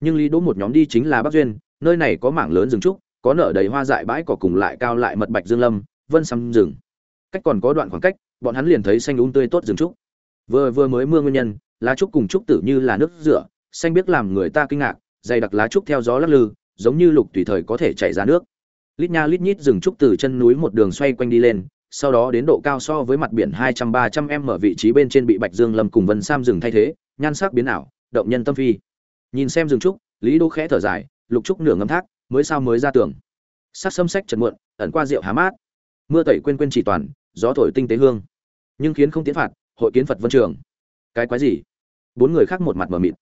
nhưng lý đỗ một nhóm đi chính là bắc duyên, nơi này có mảng lớn rừng trúc, có nở đầy hoa dại bãi cỏ cùng lại cao lại mật bạch dương lâm, vân xăm rừng. Cách còn có đoạn khoảng cách, bọn hắn liền thấy xanh úng tươi tốt rừng trúc. Vừa vừa mới mưa nguyên nhân, lá trúc cùng trúc tử như là nước rửa, xanh biết làm người ta kinh ngạc, dày đặc lá trúc theo gió lắc lư, giống như lục tùy thời có thể chảy ra nước. Lít nha lít nhít rừng trúc từ chân núi một đường xoay quanh đi lên, sau đó đến độ cao so với mặt biển hai trăm ba trăm m ở vị trí bên trên bị bạch dương lâm cùng vân sam rừng thay thế, nhan sắc biến ảo, động nhân tâm phi nhìn xem rừng trúc, lý đỗ khẽ thở dài, lục trúc nửa ngâm thác, mới sao mới ra tường. Sắc xâm sách trần muộn, ẩn qua rượu há mát. Mưa tẩy quên quên chỉ toàn, gió thổi tinh tế hương. Nhưng khiến không tiến phạt, hội kiến phật vân trường. Cái quái gì? Bốn người khác một mặt mờ mịt.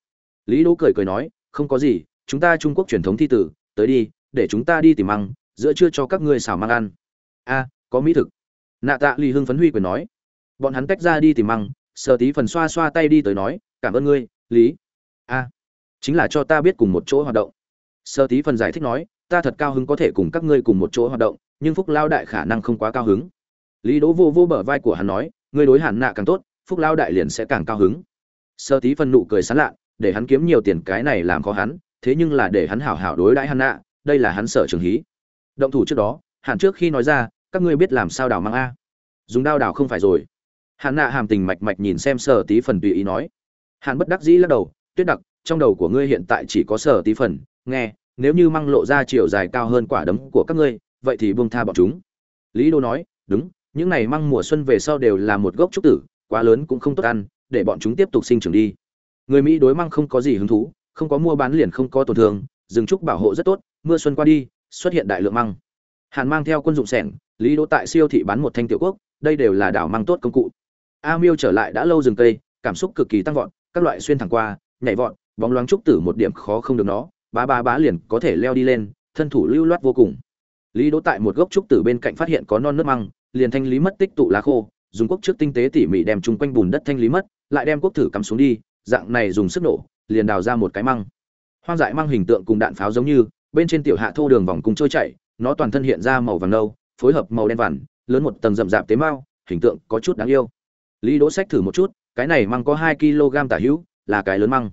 Lý đỗ cười cười nói, không có gì, chúng ta trung quốc truyền thống thi tử, tới đi, để chúng ta đi tìm măng, giữa trưa cho các ngươi xào măng ăn. A, có mỹ thực. Nạ tạ lì hưng phấn huy quyền nói. Bọn hắn tách ra đi tìm măng, sờ tí phần xoa xoa tay đi tới nói, cảm ơn ngươi, lý. A chính là cho ta biết cùng một chỗ hoạt động. Sơ tí phần giải thích nói, ta thật cao hứng có thể cùng các ngươi cùng một chỗ hoạt động, nhưng phúc lao đại khả năng không quá cao hứng. Lý đỗ vô vô bờ vai của hắn nói, ngươi đối hẳn nạ càng tốt, phúc lao đại liền sẽ càng cao hứng. Sơ tí phần nụ cười sán lạ, để hắn kiếm nhiều tiền cái này làm khó hắn, thế nhưng là để hắn hảo hảo đối đãi hắn nạ, đây là hắn sợ trường hí. Động thủ trước đó hẳn trước khi nói ra, các ngươi biết làm sao đào mang a. Dùng đao đào không phải rồi. Hắn nạ hàm tình mạch mạch nhìn xem sơ tí phần tùy ý nói. Hắn bất đắc dĩ lắc đầu, tuyết đặc trong đầu của ngươi hiện tại chỉ có sở tí phần, nghe, nếu như măng lộ ra chiều dài cao hơn quả đấm của các ngươi, vậy thì buông tha bọn chúng. Lý đô nói, đúng, những này măng mùa xuân về sau đều là một gốc trúc tử, quá lớn cũng không tốt ăn, để bọn chúng tiếp tục sinh trưởng đi. Người mỹ đối măng không có gì hứng thú, không có mua bán liền không có tổn thương, rừng trúc bảo hộ rất tốt, mưa xuân qua đi, xuất hiện đại lượng măng. Hàn mang theo quân dụng sẻng, lý đỗ tại siêu thị bán một thanh tiểu quốc, đây đều là đảo măng tốt công cụ. A miêu trở lại đã lâu rừng cây, cảm xúc cực kỳ tăng vọt, các loại xuyên thẳng qua, nhảy vọt bóng loáng trúc tử một điểm khó không được nó, bá bá bá liền có thể leo đi lên, thân thủ lưu loát vô cùng. Lý đỗ tại một gốc trúc tử bên cạnh phát hiện có non nước măng, liền thanh lý mất tích tụ lá khô, dùng quốc trước tinh tế tỉ mỉ đem chung quanh bùn đất thanh lý mất, lại đem quốc thử cắm xuống đi, dạng này dùng sức nổ, liền đào ra một cái măng. Hoang dại măng hình tượng cùng đạn pháo giống như, bên trên tiểu hạ thô đường vòng cùng trôi chảy, nó toàn thân hiện ra màu vàng nâu, phối hợp màu đen vằn, lớn một tầng rậm rạp tế mao hình tượng có chút đáng yêu. Lý đỗ sách thử một chút, cái này măng có hai kg tả hữu, là cái lớn măng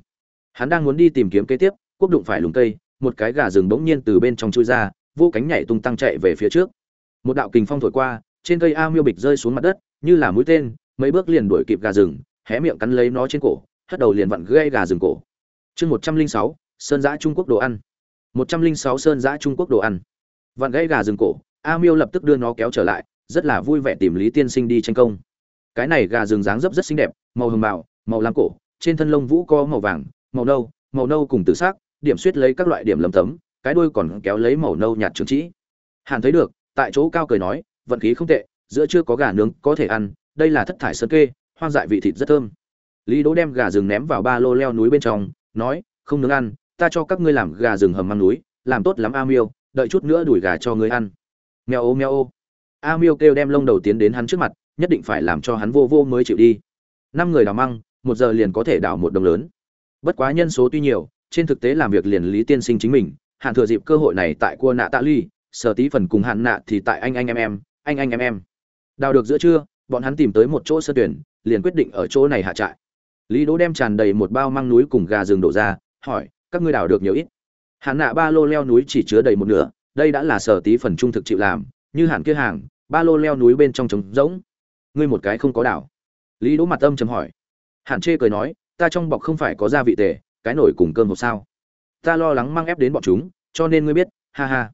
hắn đang muốn đi tìm kiếm kế tiếp quốc đụng phải lùng cây, một cái gà rừng bỗng nhiên từ bên trong chui ra, vô cánh nhảy tung tăng chạy về phía trước. Một đạo kình phong thổi qua, trên cây a miêu bịch rơi xuống mặt đất, như là mũi tên, mấy bước liền đuổi kịp gà rừng, hé miệng cắn lấy nó trên cổ, hất đầu liền vặn gây gà rừng cổ. Chương một trăm linh sáu, sơn giã trung quốc đồ ăn. Một trăm linh sáu sơn giã trung quốc đồ ăn. Vặn gây gà rừng cổ, a miêu lập tức đưa nó kéo trở lại, rất là vui vẻ tìm lý tiên sinh đi tranh công. Cái này gà rừng dáng dấp rất xinh đẹp, màu hồng màu màu lam cổ, trên thân lông vũ có màu vàng màu nâu màu nâu cùng tự xác điểm suýt lấy các loại điểm lấm tấm, cái đuôi còn kéo lấy màu nâu nhạt trường trĩ hàn thấy được, tại chỗ cao cười nói, vận khí không tệ, giữa chưa có gà nướng có thể ăn, đây là thất thải sơn kê, hoang dại vị thịt rất thơm. Lý đỗ đem gà rừng ném vào ba lô leo núi bên trong, nói, không nướng ăn, ta cho các ngươi làm gà rừng hầm măng núi, làm tốt lắm a miêu, đợi chút nữa đuổi gà cho ngươi ăn. Mèo ô mèo ô. A miêu kêu đem lông đầu tiến đến hắn trước mặt, nhất định phải làm cho hắn vô vô mới chịu đi. Năm người đào măng, một giờ liền có thể đào một đồng lớn bất quá nhân số tuy nhiều, trên thực tế làm việc liền lý tiên sinh chính mình, hạn thừa dịp cơ hội này tại cua nạ tạ ly, sở tí phần cùng hạn nạ thì tại anh anh em em, anh anh em em. Đào được giữa trưa, bọn hắn tìm tới một chỗ sơ tuyển, liền quyết định ở chỗ này hạ trại. Lý đỗ đem tràn đầy một bao măng núi cùng gà rừng đổ ra, hỏi, các ngươi đào được nhiều ít? Hạn nạ ba lô leo núi chỉ chứa đầy một nửa, đây đã là sở tí phần trung thực chịu làm, như hạn kia hàng, ba lô leo núi bên trong trống rỗng. Ngươi một cái không có đảo lý đỗ mặt âm chấm hỏi. Hạn chê cười nói ta trong bọc không phải có gia vị tề, cái nổi cùng cơm hộp sao? Ta lo lắng mang ép đến bọn chúng, cho nên ngươi biết, ha ha.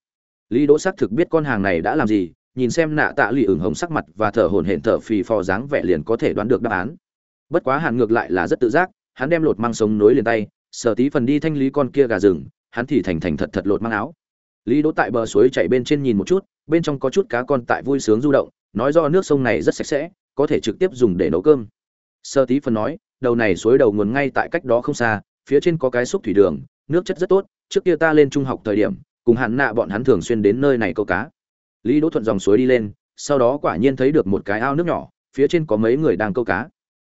Lý đỗ xác thực biết con hàng này đã làm gì, nhìn xem nạ tạ lì ửng hồng sắc mặt và thở hổn hển thở phì phò dáng vẻ liền có thể đoán được đáp án. Bất quá hàn ngược lại là rất tự giác, hắn đem lột mang sống nối liền tay, sở tí phần đi thanh lý con kia gà rừng, hắn thì thành thành thật thật lột mang áo. Lý đỗ tại bờ suối chạy bên trên nhìn một chút, bên trong có chút cá con tại vui sướng du động, nói do nước sông này rất sạch sẽ, có thể trực tiếp dùng để nấu cơm. Sơ tí phần nói đầu này suối đầu nguồn ngay tại cách đó không xa, phía trên có cái xúc thủy đường, nước chất rất tốt, trước kia ta lên trung học thời điểm, cùng hạn nạ bọn hắn thường xuyên đến nơi này câu cá. Lý đỗ thuận dòng suối đi lên, sau đó quả nhiên thấy được một cái ao nước nhỏ, phía trên có mấy người đang câu cá.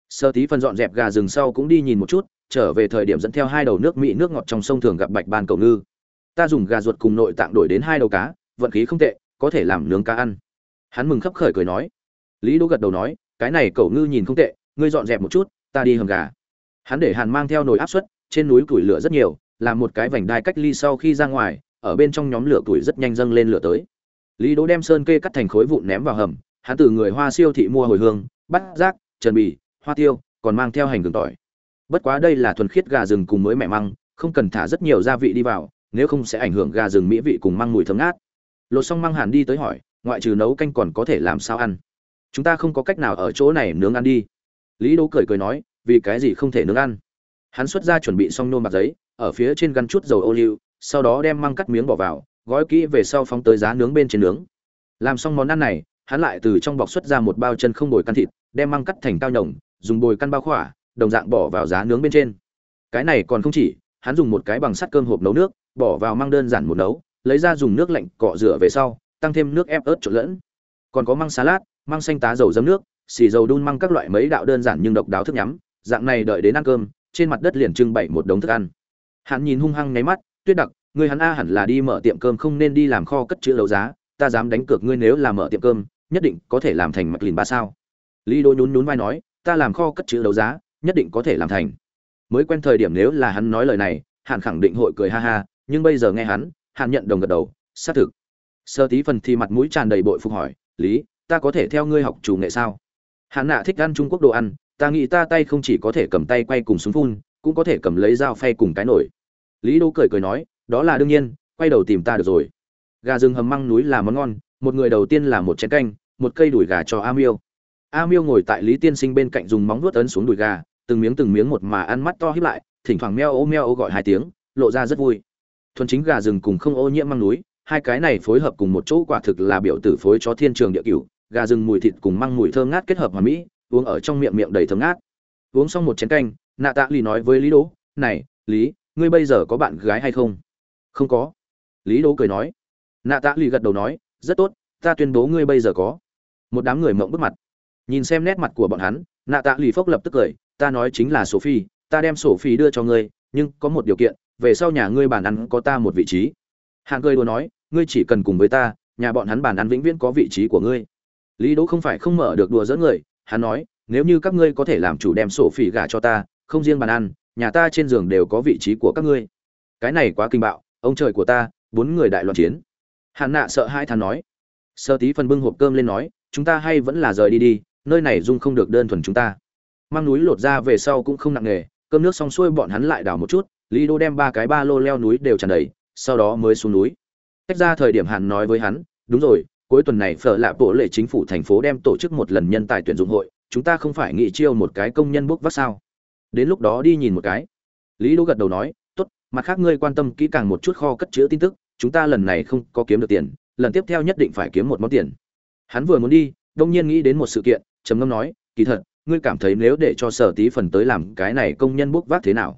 Sơ tí phần dọn dẹp gà rừng sau cũng đi nhìn một chút, trở về thời điểm dẫn theo hai đầu nước mỹ nước ngọt trong sông thường gặp bạch ban cầu ngư. Ta dùng gà ruột cùng nội tạng đổi đến hai đầu cá, vận khí không tệ, có thể làm nướng cá ăn. Hắn mừng khấp khởi cười nói. Lý đỗ gật đầu nói, cái này cầu ngư nhìn không tệ, ngươi dọn dẹp một chút ta đi hầm gà. Hắn để hàn mang theo nồi áp suất, trên núi củi lửa rất nhiều làm một cái vành đai cách ly sau khi ra ngoài, ở bên trong nhóm lửa củi rất nhanh dâng lên lửa tới. Lý đỗ đem sơn kê cắt thành khối vụn ném vào hầm, hắn từ người hoa siêu thị mua hồi hương bắt rác trần bì, hoa tiêu, còn mang theo hành gừng tỏi. Bất quá đây là thuần khiết gà rừng cùng mới mẹ măng, không cần thả rất nhiều gia vị đi vào, nếu không sẽ ảnh hưởng gà rừng mỹ vị cùng măng mùi thơm ngát. Lột xong măng hàn đi tới hỏi, ngoại trừ nấu canh còn có thể làm sao ăn? Chúng ta không có cách nào ở chỗ này nướng ăn đi lý đỗ cười cười nói, vì cái gì không thể nướng ăn? Hắn xuất ra chuẩn bị xong nôm bạc giấy, ở phía trên gắn chút dầu ô liu, sau đó đem măng cắt miếng bỏ vào, gói kỹ về sau phóng tới giá nướng bên trên nướng. Làm xong món ăn này, hắn lại từ trong bọc xuất ra một bao chân không bồi căn thịt, đem măng cắt thành cao nhồng, dùng bồi căn bao khỏa, đồng dạng bỏ vào giá nướng bên trên. Cái này còn không chỉ, hắn dùng một cái bằng sắt cơm hộp nấu nước, bỏ vào măng đơn giản một nấu, lấy ra dùng nước lạnh cọ rửa về sau, tăng thêm nước ép ớt trộn lẫn. Còn có măng salad, măng xanh tá dầu dấm nước xì dầu đun măng các loại mấy đạo đơn giản nhưng độc đáo thức nhắm, dạng này đợi đến ăn cơm, trên mặt đất liền trưng bày một đống thức ăn. Hắn nhìn hung hăng nháy mắt, tuyết đặc người hắn a hẳn là đi mở tiệm cơm không nên đi làm kho cất chữ đấu giá, ta dám đánh cược ngươi nếu là mở tiệm cơm, nhất định có thể làm thành mặt lìn ba sao. Lý đô nhún nhún vai nói, ta làm kho cất chữ đấu giá, nhất định có thể làm thành. Mới quen thời điểm nếu là hắn nói lời này hàn khẳng định hội cười ha ha, nhưng bây giờ nghe hắn hàn nhận đồng gật đầu, xác thực. Sơ tí phần thì mặt mũi tràn đầy bội phục hỏi, lý, ta có thể theo ngươi học chủ nghệ sao? Hạn nạ thích ăn trung quốc đồ ăn, ta nghĩ ta tay không chỉ có thể cầm tay quay cùng súng phun, cũng có thể cầm lấy dao phay cùng cái nổi lý đô cười cười nói, đó là đương nhiên, quay đầu tìm ta được rồi. Gà rừng hầm măng núi là món ngon, một người đầu tiên là một chén canh, một cây đùi gà cho a miêu. A miêu ngồi tại lý tiên sinh bên cạnh dùng móng vuốt ấn xuống đùi gà, từng miếng từng miếng một mà ăn mắt to hiếp lại, thỉnh thoảng meo ô meo ô gọi hai tiếng, lộ ra rất vui. Thuần chính gà rừng cùng không ô nhiễm măng núi, hai cái này phối hợp cùng một chỗ quả thực là biểu tử phối cho thiên trường địa cửu gà rừng mùi thịt cùng măng mùi thơm ngát kết hợp hòa mỹ, uống ở trong miệng miệng đầy thơm ngát. Uống xong một chén canh, nạ tạ lì nói với lý đỗ, này, lý, ngươi bây giờ có bạn gái hay không? Không có. Lý đỗ cười nói. Nạ tạ lì gật đầu nói, rất tốt, ta tuyên bố ngươi bây giờ có. Một đám người mộng bức mặt. Nhìn xem nét mặt của bọn hắn, nạ tạ lì phốc lập tức cười, ta nói chính là sophie, ta đem sophie đưa cho ngươi, nhưng có một điều kiện, về sau nhà ngươi bàn ăn có ta một vị trí. Hạng cười đùa nói, ngươi chỉ cần cùng với ta, nhà bọn hắn bàn ăn vĩnh viễn có vị trí của ngươi lý đỗ không phải không mở được đùa dẫn người hắn nói nếu như các ngươi có thể làm chủ đem sổ phỉ gả cho ta không riêng bàn ăn nhà ta trên giường đều có vị trí của các ngươi. Cái này quá kinh bạo ông trời của ta bốn người đại loạn chiến. Hàn nạ sợ hai thán nói. Sơ tí phần bưng hộp cơm lên nói chúng ta hay vẫn là rời đi đi nơi này dung không được đơn thuần chúng ta. Mang núi lột ra về sau cũng không nặng nghề, cơm nước xong xuôi bọn hắn lại đào một chút lý Đỗ đem ba cái ba lô leo núi đều tràn đầy sau đó mới xuống núi. Tách ra thời điểm Hàn nói với hắn đúng rồi cuối tuần này phở lạ bộ lệ chính phủ thành phố đem tổ chức một lần nhân tài tuyển dụng hội, chúng ta không phải nghị chiêu một cái công nhân bốc vác sao? Đến lúc đó đi nhìn một cái. Lý đỗ gật đầu nói, tốt, mặt khác ngươi quan tâm kỹ càng một chút kho cất chứa tin tức, chúng ta lần này không có kiếm được tiền, lần tiếp theo nhất định phải kiếm một món tiền. Hắn vừa muốn đi, đông nhiên nghĩ đến một sự kiện, trầm ngâm nói, kỳ thật, ngươi cảm thấy nếu để cho sở tí phần tới làm cái này công nhân bốc vác thế nào?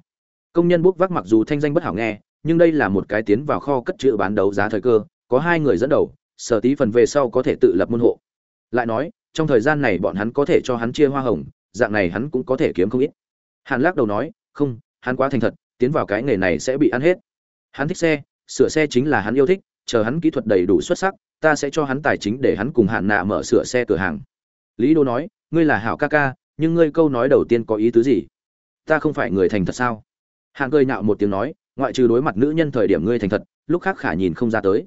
Công nhân bốc vác mặc dù thanh danh bất hảo nghe, nhưng đây là một cái tiến vào kho cất chứa bán đấu giá thời cơ, có hai người dẫn đầu sở tí phần về sau có thể tự lập môn hộ. Lại nói, trong thời gian này bọn hắn có thể cho hắn chia hoa hồng, dạng này hắn cũng có thể kiếm không ít. Hàn lắc đầu nói, không, hắn quá thành thật, tiến vào cái nghề này sẽ bị ăn hết. Hắn thích xe, sửa xe chính là hắn yêu thích, chờ hắn kỹ thuật đầy đủ xuất sắc, ta sẽ cho hắn tài chính để hắn cùng hạn nạ mở sửa xe cửa hàng. Lý đô nói, ngươi là hảo ca ca, nhưng ngươi câu nói đầu tiên có ý tứ gì? Ta không phải người thành thật sao? Hạng cười nhạo một tiếng nói, ngoại trừ đối mặt nữ nhân thời điểm ngươi thành thật, lúc khác khả nhìn không ra tới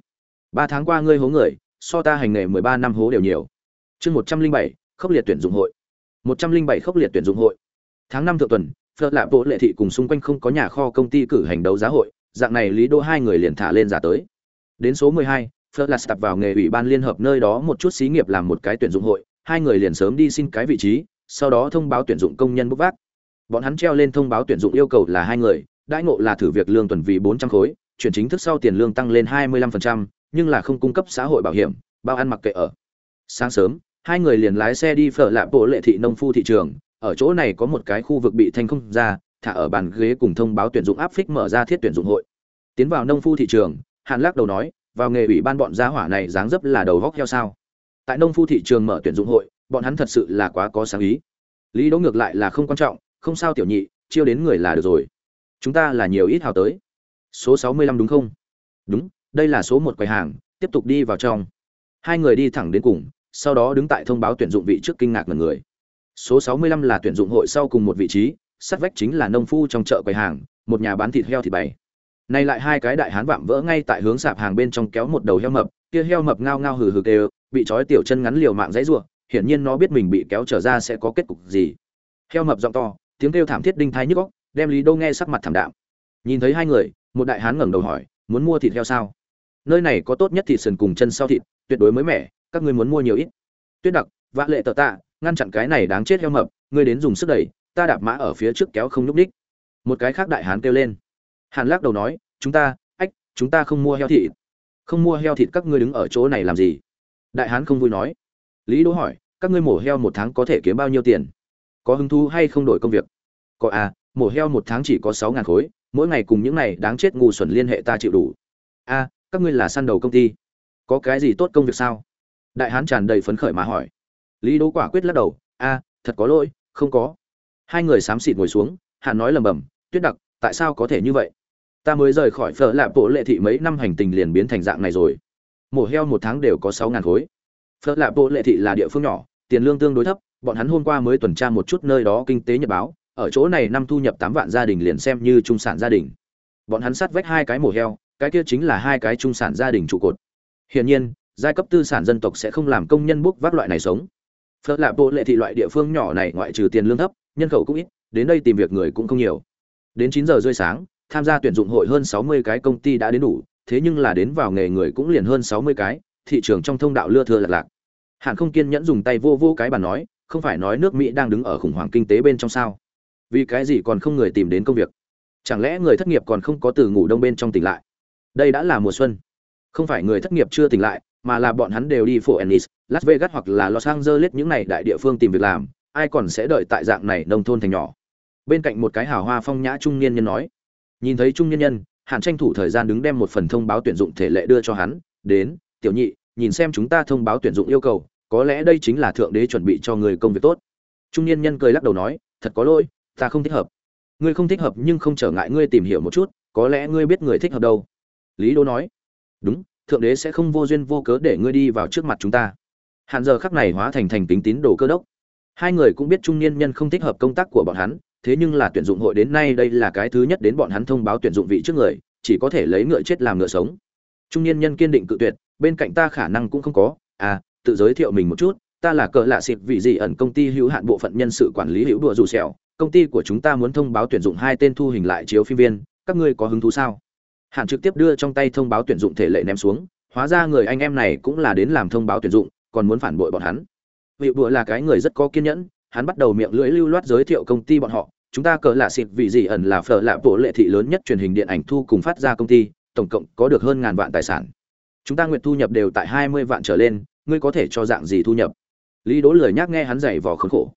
ba tháng qua ngươi hố người, so ta hành nghề mười ba năm hố đều nhiều. Chương một trăm linh bảy, khốc liệt tuyển dụng hội. Một trăm linh bảy khốc liệt tuyển dụng hội. Tháng năm thượng tuần, phật lạ bộ lệ thị cùng xung quanh không có nhà kho công ty cử hành đấu giá hội, dạng này lý đô hai người liền thả lên giả tới. Đến số mười hai, phật lạ tập vào nghề ủy ban liên hợp nơi đó một chút xí nghiệp làm một cái tuyển dụng hội, hai người liền sớm đi xin cái vị trí, sau đó thông báo tuyển dụng công nhân bốc vác. Bọn hắn treo lên thông báo tuyển dụng yêu cầu là hai người, đãi ngộ là thử việc lương tuần vì bốn trăm khối, chuyển chính thức sau tiền lương tăng lên hai mươi lăm phần trăm nhưng là không cung cấp xã hội bảo hiểm, bao ăn mặc kệ ở. Sáng sớm, hai người liền lái xe đi phở lạ bộ lệ thị nông phu thị trường, ở chỗ này có một cái khu vực bị thanh không ra, thả ở bàn ghế cùng thông báo tuyển dụng áp phích mở ra thiết tuyển dụng hội. Tiến vào nông phu thị trường, hàn lắc đầu nói, vào nghề ủy ban bọn gia hỏa này dáng dấp là đầu góc heo sao? Tại nông phu thị trường mở tuyển dụng hội, bọn hắn thật sự là quá có sáng ý. Lý đỗ ngược lại là không quan trọng, không sao tiểu nhị, chiêu đến người là được rồi. Chúng ta là nhiều ít hào tới. Số sáu mươi lăm đúng không? Đúng đây là số một quầy hàng tiếp tục đi vào trong hai người đi thẳng đến cùng sau đó đứng tại thông báo tuyển dụng vị trước kinh ngạc ngần người số 65 là tuyển dụng hội sau cùng một vị trí sát vách chính là nông phu trong chợ quầy hàng một nhà bán thịt heo thịt bày Nay lại hai cái đại hán vạm vỡ ngay tại hướng sạp hàng bên trong kéo một đầu heo mập, kia heo mập ngao ngao hừ hừ kêu, bị trói tiểu chân ngắn liều mạng dãy rủa, hiển nhiên nó biết mình bị kéo trở ra sẽ có kết cục gì. Heo mập giọng to, tiếng kêu thảm thiết đinh tai nhức óc, đem Lý Đô nghe sắc mặt thảm đạm. Nhìn thấy hai người, một đại hán ngẩng đầu hỏi, muốn mua thịt heo sao? Nơi này có tốt nhất thịt sườn cùng chân sau thịt, tuyệt đối mới mẻ, các ngươi muốn mua nhiều ít. Tuyết đặc, vã lệ tờ tạ, ngăn chặn cái này đáng chết heo mập, ngươi đến dùng sức đẩy, ta đạp mã ở phía trước kéo không nhúc đích. Một cái khác đại hán kêu lên. Hàn lắc đầu nói, chúng ta, ách, chúng ta không mua heo thịt. Không mua heo thịt các ngươi đứng ở chỗ này làm gì? Đại hán không vui nói. Lý Đỗ hỏi, các ngươi mổ heo một tháng có thể kiếm bao nhiêu tiền? Có hứng thú hay không đổi công việc? Có à, mổ heo một tháng chỉ có sáu ngàn khối, mỗi ngày cùng những này đáng chết ngu xuẩn liên hệ ta chịu đủ. A, à, các ngươi là săn đầu công ty, có cái gì tốt công việc sao? Đại hán tràn đầy phấn khởi mà hỏi. Lý Đỗ quả quyết lắc đầu, a, thật có lỗi, không có. Hai người xám xịt ngồi xuống, Hàn nói lầm bầm, Tuyết Đặc, tại sao có thể như vậy? Ta mới rời khỏi Phở Lạp Bộ Lệ thị mấy năm hành tình liền biến thành dạng này rồi. Mổ heo một tháng đều có sáu ngàn khối. Phở Lạp Bộ Lệ thị là địa phương nhỏ, tiền lương tương đối thấp, bọn hắn hôm qua mới tuần tra một chút nơi đó kinh tế nhật báo, ở chỗ này năm thu nhập tám vạn gia đình liền xem như trung sản gia đình. Bọn hắn sát vách hai cái mổ heo, cái kia chính là hai cái trung sản gia đình trụ cột. Hiển nhiên, giai cấp tư sản dân tộc sẽ không làm công nhân bốc vác loại này sống. Phật lạ bộ lệ thị loại địa phương nhỏ này ngoại trừ tiền lương thấp, nhân khẩu cũng ít, đến đây tìm việc người cũng không nhiều. Đến chín giờ rưỡi sáng, tham gia tuyển dụng hội hơn sáu mươi cái công ty đã đến đủ, thế nhưng là đến vào nghề người cũng liền hơn sáu mươi cái, thị trường trong thông đạo lưa thưa lạc lạc. Hạn không kiên nhẫn dùng tay vô vô cái bàn nói, không phải nói nước Mỹ đang đứng ở khủng hoảng kinh tế bên trong sao? Vì cái gì còn không người tìm đến công việc? Chẳng lẽ người thất nghiệp còn không có từ ngủ đông bên trong tỉnh lại? Đây đã là mùa xuân. Không phải người thất nghiệp chưa tỉnh lại, mà là bọn hắn đều đi phố Ennis, Las Vegas hoặc là Los Angeles những này đại địa phương tìm việc làm, ai còn sẽ đợi tại dạng này nông thôn thành nhỏ. Bên cạnh một cái hào hoa phong nhã trung niên nhân nói. Nhìn thấy trung niên nhân, Hàn tranh thủ thời gian đứng đem một phần thông báo tuyển dụng thể lệ đưa cho hắn, "Đến, tiểu nhị, nhìn xem chúng ta thông báo tuyển dụng yêu cầu, có lẽ đây chính là thượng đế chuẩn bị cho người công việc tốt." Trung niên nhân cười lắc đầu nói, "Thật có lỗi, ta không thích hợp." "Ngươi không thích hợp nhưng không trở ngại ngươi tìm hiểu một chút, có lẽ ngươi biết người thích hợp đâu." Lý Đô nói. "Đúng, thượng đế sẽ không vô duyên vô cớ để ngươi đi vào trước mặt chúng ta." Hạn giờ khắc này hóa thành thành tính tín đồ cơ đốc. Hai người cũng biết trung niên nhân không thích hợp công tác của bọn hắn, thế nhưng là tuyển dụng hội đến nay đây là cái thứ nhất đến bọn hắn thông báo tuyển dụng vị trước người, chỉ có thể lấy ngựa chết làm ngựa sống. Trung niên nhân kiên định cự tuyệt, bên cạnh ta khả năng cũng không có, à, tự giới thiệu mình một chút, ta là cờ lạ xịt vị gì ẩn công ty hữu hạn bộ phận nhân sự quản lý hữu đùa dù sẹo, công ty của chúng ta muốn thông báo tuyển dụng hai tên thu hình lại chiếu phim viên, các ngươi có hứng thú sao? Hạn trực tiếp đưa trong tay thông báo tuyển dụng thể lệ ném xuống, hóa ra người anh em này cũng là đến làm thông báo tuyển dụng, còn muốn phản bội bọn hắn. Vị bùa là cái người rất có kiên nhẫn hắn bắt đầu miệng lưỡi lưu loát giới thiệu công ty bọn họ. Chúng ta cờ lạ xịt vị gì ẩn là phở lạ bộ lệ thị lớn nhất truyền hình điện ảnh thu cùng phát ra công ty tổng cộng có được hơn ngàn vạn tài sản. Chúng ta nguyện thu nhập đều tại hai mươi vạn trở lên ngươi có thể cho dạng gì thu nhập? Lý đỗ lười nhác nghe hắn giày vò khốn khổ.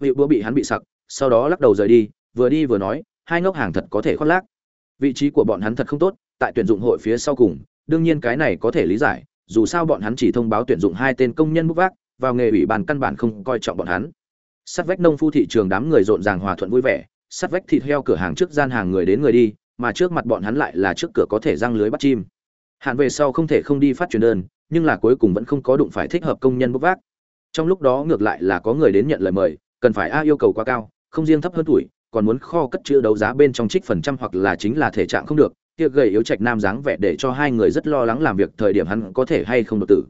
Vị búa bị hắn bị sặc sau đó lắc đầu rời đi vừa đi vừa nói hai ngốc hàng thật có thể khoác lác vị trí của bọn hắn thật không tốt, tại tuyển dụng hội phía sau cùng, đương nhiên cái này có thể lý giải, dù sao bọn hắn chỉ thông báo tuyển dụng hai tên công nhân bốc vác, vào nghề ủy ban căn bản không coi trọng bọn hắn. Sắt vách nông phu thị trường đám người rộn ràng hòa thuận vui vẻ sắt vách thịt heo cửa hàng trước gian hàng người đến người đi, mà trước mặt bọn hắn lại là trước cửa có thể răng lưới bắt chim. Hạn về sau không thể không đi phát truyền đơn, nhưng là cuối cùng vẫn không có đụng phải thích hợp công nhân bốc vác. Trong lúc đó ngược lại là có người đến nhận lời mời, cần phải a yêu cầu quá cao, không riêng thấp hơn tuổi còn muốn kho cất chữ đấu giá bên trong trích phần trăm hoặc là chính là thể trạng không được, kia gầy yếu trạch nam dáng vẻ để cho hai người rất lo lắng làm việc thời điểm hắn có thể hay không đột tử.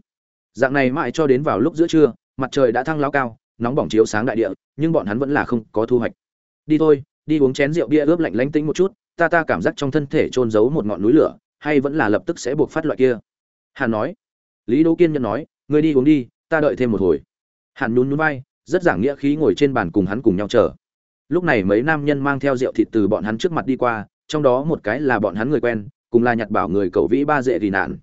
Dạng này mãi cho đến vào lúc giữa trưa, mặt trời đã thăng lao cao, nóng bỏng chiếu sáng đại địa, nhưng bọn hắn vẫn là không có thu hoạch. Đi thôi, đi uống chén rượu bia ướp lạnh lánh tĩnh một chút, ta ta cảm giác trong thân thể trôn giấu một ngọn núi lửa, hay vẫn là lập tức sẽ buộc phát loại kia. Hàn nói. Lý đỗ kiên nhẫn nói, ngươi đi uống đi, ta đợi thêm một hồi. Hàn nhún nhún vai, rất giảng nghĩa khí ngồi trên bàn cùng hắn cùng nhau chờ lúc này mấy nam nhân mang theo rượu thịt từ bọn hắn trước mặt đi qua, trong đó một cái là bọn hắn người quen, cùng là nhặt bảo người cầu vĩ ba dễ ghi nạn.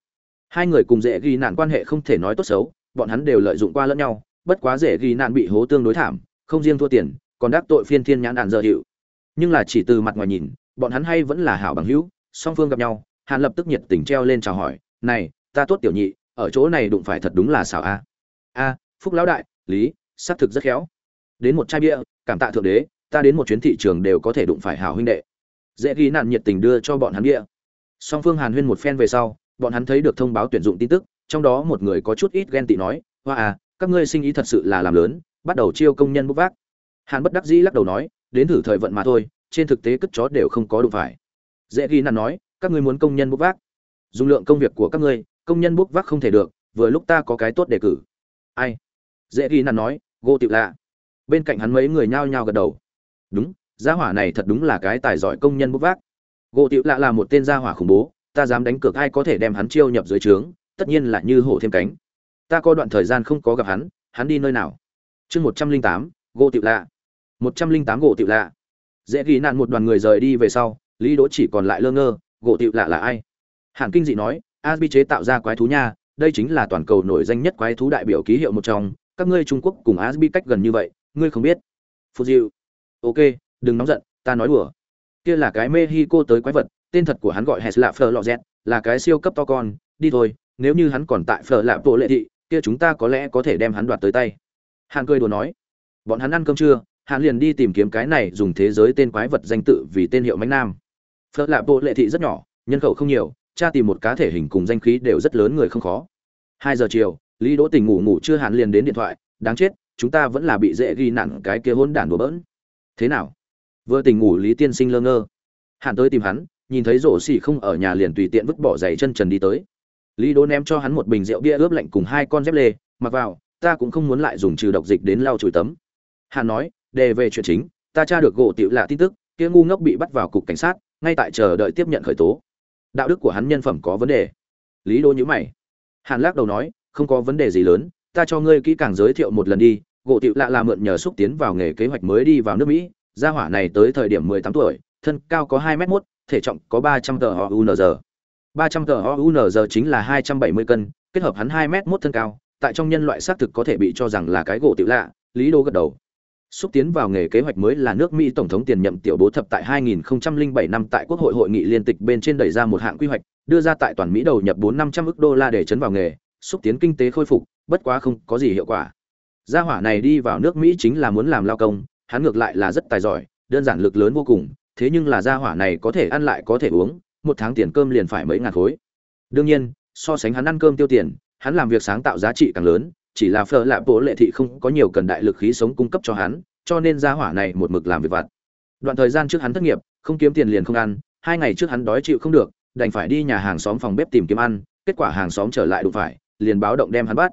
Hai người cùng dễ ghi nạn quan hệ không thể nói tốt xấu, bọn hắn đều lợi dụng qua lẫn nhau, bất quá dễ ghi nạn bị hố tương đối thảm, không riêng thua tiền, còn đắc tội phiên thiên nhãn đạn dơ hiệu. Nhưng là chỉ từ mặt ngoài nhìn, bọn hắn hay vẫn là hảo bằng hữu, song phương gặp nhau, hàn lập tức nhiệt tình treo lên chào hỏi, này, ta tốt tiểu nhị, ở chỗ này đụng phải thật đúng là xảo a. A, phúc lão đại, lý, xác thực rất khéo. Đến một chai bia, cảm tạ thượng đế ta đến một chuyến thị trường đều có thể đụng phải hảo huynh đệ. Dễ ghi nạn nhiệt tình đưa cho bọn hắn địa. Song phương hàn huyên một phen về sau, bọn hắn thấy được thông báo tuyển dụng tin tức, trong đó một người có chút ít ghen tị nói, hoa à các ngươi sinh ý thật sự là làm lớn, bắt đầu chiêu công nhân bốc vác. Hàn bất đắc dĩ lắc đầu nói, đến thử thời vận mà thôi, trên thực tế cất chó đều không có đủ phải. Dễ ghi nạn nói, các ngươi muốn công nhân bốc vác. Dung lượng công việc của các ngươi, công nhân bốc vác không thể được, vừa lúc ta có cái tốt đề cử. Ai? Dễ ghi nạn nói, gô tiểu lạ. Bên cạnh hắn mấy người nhao nhao gật đầu đúng, gia hỏa này thật đúng là cái tài giỏi công nhân bốc vác. Gỗ tiểu lạ là một tên gia hỏa khủng bố, ta dám đánh cược ai có thể đem hắn chiêu nhập dưới trướng, tất nhiên là như hổ thêm cánh. Ta có đoạn thời gian không có gặp hắn hắn đi nơi nào? Chương một trăm linh tám, gỗ tiểu lạ. Một trăm linh tám gỗ tiểu lạ. Dễ ghi nạn một đoàn người rời đi về sau, lý đỗ chỉ còn lại lơ ngơ, gỗ tiểu lạ là ai? Hàn kinh dị nói asbi chế tạo ra quái thú nha, đây chính là toàn cầu nổi danh nhất quái thú đại biểu ký hiệu một trong, các ngươi trung quốc cùng asbi cách gần như vậy, ngươi không biết. Phù diệu ok đừng nóng giận ta nói đùa. Kia là cái mexico tới quái vật tên thật của hắn gọi hệ là Phở lọ dẹt, là cái siêu cấp to con. Đi thôi nếu như hắn còn tại phở lạ bộ lệ thị kia chúng ta có lẽ có thể đem hắn đoạt tới tay. Hàn cười đùa nói bọn hắn ăn cơm trưa hàn liền đi tìm kiếm cái này dùng thế giới tên quái vật danh tự vì tên hiệu mánh nam. Phở lạ bộ lệ thị rất nhỏ nhân khẩu không nhiều cha tìm một cá thể hình cùng danh khí đều rất lớn người không khó. Hai giờ chiều lý đỗ tình ngủ ngủ chưa hàn liền đến điện thoại đáng chết chúng ta vẫn là bị dễ ghi nặng cái kia hôn đản đùa bỡn thế nào? Vừa tình ngủ lý tiên sinh lơ ngơ. Hàn tới tìm hắn, nhìn thấy rổ xỉ không ở nhà liền tùy tiện vứt bỏ giày chân trần đi tới. Lý đố ném cho hắn một bình rượu bia ướp lạnh cùng hai con dép lê, mặc vào, ta cũng không muốn lại dùng trừ độc dịch đến lau chùi tấm. Hàn nói, đề về chuyện chính, ta tra được gỗ tiểu lạ tin tức, kia ngu ngốc bị bắt vào cục cảnh sát, ngay tại chờ đợi tiếp nhận khởi tố. Đạo đức của hắn nhân phẩm có vấn đề. Lý Đô nhữ mày. Hàn lắc đầu nói, không có vấn đề gì lớn, ta cho ngươi kỹ càng giới thiệu một lần đi gỗ tiểu lạ là mượn nhờ xúc tiến vào nghề kế hoạch mới đi vào nước mỹ. Gia hỏa này tới thời điểm mười tám tuổi thân cao có hai m một thể trọng có ba trăm tờ họ unz ba trăm tờ họ unz chính là hai trăm bảy mươi cân kết hợp hắn hai m một thân cao tại trong nhân loại xác thực có thể bị cho rằng là cái gỗ tiểu lạ lý đô gật đầu. Xúc tiến vào nghề kế hoạch mới là nước Mỹ tổng thống tiền nhậm tiểu bố thập tại 2007 năm tại Quốc hội hội nghị liên tịch bên trên đẩy ra một hạng quy hoạch, đưa ra tại toàn Mỹ đầu nhập 4 500 ức đô la để chấn vào nghề, xúc tiến kinh tế khôi phục, bất quá không có gì hiệu quả. Gia hỏa này đi vào nước Mỹ chính là muốn làm lao công, hắn ngược lại là rất tài giỏi, đơn giản lực lớn vô cùng, thế nhưng là gia hỏa này có thể ăn lại có thể uống, một tháng tiền cơm liền phải mấy ngàn khối. Đương nhiên, so sánh hắn ăn cơm tiêu tiền, hắn làm việc sáng tạo giá trị càng lớn, chỉ là phở lạ bố lệ thị không có nhiều cần đại lực khí sống cung cấp cho hắn cho nên gia hỏa này một mực làm việc vặt đoạn thời gian trước hắn thất nghiệp không kiếm tiền liền không ăn hai ngày trước hắn đói chịu không được đành phải đi nhà hàng xóm phòng bếp tìm kiếm ăn kết quả hàng xóm trở lại đụng phải liền báo động đem hắn bắt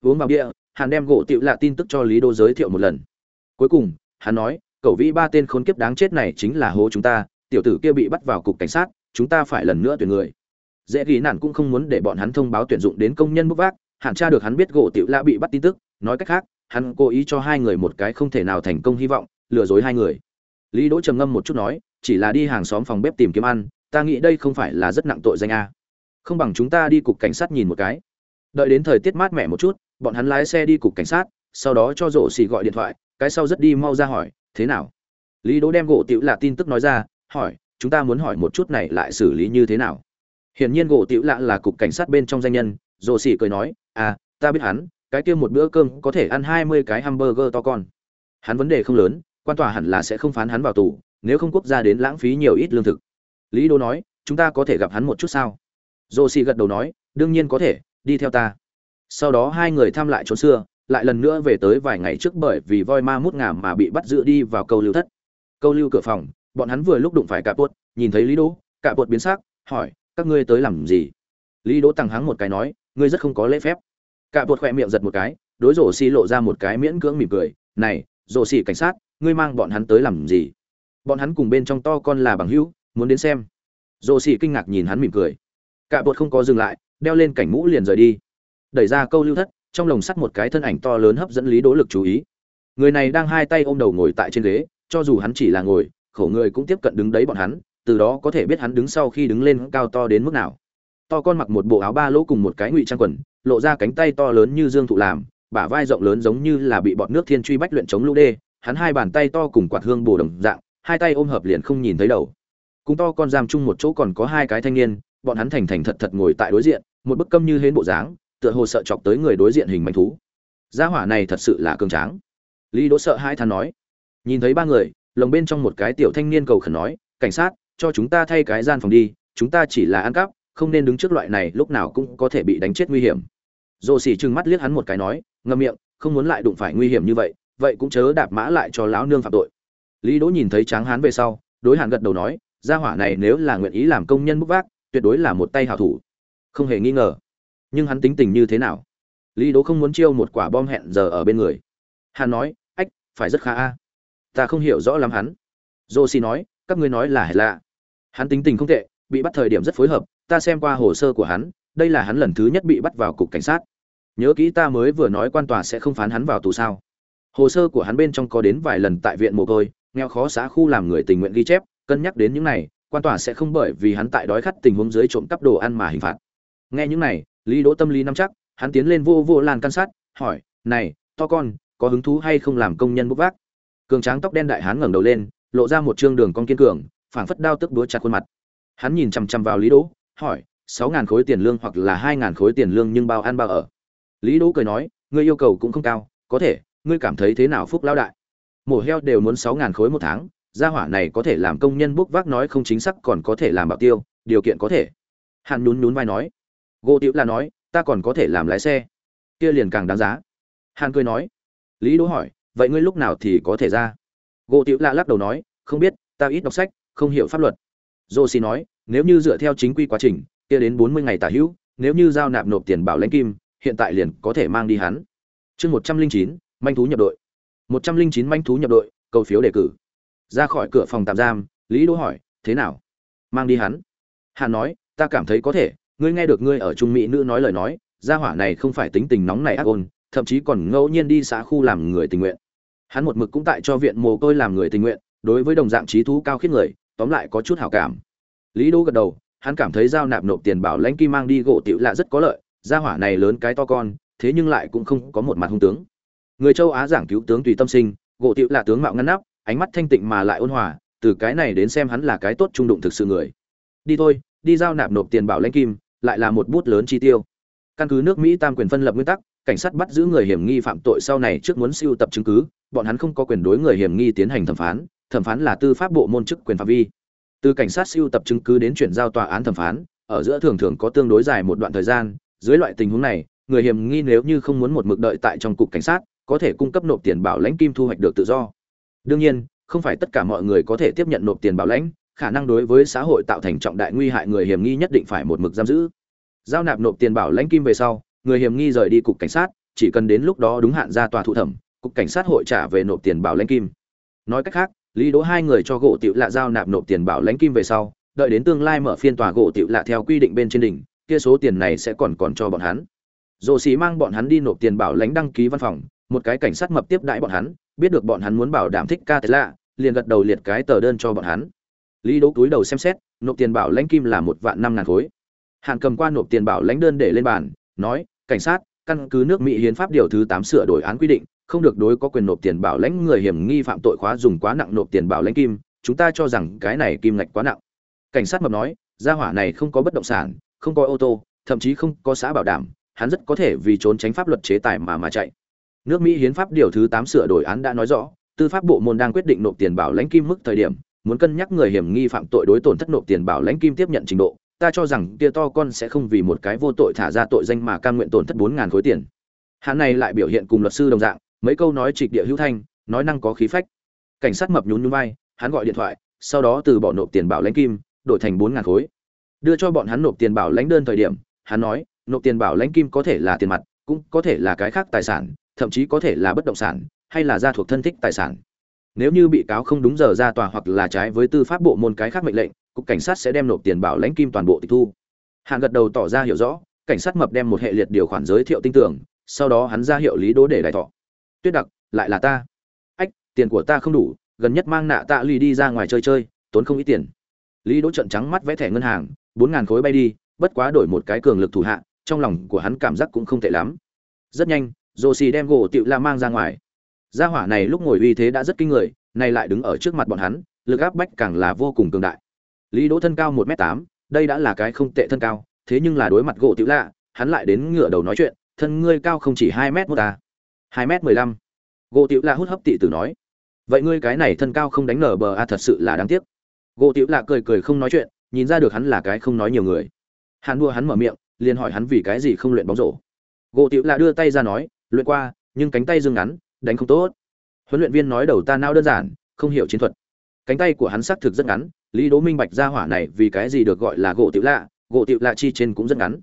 uống vào bia hắn đem gỗ tiểu lạ tin tức cho lý đô giới thiệu một lần. Cuối cùng, hắn nói cậu vĩ ba tên khốn kiếp đáng chết này chính là hố chúng ta, tiểu tử kia bị bắt vào cục cảnh sát, chúng ta phải lần nữa tuyển người. Dễ ghi nản cũng không muốn để bọn hắn thông báo tuyển dụng đến công nhân bốc vác hạn tra được hắn biết gỗ tiểu lạ bị bắt tin tức, nói cách khác, hắn cố ý cho hai người một cái không thể nào thành công hy vọng, lừa dối hai người. Lý đỗ trầm ngâm một chút nói, chỉ là đi hàng xóm phòng bếp tìm kiếm ăn, ta nghĩ đây không phải là rất nặng tội danh a. Không bằng chúng ta đi cục cảnh sát nhìn một cái. Đợi đến thời tiết mát mẻ một chút bọn hắn lái xe đi cục cảnh sát, sau đó cho rổ xì gọi điện thoại, cái sau rất đi mau ra hỏi, thế nào? Lý đỗ đem gỗ tiểu lạ tin tức nói ra, hỏi, chúng ta muốn hỏi một chút này lại xử lý như thế nào? Hiển nhiên gỗ tiểu lạ là cục cảnh sát bên trong danh nhân, rổ xì cười nói à ta biết hắn, cái kia một bữa cơm có thể ăn hai mươi cái hamburger to con. Hắn vấn đề không lớn, quan tòa hẳn là sẽ không phán hắn vào tù, nếu không quốc gia đến lãng phí nhiều ít lương thực. Lý đô nói, chúng ta có thể gặp hắn một chút sao? Dô xì gật đầu nói, đương nhiên có thể, đi theo ta sau đó hai người thăm lại trốn xưa, lại lần nữa về tới vài ngày trước bởi vì voi ma mút ngà mà bị bắt giữ đi vào câu lưu thất. Câu lưu cửa phòng, bọn hắn vừa lúc đụng phải cả puột nhìn thấy lý đỗ cả puột biến sắc, hỏi, các ngươi tới làm gì? Lý đỗ tăng hắng một cái nói, ngươi rất không có lễ phép. Cả bột khỏe miệng giật một cái, đối rổ xì lộ ra một cái miễn cưỡng mỉm cười, này, rổ xì cảnh sát, ngươi mang bọn hắn tới làm gì? Bọn hắn cùng bên trong to con là bằng hữu, muốn đến xem. Rổ xì kinh ngạc nhìn hắn mỉm cười. Cả bột không có dừng lại, đeo lên cảnh mũ liền rời đi đẩy ra câu lưu thất, trong lồng sắt một cái thân ảnh to lớn hấp dẫn lý đỗ lực chú ý. Người này đang hai tay ôm đầu ngồi tại trên ghế, cho dù hắn chỉ là ngồi, khổ người cũng tiếp cận đứng đấy bọn hắn, từ đó có thể biết hắn đứng sau khi đứng lên cao to đến mức nào. To con mặc một bộ áo ba lỗ cùng một cái ngụy trang quần, lộ ra cánh tay to lớn như dương thụ làm, bả vai rộng lớn giống như là bị bọn nước thiên truy bách luyện chống lũ đê, hắn hai bàn tay to cùng quạt hương bồ đồng dạng, hai tay ôm hợp liền không nhìn thấy đầu. Cùng to con giam chung một chỗ còn có hai cái thanh niên, bọn hắn thành thành thật thật ngồi tại đối diện, một bức câm như hến bộ dáng tựa hồ sợ chọc tới người đối diện hình manh thú. Gia hỏa này thật sự là cường tráng. Lý đỗ sợ hai than nói. Nhìn thấy ba người, lồng bên trong một cái tiểu thanh niên cầu khẩn nói, cảnh sát, cho chúng ta thay cái gian phòng đi, chúng ta chỉ là ăn cắp, không nên đứng trước loại này lúc nào cũng có thể bị đánh chết nguy hiểm. Dồ xỉ trừng mắt liếc hắn một cái nói, ngậm miệng, không muốn lại đụng phải nguy hiểm như vậy vậy cũng chớ đạp mã lại cho lão nương phạm tội. Lý đỗ nhìn thấy tráng hán về sau, đối hàn gật đầu nói, gia hỏa này nếu là nguyện ý làm công nhân bốc vác, tuyệt đối là một tay hảo thủ. Không hề nghi ngờ nhưng hắn tính tình như thế nào? Lý đỗ không muốn chiêu một quả bom hẹn giờ ở bên người. Hắn nói, ách, phải rất khá a. Ta không hiểu rõ lắm hắn. Josie nói, các ngươi nói là hệ lạ. Hắn tính tình không tệ, bị bắt thời điểm rất phối hợp, ta xem qua hồ sơ của hắn, đây là hắn lần thứ nhất bị bắt vào cục cảnh sát. Nhớ kỹ ta mới vừa nói quan tòa sẽ không phán hắn vào tù sao. Hồ sơ của hắn bên trong có đến vài lần tại viện mồ côi, nghèo khó xã khu làm người tình nguyện ghi chép, cân nhắc đến những này, quan tòa sẽ không bởi vì hắn tại đói khát tình huống dưới trộm cắp đồ ăn mà hình phạt. Nghe những này lý đỗ tâm lý nắm chắc, hắn tiến lên vô vô lan can sát, hỏi, này, to con, có hứng thú hay không làm công nhân bốc vác? Cường tráng tóc đen đại hán ngẩng đầu lên, lộ ra một trương đường con kiên cường, phảng phất đao tức đúa chặt khuôn mặt. Hắn nhìn chằm chằm vào lý đỗ, hỏi, sáu ngàn khối tiền lương hoặc là hai ngàn khối tiền lương nhưng bao ăn bao ở? Lý đỗ cười nói, ngươi yêu cầu cũng không cao, có thể, ngươi cảm thấy thế nào phúc lao đại? Mổ heo đều muốn sáu ngàn khối một tháng, gia hỏa này có thể làm công nhân bốc vác nói không chính xác còn có thể làm bảo tiêu, điều kiện có thể. Hắn nhún nhún vai nói gỗ tiểu là nói, ta còn có thể làm lái xe. Kia liền càng đáng giá. Hàn cười nói, lý đỗ hỏi, vậy ngươi lúc nào thì có thể ra? Gỗ tiểu là lắc đầu nói, không biết, ta ít đọc sách, không hiểu pháp luật. Dô xì nói, nếu như dựa theo chính quy quá trình, kia đến bốn mươi ngày tả hữu, nếu như giao nạp nộp tiền bảo lãnh kim, hiện tại liền có thể mang đi hắn. Chương một trăm linh chín, manh thú nhập đội. một trăm linh chín manh thú nhập đội, cầu phiếu đề cử. Ra khỏi cửa phòng tạm giam, lý đỗ hỏi, thế nào? Mang đi hắn? Hàn nói, ta cảm thấy có thể ngươi nghe được ngươi ở trung mỹ nữ nói lời nói, gia hỏa này không phải tính tình nóng này ác ôn, thậm chí còn ngẫu nhiên đi xã khu làm người tình nguyện. Hắn một mực cũng tại cho viện mồ côi làm người tình nguyện, đối với đồng dạng trí thú cao khiết người, tóm lại có chút hảo cảm. Lý đỗ gật đầu, hắn cảm thấy giao nạp nộp tiền bảo lãnh kim mang đi gỗ tiểu lạ rất có lợi, gia hỏa này lớn cái to con, thế nhưng lại cũng không có một mặt hung tướng. Người châu á giảng cứu tướng tùy tâm sinh, gỗ tiểu lạ tướng mạo ngăn nắp, ánh mắt thanh tịnh mà lại ôn hòa, từ cái này đến xem hắn là cái tốt trung đụng thực sự người. Đi thôi, đi giao nạp nộp tiền bảo lãnh kim lại là một bút lớn chi tiêu. Căn cứ nước mỹ tam quyền phân lập nguyên tắc, cảnh sát bắt giữ người hiểm nghi phạm tội sau này trước muốn siêu tập chứng cứ, bọn hắn không có quyền đối người hiểm nghi tiến hành thẩm phán thẩm phán là tư pháp bộ môn chức quyền phạm vi. Từ cảnh sát siêu tập chứng cứ đến chuyển giao tòa án thẩm phán, ở giữa thường thường có tương đối dài một đoạn thời gian, dưới loại tình huống này, người hiểm nghi nếu như không muốn một mực đợi tại trong cục cảnh sát, có thể cung cấp nộp tiền bảo lãnh kim thu hoạch được tự do. Đương nhiên, không phải tất cả mọi người có thể tiếp nhận nộp tiền bảo lãnh khả năng đối với xã hội tạo thành trọng đại nguy hại người hiểm nghi nhất định phải một mực giam giữ. Giao nạp nộp tiền bảo lãnh kim về sau, người hiểm nghi rời đi cục cảnh sát, chỉ cần đến lúc đó đúng hạn ra tòa thụ thẩm, cục cảnh sát hội trả về nộp tiền bảo lãnh kim. Nói cách khác, lý đỗ hai người cho gỗ tiểu lạ giao nạp nộp tiền bảo lãnh kim về sau, đợi đến tương lai mở phiên tòa gỗ tiểu lạ theo quy định bên trên đỉnh, kia số tiền này sẽ còn còn cho bọn hắn. Dồ xì mang bọn hắn đi nộp tiền bảo lãnh đăng ký văn phòng, một cái cảnh sát mập tiếp đãi bọn hắn, biết được bọn hắn muốn bảo đảm thích ca tệ lạ, liền gật đầu liệt cái tờ đơn cho bọn hắn lý đỗ túi đầu xem xét, nộp tiền bảo lãnh kim là một vạn năm ngàn khối. Hàn cầm qua nộp tiền bảo lãnh đơn để lên bàn, nói, cảnh sát, căn cứ nước mỹ hiến pháp điều thứ tám sửa đổi án quy định, không được đối có quyền nộp tiền bảo lãnh người hiểm nghi phạm tội khóa dùng quá nặng nộp tiền bảo lãnh kim, chúng ta cho rằng cái này kim ngạch quá nặng. Cảnh sát mập nói, gia hỏa này không có bất động sản, không có ô tô, thậm chí không có xã bảo đảm, hắn rất có thể vì trốn tránh pháp luật chế tài mà mà chạy. Nước mỹ hiến pháp điều thứ tám sửa đổi án đã nói rõ, tư pháp bộ môn đang quyết định nộp tiền bảo lãnh kim mức thời điểm muốn cân nhắc người hiểm nghi phạm tội đối tổn thất nộp tiền bảo lãnh kim tiếp nhận trình độ, ta cho rằng kia to con sẽ không vì một cái vô tội thả ra tội danh mà cam nguyện tổn thất bốn ngàn khối tiền. Hắn này lại biểu hiện cùng luật sư đồng dạng, mấy câu nói trịch địa hữu thanh, nói năng có khí phách. Cảnh sát mập nhún nhún vai, hắn gọi điện thoại, sau đó từ bỏ nộp tiền bảo lãnh kim, đổi thành bốn ngàn khối. Đưa cho bọn hắn nộp tiền bảo lãnh đơn thời điểm, hắn nói, nộp tiền bảo lãnh kim có thể là tiền mặt, cũng có thể là cái khác tài sản, thậm chí có thể là bất động sản, hay là gia thuộc thân thích tài sản nếu như bị cáo không đúng giờ ra tòa hoặc là trái với tư pháp bộ môn cái khác mệnh lệnh, cục cảnh sát sẽ đem nộp tiền bảo lãnh kim toàn bộ tịch thu. Hạng gật đầu tỏ ra hiểu rõ, cảnh sát mập đem một hệ liệt điều khoản giới thiệu tinh tưởng, sau đó hắn ra hiệu lý đố để đại thọ. Tuyết đặc, lại là ta. Ách, tiền của ta không đủ, gần nhất mang nạ tạ lì đi ra ngoài chơi chơi, tốn không ít tiền. Lý đỗ trận trắng mắt vẽ thẻ ngân hàng, bốn ngàn khối bay đi, bất quá đổi một cái cường lực thủ hạ, trong lòng của hắn cảm giác cũng không tệ lắm. Rất nhanh rồ xì đem gỗ tựu la mang ra ngoài gia hỏa này lúc ngồi uy thế đã rất kinh người, nay lại đứng ở trước mặt bọn hắn, lực áp bách càng là vô cùng cường đại. Lý đỗ thân cao một m tám, đây đã là cái không tệ thân cao, thế nhưng là đối mặt gỗ tiểu lạ, hắn lại đến ngửa đầu nói chuyện, thân ngươi cao không chỉ hai m một ta. Hai m mười lăm. Gỗ tiểu lạ hút hấp tị tử nói. Vậy ngươi cái này thân cao không đánh nở bờ a, thật sự là đáng tiếc. Gỗ tiểu lạ cười cười không nói chuyện, nhìn ra được hắn là cái không nói nhiều người. Hắn đua hắn mở miệng, liền hỏi hắn vì cái gì không luyện bóng rổ. Gỗ tiểu lạ đưa tay ra nói, luyện qua, nhưng cánh tay dương ngắn đánh không tốt. Huấn luyện viên nói đầu ta nao đơn giản, không hiểu chiến thuật. Cánh tay của hắn xác thực rất ngắn, lý đỗ minh bạch ra hỏa này vì cái gì được gọi là gỗ tiểu lạ, gỗ tiểu lạ chi trên cũng rất ngắn.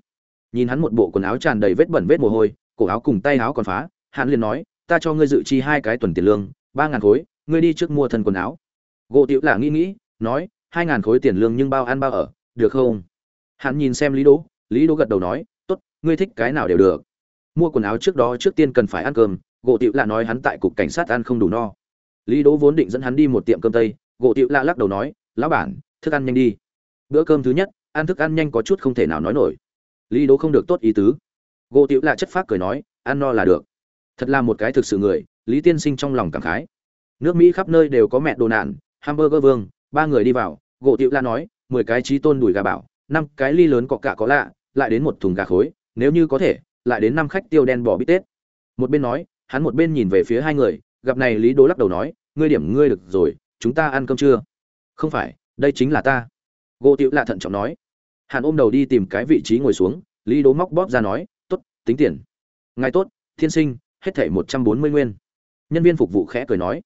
Nhìn hắn một bộ quần áo tràn đầy vết bẩn vết mồ hôi, cổ áo cùng tay áo còn phá, hắn liền nói, ta cho ngươi dự chi hai cái tuần tiền lương, ba ngàn khối, ngươi đi trước mua thân quần áo. Gỗ tiểu lạ nghĩ nghĩ, nói, hai ngàn khối tiền lương nhưng bao ăn bao ở, được không? Hắn nhìn xem lý đỗ lý đỗ gật đầu nói, tốt, ngươi thích cái nào đều được. Mua quần áo trước đó trước tiên cần phải ăn cơm gỗ Tiệu lạ nói hắn tại cục cảnh sát ăn không đủ no. Lý đỗ vốn định dẫn hắn đi một tiệm cơm tây, gỗ Tiệu lạ lắc đầu nói, lão bản, thức ăn nhanh đi. Bữa cơm thứ nhất, ăn thức ăn nhanh có chút không thể nào nói nổi. Lý đỗ không được tốt ý tứ. Gỗ Tiệu lạ chất phác cười nói, ăn no là được. Thật là một cái thực sự người, lý tiên sinh trong lòng cảm khái. Nước mỹ khắp nơi đều có mẹ đồ nạn, hamburger vương, ba người đi vào, gỗ Tiệu lạ nói, mười cái trí tôn đùi gà bảo, năm cái ly lớn cọ cạ có lạ, lại đến một thùng gà khối, nếu như có thể, lại đến năm khách tiêu đen bỏ bít tết. Một bên nói hắn một bên nhìn về phía hai người, gặp này lý đỗ lắc đầu nói, ngươi điểm ngươi được rồi, chúng ta ăn cơm chưa không phải, đây chính là ta. Gỗ tiểu lạ thận trọng nói. Hắn ôm đầu đi tìm cái vị trí ngồi xuống, lý đỗ móc bóp ra nói, tốt, tính tiền. Ngài tốt, thiên sinh, hết thảy một trăm bốn mươi nguyên. Nhân viên phục vụ khẽ cười nói.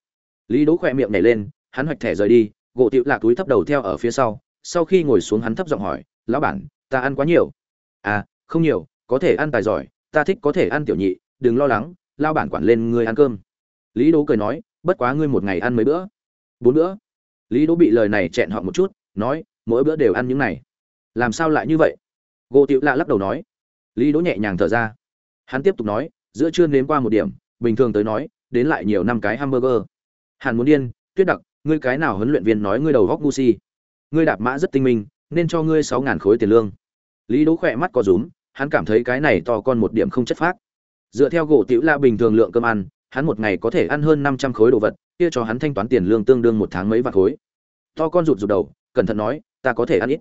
Lý đỗ khỏe miệng nhảy lên, hắn hoạch thẻ rời đi gỗ tiểu lạ túi thấp đầu theo ở phía sau sau khi ngồi xuống hắn thấp giọng hỏi, lão bản, ta ăn quá nhiều. À không nhiều, có thể ăn tài giỏi, ta thích có thể ăn tiểu nhị, đừng lo lắng lao bản quản lên ngươi ăn cơm. Lý đỗ cười nói, bất quá ngươi một ngày ăn mấy bữa? Bốn bữa. Lý đỗ bị lời này chẹn họ một chút, nói, mỗi bữa đều ăn những này. Làm sao lại như vậy? Gỗ tiểu lạ lắc đầu nói. Lý đỗ nhẹ nhàng thở ra. Hắn tiếp tục nói, giữa trưa nếm qua một điểm, bình thường tới nói, đến lại nhiều năm cái hamburger. Hàn muốn điên, tuyết đặc, ngươi cái nào huấn luyện viên nói ngươi đầu góc ngu si? Ngươi đạp mã rất tinh minh, nên cho ngươi sáu ngàn khối tiền lương. Lý đỗ khỏe mắt có rúm, hắn cảm thấy cái này to con một điểm không chất phác dựa theo gỗ tiểu La bình thường lượng cơm ăn, hắn một ngày có thể ăn hơn năm trăm khối đồ vật, kia cho hắn thanh toán tiền lương tương đương một tháng mấy vạn khối. To con rụt rụt đầu, cẩn thận nói, ta có thể ăn ít.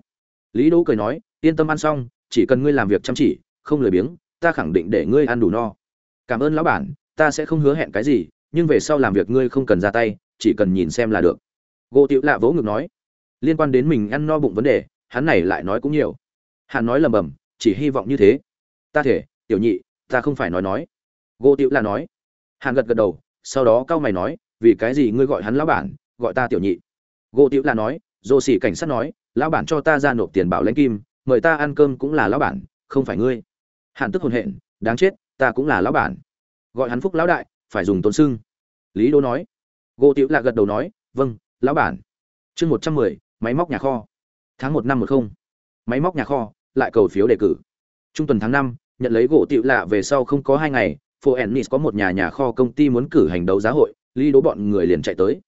Lý đỗ cười nói, yên tâm ăn xong, chỉ cần ngươi làm việc chăm chỉ, không lười biếng, ta khẳng định để ngươi ăn đủ no. Cảm ơn lão bản, ta sẽ không hứa hẹn cái gì, nhưng về sau làm việc ngươi không cần ra tay, chỉ cần nhìn xem là được. Gỗ tiểu lạ vỗ ngực nói. Liên quan đến mình ăn no bụng vấn đề, hắn này lại nói cũng nhiều. Hắn nói lầm bầm, chỉ hy vọng như thế. Ta thể, tiểu nhị ta không phải nói nói. Gỗ tiểu là nói. Hàn gật gật đầu, sau đó cao mày nói, vì cái gì ngươi gọi hắn lão bản, gọi ta tiểu nhị? Gỗ tiểu là nói, dồ xỉ cảnh sát nói, lão bản cho ta ra nộp tiền bảo lãnh kim, mời ta ăn cơm cũng là lão bản, không phải ngươi. Hàn tức hồn hện, đáng chết, ta cũng là lão bản. Gọi hắn phúc lão đại, phải dùng tôn sưng lý đô nói. Gỗ tiểu là gật đầu nói vâng lão bản. Chương một trăm mười, máy móc nhà kho. Tháng một năm một không. Máy móc nhà kho, lại cầu phiếu đề cử. Trung tuần tháng năm nhận lấy gỗ tiểu lạ về sau không có hai ngày, phố ennis có một nhà nhà kho công ty muốn cử hành đấu giá hội, lý đố bọn người liền chạy tới.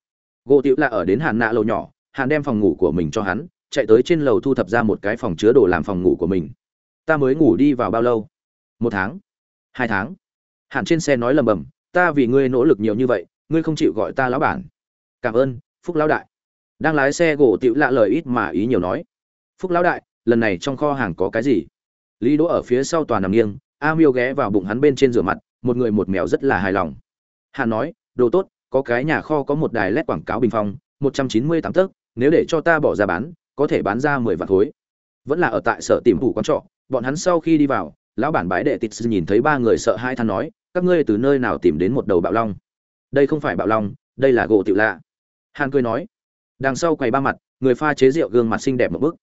Gỗ tiểu lạ ở đến hàn nạ lầu nhỏ, hàn đem phòng ngủ của mình cho hắn, chạy tới trên lầu thu thập ra một cái phòng chứa đồ làm phòng ngủ của mình. Ta mới ngủ đi vào bao lâu? Một tháng. Hai tháng. Hàn trên xe nói lầm bầm, ta vì ngươi nỗ lực nhiều như vậy, ngươi không chịu gọi ta lão bản. Cảm ơn, phúc lão đại. Đang lái xe gỗ tiểu lạ lời ít mà ý nhiều nói. Phúc lão đại, lần này trong kho hàng có cái gì? Lý đỗ ở phía sau tòa nằm nghiêng, a miêu ghé vào bụng hắn bên trên rửa mặt, một người một mèo rất là hài lòng. Hàn nói, đồ tốt, có cái nhà kho có một đài led quảng cáo bình phong, một trăm chín mươi tám tấc, nếu để cho ta bỏ ra bán, có thể bán ra mười vạn khối. Vẫn là ở tại sở tìm thủ quan trọ, bọn hắn sau khi đi vào, lão bản bãi đệ tịt nhìn thấy ba người sợ hai than nói, các ngươi từ nơi nào tìm đến một đầu bạo long? Đây không phải bạo long, đây là gỗ tiểu lạ. Hàn cười nói, đằng sau quầy ba mặt, người pha chế rượu gương mặt xinh đẹp một bức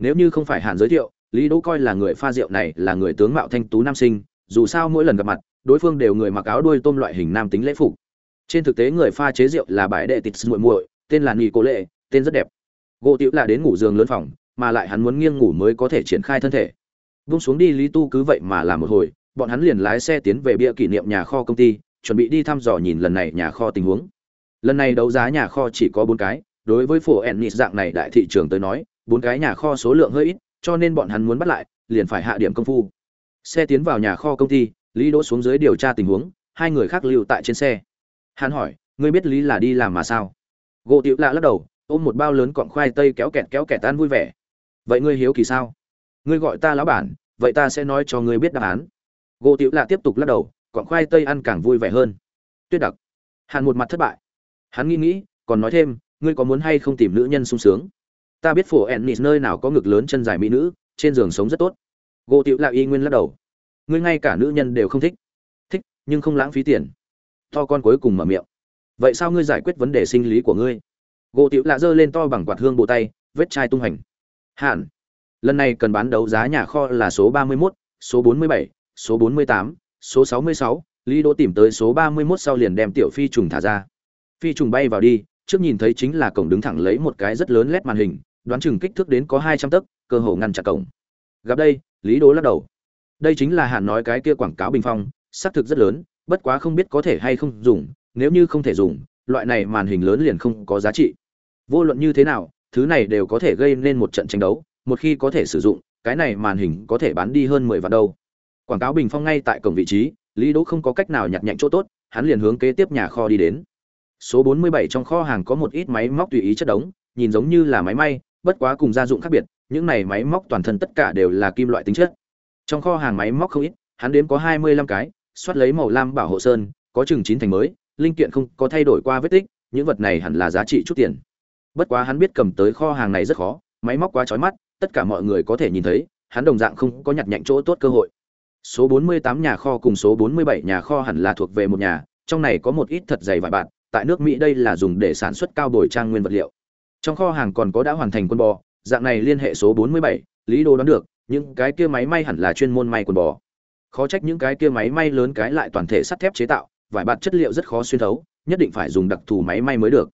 nếu như không phải hàn giới thiệu lý đỗ coi là người pha rượu này là người tướng mạo thanh tú nam sinh, dù sao mỗi lần gặp mặt, đối phương đều người mặc áo đuôi tôm loại hình nam tính lễ phục. Trên thực tế người pha chế rượu là bãi đệ tịt muội muội, tên là nị Cố lệ tên rất đẹp. Gỗ tiểu là đến ngủ giường lớn phòng, mà lại hắn muốn nghiêng ngủ mới có thể triển khai thân thể. Vung xuống đi lý tu cứ vậy mà làm một hồi, bọn hắn liền lái xe tiến về bia kỷ niệm nhà kho công ty, chuẩn bị đi thăm dò nhìn lần này nhà kho tình huống. Lần này đấu giá nhà kho chỉ có bốn cái, đối với phổ ennis dạng này đại thị trường tới nói, bốn cái nhà kho số lượng hơi ít cho nên bọn hắn muốn bắt lại, liền phải hạ điểm công phu. Xe tiến vào nhà kho công ty, lý đỗ xuống dưới điều tra tình huống, hai người khác lưu tại trên xe. Hắn hỏi, ngươi biết lý là đi làm mà sao? Gỗ tiểu lạ lắc đầu, ôm một bao lớn cọng khoai tây kéo kẹt kéo kẹt tan vui vẻ. Vậy ngươi hiếu kỳ sao? Ngươi gọi ta lão bản, vậy ta sẽ nói cho ngươi biết đáp án. Gỗ tiểu lạ tiếp tục lắc đầu, cọng khoai tây ăn càng vui vẻ hơn. Tuyết đặc. Hàn một mặt thất bại. Hắn nghĩ nghĩ, còn nói thêm, ngươi có muốn hay không tìm nữ nhân sung sướng? Ta biết phổ ennis nơi nào có ngực lớn chân dài mỹ nữ trên giường sống rất tốt. Gỗ tiểu lạ y nguyên lắc đầu. Ngươi ngay cả nữ nhân đều không thích. Thích nhưng không lãng phí tiền. To con cuối cùng mở miệng. Vậy sao ngươi giải quyết vấn đề sinh lý của ngươi? Gỗ tiểu lạ giơ lên to bằng quạt hương bộ tay vết chai tung hành. Hạn lần này cần bán đấu giá nhà kho là số 31, số 47, số 48, số 66, lý đỗ tìm tới số 31 sau liền đem tiểu phi trùng thả ra. Phi trùng bay vào đi trước nhìn thấy chính là cổng đứng thẳng lấy một cái rất lớn lét màn hình đoán chừng kích thước đến có 200 tấc, cơ hồ ngăn chặn cổng. Gặp đây, lý đỗ lắc đầu. Đây chính là hạn nói cái kia quảng cáo bình phong, xác thực rất lớn, bất quá không biết có thể hay không dùng, nếu như không thể dùng, loại này màn hình lớn liền không có giá trị. Vô luận như thế nào, thứ này đều có thể gây nên một trận tranh đấu, một khi có thể sử dụng, cái này màn hình có thể bán đi hơn mười vạn đâu. Quảng cáo bình phong ngay tại cổng vị trí, lý đỗ không có cách nào nhặt nhạnh chỗ tốt, hắn liền hướng kế tiếp nhà kho đi đến. Số 47 trong kho hàng có một ít máy móc tùy ý chất đống, nhìn giống như là máy may bất quá cùng gia dụng khác biệt, những này máy móc toàn thân tất cả đều là kim loại tính chất. Trong kho hàng máy móc không ít, hắn đếm có 25 cái, soát lấy màu lam bảo hộ sơn, có chừng chín thành mới, linh kiện không có thay đổi qua vết tích, những vật này hẳn là giá trị chút tiền. Bất quá hắn biết cầm tới kho hàng này rất khó, máy móc quá chói mắt, tất cả mọi người có thể nhìn thấy, hắn đồng dạng không có nhặt nhạnh chỗ tốt cơ hội. Số 48 nhà kho cùng số 47 nhà kho hẳn là thuộc về một nhà, trong này có một ít thật dày vài bạn tại nước mỹ đây là dùng để sản xuất cao bồi trang nguyên vật liệu trong kho hàng còn có đã hoàn thành quần bò dạng này liên hệ số 47, lý đồ đoán được những cái kia máy may hẳn là chuyên môn may quần bò. Khó trách những cái kia máy may lớn cái lại toàn thể sắt thép chế tạo vải bạt chất liệu rất khó xuyên thấu nhất định phải dùng đặc thù máy may mới được.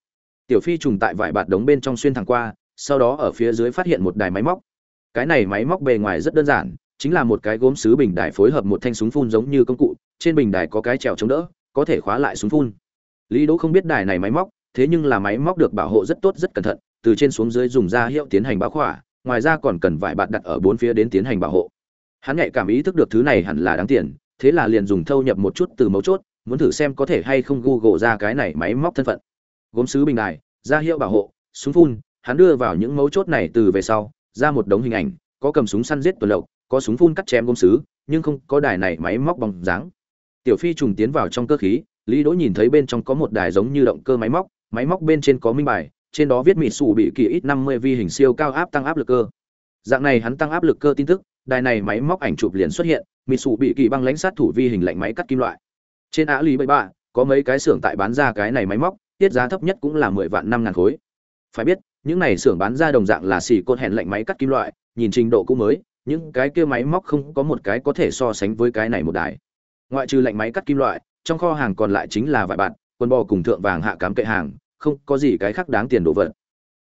Tiểu phi trùng tại vải bạt đống bên trong xuyên thẳng qua sau đó ở phía dưới phát hiện một đài máy móc. Cái này máy móc bề ngoài rất đơn giản chính là một cái gốm sứ bình đài phối hợp một thanh súng phun giống như công cụ trên bình đài có cái trèo chống đỡ có thể khóa lại súng phun. Lý đỗ không biết đài này máy móc thế nhưng là máy móc được bảo hộ rất tốt rất cẩn thận, từ trên xuống dưới dùng da hiệu tiến hành báo khỏa, ngoài ra còn cần vải bạt đặt ở bốn phía đến tiến hành bảo hộ. Hắn nhạy cảm ý thức được thứ này hẳn là đáng tiền, thế là liền dùng thâu nhập một chút từ mấu chốt, muốn thử xem có thể hay không google ra cái này máy móc thân phận. Gốm sứ bình đài ra hiệu bảo hộ, súng phun, hắn đưa vào những mấu chốt này từ về sau, ra một đống hình ảnh, có cầm súng săn giết tuần lậu có súng phun cắt chém gốm sứ, nhưng không có đài này máy móc bằng dáng. Tiểu phi trùng tiến vào trong cơ khí, lý đỗ nhìn thấy bên trong có một đài giống như động cơ máy móc máy móc bên trên có minh bài, trên đó viết mịt sủ bị kỳ ít 50 vi hình siêu cao áp tăng áp lực cơ. Dạng này hắn tăng áp lực cơ tin tức, đài này máy móc ảnh chụp liền xuất hiện mịt sủ bị kỳ băng lãnh sát thủ vi hình lạnh máy cắt kim loại. Trên á lý bảy ba có mấy cái xưởng tại bán ra cái này máy móc, tiết giá thấp nhất cũng là 10 vạn năm ngàn khối. Phải biết, những này xưởng bán ra đồng dạng là xì côn hẹn lạnh máy cắt kim loại, nhìn trình độ cũ mới, những cái kia máy móc không có một cái có thể so sánh với cái này một đài. Ngoại trừ lạnh máy cắt kim loại, trong kho hàng còn lại chính là vài bạn quần bò cùng thượng vàng hạ cám kệ hàng, không có gì cái khác đáng tiền đồ vật.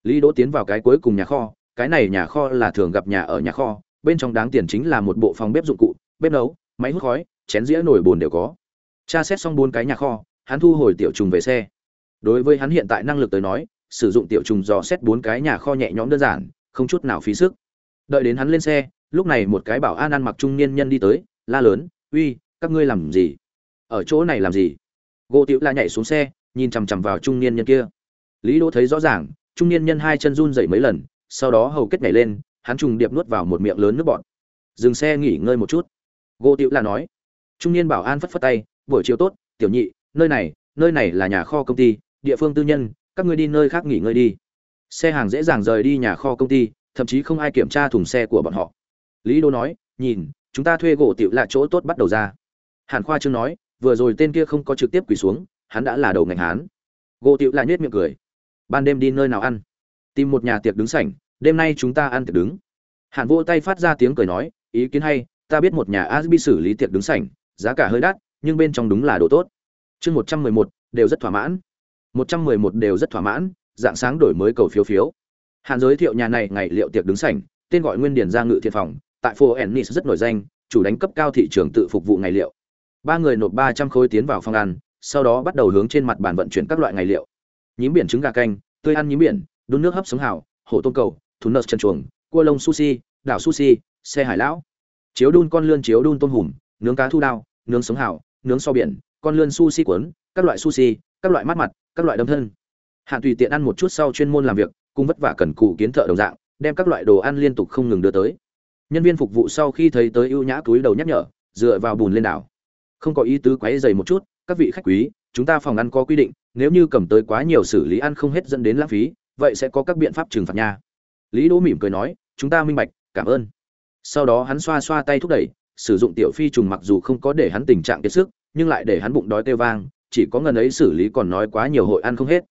Lý đỗ tiến vào cái cuối cùng nhà kho, cái này nhà kho là thường gặp nhà ở nhà kho, bên trong đáng tiền chính là một bộ phòng bếp dụng cụ, bếp nấu, máy hút khói, chén dĩa nổi bồn đều có. Tra xét xong bốn cái nhà kho, hắn thu hồi tiểu trùng về xe. Đối với hắn hiện tại năng lực tới nói, sử dụng tiểu trùng dò xét bốn cái nhà kho nhẹ nhõm đơn giản, không chút nào phí sức. Đợi đến hắn lên xe, lúc này một cái bảo an ăn mặc trung niên nhân đi tới, la lớn, uy, các ngươi làm gì? Ở chỗ này làm gì? Gỗ tiểu la nhảy xuống xe, nhìn chằm chằm vào trung niên nhân kia. Lý đỗ thấy rõ ràng, trung niên nhân hai chân run dậy mấy lần, sau đó hầu kết nhảy lên, hắn trùng điệp nuốt vào một miệng lớn nước bọt. Dừng xe nghỉ ngơi một chút. Gỗ tiểu la nói. Trung niên bảo an phất phất tay, buổi chiều tốt, tiểu nhị, nơi này nơi này là nhà kho công ty, địa phương tư nhân, các ngươi đi nơi khác nghỉ ngơi đi. Xe hàng dễ dàng rời đi nhà kho công ty, thậm chí không ai kiểm tra thùng xe của bọn họ. Lý đô nói, nhìn, chúng ta thuê gỗ tiểu là chỗ tốt bắt đầu ra. Hàn khoa trương nói vừa rồi tên kia không có trực tiếp quỳ xuống, hắn đã là đầu ngành hán. Gỗ tiểu lại nhếch miệng cười. Ban đêm đi nơi nào ăn? Tìm một nhà tiệc đứng sảnh, đêm nay chúng ta ăn tiệc đứng. Hàn vỗ tay phát ra tiếng cười nói, ý kiến hay, ta biết một nhà asbi xử lý tiệc đứng sảnh, giá cả hơi đắt, nhưng bên trong đúng là đồ tốt. Chương một trăm mười một, đều rất thỏa mãn. Một trăm mười một đều rất thỏa mãn, dạng sáng đổi mới cầu phiếu phiếu. Hàn giới thiệu nhà này ngày liệu tiệc đứng sảnh, tên gọi nguyên điển gia ngự thiện phòng, tại phố ennis rất nổi danh, chủ đánh cấp cao thị trường tự phục vụ ngày liệu ba người nộp ba trăm khối tiến vào phòng ăn, sau đó bắt đầu hướng trên mặt bàn vận chuyển các loại ngày liệu. Nhím biển trứng gà canh, tươi ăn nhím biển, đun nước hấp sống hào hổ tôm cầu, thú nợ chân chuồng, cua lông sushi, đảo sushi, xe hải lão. Chiếu đun con lươn chiếu đun tôm hùm, nướng cá thu đao, nướng sống hào nướng so biển, con lươn sushi cuốn, các loại sushi, các loại mát mặt, các loại đâm thân. Hạn tùy tiện ăn một chút sau chuyên môn làm việc, cùng vất vả cần cù kiến thợ đồng dạng, đem các loại đồ ăn liên tục không ngừng đưa tới. Nhân viên phục vụ sau khi thấy tới ưu nhã túi đầu nhắc nhở, dựa vào bùn lên đảo không có ý tứ quấy dày một chút, các vị khách quý, chúng ta phòng ăn có quy định, nếu như cầm tới quá nhiều xử lý ăn không hết dẫn đến lãng phí, vậy sẽ có các biện pháp trừng phạt nha. Lý đỗ mỉm cười nói, chúng ta minh bạch, cảm ơn. Sau đó hắn xoa xoa tay thúc đẩy, sử dụng tiểu phi trùng mặc dù không có để hắn tình trạng kiệt sức, nhưng lại để hắn bụng đói kêu vang, chỉ có ngần ấy xử lý còn nói quá nhiều hội ăn không hết.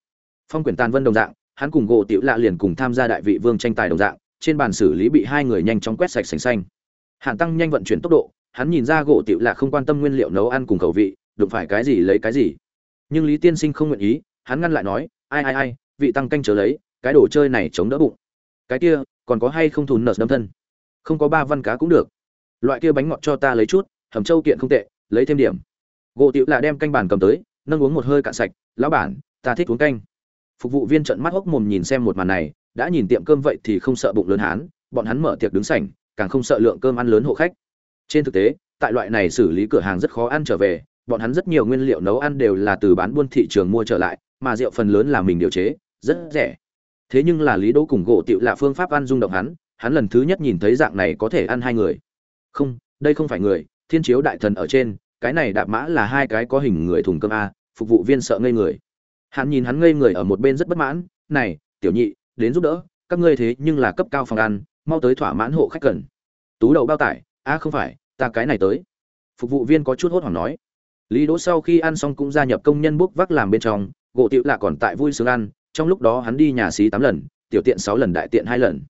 Phong quyển tàn vân đồng dạng, hắn cùng gỗ tiểu lạ liền cùng tham gia đại vị vương tranh tài đồng dạng, trên bàn xử lý bị hai người nhanh chóng quét sạch sành xanh. Hạn tăng nhanh vận chuyển tốc độ hắn nhìn ra gỗ tiểu là không quan tâm nguyên liệu nấu ăn cùng khẩu vị, đụng phải cái gì lấy cái gì. Nhưng lý tiên sinh không nguyện ý, hắn ngăn lại nói, ai ai ai, vị tăng canh chờ lấy, cái đồ chơi này chống đỡ bụng. Cái kia, còn có hay không thùn nợ đâm thân? Không có ba văn cá cũng được. Loại kia bánh ngọt cho ta lấy chút, hầm châu kiện không tệ, lấy thêm điểm. Gỗ tiểu là đem canh bàn cầm tới, nâng uống một hơi cạn sạch, lão bản, ta thích uống canh. Phục vụ viên trợn mắt hốc mồm nhìn xem một màn này, đã nhìn tiệm cơm vậy thì không sợ bụng lớn hán, bọn hắn mở tiệc đứng sảnh, càng không sợ lượng cơm ăn lớn hộ khách trên thực tế, tại loại này xử lý cửa hàng rất khó ăn trở về, bọn hắn rất nhiều nguyên liệu nấu ăn đều là từ bán buôn thị trường mua trở lại, mà rượu phần lớn là mình điều chế, rất rẻ. Thế nhưng là lý đỗ cùng gỗ tiểu là phương pháp ăn rung động hắn hắn lần thứ nhất nhìn thấy dạng này có thể ăn hai người. Không, đây không phải người, thiên chiếu đại thần ở trên, cái này đạp mã là hai cái có hình người thùng cơm a, phục vụ viên sợ ngây người. Hắn nhìn hắn ngây người ở một bên rất bất mãn, này, tiểu nhị, đến giúp đỡ, các ngươi thế nhưng là cấp cao phòng ăn, mau tới thỏa mãn hộ khách cần. Tú đầu bao tải, a không phải ta cái này tới. Phục vụ viên có chút hốt hoảng nói. Lý đỗ sau khi ăn xong cũng gia nhập công nhân bốc vác làm bên trong, gỗ tiệu là còn tại vui sướng ăn, trong lúc đó hắn đi nhà xí tám lần, tiểu tiện sáu lần, đại tiện hai lần.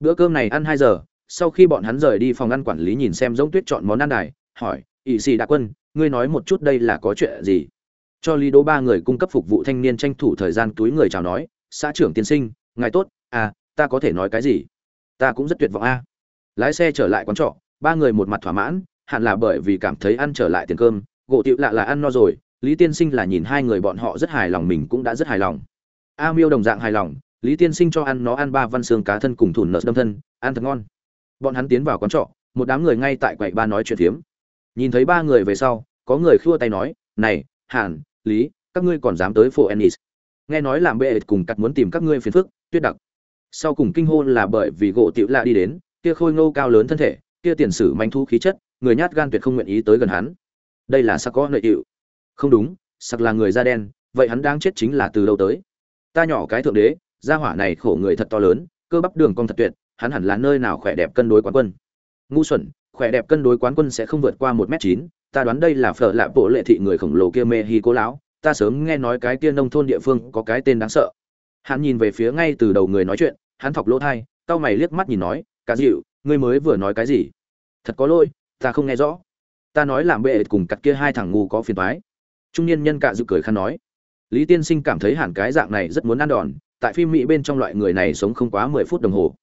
Bữa cơm này ăn hai giờ, sau khi bọn hắn rời đi phòng ăn quản lý nhìn xem giống tuyết chọn món ăn đài, hỏi ỵ xì đạ quân, ngươi nói một chút đây là có chuyện gì? Cho lý đỗ ba người cung cấp phục vụ thanh niên tranh thủ thời gian túi người chào nói, xã trưởng tiên sinh, ngài tốt à ta có thể nói cái gì? Ta cũng rất tuyệt vọng a. Lái xe trở lại quán trọ ba người một mặt thỏa mãn, hẳn là bởi vì cảm thấy ăn trở lại tiền cơm, gỗ tiệu lạ là ăn no rồi, lý tiên sinh là nhìn hai người bọn họ rất hài lòng mình cũng đã rất hài lòng. A miêu đồng dạng hài lòng, lý tiên sinh cho ăn nó ăn ba văn xương cá thân cùng thủn nợ đâm thân, ăn thật ngon. Bọn hắn tiến vào quán trọ, một đám người ngay tại quầy ba nói chuyện phiếm. Nhìn thấy ba người về sau, có người khua tay nói, này, hàn, lý, các ngươi còn dám tới phố ennis? Nghe nói làm bệ cùng cắt muốn tìm các ngươi phiền phức, tuyết đặc. Sau cùng kinh hôn là bởi vì gỗ Tiệu lạ đi đến, kia khôi ngô cao lớn thân thể kia tiền sử manh thu khí chất, người nhát gan tuyệt không nguyện ý tới gần hắn. Đây là sắc có nội hiệu không đúng, sắc là người da đen, vậy hắn đang chết chính là từ đâu tới? Ta nhỏ cái thượng đế, gia hỏa này khổ người thật to lớn, cơ bắp đường cong thật tuyệt, hắn hẳn là nơi nào khỏe đẹp cân đối quán quân? Ngu xuẩn, khỏe đẹp cân đối quán quân sẽ không vượt qua một m chín, ta đoán đây là phở lạ bộ lệ thị người khổng lồ kia mê hi cố lão, ta sớm nghe nói cái kia nông thôn địa phương có cái tên đáng sợ. Hắn nhìn về phía ngay từ đầu người nói chuyện, hắn thọc lỗ thai tao mày liếc mắt nhìn nói cá dịu ngươi mới vừa nói cái gì? Thật có lỗi, ta không nghe rõ. Ta nói làm bệ cùng cặt kia hai thằng ngu có phiền toái. Trung niên nhân cạ dự cười khăn nói. Lý tiên sinh cảm thấy hẳn cái dạng này rất muốn ăn đòn, tại phim mỹ bên trong loại người này sống không quá mười phút đồng hồ.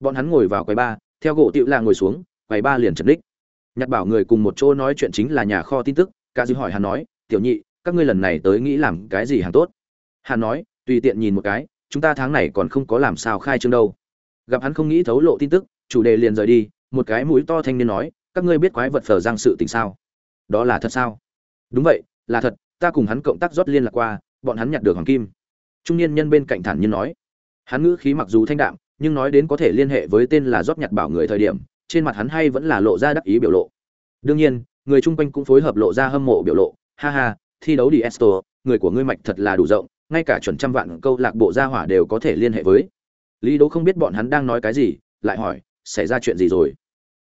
Bọn hắn ngồi vào quầy ba, theo gỗ tiệu là ngồi xuống, quầy ba liền trật đích nhặt bảo người cùng một chỗ nói chuyện chính là nhà kho tin tức, cạ dự hỏi hắn nói, tiểu nhị, các ngươi lần này tới nghĩ làm cái gì hàng tốt? Hắn nói, tùy tiện nhìn một cái, chúng ta tháng này còn không có làm sao khai trương đâu. Gặp hắn không nghĩ thấu lộ tin tức chủ đề liền rời đi, một cái mũi to thanh niên nói, các ngươi biết quái vật phở giang sự tình sao? Đó là thật sao? Đúng vậy, là thật, ta cùng hắn cộng tác rót liên lạc qua, bọn hắn nhặt được hoàng kim. Trung niên nhân bên cạnh thản nhiên nói. Hắn ngữ khí mặc dù thanh đạm, nhưng nói đến có thể liên hệ với tên là rót nhặt bảo người thời điểm, trên mặt hắn hay vẫn là lộ ra đắc ý biểu lộ. Đương nhiên, người chung quanh cũng phối hợp lộ ra hâm mộ biểu lộ. Ha ha, thi đấu đi esto, người của ngươi mạch thật là đủ rộng, ngay cả chuẩn trăm vạn câu lạc bộ gia hỏa đều có thể liên hệ với. Lý đỗ không biết bọn hắn đang nói cái gì, lại hỏi xảy ra chuyện gì rồi?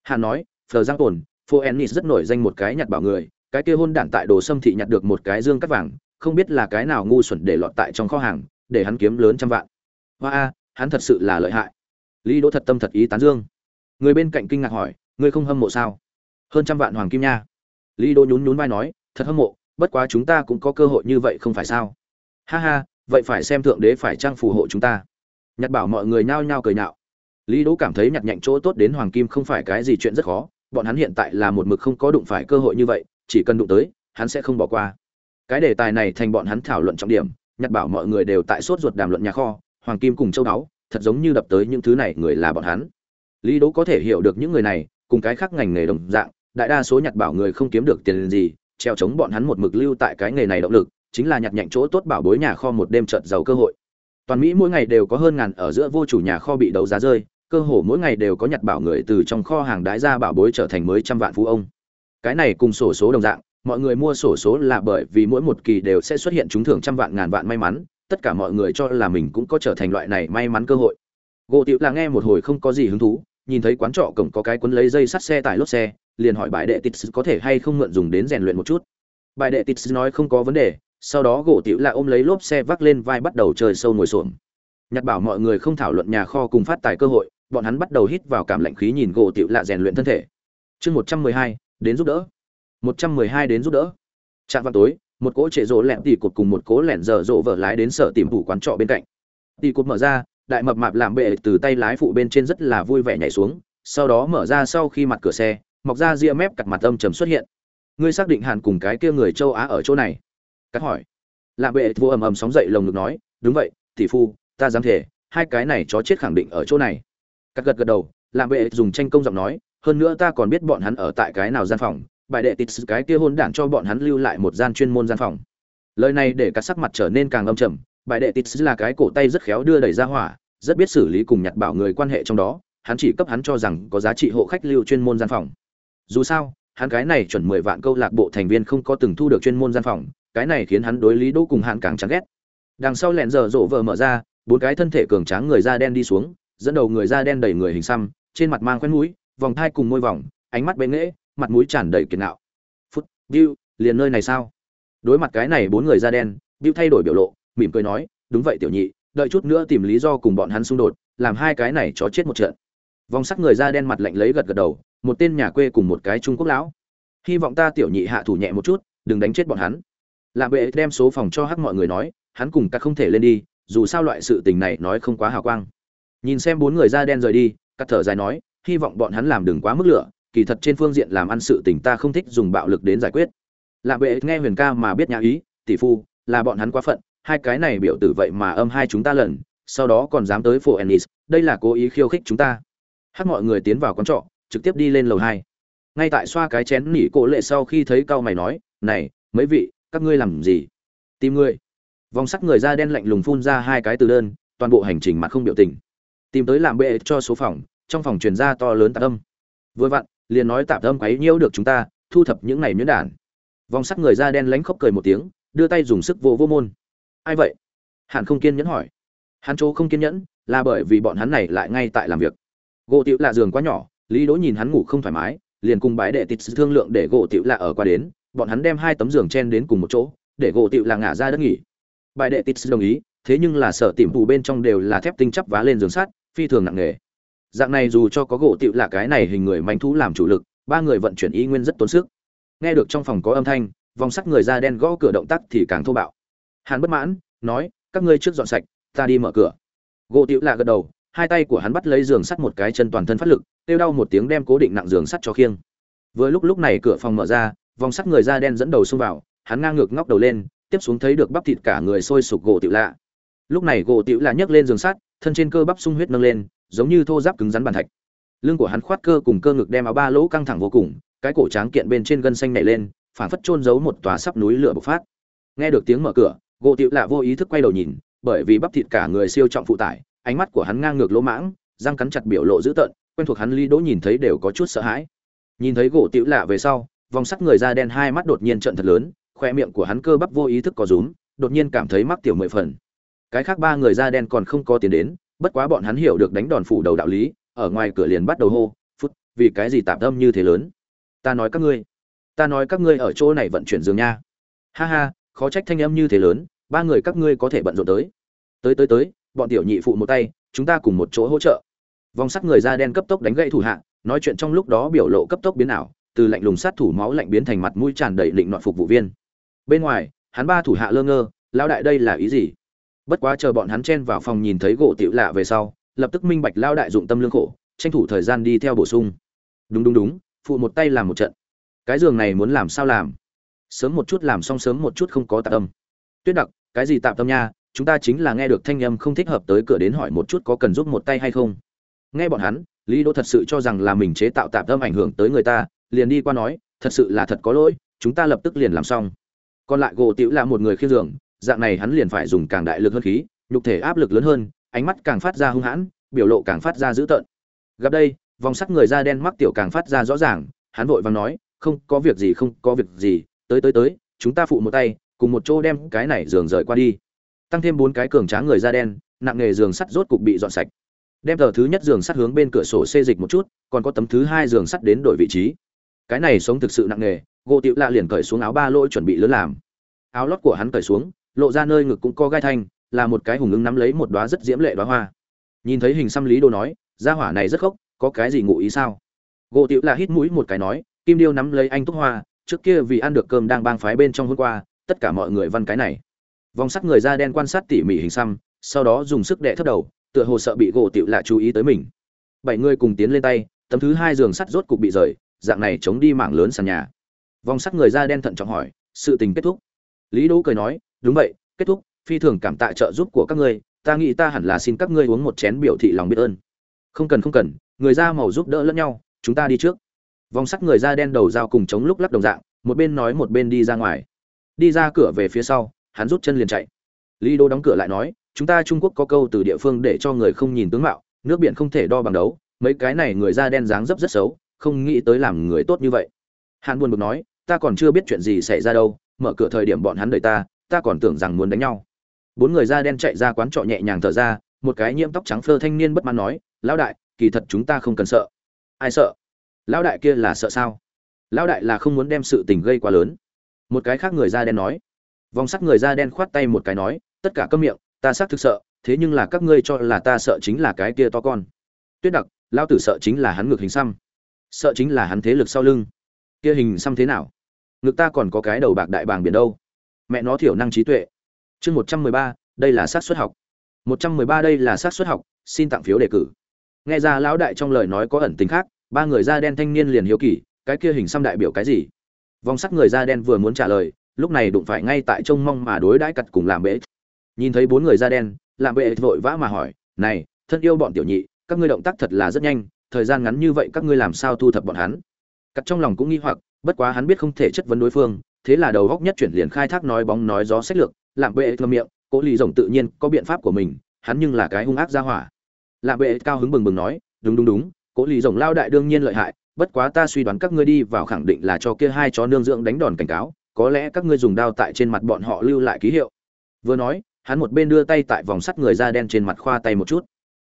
Hắn nói, phờ giang tồn phô ennis rất nổi danh một cái nhặt bảo người, cái kia hôn đản tại đồ sâm thị nhặt được một cái dương cắt vàng, không biết là cái nào ngu xuẩn để lọt tại trong kho hàng, để hắn kiếm lớn trăm vạn. Hoa a, hắn thật sự là lợi hại. Lý đỗ thật tâm thật ý tán dương. Người bên cạnh kinh ngạc hỏi, ngươi không hâm mộ sao? Hơn trăm vạn hoàng kim nha. Lý đỗ nhún nhún vai nói, thật hâm mộ, bất quá chúng ta cũng có cơ hội như vậy không phải sao? Ha ha, vậy phải xem thượng đế phải trang phù hộ chúng ta. Nhặt bảo mọi người nhao nhao cười nhạo lý đỗ cảm thấy nhặt nhạnh chỗ tốt đến hoàng kim không phải cái gì chuyện rất khó, bọn hắn hiện tại là một mực không có đụng phải cơ hội như vậy, chỉ cần đụng tới, hắn sẽ không bỏ qua. Cái đề tài này thành bọn hắn thảo luận trọng điểm, nhặt bảo mọi người đều tại sốt ruột đàm luận nhà kho, hoàng kim cùng châu báu thật giống như đập tới những thứ này người là bọn hắn. Lý đỗ có thể hiểu được những người này, cùng cái khác ngành nghề đồng dạng, đại đa số nhặt bảo người không kiếm được tiền gì, treo chống bọn hắn một mực lưu tại cái nghề này động lực, chính là nhặt nhạnh chỗ tốt bảo bối nhà kho một đêm chợt giàu cơ hội. Toàn mỹ mỗi ngày đều có hơn ngàn ở giữa vô chủ nhà kho bị đấu giá rơi cơ hồ mỗi ngày đều có nhặt bảo người từ trong kho hàng đái ra bảo bối trở thành mới trăm vạn phú ông. Cái này cùng sổ số đồng dạng, mọi người mua sổ số là bởi vì mỗi một kỳ đều sẽ xuất hiện trúng thưởng trăm vạn ngàn vạn may mắn, tất cả mọi người cho là mình cũng có trở thành loại này may mắn cơ hội. Gỗ tiểu là nghe một hồi không có gì hứng thú, nhìn thấy quán trọ cổng có cái cuốn lấy dây sắt xe tải lốp xe, liền hỏi bài đệ tít có thể hay không mượn dùng đến rèn luyện một chút. Bài đệ tít nói không có vấn đề, sau đó gỗ tiểu là ôm lấy lốp xe vác lên vai bắt đầu chơi sâu ngồi xổm. Nhặt bảo mọi người không thảo luận nhà kho cùng phát tài cơ hội bọn hắn bắt đầu hít vào cảm lạnh khí nhìn gỗ tiểu lạ rèn luyện thân thể. Chương một trăm mười hai, đến giúp đỡ. một trăm mười hai đến giúp đỡ. Chạm vào tối, một cỗ trệ rỗ lẹn tỉ cột cùng một cỗ lẹn dở rộ vợ lái đến sở tìm phủ quán trọ bên cạnh. Tỉ cột mở ra, đại mập mạp làm bệ từ tay lái phụ bên trên rất là vui vẻ nhảy xuống, sau đó mở ra sau khi mặt cửa xe, mọc ra ria mép cặt mặt âm trầm xuất hiện. Ngươi xác định hàn cùng cái kia người châu á ở chỗ này? Cắt hỏi. Làm bệ vô ầm ầm sóng dậy lồng ngực nói, đúng vậy, tỷ phu, ta dám thể hai cái này chó chết khẳng định ở chỗ này cắt gật gật đầu, làm vệ dùng tranh công giọng nói, hơn nữa ta còn biết bọn hắn ở tại cái nào gian phòng, bài đệ tịt cái kia hôn đản cho bọn hắn lưu lại một gian chuyên môn gian phòng. Lời này để cắt sắc mặt trở nên càng âm trầm, bài đệ tịt là cái cổ tay rất khéo đưa đẩy ra hỏa, rất biết xử lý cùng nhặt bảo người quan hệ trong đó, hắn chỉ cấp hắn cho rằng có giá trị hộ khách lưu chuyên môn gian phòng. Dù sao, hắn cái này chuẩn mười vạn câu lạc bộ thành viên không có từng thu được chuyên môn gian phòng, cái này khiến hắn đối lý đỗ cùng hạn càng chán ghét. Đằng sau lẹn giờ rộ vợ mở ra, bốn cái thân thể cường tráng người da đen đi xuống dẫn đầu người da đen đầy người hình xăm, trên mặt mang khoen mũi, vòng thai cùng môi vòng, ánh mắt bệ nghễ, mặt mũi tràn đầy kiệt nạo. Phút, bill, liền nơi này sao? Đối mặt cái này bốn người da đen, bill thay đổi biểu lộ, mỉm cười nói, đúng vậy tiểu nhị, đợi chút nữa tìm lý do cùng bọn hắn xung đột, làm hai cái này chó chết một trận. Vòng sắc người da đen mặt lạnh lấy gật gật đầu, một tên nhà quê cùng một cái trung quốc lão. Hy vọng ta tiểu nhị hạ thủ nhẹ một chút, đừng đánh chết bọn hắn. Làm bệ đem số phòng cho hắc mọi người nói, hắn cùng ta không thể lên đi, dù sao loại sự tình này nói không quá hào quang nhìn xem bốn người da đen rời đi cắt thở dài nói, hy vọng bọn hắn làm đừng quá mức lửa, kỳ thật trên phương diện làm ăn sự tình ta không thích dùng bạo lực đến giải quyết. Lạ bệ nghe huyền ca mà biết nhà ý, tỷ phu, là bọn hắn quá phận, hai cái này biểu tử vậy mà âm hai chúng ta lần, sau đó còn dám tới phố ennis, đây là cố ý khiêu khích chúng ta. Hát mọi người tiến vào quán trọ, trực tiếp đi lên lầu hai. Ngay tại xoa cái chén nỉ cổ lệ sau khi thấy cao mày nói, này, mấy vị, các ngươi làm gì? Tìm ngươi vòng sắc người da đen lạnh lùng phun ra hai cái từ đơn, toàn bộ hành trình mặt không biểu tình tìm tới làm bệ cho số phòng, trong phòng truyền ra to lớn tạp âm. Vừa vặn, liền nói tạp âm quấy nhiễu được chúng ta, thu thập những này nhuyễn đản. Vòng sắt người da đen lánh khóc cười một tiếng, đưa tay dùng sức vô vô môn. Ai vậy? Hạn không kiên nhẫn hỏi. Hắn chỗ không kiên nhẫn, là bởi vì bọn hắn này lại ngay tại làm việc. Gỗ tiểu là giường quá nhỏ, lý đỗ nhìn hắn ngủ không thoải mái, liền cùng bái đệ tịt thương lượng để gỗ tiểu là ở qua đến, bọn hắn đem hai tấm giường chen đến cùng một chỗ, để gỗ tiểu là ngả ra đất nghỉ. Bài đệ tịt đồng ý, thế nhưng là sở tìm tù bên trong đều là thép tinh chắp vá lên giường sắt phi thường nặng nề. Dạng này dù cho có gỗ tiểu là cái này hình người manh thú làm chủ lực, ba người vận chuyển y nguyên rất tốn sức. Nghe được trong phòng có âm thanh, vòng sắt người da đen gõ cửa động tác thì càng thô bạo. Hắn bất mãn, nói, các ngươi trước dọn sạch, ta đi mở cửa. Gỗ tiểu là gật đầu, hai tay của hắn bắt lấy giường sắt một cái chân toàn thân phát lực, kêu đau một tiếng đem cố định nặng giường sắt cho khiêng. Vừa lúc lúc này cửa phòng mở ra, vòng sắt người da đen dẫn đầu xông vào, hắn ngang ngược ngóc đầu lên, tiếp xuống thấy được bắp thịt cả người sôi sục gỗ tiểu lạ. Lúc này gỗ tiểu lạ nhấc lên giường sắt thân trên cơ bắp sung huyết nâng lên, giống như thô giáp cứng rắn bàn thạch. Lưng của hắn khoát cơ cùng cơ ngực đem áo ba lỗ căng thẳng vô cùng, cái cổ tráng kiện bên trên gân xanh nảy lên, phảng phất trôn giấu một tòa sắp núi lửa bộc phát. Nghe được tiếng mở cửa, gỗ Tự lạ vô ý thức quay đầu nhìn, bởi vì bắp thịt cả người siêu trọng phụ tải, ánh mắt của hắn ngang ngược lỗ mãng, răng cắn chặt biểu lộ dữ tợn, quen thuộc hắn ly đỗ nhìn thấy đều có chút sợ hãi. Nhìn thấy gỗ Tự lạ về sau, vòng sắc người da đen hai mắt đột nhiên trợn thật lớn, khoe miệng của hắn cơ bắp vô ý thức có rúm, đột nhiên cảm thấy mắc tiểu mười phần cái khác ba người da đen còn không có tiền đến, bất quá bọn hắn hiểu được đánh đòn phủ đầu đạo lý, ở ngoài cửa liền bắt đầu hô, phút, vì cái gì tạm tâm như thế lớn? Ta nói các ngươi, ta nói các ngươi ở chỗ này vận chuyển giường nha. Ha ha, khó trách thanh âm như thế lớn, ba người các ngươi có thể bận rộn tới. Tới tới tới, bọn tiểu nhị phụ một tay, chúng ta cùng một chỗ hỗ trợ. Vòng sắt người da đen cấp tốc đánh gậy thủ hạ, nói chuyện trong lúc đó biểu lộ cấp tốc biến ảo, từ lạnh lùng sát thủ máu lạnh biến thành mặt mũi tràn đầy định nọt phục vụ viên. Bên ngoài, hắn ba thủ hạ lơ ngơ lao đại đây là ý gì? Bất quá chờ bọn hắn chen vào phòng nhìn thấy gỗ tiểu lạ về sau, lập tức minh bạch lao đại dụng tâm lương khổ, tranh thủ thời gian đi theo bổ sung. Đúng đúng đúng, phụ một tay làm một trận. Cái giường này muốn làm sao làm? Sớm một chút làm xong sớm một chút không có tạm tâm tuyết đặc, cái gì tạm tâm nha? Chúng ta chính là nghe được thanh âm không thích hợp tới cửa đến hỏi một chút có cần giúp một tay hay không. Nghe bọn hắn, lý đỗ thật sự cho rằng là mình chế tạo tạm tâm ảnh hưởng tới người ta, liền đi qua nói, thật sự là thật có lỗi, chúng ta lập tức liền làm xong. Còn lại gỗ tiểu là một người khiêng giường dạng này hắn liền phải dùng càng đại lực hơn khí, nhục thể áp lực lớn hơn, ánh mắt càng phát ra hung hãn, biểu lộ càng phát ra dữ tợn. Gặp đây, vòng sắc người da đen mắc tiểu càng phát ra rõ ràng, hắn vội vàng nói, không, có việc gì, không, có việc gì, tới tới tới, chúng ta phụ một tay, cùng một chỗ đem cái này giường rời qua đi. Tăng thêm bốn cái cường tráng người da đen, nặng nghề giường sắt rốt cục bị dọn sạch. Đem tờ thứ nhất giường sắt hướng bên cửa sổ xê dịch một chút, còn có tấm thứ hai giường sắt đến đổi vị trí. Cái này sống thực sự nặng nghề gỗ tiểu lạ liền cởi xuống áo ba lỗ chuẩn bị lớn làm. Áo lót của hắn cởi xuống lộ ra nơi ngực cũng có gai thanh, là một cái hùng ứng nắm lấy một đóa rất diễm lệ đóa hoa. Nhìn thấy hình xăm lý đồ nói, gia hỏa này rất khốc, có cái gì ngụ ý sao? Gỗ tiểu là hít mũi một cái nói, kim điêu nắm lấy anh túc hoa, trước kia vì ăn được cơm đang bang phái bên trong hôm qua, tất cả mọi người văn cái này. Vòng sắt người da đen quan sát tỉ mỉ hình xăm, sau đó dùng sức đệ thấp đầu, tựa hồ sợ bị gỗ tiểu lạ chú ý tới mình. Bảy người cùng tiến lên tay, tấm thứ hai giường sắt rốt cục bị rời, dạng này chống đi mảng lớn sàn nhà. Vòng sắt người da đen thận trọng hỏi, sự tình kết thúc? Lý đỗ cười nói đúng vậy, kết thúc, phi thường cảm tạ trợ giúp của các ngươi, ta nghĩ ta hẳn là xin các ngươi uống một chén biểu thị lòng biết ơn. Không cần không cần, người da màu giúp đỡ lẫn nhau, chúng ta đi trước. Vòng sắt người da đen đầu dao cùng chống lúc lắc đồng dạng, một bên nói một bên đi ra ngoài. Đi ra cửa về phía sau, hắn rút chân liền chạy. Lý đô đóng cửa lại nói, chúng ta trung quốc có câu từ địa phương để cho người không nhìn tướng mạo, nước biển không thể đo bằng đấu, mấy cái này người da đen dáng dấp rất xấu, không nghĩ tới làm người tốt như vậy. Hắn buồn bực nói, ta còn chưa biết chuyện gì xảy ra đâu, mở cửa thời điểm bọn hắn đợi ta ta còn tưởng rằng muốn đánh nhau. Bốn người da đen chạy ra quán trọ nhẹ nhàng thở ra, một cái nhiễm tóc trắng phơ thanh niên bất mãn nói, lão đại, kỳ thật chúng ta không cần sợ. Ai sợ? Lão đại kia là sợ sao? Lão đại là không muốn đem sự tình gây quá lớn. Một cái khác người da đen nói. Vòng sắt người da đen khoát tay một cái nói, tất cả câm miệng, ta xác thực sợ, thế nhưng là các ngươi cho là ta sợ chính là cái kia to con. Tuyết đặc, lão tử sợ chính là hắn ngược hình xăm. Sợ chính là hắn thế lực sau lưng. Kia hình xăm thế nào? Ngực ta còn có cái đầu bạc đại bàng biển đâu mẹ nó thiểu năng trí tuệ. Chương một trăm mười ba, đây là xác suất học. một trăm mười ba, đây là xác suất học, xin tặng phiếu đề cử. Nghe ra lão đại trong lời nói có ẩn tính khác, ba người da đen thanh niên liền hiếu kỳ, cái kia hình xăm đại biểu cái gì? Vòng sắt người da đen vừa muốn trả lời, lúc này đụng phải ngay tại trông mong mà đối đãi cặt cùng làm bệ. Nhìn thấy bốn người da đen làm bệ vội vã mà hỏi, này, thân yêu bọn tiểu nhị, các ngươi động tác thật là rất nhanh, thời gian ngắn như vậy các ngươi làm sao thu thập bọn hắn? Cặt trong lòng cũng nghi hoặc, bất quá hắn biết không thể chất vấn đối phương thế là đầu góc nhất chuyển liền khai thác nói bóng nói gió sách lược làm bệ thơm miệng, cố lì rồng tự nhiên có biện pháp của mình, hắn nhưng là cái hung ác ra hỏa. Làm bệ cao hứng bừng bừng nói, đúng đúng đúng, cố lì rồng lao đại đương nhiên lợi hại, bất quá ta suy đoán các ngươi đi vào khẳng định là cho kia hai chó nương dưỡng đánh đòn cảnh cáo, có lẽ các ngươi dùng đao tại trên mặt bọn họ lưu lại ký hiệu. Vừa nói, hắn một bên đưa tay tại vòng sắt người da đen trên mặt khoa tay một chút.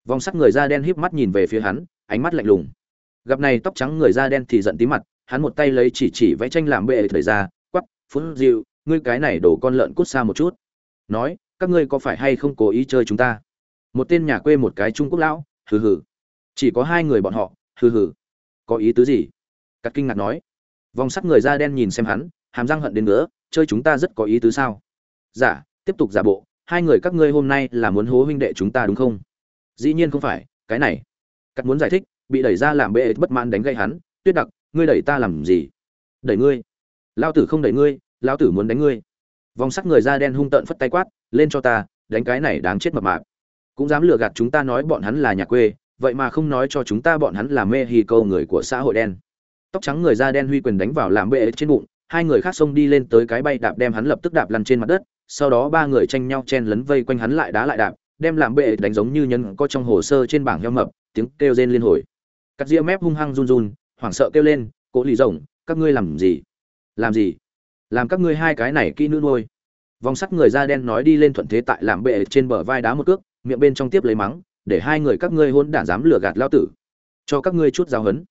Vòng sắt người da đen híp mắt nhìn về phía hắn, ánh mắt lạnh lùng. Gặp này tóc trắng người da đen thì giận tí mặt, hắn một tay lấy chỉ chỉ vẽ tranh làm bệ thời ra phun dịu ngươi cái này đổ con lợn cút xa một chút. Nói các ngươi có phải hay không cố ý chơi chúng ta? Một tên nhà quê một cái trung quốc lão hừ hừ. Chỉ có hai người bọn họ hừ hừ. Có ý tứ gì? Cắt kinh ngạc nói. Vòng sắt người da đen nhìn xem hắn hàm răng hận đến nữa chơi chúng ta rất có ý tứ sao? Giả dạ, tiếp tục giả bộ hai người các ngươi hôm nay là muốn hố huynh đệ chúng ta đúng không? Dĩ nhiên không phải cái này. Cắt muốn giải thích bị đẩy ra làm bệ bất mãn đánh gây hắn tuyết đặc ngươi đẩy ta làm gì? Đẩy ngươi lao tử không đẩy ngươi lao tử muốn đánh ngươi. Vòng sắt người da đen hung tợn phất tay quát, lên cho ta, đánh cái này đáng chết mập mạp. Cũng dám lừa gạt chúng ta nói bọn hắn là nhà quê, vậy mà không nói cho chúng ta bọn hắn là mê hì câu người của xã hội đen. Tóc trắng người da đen huy quyền đánh vào làm bệ trên bụng, hai người khác xông đi lên tới cái bay đạp đem hắn lập tức đạp lăn trên mặt đất, sau đó ba người tranh nhau chen lấn vây quanh hắn lại đá lại đạp, đem làm bệ đánh giống như nhân có trong hồ sơ trên bảng heo mập, tiếng kêu rên liên hồi. Cắt ria mép hung hăng run run, hoảng sợ kêu lên cỗ lì rồng, các ngươi làm gì? Làm gì? Làm các ngươi hai cái này kỹ nữ nuôi. Vòng sắt người da đen nói đi lên thuận thế tại làm bệ trên bờ vai đá một cước, miệng bên trong tiếp lấy mắng, để hai người các ngươi hôn đản dám lừa gạt lao tử. Cho các ngươi chút giáo hấn.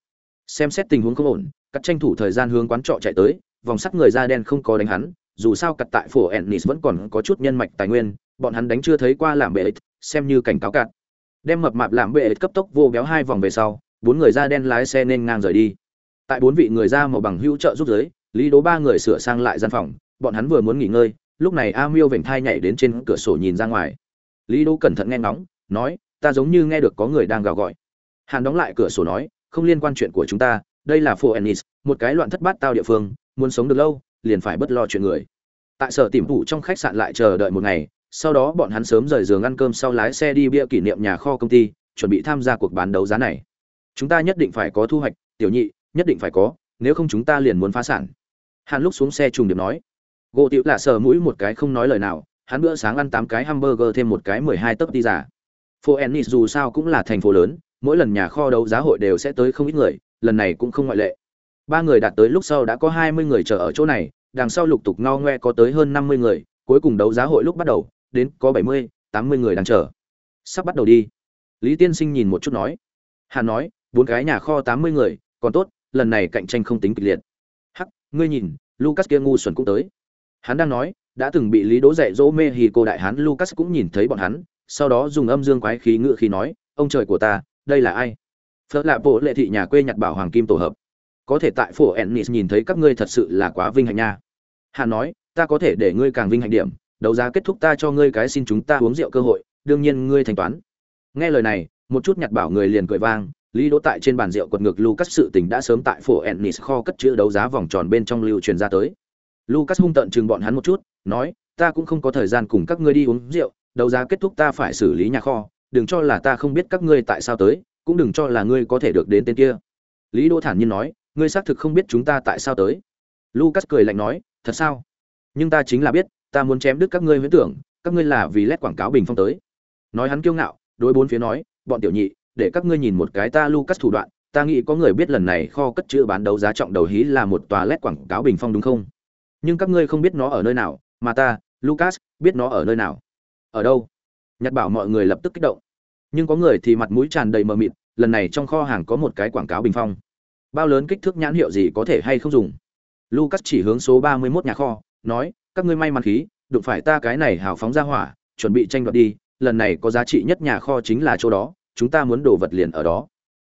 Xem xét tình huống không ổn cắt tranh thủ thời gian hướng quán trọ chạy tới, vòng sắt người da đen không có đánh hắn, dù sao cặt tại phổ ennis vẫn còn có chút nhân mạch tài nguyên, bọn hắn đánh chưa thấy qua làm bệ, xem như cảnh cáo cạn. Đem mập mạp làm bệ cấp tốc vô béo hai vòng về sau, bốn người da đen lái xe nên ngang rời đi. Tại bốn vị người da màu bằng hữu trợ giúp giới lý đố ba người sửa sang lại gian phòng, bọn hắn vừa muốn nghỉ ngơi, lúc này a miêu vểnh thai nhảy đến trên cửa sổ nhìn ra ngoài. Lý đố cẩn thận nghe ngóng, nói, ta giống như nghe được có người đang gào gọi. Hàn đóng lại cửa sổ nói, không liên quan chuyện của chúng ta, đây là phố ennis một cái loạn thất bát tao địa phương, muốn sống được lâu, liền phải bất lo chuyện người. Tại sở tìm thủ trong khách sạn lại chờ đợi một ngày, sau đó bọn hắn sớm rời giường ăn cơm sau lái xe đi bia kỷ niệm nhà kho công ty, chuẩn bị tham gia cuộc bán đấu giá này. Chúng ta nhất định phải có thu hoạch, tiểu nhị, nhất định phải có nếu không chúng ta liền muốn phá sản. Hắn lúc xuống xe trùng điệp nói. Gỗ tiểu lạ sờ mũi một cái không nói lời nào, hắn bữa sáng ăn tám cái hamburger thêm một cái mười hai tấc đi giả phố ennis dù sao cũng là thành phố lớn, mỗi lần nhà kho đấu giá hội đều sẽ tới không ít người, lần này cũng không ngoại lệ. Ba người đạt tới lúc sau đã có hai mươi người chờ ở chỗ này, đằng sau lục tục ngao ngoe có tới hơn năm mươi người, cuối cùng đấu giá hội lúc bắt đầu, đến có bảy mươi, tám mươi người đang chờ. Sắp bắt đầu đi. Lý tiên sinh nhìn một chút nói. Hà nói, bốn cái nhà kho tám mươi người, còn tốt lần này cạnh tranh không tính kịch liệt. Hắc, ngươi nhìn, lucas kia ngu xuẩn cũng tới. Hắn đang nói, đã từng bị lý đỗ dạy dỗ mê hì cô đại hán, lucas cũng nhìn thấy bọn hắn, sau đó dùng âm dương quái khí ngựa khí nói, ông trời của ta, đây là ai? Phớt lạ bộ lệ thị nhà quê nhặt bảo hoàng kim tổ hợp. Có thể tại phố ennis nhìn thấy các ngươi thật sự là quá vinh hạnh nha. Hắn nói, ta có thể để ngươi càng vinh hạnh điểm, đấu giá kết thúc ta cho ngươi cái xin chúng ta uống rượu cơ hội, đương nhiên ngươi thanh toán. Nghe lời này, một chút nhặt bảo người liền cười vang lý đỗ tại trên bàn rượu quật ngược lucas sự tình đã sớm tại phố ennis kho cất chữ đấu giá vòng tròn bên trong lưu truyền ra tới. Lucas hung tận chừng bọn hắn một chút, nói, ta cũng không có thời gian cùng các ngươi đi uống rượu, đấu giá kết thúc ta phải xử lý nhà kho, đừng cho là ta không biết các ngươi tại sao tới, cũng đừng cho là ngươi có thể được đến tên kia. Lý đỗ thản nhiên nói, ngươi xác thực không biết chúng ta tại sao tới. Lucas cười lạnh nói, thật sao? Nhưng ta chính là biết, ta muốn chém đứt các ngươi huyễn tưởng, các ngươi là vì lét quảng cáo bình phong tới. Nói hắn kiêu ngạo, đối bốn phía nói, bọn tiểu nhị để các ngươi nhìn một cái ta lucas thủ đoạn, ta nghĩ có người biết lần này kho cất chữ bán đấu giá trọng đầu hí là một tòa lét quảng cáo bình phong đúng không? Nhưng các ngươi không biết nó ở nơi nào, mà ta, lucas, biết nó ở nơi nào. Ở đâu? Nhật bảo mọi người lập tức kích động. Nhưng có người thì mặt mũi tràn đầy mờ mịt, lần này trong kho hàng có một cái quảng cáo bình phong. Bao lớn kích thước nhãn hiệu gì có thể hay không dùng? Lucas chỉ hướng số ba mươi 31 nhà kho, nói, các ngươi may mắn khí, đụng phải ta cái này hào phóng ra hỏa, chuẩn bị tranh đoạt đi, lần này có giá trị nhất nhà kho chính là chỗ đó chúng ta muốn đồ vật liền ở đó.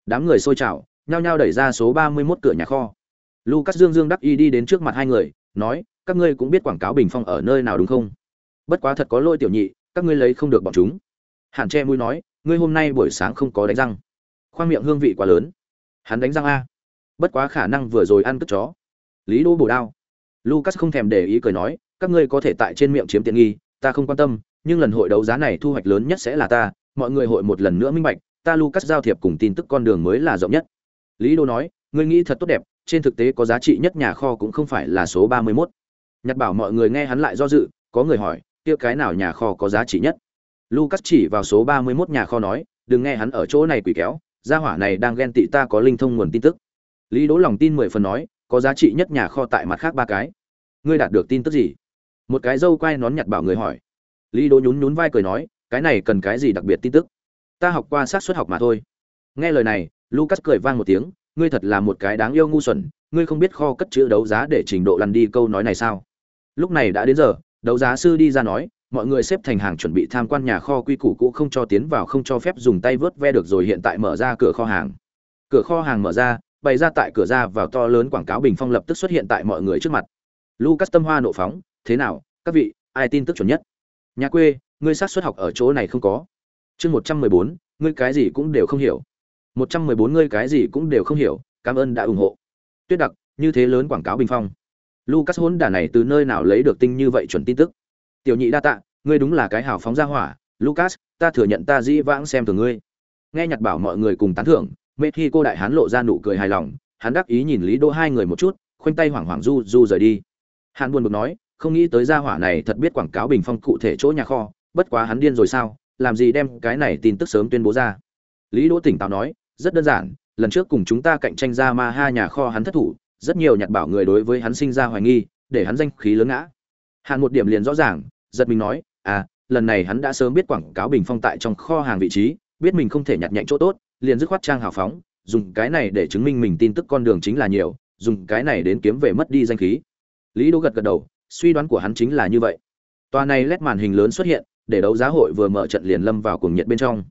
Đám người xôi chảo, nhao nhao đẩy ra số ba mươi 31 cửa nhà kho. Lucas dương dương đắc y đi đến trước mặt hai người, nói, các ngươi cũng biết quảng cáo bình phong ở nơi nào đúng không? Bất quá thật có lôi tiểu nhị, các ngươi lấy không được bọn chúng. Hàn che mũi nói, ngươi hôm nay buổi sáng không có đánh răng. Khoang miệng hương vị quá lớn. Hắn đánh răng a. Bất quá khả năng vừa rồi ăn cất chó. Lý đô bổ đao. Lucas không thèm để ý cười nói, các ngươi có thể tại trên miệng chiếm tiện nghi, ta không quan tâm, nhưng lần hội đấu giá này thu hoạch lớn nhất sẽ là ta mọi người hội một lần nữa minh bạch, ta lucas giao thiệp cùng tin tức con đường mới là rộng nhất. Lý đô nói, ngươi nghĩ thật tốt đẹp, trên thực tế có giá trị nhất nhà kho cũng không phải là số ba mươi 31. Nhật bảo mọi người nghe hắn lại do dự, có người hỏi, kia cái nào nhà kho có giá trị nhất? Lucas chỉ vào số ba mươi 31 nhà kho nói, đừng nghe hắn ở chỗ này quỷ kéo, gia hỏa này đang ghen tị ta có linh thông nguồn tin tức. Lý đỗ lòng tin mười phần nói, có giá trị nhất nhà kho tại mặt khác ba cái. Ngươi đạt được tin tức gì? Một cái dâu quay nón nhặt bảo người hỏi. Lý đỗ nhún nhún vai cười nói cái này cần cái gì đặc biệt tin tức? Ta học qua sát xuất học mà thôi. Nghe lời này, lucas cười vang một tiếng, ngươi thật là một cái đáng yêu ngu xuẩn, ngươi không biết kho cất chữ đấu giá để trình độ lăn đi câu nói này sao? Lúc này đã đến giờ, đấu giá sư đi ra nói, mọi người xếp thành hàng chuẩn bị tham quan nhà kho quy củ cũ không cho tiến vào, không cho phép dùng tay vớt ve được rồi hiện tại mở ra cửa kho hàng. Cửa kho hàng mở ra, bày ra tại cửa ra vào to lớn quảng cáo bình phong lập tức xuất hiện tại mọi người trước mặt. Lucas tâm hoa nộ phóng, thế nào, các vị, ai tin tức chuẩn nhất? Nhà quê ngươi sát xuất học ở chỗ này không có. Chương một trăm mười bốn, ngươi cái gì cũng đều không hiểu. Một trăm mười bốn, ngươi cái gì cũng đều không hiểu, cảm ơn đã ủng hộ. Tuyết đặc, như thế lớn quảng cáo bình phong. Lucas hỗn đả này từ nơi nào lấy được tinh như vậy chuẩn tin tức? Tiểu nhị đa tạ, ngươi đúng là cái hào phóng ra hỏa. Lucas, ta thừa nhận ta dĩ vãng xem thường ngươi. Nghe nhặt bảo mọi người cùng tán thưởng mê khi cô đại hán lộ ra nụ cười hài lòng, hắn đắc ý nhìn lý đỗ hai người một chút, khoanh tay hoảng hoảng du du rời đi. Hắn buồn bực nói, không nghĩ tới gia hỏa này thật biết quảng cáo bình phong cụ thể chỗ nhà kho bất quá hắn điên rồi sao, làm gì đem cái này tin tức sớm tuyên bố ra. Lý đỗ tỉnh táo nói, rất đơn giản, lần trước cùng chúng ta cạnh tranh ra ma ha nhà kho hắn thất thủ, rất nhiều nhặt bảo người đối với hắn sinh ra hoài nghi, để hắn danh khí lớn ngã. Hạn một điểm liền rõ ràng, giật mình nói à lần này hắn đã sớm biết quảng cáo bình phong tại trong kho hàng vị trí, biết mình không thể nhặt nhạnh chỗ tốt, liền dứt khoát trang hào phóng, dùng cái này để chứng minh mình tin tức con đường chính là nhiều, dùng cái này đến kiếm về mất đi danh khí. Lý đỗ gật gật đầu, suy đoán của hắn chính là như vậy. Tòa này lét màn hình lớn xuất hiện để đấu giá hội vừa mở trận liền lâm vào cuồng nhiệt bên trong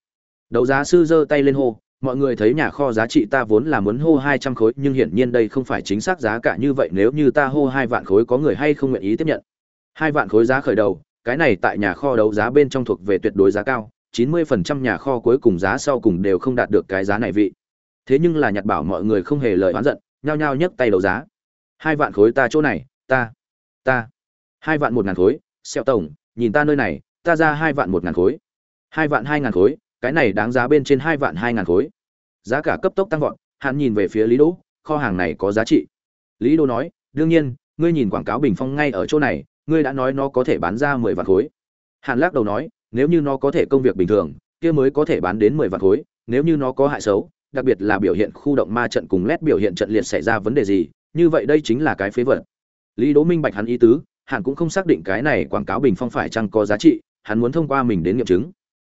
đấu giá sư giơ tay lên hô mọi người thấy nhà kho giá trị ta vốn là muốn hô hai trăm khối nhưng hiển nhiên đây không phải chính xác giá cả như vậy nếu như ta hô hai vạn khối có người hay không nguyện ý tiếp nhận hai vạn khối giá khởi đầu cái này tại nhà kho đấu giá bên trong thuộc về tuyệt đối giá cao 90% nhà kho cuối cùng giá sau cùng đều không đạt được cái giá này vị. Thế nhưng là nhặt bảo mọi người không hề lời oán giận, nhao nhao nhấc tay đấu giá. Hai vạn khối ta chỗ này, ta, ta. Hai vạn một ngàn khối, xeo tổng, nhìn ta nơi này, ta ra hai vạn một ngàn khối. Hai vạn hai ngàn khối, cái này đáng giá bên trên hai vạn hai ngàn khối. Giá cả cấp tốc tăng vọt, hắn nhìn về phía Lý Đỗ, kho hàng này có giá trị. Lý Đỗ nói, đương nhiên, ngươi nhìn quảng cáo bình phong ngay ở chỗ này, ngươi đã nói nó có thể bán ra mười vạn khối. Hàn lắc đầu nói, nếu như nó có thể công việc bình thường kia mới có thể bán đến mười vạn khối nếu như nó có hại xấu đặc biệt là biểu hiện khu động ma trận cùng lét biểu hiện trận liệt xảy ra vấn đề gì như vậy đây chính là cái phế vật lý đỗ minh bạch hắn ý tứ hắn cũng không xác định cái này quảng cáo bình phong phải chăng có giá trị, hắn muốn thông qua mình đến nghiệm chứng.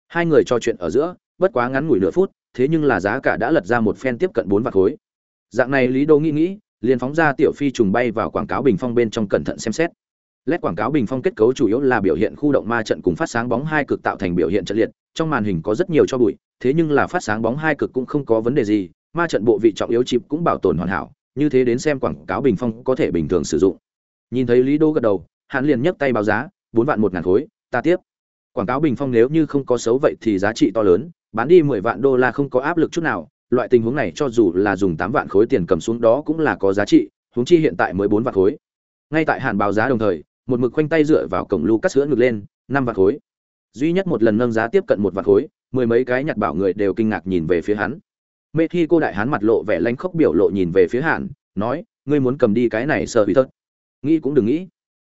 Hai người trò chuyện ở giữa, bất quá ngắn ngủi nửa phút, thế nhưng là giá cả đã lật ra một phen tiếp cận bốn vạn khối. Dạng này lý Đô nghĩ nghĩ, liền phóng ra tiểu phi trùng bay vào quảng cáo bình phong bên trong cẩn thận xem xét. Led quảng cáo bình phong kết cấu chủ yếu là biểu hiện khu động ma trận cùng phát sáng bóng hai cực tạo thành biểu hiện trận liệt, trong màn hình có rất nhiều cho bụi, thế nhưng là phát sáng bóng hai cực cũng không có vấn đề gì, ma trận bộ vị trọng yếu chip cũng bảo tồn hoàn hảo, như thế đến xem quảng cáo bình phong có thể bình thường sử dụng nhìn thấy lý đô gật đầu, hắn liền nhấc tay báo giá, bốn vạn một ngàn khối, ta tiếp. Quảng cáo bình phong nếu như không có xấu vậy thì giá trị to lớn, bán đi mười vạn đô la không có áp lực chút nào, loại tình huống này cho dù là dùng tám vạn khối tiền cầm xuống đó cũng là có giá trị, huống chi hiện tại mới bốn vạn khối. Ngay tại hạn báo giá đồng thời, một mực khoanh tay dựa vào cổng lu cắt sữa ngực lên, năm vạn khối. Duy nhất một lần nâng giá tiếp cận một vạn khối, mười mấy cái nhặt bảo người đều kinh ngạc nhìn về phía hắn. Mê thi cô đại hắn mặt lộ vẻ lanh khốc biểu lộ nhìn về phía hạn, nói, ngươi muốn cầm đi cái này sợ bị thất nghĩ cũng đừng nghĩ.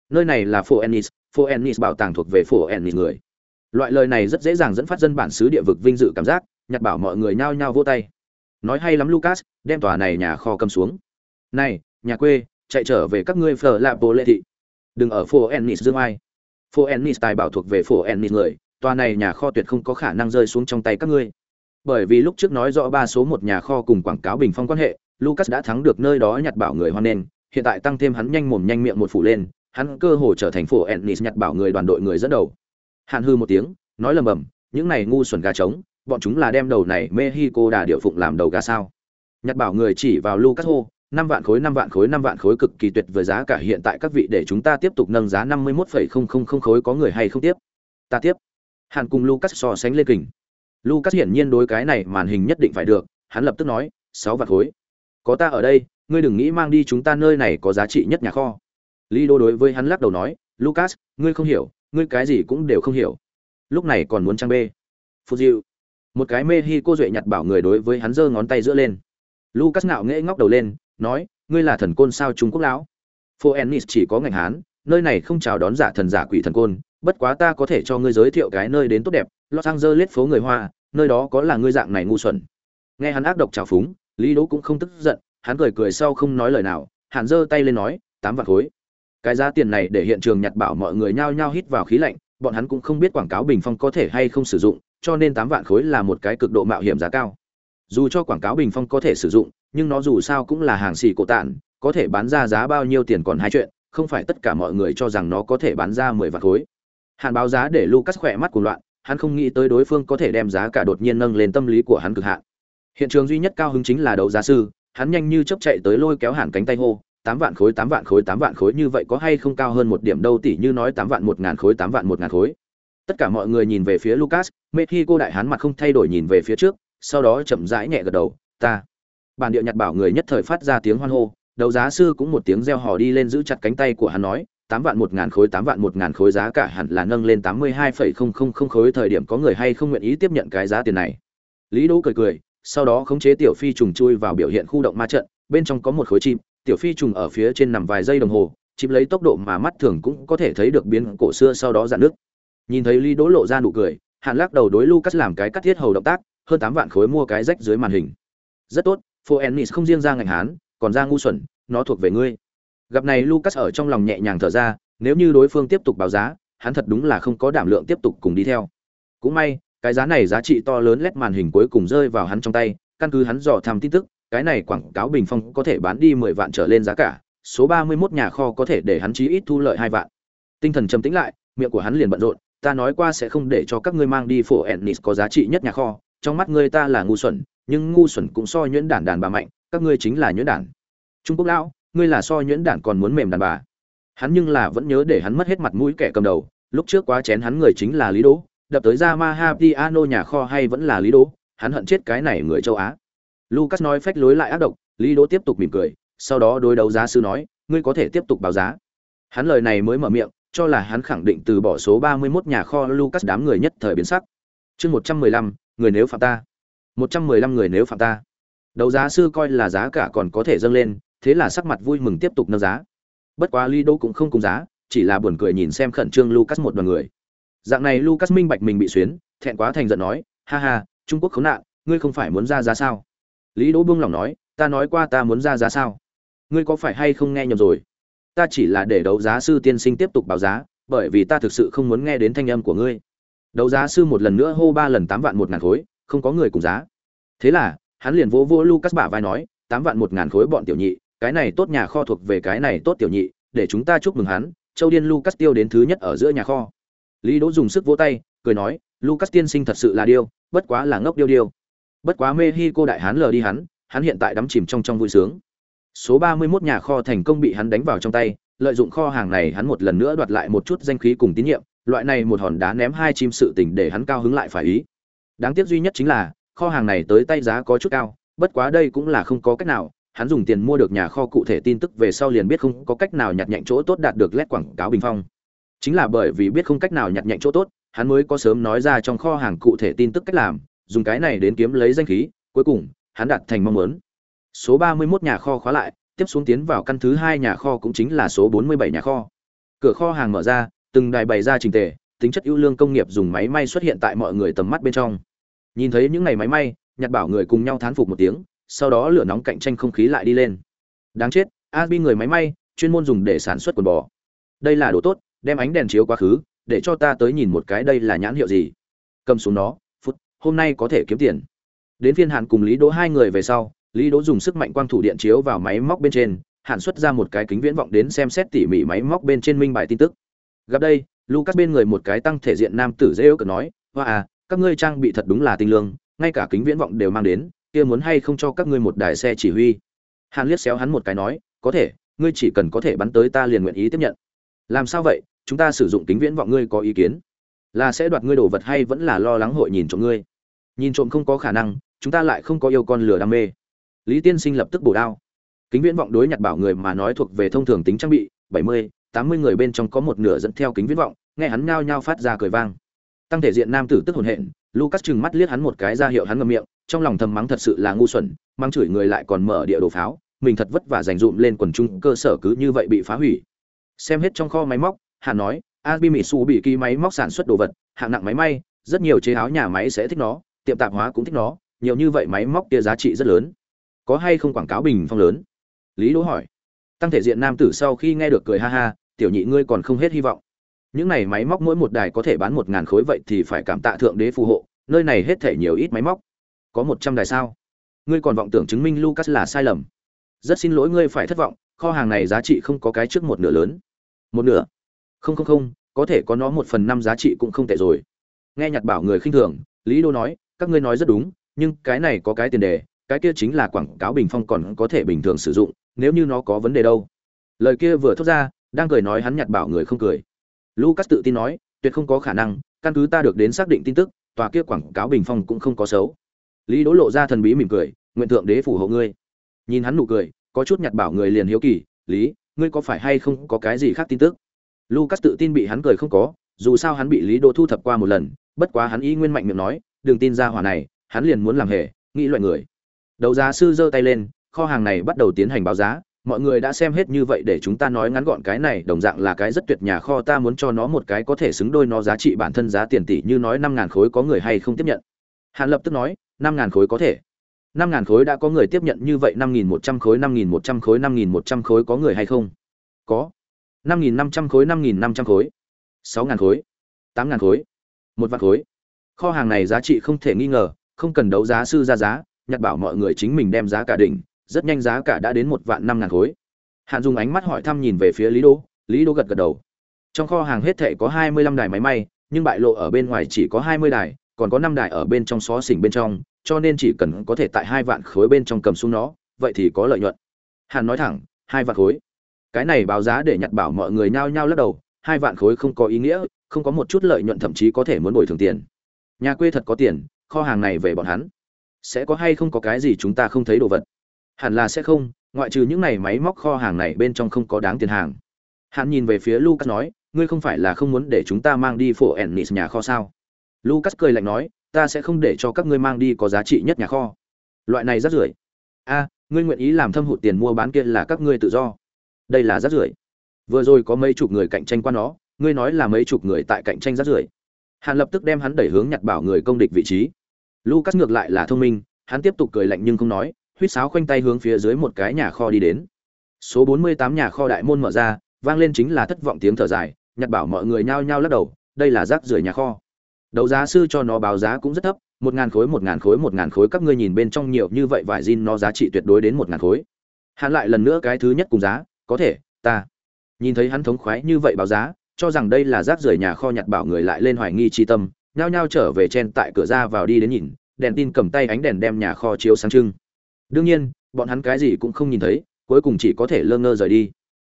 Nơi này là phố ennis phố ennis bảo tàng thuộc về phố ennis người. Loại lời này rất dễ dàng dẫn phát dân bản xứ địa vực vinh dự cảm giác, nhặt bảo mọi người nhao nhao vô tay. Nói hay lắm, lucas, đem tòa này nhà kho cầm xuống. Này, nhà quê, chạy trở về các ngươi phở lạp bồ lệ thị. Đừng ở phố ennis dương ai. Phố ennis tài bảo thuộc về phố ennis người, tòa này nhà kho tuyệt không có khả năng rơi xuống trong tay các ngươi. Bởi vì lúc trước nói rõ ba số một nhà kho cùng quảng cáo bình phong quan hệ, lucas đã thắng được nơi đó nhặt bảo người hoan nghênh hiện tại tăng thêm hắn nhanh mồm nhanh miệng một phủ lên, hắn cơ hồ trở thành phố ennis nhặt bảo người đoàn đội người dẫn đầu. Hàn hư một tiếng, nói lầm bầm, những này ngu xuẩn gà trống, bọn chúng là đem đầu này mexico đà điệu phụng làm đầu gà sao? Nhặt bảo người chỉ vào lucas hô năm vạn khối, năm vạn khối, năm vạn khối cực kỳ tuyệt với giá cả hiện tại các vị để chúng ta tiếp tục nâng giá năm mươi mốt phẩy không không không khối có người hay không tiếp? Ta tiếp. Hàn cùng lucas so sánh lên kình. Lucas hiển nhiên đối cái này màn hình nhất định phải được, hắn lập tức nói, sáu vạn khối. Có ta ở đây ngươi đừng nghĩ mang đi chúng ta nơi này có giá trị nhất nhà kho. Lý đô đối với hắn lắc đầu nói, lucas, ngươi không hiểu, ngươi cái gì cũng đều không hiểu. Lúc này còn muốn trang bê. Phù diệu một cái mê hi cô duệ nhặt bảo người đối với hắn giơ ngón tay giữa lên. Lucas ngạo nghễ ngóc đầu lên, nói, ngươi là thần côn sao trung quốc lão? Phô ennis chỉ có ngành hán, nơi này không chào đón giả thần giả quỷ thần côn, bất quá ta có thể cho ngươi giới thiệu cái nơi đến tốt đẹp, los angeles phố người hoa, nơi đó có là ngươi dạng này ngu xuẩn. Nghe hắn ác độc trào phúng, lý đỗ cũng không tức giận hắn cười cười sau không nói lời nào, Hàn giơ tay lên nói, tám vạn khối. Cái giá tiền này để hiện trường nhặt bảo mọi người nhao nhao hít vào khí lạnh, bọn hắn cũng không biết quảng cáo bình phong có thể hay không sử dụng, cho nên tám vạn khối là một cái cực độ mạo hiểm giá cao. Dù cho quảng cáo bình phong có thể sử dụng, nhưng nó dù sao cũng là hàng xì cổ tản có thể bán ra giá bao nhiêu tiền còn hai chuyện, không phải tất cả mọi người cho rằng nó có thể bán ra mười vạn khối. Hạn báo giá để lucas khỏe mắt của loạn, hắn không nghĩ tới đối phương có thể đem giá cả đột nhiên nâng lên tâm lý của hắn cực hạn. Hiện trường duy nhất cao hứng chính là đấu giá sư hắn nhanh như chấp chạy tới lôi kéo hẳn cánh tay hô, tám vạn khối, tám vạn khối, tám vạn khối, như vậy có hay không cao hơn một điểm đâu tỷ như nói tám vạn một ngàn khối, tám vạn một ngàn khối. Tất cả mọi người nhìn về phía lucas mê khi cô đại hán mặt không thay đổi nhìn về phía trước, sau đó chậm rãi nhẹ gật đầu, ta. Bản địa nhặt bảo người nhất thời phát ra tiếng hoan hô đầu giá sư cũng một tiếng reo hò đi lên giữ chặt cánh tay của hắn nói, tám vạn một ngàn khối, tám vạn một ngàn khối giá cả hẳn là nâng lên tám mươi hai phẩy không không không khối thời điểm có người hay không nguyện ý tiếp nhận cái giá tiền này. Lý đỗ cười cười sau đó khống chế tiểu phi trùng chui vào biểu hiện khu động ma trận, bên trong có một khối chim, tiểu phi trùng ở phía trên nằm vài giây đồng hồ, chim lấy tốc độ mà mắt thường cũng có thể thấy được biến cổ xưa sau đó dạn nước. Nhìn thấy lý đỗ lộ ra nụ cười hạn lắc đầu đối lucas làm cái cắt thiết hầu động tác, hơn tám vạn khối mua cái rách dưới màn hình. Rất tốt phố ennis không riêng ra ngành hán, còn ra ngu xuẩn, nó thuộc về ngươi. Gặp này lucas ở trong lòng nhẹ nhàng thở ra, nếu như đối phương tiếp tục báo giá, hắn thật đúng là không có đảm lượng tiếp tục cùng đi theo. Cũng may cái giá này giá trị to lớn lét màn hình cuối cùng rơi vào hắn trong tay, căn cứ hắn dò tham tin tức, cái này quảng cáo bình phong có thể bán đi mười vạn trở lên giá cả, số ba mươi 31 nhà kho có thể để hắn chí ít thu lợi hai vạn. Tinh thần trầm tĩnh lại, miệng của hắn liền bận rộn, ta nói qua sẽ không để cho các ngươi mang đi phổ ennis có giá trị nhất nhà kho, trong mắt ngươi ta là ngu xuẩn, nhưng ngu xuẩn cũng so nhuyễn đản đàn bà mạnh, các ngươi chính là nhuyễn đản. Trung quốc lão, ngươi là so nhuyễn đản còn muốn mềm đàn bà. Hắn nhưng là vẫn nhớ để hắn mất hết mặt mũi kẻ cầm đầu, lúc trước quá chén hắn người chính là lý đỗ đập tới ra Mahapiano nhà kho hay vẫn là lý đỗ hắn hận chết cái này người châu á. Lucas nói phách lối lại ác độc lý đỗ tiếp tục mỉm cười sau đó đối đấu giá sư nói ngươi có thể tiếp tục báo giá. Hắn lời này mới mở miệng cho là hắn khẳng định từ bỏ số 31 nhà kho lucas đám người nhất thời biến sắc. Chương 115, người nếu phạm ta. 115 người nếu phạm ta. Đấu giá sư coi là giá cả còn có thể dâng lên thế là sắc mặt vui mừng tiếp tục nâng giá. Bất quá lý đỗ cũng không cùng giá chỉ là buồn cười nhìn xem khẩn trương lucas một đoàn người dạng này lucas minh bạch mình bị xuyến, thẹn quá thành giận nói, ha ha, trung quốc khốn nạn, ngươi không phải muốn ra giá sao? Lý đỗ buông lòng nói, ta nói qua ta muốn ra giá sao? Ngươi có phải hay không nghe nhầm rồi? Ta chỉ là để đấu giá sư tiên sinh tiếp tục báo giá, bởi vì ta thực sự không muốn nghe đến thanh âm của ngươi. Đấu giá sư một lần nữa hô ba lần tám vạn một ngàn khối, không có người cùng giá. Thế là, hắn liền vỗ vỗ lucas bả vai nói, tám vạn một ngàn khối bọn tiểu nhị, cái này tốt nhà kho thuộc về cái này tốt tiểu nhị, để chúng ta chúc mừng hắn, châu điên lucas tiêu đến thứ nhất ở giữa nhà kho lý đỗ dùng sức vỗ tay, cười nói, lucas tiên sinh thật sự là điêu, bất quá là ngốc điêu điêu. Bất quá mexico đại hán lờ đi hắn hắn hiện tại đắm chìm trong trong vui sướng. Số 31 nhà kho thành công bị hắn đánh vào trong tay, lợi dụng kho hàng này hắn một lần nữa đoạt lại một chút danh khí cùng tín nhiệm, loại này một hòn đá ném hai chim sự tình để hắn cao hứng lại phải ý. Đáng tiếc duy nhất chính là, kho hàng này tới tay giá có chút cao, bất quá đây cũng là không có cách nào, hắn dùng tiền mua được nhà kho cụ thể tin tức về sau liền biết không có cách nào nhặt nhạnh chỗ tốt đạt được lét quảng cáo bình phong chính là bởi vì biết không cách nào nhặt nhạnh chỗ tốt, hắn mới có sớm nói ra trong kho hàng cụ thể tin tức cách làm, dùng cái này đến kiếm lấy danh khí, cuối cùng, hắn đạt thành mong muốn. Số 31 nhà kho khóa lại, tiếp xuống tiến vào căn thứ hai nhà kho cũng chính là số 47 nhà kho. Cửa kho hàng mở ra, từng đài bày ra trình tề, tính chất ưu lương công nghiệp dùng máy may xuất hiện tại mọi người tầm mắt bên trong. Nhìn thấy những ngày máy may, nhặt bảo người cùng nhau thán phục một tiếng, sau đó lửa nóng cạnh tranh không khí lại đi lên. Đáng chết abi người máy may, chuyên môn dùng để sản xuất quần bò. Đây là đồ tốt đem ánh đèn chiếu quá khứ, để cho ta tới nhìn một cái đây là nhãn hiệu gì. Cầm xuống nó, phút, hôm nay có thể kiếm tiền. Đến phiên hạn cùng lý đỗ hai người về sau, lý đỗ dùng sức mạnh quang thủ điện chiếu vào máy móc bên trên hạn xuất ra một cái kính viễn vọng đến xem xét tỉ mỉ máy móc bên trên minh bài tin tức. Gặp đây, lucas bên người một cái tăng thể diện nam tử dễ ước nói, hoa à các ngươi trang bị thật đúng là tinh lương, ngay cả kính viễn vọng đều mang đến, kia muốn hay không cho các ngươi một đài xe chỉ huy? Hàn liếc xéo hắn một cái nói, có thể, ngươi chỉ cần có thể bắn tới ta liền nguyện ý tiếp nhận. Làm sao vậy? Chúng ta sử dụng kính viễn vọng ngươi có ý kiến? Là sẽ đoạt ngươi đồ vật hay vẫn là lo lắng hội nhìn trộm ngươi? Nhìn trộm không có khả năng, chúng ta lại không có yêu con lửa đam mê. Lý tiên sinh lập tức bổ đao. Kính viễn vọng đối nhặt bảo người mà nói thuộc về thông thường tính trang bị, bảy mươi, tám mươi người bên trong có một nửa dẫn theo kính viễn vọng, nghe hắn nhao nhao phát ra cười vang. Tăng thể diện nam tử tức hồn hện, lucas chừng mắt liếc hắn một cái ra hiệu hắn ngậm miệng, trong lòng thầm mắng thật sự là ngu xuẩn, mang chửi người lại còn mở địa đồ pháo, mình thật vất vả dành dụm lên quần trung cơ sở cứ như vậy bị phá hủy. Xem hết trong kho máy móc hắn nói abimitsu bị ký máy móc sản xuất đồ vật, hạng nặng máy may, rất nhiều chế áo nhà máy sẽ thích nó, tiệm tạp hóa cũng thích nó, nhiều như vậy máy móc kia giá trị rất lớn. Có hay không quảng cáo bình phong lớn? Lý Đỗ hỏi. Tăng thể diện nam tử sau khi nghe được cười ha ha, tiểu nhị ngươi còn không hết hy vọng. Những này máy móc mỗi một đài có thể bán một ngàn khối vậy thì phải cảm tạ thượng đế phù hộ, nơi này hết thể nhiều ít máy móc. Có một trăm đài sao? Ngươi còn vọng tưởng chứng minh Lucas là sai lầm. Rất xin lỗi ngươi phải thất vọng, kho hàng này giá trị không có cái trước một nửa lớn. Một nửa? Không không không, có thể có nó một phần năm giá trị cũng không tệ rồi. Nghe nhặt bảo người khinh thường, lý đô nói, các ngươi nói rất đúng, nhưng cái này có cái tiền đề, cái kia chính là quảng cáo bình phong còn có thể bình thường sử dụng, nếu như nó có vấn đề đâu. Lời kia vừa thốt ra, đang cười nói hắn nhặt bảo người không cười. Lucas tự tin nói, tuyệt không có khả năng, căn cứ ta được đến xác định tin tức, tòa kia quảng cáo bình phong cũng không có xấu. Lý đỗ lộ ra thần bí mỉm cười, nguyện thượng đế phù hộ ngươi. Nhìn hắn nụ cười, có chút nhặt bảo người liền hiếu kỳ, lý, ngươi có phải hay không có cái gì khác tin tức? Lucas tự tin bị hắn cười không có, dù sao hắn bị Lý Đô thu thập qua một lần, bất quá hắn ý nguyên mạnh miệng nói, đừng tin ra hỏa này, hắn liền muốn làm hề, nghĩ loại người. Đầu giá sư giơ tay lên, kho hàng này bắt đầu tiến hành báo giá, mọi người đã xem hết như vậy để chúng ta nói ngắn gọn cái này đồng dạng là cái rất tuyệt nhà kho ta muốn cho nó một cái có thể xứng đôi nó giá trị bản thân giá tiền tỷ như nói năm ngàn khối có người hay không tiếp nhận. Hàn lập tức nói, năm ngàn khối có thể. năm ngàn khối đã có người tiếp nhận như vậy năm nghìn một trăm khối năm nghìn một trăm khối năm nghìn một trăm khối có người hay không? Có năm nghìn năm trăm khối, năm nghìn năm trăm khối, sáu ngàn khối, tám ngàn khối, một vạn khối. Kho hàng này giá trị không thể nghi ngờ, không cần đấu giá sư ra giá nhặt bảo mọi người chính mình đem giá cả đỉnh, rất nhanh giá cả đã đến một vạn năm ngàn khối. Hạn dùng ánh mắt hỏi thăm nhìn về phía lý đô lý đô gật gật đầu. Trong kho hàng hết thể có hai mươi lăm đài máy may, nhưng bại lộ ở bên ngoài chỉ có hai mươi đài, còn có năm đài ở bên trong xó xỉnh bên trong, cho nên chỉ cần có thể tại hai vạn khối bên trong cầm xuống nó, vậy thì có lợi nhuận. Hàn nói thẳng, hai vạn khối cái này báo giá để nhặt bảo mọi người nhao nhao lắc đầu, hai vạn khối không có ý nghĩa, không có một chút lợi nhuận thậm chí có thể muốn bồi thường tiền. Nhà quê thật có tiền, kho hàng này về bọn hắn. Sẽ có hay không có cái gì chúng ta không thấy đồ vật? Hẳn là sẽ không, ngoại trừ những này máy móc kho hàng này bên trong không có đáng tiền hàng. Hắn nhìn về phía lucas nói, ngươi không phải là không muốn để chúng ta mang đi phổ ennis nhà kho sao? Lucas cười lạnh nói, ta sẽ không để cho các ngươi mang đi có giá trị nhất nhà kho. Loại này rất rưởi. A, ngươi nguyện ý làm thâm hụt tiền mua bán kia là các ngươi tự do đây là rác rưởi. Vừa rồi có mấy chục người cạnh tranh qua nó, ngươi nói là mấy chục người tại cạnh tranh rác rưởi. Hàn lập tức đem hắn đẩy hướng nhặt bảo người công địch vị trí. Lucas ngược lại là thông minh, hắn tiếp tục cười lạnh nhưng không nói, huýt sáo khoanh tay hướng phía dưới một cái nhà kho đi đến. Số 48 nhà kho đại môn mở ra, vang lên chính là thất vọng tiếng thở dài nhặt bảo mọi người nhao nhao lắc đầu, đây là rác rưởi nhà kho. Đấu giá sư cho nó báo giá cũng rất thấp, một ngàn khối, một ngàn khối, một ngàn khối, các ngươi nhìn bên trong nhiều như vậy vải jean nó giá trị tuyệt đối đến một ngàn khối. Hắn lại lần nữa cái thứ nhất cùng giá có thể, ta. Nhìn thấy hắn thống khoái như vậy báo giá, cho rằng đây là rác rưởi nhà kho nhặt bảo người lại lên hoài nghi chi tâm, nhao nhao trở về chen tại cửa ra vào đi đến nhìn, đèn tin cầm tay ánh đèn đem nhà kho chiếu sáng trưng. Đương nhiên, bọn hắn cái gì cũng không nhìn thấy, cuối cùng chỉ có thể lơ ngơ rời đi.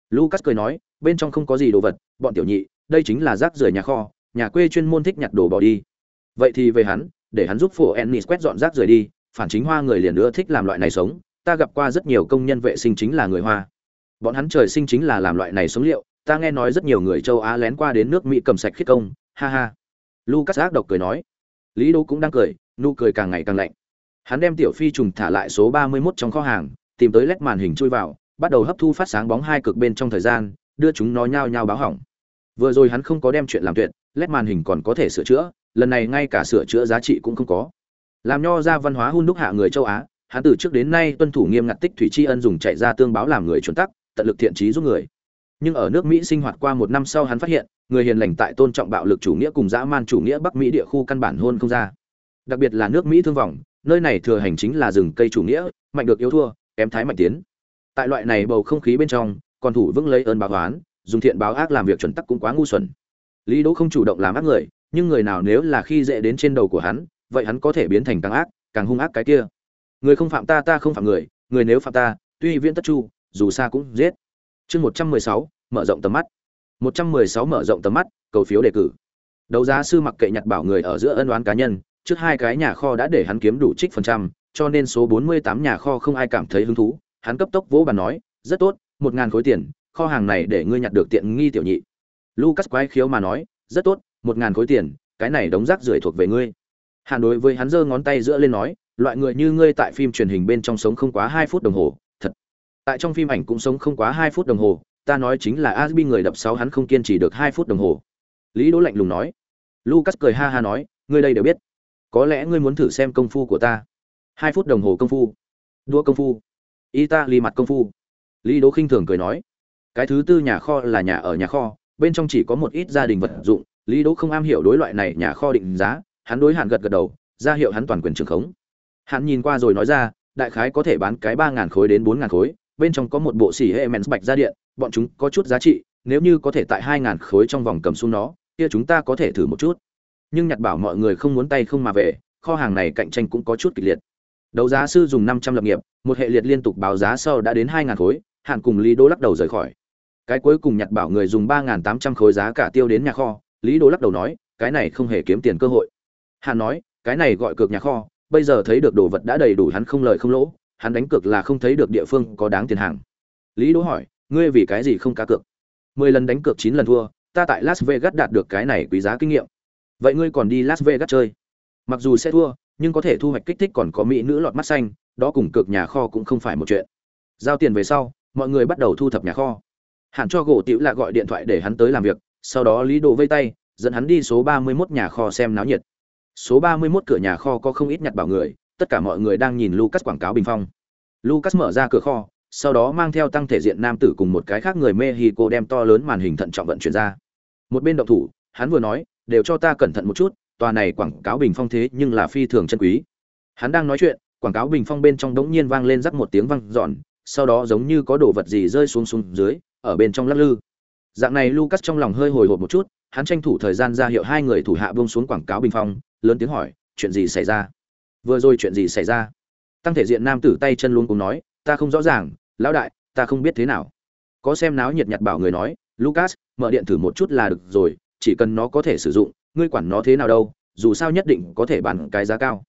Lucas cười nói, bên trong không có gì đồ vật, bọn tiểu nhị, đây chính là rác rưởi nhà kho, nhà quê chuyên môn thích nhặt đồ bỏ đi. Vậy thì về hắn, để hắn giúp phổ ennis quét dọn rác rưởi đi, phản chính hoa người liền nữa thích làm loại này sống, ta gặp qua rất nhiều công nhân vệ sinh chính là người hoa bọn hắn trời sinh chính là làm loại này sống liệu, ta nghe nói rất nhiều người châu á lén qua đến nước mỹ cầm sạch khiết công, ha ha. Lucas ác độc cười nói. Lý đô cũng đang cười, nụ cười càng ngày càng lạnh. Hắn đem tiểu phi trùng thả lại số ba mươi 31 trong kho hàng, tìm tới lét màn hình chui vào, bắt đầu hấp thu phát sáng bóng hai cực bên trong thời gian, đưa chúng nó nhao nhao báo hỏng. Vừa rồi hắn không có đem chuyện làm tuyệt, lét màn hình còn có thể sửa chữa, lần này ngay cả sửa chữa giá trị cũng không có. Làm nho ra văn hóa hun đúc hạ người châu á, hắn từ trước đến nay tuân thủ nghiêm ngặt tích thủy tri ân dùng chạy ra tương báo làm người chuẩn tắc tận lực thiện trí giúp người. Nhưng ở nước mỹ sinh hoạt qua một năm sau hắn phát hiện, người hiền lành tại tôn trọng bạo lực chủ nghĩa cùng dã man chủ nghĩa bắc mỹ địa khu căn bản hôn không ra. Đặc biệt là nước mỹ thương vọng, nơi này thừa hành chính là rừng cây chủ nghĩa, mạnh được yếu thua, kém thái mạnh tiến. Tại loại này bầu không khí bên trong, còn thủ vững lấy ơn báo toán dùng thiện báo ác làm việc chuẩn tắc cũng quá ngu xuẩn. Lý đỗ không chủ động làm ác người, nhưng người nào nếu là khi dễ đến trên đầu của hắn, vậy hắn có thể biến thành càng ác, càng hung ác cái kia. Người không phạm ta ta không phạm người người nếu phạm ta, tuy viễn tất chu dù xa cũng giết. Chương một trăm mười sáu, mở rộng tầm mắt. một trăm mười sáu mở rộng tầm mắt, cầu phiếu đề cử. Đấu giá sư mặc kệ nhặt bảo người ở giữa ân oán cá nhân, trước hai cái nhà kho đã để hắn kiếm đủ trích phần trăm, cho nên số bốn mươi tám nhà kho không ai cảm thấy hứng thú. Hắn cấp tốc vỗ bàn nói, rất tốt, một ngàn khối tiền, kho hàng này để ngươi nhặt được tiện nghi tiểu nhị. Lucas quái khiếu mà nói, rất tốt, một ngàn khối tiền, cái này đống rác rưởi thuộc về ngươi. Hàn đối với hắn giơ ngón tay giữa lên nói, loại người như ngươi tại phim truyền hình bên trong sống không quá hai phút đồng hồ tại trong phim ảnh cũng sống không quá hai phút đồng hồ, ta nói chính là asbi người đập sáu hắn không kiên trì được hai phút đồng hồ. Lý đỗ lạnh lùng nói. Lucas cười ha ha nói, ngươi đây đều biết. Có lẽ ngươi muốn thử xem công phu của ta. Hai phút đồng hồ công phu. Đua công phu. Y ta lì mặt công phu. Lý đỗ khinh thường cười nói. Cái thứ tư nhà kho là nhà ở nhà kho, bên trong chỉ có một ít gia đình vật dụng. Lý đỗ không am hiểu đối loại này nhà kho định giá, hắn đối hạn gật gật đầu, ra hiệu hắn toàn quyền trường khống. Hắn nhìn qua rồi nói ra, đại khái có thể bán cái ba ngàn khối đến bốn ngàn khối bên trong có một bộ xỉ hệ mens bạch ra điện, bọn chúng có chút giá trị, nếu như có thể tại hai ngàn khối trong vòng cầm xuống nó, kia chúng ta có thể thử một chút. Nhưng nhặt bảo mọi người không muốn tay không mà về, kho hàng này cạnh tranh cũng có chút kịch liệt. Đấu giá sư dùng năm trăm lập nghiệp, một hệ liệt liên tục báo giá sau đã đến hai ngàn khối, hạn cùng lý đỗ lắc đầu rời khỏi. Cái cuối cùng nhặt bảo người dùng ba ngàn tám trăm khối giá cả tiêu đến nhà kho, lý đỗ lắc đầu nói, cái này không hề kiếm tiền cơ hội. Hạn nói, cái này gọi cược nhà kho, bây giờ thấy được đồ vật đã đầy đủ hắn không lời không lỗ hắn đánh cược là không thấy được địa phương có đáng tiền hàng. Lý đỗ hỏi, ngươi vì cái gì không cá cược? Mười lần đánh cược chín lần thua, ta tại las vegas đạt được cái này quý giá kinh nghiệm. Vậy ngươi còn đi las vegas chơi? Mặc dù sẽ thua, nhưng có thể thu hoạch kích thích còn có mỹ nữ lọt mắt xanh, đó cùng cược nhà kho cũng không phải một chuyện. Giao tiền về sau, mọi người bắt đầu thu thập nhà kho. Hạn cho gỗ tiểu là gọi điện thoại để hắn tới làm việc, sau đó lý đồ vây tay, dẫn hắn đi số ba mươi 31 nhà kho xem náo nhiệt. Số ba mươi 31 cửa nhà kho có không ít nhặt bảo người tất cả mọi người đang nhìn lucas quảng cáo bình phong. Lucas mở ra cửa kho, sau đó mang theo tăng thể diện nam tử cùng một cái khác người mexico đem to lớn màn hình thận trọng vận chuyển ra. Một bên động thủ, hắn vừa nói, đều cho ta cẩn thận một chút, tòa này quảng cáo bình phong thế nhưng là phi thường chân quý. Hắn đang nói chuyện, quảng cáo bình phong bên trong đống nhiên vang lên rắc một tiếng vang dọn, sau đó giống như có đồ vật gì rơi xuống xuống dưới, ở bên trong lắc lư. Dạng này lucas trong lòng hơi hồi hộp một chút, hắn tranh thủ thời gian ra hiệu hai người thủ hạ buông xuống quảng cáo bình phong, lớn tiếng hỏi, chuyện gì xảy ra? Vừa rồi chuyện gì xảy ra? Tăng thể diện nam tử tay chân luôn cùng nói, ta không rõ ràng, lão đại, ta không biết thế nào. Có xem náo nhiệt nhặt bảo người nói, lucas, mở điện thử một chút là được rồi, chỉ cần nó có thể sử dụng, ngươi quản nó thế nào đâu, dù sao nhất định có thể bán cái giá cao.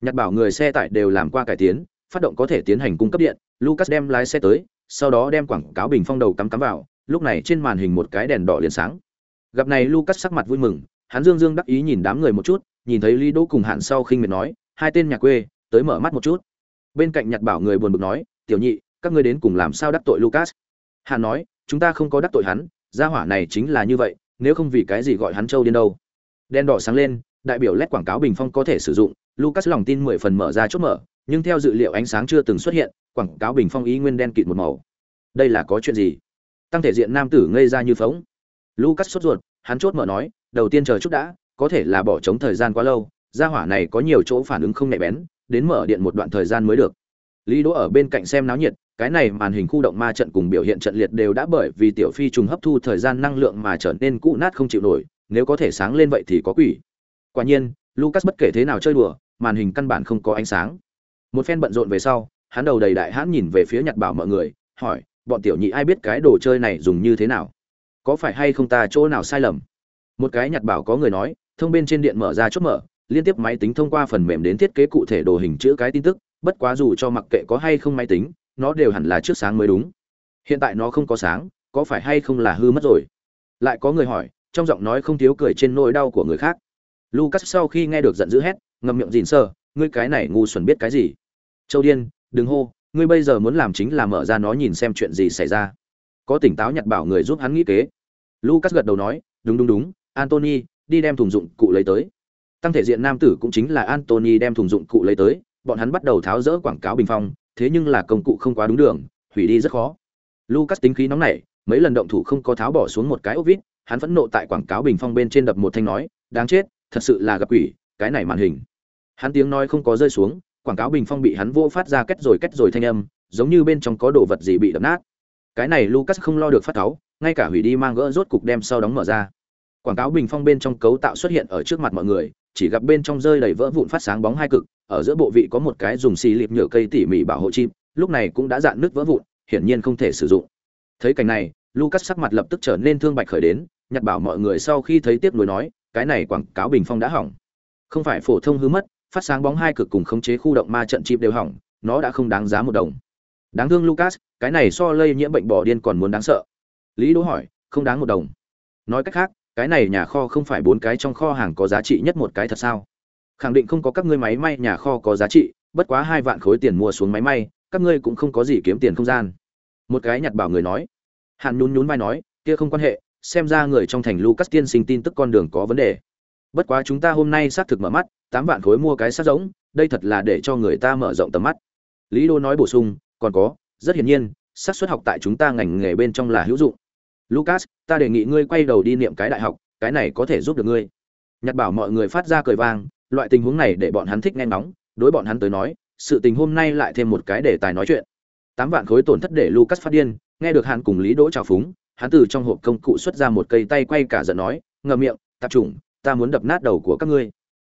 Nhặt bảo người xe tải đều làm qua cải tiến, phát động có thể tiến hành cung cấp điện, lucas đem lái xe tới, sau đó đem quảng cáo bình phong đầu cắm cắm vào, lúc này trên màn hình một cái đèn đỏ liền sáng. Gặp này lucas sắc mặt vui mừng, hắn dương dương đắc ý nhìn đám người một chút, nhìn thấy lý đỗ cùng hạn sau khinh miệt nói hai tên nhà quê tới mở mắt một chút. Bên cạnh nhặt bảo người buồn bực nói, tiểu nhị, các ngươi đến cùng làm sao đắc tội lucas? Hà nói, chúng ta không có đắc tội hắn, gia hỏa này chính là như vậy, nếu không vì cái gì gọi hắn châu điên đâu. Đen đỏ sáng lên, đại biểu led quảng cáo bình phong có thể sử dụng, lucas lòng tin mười phần mở ra chốt mở, nhưng theo dự liệu ánh sáng chưa từng xuất hiện, quảng cáo bình phong ý nguyên đen kịt một màu. Đây là có chuyện gì? Tăng thể diện nam tử ngây ra như phóng lucas sốt ruột, hắn chốt mở nói, đầu tiên chờ chút đã, có thể là bỏ trống thời gian quá lâu gia hỏa này có nhiều chỗ phản ứng không nhạy bén, đến mở điện một đoạn thời gian mới được. Lý đỗ ở bên cạnh xem náo nhiệt, cái này màn hình khu động ma trận cùng biểu hiện trận liệt đều đã bởi vì tiểu phi trùng hấp thu thời gian năng lượng mà trở nên cũ nát không chịu nổi, nếu có thể sáng lên vậy thì có quỷ. Quả nhiên, lucas bất kể thế nào chơi đùa, màn hình căn bản không có ánh sáng. Một phen bận rộn về sau, hắn đầu đầy đại hãn nhìn về phía nhặt bảo mọi người, hỏi, bọn tiểu nhị ai biết cái đồ chơi này dùng như thế nào? Có phải hay không ta chỗ nào sai lầm? Một cái nhặt bảo có người nói, thông bên trên điện mở ra chốt mở liên tiếp máy tính thông qua phần mềm đến thiết kế cụ thể đồ hình chữ cái tin tức, bất quá dù cho mặc kệ có hay không máy tính, nó đều hẳn là trước sáng mới đúng. Hiện tại nó không có sáng, có phải hay không là hư mất rồi? Lại có người hỏi, trong giọng nói không thiếu cười trên nỗi đau của người khác. Lucas sau khi nghe được giận dữ hét, ngậm miệng dìn sơ ngươi cái này ngu xuẩn biết cái gì? Châu điên, đừng hô, ngươi bây giờ muốn làm chính là mở ra nó nhìn xem chuyện gì xảy ra. Có tỉnh táo nhặt bảo người giúp hắn nghĩ kế. Lucas gật đầu nói, đúng đúng đúng antony đi đem thùng dụng cụ lấy tới tăng thể diện nam tử cũng chính là antony đem thùng dụng cụ lấy tới, bọn hắn bắt đầu tháo rỡ quảng cáo bình phong, thế nhưng là công cụ không quá đúng đường, hủy đi rất khó. Lucas tính khí nóng nảy, mấy lần động thủ không có tháo bỏ xuống một cái ốc vít, hắn phẫn nộ tại quảng cáo bình phong bên trên đập một thanh nói, đáng chết, thật sự là gặp quỷ, cái này màn hình. Hắn tiếng nói không có rơi xuống, quảng cáo bình phong bị hắn vô phát ra kết rồi kết rồi thanh âm, giống như bên trong có đồ vật gì bị đập nát. Cái này lucas không lo được phát cáu, ngay cả hủy đi mang gỡ rốt cục đem sau đóng mở ra. Quảng cáo bình phong bên trong cấu tạo xuất hiện ở trước mặt mọi người chỉ gặp bên trong rơi đầy vỡ vụn phát sáng bóng hai cực, ở giữa bộ vị có một cái dùng xì lịp nhựa cây tỉ mỉ bảo hộ chim, lúc này cũng đã dạn nước vỡ vụn, hiển nhiên không thể sử dụng. Thấy cảnh này, lucas sắc mặt lập tức trở nên thương bạch khởi đến, nhặt bảo mọi người sau khi thấy tiếp nối nói, cái này quảng cáo bình phong đã hỏng. Không phải phổ thông hư mất, phát sáng bóng hai cực cùng khống chế khu động ma trận chip đều hỏng, nó đã không đáng giá một đồng. Đáng thương lucas, cái này so lây nhiễm bệnh bỏ điên còn muốn đáng sợ. Lý đỗ hỏi, không đáng một đồng. Nói cách khác cái này nhà kho không phải bốn cái trong kho hàng có giá trị nhất một cái thật sao? Khẳng định không có các ngươi máy may nhà kho có giá trị, bất quá hai vạn khối tiền mua xuống máy may, các ngươi cũng không có gì kiếm tiền không gian. Một cái nhặt bảo người nói. Hàn nhún nhún vai nói, kia không quan hệ, xem ra người trong thành lucas tiên sinh tin tức con đường có vấn đề. Bất quá chúng ta hôm nay xác thực mở mắt, tám vạn khối mua cái sát giống, đây thật là để cho người ta mở rộng tầm mắt. Lý đô nói bổ sung, còn có, rất hiển nhiên, xác suất học tại chúng ta ngành nghề bên trong là hữu dụng lucas, ta đề nghị ngươi quay đầu đi niệm cái đại học, cái này có thể giúp được ngươi. Nhặt bảo mọi người phát ra cười vang, loại tình huống này để bọn hắn thích nghe nóng đối bọn hắn tới nói, sự tình hôm nay lại thêm một cái đề tài nói chuyện. Tám vạn khối tổn thất để lucas phát điên, nghe được hắn cùng lý đỗ trào phúng, hắn từ trong hộp công cụ xuất ra một cây tay quay cả giận nói, ngậm miệng, tạp chủng, ta muốn đập nát đầu của các ngươi.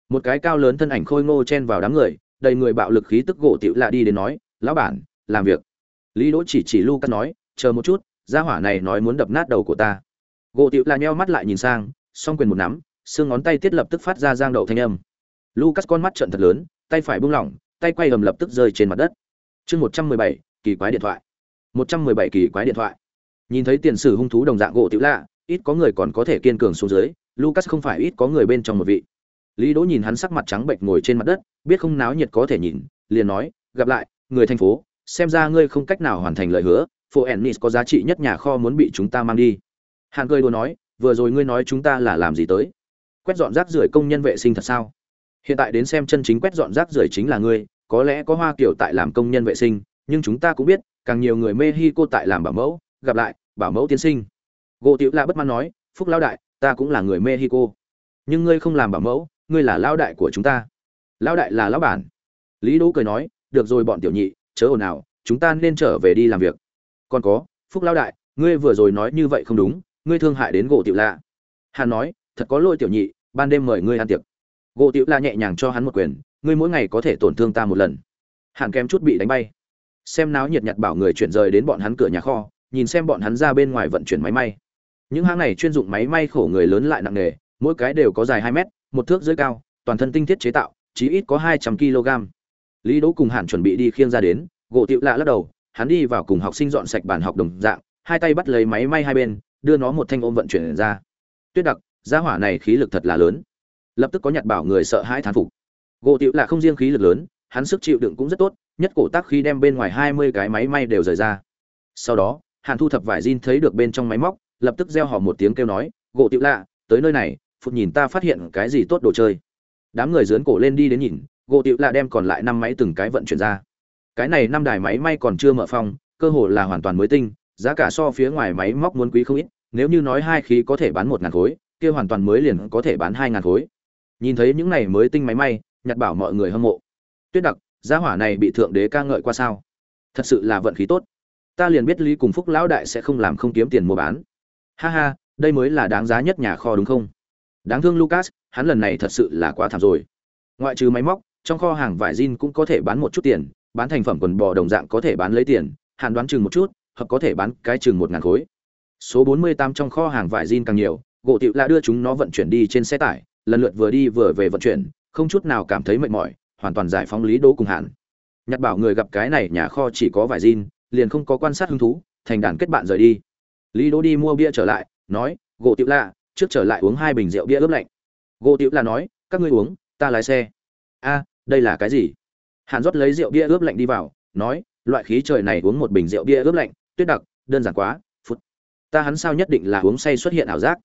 Một cái cao lớn thân ảnh khôi ngô chen vào đám người, đầy người bạo lực khí tức gỗ tiểu lạ đi đến nói, lão bản, làm việc. Lý đỗ chỉ chỉ lucas nói, chờ một chút gia hỏa này nói muốn đập nát đầu của ta. Gỗ tiểu là nheo mắt lại nhìn sang, song quyền một nắm, xương ngón tay tiết lập tức phát ra giang đậu thanh âm. Lucas con mắt trợn thật lớn, tay phải buông lỏng, tay quay ầm lập tức rơi trên mặt đất. Chương một trăm mười bảy, kỳ quái điện thoại. Một trăm mười bảy kỳ quái điện thoại. Nhìn thấy tiền sử hung thú đồng dạng gỗ tiểu lạ ít có người còn có thể kiên cường xuống dưới, lucas không phải ít có người bên trong một vị. Lý đỗ nhìn hắn sắc mặt trắng bệnh ngồi trên mặt đất, biết không náo nhiệt có thể nhìn, liền nói, gặp lại, người thành phố, xem ra ngươi không cách nào hoàn thành lời hứa phố ennis có giá trị nhất nhà kho muốn bị chúng ta mang đi. Hàn cười đùa nói, vừa rồi ngươi nói chúng ta là làm gì tới? Quét dọn rác rưởi công nhân vệ sinh thật sao? Hiện tại đến xem chân chính quét dọn rác rưởi chính là ngươi, có lẽ có hoa kiểu tại làm công nhân vệ sinh, nhưng chúng ta cũng biết, càng nhiều người mexico tại làm bảo mẫu, gặp lại, bảo mẫu tiên sinh. Gỗ tiểu la bất mãn nói, phúc lão đại, ta cũng là người mexico nhưng ngươi không làm bảo mẫu, ngươi là lão đại của chúng ta. Lão đại là lão bản. Lý đỗ cười nói, được rồi bọn tiểu nhị, chớ ồn ào, chúng ta nên trở về đi làm việc còn có, phúc lao đại, ngươi vừa rồi nói như vậy không đúng, ngươi thương hại đến gỗ tiểu lạ. Hắn nói, thật có lỗi tiểu nhị, ban đêm mời ngươi ăn tiệc. Gỗ tiểu lạ nhẹ nhàng cho hắn một quyền, ngươi mỗi ngày có thể tổn thương ta một lần. Hàn kém chút bị đánh bay. Xem náo nhiệt nhặt bảo người chuyển rời đến bọn hắn cửa nhà kho, nhìn xem bọn hắn ra bên ngoài vận chuyển máy may. Những hãng này chuyên dụng máy may khổ người lớn lại nặng nề, mỗi cái đều có dài hai mét, một thước dưới cao, toàn thân tinh thiết chế tạo, chí ít có hai trăm kg lý đỗ cùng hàn chuẩn bị đi khiêng ra đến, gỗ tiểu lạ lắc đầu hắn đi vào cùng học sinh dọn sạch bàn học đồng dạng, hai tay bắt lấy máy may hai bên, đưa nó một thanh ôm vận chuyển ra. Tuyết đặc, gia hỏa này khí lực thật là lớn. Lập tức có nhặt bảo người sợ hãi thán phục. Gỗ Tự là không riêng khí lực lớn, hắn sức chịu đựng cũng rất tốt, nhất cổ tác khi đem bên ngoài hai mươi cái máy may đều rời ra. Sau đó, hàn thu thập vải jean thấy được bên trong máy móc, lập tức gieo hò một tiếng kêu nói, gỗ Tự lạ, tới nơi này, phụt nhìn ta phát hiện cái gì tốt đồ chơi. Đám người giương cổ lên đi đến nhìn, gỗ Tự lạ đem còn lại năm máy từng cái vận chuyển ra cái này năm đài máy may còn chưa mở phong, cơ hồ là hoàn toàn mới tinh, giá cả so phía ngoài máy móc muốn quý không ít, nếu như nói hai khí có thể bán một ngàn khối, kia hoàn toàn mới liền có thể bán hai ngàn khối. Nhìn thấy những này mới tinh máy may nhặt bảo mọi người hâm mộ. Tuyết đặc giá hỏa này bị thượng đế ca ngợi qua sao? Thật sự là vận khí tốt. Ta liền biết lý cùng phúc lão đại sẽ không làm không kiếm tiền mua bán. Ha ha, đây mới là đáng giá nhất nhà kho đúng không? Đáng thương lucas, hắn lần này thật sự là quá thảm rồi. Ngoại trừ máy móc, trong kho hàng vải jean cũng có thể bán một chút tiền bán thành phẩm quần bò đồng dạng có thể bán lấy tiền, hạn đoán chừng một chút, hợp có thể bán cái chừng một ngàn khối. Số bốn mươi tám trong kho hàng vải jean càng nhiều, gỗ tiệu là đưa chúng nó vận chuyển đi trên xe tải, lần lượt vừa đi vừa về vận chuyển, không chút nào cảm thấy mệt mỏi, hoàn toàn giải phóng lý đỗ cùng hạn. Nhặt bảo người gặp cái này nhà kho chỉ có vải jean, liền không có quan sát hứng thú, thành đàn kết bạn rời đi. Lý đỗ đi mua bia trở lại, nói, gỗ tiệu lạ trước trở lại uống hai bình rượu bia ướp lạnh. Gỗ tiệu lạ nói, các ngươi uống, ta lái xe. A, đây là cái gì? Hàn rót lấy rượu bia ướp lạnh đi vào, nói, loại khí trời này uống một bình rượu bia ướp lạnh, tuyết đặc, đơn giản quá, phút. Ta hắn sao nhất định là uống say xuất hiện ảo giác.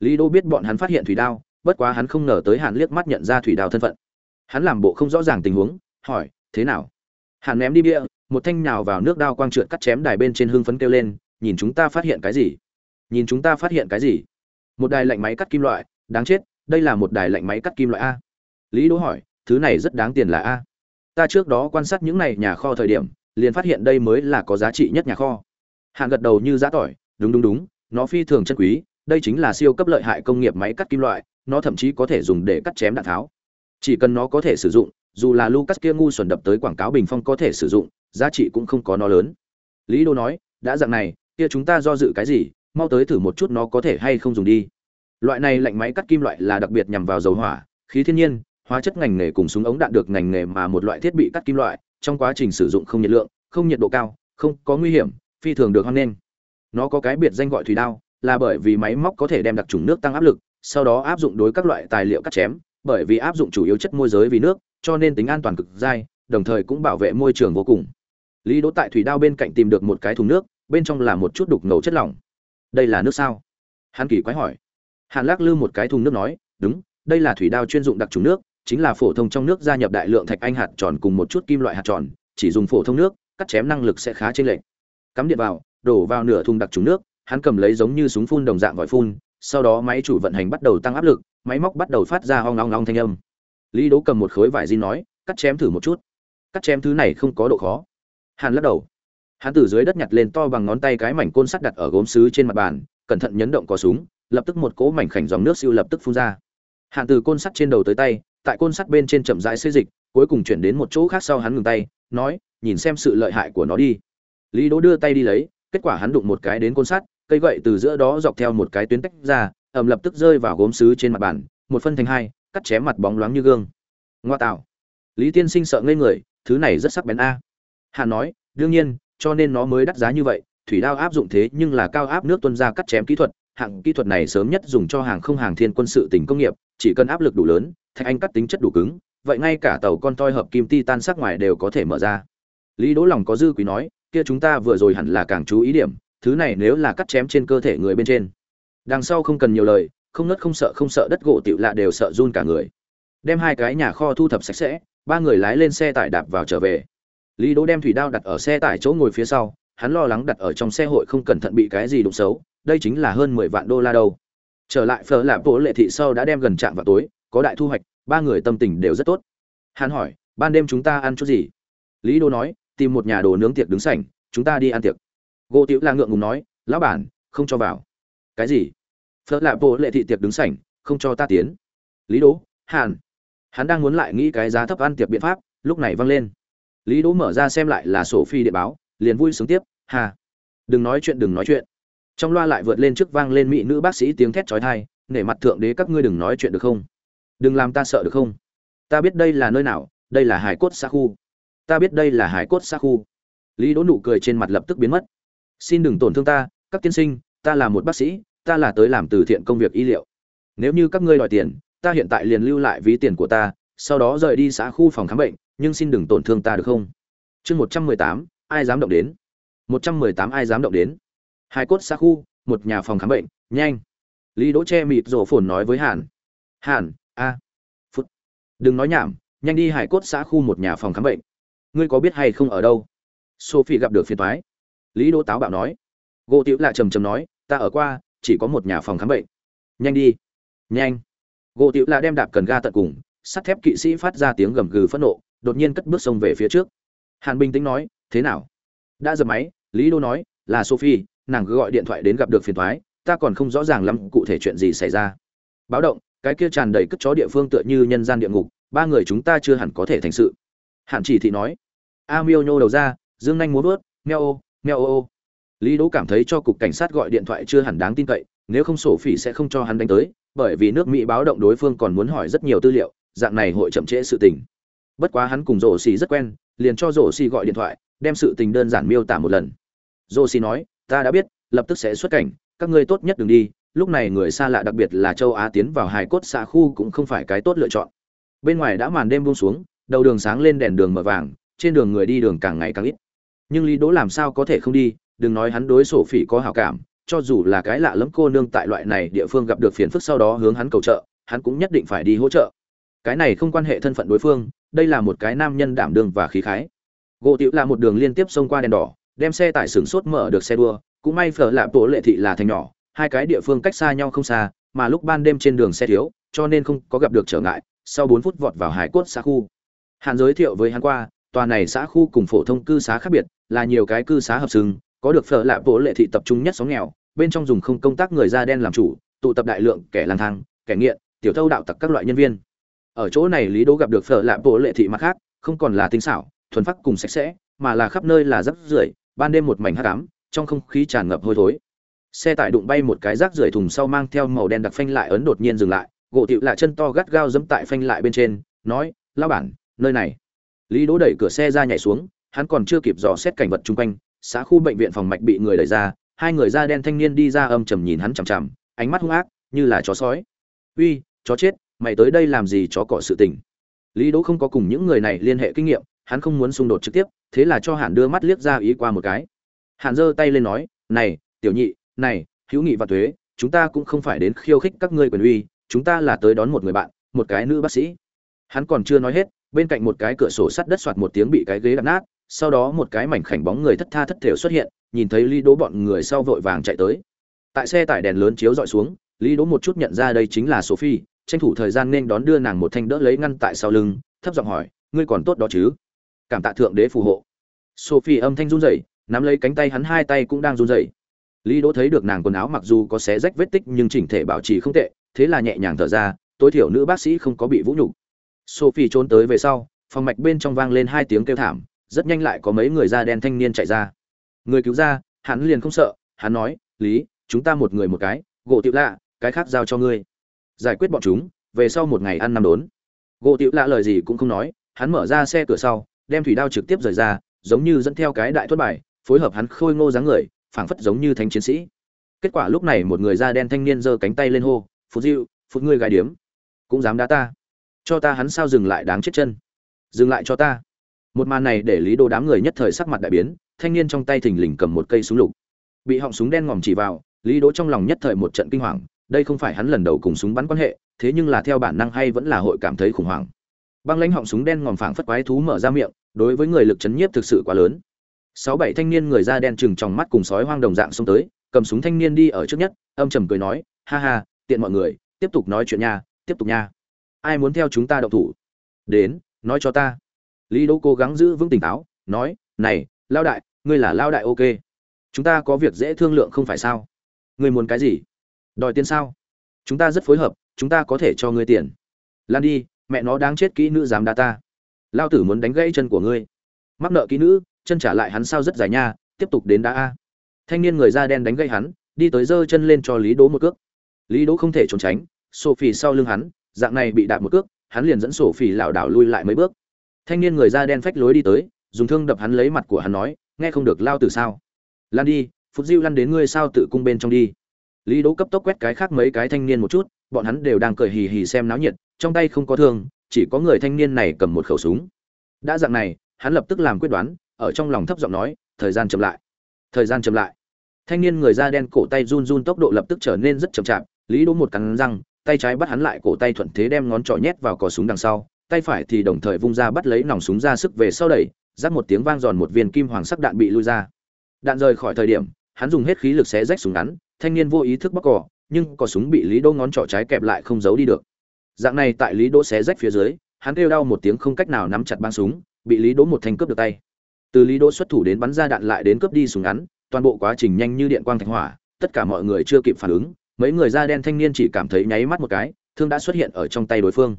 Lý đô biết bọn hắn phát hiện thủy đao, bất quá hắn không ngờ tới hàn liếc mắt nhận ra thủy đao thân phận. Hắn làm bộ không rõ ràng tình huống, hỏi, thế nào? Hàn ném đi bia, một thanh nhào vào nước đao quang trượt cắt chém đài bên trên hương phấn kêu lên, nhìn chúng ta phát hiện cái gì? Nhìn chúng ta phát hiện cái gì? Một đài lạnh máy cắt kim loại, đáng chết, đây là một đài lạnh máy cắt kim loại a. Lý đỗ hỏi, thứ này rất đáng tiền là a ta trước đó quan sát những này nhà kho thời điểm, liền phát hiện đây mới là có giá trị nhất nhà kho. Hàn gật đầu như giá tỏi, đúng đúng đúng, nó phi thường chân quý, đây chính là siêu cấp lợi hại công nghiệp máy cắt kim loại, nó thậm chí có thể dùng để cắt chém đạn tháo. Chỉ cần nó có thể sử dụng, dù là lucas kia ngu xuẩn đập tới quảng cáo bình phong có thể sử dụng, giá trị cũng không có nó lớn. Lý đô nói, đã dạng này, kia chúng ta do dự cái gì, mau tới thử một chút nó có thể hay không dùng đi. Loại này lạnh máy cắt kim loại là đặc biệt nhằm vào dầu hỏa, khí thiên nhiên hóa chất ngành nghề cùng súng ống đạn được ngành nghề mà một loại thiết bị cắt kim loại, trong quá trình sử dụng không nhiệt lượng, không nhiệt độ cao, không có nguy hiểm, phi thường được hoan nghênh. Nó có cái biệt danh gọi thủy đao, là bởi vì máy móc có thể đem đặc trùng nước tăng áp lực, sau đó áp dụng đối các loại tài liệu cắt chém, bởi vì áp dụng chủ yếu chất môi giới vì nước, cho nên tính an toàn cực dai, đồng thời cũng bảo vệ môi trường vô cùng. Lý đỗ tại thủy đao bên cạnh tìm được một cái thùng nước, bên trong là một chút đục ngầu chất lỏng. Đây là nước sao? Hắn kỳ quái hỏi. Hàn lắc lư một cái thùng nước nói, đúng, đây là thủy đao chuyên dụng đặc trùng nước chính là phổ thông trong nước gia nhập đại lượng thạch anh hạt tròn cùng một chút kim loại hạt tròn, chỉ dùng phổ thông nước, cắt chém năng lực sẽ khá chênh lệch. Cắm điện vào, đổ vào nửa thùng đặc trùng nước, hắn cầm lấy giống như súng phun đồng dạng vòi phun, sau đó máy chủ vận hành bắt đầu tăng áp lực, máy móc bắt đầu phát ra hoang long long thanh âm. Lý Đỗ cầm một khối vải di nói, cắt chém thử một chút. Cắt chém thứ này không có độ khó. Hàn lắc đầu. Hắn từ dưới đất nhặt lên to bằng ngón tay cái mảnh côn sắt đặt ở gốm sứ trên mặt bàn, cẩn thận nhấn động có súng, lập tức một cỗ mảnh khảnh dòng nước siêu lập tức phun ra. Hàn từ côn sắt trên đầu tới tay tại côn sắt bên trên chậm rãi xây dịch, cuối cùng chuyển đến một chỗ khác sau hắn ngừng tay, nói, nhìn xem sự lợi hại của nó đi. Lý đỗ đưa tay đi lấy, kết quả hắn đụng một cái đến côn sắt, cây gậy từ giữa đó dọc theo một cái tuyến tách ra ẩm lập tức rơi vào gốm sứ trên mặt bàn, một phân thành hai, cắt chém mặt bóng loáng như gương. Ngoa tạo. Lý tiên sinh sợ ngây người, thứ này rất sắc bén a. Hà nói, đương nhiên, cho nên nó mới đắt giá như vậy, thủy đao áp dụng thế nhưng là cao áp nước tuân ra cắt chém kỹ thuật hạng kỹ thuật này sớm nhất dùng cho hàng không hàng thiên quân sự tỉnh công nghiệp, chỉ cần áp lực đủ lớn, thạch anh cắt tính chất đủ cứng, vậy ngay cả tàu con toi hợp kim ti tan sắc ngoài đều có thể mở ra. Lý đỗ lòng có dư quý nói, kia chúng ta vừa rồi hẳn là càng chú ý điểm, thứ này nếu là cắt chém trên cơ thể người bên trên. Đằng sau không cần nhiều lời, không nớt không sợ không sợ đất gỗ tiểu lạ đều sợ run cả người. Đem hai cái nhà kho thu thập sạch sẽ, ba người lái lên xe tải đạp vào trở về. Lý đỗ đem thủy đao đặt ở xe tải chỗ ngồi phía sau hắn lo lắng đặt ở trong xe hội không cẩn thận bị cái gì đụng xấu, đây chính là hơn mười vạn đô la đâu. Trở lại phở lạp bộ lệ thị sau đã đem gần trạm vào tối, có đại thu hoạch, ba người tâm tình đều rất tốt. Hắn hỏi, ban đêm chúng ta ăn chút gì? Lý đô nói, tìm một nhà đồ nướng tiệc đứng sảnh, chúng ta đi ăn tiệc. Gỗ tiểu là ngượng ngùng nói, lão bản, không cho vào. Cái gì? Phở lạp bộ lệ thị tiệc đứng sảnh, không cho ta tiến. Lý đỗ hàn. Hắn đang muốn lại nghĩ cái giá thấp ăn tiệc biện pháp, lúc này văng lên. Lý đỗ mở ra xem lại là sổ phi điện báo liền vui sướng tiếp, hà, đừng nói chuyện, đừng nói chuyện. Trong loa lại vượt lên trước vang lên mỹ nữ bác sĩ tiếng thét chói thai nể mặt thượng đế các ngươi đừng nói chuyện được không? Đừng làm ta sợ được không? Ta biết đây là nơi nào, đây là hải cốt xa khu. Ta biết đây là hải cốt xa khu. Lý đỗ nụ cười trên mặt lập tức biến mất. Xin đừng tổn thương ta, các tiên sinh, ta là một bác sĩ, ta là tới làm từ thiện công việc y liệu. Nếu như các ngươi đòi tiền, ta hiện tại liền lưu lại ví tiền của ta, sau đó rời đi xã khu phòng khám bệnh, nhưng xin đừng tổn thương ta được không? Chương một trăm mười tám ai dám động đến? Một trăm mười tám ai dám động đến? Hai cốt xa khu, một nhà phòng khám bệnh, nhanh. Lý đỗ che mịt rổ phồn nói với hàn. Hàn, a. Phút. Đừng nói nhảm, nhanh đi hải cốt xã khu một nhà phòng khám bệnh. Ngươi có biết hay không ở đâu? Sophie gặp được phiền thoái lý đỗ táo bạo nói. Gỗ tiểu lạ trầm trầm nói, ta ở qua, chỉ có một nhà phòng khám bệnh. Nhanh đi. Nhanh. Gỗ tiểu lạ đem đạp cần ga tận cùng, sắt thép kỵ sĩ phát ra tiếng gầm gừ phẫn nộ, đột nhiên cất bước xông về phía trước. Hàn bình tĩnh nói thế nào? Đã dập máy, lý đô nói, là sophie, nàng cứ gọi điện thoại đến gặp được phiền thoái, ta còn không rõ ràng lắm cụ thể chuyện gì xảy ra. Báo động, cái kia tràn đầy cất chó địa phương tựa như nhân gian địa ngục, ba người chúng ta chưa hẳn có thể thành sự. Hạn chỉ thị nói, a miêu nhô đầu ra, dương nhanh muốn vớt, meo ô meo ô lý đỗ cảm thấy cho cục cảnh sát gọi điện thoại chưa hẳn đáng tin cậy, nếu không sổ phỉ sẽ không cho hắn đánh tới, bởi vì nước mỹ báo động đối phương còn muốn hỏi rất nhiều tư liệu, dạng này hội chậm trễ sự tình. Bất quá hắn cùng rổ xì rất quen, liền cho rổ xì gọi điện thoại đem sự tình đơn giản miêu tả một lần. Rổ nói, ta đã biết, lập tức sẽ xuất cảnh, các ngươi tốt nhất đừng đi, lúc này người xa lạ đặc biệt là châu á tiến vào Hải cốt xã khu cũng không phải cái tốt lựa chọn. Bên ngoài đã màn đêm buông xuống, đầu đường sáng lên đèn đường mở vàng, trên đường người đi đường càng ngày càng ít. Nhưng lý đỗ làm sao có thể không đi, đừng nói hắn đối sổ phỉ có hảo cảm, cho dù là cái lạ lẫm cô nương tại loại này địa phương gặp được phiền phức sau đó hướng hắn cầu trợ, hắn cũng nhất định phải đi hỗ trợ. Cái này không quan hệ thân phận đối phương, đây là một cái nam nhân đảm đương và khí khái gỗ tiểu là một đường liên tiếp xông qua đèn đỏ, đem xe tải sửng sốt mở được xe đua, cũng may phở lạ bộ lệ thị là thành nhỏ, hai cái địa phương cách xa nhau không xa, mà lúc ban đêm trên đường xe thiếu, cho nên không có gặp được trở ngại, sau bốn phút vọt vào hải cốt xã khu. Hạn giới thiệu với hắn qua, tòa này xã khu cùng phổ thông cư xá khác biệt, là nhiều cái cư xá hợp xứng, có được phở lạ bộ lệ thị tập trung nhất xóm nghèo, bên trong dùng không công tác người da đen làm chủ, tụ tập đại lượng kẻ lang thang, kẻ nghiện, tiểu thâu đạo tặc các loại nhân viên. Ở chỗ này lý đỗ gặp được phở lạ bộ lệ thị mặt khác, không còn là tinh xảo thuần phát cùng sạch sẽ, mà là khắp nơi là rác rưởi, ban đêm một mảnh hắc ám, trong không khí tràn ngập hôi thối. Xe tải đụng bay một cái rác rưởi thùng sau mang theo màu đen đặc phanh lại ấn đột nhiên dừng lại, gỗ tịu lạ chân to gắt gao dẫm tại phanh lại bên trên, nói lao bản, nơi này. Lý đỗ đẩy cửa xe ra nhảy xuống, hắn còn chưa kịp dò xét cảnh vật chung quanh, xã khu bệnh viện phòng mạch bị người đẩy ra, hai người da đen thanh niên đi ra âm trầm nhìn hắn chằm chằm, ánh mắt hung ác, như là chó sói. Uy, chó chết, mày tới đây làm gì chó cọ sự tình? Lý đỗ không có cùng những người này liên hệ kinh nghiệm hắn không muốn xung đột trực tiếp, thế là cho hàn đưa mắt liếc ra ý qua một cái. Hàn giơ tay lên nói, này, tiểu nhị, này, hữu nghị và thuế, chúng ta cũng không phải đến khiêu khích các ngươi quyền uy, chúng ta là tới đón một người bạn, một cái nữ bác sĩ. Hắn còn chưa nói hết, bên cạnh một cái cửa sổ sắt đất soạt một tiếng bị cái ghế đập nát, sau đó một cái mảnh khảnh bóng người thất tha thất thểu xuất hiện, nhìn thấy lý đỗ bọn người sau vội vàng chạy tới. Tại xe tải đèn lớn chiếu dọi xuống, lý đỗ một chút nhận ra đây chính là sophie, tranh thủ thời gian nên đón đưa nàng một thanh đỡ lấy ngăn tại sau lưng, thấp giọng hỏi, ngươi còn tốt đó chứ? Cảm tạ thượng đế phù hộ. Sophie âm thanh run rẩy, nắm lấy cánh tay hắn hai tay cũng đang run rẩy. Lý đỗ thấy được nàng quần áo mặc dù có xé rách vết tích nhưng chỉnh thể bảo trì không tệ, thế là nhẹ nhàng thở ra, tối thiểu nữ bác sĩ không có bị vũ nhục. Sophie trốn tới về sau, phòng mạch bên trong vang lên hai tiếng kêu thảm, rất nhanh lại có mấy người da đen thanh niên chạy ra. Người cứu ra, hắn liền không sợ, hắn nói, lý, chúng ta một người một cái, gỗ tiểu lạ, cái khác giao cho ngươi. Giải quyết bọn chúng, về sau một ngày ăn năm đốn. Gỗ tiểu lạ lời gì cũng không nói, hắn mở ra xe cửa sau đem thủy đao trực tiếp rời ra, giống như dẫn theo cái đại thuật bài, phối hợp hắn khôi ngô dáng người, phảng phất giống như thánh chiến sĩ. Kết quả lúc này một người da đen thanh niên giơ cánh tay lên hô phút diệu phụt ngươi gái điếm, cũng dám đá ta. Cho ta hắn sao dừng lại đáng chết chân. Dừng lại cho ta. Một màn này để lý đồ đám người nhất thời sắc mặt đại biến, thanh niên trong tay thình lình cầm một cây súng lục. Bị họng súng đen ngòm chỉ vào, lý đỗ trong lòng nhất thời một trận kinh hoàng, đây không phải hắn lần đầu cùng súng bắn quan hệ, thế nhưng là theo bản năng hay vẫn là hội cảm thấy khủng hoảng. Băng lãnh họng súng đen ngòm phảng phất quái thú mở ra miệng đối với người lực chấn nhiếp thực sự quá lớn. Sáu bảy thanh niên người da đen chừng trong mắt cùng sói hoang đồng dạng xông tới, cầm súng thanh niên đi ở trước nhất, âm trầm cười nói, ha ha, tiện mọi người, tiếp tục nói chuyện nha, tiếp tục nha. Ai muốn theo chúng ta động thủ? Đến, nói cho ta. Lý đỗ cố gắng giữ vững tỉnh táo, nói, này lao đại, ngươi là lao đại ok. Chúng ta có việc dễ thương lượng không phải sao? Ngươi muốn cái gì? Đòi tiền sao? Chúng ta rất phối hợp, chúng ta có thể cho ngươi tiền. Lan đi, mẹ nó đáng chết kỹ nữ dám đa ta lao tử muốn đánh gãy chân của ngươi. Mắc nợ kỹ nữ, chân trả lại hắn sao rất dài nha, tiếp tục đến đá a. Thanh niên người da đen đánh gãy hắn, đi tới giơ chân lên cho lý đỗ một cước. Lý đỗ không thể trốn tránh, sophie sau lưng hắn, dạng này bị đạp một cước, hắn liền dẫn sophie lảo đảo lui lại mấy bước. Thanh niên người da đen phách lối đi tới, dùng thương đập hắn lấy mặt của hắn nói, nghe không được lao tử sao? Lan đi phút diêu lăn đến ngươi sao tự cung bên trong đi. Lý đỗ cấp tốc quét cái khác mấy cái thanh niên một chút, bọn hắn đều đang cười hì hì xem náo nhiệt, trong tay không có thương chỉ có người thanh niên này cầm một khẩu súng. Đã dạng này, hắn lập tức làm quyết đoán, ở trong lòng thấp giọng nói, thời gian chậm lại. Thời gian chậm lại. Thanh niên người da đen cổ tay run run tốc độ lập tức trở nên rất chậm chạp, lý đỗ một cắn răng, tay trái bắt hắn lại cổ tay thuận thế đem ngón trỏ nhét vào cò súng đằng sau, tay phải thì đồng thời vung ra bắt lấy nòng súng ra sức về sau đẩy giáp một tiếng vang giòn một viên kim hoàng sắc đạn bị lui ra. Đạn rời khỏi thời điểm, hắn dùng hết khí lực xé rách súng ngắn, thanh niên vô ý thức bóc cò, nhưng cò súng bị lý đỗ ngón trỏ trái kẹp lại không giấu đi được dạng này tại lý đỗ xé rách phía dưới, hắn kêu đau một tiếng không cách nào nắm chặt băng súng, bị lý đỗ một thanh cướp được tay. Từ lý đỗ xuất thủ đến bắn ra đạn lại đến cướp đi súng ngắn, toàn bộ quá trình nhanh như điện quang thạch hỏa, tất cả mọi người chưa kịp phản ứng, mấy người da đen thanh niên chỉ cảm thấy nháy mắt một cái, thương đã xuất hiện ở trong tay đối phương.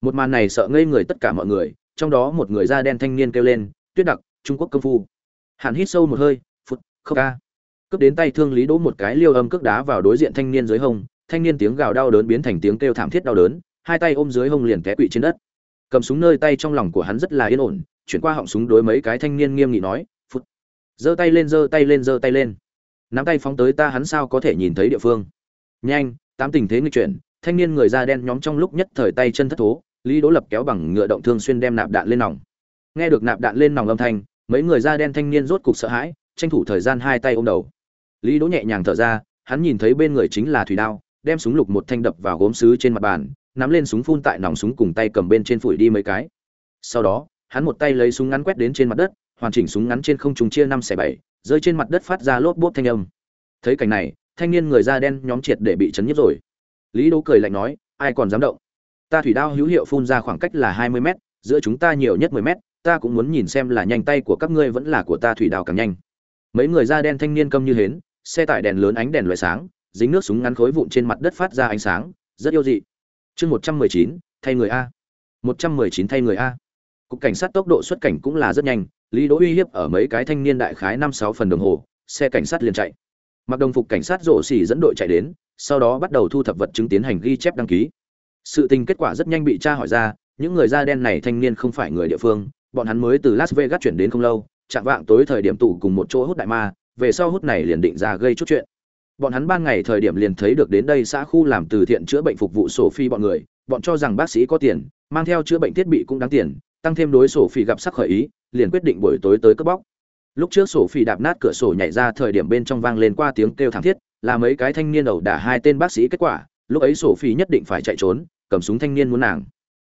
Một màn này sợ ngây người tất cả mọi người, trong đó một người da đen thanh niên kêu lên, tuyết đặc, trung quốc công phu. Hàn hít sâu một hơi phút không ca. Cướp đến tay thương lý đỗ một cái liêu âm cước đá vào đối diện thanh niên dưới hông, thanh niên tiếng gào đau đớn biến thành tiếng kêu thảm thiết đau đớn hai tay ôm dưới hông liền té quỵ trên đất. Cầm súng nơi tay trong lòng của hắn rất là yên ổn, chuyển qua họng súng đối mấy cái thanh niên nghiêm nghị nói phút giơ tay lên, giơ tay lên, giơ tay lên. Nắm tay phóng tới ta hắn sao có thể nhìn thấy địa phương. Nhanh, tám tình thế nghịch chuyển, thanh niên người da đen nhóm trong lúc nhất thời tay chân thất thố, lý đỗ lập kéo bằng ngựa động thương xuyên đem nạp đạn lên nòng. Nghe được nạp đạn lên nòng âm thanh, mấy người da đen thanh niên rốt cục sợ hãi, tranh thủ thời gian hai tay ôm đầu. Lý đỗ nhẹ nhàng thở ra, hắn nhìn thấy bên người chính là thủy đao, đem súng lục một thanh đập vào gốm sứ trên mặt bàn nắm lên súng phun tại nòng súng cùng tay cầm bên trên phủi đi mấy cái. Sau đó, hắn một tay lấy súng ngắn quét đến trên mặt đất, hoàn chỉnh súng ngắn trên không trung chia năm xẻ bảy, rơi trên mặt đất phát ra lốp bốp thanh âm. Thấy cảnh này, thanh niên người da đen nhóm triệt để bị chấn nhức rồi. Lý đỗ cười lạnh nói, ai còn dám động? Ta thủy đao hữu hiệu phun ra khoảng cách là hai mươi mét, giữa chúng ta nhiều nhất mười mét, ta cũng muốn nhìn xem là nhanh tay của các ngươi vẫn là của ta thủy đao càng nhanh. Mấy người da đen thanh niên câm như hến, xe tải đèn lớn ánh đèn loại sáng, dính nước súng ngắn khối vụn trên mặt đất phát ra ánh sáng, rất yêu dị chương một trăm mười chín, thay người a. một trăm mười chín thay người a. Cục cảnh sát tốc độ xuất cảnh cũng là rất nhanh, lý đỗ uy hiếp ở mấy cái thanh niên đại khái năm sáu phần đồng hồ, xe cảnh sát liền chạy. Mặc đồng phục cảnh sát rổ xỉ dẫn đội chạy đến, sau đó bắt đầu thu thập vật chứng tiến hành ghi chép đăng ký. Sự tình kết quả rất nhanh bị tra hỏi ra, những người da đen này thanh niên không phải người địa phương, bọn hắn mới từ las vegas chuyển đến không lâu, chạm vạng tối thời điểm tụ cùng một chỗ hút đại ma, về sau hút này liền định ra gây chút chuyện bọn hắn ban ngày thời điểm liền thấy được đến đây xã khu làm từ thiện chữa bệnh phục vụ sổ phi bọn người, bọn cho rằng bác sĩ có tiền, mang theo chữa bệnh thiết bị cũng đáng tiền, tăng thêm đối sổ phi gặp sắc khởi ý, liền quyết định buổi tối tới cướp bóc. Lúc trước sổ phi đạp nát cửa sổ nhảy ra thời điểm bên trong vang lên qua tiếng kêu thảm thiết, là mấy cái thanh niên ẩu đả hai tên bác sĩ kết quả, lúc ấy sổ phi nhất định phải chạy trốn, cầm súng thanh niên muốn nàng.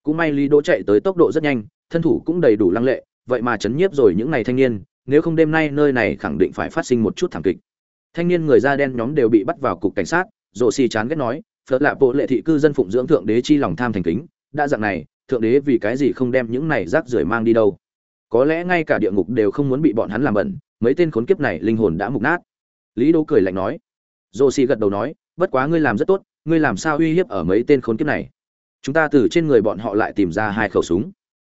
Cũng may lý đỗ chạy tới tốc độ rất nhanh, thân thủ cũng đầy đủ lăng lệ, vậy mà chấn nhiếp rồi những ngày thanh niên, nếu không đêm nay nơi này khẳng định phải phát sinh một chút thảm kịch thanh niên người da đen nhóm đều bị bắt vào cục cảnh sát rộ xì chán ghét nói, phớt lạ bộ lệ thị cư dân phụng dưỡng thượng đế chi lòng tham thành kính, đã dạng này, thượng đế vì cái gì không đem những này rác rưởi mang đi đâu? Có lẽ ngay cả địa ngục đều không muốn bị bọn hắn làm bẩn, mấy tên khốn kiếp này linh hồn đã mục nát. Lý đỗ cười lạnh nói. Rộ xì gật đầu nói, bất quá ngươi làm rất tốt, ngươi làm sao uy hiếp ở mấy tên khốn kiếp này? Chúng ta từ trên người bọn họ lại tìm ra hai khẩu súng.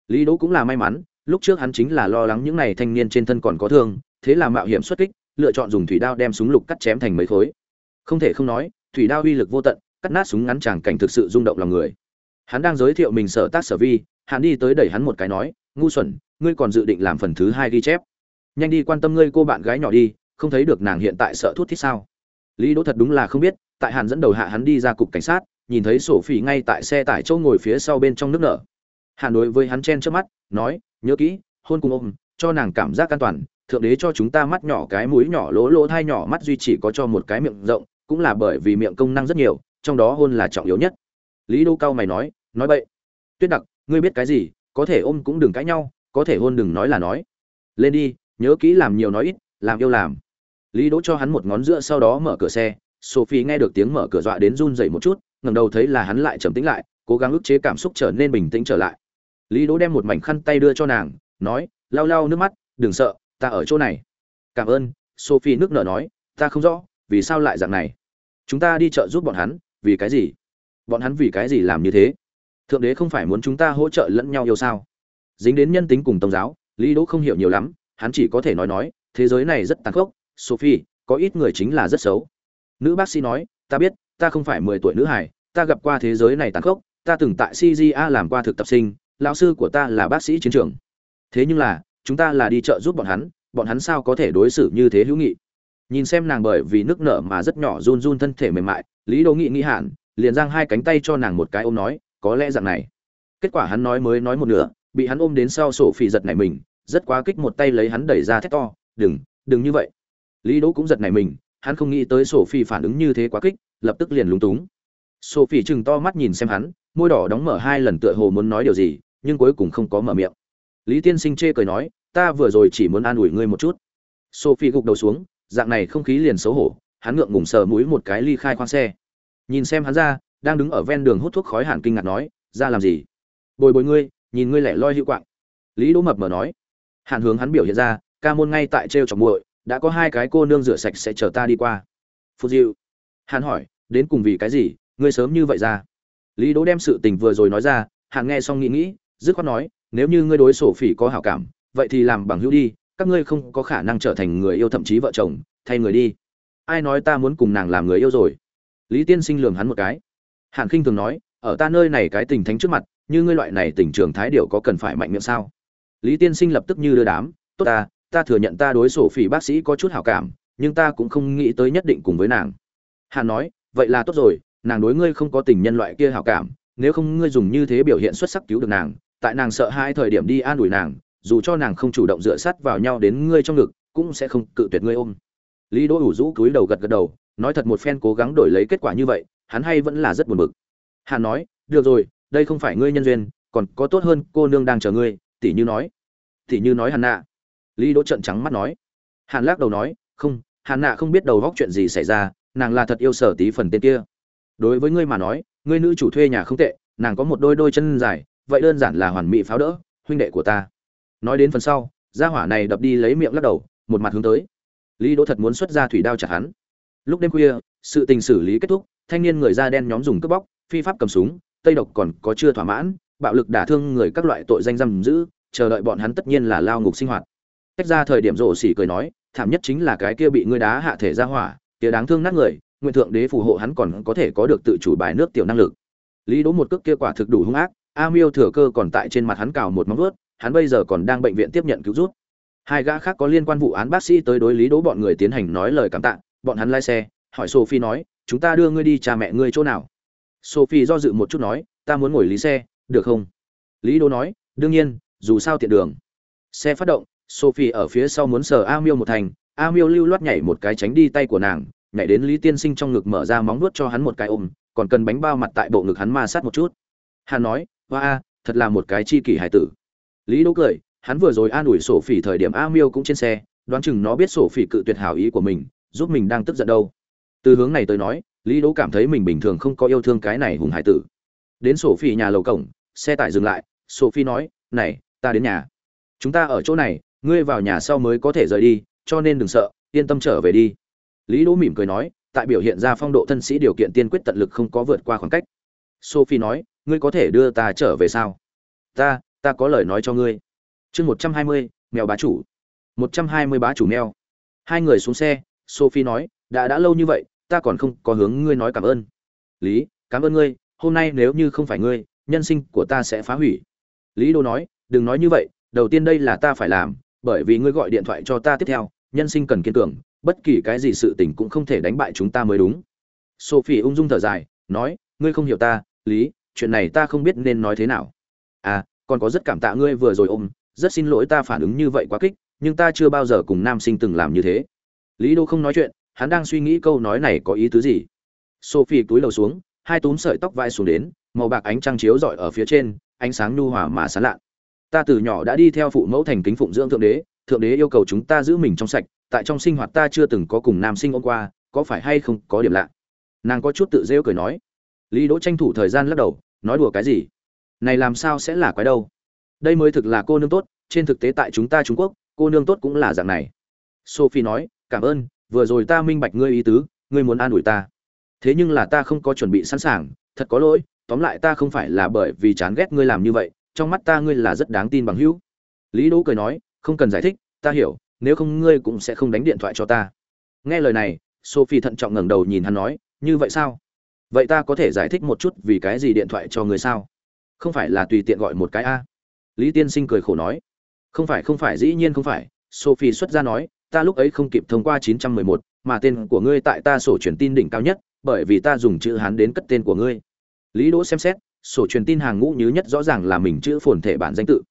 Lý đỗ cũng là may mắn, lúc trước hắn chính là lo lắng những này thanh niên trên thân còn có thương, thế là mạo hiểm xuất kích lựa chọn dùng thủy đao đem súng lục cắt chém thành mấy khối. Không thể không nói, thủy đao uy lực vô tận, cắt nát súng ngắn chàng cảnh thực sự rung động lòng người. Hắn đang giới thiệu mình sở tác sở vi, hắn đi tới đẩy hắn một cái nói, ngu xuẩn, ngươi còn dự định làm phần thứ hai ghi chép. Nhanh đi quan tâm ngươi cô bạn gái nhỏ đi, không thấy được nàng hiện tại sợ thuốc thích sao? Lý đỗ thật đúng là không biết, tại hàn dẫn đầu hạ hắn đi ra cục cảnh sát, nhìn thấy sổ phỉ ngay tại xe tải chỗ ngồi phía sau bên trong nước nở. Hàn đối với hắn chen trước mắt, nói, nhớ kỹ, hôn cùng ôm, cho nàng cảm giác an toàn thượng đế cho chúng ta mắt nhỏ cái mũi nhỏ lỗ lỗ thai nhỏ mắt duy chỉ có cho một cái miệng rộng, cũng là bởi vì miệng công năng rất nhiều, trong đó hôn là trọng yếu nhất. Lý đô cao mày nói nói bậy. Tuyết đặc, ngươi biết cái gì, có thể ôm cũng đừng cãi nhau, có thể hôn đừng nói là nói. Lên đi, nhớ kỹ làm nhiều nói ít, làm yêu làm. Lý đỗ cho hắn một ngón giữa sau đó mở cửa xe, sophie nghe được tiếng mở cửa dọa đến run dậy một chút, ngẩng đầu thấy là hắn lại trầm tĩnh lại, cố gắng ức chế cảm xúc trở nên bình tĩnh trở lại. Lý đỗ đem một mảnh khăn tay đưa cho nàng, nói, lau lau nước mắt, đừng sợ ta ở chỗ này. Cảm ơn, sophie nước nở nói, ta không rõ, vì sao lại dạng này? Chúng ta đi chợ giúp bọn hắn, vì cái gì? Bọn hắn vì cái gì làm như thế? Thượng đế không phải muốn chúng ta hỗ trợ lẫn nhau yêu sao? Dính đến nhân tính cùng tôn giáo, lý đỗ không hiểu nhiều lắm, hắn chỉ có thể nói nói, thế giới này rất tàn khốc, sophie, có ít người chính là rất xấu. Nữ bác sĩ nói, ta biết, ta không phải mười tuổi nữ hải ta gặp qua thế giới này tàn khốc, ta từng tại cja làm qua thực tập sinh, lão sư của ta là bác sĩ chiến trường. Thế nhưng là chúng ta là đi chợ giúp bọn hắn bọn hắn sao có thể đối xử như thế hữu nghị? Nhìn xem nàng bởi vì nước nở mà rất nhỏ run run thân thể mềm mại, lý đỗ nghị nghĩ hạn liền giang hai cánh tay cho nàng một cái ôm nói, có lẽ dạng này. Kết quả hắn nói mới nói một nửa, bị hắn ôm đến sau sổ phì giật này mình, rất quá kích một tay lấy hắn đẩy ra thét to, đừng đừng như vậy. Lý đỗ cũng giật này mình, hắn không nghĩ tới sổ phi phản ứng như thế quá kích, lập tức liền lúng túng. Sophie chừng to mắt nhìn xem hắn, môi đỏ đóng mở hai lần tựa hồ muốn nói điều gì, nhưng cuối cùng không có mở miệng lý tiên sinh chê cười nói, ta vừa rồi chỉ muốn an ủi ngươi một chút. Sophie gục đầu xuống, dạng này không khí liền xấu hổ, hắn ngượng ngùng sờ mũi một cái ly khai khoang xe. Nhìn xem hắn ra, đang đứng ở ven đường hút thuốc khói hàn kinh ngạc nói, ra làm gì? Bồi bồi ngươi, nhìn ngươi lẻ loi hữu quạng. Lý đỗ mập mờ nói. Hàn hướng hắn biểu hiện ra, ca môn ngay tại trêu chọc muội, đã có hai cái cô nương rửa sạch sẽ chờ ta đi qua. Phù diệu. Hàn hỏi, đến cùng vì cái gì? Ngươi sớm như vậy ra? Lý đỗ đem sự tình vừa rồi nói ra, Hàn nghe xong nghĩ nghĩ, dứt khoát nói nếu như ngươi đối sổ phỉ có hảo cảm, vậy thì làm bằng hữu đi, các ngươi không có khả năng trở thành người yêu thậm chí vợ chồng, thay người đi. Ai nói ta muốn cùng nàng làm người yêu rồi? Lý tiên sinh lường hắn một cái. Hàn khinh thường nói, ở ta nơi này cái tình thánh trước mặt, như ngươi loại này tình trường thái điệu có cần phải mạnh miệng sao? Lý tiên sinh lập tức như đưa đám, tốt ta ta thừa nhận ta đối sổ phỉ bác sĩ có chút hảo cảm, nhưng ta cũng không nghĩ tới nhất định cùng với nàng. Hàn nói, vậy là tốt rồi, nàng đối ngươi không có tình nhân loại kia hảo cảm, nếu không ngươi dùng như thế biểu hiện xuất sắc cứu được nàng tại nàng sợ hai thời điểm đi an ủi nàng, dù cho nàng không chủ động dựa sát vào nhau đến ngươi trong ngực, cũng sẽ không cự tuyệt ngươi ôm. Lý đỗ ủ rũ cúi đầu gật gật đầu, nói thật một phen cố gắng đổi lấy kết quả như vậy, hắn hay vẫn là rất buồn bực. Hàn nói, được rồi, đây không phải ngươi nhân duyên, còn có tốt hơn, cô nương đang chờ ngươi. Tỷ như nói, tỷ như nói hàn nạ. Lý đỗ trợn trắng mắt nói. Hàn lắc đầu nói, không, hàn nạ không biết đầu góc chuyện gì xảy ra, nàng là thật yêu sở tí phần tên kia. Đối với ngươi mà nói, ngươi nữ chủ thuê nhà không tệ, nàng có một đôi đôi chân dài vậy đơn giản là hoàn mỹ pháo đỡ, huynh đệ của ta. Nói đến phần sau, gia hỏa này đập đi lấy miệng lắc đầu, một mặt hướng tới. Lý đỗ thật muốn xuất ra thủy đao chặt hắn. Lúc đêm khuya, sự tình xử lý kết thúc, thanh niên người da đen nhóm dùng cướp bóc, phi pháp cầm súng, tây độc còn có chưa thỏa mãn, bạo lực đả thương người các loại tội danh giam giữ, chờ đợi bọn hắn tất nhiên là lao ngục sinh hoạt. Tách ra thời điểm rổ xỉ cười nói, thảm nhất chính là cái kia bị ngươi đá hạ thể ra hỏa, kia đáng thương nát người, nguyện thượng đế phù hộ hắn còn có thể có được tự chủ bài nước tiểu năng lực. Lý đỗ một cước kia quả thực đủ hung ác a miêu thừa cơ còn tại trên mặt hắn cào một móng vuốt, hắn bây giờ còn đang bệnh viện tiếp nhận cứu giúp. Hai gã khác có liên quan vụ án bác sĩ tới đối lý đỗ bọn người tiến hành nói lời cảm tạ, bọn hắn lái xe, hỏi sophie nói, chúng ta đưa ngươi đi cha mẹ ngươi chỗ nào? Sophie do dự một chút nói, ta muốn ngồi lý xe, được không? Lý đỗ nói, đương nhiên, dù sao tiện đường. Xe phát động, sophie ở phía sau muốn sờ a miêu một thành, a miêu lưu loát nhảy một cái tránh đi tay của nàng, nhảy đến lý tiên sinh trong ngực mở ra móng vuốt cho hắn một cái ôm, còn cần bánh bao mặt tại bộ ngực hắn ma sát một chút. Hắn nói hoa a, thật là một cái chi kỷ hải tử. Lý đỗ cười, hắn vừa rồi an ủi sổ phỉ thời điểm a miêu cũng trên xe, đoán chừng nó biết sổ phỉ cự tuyệt hảo ý của mình, giúp mình đang tức giận đâu. Từ hướng này tới nói, lý đỗ cảm thấy mình bình thường không có yêu thương cái này hùng hải tử. Đến sổ phỉ nhà lầu cổng, xe tải dừng lại, sổ phi nói, này, ta đến nhà. Chúng ta ở chỗ này, ngươi vào nhà sau mới có thể rời đi, cho nên đừng sợ, yên tâm trở về đi. Lý đỗ mỉm cười nói, tại biểu hiện ra phong độ thân sĩ điều kiện tiên quyết tận lực không có vượt qua khoảng cách. Sophie nói ngươi có thể đưa ta trở về sao? Ta ta có lời nói cho ngươi. Chương một trăm hai mươi, mèo bá chủ. Một trăm hai mươi bá chủ mèo. Hai người xuống xe, sophie nói, đã đã lâu như vậy, ta còn không có hướng ngươi nói cảm ơn. Lý, cảm ơn ngươi, hôm nay nếu như không phải ngươi, nhân sinh của ta sẽ phá hủy. Lý đô nói, đừng nói như vậy, đầu tiên đây là ta phải làm, bởi vì ngươi gọi điện thoại cho ta tiếp theo, nhân sinh cần kiên cường, bất kỳ cái gì sự tình cũng không thể đánh bại chúng ta mới đúng. Sophie ung dung thở dài, nói, ngươi không hiểu ta, lý chuyện này ta không biết nên nói thế nào. À còn có rất cảm tạ ngươi vừa rồi ôm, rất xin lỗi ta phản ứng như vậy quá kích, nhưng ta chưa bao giờ cùng nam sinh từng làm như thế. Lý đô không nói chuyện, hắn đang suy nghĩ câu nói này có ý tứ gì. Sophie túi đầu xuống, hai túm sợi tóc vai xuống đến, màu bạc ánh trăng chiếu rọi ở phía trên, ánh sáng nhu hòa mà sáng lạ. Ta từ nhỏ đã đi theo phụ mẫu thành kính phụng dưỡng thượng đế thượng đế yêu cầu chúng ta giữ mình trong sạch, tại trong sinh hoạt ta chưa từng có cùng nam sinh ôm qua, có phải hay không có điểm lạ? Nàng có chút tự rêu cười nói lý đỗ tranh thủ thời gian lắc đầu, nói đùa cái gì? Này làm sao sẽ là quái đâu? Đây mới thực là cô nương tốt, trên thực tế tại chúng ta trung quốc, cô nương tốt cũng là dạng này. Sophie nói, cảm ơn, vừa rồi ta minh bạch ngươi ý tứ, ngươi muốn an ủi ta. Thế nhưng là ta không có chuẩn bị sẵn sàng, thật có lỗi, tóm lại ta không phải là bởi vì chán ghét ngươi làm như vậy, trong mắt ta ngươi là rất đáng tin bằng hữu. Lý đỗ cười nói, không cần giải thích, ta hiểu, nếu không ngươi cũng sẽ không đánh điện thoại cho ta. Nghe lời này, sophie thận trọng ngẩng đầu nhìn hắn nói, như vậy sao? Vậy ta có thể giải thích một chút vì cái gì điện thoại cho người sao? Không phải là tùy tiện gọi một cái a. Lý tiên sinh cười khổ nói. Không phải không phải dĩ nhiên không phải. Sophie xuất ra nói ta lúc ấy không kịp thông qua 911, mà tên của ngươi tại ta sổ truyền tin đỉnh cao nhất bởi vì ta dùng chữ hán đến cất tên của ngươi. Lý đỗ xem xét sổ truyền tin hàng ngũ nhứ nhất rõ ràng là mình chữ phồn thể bản danh tự.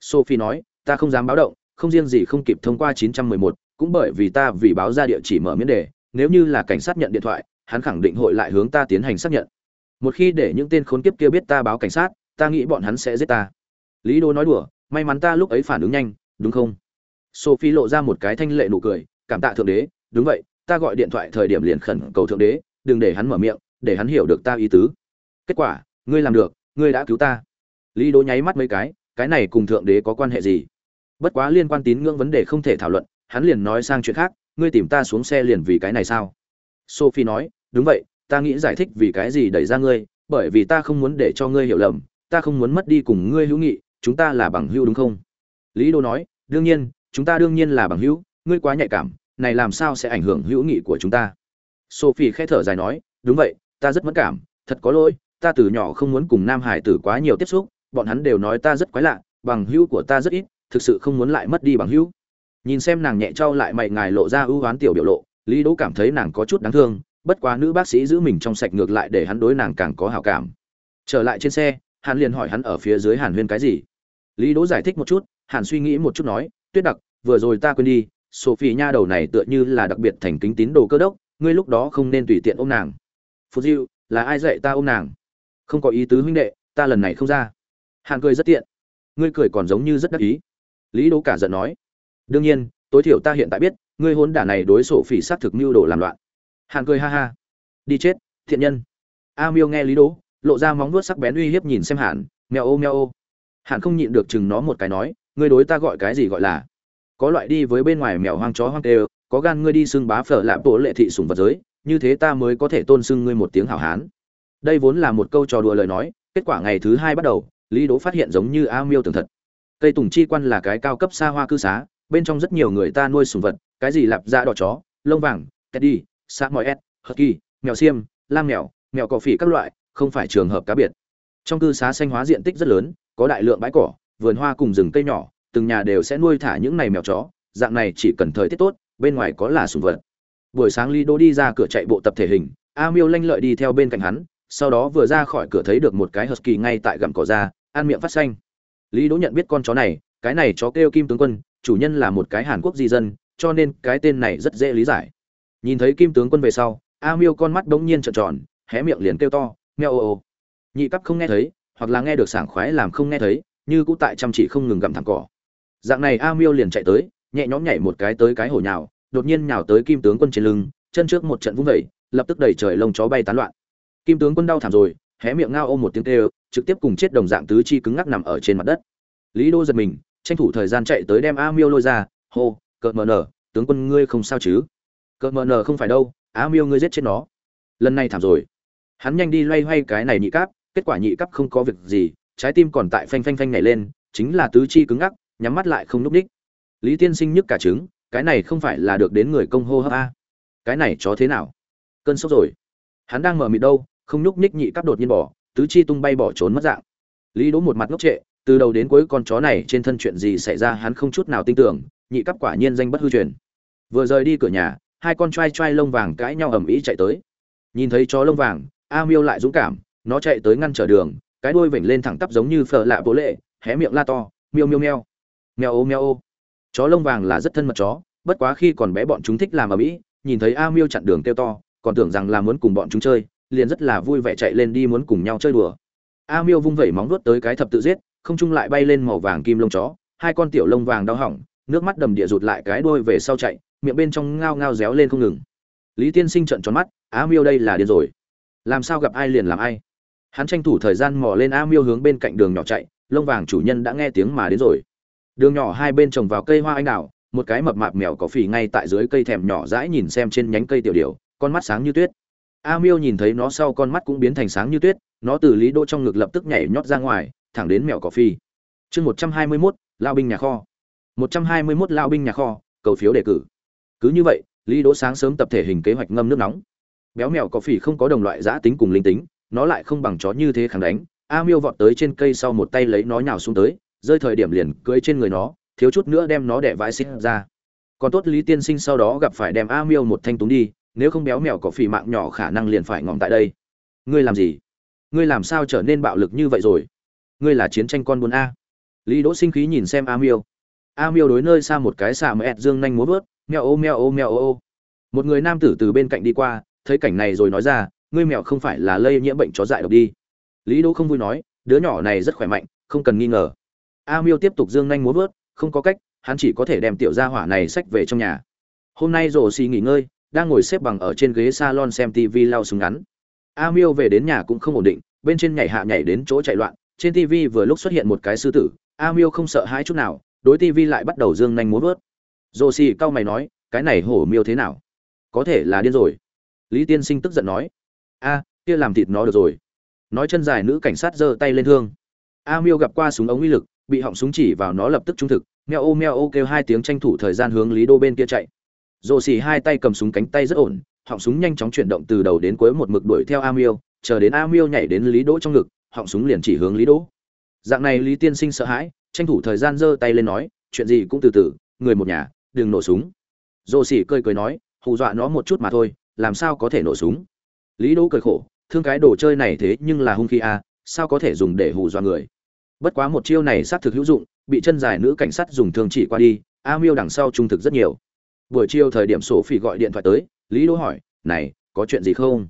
Sophie nói ta không dám báo động không riêng gì không kịp thông qua 911, cũng bởi vì ta vì báo ra địa chỉ mở miễn đề nếu như là cảnh sát nhận điện thoại hắn khẳng định hội lại hướng ta tiến hành xác nhận. Một khi để những tên khốn kiếp kia biết ta báo cảnh sát, ta nghĩ bọn hắn sẽ giết ta. Lý đô nói đùa, may mắn ta lúc ấy phản ứng nhanh, đúng không? Sophie lộ ra một cái thanh lệ nụ cười, cảm tạ thượng đế, đúng vậy, ta gọi điện thoại thời điểm liền khẩn cầu thượng đế, đừng để hắn mở miệng, để hắn hiểu được ta ý tứ. Kết quả, ngươi làm được, ngươi đã cứu ta. Lý Đô nháy mắt mấy cái cái này cùng thượng đế có quan hệ gì? Bất quá liên quan tín ngưỡng vấn đề không thể thảo luận, hắn liền nói sang chuyện khác, ngươi tìm ta xuống xe liền vì cái này sao? Sophie nói đúng vậy, ta nghĩ giải thích vì cái gì đẩy ra ngươi, bởi vì ta không muốn để cho ngươi hiểu lầm, ta không muốn mất đi cùng ngươi hữu nghị, chúng ta là bằng hữu đúng không? Lý đô nói, đương nhiên, chúng ta đương nhiên là bằng hữu, ngươi quá nhạy cảm, này làm sao sẽ ảnh hưởng hữu nghị của chúng ta? Sophie khẽ thở dài nói, đúng vậy, ta rất mất cảm, thật có lỗi, ta từ nhỏ không muốn cùng nam hải tử quá nhiều tiếp xúc, bọn hắn đều nói ta rất quái lạ, bằng hữu của ta rất ít, thực sự không muốn lại mất đi bằng hữu. Nhìn xem nàng nhẹ trao lại mày ngài lộ ra ưu oán tiểu biểu lộ, lý đỗ cảm thấy nàng có chút đáng thương bất quá nữ bác sĩ giữ mình trong sạch ngược lại để hắn đối nàng càng có hảo cảm. Trở lại trên xe, hàn liền hỏi hắn ở phía dưới hàn huyên cái gì. Lý đỗ giải thích một chút, hàn suy nghĩ một chút nói, tuyết đặc, vừa rồi ta quên đi, sophie nha đầu này tựa như là đặc biệt thành kính tín đồ cơ đốc, ngươi lúc đó không nên tùy tiện ôm nàng. Phú diệu là ai dạy ta ôm nàng? Không có ý tứ huynh đệ, ta lần này không ra. Hàn cười rất tiện. Ngươi cười còn giống như rất đắc ý. Lý đỗ cả giận nói. Đương nhiên, tối thiểu ta hiện tại biết, ngươi hôn đả này đối sổ phỉ sát thực mưu đồ làm loạn hàn cười ha ha. Đi chết, thiện nhân. A miêu nghe lý đỗ, lộ ra móng vuốt sắc bén uy hiếp nhìn xem hàn mèo ô mèo ô. Hàn không nhịn được chừng nó một cái nói, ngươi đối ta gọi cái gì gọi là? Có loại đi với bên ngoài mèo hoang chó hoang tê có gan ngươi đi xưng bá phở lạm bộ lệ thị sùng vật giới, như thế ta mới có thể tôn xưng ngươi một tiếng hảo hán. Đây vốn là một câu trò đùa lời nói, kết quả ngày thứ hai bắt đầu, lý đỗ phát hiện giống như a miêu tường thật. Cây tùng chi quan là cái cao cấp xa hoa cư xá, bên trong rất nhiều người ta nuôi sùng vật, cái gì lạp da đỏ chó, lông vàng, teddy sa mọi s hờ kỳ, mèo xiêm, lam mèo mèo cỏ phỉ các loại, không phải trường hợp cá biệt. Trong cư xá xanh hóa diện tích rất lớn, có đại lượng bãi cỏ, vườn hoa cùng rừng cây nhỏ, từng nhà đều sẽ nuôi thả những này mèo chó, dạng này chỉ cần thời tiết tốt, bên ngoài có là sùng vật. Buổi sáng lý đô đi ra cửa chạy bộ tập thể hình, a miêu lanh lợi đi theo bên cạnh hắn, sau đó vừa ra khỏi cửa thấy được một cái husky ngay tại gặm cỏ ra, ăn miệng phát xanh. Lý đỗ nhận biết con chó này, cái này chó kêu kim tướng quân, chủ nhân là một cái hàn quốc di dân, cho nên cái tên này rất dễ lý giải nhìn thấy kim tướng quân về sau, a miêu con mắt đống nhiên trợn tròn, hé miệng liền kêu to nghe ô ô. Nhị cấp không nghe thấy, hoặc là nghe được sảng khoái làm không nghe thấy, như cũ tại chăm chỉ không ngừng gặm thẳng cỏ. Dạng này a miêu liền chạy tới, nhẹ nhõm nhảy một cái tới cái hổ nhào, đột nhiên nhào tới kim tướng quân trên lưng, chân trước một trận vung vẩy lập tức đẩy trời lông chó bay tán loạn. Kim tướng quân đau thảm rồi, hé miệng ngao ôm một tiếng kêu, trực tiếp cùng chết đồng dạng tứ chi cứng ngắc nằm ở trên mặt đất. Lý đô giật mình, tranh thủ thời gian chạy tới đem a miêu lôi ra, hô, cợt mờ nở, tướng quân ngươi không sao chứ? Cợt mờ nở không phải đâu á miêu ngươi giết chết nó. Lần này thảm rồi. Hắn nhanh đi loay hoay cái này nhị cáp kết quả nhị cáp không có việc gì trái tim còn tại phanh phanh phanh nhảy lên chính là tứ chi cứng ngắc nhắm mắt lại không núp ních, lý tiên sinh nhức cả trứng cái này không phải là được đến người công hô hấp a. Cái này chó thế nào? Cơn sốc rồi. Hắn đang mở mịt đâu không nhúc nhích nhị cắp đột nhiên bỏ tứ chi tung bay bỏ trốn mất dạng. Lý đỗ một mặt ngốc trệ từ đầu đến cuối con chó này trên thân chuyện gì xảy ra hắn không chút nào tin tưởng nhị cắp quả nhiên danh bất hư truyền. Vừa rời đi cửa nhà hai con trai trai lông vàng cãi nhau ầm ĩ chạy tới. Nhìn thấy chó lông vàng, a miêu lại dũng cảm, nó chạy tới ngăn trở đường, cái đuôi vểnh lên thẳng tắp giống như phở lạ bố lệ, hé miệng la to, miêu miêu meo meo ô meo ô. Chó lông vàng là rất thân mật chó, bất quá khi còn bé bọn chúng thích làm ở mỹ nhìn thấy a miêu chặn đường kêu to, còn tưởng rằng là muốn cùng bọn chúng chơi, liền rất là vui vẻ chạy lên đi muốn cùng nhau chơi đùa. A miêu vung vẩy móng vuốt tới cái thập tự giết, không trung lại bay lên màu vàng kim lông chó, hai con tiểu lông vàng đau hỏng, nước mắt đầm địa rụt lại cái đuôi về sau chạy miệng bên trong ngao ngao réo lên không ngừng. Lý tiên sinh trợn tròn mắt a miêu đây là điên rồi. Làm sao gặp ai liền làm ai? Hắn tranh thủ thời gian mò lên a miêu hướng bên cạnh đường nhỏ chạy, lông vàng chủ nhân đã nghe tiếng mà đến rồi. Đường nhỏ hai bên trồng vào cây hoa anh đào, một cái mập mạp mèo có phì ngay tại dưới cây thèm nhỏ dãi nhìn xem trên nhánh cây tiểu điểu, con mắt sáng như tuyết. A miêu nhìn thấy nó sau con mắt cũng biến thành sáng như tuyết, nó từ lý đỗ trong ngực lập tức nhảy nhót ra ngoài, thẳng đến mèo cỏ phi chương một trăm hai mươi mốt, lao binh nhà kho. Một trăm hai mươi mốt lao binh nhà kho, cầu phiếu đề cử cứ như vậy, lý đỗ sáng sớm tập thể hình kế hoạch ngâm nước nóng. Béo mèo có phỉ không có đồng loại giã tính cùng linh tính, nó lại không bằng chó như thế kháng đánh. A miêu vọt tới trên cây sau một tay lấy nó nhào xuống tới, rơi thời điểm liền cưỡi trên người nó, thiếu chút nữa đem nó đẻ vãi xích ra. Còn tốt lý tiên sinh sau đó gặp phải đem a miêu một thanh túng đi, nếu không béo mèo có phỉ mạng nhỏ khả năng liền phải ngỏm tại đây. Ngươi làm gì? Ngươi làm sao trở nên bạo lực như vậy rồi? Ngươi là chiến tranh con buôn a. Lý đỗ sinh khí nhìn xem a miêu. A miêu đối nơi xa một cái xà mẹ dương nhanh múa vớt mèo ô mèo ô mèo ô ô. Một người nam tử từ bên cạnh đi qua, thấy cảnh này rồi nói ra, ngươi mèo không phải là lây nhiễm bệnh chó dại độc đi. Lý đỗ không vui nói, đứa nhỏ này rất khỏe mạnh, không cần nghi ngờ. A miêu tiếp tục dương nhanh múa vớt, không có cách, hắn chỉ có thể đem tiểu gia hỏa này xách về trong nhà. Hôm nay rồ xì nghỉ ngơi, đang ngồi xếp bằng ở trên ghế salon xem tv lau súng ngắn. A miêu về đến nhà cũng không ổn định, bên trên nhảy hạ nhảy đến chỗ chạy loạn, trên tv vừa lúc xuất hiện một cái sư tử, a miêu không sợ hãi chút nào, đối tv lại bắt đầu dương nhanh muốn vớt rồ xì cau mày nói, cái này hổ miêu thế nào? Có thể là điên rồi. Lý tiên sinh tức giận nói, a, kia làm thịt nó được rồi. Nói chân dài nữ cảnh sát giơ tay lên thương. A miêu gặp qua súng ống uy lực, bị họng súng chỉ vào nó lập tức trung thực, meo ô meo ô kêu hai tiếng tranh thủ thời gian hướng lý đô bên kia chạy. Rồ xì hai tay cầm súng cánh tay rất ổn, họng súng nhanh chóng chuyển động từ đầu đến cuối một mực đuổi theo a miêu, chờ đến a miêu nhảy đến lý đỗ trong ngực, họng súng liền chỉ hướng lý đỗ. Dạng này lý tiên sinh sợ hãi, tranh thủ thời gian giơ tay lên nói, chuyện gì cũng từ từ, người một nhà đừng nổ súng. Rồ xỉ cười cười nói, hù dọa nó một chút mà thôi, làm sao có thể nổ súng? Lý đỗ cười khổ, thương cái đồ chơi này thế nhưng là hung khí a sao có thể dùng để hù dọa người? Bất quá một chiêu này xác thực hữu dụng, bị chân dài nữ cảnh sát dùng thương chỉ qua đi, a miêu đằng sau trung thực rất nhiều. Buổi chiều thời điểm sophie gọi điện thoại tới, lý đỗ hỏi, này, có chuyện gì không?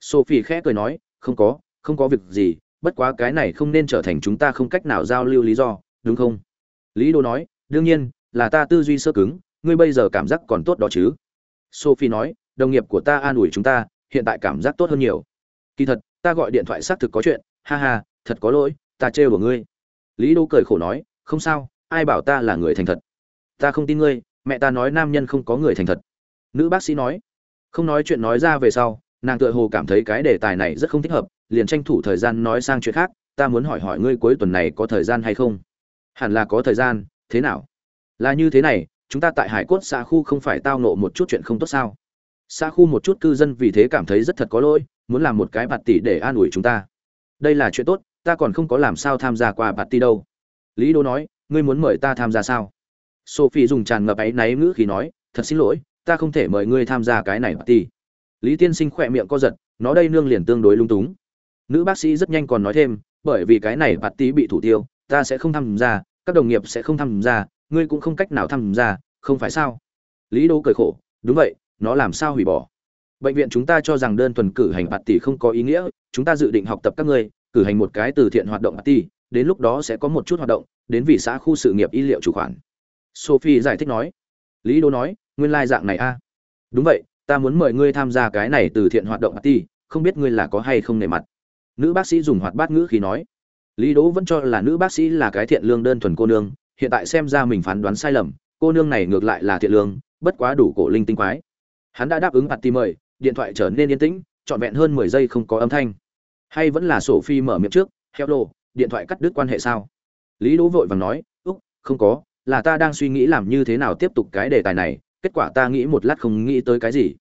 Sophie khẽ cười nói, không có không có việc gì, bất quá cái này không nên trở thành chúng ta không cách nào giao lưu lý do, đúng không? Lý đỗ nói, đương nhiên là ta tư duy sơ cứng, ngươi bây giờ cảm giác còn tốt đó chứ? Sophie nói, đồng nghiệp của ta an ủi chúng ta, hiện tại cảm giác tốt hơn nhiều. Kỳ thật, ta gọi điện thoại xác thực có chuyện, ha ha, thật có lỗi, ta trêu của ngươi. Lý đô cười khổ nói, không sao, ai bảo ta là người thành thật. Ta không tin ngươi, mẹ ta nói nam nhân không có người thành thật. Nữ bác sĩ nói, không nói chuyện nói ra về sau, nàng tựa hồ cảm thấy cái đề tài này rất không thích hợp, liền tranh thủ thời gian nói sang chuyện khác, ta muốn hỏi hỏi ngươi cuối tuần này có thời gian hay không? Hẳn là có thời gian, thế nào? Là như thế này, chúng ta tại hải cốt xã khu không phải tao nộ một chút chuyện không tốt sao? Xã khu một chút cư dân vì thế cảm thấy rất thật có lỗi, muốn làm một cái bạt tỷ để an ủi chúng ta. Đây là chuyện tốt, ta còn không có làm sao tham gia qua bạt tỷ đâu. Lý đô nói, ngươi muốn mời ta tham gia sao? Sophie dùng tràn ngập áy náy ngữ khi nói, thật xin lỗi, ta không thể mời ngươi tham gia cái này bạt tỷ. Lý tiên sinh khỏe miệng co giật, nó đây nương liền tương đối lung túng. Nữ bác sĩ rất nhanh còn nói thêm, bởi vì cái này bạt tỷ bị thủ tiêu, ta sẽ không tham gia, các đồng nghiệp sẽ không tham gia ngươi cũng không cách nào tham gia, không phải sao? Lý đô cười khổ, đúng vậy, nó làm sao hủy bỏ? Bệnh viện chúng ta cho rằng đơn thuần cử hành bạt tỷ không có ý nghĩa, chúng ta dự định học tập các ngươi, cử hành một cái từ thiện hoạt động bạt tỷ đến lúc đó sẽ có một chút hoạt động, đến vì xã khu sự nghiệp y liệu chủ khoản. Sophie giải thích nói. Lý đô nói, nguyên lai dạng này a. Đúng vậy, ta muốn mời ngươi tham gia cái này từ thiện hoạt động bạt tỷ không biết ngươi là có hay không nề mặt. Nữ bác sĩ dùng hoạt bát ngữ khi nói. Lý đỗ vẫn cho là nữ bác sĩ là cái thiện lương đơn thuần cô nương hiện tại xem ra mình phán đoán sai lầm, cô nương này ngược lại là thiện lương, bất quá đủ cổ linh tinh quái. Hắn đã đáp ứng bạt tỷ mời, điện thoại trở nên yên tĩnh, trọn vẹn hơn mười giây không có âm thanh. Hay vẫn là sổ phi mở miệng trước, hello, điện thoại cắt đứt quan hệ sao? Lý đỗ vội vàng nói, úc, không có, là ta đang suy nghĩ làm như thế nào tiếp tục cái đề tài này, kết quả ta nghĩ một lát không nghĩ tới cái gì.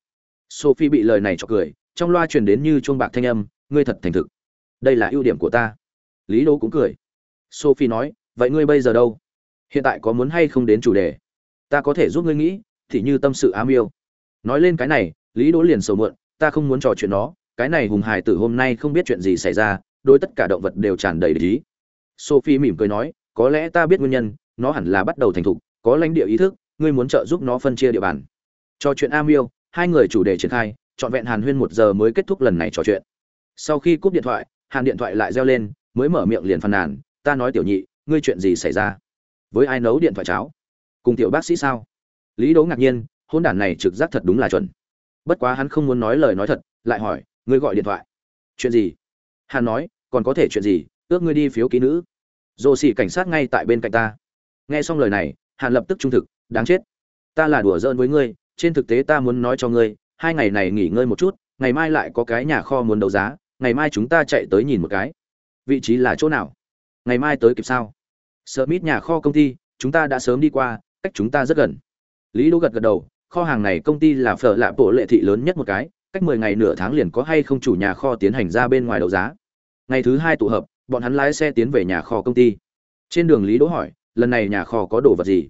Sophie bị lời này cho cười, trong loa truyền đến như chuông bạc thanh âm, ngươi thật thành thực. Đây là ưu điểm của ta. Lý đỗ cũng cười. Sophie nói, vậy ngươi bây giờ đâu? Hiện tại có muốn hay không đến chủ đề? Ta có thể giúp ngươi nghĩ, thì như tâm sự ám yêu. Nói lên cái này, lý đỗ liền sầu muộn, ta không muốn trò chuyện nó, cái này hùng hài tử hôm nay không biết chuyện gì xảy ra, đôi tất cả động vật đều tràn đầy lý sophie mỉm cười nói, có lẽ ta biết nguyên nhân, nó hẳn là bắt đầu thành thục, có lãnh địa ý thức, ngươi muốn trợ giúp nó phân chia địa bàn. Trò chuyện am yêu, hai người chủ đề triển khai, trọn vẹn hàn huyên một giờ mới kết thúc lần này trò chuyện. Sau khi cúp điện thoại, hàn điện thoại lại reo lên, mới mở miệng liền phàn nàn, ta nói tiểu nhị, ngươi chuyện gì xảy ra? Với ai nấu điện thoại cháo? Cùng tiểu bác sĩ sao? Lý đố ngạc nhiên, hôn đản này trực giác thật đúng là chuẩn. Bất quá hắn không muốn nói lời nói thật, lại hỏi, ngươi gọi điện thoại? Chuyện gì? Hắn nói, còn có thể chuyện gì? Ước ngươi đi phiếu ký nữ. Dồ xỉ cảnh sát ngay tại bên cạnh ta. Nghe xong lời này hắn lập tức trung thực, đáng chết. Ta là đùa giỡn với ngươi, trên thực tế ta muốn nói cho ngươi, hai ngày này nghỉ ngơi một chút, ngày mai lại có cái nhà kho muốn đấu giá, ngày mai chúng ta chạy tới nhìn một cái. Vị trí là chỗ nào? Ngày mai tới kịp sao? Sợ mít nhà kho công ty, chúng ta đã sớm đi qua, cách chúng ta rất gần. Lý đỗ gật gật đầu, kho hàng này công ty là phở lạ bộ lệ thị lớn nhất một cái, cách mười ngày nửa tháng liền có hay không chủ nhà kho tiến hành ra bên ngoài đấu giá. Ngày thứ hai tụ hợp, bọn hắn lái xe tiến về nhà kho công ty. Trên đường lý đỗ hỏi, lần này nhà kho có đồ vật gì?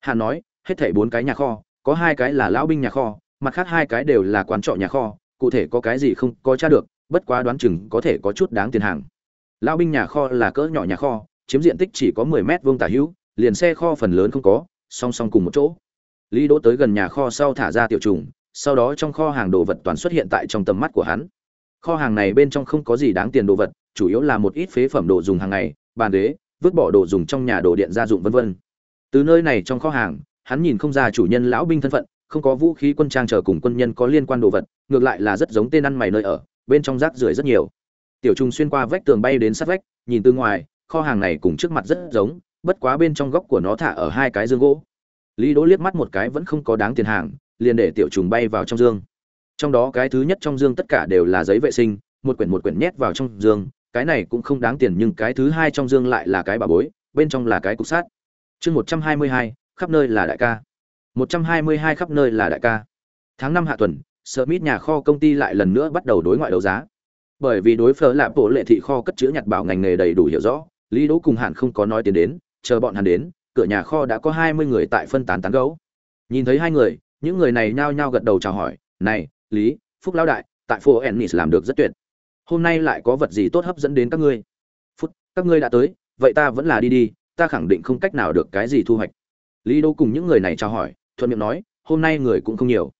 Hà nói, hết thảy bốn cái nhà kho, có hai cái là lão binh nhà kho, mặt khác hai cái đều là quán trọ nhà kho, cụ thể có cái gì không có tra được, bất quá đoán chừng có thể có chút đáng tiền hàng. Lão binh nhà kho là cỡ nhỏ nhà kho chiếm diện tích chỉ có mười mét vuông tả hữu, liền xe kho phần lớn không có, song song cùng một chỗ. Lý đỗ tới gần nhà kho sau thả ra tiểu trùng, sau đó trong kho hàng đồ vật toàn xuất hiện tại trong tầm mắt của hắn. Kho hàng này bên trong không có gì đáng tiền đồ vật, chủ yếu là một ít phế phẩm đồ dùng hàng ngày, bàn ghế, vứt bỏ đồ dùng trong nhà đồ điện gia dụng vân vân. Từ nơi này trong kho hàng, hắn nhìn không ra chủ nhân lão binh thân phận, không có vũ khí quân trang chờ cùng quân nhân có liên quan đồ vật, ngược lại là rất giống tên ăn mày nơi ở, bên trong rác rưởi rất nhiều. Tiểu trùng xuyên qua vách tường bay đến sát vách, nhìn từ ngoài kho hàng này cùng trước mặt rất giống, bất quá bên trong góc của nó thả ở hai cái dương gỗ. Lý đỗ liếc mắt một cái vẫn không có đáng tiền hàng, liền để tiểu trùng bay vào trong dương. Trong đó cái thứ nhất trong dương tất cả đều là giấy vệ sinh, một quyển một quyển nhét vào trong dương, cái này cũng không đáng tiền nhưng cái thứ hai trong dương lại là cái bà bối, bên trong là cái cục sát chương một trăm hai mươi hai, khắp nơi là đại ca. một trăm hai mươi hai, khắp nơi là đại ca. Tháng năm hạ tuần sợ mít nhà kho công ty lại lần nữa bắt đầu đối ngoại đấu giá. Bởi vì đối phở là bộ lệ thị kho cất chữ nhặt bảo ngành nghề đầy đủ hiểu rõ lý đỗ cùng hạn không có nói tiến đến, chờ bọn hắn đến, cửa nhà kho đã có hai mươi người tại phân tán tán gấu nhìn thấy hai người, những người này nhao nhao gật đầu chào hỏi, này, lý, phúc lão đại, tại phố ennis làm được rất tuyệt. Hôm nay lại có vật gì tốt hấp dẫn đến các ngươi? Phút các ngươi đã tới, vậy ta vẫn là đi đi, ta khẳng định không cách nào được cái gì thu hoạch. Lý Đỗ cùng những người này chào hỏi, thuận miệng nói, hôm nay người cũng không nhiều.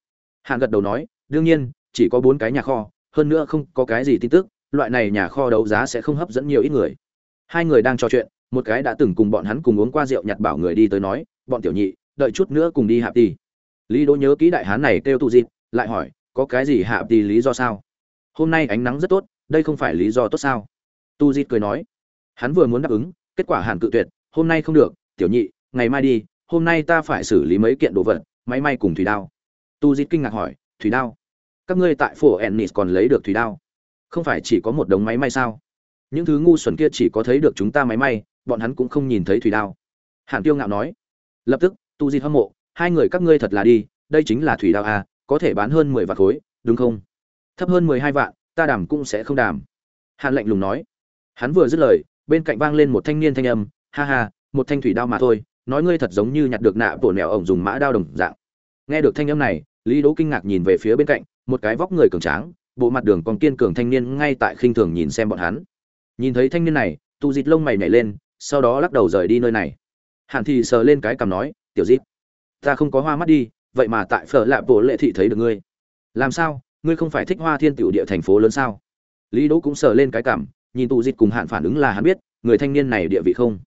Hàn gật đầu nói, đương nhiên, chỉ có bốn cái nhà kho, hơn nữa không có cái gì tin tức, loại này nhà kho đấu giá sẽ không hấp dẫn nhiều ít người hai người đang trò chuyện, một cái đã từng cùng bọn hắn cùng uống qua rượu nhặt bảo người đi tới nói, bọn tiểu nhị, đợi chút nữa cùng đi hạ đi lý đỗ nhớ kỹ đại hán này kêu tu dịp, lại hỏi, có cái gì hạ đi lý do sao? Hôm nay ánh nắng rất tốt, đây không phải lý do tốt sao? Tu dịp cười nói, hắn vừa muốn đáp ứng, kết quả hàn cự tuyệt, hôm nay không được, tiểu nhị, ngày mai đi, hôm nay ta phải xử lý mấy kiện đồ vật, máy may cùng thủy đao. Tu dịp kinh ngạc hỏi, thủy đao? Các ngươi tại phố ennis còn lấy được thủy đao? Không phải chỉ có một đống máy may sao? Những thứ ngu xuẩn kia chỉ có thấy được chúng ta máy may bọn hắn cũng không nhìn thấy thủy đao. Hàn tiêu ngạo nói. Lập tức tu di hâm mộ hai người các ngươi thật là đi đây chính là thủy đao à, có thể bán hơn mười vạn khối đúng không? Thấp hơn mười hai vạn ta đảm cũng sẽ không đảm hàn lạnh lùng nói. Hắn vừa dứt lời bên cạnh vang lên một thanh niên thanh âm ha ha một thanh thủy đao mà thôi nói ngươi thật giống như nhặt được nạ tổ nẻo ổng dùng mã đao đồng dạng. Nghe được thanh âm này lý đỗ kinh ngạc nhìn về phía bên cạnh một cái vóc người cường tráng bộ mặt đường còn kiên cường thanh niên ngay tại khinh thường nhìn xem bọn hắn nhìn thấy thanh niên này, tu dịt lông mày nhảy lên, sau đó lắc đầu rời đi nơi này. Hạn thì sờ lên cái cằm nói, tiểu dịt ta không có hoa mắt đi, vậy mà tại phở lạ bộ lệ thị thấy được ngươi. Làm sao? Ngươi không phải thích hoa thiên tiểu địa thành phố lớn sao? Lý đỗ cũng sờ lên cái cằm, nhìn tù dịt cùng hạn phản ứng là hắn biết, người thanh niên này địa vị không.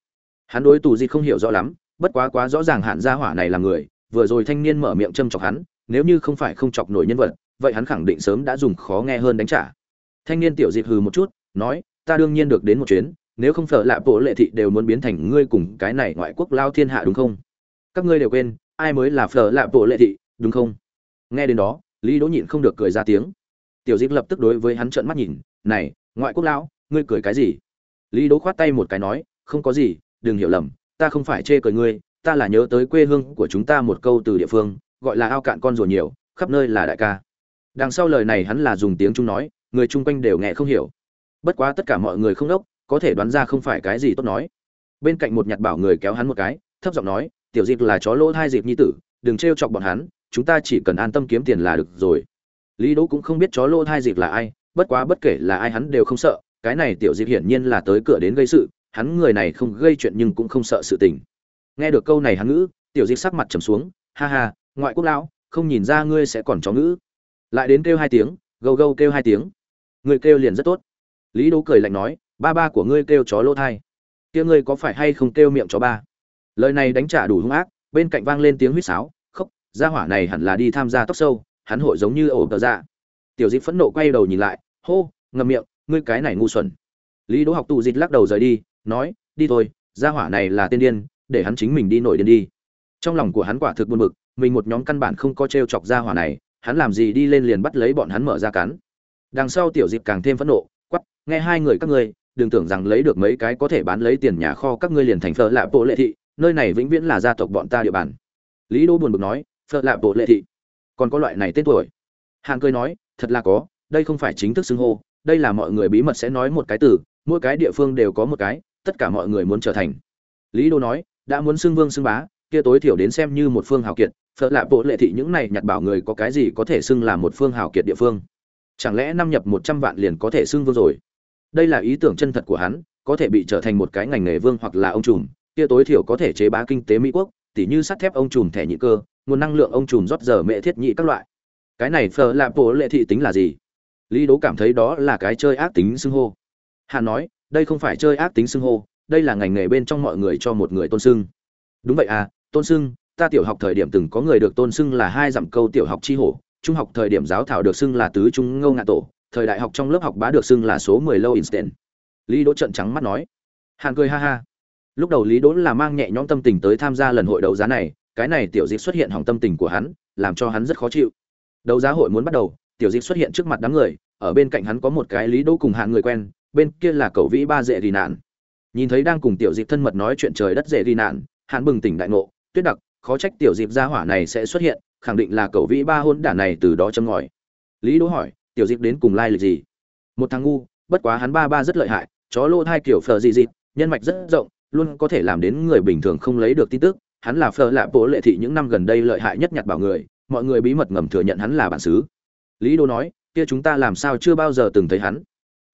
Hắn đối tù dịt không hiểu rõ lắm, bất quá quá rõ ràng hạn gia hỏa này là người, vừa rồi thanh niên mở miệng châm chọc hắn, nếu như không phải không chọc nổi nhân vật, vậy hắn khẳng định sớm đã dùng khó nghe hơn đánh trả. Thanh niên tiểu dịt hừ một chút, nói ta đương nhiên được đến một chuyến, nếu không phở lạ bộ lệ thị đều muốn biến thành ngươi cùng cái này ngoại quốc lao thiên hạ đúng không? Các ngươi đều quên, ai mới là phở lạ bộ lệ thị, đúng không? Nghe đến đó, lý đỗ nhịn không được cười ra tiếng. Tiểu diệp lập tức đối với hắn trợn mắt nhìn, này, ngoại quốc lão, ngươi cười cái gì? Lý đỗ khoát tay một cái nói, không có gì, đừng hiểu lầm, ta không phải chê cười ngươi, ta là nhớ tới quê hương của chúng ta một câu từ địa phương, gọi là ao cạn con rùa nhiều, khắp nơi là đại ca. Đằng sau lời này hắn là dùng tiếng trung nói, người chung quanh đều nghe không hiểu bất quá tất cả mọi người không đốc, có thể đoán ra không phải cái gì tốt nói. Bên cạnh một nhặt bảo người kéo hắn một cái, thấp giọng nói, tiểu dịp là chó lỗ hai dịp nhi tử, đừng trêu chọc bọn hắn, chúng ta chỉ cần an tâm kiếm tiền là được rồi. Lý đỗ cũng không biết chó lỗ hai dịp là ai, bất quá bất kể là ai hắn đều không sợ, cái này tiểu dịp hiển nhiên là tới cửa đến gây sự, hắn người này không gây chuyện nhưng cũng không sợ sự tình. Nghe được câu này hắn ngữ, tiểu dịp sắc mặt trầm xuống, ha ha, ngoại quốc lão, không nhìn ra ngươi sẽ còn chó ngữ. Lại đến kêu hai tiếng, gâu gâu kêu hai tiếng. Người kêu liền rất tốt lý đỗ cười lạnh nói, ba ba của ngươi kêu chó lỗ thai. Kia ngươi có phải hay không kêu miệng chó ba? Lời này đánh trả đủ hung ác, bên cạnh vang lên tiếng huýt sáo, khóc, gia hỏa này hẳn là đi tham gia tóc sâu, hắn hội giống như ổ tờ ra tiểu dịch phẫn nộ quay đầu nhìn lại, hô, ngậm miệng, ngươi cái này ngu xuẩn. Lý đỗ học tụ dịch lắc đầu rời đi, nói, đi thôi, gia hỏa này là tên điên, để hắn chính mình đi nổi điên đi. Trong lòng của hắn quả thực buồn bực, mình một nhóm căn bản không có t chọc gia hỏa này, hắn làm gì đi lên liền bắt lấy bọn hắn mở ra cắn. Đằng sau tiểu dịch càng thêm phẫn nộ nghe hai người các ngươi, đừng tưởng rằng lấy được mấy cái có thể bán lấy tiền nhà kho các ngươi liền thành phở lạ bộ lệ thị, nơi này vĩnh viễn là gia tộc bọn ta địa bàn. Lý đô buồn bực nói, phở lạ bộ lệ thị? Còn có loại này tên tuổi? Hạng cười nói, thật là có, đây không phải chính thức xưng hô, đây là mọi người bí mật sẽ nói một cái từ, mỗi cái địa phương đều có một cái, tất cả mọi người muốn trở thành. Lý đô nói, đã muốn xưng vương xưng bá, kia tối thiểu đến xem như một phương hào kiệt, phở lạ bộ lệ thị những này nhặt bảo người có cái gì có thể xưng là một phương hào kiệt địa phương? Chẳng lẽ năm nhập một trăm vạn liền có thể xưng vương rồi? Đây là ý tưởng chân thật của hắn, có thể bị trở thành một cái ngành nghề vương hoặc là ông trùm, kia tối thiểu có thể chế bá kinh tế mỹ quốc, tỉ như sắt thép ông trùm thẻ nhị cơ, nguồn năng lượng ông trùm rót giờ mẹ thiết nhị các loại. Cái này phờ là bộ lệ thị tính là gì? Lý đố cảm thấy đó là cái chơi ác tính xưng hô. Hà nói, đây không phải chơi ác tính xưng hô, đây là ngành nghề bên trong mọi người cho một người tôn xưng. Đúng vậy à tôn xưng, ta tiểu học thời điểm từng có người được tôn xưng là hai dặm câu tiểu học chi hổ, trung học thời điểm giáo thảo được xưng là tứ trung ngâu ngạ tổ thời đại học trong lớp học bá được xưng là số mười lâu instant lý đỗ trợn trắng mắt nói. Hàn cười ha ha. Lúc đầu lý đỗ là mang nhẹ nhõm tâm tình tới tham gia lần hội đấu giá này, cái này tiểu dịch xuất hiện hỏng tâm tình của hắn, làm cho hắn rất khó chịu. Đấu giá hội muốn bắt đầu, tiểu dịch xuất hiện trước mặt đám người, ở bên cạnh hắn có một cái lý đỗ cùng hàn người quen, bên kia là cậu vĩ ba dễ đi nạn. Nhìn thấy đang cùng tiểu dịch thân mật nói chuyện trời đất dễ đi nạn hàn bừng tỉnh đại ngộ, tuyết đặc, khó trách tiểu dịch gia hỏa này sẽ xuất hiện, khẳng định là cậu vĩ ba hôn đản này từ đó châm ngòi. Lý đỗ hỏi tiểu dịp đến cùng lai lịch gì. Một thằng ngu, bất quá hắn ba ba rất lợi hại, chó lô hai kiểu phờ dị dịp nhân mạch rất rộng, luôn có thể làm đến người bình thường không lấy được tin tức. Hắn là phờ lạ bố lệ thị những năm gần đây lợi hại nhất nhặt bảo người, mọi người bí mật ngầm thừa nhận hắn là bản xứ. Lý đô nói, kia chúng ta làm sao chưa bao giờ từng thấy hắn?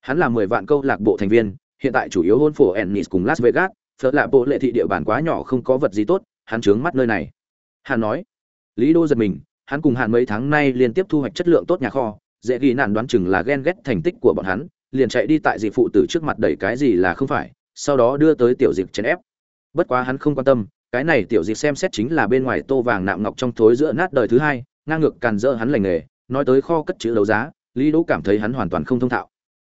Hắn là mười vạn câu lạc bộ thành viên, hiện tại chủ yếu hôn phổ ennis cùng las vegas phở lạ bộ lệ thị địa bàn quá nhỏ không có vật gì tốt, hắn trướng mắt nơi này. Hắn nói, lý đô giật mình, hắn cùng hạn mấy tháng nay liên tiếp thu hoạch chất lượng tốt nhà kho dễ ghi nạn đoán chừng là ghen ghét thành tích của bọn hắn, liền chạy đi tại dị phụ tử trước mặt đẩy cái gì là không phải, sau đó đưa tới tiểu dịch chèn ép. Bất quá hắn không quan tâm, cái này tiểu dịch xem xét chính là bên ngoài tô vàng nạm ngọc trong thối giữa nát đời thứ hai, ngang ngược càn dỡ hắn lành nghề, nói tới kho cất chữ đấu giá, lý đỗ cảm thấy hắn hoàn toàn không thông thạo.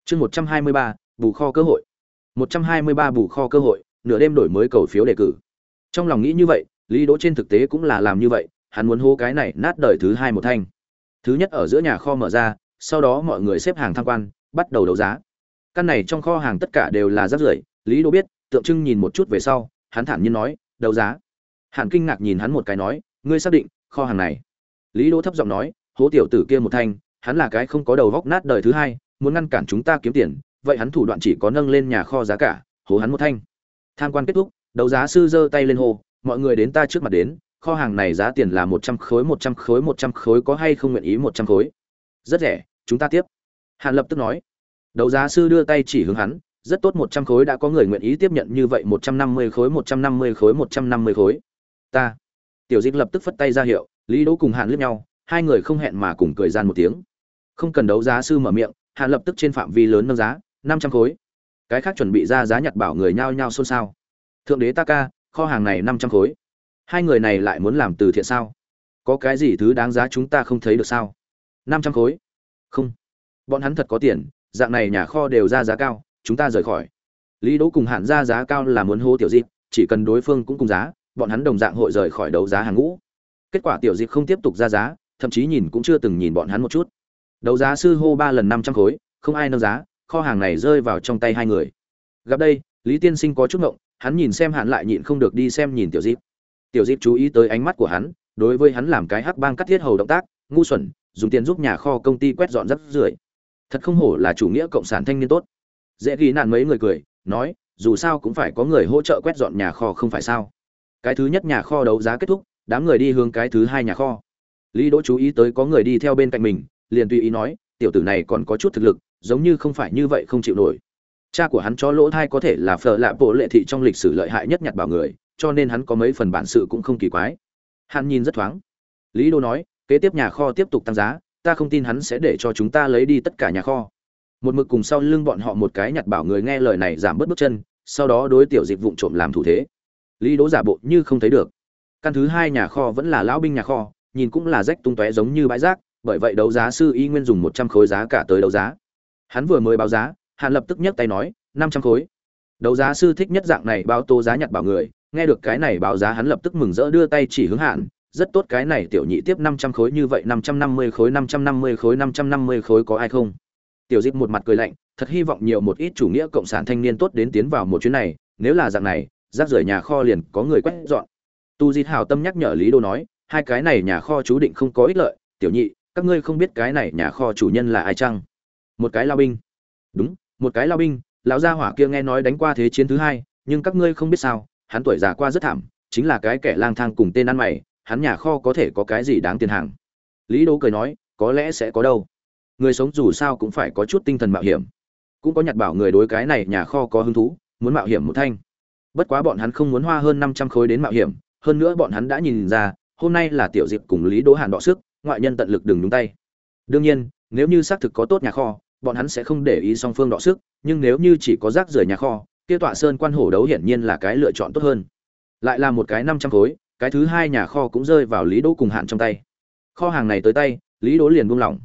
Chương một trăm hai mươi ba, bù kho cơ hội. một trăm hai mươi ba bù kho cơ hội, nửa đêm đổi mới cầu phiếu đề cử. Trong lòng nghĩ như vậy, lý đỗ trên thực tế cũng là làm như vậy, hắn muốn hô cái này nát đời thứ hai một thanh thứ nhất ở giữa nhà kho mở ra, sau đó mọi người xếp hàng tham quan, bắt đầu đấu giá. Căn này trong kho hàng tất cả đều là rác rưởi, lý đỗ biết, tượng trưng nhìn một chút về sau, hắn thản nhiên nói, đấu giá. Hàn kinh ngạc nhìn hắn một cái nói, ngươi xác định kho hàng này? Lý đỗ thấp giọng nói, hố tiểu tử kia một thanh, hắn là cái không có đầu vóc nát đời thứ hai, muốn ngăn cản chúng ta kiếm tiền, vậy hắn thủ đoạn chỉ có nâng lên nhà kho giá cả, hố hắn một thanh. Tham quan kết thúc, đấu giá sư giơ tay lên hô, mọi người đến ta trước mặt đến kho hàng này giá tiền là một trăm khối, một trăm khối, một trăm khối, có hay không nguyện ý một trăm khối? Rất rẻ, chúng ta tiếp. Hàn lập tức nói. Đấu giá sư đưa tay chỉ hướng hắn, rất tốt, một trăm khối đã có người nguyện ý tiếp nhận như vậy, một trăm năm mươi khối, một trăm năm mươi khối, một trăm năm mươi khối. Ta. Tiểu dịch lập tức phất tay ra hiệu, lý đỗ cùng hàn liếc nhau, hai người không hẹn mà cùng cười gian một tiếng. Không cần đấu giá sư mở miệng, hàn lập tức trên phạm vi lớn nâng giá, năm trăm khối. Cái khác chuẩn bị ra giá nhặt bảo người nhao nhao xôn xao. Thượng đế ta ca kho hàng này năm trăm khối hai người này lại muốn làm từ thiện sao? Có cái gì thứ đáng giá chúng ta không thấy được sao? Năm trăm khối. Không. Bọn hắn thật có tiền, dạng này nhà kho đều ra giá cao, chúng ta rời khỏi. Lý đỗ cùng hạn ra giá cao là muốn hô tiểu dịp, chỉ cần đối phương cũng cùng giá, bọn hắn đồng dạng hội rời khỏi đấu giá hàng ngũ. Kết quả tiểu dịp không tiếp tục ra giá, thậm chí nhìn cũng chưa từng nhìn bọn hắn một chút. Đấu giá sư hô ba lần năm trăm khối, không ai nâng giá, kho hàng này rơi vào trong tay hai người. Gặp đây, lý tiên sinh có chút ngộng, hắn nhìn xem hạn lại nhịn không được đi xem nhìn tiểu dịp tiểu dịp chú ý tới ánh mắt của hắn, đối với hắn làm cái hắc bang cắt thiết hầu động tác, ngu xuẩn, dùng tiền giúp nhà kho công ty quét dọn rắp rưởi. Thật không hổ là chủ nghĩa cộng sản thanh niên tốt. Dễ ghi nạn mấy người cười, nói, dù sao cũng phải có người hỗ trợ quét dọn nhà kho không phải sao. Cái thứ nhất nhà kho đấu giá kết thúc, đám người đi hướng cái thứ hai nhà kho. Lý đỗ chú ý tới có người đi theo bên cạnh mình, liền tùy ý nói, tiểu tử này còn có chút thực lực, giống như không phải như vậy không chịu nổi. Cha của hắn cho lỗ thai có thể là phở lạ bộ lệ thị trong lịch sử lợi hại nhất nhặt bảo người cho nên hắn có mấy phần bản sự cũng không kỳ quái. Hắn nhìn rất thoáng. Lý đô nói, kế tiếp nhà kho tiếp tục tăng giá, ta không tin hắn sẽ để cho chúng ta lấy đi tất cả nhà kho. Một mực cùng sau lưng bọn họ một cái nhặt bảo người nghe lời này giảm bớt bước chân, sau đó đối tiểu dịch vụng trộm làm thủ thế. Lý đỗ giả bộ như không thấy được. Căn thứ hai nhà kho vẫn là lão binh nhà kho, nhìn cũng là rách tung tóe giống như bãi rác, bởi vậy đấu giá sư y nguyên dùng một trăm khối giá cả tới đấu giá. Hắn vừa mới báo giá hắn lập tức nhấc tay nói, năm trăm khối. Đấu giá sư thích nhất dạng này báo tô giá nhặt bảo người nghe được cái này báo giá hắn lập tức mừng rỡ đưa tay chỉ hướng hạn. Rất tốt cái này tiểu nhị tiếp năm trăm khối như vậy, năm trăm năm mươi khối, năm trăm năm mươi khối, năm trăm năm mươi khối có ai không? Tiểu dịch một mặt cười lạnh, thật hy vọng nhiều một ít chủ nghĩa cộng sản thanh niên tốt đến tiến vào một chuyến này. Nếu là dạng này, rác rưởi nhà kho liền có người quét dọn. Tu di hào tâm nhắc nhở lý đô nói, hai cái này nhà kho chú định không có ích lợi. Tiểu nhị, các ngươi không biết cái này nhà kho chủ nhân là ai chăng? Một cái lao binh. Đúng, một cái lao binh, lão gia hỏa kia nghe nói đánh qua thế chiến thứ hai, nhưng các ngươi không biết sao hắn tuổi già qua rất thảm, chính là cái kẻ lang thang cùng tên ăn mày, hắn nhà kho có thể có cái gì đáng tiền hàng? Lý đỗ cười nói, có lẽ sẽ có đâu. Người sống dù sao cũng phải có chút tinh thần mạo hiểm. Cũng có nhặt bảo người đối cái này nhà kho có hứng thú, muốn mạo hiểm một thanh. Bất quá bọn hắn không muốn hoa hơn năm trăm khối đến mạo hiểm, hơn nữa bọn hắn đã nhìn ra, hôm nay là tiểu diệp cùng lý đỗ hàn đọ sức, ngoại nhân tận lực đừng nhúng tay. Đương nhiên, nếu như xác thực có tốt nhà kho, bọn hắn sẽ không để ý song phương đọ sức, nhưng nếu như chỉ có rác rưởi nhà kho kia tọa sơn quan hổ đấu hiển nhiên là cái lựa chọn tốt hơn. Lại là một cái năm trăm khối, cái thứ hai nhà kho cũng rơi vào lý đỗ cùng hạn trong tay. Kho hàng này tới tay, lý đỗ liền buông lỏng.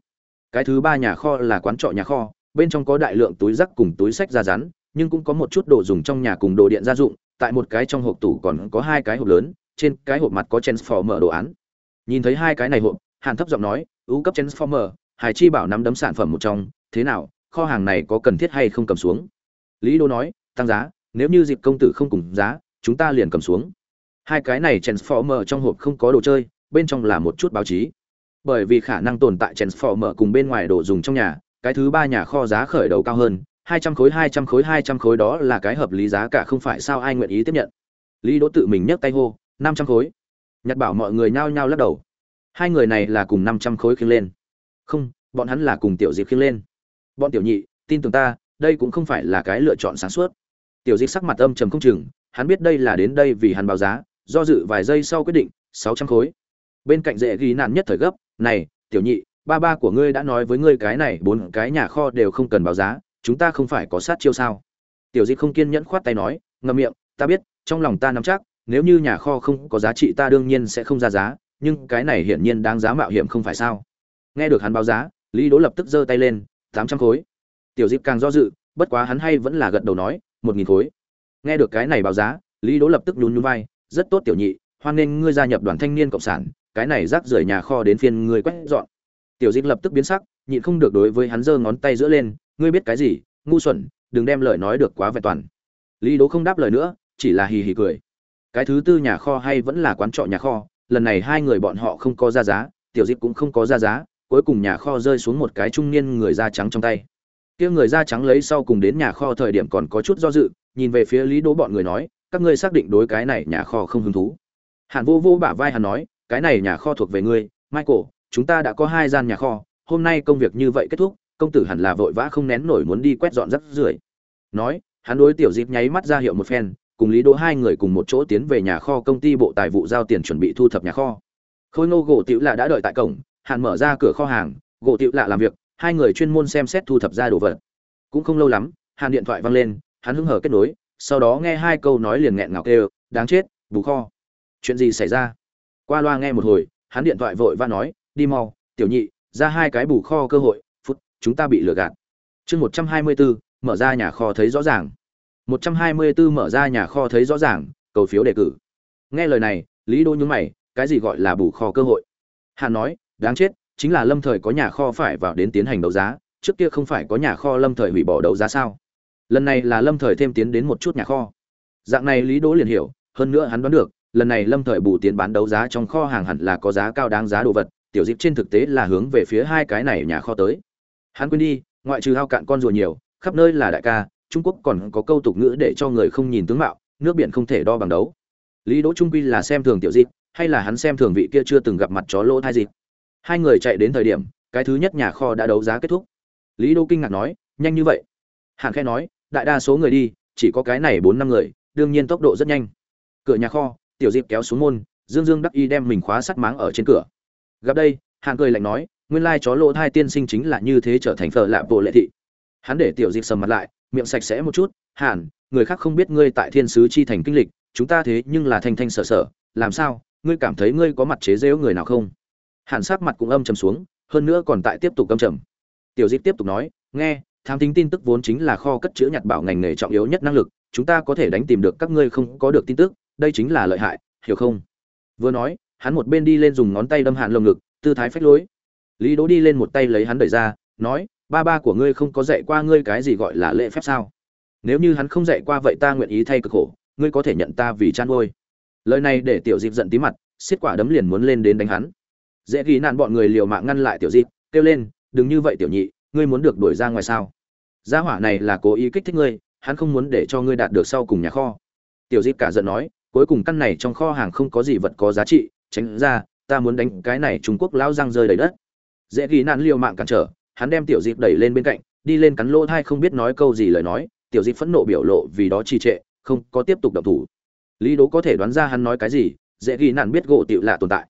Cái thứ ba nhà kho là quán trọ nhà kho, bên trong có đại lượng túi rác cùng túi sách da rắn, nhưng cũng có một chút đồ dùng trong nhà cùng đồ điện gia dụng, tại một cái trong hộp tủ còn có hai cái hộp lớn, trên cái hộp mặt có transformer đồ án. Nhìn thấy hai cái này hộp, hàn thấp giọng nói ưu cấp transformer, hải chi bảo nắm đấm sản phẩm một trong, thế nào, kho hàng này có cần thiết hay không cầm xuống? Lý đô nói tăng giá, nếu như dịp công tử không cùng giá, chúng ta liền cầm xuống. Hai cái này transformer trong hộp không có đồ chơi, bên trong là một chút báo chí. Bởi vì khả năng tồn tại transformer cùng bên ngoài đồ dùng trong nhà, cái thứ ba nhà kho giá khởi đầu cao hơn, hai trăm khối, hai trăm khối, hai trăm khối đó là cái hợp lý giá cả không phải sao ai nguyện ý tiếp nhận. Lý đỗ tự mình nhấc tay hô, năm trăm khối. Nhặt bảo mọi người nhao nhao lắc đầu. Hai người này là cùng năm trăm khối khiêng lên. Không, bọn hắn là cùng tiểu diệp khiêng lên. Bọn tiểu nhị, tin tưởng ta, đây cũng không phải là cái lựa chọn sáng suốt tiểu Dịch sắc mặt âm trầm không chừng, hắn biết đây là đến đây vì hắn báo giá, do dự vài giây sau quyết định, sáu trăm khối. Bên cạnh dễ ghi nạn nhất thời gấp, này, tiểu nhị, ba ba của ngươi đã nói với ngươi cái này, bốn cái nhà kho đều không cần báo giá, chúng ta không phải có sát chiêu sao? Tiểu Dịch không kiên nhẫn khoát tay nói, ngậm miệng, ta biết, trong lòng ta nắm chắc, nếu như nhà kho không có giá trị ta đương nhiên sẽ không ra giá, nhưng cái này hiển nhiên đáng giá mạo hiểm không phải sao? Nghe được hắn báo giá, lý đỗ lập tức giơ tay lên, tám trăm khối. Tiểu Dịch càng do dự, bất quá hắn hay vẫn là gật đầu nói một nghìn khối. Nghe được cái này báo giá, lý đỗ lập tức nhún nhún vai, rất tốt tiểu nhị, hoan nghênh ngươi gia nhập đoàn thanh niên cộng sản, cái này rác rưởi nhà kho đến phiên ngươi quét dọn. Tiểu diệp lập tức biến sắc, nhịn không được đối với hắn giơ ngón tay giữa lên, ngươi biết cái gì, ngu xuẩn, đừng đem lời nói được quá vẹn toàn. Lý đỗ không đáp lời nữa, chỉ là hì hì cười. Cái thứ tư nhà kho hay vẫn là quán trọ nhà kho, lần này hai người bọn họ không có ra giá, tiểu diệp cũng không có ra giá, cuối cùng nhà kho rơi xuống một cái trung niên người da trắng trong tay kia người da trắng lấy sau cùng đến nhà kho thời điểm còn có chút do dự, nhìn về phía lý đỗ bọn người nói, các ngươi xác định đối cái này nhà kho không hứng thú. Hàn vô vô bả vai hắn nói, cái này nhà kho thuộc về ngươi, michael, chúng ta đã có hai gian nhà kho, hôm nay công việc như vậy kết thúc, công tử hẳn là vội vã không nén nổi muốn đi quét dọn rác rưởi. Nói, hắn đối tiểu dịp nháy mắt ra hiệu một phen, cùng lý đỗ hai người cùng một chỗ tiến về nhà kho công ty bộ tài vụ giao tiền chuẩn bị thu thập nhà kho. Khôi ngô gỗ tiểu lạ đã đợi tại cổng, hàn mở ra cửa kho hàng, gỗ tiểu lạ làm việc hai người chuyên môn xem xét thu thập ra đồ vật. Cũng không lâu lắm, hàn điện thoại vang lên, hắn hứng hở kết nối, sau đó nghe hai câu nói liền nghẹn ngào kêu, đáng chết, bù kho. Chuyện gì xảy ra? Qua loa nghe một hồi, hắn điện thoại vội và nói, đi mau, tiểu nhị, ra hai cái bù kho cơ hội, phút, chúng ta bị lừa gạt. Chương một trăm hai mươi bốn mở ra nhà kho thấy rõ ràng. Một trăm hai mươi bốn mở ra nhà kho thấy rõ ràng, cầu phiếu đề cử. Nghe lời này, lý đô nhún mày, cái gì gọi là bù kho cơ hội? Hàn nói, đáng chết chính là lâm thời có nhà kho phải vào đến tiến hành đấu giá, trước kia không phải có nhà kho lâm thời hủy bỏ đấu giá sao? Lần này là lâm thời thêm tiến đến một chút nhà kho. Dạng này lý đỗ liền hiểu, hơn nữa hắn đoán được, lần này lâm thời bù tiến bán đấu giá trong kho hàng hẳn là có giá cao đáng giá đồ vật, tiểu dịp trên thực tế là hướng về phía hai cái này nhà kho tới. Hắn quên đi, ngoại trừ hao cạn con rùa nhiều, khắp nơi là đại ca, trung quốc còn có câu tục ngữ để cho người không nhìn tướng mạo, nước biển không thể đo bằng đấu. Lý đỗ trung quy là xem thường tiểu dịp, hay là hắn xem thường vị kia chưa từng gặp mặt chó lỗ thai dịp? Hai người chạy đến thời điểm, cái thứ nhất nhà kho đã đấu giá kết thúc. Lý đô kinh ngạc nói, nhanh như vậy? Hàn khẽ nói, đại đa số người đi, chỉ có cái này bốn năm người, đương nhiên tốc độ rất nhanh. Cửa nhà kho, tiểu diệp kéo xuống môn, dương dương đắc y đem mình khóa sắt máng ở trên cửa. Gặp đây, hàn cười lạnh nói, nguyên lai chó lỗ thai tiên sinh chính là như thế trở thành phở lạ bộ lệ thị. Hắn để tiểu diệp sầm mặt lại, miệng sạch sẽ một chút, hàn, người khác không biết ngươi tại thiên sứ chi thành kinh lịch, chúng ta thế nhưng là thanh thanh sở sở, làm sao? Ngươi cảm thấy ngươi có mặt chế rêu người nào không? Hàn sắc mặt cũng âm trầm xuống, hơn nữa còn tại tiếp tục âm trầm. Tiểu diệp tiếp tục nói, nghe tham tính tin tức vốn chính là kho cất chứa nhặt bảo ngành nghề trọng yếu nhất năng lực, chúng ta có thể đánh tìm được các ngươi không có được tin tức, đây chính là lợi hại, hiểu không? Vừa nói, hắn một bên đi lên dùng ngón tay đâm hạn lồng ngực, tư thái phách lối. Lý đỗ đi lên một tay lấy hắn đẩy ra, nói, ba ba của ngươi không có dạy qua ngươi cái gì gọi là lễ phép sao? Nếu như hắn không dạy qua vậy ta nguyện ý thay cực khổ, ngươi có thể nhận ta vì chăn ngôi lời này để tiểu dịp giận tí mặt, xiết quả đấm liền muốn lên đến đánh hắn dễ ghi nạn bọn người liều mạng ngăn lại tiểu dịp kêu lên, đừng như vậy tiểu nhị, ngươi muốn được đuổi ra ngoài sao? Gia hỏa này là cố ý kích thích ngươi, hắn không muốn để cho ngươi đạt được sau cùng nhà kho. Tiểu dịp cả giận nói, cuối cùng căn này trong kho hàng không có gì vật có giá trị, tránh ra, ta muốn đánh cái này trung quốc lão răng rơi đầy đất. Dễ ghi nạn liều mạng cản trở, hắn đem tiểu dịp đẩy lên bên cạnh, đi lên cắn lỗ thai không biết nói câu gì lời nói, tiểu dịp phẫn nộ biểu lộ vì đó trì trệ, không có tiếp tục động thủ. Lý đố có thể đoán ra hắn nói cái gì, dễ ghi nạn biết gỗ tiểu lạ tồn tại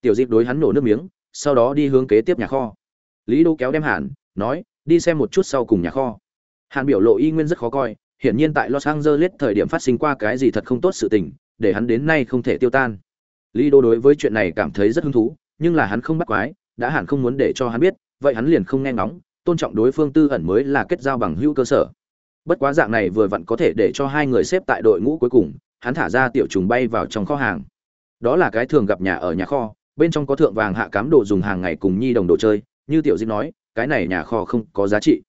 tiểu dịp đối hắn nổ nước miếng, sau đó đi hướng kế tiếp nhà kho. Lý Đô kéo đem hàn, nói, đi xem một chút sau cùng nhà kho. Hàn biểu lộ y nguyên rất khó coi, hiển nhiên tại los angeles thời điểm phát sinh qua cái gì thật không tốt sự tình, để hắn đến nay không thể tiêu tan. Lý đô đối với chuyện này cảm thấy rất hứng thú, nhưng là hắn không bắt quái, đã hẳn không muốn để cho hắn biết, vậy hắn liền không nghe ngóng, tôn trọng đối phương tư ẩn mới là kết giao bằng hữu cơ sở. Bất quá dạng này vừa vặn có thể để cho hai người xếp tại đội ngũ cuối cùng, hắn thả ra tiểu trùng bay vào trong kho hàng. Đó là cái thường gặp nhà ở nhà kho bên trong có thượng vàng hạ cám đồ dùng hàng ngày cùng nhi đồng đồ chơi, như tiểu diệp nói, cái này nhà kho không có giá trị.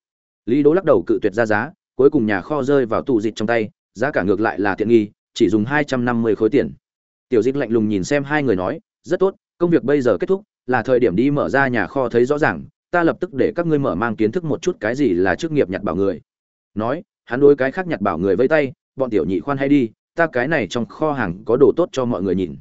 Lý đỗ lắc đầu cự tuyệt ra giá, cuối cùng nhà kho rơi vào tù dịch trong tay, giá cả ngược lại là tiện nghi, chỉ dùng hai trăm năm mươi khối tiền. Tiểu dịch lạnh lùng nhìn xem hai người nói, rất tốt, công việc bây giờ kết thúc, là thời điểm đi mở ra nhà kho thấy rõ ràng, ta lập tức để các ngươi mở mang kiến thức một chút cái gì là chức nghiệp nhặt bảo người. Nói, hắn đối cái khác nhặt bảo người vây tay, bọn tiểu nhị khoan hay đi, ta cái này trong kho hàng có đồ tốt cho mọi người nhìn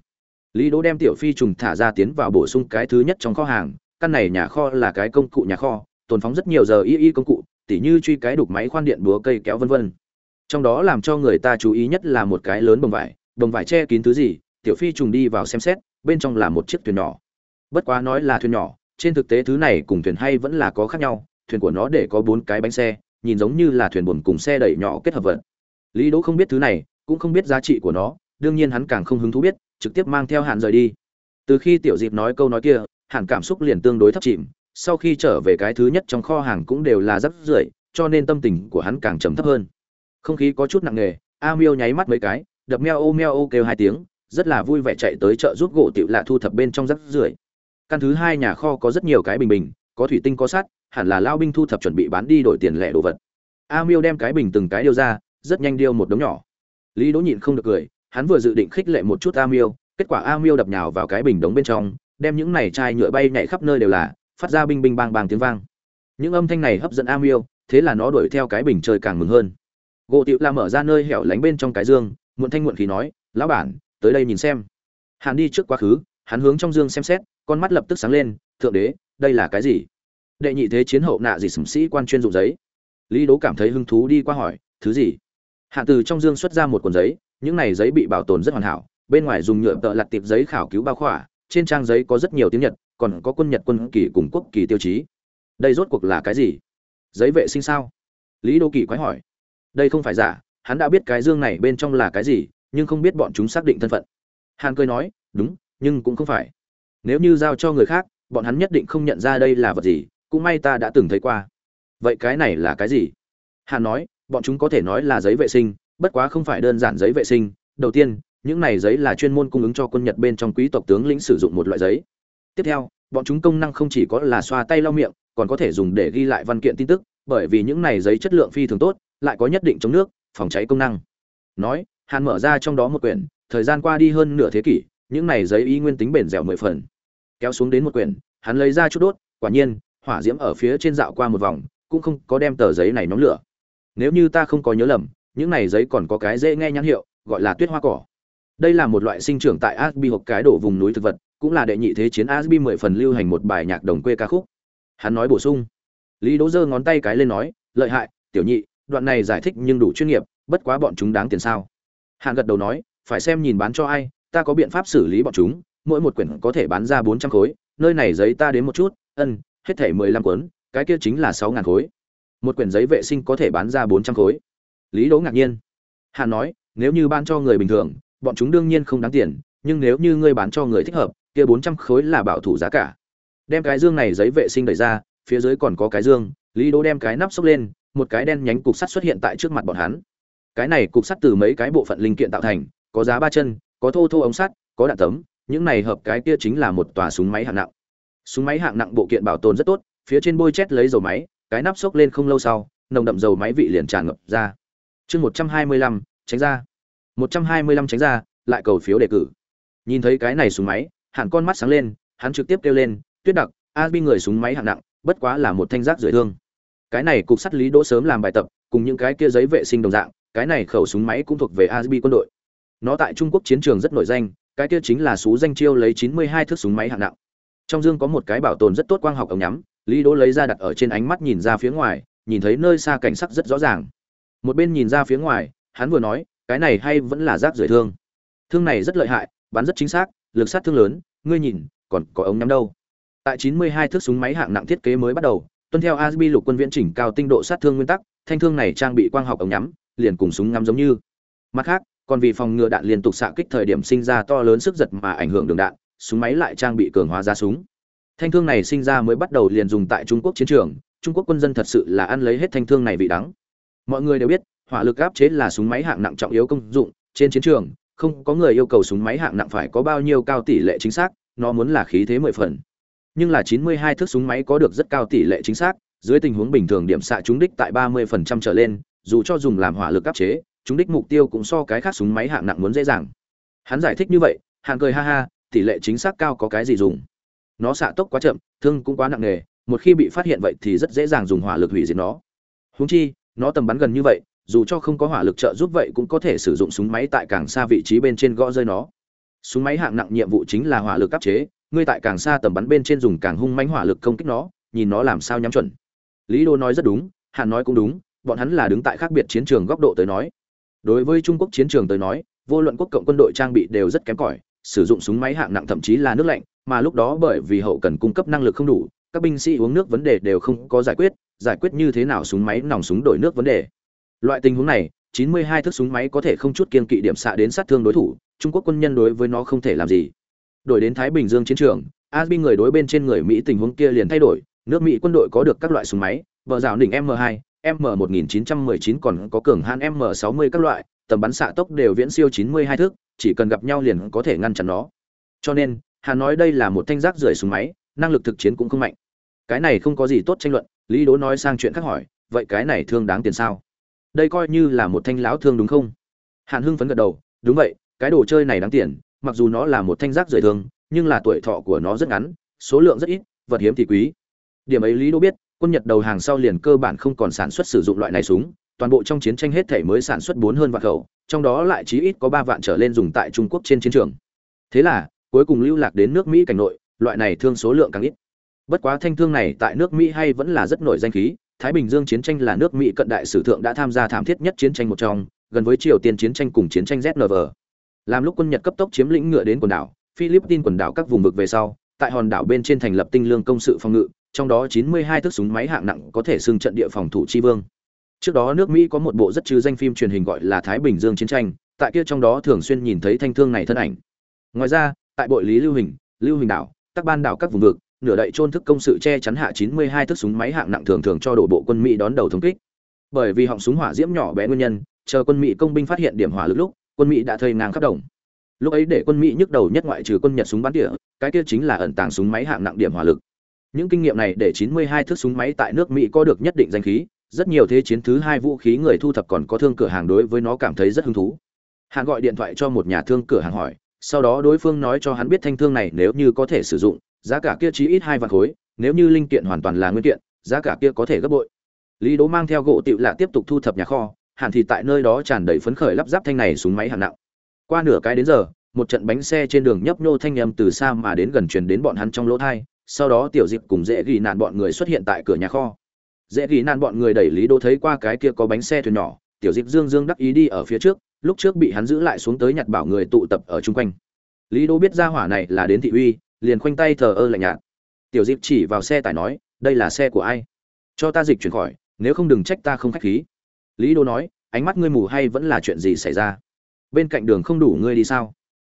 lý đỗ đem tiểu phi trùng thả ra tiến vào bổ sung cái thứ nhất trong kho hàng. Căn này nhà kho là cái công cụ nhà kho, tồn phóng rất nhiều giờ y y công cụ, tỉ như truy cái đục máy khoan điện búa cây kéo vân vân. Trong đó làm cho người ta chú ý nhất là một cái lớn bồng vải bồng vải che kín thứ gì, tiểu phi trùng đi vào xem xét, bên trong là một chiếc thuyền nhỏ. Bất quá nói là thuyền nhỏ, trên thực tế thứ này cùng thuyền hay vẫn là có khác nhau, thuyền của nó để có bốn cái bánh xe, nhìn giống như là thuyền buồm cùng xe đẩy nhỏ kết hợp vật. Lý đỗ không biết thứ này, cũng không biết giá trị của nó, đương nhiên hắn càng không hứng thú biết trực tiếp mang theo hạn rời đi. Từ khi tiểu dịp nói câu nói kia, hạn cảm xúc liền tương đối thấp chìm, sau khi trở về cái thứ nhất trong kho hàng cũng đều là rất rưởi, cho nên tâm tình của hắn càng trầm thấp hơn. Không khí có chút nặng nề, a miêu nháy mắt mấy cái, đập meo ô meo ô kêu hai tiếng, rất là vui vẻ chạy tới chợ giúp gỗ tiểu lạ thu thập bên trong rác rưởi. Căn thứ hai nhà kho có rất nhiều cái bình bình, có thủy tinh có sắt, hẳn là lao binh thu thập chuẩn bị bán đi đổi tiền lẻ đồ vật. A miêu đem cái bình từng cái điêu ra, rất nhanh điêu một đống nhỏ. Lý đỗ nhịn không được cười hắn vừa dự định khích lệ một chút a miêu, kết quả a miêu đập nhào vào cái bình đống bên trong, đem những này chai nhựa bay nhảy khắp nơi đều là, phát ra binh binh bang bang tiếng vang. Những âm thanh này hấp dẫn a miêu, thế là nó đuổi theo cái bình chơi càng mừng hơn. Gỗ tiểu la mở ra nơi hẻo lánh bên trong cái dương, muộn thanh muộn khí nói, lão bản, tới đây nhìn xem. Hắn đi trước quá khứ, hắn hướng trong dương xem xét, con mắt lập tức sáng lên, thượng đế, đây là cái gì? Đệ nhị thế chiến hậu nạ gì sầm sĩ quan chuyên dụng giấy. Lý đố cảm thấy hứng thú đi qua hỏi, thứ gì? Hạ từ trong dương xuất ra một cuộn giấy những này giấy bị bảo tồn rất hoàn hảo, bên ngoài dùng nhựa tợ lặt tiệp giấy khảo cứu bao khỏa, trên trang giấy có rất nhiều tiếng nhật, còn có quân nhật quân kỳ cùng quốc kỳ tiêu chí. Đây rốt cuộc là cái gì? Giấy vệ sinh sao? Lý đô kỳ quái hỏi. Đây không phải giả, hắn đã biết cái dương này bên trong là cái gì, nhưng không biết bọn chúng xác định thân phận. Hàn cười nói, đúng, nhưng cũng không phải. Nếu như giao cho người khác, bọn hắn nhất định không nhận ra đây là vật gì, cũng may ta đã từng thấy qua. Vậy cái này là cái gì? Hàn nói, bọn chúng có thể nói là giấy vệ sinh bất quá không phải đơn giản giấy vệ sinh. Đầu tiên, những này giấy là chuyên môn cung ứng cho quân nhật bên trong quý tộc tướng lĩnh sử dụng một loại giấy. Tiếp theo, bọn chúng công năng không chỉ có là xoa tay lau miệng, còn có thể dùng để ghi lại văn kiện tin tức, bởi vì những này giấy chất lượng phi thường tốt, lại có nhất định chống nước, phòng cháy công năng. Nói, hàn mở ra trong đó một quyển, thời gian qua đi hơn nửa thế kỷ, những này giấy y nguyên tính bền dẻo mười phần. Kéo xuống đến một quyển, hắn lấy ra chút đốt, quả nhiên, hỏa diễm ở phía trên dạo qua một vòng, cũng không có đem tờ giấy này nóng lửa. Nếu như ta không có nhớ lầm những này giấy còn có cái dễ nghe nhãn hiệu, gọi là tuyết hoa cỏ. Đây là một loại sinh trưởng tại asbi hoặc cái đổ vùng núi thực vật, cũng là đệ nhị thế chiến asbi mười phần lưu hành một bài nhạc đồng quê ca khúc. Hắn nói bổ sung. Lý đỗ giơ ngón tay cái lên nói, lợi hại, tiểu nhị, đoạn này giải thích nhưng đủ chuyên nghiệp, bất quá bọn chúng đáng tiền sao? Hàn gật đầu nói, phải xem nhìn bán cho ai, ta có biện pháp xử lý bọn chúng, mỗi một quyển có thể bán ra bốn trăm khối, nơi này giấy ta đến một chút, ân, hết thể mười lăm cuốn, cái kia chính là sáu ngàn khối. Một quyển giấy vệ sinh có thể bán ra bốn trăm khối lý đỗ ngạc nhiên. Hàn nói, nếu như bán cho người bình thường, bọn chúng đương nhiên không đáng tiền, nhưng nếu như ngươi bán cho người thích hợp, kia bốn trăm khối là bảo thủ giá cả. Đem cái dương này giấy vệ sinh đẩy ra, phía dưới còn có cái dương, lý đỗ đem cái nắp xốc lên, một cái đen nhánh cục sắt xuất hiện tại trước mặt bọn hắn. Cái này cục sắt từ mấy cái bộ phận linh kiện tạo thành, có giá ba chân, có thô thô ống sắt, có đạn tấm, những này hợp cái kia chính là một tòa súng máy hạng nặng. Súng máy hạng nặng bộ kiện bảo tồn rất tốt, phía trên bôi chét lấy dầu máy, cái nắp xốc lên không lâu sau, nồng đậm dầu máy vị liền tràn ngập ra chương một trăm hai mươi lăm, tránh ra. Một trăm hai mươi lăm tránh ra, lại cầu phiếu đề cử. Nhìn thấy cái này súng máy hẳn con mắt sáng lên, hắn trực tiếp kêu lên, tuyết đặc, a bi người súng máy hạng nặng, bất quá là một thanh rác rưởi thương. Cái này cục sắt lý đỗ sớm làm bài tập, cùng những cái kia giấy vệ sinh đồng dạng, cái này khẩu súng máy cũng thuộc về asbi quân đội. Nó tại trung quốc chiến trường rất nổi danh, cái kia chính là sú danh chiêu lấy 92 thước súng máy hạng nặng. Trong dương có một cái bảo tồn rất tốt quang học ống nhắm, lý đỗ lấy ra đặt ở trên ánh mắt nhìn ra phía ngoài, nhìn thấy nơi xa cảnh sắc rất rõ ràng một bên nhìn ra phía ngoài, hắn vừa nói, cái này hay vẫn là rác rưởi thương. Thương này rất lợi hại, bắn rất chính xác, lực sát thương lớn, ngươi nhìn, còn có ống nhắm đâu? Tại 92 thước súng máy hạng nặng thiết kế mới bắt đầu, tuân theo asbi lục quân viễn chỉnh cao tinh độ sát thương nguyên tắc, thanh thương này trang bị quang học ống nhắm, liền cùng súng ngắm giống như. Mặt khác, còn vì phòng ngừa đạn liên tục xạ kích thời điểm sinh ra to lớn sức giật mà ảnh hưởng đường đạn, súng máy lại trang bị cường hóa ra súng. Thanh thương này sinh ra mới bắt đầu liền dùng tại trung quốc chiến trường, trung quốc quân dân thật sự là ăn lấy hết thanh thương này vị đắng mọi người đều biết, hỏa lực áp chế là súng máy hạng nặng trọng yếu công dụng. Trên chiến trường, không có người yêu cầu súng máy hạng nặng phải có bao nhiêu cao tỷ lệ chính xác, nó muốn là khí thế mười phần. Nhưng là 92 thước súng máy có được rất cao tỷ lệ chính xác, dưới tình huống bình thường điểm xạ trúng đích tại 30% trở lên, dù cho dùng làm hỏa lực áp chế, trúng đích mục tiêu cũng so cái khác súng máy hạng nặng muốn dễ dàng. Hắn giải thích như vậy, hạng cười ha ha, tỷ lệ chính xác cao có cái gì dùng? Nó xạ tốc quá chậm, thương cũng quá nặng nề, một khi bị phát hiện vậy thì rất dễ dàng dùng hỏa lực hủy diệt nó. Húng chi nó tầm bắn gần như vậy, dù cho không có hỏa lực trợ giúp vậy cũng có thể sử dụng súng máy tại càng xa vị trí bên trên gõ rơi nó. Súng máy hạng nặng nhiệm vụ chính là hỏa lực áp chế, ngươi tại càng xa tầm bắn bên trên dùng càng hung mãnh hỏa lực công kích nó, nhìn nó làm sao nhắm chuẩn. Lý đô nói rất đúng, hàn nói cũng đúng, bọn hắn là đứng tại khác biệt chiến trường góc độ tới nói. Đối với trung quốc chiến trường tới nói, vô luận quốc cộng quân đội trang bị đều rất kém cỏi, sử dụng súng máy hạng nặng thậm chí là nước lạnh, mà lúc đó bởi vì hậu cần cung cấp năng lực không đủ, các binh sĩ uống nước vấn đề đều không có giải quyết giải quyết như thế nào súng máy nòng súng đổi nước vấn đề. Loại tình huống này 92 thước súng máy có thể không chút kiên kỵ điểm xạ đến sát thương đối thủ, trung quốc quân nhân đối với nó không thể làm gì. Đổi đến thái bình dương chiến trường asbi người đối bên trên người mỹ tình huống kia liền thay đổi, nước mỹ quân đội có được các loại súng máy, bờ rào đỉnh m 2 m 1919 còn có cường hãn m 60 các loại, tầm bắn xạ tốc đều viễn siêu 92 thước, chỉ cần gặp nhau liền có thể ngăn chặn nó. Cho nên hắn nói đây là một thanh rác rưởi súng máy, năng lực thực chiến cũng không mạnh. Cái này không có gì tốt tranh luận lý đố nói sang chuyện khác hỏi, vậy cái này thương đáng tiền sao? Đây coi như là một thanh lão thương đúng không? Hàn hưng phấn gật đầu, đúng vậy, cái đồ chơi này đáng tiền, mặc dù nó là một thanh rác rưởi thương, nhưng là tuổi thọ của nó rất ngắn, số lượng rất ít, vật hiếm thì quý. Điểm ấy lý đỗ biết, quân nhật đầu hàng sau liền cơ bản không còn sản xuất sử dụng loại này súng, toàn bộ trong chiến tranh hết thể mới sản xuất bốn hơn vạn khẩu, trong đó lại chí ít có ba vạn trở lên dùng tại trung quốc trên chiến trường. Thế là, cuối cùng lưu lạc đến nước mỹ cảnh nội, loại này thương số lượng càng ít bất quá thanh thương này tại nước mỹ hay vẫn là rất nổi danh khí, thái bình dương chiến tranh là nước mỹ cận đại sử thượng đã tham gia thảm thiết nhất chiến tranh một trong, gần với triều tiên chiến tranh cùng chiến tranh znv làm lúc quân nhật cấp tốc chiếm lĩnh ngựa đến quần đảo, philippines quần đảo các vùng vực về sau, tại hòn đảo bên trên thành lập tinh lương công sự phòng ngự, trong đó 92 thước súng máy hạng nặng có thể xưng trận địa phòng thủ chi vương. Trước đó nước mỹ có một bộ rất trừ danh phim truyền hình gọi là thái bình dương chiến tranh, tại kia trong đó thường xuyên nhìn thấy thanh thương này thân ảnh. Ngoài ra, tại bội lý lưu hình lưu hình đảo, các ban đảo các vùng vực nửa đậy trôn thức công sự che chắn hạ 92 thước súng máy hạng nặng thường thường cho đổ bộ quân mỹ đón đầu thống kích. Bởi vì họng súng hỏa diễm nhỏ bé nguyên nhân, chờ quân mỹ công binh phát hiện điểm hỏa lực lúc, quân mỹ đã thây ngang khắp đồng. Lúc ấy để quân mỹ nhức đầu nhất ngoại trừ quân nhật súng bắn tỉa, cái kia chính là ẩn tàng súng máy hạng nặng điểm hỏa lực. Những kinh nghiệm này để 92 thước súng máy tại nước mỹ có được nhất định danh khí, rất nhiều thế chiến thứ hai vũ khí người thu thập còn có thương cửa hàng đối với nó cảm thấy rất hứng thú. Hàn gọi điện thoại cho một nhà thương cửa hàng hỏi, sau đó đối phương nói cho hắn biết thanh thương này nếu như có thể sử dụng giá cả kia chí ít hai vạn khối, nếu như linh kiện hoàn toàn là nguyên kiện, giá cả kia có thể gấp bội. Lý đố mang theo gỗ tựu lạ tiếp tục thu thập nhà kho, hẳn thì tại nơi đó tràn đầy phấn khởi lắp ráp thanh này súng máy hạng nặng. Qua nửa cái đến giờ, một trận bánh xe trên đường nhấp nhô thanh âm từ xa mà đến gần truyền đến bọn hắn trong lỗ thai, sau đó tiểu diệp cùng dễ ghi nạn bọn người xuất hiện tại cửa nhà kho. Dễ ghi nạn bọn người đẩy lý đô thấy qua cái kia có bánh xe thuyền nhỏ, tiểu diệp dương dương đắc ý đi ở phía trước, lúc trước bị hắn giữ lại xuống tới nhặt bảo người tụ tập ở chung quanh. Lý đô biết ra hỏa này là đến thị uy liền khoanh tay thờ ơ lạnh nhạt. Tiểu diệp chỉ vào xe tải nói, đây là xe của ai? Cho ta dịch chuyển khỏi, nếu không đừng trách ta không khách khí. Lý đô nói, ánh mắt ngươi mù hay vẫn là chuyện gì xảy ra? Bên cạnh đường không đủ ngươi đi sao?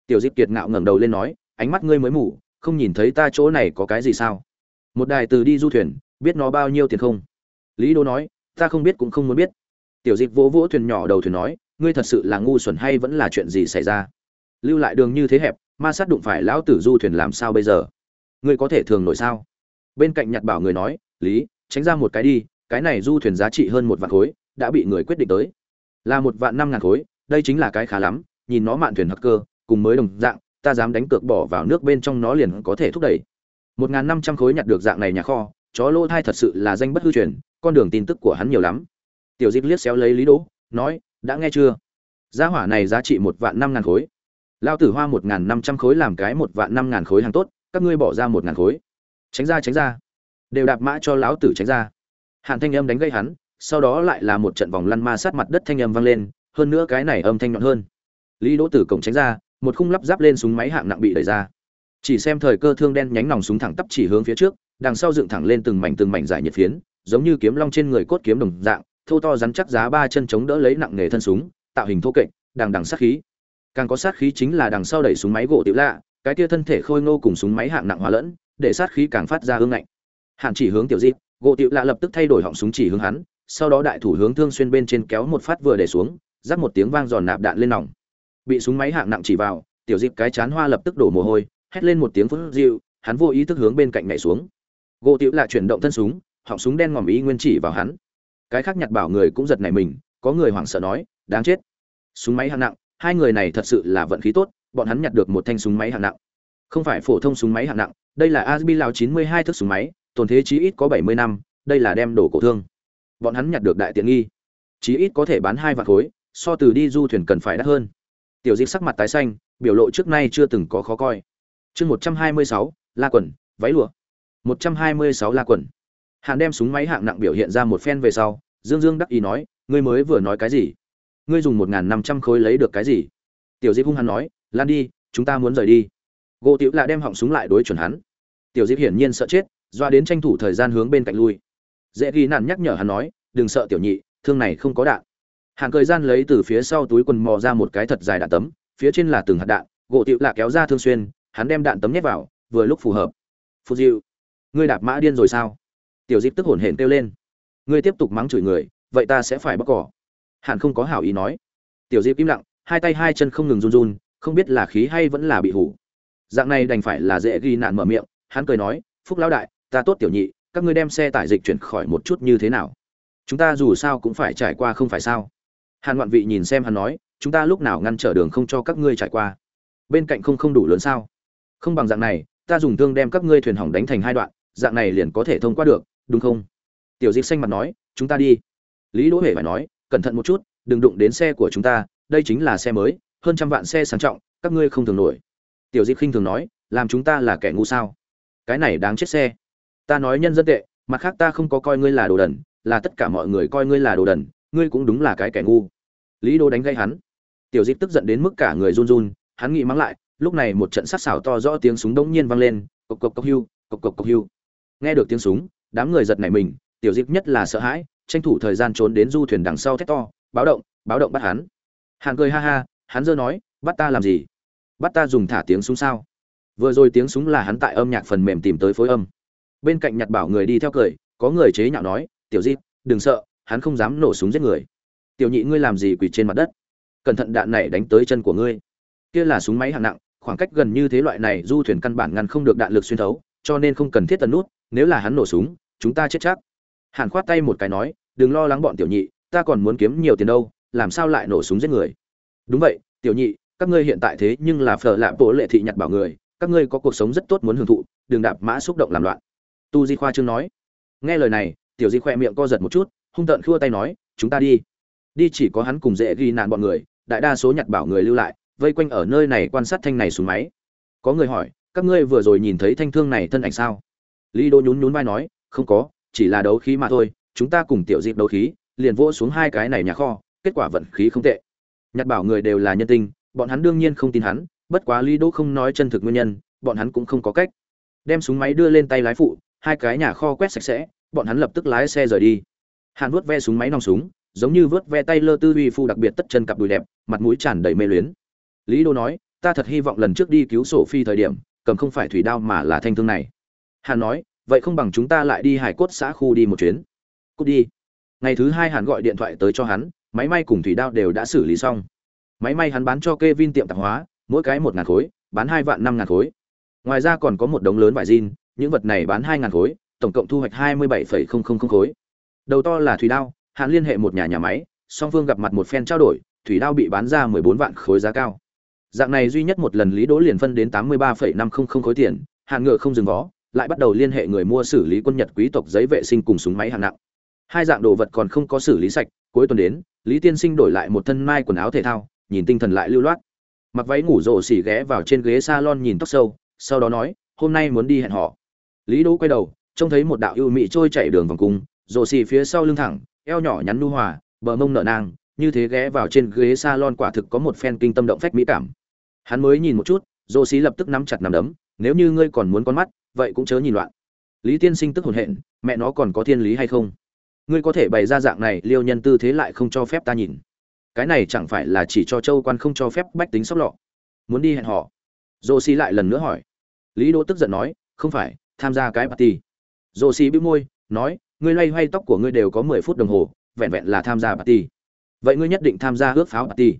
Tiểu diệp kiệt ngạo ngẩng đầu lên nói, ánh mắt ngươi mới mù, không nhìn thấy ta chỗ này có cái gì sao? Một đài từ đi du thuyền, biết nó bao nhiêu tiền không? Lý đô nói, ta không biết cũng không muốn biết. Tiểu diệp vỗ vỗ thuyền nhỏ đầu thuyền nói, ngươi thật sự là ngu xuẩn hay vẫn là chuyện gì xảy ra? Lưu lại đường như thế hẹp ma sát đụng phải lão tử du thuyền làm sao bây giờ? Ngươi có thể thường nổi sao? Bên cạnh nhặt bảo người nói, lý, tránh ra một cái đi, cái này du thuyền giá trị hơn một vạn khối, đã bị người quyết định tới. Là một vạn năm ngàn khối, đây chính là cái khá lắm, nhìn nó mạn thuyền hắc cơ, cùng mới đồng dạng, ta dám đánh cược bỏ vào nước bên trong nó liền có thể thúc đẩy. Một ngàn năm trăm khối nhặt được dạng này nhà kho, chó lô thai thật sự là danh bất hư truyền, con đường tin tức của hắn nhiều lắm. Tiểu diệp liếc xéo lấy lý đỗ, nói, đã nghe chưa? Giá hỏa này giá trị một vạn năm ngàn khối lao tử hoa một ngàn năm trăm khối làm cái một vạn năm ngàn khối hàng tốt, các ngươi bỏ ra một ngàn khối. Tránh ra tránh ra. Đều đạp mã cho lão tử tránh ra. Hàn thanh âm đánh gây hắn, sau đó lại là một trận vòng lăn ma sát mặt đất thanh âm vang lên, hơn nữa cái này âm thanh nhọn hơn. Lý đỗ tử cổng tránh ra, một khung lắp ráp lên súng máy hạng nặng bị đẩy ra. Chỉ xem thời cơ thương đen nhánh nòng súng thẳng tắp chỉ hướng phía trước, đằng sau dựng thẳng lên từng mảnh từng mảnh giải nhiệt phiến, giống như kiếm long trên người cốt kiếm đồng dạng, thô to rắn chắc giá ba chân chống đỡ lấy nặng nghề thân súng, tạo hình thô kệch, đằng đằng sát khí càng có sát khí chính là đằng sau đẩy súng máy gỗ tiểu lạ, cái kia thân thể khôi ngô cùng súng máy hạng nặng hóa lẫn, để sát khí càng phát ra hương ngạnh. Hạn chỉ hướng tiểu dịp, gỗ tiểu lạ lập tức thay đổi họng súng chỉ hướng hắn, sau đó đại thủ hướng thương xuyên bên trên kéo một phát vừa để xuống, rắc một tiếng vang giòn nạp đạn lên nòng. Bị súng máy hạng nặng chỉ vào, tiểu dịp cái chán hoa lập tức đổ mồ hôi, hét lên một tiếng phút dịu, hắn vô ý thức hướng bên cạnh nhảy xuống. Gỗ tiểu lạ chuyển động thân súng, họng súng đen ngòm ý nguyên chỉ vào hắn. Cái khác nhặt bảo người cũng giật nảy mình, có người hoảng sợ nói, đáng chết. Súng máy hạng nặng hai người này thật sự là vận khí tốt bọn hắn nhặt được một thanh súng máy hạng nặng. Không phải phổ thông súng máy hạng nặng đây là asbi lao 92 thước súng máy tồn thế chí ít có 70 năm đây là đem đổ cổ thương. Bọn hắn nhặt được đại tiện nghi. Chí ít có thể bán hai vạn khối so từ đi du thuyền cần phải đắt hơn. Tiểu diệp sắc mặt tái xanh biểu lộ trước nay chưa từng có khó coi. Chương 126, la quần váy lụa. 126 la quần hàn đem súng máy hạng nặng biểu hiện ra một phen về sau dương dương đắc ý nói ngươi mới vừa nói cái gì? Ngươi dùng một n g h n năm trăm khối lấy được cái gì? Tiểu diệp hung hắn nói, lan đi, chúng ta muốn rời đi. Gỗ tiểu lạ đem họng súng lại đối chuẩn hắn. Tiểu diệp hiển nhiên sợ chết, doa đến tranh thủ thời gian hướng bên cạnh lui. Dễ ghi nạn nhắc nhở hắn nói, đừng sợ tiểu nhị, thương này không có đạn. Hàn thời gian lấy từ phía sau túi quần mò ra một cái thật dài đạn tấm, phía trên là từng hạt đạn, gỗ tiểu lạ kéo ra thương xuyên, hắn đem đạn tấm nhét vào, vừa lúc phù hợp. Phù diệu, ngươi đạp mã điên rồi sao? Tiểu diệp tức hổn hển kêu lên. Ngươi tiếp tục mắng chửi người, vậy ta sẽ phải bóc cỏ hàn không có hảo ý nói. Tiểu diệp im lặng, hai tay hai chân không ngừng run run, không biết là khí hay vẫn là bị hủ. Dạng này đành phải là dễ ghi nạn mở miệng, hắn cười nói, phúc lão đại, ta tốt tiểu nhị, các ngươi đem xe tải dịch chuyển khỏi một chút như thế nào? Chúng ta dù sao cũng phải trải qua không phải sao? Hàn ngoạn vị nhìn xem hắn nói, chúng ta lúc nào ngăn trở đường không cho các ngươi trải qua? Bên cạnh không không đủ lớn sao? Không bằng dạng này, ta dùng thương đem các ngươi thuyền hỏng đánh thành hai đoạn, dạng này liền có thể thông qua được, đúng không? Tiểu dịch xanh mặt nói, chúng ta đi. Lý đỗ huệ phải nói cẩn thận một chút, đừng đụng đến xe của chúng ta, đây chính là xe mới, hơn trăm vạn xe sang trọng, các ngươi không thường nổi. Tiểu dịch khinh thường nói, làm chúng ta là kẻ ngu sao? Cái này đáng chết xe. Ta nói nhân dân tệ, mặt khác ta không có coi ngươi là đồ đần, là tất cả mọi người coi ngươi là đồ đần, ngươi cũng đúng là cái kẻ ngu. Lý đô đánh gây hắn. Tiểu dịch tức giận đến mức cả người run run, hắn nghĩ mắng lại, lúc này một trận sắc xảo to rõ tiếng súng đống nhiên vang lên, cộc cộc cộc hưu cộc cộc cộc hưu nghe được tiếng súng, đám người giật nảy mình, tiểu dịch nhất là sợ hãi tranh thủ thời gian trốn đến du thuyền đằng sau thét to, báo động báo động bắt hắn. Hàn cười ha ha, hắn giơ nói, bắt ta làm gì? Bắt ta dùng thả tiếng súng sao? Vừa rồi tiếng súng là hắn tại âm nhạc phần mềm tìm tới phối âm. Bên cạnh nhặt bảo người đi theo cười, có người chế nhạo nói, tiểu di, đừng sợ, hắn không dám nổ súng giết người. Tiểu nhị ngươi làm gì quỳ trên mặt đất? Cẩn thận đạn này đánh tới chân của ngươi. Kia là súng máy hạng nặng, khoảng cách gần như thế loại này du thuyền căn bản ngăn không được đạn lực xuyên thấu, cho nên không cần thiết tần nút, nếu là hắn nổ súng, chúng ta chết chắc. Hàn khoát tay một cái nói đừng lo lắng bọn tiểu nhị, ta còn muốn kiếm nhiều tiền đâu, làm sao lại nổ súng giết người? Đúng vậy, tiểu nhị, các ngươi hiện tại thế nhưng là phở lạ bộ lệ thị nhặt bảo người, các ngươi có cuộc sống rất tốt muốn hưởng thụ, đừng đạp mã xúc động làm loạn. Tu di khoa chương nói. Nghe lời này, tiểu di khoe miệng co giật một chút, hung tợn khua tay nói, chúng ta đi. Đi chỉ có hắn cùng dễ ghi nạn bọn người, đại đa số nhặt bảo người lưu lại, vây quanh ở nơi này quan sát thanh này xuống máy. Có người hỏi, các ngươi vừa rồi nhìn thấy thanh thương này thân ảnh sao? Lý đô nhún nhún vai nói, không có, chỉ là đấu khí mà thôi chúng ta cùng tiểu dịp đấu khí, liền vỗ xuống hai cái này nhà kho, kết quả vận khí không tệ. Nhặt bảo người đều là nhân tinh, bọn hắn đương nhiên không tin hắn, bất quá lý đỗ không nói chân thực nguyên nhân, bọn hắn cũng không có cách. Đem súng máy đưa lên tay lái phụ, hai cái nhà kho quét sạch sẽ, bọn hắn lập tức lái xe rời đi. Hàn vuốt ve súng máy nòng súng, giống như vớt ve tay lơ tư uy phu đặc biệt tất chân cặp đùi đẹp, mặt mũi tràn đầy mê luyến. Lý đô nói, ta thật hy vọng lần trước đi cứu sổ phi thời điểm, cầm không phải thủy đao mà là thanh thương này. Hàn nói, vậy không bằng chúng ta lại đi hải cốt xã khu đi một chuyến cút đi. Ngày thứ hai hắn gọi điện thoại tới cho hắn, máy may cùng thủy đao đều đã xử lý xong. Máy may hắn bán cho k e vin tiệm tạp hóa, mỗi cái một ngàn khối, bán hai vạn năm ngàn khối. Ngoài ra còn có một đống lớn vải jean, những vật này bán hai ngàn khối, tổng cộng thu hoạch hai mươi bảy phẩy không không không khối. Đầu to là thủy đao, hắn liên hệ một nhà nhà máy, song phương gặp mặt một phen trao đổi, thủy đao bị bán ra mười bốn vạn khối giá cao. Dạng này duy nhất một lần lý đỗ liền phân đến tám mươi ba phẩy năm không không khối tiền hàn ngựa không dừng vó, lại bắt đầu liên hệ người mua xử lý quân nhật quý tộc giấy vệ sinh cùng súng máy hạng nặng hai dạng đồ vật còn không có xử lý sạch, cuối tuần đến, lý tiên sinh đổi lại một thân mai quần áo thể thao, nhìn tinh thần lại lưu loát. Mặc váy ngủ rổ xỉ ghé vào trên ghế salon nhìn tóc sâu, sau đó nói, hôm nay muốn đi hẹn họ lý đỗ quay đầu, trông thấy một đạo ưu mỹ trôi chạy đường vòng cung, rổ xỉ phía sau lưng thẳng, eo nhỏ nhắn nu hòa, bờ mông nở nang, như thế ghé vào trên ghế salon quả thực có một phen kinh tâm động phách mỹ cảm. Hắn mới nhìn một chút, rổ xỉ lập tức nắm chặt nằm đấm, nếu như ngươi còn muốn con mắt, vậy cũng chớ nhìn loạn. Lý tiên sinh tức hồn hện, mẹ nó còn có thiên lý hay không? Ngươi có thể bày ra dạng này, liêu nhân tư thế lại không cho phép ta nhìn. Cái này chẳng phải là chỉ cho châu quan không cho phép bách tính sóc lọ. Muốn đi hẹn họ dô xi lại lần nữa hỏi. Lý đỗ tức giận nói, không phải, tham gia cái party. Dô xi bĩu môi, nói, ngươi loay hoay tóc của ngươi đều có mười phút đồng hồ, vẹn vẹn là tham gia party. Vậy ngươi nhất định tham gia ước pháo party.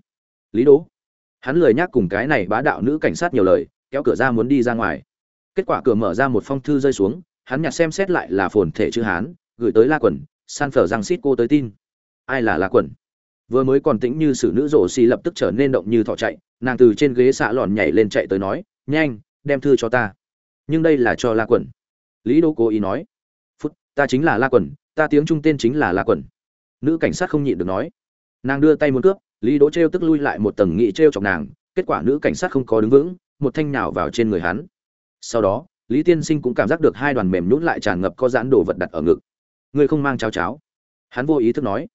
Lý đỗ. Hắn lười nhác cùng cái này bá đạo nữ cảnh sát nhiều lời, kéo cửa ra muốn đi ra ngoài. Kết quả cửa mở ra một phong thư rơi xuống, hắn nhặt xem xét lại là phồn thể chữ hán, gửi tới la quần san phở giang xít cô tới tin. Ai là la quần vừa mới còn tĩnh như xử nữ rổ xì lập tức trở nên động như thọ chạy, nàng từ trên ghế xạ lòn nhảy lên chạy tới nói, nhanh, đem thư cho ta. Nhưng đây là cho la quần lý đô cố ý nói, phút, ta chính là la quần ta tiếng trung tên chính là la quần nữ cảnh sát không nhịn được nói. Nàng đưa tay muốn cướp, lý đỗ trêu tức lui lại một tầng nghị trêu chọc nàng, kết quả nữ cảnh sát không có đứng vững, một thanh nhào vào trên người hắn. Sau đó, lý tiên sinh cũng cảm giác được hai đoàn mềm nhún lại tràn ngập có giãn đồ vật đặt ở ngực. Ngươi không mang cháo cháo. Hắn vô ý thức nói.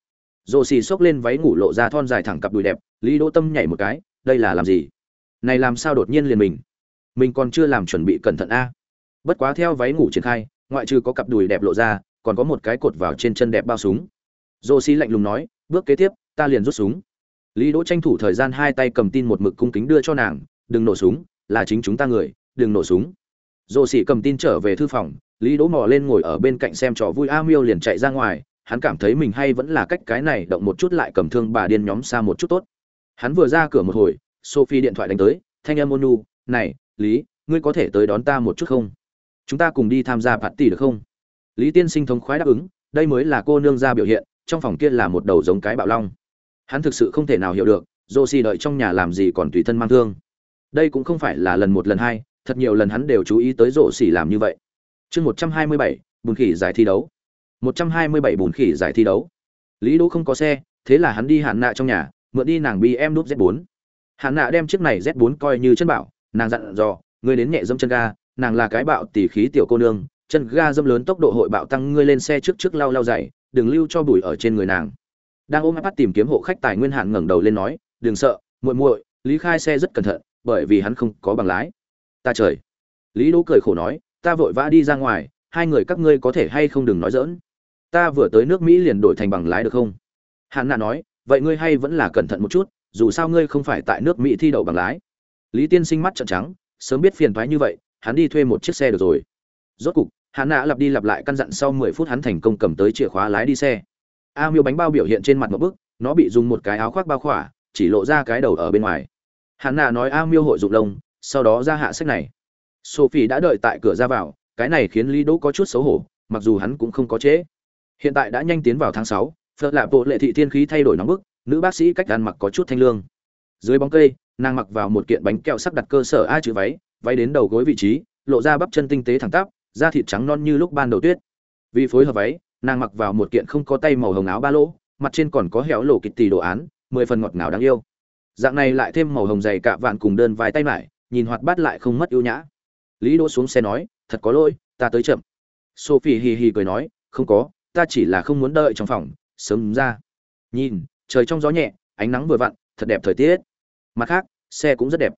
Rồ xì xốc lên váy ngủ lộ ra thon dài thẳng cặp đùi đẹp, lý đỗ tâm nhảy một cái, đây là làm gì? Này làm sao đột nhiên liền mình? Mình còn chưa làm chuẩn bị cẩn thận a. Bất quá theo váy ngủ triển khai, ngoại trừ có cặp đùi đẹp lộ ra, còn có một cái cột vào trên chân đẹp bao súng. Rồ xì lạnh lùng nói, bước kế tiếp, ta liền rút súng. Lý đỗ tranh thủ thời gian hai tay cầm tin một mực cung kính đưa cho nàng, đừng nổ súng, là chính chúng ta người, đừng nổ súng. Rồ xì cầm tin trở về thư phòng lý đỗ mò lên ngồi ở bên cạnh xem trò vui. A miêu liền chạy ra ngoài, hắn cảm thấy mình hay vẫn là cách cái này động một chút lại cầm thương bà điên nhóm xa một chút tốt. Hắn vừa ra cửa một hồi, sophie điện thoại đánh tới, thanh âm ônu, này, lý, ngươi có thể tới đón ta một chút không? Chúng ta cùng đi tham gia party được không? Lý tiên sinh thống khoái đáp ứng, đây mới là cô nương ra biểu hiện, trong phòng kia là một đầu giống cái bạo long. Hắn thực sự không thể nào hiểu được, josie đợi trong nhà làm gì còn tùy thân mang thương. Đây cũng không phải là lần một, lần hai, thật nhiều lần hắn đều chú ý tới rộ xỉ làm như vậy chương một trăm hai mươi bảy, bùn khỉ giải thi đấu. một trăm hai mươi bảy bùn khỉ giải thi đấu. Lý đỗ không có xe, thế là hắn đi hạn nạ trong nhà, mượn đi nàng bm núp z 4 hạn nạ đem chiếc này z 4 coi như chân bảo, nàng dặn dò, ngươi đến nhẹ dâm chân ga, nàng là cái bạo tỉ khí tiểu cô nương, chân ga dâm lớn tốc độ hội bạo tăng ngươi lên xe trước trước lau lau dày đừng lưu cho bụi ở trên người nàng. Đang ôm ipad tìm kiếm hộ khách tài nguyên hạn ngẩng đầu lên nói, đừng sợ, muội muội, lý khai xe rất cẩn thận, bởi vì hắn không có bằng lái. Ta trời. Lý đỗ cười khổ nói ta vội vã đi ra ngoài, hai người các ngươi có thể hay không đừng nói dỡn ta vừa tới nước mỹ liền đổi thành bằng lái được không? Hạn nạ nói, vậy ngươi hay vẫn là cẩn thận một chút, dù sao ngươi không phải tại nước mỹ thi đậu bằng lái. Lý tiên sinh mắt trợn trắng, sớm biết phiền thoái như vậy, hắn đi thuê một chiếc xe được rồi. Rốt cục hắn nạ lặp đi lặp lại căn dặn sau mười phút hắn thành công cầm tới chìa khóa lái đi xe. A miêu bánh bao biểu hiện trên mặt một bức, nó bị dùng một cái áo khoác bao khỏa, chỉ lộ ra cái đầu ở bên ngoài. Hắn nạ nói a miêu hội dụng lông, sau đó ra hạ sách này sophie đã đợi tại cửa ra vào, cái này khiến lý đỗ có chút xấu hổ, mặc dù hắn cũng không có chế. hiện tại đã nhanh tiến vào tháng sáu, phật lạ bộ lệ thị thiên khí thay đổi nóng bức, nữ bác sĩ cách ăn mặc có chút thanh lương. Dưới bóng cây, nàng mặc vào một kiện bánh kẹo sắp đặt cơ sở a chữ váy váy đến đầu gối vị trí, lộ ra bắp chân tinh tế thẳng tắp, da thịt trắng non như lúc ban đầu tuyết. Vì phối hợp váy, nàng mặc vào một kiện không có tay màu hồng áo ba lỗ, mặt trên còn có héo lộ kịch tì đồ án, mười phần ngọt ngào đáng yêu. Dạng này lại thêm màu hồng dày cạ vạn cùng đơn vài tay mải, nhìn hoạt bát lại không mất ưu nhã lý đỗ xuống xe nói, thật có lỗi, ta tới chậm. Sophie hì hì cười nói, không có, ta chỉ là không muốn đợi trong phòng, sớm ra. Nhìn, trời trong gió nhẹ, ánh nắng vừa vặn, thật đẹp thời tiết. Mặt khác, xe cũng rất đẹp.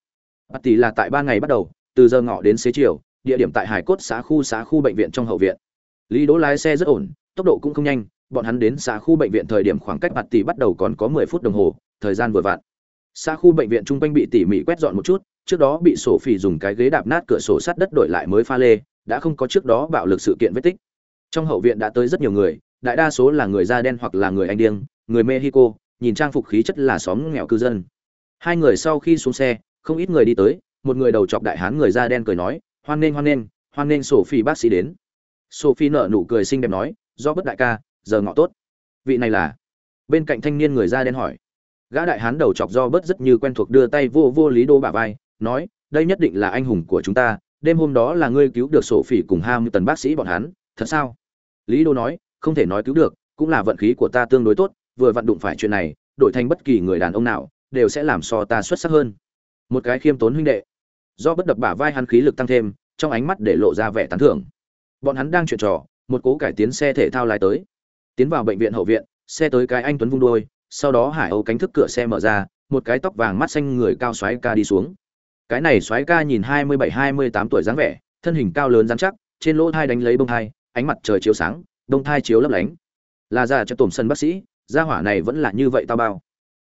Bà tỷ là tại ba ngày bắt đầu, từ giờ ngọ đến xế chiều, địa điểm tại hải cốt xã khu xã khu bệnh viện trong hậu viện. Lý đỗ lái xe rất ổn, tốc độ cũng không nhanh, bọn hắn đến xã khu bệnh viện thời điểm khoảng cách mặt tỷ bắt đầu còn có mười phút đồng hồ, thời gian vừa vặn. Xã khu bệnh viện trung quanh bị tỉ mỉ quét dọn một chút trước đó bị sổ phỉ dùng cái ghế đạp nát cửa sổ sắt đất đổi lại mới pha lê, đã không có trước đó bạo lực sự kiện vết tích. Trong hậu viện đã tới rất nhiều người, đại đa số là người da đen hoặc là người anh điêng người mexico, nhìn trang phục khí chất là xóm nghèo cư dân. Hai người sau khi xuống xe, không ít người đi tới, một người đầu chọc đại hán người da đen cười nói, hoan nghênh hoan nghênh hoan nghênh sổ phi bác sĩ đến. Sổ phi nở nụ cười xinh đẹp nói, do bất đại ca, giờ ngọ tốt. Vị này là? Bên cạnh thanh niên người da đen hỏi. Gã đại hán đầu chọc do bớt rất như quen thuộc đưa tay vô vô lý đô bả vai nói, đây nhất định là anh hùng của chúng ta, đêm hôm đó là ngươi cứu được sổ phỉ cùng ham tần bác sĩ bọn hắn, thật sao? Lý đô nói, không thể nói cứu được, cũng là vận khí của ta tương đối tốt, vừa vận đụng phải chuyện này, đổi thành bất kỳ người đàn ông nào, đều sẽ làm so ta xuất sắc hơn. Một cái khiêm tốn huynh đệ. Do bất đập bả vai hắn khí lực tăng thêm, trong ánh mắt để lộ ra vẻ tán thưởng. Bọn hắn đang chuyện trò, một cố cải tiến xe thể thao lái tới. Tiến vào bệnh viện hậu viện, xe tới cái anh tuấn vung đôi sau đó hải âu cánh thức cửa xe mở ra, một cái tóc vàng mắt xanh người cao xoáy ca đi xuống cái này soái ca nhìn hai mươi bảy, hai mươi tám tuổi dáng vẻ, thân hình cao lớn dán chắc, trên lỗ thai đánh lấy bông thai, ánh mặt trời chiếu sáng, bông thai chiếu lấp lánh. Là già cho tổm sân bác sĩ, gia hỏa này vẫn là như vậy tao bao.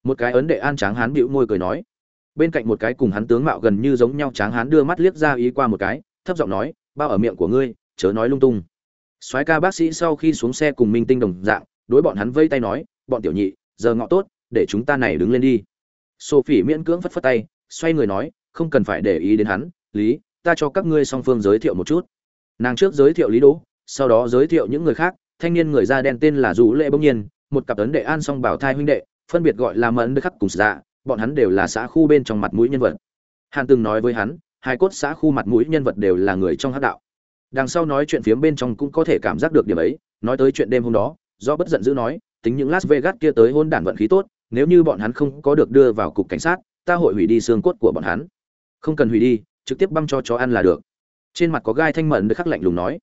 Một cái ấn đệ an tráng hán bĩu môi cười nói. Bên cạnh một cái cùng hắn tướng mạo gần như giống nhau tráng hán đưa mắt liếc ra ý qua một cái, thấp giọng nói, bao ở miệng của ngươi, chớ nói lung tung. Soái ca bác sĩ sau khi xuống xe cùng minh tinh đồng dạng, đối bọn hắn vây tay nói, bọn tiểu nhị, giờ ngọ tốt, để chúng ta này đứng lên đi. Sophie miễn cưỡng phất phất tay, xoay người nói không cần phải để ý đến hắn, lý, ta cho các ngươi song phương giới thiệu một chút. Nàng trước giới thiệu lý đỗ, sau đó giới thiệu những người khác, thanh niên người da đen tên là dù lệ bỗng nhiên, một cặp ấn đệ an song bảo thai huynh đệ, phân biệt gọi là mẫn đức khắc cùng dạ bọn hắn đều là xã khu bên trong mặt mũi nhân vật. Hàn từng nói với hắn, hai cốt xã khu mặt mũi nhân vật đều là người trong hát đạo. Đằng sau nói chuyện phiếm bên trong cũng có thể cảm giác được điểm ấy, nói tới chuyện đêm hôm đó, do bất giận dữ nói, tính những las vegas kia tới hôn đản vận khí tốt, nếu như bọn hắn không có được đưa vào cục cảnh sát, ta hội hủy đi xương cốt của bọn hắn không cần hủy đi, trực tiếp băm cho chó ăn là được. Trên mặt có gai thanh mận được khắc lạnh lùng nói.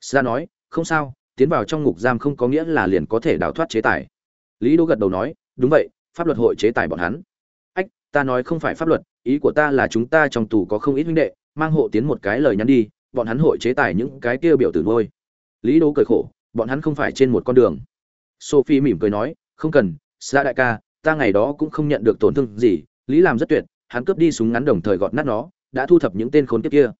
Ra nói, không sao, tiến vào trong ngục giam không có nghĩa là liền có thể đào thoát chế tài. Lý đô gật đầu nói, đúng vậy, pháp luật hội chế tài bọn hắn. Ách, ta nói không phải pháp luật, ý của ta là chúng ta trong tù có không ít huynh đệ, mang hộ tiến một cái lời nhắn đi, bọn hắn hội chế tài những cái kia biểu tử nuôi. Lý đô cười khổ, bọn hắn không phải trên một con đường. Sophie mỉm cười nói, không cần xa đại ca, ta ngày đó cũng không nhận được tổn thương gì, lý làm rất tuyệt hắn cướp đi súng ngắn đồng thời gọt nát nó, đã thu thập những tên khốn kiếp kia.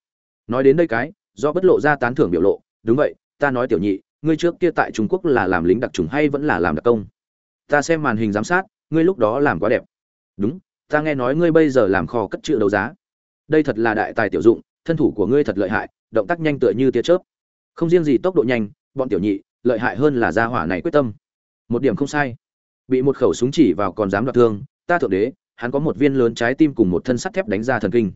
Nói đến đây cái, do bất lộ ra tán thưởng biểu lộ, đúng vậy, ta nói tiểu nhị, ngươi trước kia tại trung quốc là làm lính đặc trùng hay vẫn là làm đặc công? Ta xem màn hình giám sát, ngươi lúc đó làm quá đẹp. Đúng, ta nghe nói ngươi bây giờ làm kho cất trữ đấu giá. Đây thật là đại tài tiểu dụng, thân thủ của ngươi thật lợi hại, động tác nhanh tựa như tia chớp. Không riêng gì, tốc độ nhanh, bọn tiểu nhị, lợi hại hơn là gia hỏa này quyết tâm. Một điểm không sai. Bị một khẩu súng chỉ vào còn dám đoạt thương, ta thượng đế hắn có một viên lớn trái tim cùng một thân sắt thép đánh ra thần kinh.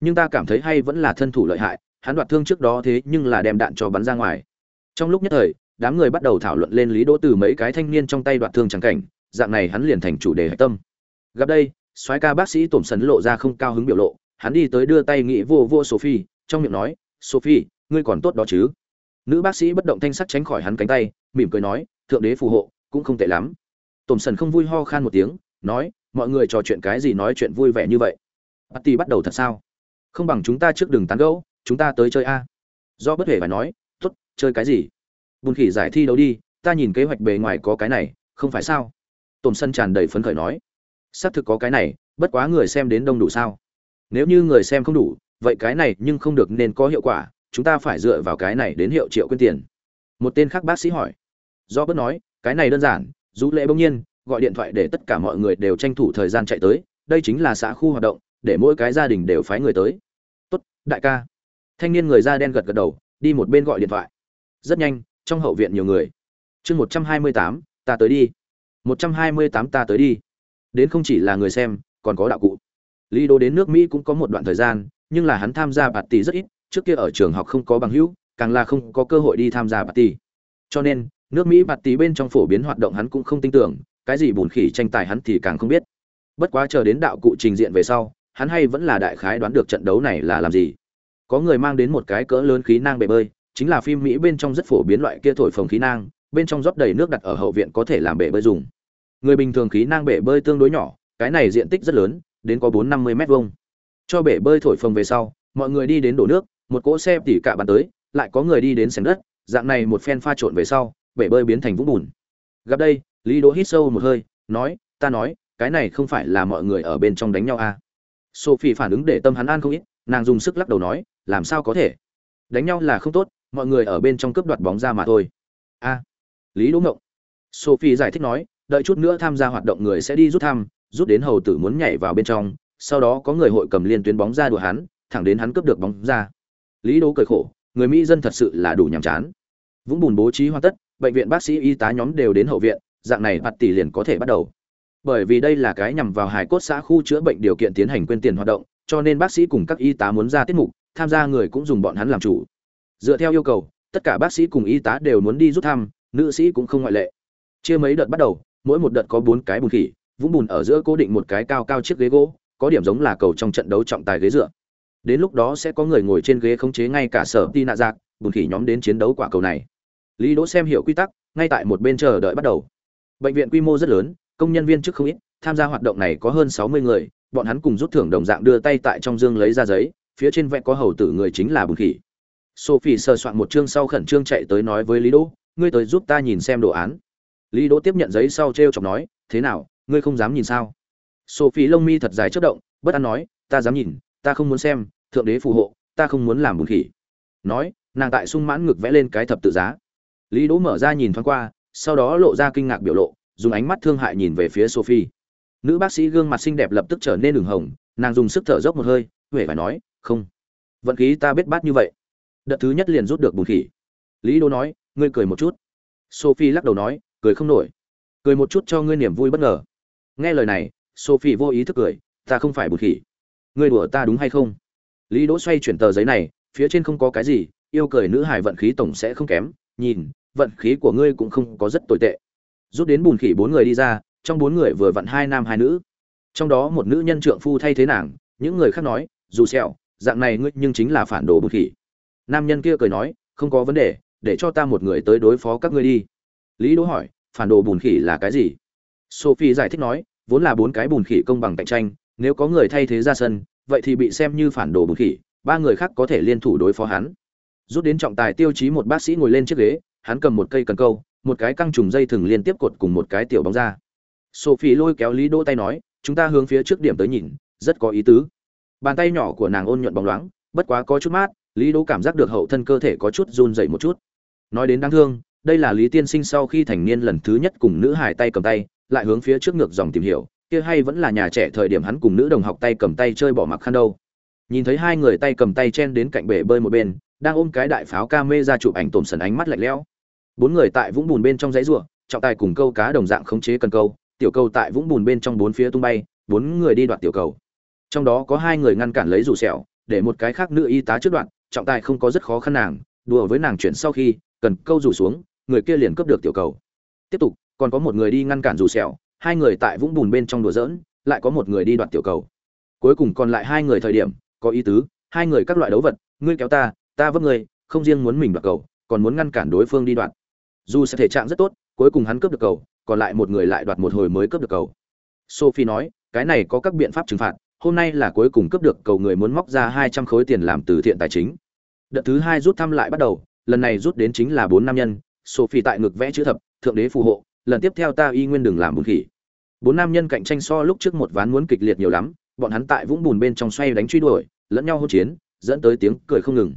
Nhưng ta cảm thấy hay vẫn là thân thủ lợi hại, hắn đoạt thương trước đó thế nhưng là đem đạn cho bắn ra ngoài. Trong lúc nhất thời, đám người bắt đầu thảo luận lên lý đỗ từ mấy cái thanh niên trong tay đoạt thương chẳng cảnh, dạng này hắn liền thành chủ đề hạch tâm. Gặp đây, soái ca bác sĩ tổm sấn lộ ra không cao hứng biểu lộ, hắn đi tới đưa tay nghĩ vô vô sophie, trong miệng nói, sophie, ngươi còn tốt đó chứ? Nữ bác sĩ bất động thanh sắc tránh khỏi hắn cánh tay, mỉm cười nói, thượng đế phù hộ, cũng không tệ lắm. Tổm sần không vui ho khan một tiếng, nói mọi người trò chuyện cái gì nói chuyện vui vẻ như vậy Party bắt đầu thật sao? Không bằng chúng ta trước đường tán gẫu, chúng ta tới chơi a. Do bất hề phải nói, "Tốt, chơi cái gì?" Bùn khỉ giải thi đấu đi, ta nhìn kế hoạch bề ngoài có cái này, không phải sao? Tổm sân tràn đầy phấn khởi nói. Xác thực có cái này, bất quá người xem đến đông đủ sao? Nếu như người xem không đủ, vậy cái này nhưng không được nên có hiệu quả, chúng ta phải dựa vào cái này đến hiệu triệu quyên tiền. Một tên khác bác sĩ hỏi. Do bất nói, cái này đơn giản, rũ lệ bỗng nhiên, gọi điện thoại để tất cả mọi người đều tranh thủ thời gian chạy tới, đây chính là xã khu hoạt động, để mỗi cái gia đình đều phái người tới. Tốt đại ca. Thanh niên người da đen gật gật đầu đi một bên gọi điện thoại. Rất nhanh trong hậu viện nhiều người. Chương một trăm hai mươi tám ta tới đi. Một trăm hai mươi tám ta tới đi. Đến không chỉ là người xem còn có đạo cụ. Lý đô đến nước mỹ cũng có một đoạn thời gian nhưng là hắn tham gia bạt tỷ rất ít trước kia ở trường học không có bằng hữu càng là không có cơ hội đi tham gia bạt tỷ. Cho nên nước mỹ bạt tỷ bên trong phổ biến hoạt động hắn cũng không tin tưởng cái gì bùn khỉ tranh tài hắn thì càng không biết. Bất quá chờ đến đạo cụ trình diện về sau, hắn hay vẫn là đại khái đoán được trận đấu này là làm gì. Có người mang đến một cái cỡ lớn khí nang bể bơi, chính là phim mỹ bên trong rất phổ biến loại kia thổi phồng khí nang, bên trong rót đầy nước đặt ở hậu viện có thể làm bể bơi dùng. Người bình thường khí nang bể bơi tương đối nhỏ, cái này diện tích rất lớn, đến có bốn năm mươi mét vuông. Cho bể bơi thổi phồng về sau, mọi người đi đến đổ nước, một cỗ xe tỉ cả bàn tới, lại có người đi đến sảnh đất, dạng này một phen pha trộn về sau, bể bơi biến thành vũng bùn. Gặp đây lý đỗ hít sâu một hơi, nói, ta nói, cái này không phải là mọi người ở bên trong đánh nhau à? Sophie phản ứng để tâm hắn an không ít, nàng dùng sức lắc đầu nói, làm sao có thể? Đánh nhau là không tốt, mọi người ở bên trong cướp đoạt bóng ra mà thôi. A, lý đỗ ngộng. Sophie giải thích nói, đợi chút nữa tham gia hoạt động người sẽ đi rút thăm, rút đến hầu tử muốn nhảy vào bên trong, sau đó có người hội cầm liên tuyến bóng ra đùa hắn, thẳng đến hắn cướp được bóng ra. Lý đỗ cười khổ, người mỹ dân thật sự là đủ nhàm chán. Vũng bùn bố trí hoàn tất, bệnh viện bác sĩ y tá nhóm đều đến hậu viện dạng này bạt tỷ liền có thể bắt đầu. Bởi vì đây là cái nhằm vào hài cốt xã khu chữa bệnh điều kiện tiến hành quyên tiền hoạt động, cho nên bác sĩ cùng các y tá muốn ra tiết mục, tham gia người cũng dùng bọn hắn làm chủ. Dựa theo yêu cầu, tất cả bác sĩ cùng y tá đều muốn đi rút thăm, nữ sĩ cũng không ngoại lệ. Chia mấy đợt bắt đầu, mỗi một đợt có bốn cái bùn khỉ, vũng bùn ở giữa cố định một cái cao cao chiếc ghế gỗ, có điểm giống là cầu trong trận đấu trọng tài ghế dựa. Đến lúc đó sẽ có người ngồi trên ghế khống chế ngay cả sở ti nạ giặc bùn khỉ nhóm đến chiến đấu quả cầu này. Lý đỗ xem hiểu quy tắc, ngay tại một bên chờ đợi bắt đầu bệnh viện quy mô rất lớn công nhân viên chức không ít, tham gia hoạt động này có hơn 60 người, bọn hắn cùng rút thưởng đồng dạng đưa tay tại trong dương lấy ra giấy, phía trên vẽ có hầu tử người chính là Bùn Khỉ. Sophie sơ soạn một chương sau khẩn trương chạy tới nói với Lý Đỗ, ngươi tới giúp ta nhìn xem đồ án. Lý Đỗ tiếp nhận giấy sau treo chọc nói, thế nào, ngươi không dám nhìn sao? Sophie lông mi thật dài chớp động, bất an nói, ta dám nhìn, ta không muốn xem, thượng đế phù hộ, ta không muốn làm Bùn Khỉ. Nói, nàng tại sung mãn ngực vẽ lên cái thập tự giá lý đỗ mở ra nhìn thoáng qua sau đó lộ ra kinh ngạc biểu lộ, dùng ánh mắt thương hại nhìn về phía sophie. Nữ bác sĩ gương mặt xinh đẹp lập tức trở nên đường hồng, nàng dùng sức thở dốc một hơi huệ phải nói, không, vận khí ta biết bát như vậy. Đợt thứ nhất liền rút được bùn khỉ. Lý đỗ nói, ngươi cười một chút. Sophie lắc đầu nói, cười không nổi. Cười một chút cho ngươi niềm vui bất ngờ. Nghe lời này, sophie vô ý thức cười, ta không phải bùn khỉ. Ngươi đùa ta đúng hay không? Lý đỗ xoay chuyển tờ giấy này, phía trên không có cái gì, yêu cười nữ hải vận khí tổng sẽ không kém, nhìn vận khí của ngươi cũng không có rất tồi tệ. Rút đến bùn khỉ bốn người đi ra, trong bốn người vừa vặn hai nam hai nữ. Trong đó một nữ nhân trượng phu thay thế nàng, những người khác nói, dù sẹo, dạng này ngươi nhưng chính là phản đồ bùn khỉ. Nam nhân kia cười nói, không có vấn đề, để cho ta một người tới đối phó các ngươi đi. Lý đỗ hỏi, phản đồ bùn khỉ là cái gì? Sophie giải thích nói, vốn là bốn cái bùn khỉ công bằng cạnh tranh, nếu có người thay thế ra sân, vậy thì bị xem như phản đồ bùn khỉ, ba người khác có thể liên thủ đối phó hắn. Rút đến trọng tài tiêu chí một bác sĩ ngồi lên chiếc ghế hắn cầm một cây cần câu, một cái căng trùng dây thừng liên tiếp cột cùng một cái tiểu bóng ra. Sophie lôi kéo lý đỗ tay nói, chúng ta hướng phía trước điểm tới nhìn, rất có ý tứ. Bàn tay nhỏ của nàng ôn nhuận bóng loáng, bất quá có chút mát, lý đỗ cảm giác được hậu thân cơ thể có chút run dậy một chút. Nói đến đáng thương, đây là lý tiên sinh sau khi thành niên lần thứ nhất cùng nữ hải tay cầm tay, lại hướng phía trước ngược dòng tìm hiểu, kia hay vẫn là nhà trẻ thời điểm hắn cùng nữ đồng học tay cầm tay chơi bỏ mặc khăn đâu. Nhìn thấy hai người tay cầm tay chen đến cạnh bể bơi một bên, đang ôm cái đại pháo ca mê ra chụp ảnh tổm sần ánh mắt lạnh lẽo bốn người tại vũng bùn bên trong dãy rùa trọng tài cùng câu cá đồng dạng khống chế cần câu, tiểu câu tại vũng bùn bên trong bốn phía tung bay, bốn người đi đoạt tiểu cầu. Trong đó có hai người ngăn cản lấy rủ sẹo, để một cái khác nữ y tá trước đoạn trọng tài không có rất khó khăn nàng, đùa với nàng chuyển sau khi, cần câu rủ xuống, người kia liền cướp được tiểu cầu. Tiếp tục, còn có một người đi ngăn cản rủ sẹo, hai người tại vũng bùn bên trong đùa giỡn, lại có một người đi đoạt tiểu cầu. Cuối cùng còn lại hai người thời điểm, có ý tứ, hai người các loại đấu vật, ngươi kéo ta ta vấp ngươi, không riêng muốn mình đoạt cầu, còn muốn ngăn cản đối phương đi đoạt dù sẽ thể trạng rất tốt, cuối cùng hắn cướp được cầu, còn lại một người lại đoạt một hồi mới cướp được cầu. Sophie nói, cái này có các biện pháp trừng phạt, hôm nay là cuối cùng cướp được cầu người muốn móc ra hai trăm khối tiền làm từ thiện tài chính. Đợt thứ hai rút thăm lại bắt đầu, lần này rút đến chính là bốn nam nhân, sophie tại ngực vẽ chữ thập, thượng đế phù hộ, lần tiếp theo ta y nguyên đừng làm bùn khỉ. Bốn nam nhân cạnh tranh so lúc trước một ván muốn kịch liệt nhiều lắm, bọn hắn tại vũng bùn bên trong xoay đánh truy đuổi, lẫn nhau hỗn chiến, dẫn tới tiếng cười không ngừng.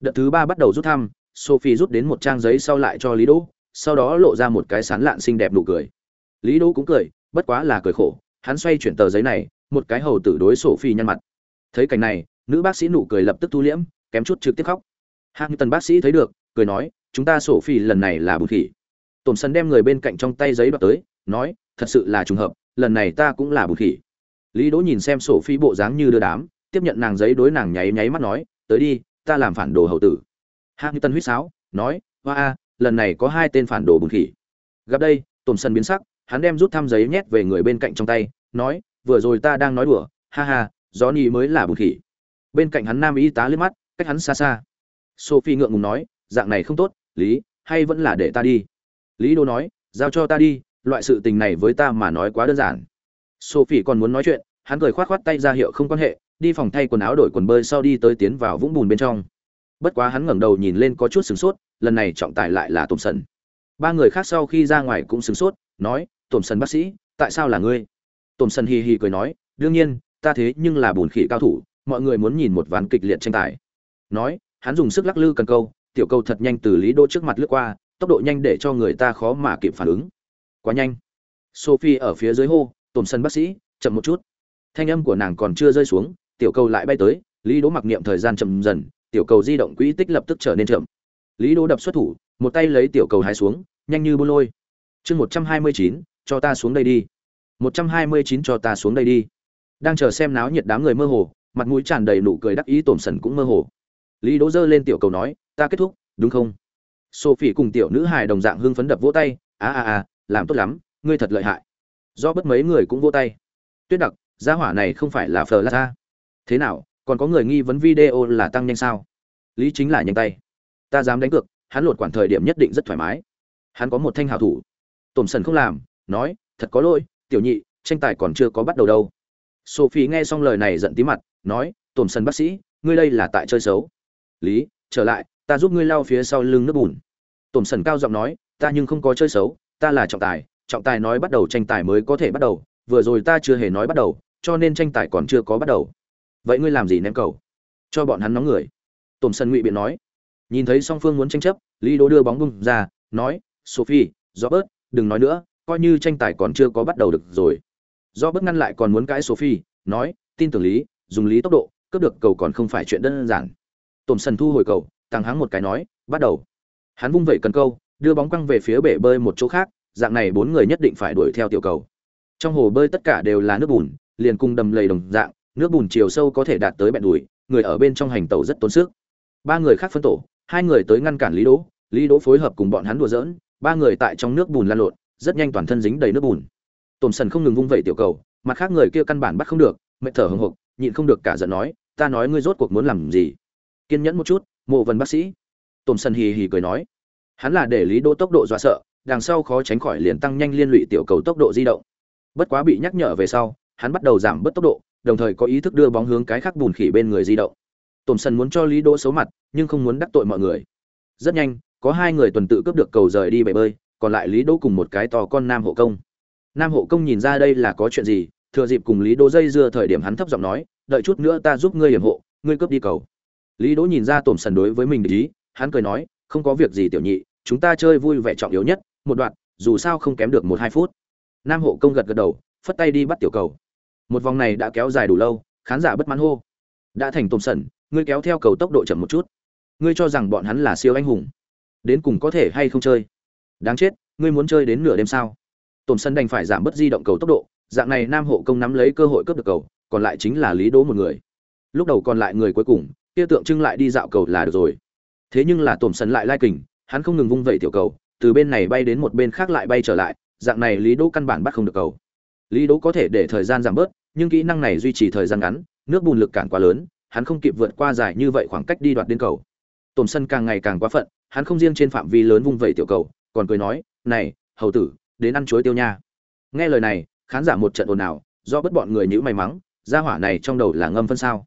Đợt thứ ba bắt đầu rút thăm sophie rút đến một trang giấy sau lại cho lý đỗ, sau đó lộ ra một cái sán lạn xinh đẹp nụ cười. Lý đỗ cũng cười, bất quá là cười khổ, hắn xoay chuyển tờ giấy này, một cái hầu tử đối sophie nhăn mặt. Thấy cảnh này, nữ bác sĩ nụ cười lập tức thu liễm, kém chút trực tiếp khóc. Hạng tần bác sĩ thấy được, cười nói, chúng ta sophie lần này là bùn khỉ. Tổn sân đem người bên cạnh trong tay giấy đoạt tới, nói, thật sự là trùng hợp, lần này ta cũng là bùn khỉ. Lý đỗ nhìn xem Sophie bộ dáng như đưa đám, tiếp nhận nàng giấy đối nàng nháy nháy mắt nói, tới đi, ta làm phản đồ hầu tử hạng như tân huýt sáo, nói, hoa a, lần này có hai tên phản đồ bùn khỉ. Gặp đây, tổn sân biến sắc, hắn đem rút thăm giấy nhét về người bên cạnh trong tay, nói, vừa rồi ta đang nói đùa, ha ha gió nhì mới là bùn khỉ. Bên cạnh hắn nam y tá liếc mắt, cách hắn xa xa. Sophie ngượng ngùng nói, dạng này không tốt, lý, hay vẫn là để ta đi. Lý đô nói, giao cho ta đi, loại sự tình này với ta mà nói quá đơn giản. Sophie còn muốn nói chuyện, hắn cười khoát khoát tay ra hiệu không quan hệ, đi phòng thay quần áo đổi quần bơi sau đi tới tiến vào vũng bùn bên trong bất quá hắn ngẩng đầu nhìn lên có chút sửng sốt, lần này trọng tài lại là tổm sần. Ba người khác sau khi ra ngoài cũng sửng sốt, nói tổm sần bác sĩ, tại sao là ngươi? Tổm sần hì hì cười nói, đương nhiên, ta thế nhưng là bùn khỉ cao thủ, mọi người muốn nhìn một ván kịch liệt tranh tài. Nói, hắn dùng sức lắc lư cần câu, tiểu câu thật nhanh từ lý đô trước mặt lướt qua, tốc độ nhanh để cho người ta khó mà kịp phản ứng. Quá nhanh. Sophie ở phía dưới hô tổm sân bác sĩ, chậm một chút. Thanh âm của nàng còn chưa rơi xuống, tiểu cầu lại bay tới, lý đỗ mặc niệm thời gian chậm dần tiểu cầu di động quỹ tích lập tức trở nên chậm. Lý đỗ đập xuất thủ, một tay lấy tiểu cầu hái xuống, nhanh như bô lôi. Chương một trăm hai mươi chín, cho ta xuống đây đi. một trăm hai mươi chín, cho ta xuống đây đi. Đang chờ xem náo nhiệt đám người mơ hồ, mặt mũi tràn đầy nụ cười đắc ý tổm sần cũng mơ hồ. Lý đỗ giơ lên tiểu cầu nói, ta kết thúc, đúng không? Sophie cùng tiểu nữ hài đồng dạng hưng phấn đập vỗ tay, a a a, làm tốt lắm, ngươi thật lợi hại. Do bất mấy người cũng vỗ tay. Tuyết đặc, gia hỏa này không phải là Flora. À? thế nào còn có người nghi vấn video là tăng nhanh sao? Lý chính là nhanh tay. Ta dám đánh cược, hắn lột quản thời điểm nhất định rất thoải mái. Hắn có một thanh hảo thủ. Tổn sần không làm, nói, thật có lỗi, tiểu nhị, tranh tài còn chưa có bắt đầu đâu. Sophie nghe xong lời này giận tí mặt, nói, tổn sần bác sĩ, ngươi đây là tại chơi xấu. Lý, trở lại, ta giúp ngươi lau phía sau lưng nước bùn. Tổn sần cao giọng nói, ta nhưng không có chơi xấu, ta là trọng tài trọng tài nói bắt đầu tranh tài mới có thể bắt đầu, vừa rồi ta chưa hề nói bắt đầu, cho nên tranh tài còn chưa có bắt đầu vậy ngươi làm gì ném cầu? Cho bọn hắn nóng người. Tổm sân ngụy biện nói. Nhìn thấy song phương muốn tranh chấp, lý đỗ đưa bóng bung ra, nói, sophie do bớt đừng nói nữa, coi như tranh tài còn chưa có bắt đầu được rồi. Do bớt ngăn lại còn muốn cãi sophie, nói, tin tưởng lý, dùng lý tốc độ, cướp được cầu còn không phải chuyện đơn giản. Tổm sân thu hồi cầu, tăng háng một cái nói, bắt đầu. Hắn vung vẩy cần câu, đưa bóng quăng về phía bể bơi một chỗ khác, dạng này bốn người nhất định phải đuổi theo tiểu cầu. Trong hồ bơi tất cả đều là nước bùn, liền cùng đầm lầy đồng dạng nước bùn chiều sâu có thể đạt tới bẹn đùi, người ở bên trong hành tàu rất tốn sức. Ba người khác phân tổ, hai người tới ngăn cản lý đỗ lý đỗ phối hợp cùng bọn hắn đùa giỡn, ba người tại trong nước bùn lan lộn, rất nhanh toàn thân dính đầy nước bùn. Tổm sần không ngừng vung vẩy tiểu cầu, mặt khác người kia căn bản bắt không được, mệt thở hồng hộc nhịn không được cả giận nói, ta nói ngươi rốt cuộc muốn làm gì? Kiên nhẫn một chút, mộ vần bác sĩ. Tổm sần hì hì cười nói, hắn là để lý đỗ tốc độ dọa sợ, đằng sau khó tránh khỏi liền tăng nhanh liên lụy tiểu cầu tốc độ di động. Bất quá bị nhắc nhở về sau, hắn bắt đầu giảm bớt tốc độ đồng thời có ý thức đưa bóng hướng cái khác bùn khỉ bên người di động. Tổm sần muốn cho lý đỗ xấu mặt, nhưng không muốn đắc tội mọi người. Rất nhanh, có hai người tuần tự cướp được cầu rời đi bể bơi, còn lại lý đỗ cùng một cái to con nam hộ công. Nam hộ công nhìn ra đây là có chuyện gì, thừa dịp cùng lý đỗ dây dưa thời điểm hắn thấp giọng nói, đợi chút nữa ta giúp ngươi hiểm hộ, ngươi cướp đi cầu. Lý đỗ nhìn ra tổm sần đối với mình để ý, hắn cười nói, không có việc gì tiểu nhị, chúng ta chơi vui vẻ trọng yếu nhất, một đoạn, dù sao không kém được một hai phút. Nam hộ công gật gật đầu, phất tay đi bắt tiểu cầu một vòng này đã kéo dài đủ lâu, khán giả bất mãn hô. Đã thành tôm sẩn, ngươi kéo theo cầu tốc độ chậm một chút. Ngươi cho rằng bọn hắn là siêu anh hùng. Đến cùng có thể hay không chơi? Đáng chết, ngươi muốn chơi đến nửa đêm sao? Tôm sân đành phải giảm bớt di động cầu tốc độ, dạng này nam hộ công nắm lấy cơ hội cướp được cầu, còn lại chính là lý đố một người. Lúc đầu còn lại người cuối cùng, kia tượng trưng lại đi dạo cầu là được rồi. Thế nhưng là tôm sân lại lai kình, hắn không ngừng vung vẩy tiểu cầu, từ bên này bay đến một bên khác lại bay trở lại, dạng này lý đỗ căn bản bắt không được cầu lý đỗ có thể để thời gian giảm bớt, nhưng kỹ năng này duy trì thời gian ngắn, nước bùn lực cản quá lớn, hắn không kịp vượt qua dài như vậy khoảng cách đi đoạt đến cầu. Tổn sân càng ngày càng quá phận, hắn không riêng trên phạm vi lớn vung vẩy tiểu cầu, còn cười nói, này, hầu tử, đến ăn chuối tiêu nha. Nghe lời này, khán giả một trận ồn ào, do bất bọn người nhữ may mắn gia hỏa này trong đầu là ngâm phân sao?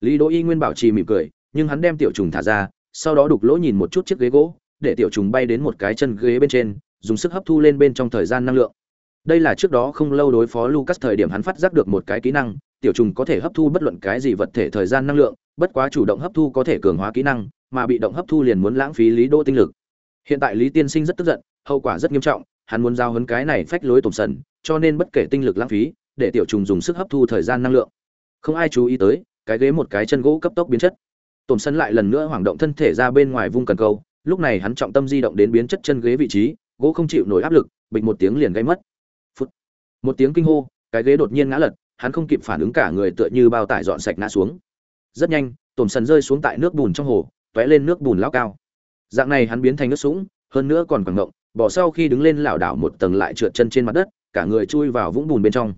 Lý đỗ y nguyên bảo trì mỉm cười, nhưng hắn đem tiểu trùng thả ra, sau đó đục lỗ nhìn một chút chiếc ghế gỗ, để tiểu trùng bay đến một cái chân ghế bên trên, dùng sức hấp thu lên bên trong thời gian năng lượng đây là trước đó không lâu đối phó lucas thời điểm hắn phát giác được một cái kỹ năng, tiểu trùng có thể hấp thu bất luận cái gì vật thể thời gian năng lượng, bất quá chủ động hấp thu có thể cường hóa kỹ năng, mà bị động hấp thu liền muốn lãng phí lý đô tinh lực. Hiện tại lý tiên sinh rất tức giận, hậu quả rất nghiêm trọng, hắn muốn giao hấn cái này phách lối tổn sần, cho nên bất kể tinh lực lãng phí, để tiểu trùng dùng sức hấp thu thời gian năng lượng. Không ai chú ý tới, cái ghế một cái chân gỗ cấp tốc biến chất. Tổn sân lại lần nữa hoảng động thân thể ra bên ngoài vung cần câu, lúc này hắn trọng tâm di động đến biến chất chân ghế vị trí, gỗ không chịu nổi áp lực, bịch một tiếng liền gây mất một tiếng kinh hô, cái ghế đột nhiên ngã lật, hắn không kịp phản ứng cả người tựa như bao tải dọn sạch ngã xuống. Rất nhanh tổm sần rơi xuống tại nước bùn trong hồ t lên nước bùn lao cao. Dạng này hắn biến thành nước sũng, hơn nữa còn quẳng ngộng, bỏ sau khi đứng lên lảo đảo một tầng lại trượt chân trên mặt đất, cả người chui vào vũng bùn bên trong.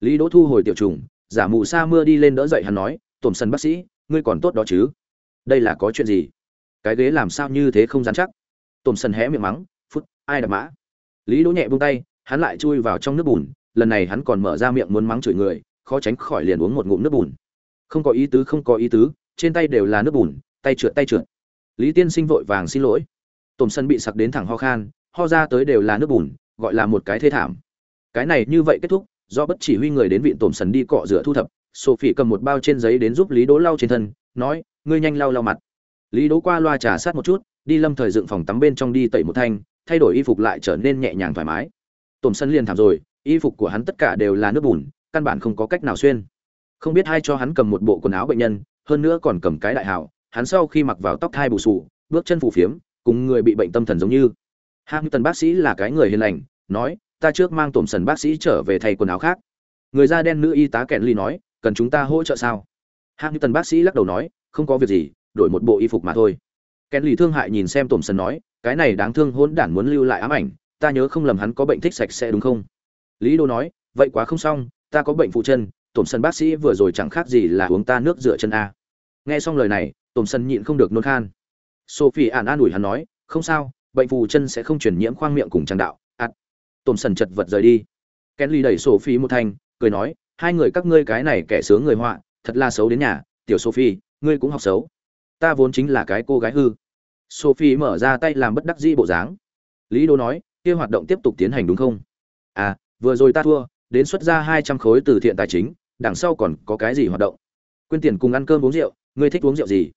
Lý đỗ thu hồi tiểu trùng, giả mù sa mưa đi lên đỡ dậy hắn nói tổm sần bác sĩ, ngươi còn tốt đó chứ? Đây là có chuyện gì? Cái ghế làm sao như thế không dán chắc? Tổm sần hé miệng mắng, phút, ai đập mã? Lý đỗ nhẹ buông tay, hắn lại chui vào trong nước bùn lần này hắn còn mở ra miệng muốn mắng chửi người, khó tránh khỏi liền uống một ngụm nước bùn. Không có ý tứ, không có ý tứ, trên tay đều là nước bùn, tay trượt tay trượt. Lý tiên sinh vội vàng xin lỗi. Tổm sân bị sặc đến thẳng ho khan, ho ra tới đều là nước bùn, gọi là một cái thê thảm. Cái này như vậy kết thúc, do bất chỉ huy người đến viện tổm sần đi cọ rửa thu thập, sophie cầm một bao trên giấy đến giúp lý đỗ lau trên thân, nói, ngươi nhanh lau lau mặt. Lý đỗ qua loa trà sát một chút, đi lâm thời dựng phòng tắm bên trong đi tẩy một thanh, thay đổi y phục lại trở nên nhẹ nhàng thoải mái. Tổm sân liền thảm rồi y phục của hắn tất cả đều là nước bùn, căn bản không có cách nào xuyên. Không biết ai cho hắn cầm một bộ quần áo bệnh nhân, hơn nữa còn cầm cái đại hảo, hắn sau khi mặc vào tóc thai bù sù, bước chân phù phiếm, cùng người bị bệnh tâm thần giống như. Hamilton bác sĩ là cái người hiền lành, nói, ta trước mang tổm sần bác sĩ trở về thay quần áo khác. Người da đen nữ y tá kẹn ly nói, cần chúng ta hỗ trợ sao? Hamilton bác sĩ lắc đầu nói, không có việc gì, đổi một bộ y phục mà thôi. Kẹn ly thương hại nhìn xem tổm sần nói, cái này đáng thương hỗn đản muốn lưu lại ám ảnh, ta nhớ không lầm hắn có bệnh thích sạch sẽ đúng không? Lý đô nói, vậy quá không xong, ta có bệnh phụ chân tổm sân bác sĩ vừa rồi chẳng khác gì là uống ta nước rửa chân a. Nghe xong lời này tổm sân nhịn không được nôn khan. Sophie ản an ủi hắn nói, không sao, bệnh phù chân sẽ không chuyển nhiễm khoang miệng cùng trang đạo ạt tổm sân chật vật rời đi. Kenly đẩy sophie một thanh, cười nói, hai người các ngươi cái này kẻ sướng người họa, thật là xấu đến nhà, tiểu sophie, ngươi cũng học xấu. Ta vốn chính là cái cô gái hư. Sophie mở ra tay làm bất đắc dĩ bộ dáng. Lý đô nói, kia hoạt động tiếp tục tiến hành đúng không? À vừa rồi ta thua, đến xuất ra hai trăm khối từ thiện tài chính, đằng sau còn có cái gì hoạt động? Quyên tiền cùng ăn cơm uống rượu, ngươi thích uống rượu gì?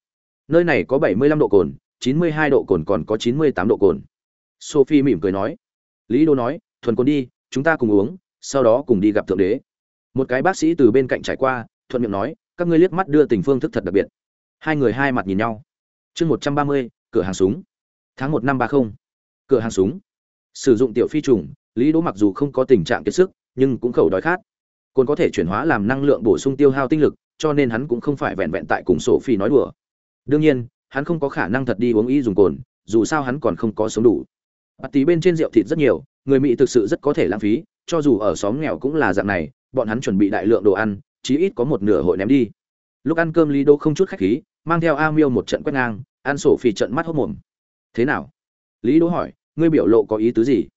Nơi này có bảy mươi lăm độ cồn 92 độ cồn còn có 98 độ cồn. Sophie mỉm cười nói. Lý đô nói, thuần cồn đi, chúng ta cùng uống, sau đó cùng đi gặp thượng đế. Một cái bác sĩ từ bên cạnh trải qua, thuận miệng nói, các ngươi liếc mắt đưa tình phương thức thật đặc biệt. Hai người hai mặt nhìn nhau. Chương một trăm ba mươi, cửa hàng súng. Tháng một năm ba không. Cửa hàng súng. Sử dụng tiểu phi trùng lý đỗ mặc dù không có tình trạng kiệt sức, nhưng cũng khẩu đói khát. Cồn có thể chuyển hóa làm năng lượng bổ sung tiêu hao tinh lực, cho nên hắn cũng không phải vẹn vẹn tại cùng sổ phi nói đùa. Đương nhiên, hắn không có khả năng thật đi uống y dùng cồn, dù sao hắn còn không có sống đủ. Bạt tí bên trên rượu thịt rất nhiều, người mỹ thực sự rất có thể lãng phí, cho dù ở xóm nghèo cũng là dạng này, bọn hắn chuẩn bị đại lượng đồ ăn, chí ít có một nửa hội ném đi. Lúc ăn cơm lý đô không chút khách khí, mang theo a miêu một trận quét ngang, ăn sổ phi trận mắt hốc mồm. Thế nào? Lý đỗ hỏi, ngươi biểu lộ có ý tứ gì?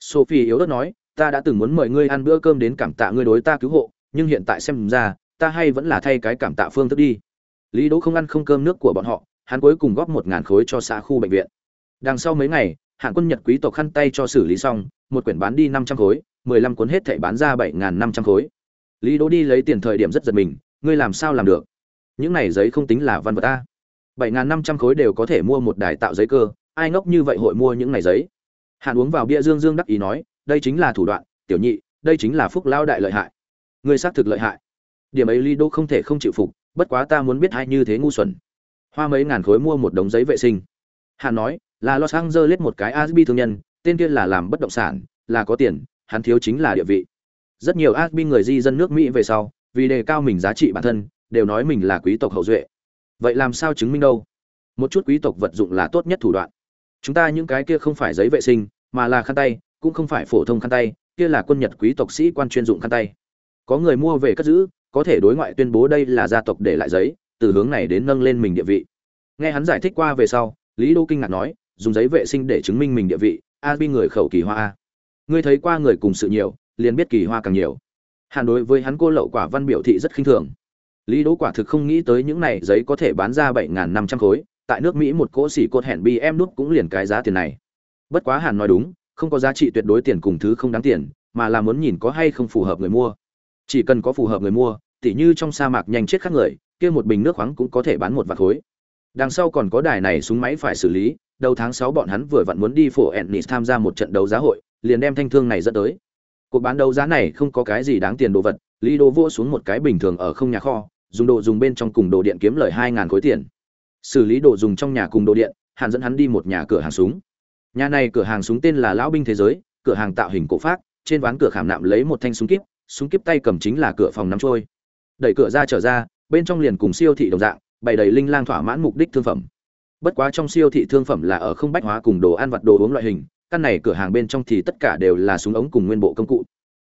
Sophie yếu ớt nói, ta đã từng muốn mời ngươi ăn bữa cơm đến cảm tạ ngươi đối ta cứu hộ, nhưng hiện tại xem ra, ta hay vẫn là thay cái cảm tạ phương thức đi. Lý đỗ không ăn không cơm nước của bọn họ, hắn cuối cùng góp một ngàn khối cho xã khu bệnh viện. Đằng sau mấy ngày, hạng quân nhật quý tộc khăn tay cho xử lý xong, một quyển bán đi năm trăm khối, mười lăm cuốn hết thảy bán ra bảy ngàn năm trăm khối. Lý đỗ đi lấy tiền thời điểm rất giật mình, ngươi làm sao làm được? Những này giấy không tính là văn vật ta. Bảy ngàn năm trăm khối đều có thể mua một đài tạo giấy cơ, ai ngốc như vậy hội mua những này giấy? Hạn uống vào bia dương dương đắc ý nói, đây chính là thủ đoạn, tiểu nhị, đây chính là phúc lao đại lợi hại. Người xác thực lợi hại. Điểm ấy Ly đô không thể không chịu phục, bất quá ta muốn biết hay như thế ngu xuẩn. Hoa mấy ngàn khối mua một đống giấy vệ sinh. Hạn nói, là los angeles một cái asbi thương nhân, tên kia là làm bất động sản, là có tiền, hắn thiếu chính là địa vị. Rất nhiều asbi người di dân nước mỹ về sau, vì đề cao mình giá trị bản thân, đều nói mình là quý tộc hậu duệ. Vậy làm sao chứng minh đâu? Một chút quý tộc vật dụng là tốt nhất thủ đoạn chúng ta những cái kia không phải giấy vệ sinh, mà là khăn tay, cũng không phải phổ thông khăn tay, kia là quân nhật quý tộc sĩ quan chuyên dụng khăn tay. Có người mua về cất giữ, có thể đối ngoại tuyên bố đây là gia tộc để lại giấy, từ hướng này đến nâng lên mình địa vị. Nghe hắn giải thích qua về sau, lý đô kinh ngạc nói, dùng giấy vệ sinh để chứng minh mình địa vị, a bi người khẩu kỳ hoa a. Ngươi thấy qua người cùng sự nhiều, liền biết kỳ hoa càng nhiều. Hàn đối với hắn cô lậu quả văn biểu thị rất khinh thường. Lý đỗ quả thực không nghĩ tới những này giấy có thể bán ra bảy năm trăm khối tại nước mỹ một cỗ xỉ cột hẹn bi em nút cũng liền cái giá tiền này. Bất quá hàn nói đúng, không có giá trị tuyệt đối tiền cùng thứ không đáng tiền, mà là muốn nhìn có hay không phù hợp người mua. Chỉ cần có phù hợp người mua, tỉ như trong sa mạc nhanh chết khác người, kia một bình nước khoáng cũng có thể bán một vạt khối. Đằng sau còn có đài này súng máy phải xử lý, đầu tháng sáu bọn hắn vừa vặn muốn đi phổ ennis tham gia một trận đấu giá hội, liền đem thanh thương này dẫn tới. Cuộc bán đấu giá này không có cái gì đáng tiền đồ vật lý đô vô xuống một cái bình thường ở không nhà kho, dùng đồ dùng bên trong cùng đồ điện kiếm lời hai ngàn khối tiền xử lý đồ dùng trong nhà cùng đồ điện, hàn dẫn hắn đi một nhà cửa hàng súng. Nhà này cửa hàng súng tên là lão binh thế giới, cửa hàng tạo hình cổ phát trên ván cửa khảm nạm lấy một thanh súng kíp súng kíp tay cầm chính là cửa phòng nắm trôi. Đẩy cửa ra trở ra, bên trong liền cùng siêu thị đồng dạng, bày đầy linh lang thỏa mãn mục đích thương phẩm. Bất quá trong siêu thị thương phẩm là ở không bách hóa cùng đồ ăn vặt đồ uống loại hình, căn này cửa hàng bên trong thì tất cả đều là súng ống cùng nguyên bộ công cụ.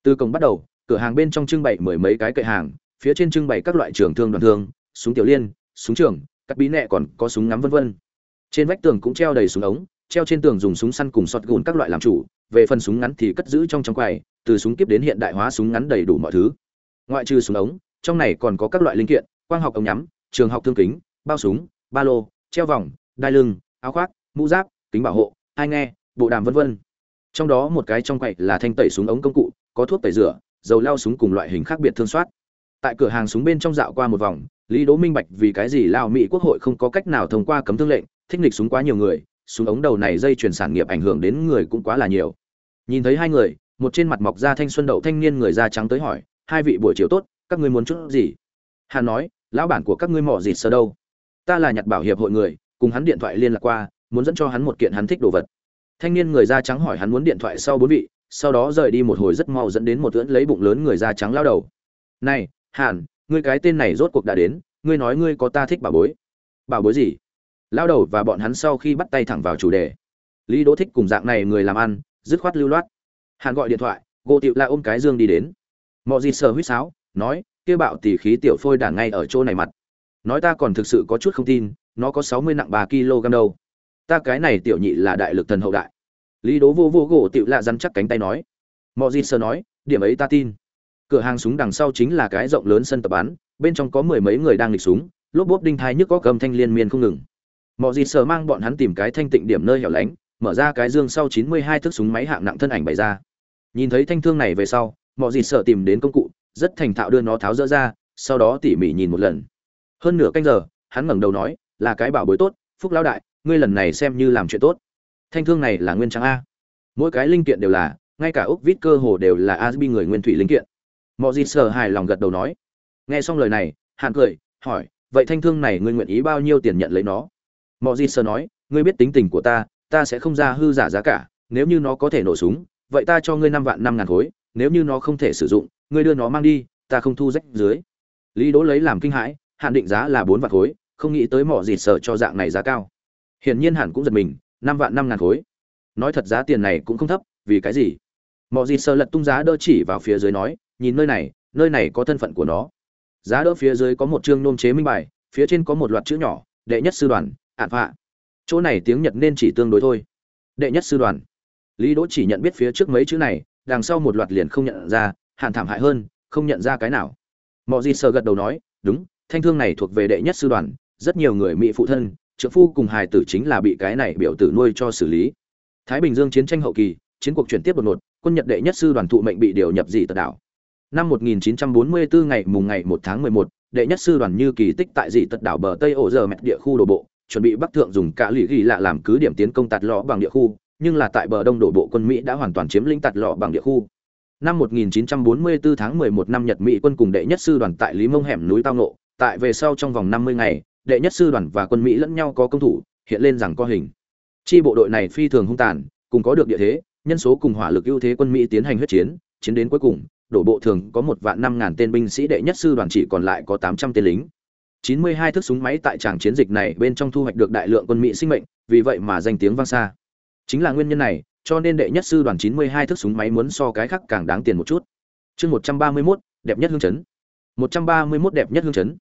Từ cổng bắt đầu, cửa hàng bên trong trưng bày mười mấy cái cậy hàng, phía trên trưng bày các loại trường thương đoàn thương, súng tiểu liên, súng trường các bí nẹ còn có súng ngắm vân vân. Trên vách tường cũng treo đầy súng ống, treo trên tường dùng súng săn cùng sọt gùn các loại làm chủ, về phần súng ngắn thì cất giữ trong trong quầy, từ súng kiếp đến hiện đại hóa súng ngắn đầy đủ mọi thứ. Ngoại trừ súng ống, trong này còn có các loại linh kiện, quang học ống nhắm, trường học thương kính, bao súng, ba lô, treo vòng, đai lưng, áo khoác, mũ giáp, kính bảo hộ ai nghe, bộ đàm vân vân. Trong đó một cái trong quầy là thanh tẩy súng ống công cụ, có thuốc tẩy rửa, dầu lao súng cùng loại hình khác biệt thương soát. Tại cửa hàng súng bên trong dạo qua một vòng lý đỗ minh bạch vì cái gì lao mỹ quốc hội không có cách nào thông qua cấm thương lệnh, thích nghịch súng quá nhiều người, súng ống đầu này dây chuyển sản nghiệp ảnh hưởng đến người cũng quá là nhiều. Nhìn thấy hai người, một trên mặt mọc da thanh xuân đậu thanh niên người da trắng tới hỏi, hai vị buổi chiều tốt, các ngươi muốn chút gì? Hà nói, lão bản của các ngươi mỏ gì sơ đâu? Ta là nhặt bảo hiệp hội người, cùng hắn điện thoại liên lạc qua, muốn dẫn cho hắn một kiện hắn thích đồ vật. Thanh niên người da trắng hỏi hắn muốn điện thoại sau bốn vị, sau đó rời đi một hồi rất mau dẫn đến một lưỡn lấy bụng lớn người da trắng lao đầu. Này, hàn ngươi cái tên này rốt cuộc đã đến, ngươi nói ngươi có ta thích bảo bối. Bảo bối gì? Lao đầu và bọn hắn sau khi bắt tay thẳng vào chủ đề. Lý đỗ thích cùng dạng này người làm ăn, dứt khoát lưu loát. Hàn gọi điện thoại gỗ tiệu la ôm cái dương đi đến. Mọi gì sờ huýt sáo, nói, kia bạo tỉ khí tiểu phôi đản ngay ở chỗ này mặt. Nói ta còn thực sự có chút không tin, nó có sáu mươi nặng ba kg đâu. Ta cái này tiểu nhị là đại lực thần hậu đại. Lý đố vô vô gỗ tiệu lạ dăn chắc cánh tay nói. Mọi gì sờ nói, điểm ấy ta tin cửa hàng súng đằng sau chính là cái rộng lớn sân tập bắn, bên trong có mười mấy người đang nghịch súng, lốp bốp đinh thai nhức có cầm thanh liên miên không ngừng. Mọi gì sờ mang bọn hắn tìm cái thanh tịnh điểm nơi hẻo lánh, mở ra cái dương sau chín mươi hai thước súng máy hạng nặng thân ảnh bày ra. Nhìn thấy thanh thương này về sau, mọi gì sợ tìm đến công cụ, rất thành thạo đưa nó tháo rỡ ra, sau đó tỉ mỉ nhìn một lần. Hơn nửa canh giờ, hắn ngẩng đầu nói, là cái bảo bối tốt, phúc lão đại, ngươi lần này xem như làm chuyện tốt. Thanh thương này là nguyên trang a. Mỗi cái linh kiện đều là, ngay cả ốc vít cơ hồ đều là asbi người nguyên thủy linh kiện mọi gì Sở hài lòng gật đầu nói. Nghe xong lời này hạn cười, hỏi, vậy thanh thương này ngươi nguyện ý bao nhiêu tiền nhận lấy nó? Mọi gì Sở nói, ngươi biết tính tình của ta ta sẽ không ra hư giả giá cả, nếu như nó có thể nổ súng, vậy ta cho ngươi năm vạn năm ngàn khối, nếu như nó không thể sử dụng, ngươi đưa nó mang đi, ta không thu rách dưới. Lý đỗ lấy làm kinh hãi hạn định giá là bốn vạn khối, không nghĩ tới mỏ gì sợ cho dạng này giá cao. Hiển nhiên hẳn cũng giật mình, năm vạn năm ngàn khối. Nói thật giá tiền này cũng không thấp, vì cái gì? Mỏ gì sợ lật tung giá đỡ chỉ vào phía dưới nói nhìn nơi này nơi này có thân phận của nó. Giá đỡ phía dưới có một chương nôm chế minh bài, phía trên có một loạt chữ nhỏ, đệ nhất sư đoàn, ạn phạ. Chỗ này tiếng nhật nên chỉ tương đối thôi. Đệ nhất sư đoàn. Lý đỗ chỉ nhận biết phía trước mấy chữ này, đằng sau một loạt liền không nhận ra hạn thảm hại hơn, không nhận ra cái nào. Mọi gì sờ gật đầu nói, đúng, thanh thương này thuộc về đệ nhất sư đoàn, rất nhiều người mỹ phụ thân trợ phu cùng hài tử chính là bị cái này biểu tử nuôi cho xử lý. Thái bình dương chiến tranh hậu kỳ, chiến cuộc chuyển tiếp đột ngột, quân nhật đệ nhất sư đoàn thụ mệnh bị điều nhập dị tật đảo năm 1944 ngày mùng ngày 1 tháng 11, đệ nhất sư đoàn như kỳ tích tại dị tật đảo bờ tây ổ giờ mẹt địa khu đổ bộ chuẩn bị bắc thượng dùng cả lì ghi lạ làm cứ điểm tiến công tạt lõ bằng địa khu nhưng là tại bờ đông đổ bộ quân mỹ đã hoàn toàn chiếm lĩnh tạt lõ bằng địa khu năm 1944 tháng 11 năm Nhật Mỹ quân cùng đệ nhất sư đoàn tại Lý Mông hẻm núi tao ngộ, tại về sau trong vòng 50 ngày, đệ nhất sư đoàn và quân Mỹ lẫn nhau có công thủ, hiện lên rằng có hình. Chi bộ đội này phi thường hung tàn, cùng có được địa thế, nhân số cùng hỏa lực ưu thế quân Mỹ tiến hành huyết chiến, chiến đến cuối cùng, đổ bộ thường có một vạn năm ngàn tên binh sĩ đệ nhất sư đoàn chỉ còn lại có 800 tên lính. 92 thước súng máy tại tràng chiến dịch này bên trong thu hoạch được đại lượng quân Mỹ sinh mệnh, vì vậy mà danh tiếng vang xa. Chính là nguyên nhân này, cho nên đệ nhất sư đoàn 92 thước súng máy muốn so cái khác càng đáng tiền một chút. Chương 131, đẹp nhất hương chấn. 131 đẹp nhất hương chấn.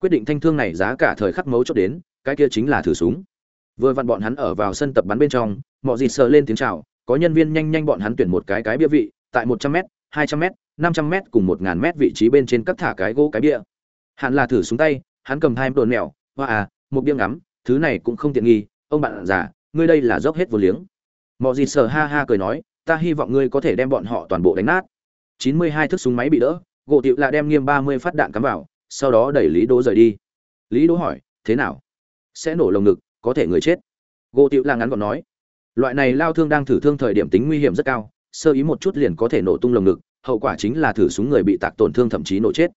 Quyết định thanh thương này giá cả thời khắc mấu chốt đến, cái kia chính là thử súng. Vừa vặn bọn hắn ở vào sân tập bắn bên trong, mọi gì sờ lên tiếng chào, có nhân viên nhanh nhanh bọn hắn tuyển một cái cái bia vị, tại 100m, 500m cùng 1000m vị trí bên trên cấp thả cái gỗ cái bia. Hắn là thử súng tay, hắn cầm hai đồn mèo, hoa à, một bia ngắm, thứ này cũng không tiện nghi, ông bạn già, ngươi đây là dốc hết vô liếng. Mọ gì sờ ha ha cười nói ta hy vọng ngươi có thể đem bọn họ toàn bộ đánh nát. 92 thước súng máy bị đỡ gỗ tiệu là đem nghiêm 30 phát đạn cắm vào sau đó đẩy lý đỗ rời đi. Lý đỗ hỏi thế nào? Sẽ nổ lồng ngực có thể người chết? Gỗ tiệu là ngắn gọn nói loại này lao thương đang thử thương thời điểm tính nguy hiểm rất cao sơ ý một chút liền có thể nổ tung lồng ngực hậu quả chính là thử súng người bị tạc tổn thương thậm chí nổ chết.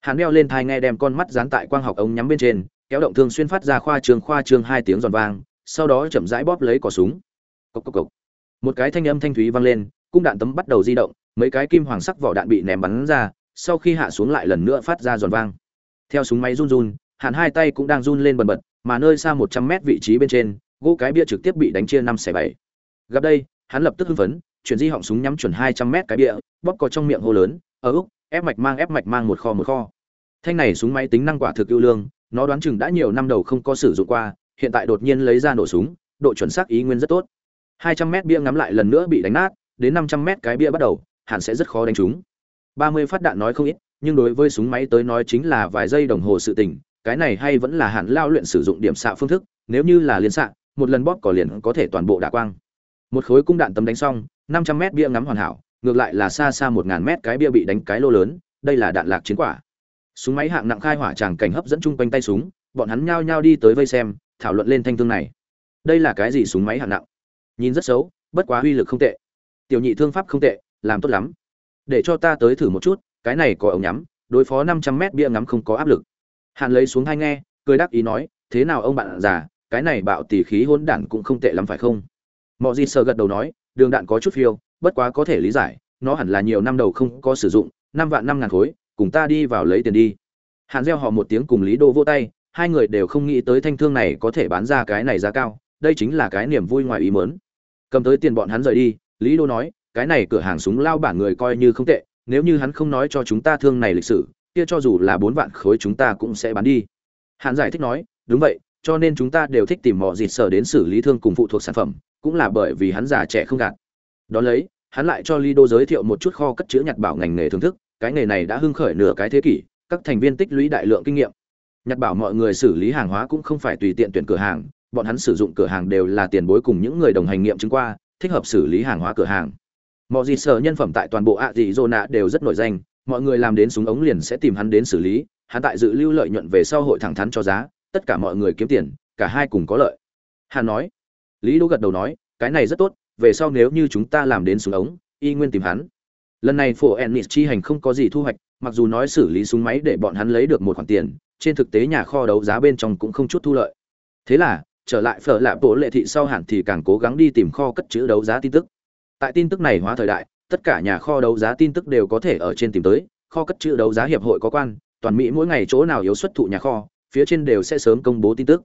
Hắn đeo lên thai nghe đem con mắt dán tại quang học ống nhắm bên trên, kéo động thương xuyên phát ra khoa trường, khoa trương hai tiếng giòn vang, sau đó chậm rãi bóp lấy cò súng. Cốc cốc cốc. một cái thanh âm thanh thúy vang lên, cung đạn tấm bắt đầu di động, mấy cái kim hoàng sắc vỏ đạn bị ném bắn ra, sau khi hạ xuống lại lần nữa phát ra giòn vang. Theo súng máy run run, hàn hai tay cũng đang run lên bần bật, mà nơi xa một trăm mét vị trí bên trên, gỗ cái bia trực tiếp bị đánh chia năm xẻ bảy. Gặp đây, hắn lập tức hưng phấn chuyển di họng súng nhắm chuẩn hai trăm mét cái bia bóp có trong miệng hô lớn ở úc, ép mạch mang, ép mạch mang một kho một kho. Thanh này súng máy tính năng quả thực ưu lương, nó đoán chừng đã nhiều năm đầu không có sử dụng qua, hiện tại đột nhiên lấy ra nổ súng, độ chuẩn xác ý nguyên rất tốt. 200 mét bia ngắm lại lần nữa bị đánh nát, đến 500 mét cái bia bắt đầu, hẳn sẽ rất khó đánh trúng. 30 phát đạn nói không ít, nhưng đối với súng máy tới nói chính là vài giây đồng hồ sự tình, cái này hay vẫn là hẳn lao luyện sử dụng điểm xạ phương thức, nếu như là liên xạ, một lần bóp cò liền có thể toàn bộ đả quang. Một khối cung đạn tấm đánh xong 500 mét bia ngắm hoàn hảo, ngược lại là xa xa 1000 mét cái bia bị đánh cái lô lớn, đây là đạn lạc chiến quả. Súng máy hạng nặng khai hỏa tràng cảnh hấp dẫn chung quanh tay súng, bọn hắn nhao nhao đi tới vây xem, thảo luận lên thanh thương này. Đây là cái gì súng máy hạng nặng? Nhìn rất xấu, bất quá uy lực không tệ. Tiểu nhị thương pháp không tệ, làm tốt lắm. Để cho ta tới thử một chút, cái này có ống nhắm, đối phó năm trăm mét bia ngắm không có áp lực. Hạn lấy xuống hai nghe, cười đắc ý nói, thế nào ông bạn già, cái này bạo tỉ khí hỗn đản cũng không tệ lắm phải không? Mọi gì sờ gật đầu nói đường đạn có chút phiêu, bất quá có thể lý giải, nó hẳn là nhiều năm đầu không có sử dụng, năm vạn năm ngàn khối, cùng ta đi vào lấy tiền đi. Hàn gieo họ một tiếng cùng lý đô vô tay, hai người đều không nghĩ tới thanh thương này có thể bán ra cái này giá cao, đây chính là cái niềm vui ngoài ý mớn cầm tới tiền bọn hắn rời đi, lý đô nói, cái này cửa hàng súng lao bản người coi như không tệ, nếu như hắn không nói cho chúng ta thương này lịch sử, kia cho dù là bốn vạn khối chúng ta cũng sẽ bán đi. Hắn giải thích nói, đúng vậy, cho nên chúng ta đều thích tìm mọi dịt sở đến xử lý thương cùng phụ thuộc sản phẩm cũng là bởi vì hắn già trẻ không gạt. Đó lấy, hắn lại cho Lido giới thiệu một chút kho cất chứa nhặt bảo ngành nghề thưởng thức, cái nghề này đã hưng khởi nửa cái thế kỷ, các thành viên tích lũy đại lượng kinh nghiệm. Nhặt bảo mọi người xử lý hàng hóa cũng không phải tùy tiện tuyển cửa hàng, bọn hắn sử dụng cửa hàng đều là tiền bối cùng những người đồng hành nghiệm chứng qua, thích hợp xử lý hàng hóa cửa hàng. Mọi gì sở nhân phẩm tại toàn bộ ạ dị dô đều rất nổi danh, mọi người làm đến súng ống liền sẽ tìm hắn đến xử lý, hắn tại dự lưu lợi nhuận về sau hội thẳng thắn cho giá, tất cả mọi người kiếm tiền, cả hai cùng có lợi. Hắn nói lý đỗ gật đầu nói, cái này rất tốt, về sau nếu như chúng ta làm đến súng ống, y nguyên tìm hắn. Lần này phổ ennis chi hành không có gì thu hoạch, mặc dù nói xử lý súng máy để bọn hắn lấy được một khoản tiền, trên thực tế nhà kho đấu giá bên trong cũng không chút thu lợi. Thế là, trở lại phở lạ bộ lệ thị sau hẳn thì càng cố gắng đi tìm kho cất chữ đấu giá tin tức. Tại tin tức này hóa thời đại, tất cả nhà kho đấu giá tin tức đều có thể ở trên tìm tới, kho cất chữ đấu giá hiệp hội có quan, toàn mỹ mỗi ngày chỗ nào yếu xuất thụ nhà kho, phía trên đều sẽ sớm công bố tin tức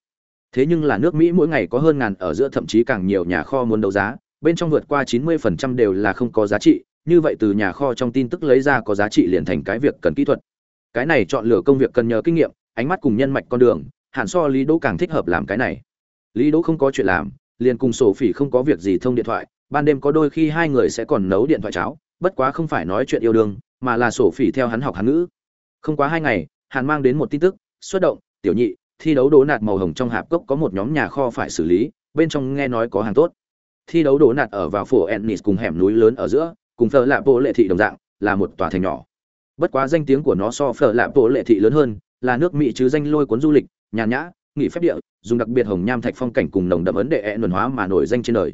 thế nhưng là nước mỹ mỗi ngày có hơn ngàn ở giữa thậm chí càng nhiều nhà kho muốn đấu giá, bên trong vượt qua 90% đều là không có giá trị, như vậy từ nhà kho trong tin tức lấy ra có giá trị liền thành cái việc cần kỹ thuật. Cái này chọn lựa công việc cần nhờ kinh nghiệm, ánh mắt cùng nhân mạch con đường hẳn so lý đỗ càng thích hợp làm cái này. Lý đỗ không có chuyện làm, liền cùng sổ phỉ không có việc gì thông điện thoại, ban đêm có đôi khi hai người sẽ còn nấu điện thoại cháo, bất quá không phải nói chuyện yêu đương, mà là sổ phỉ theo hắn học hắn ngữ. Không quá hai ngày, hàn mang đến một tin tức, xuất động, tiểu nhị thi đấu đố nạt màu hồng trong hạp cốc có một nhóm nhà kho phải xử lý bên trong nghe nói có hàng tốt. Thi đấu đố nạt ở vào phủ ennis cùng hẻm núi lớn ở giữa cùng phở lạ bộ lệ thị đồng dạng là một tòa thành nhỏ. Bất quá danh tiếng của nó so phở lạ bộ lệ thị lớn hơn là nước mỹ chứ danh lôi cuốn du lịch nhàn nhã nghỉ phép địa dùng đặc biệt hồng nham thạch phong cảnh cùng nồng đậm ấn đệ e nhuần hóa mà nổi danh trên đời.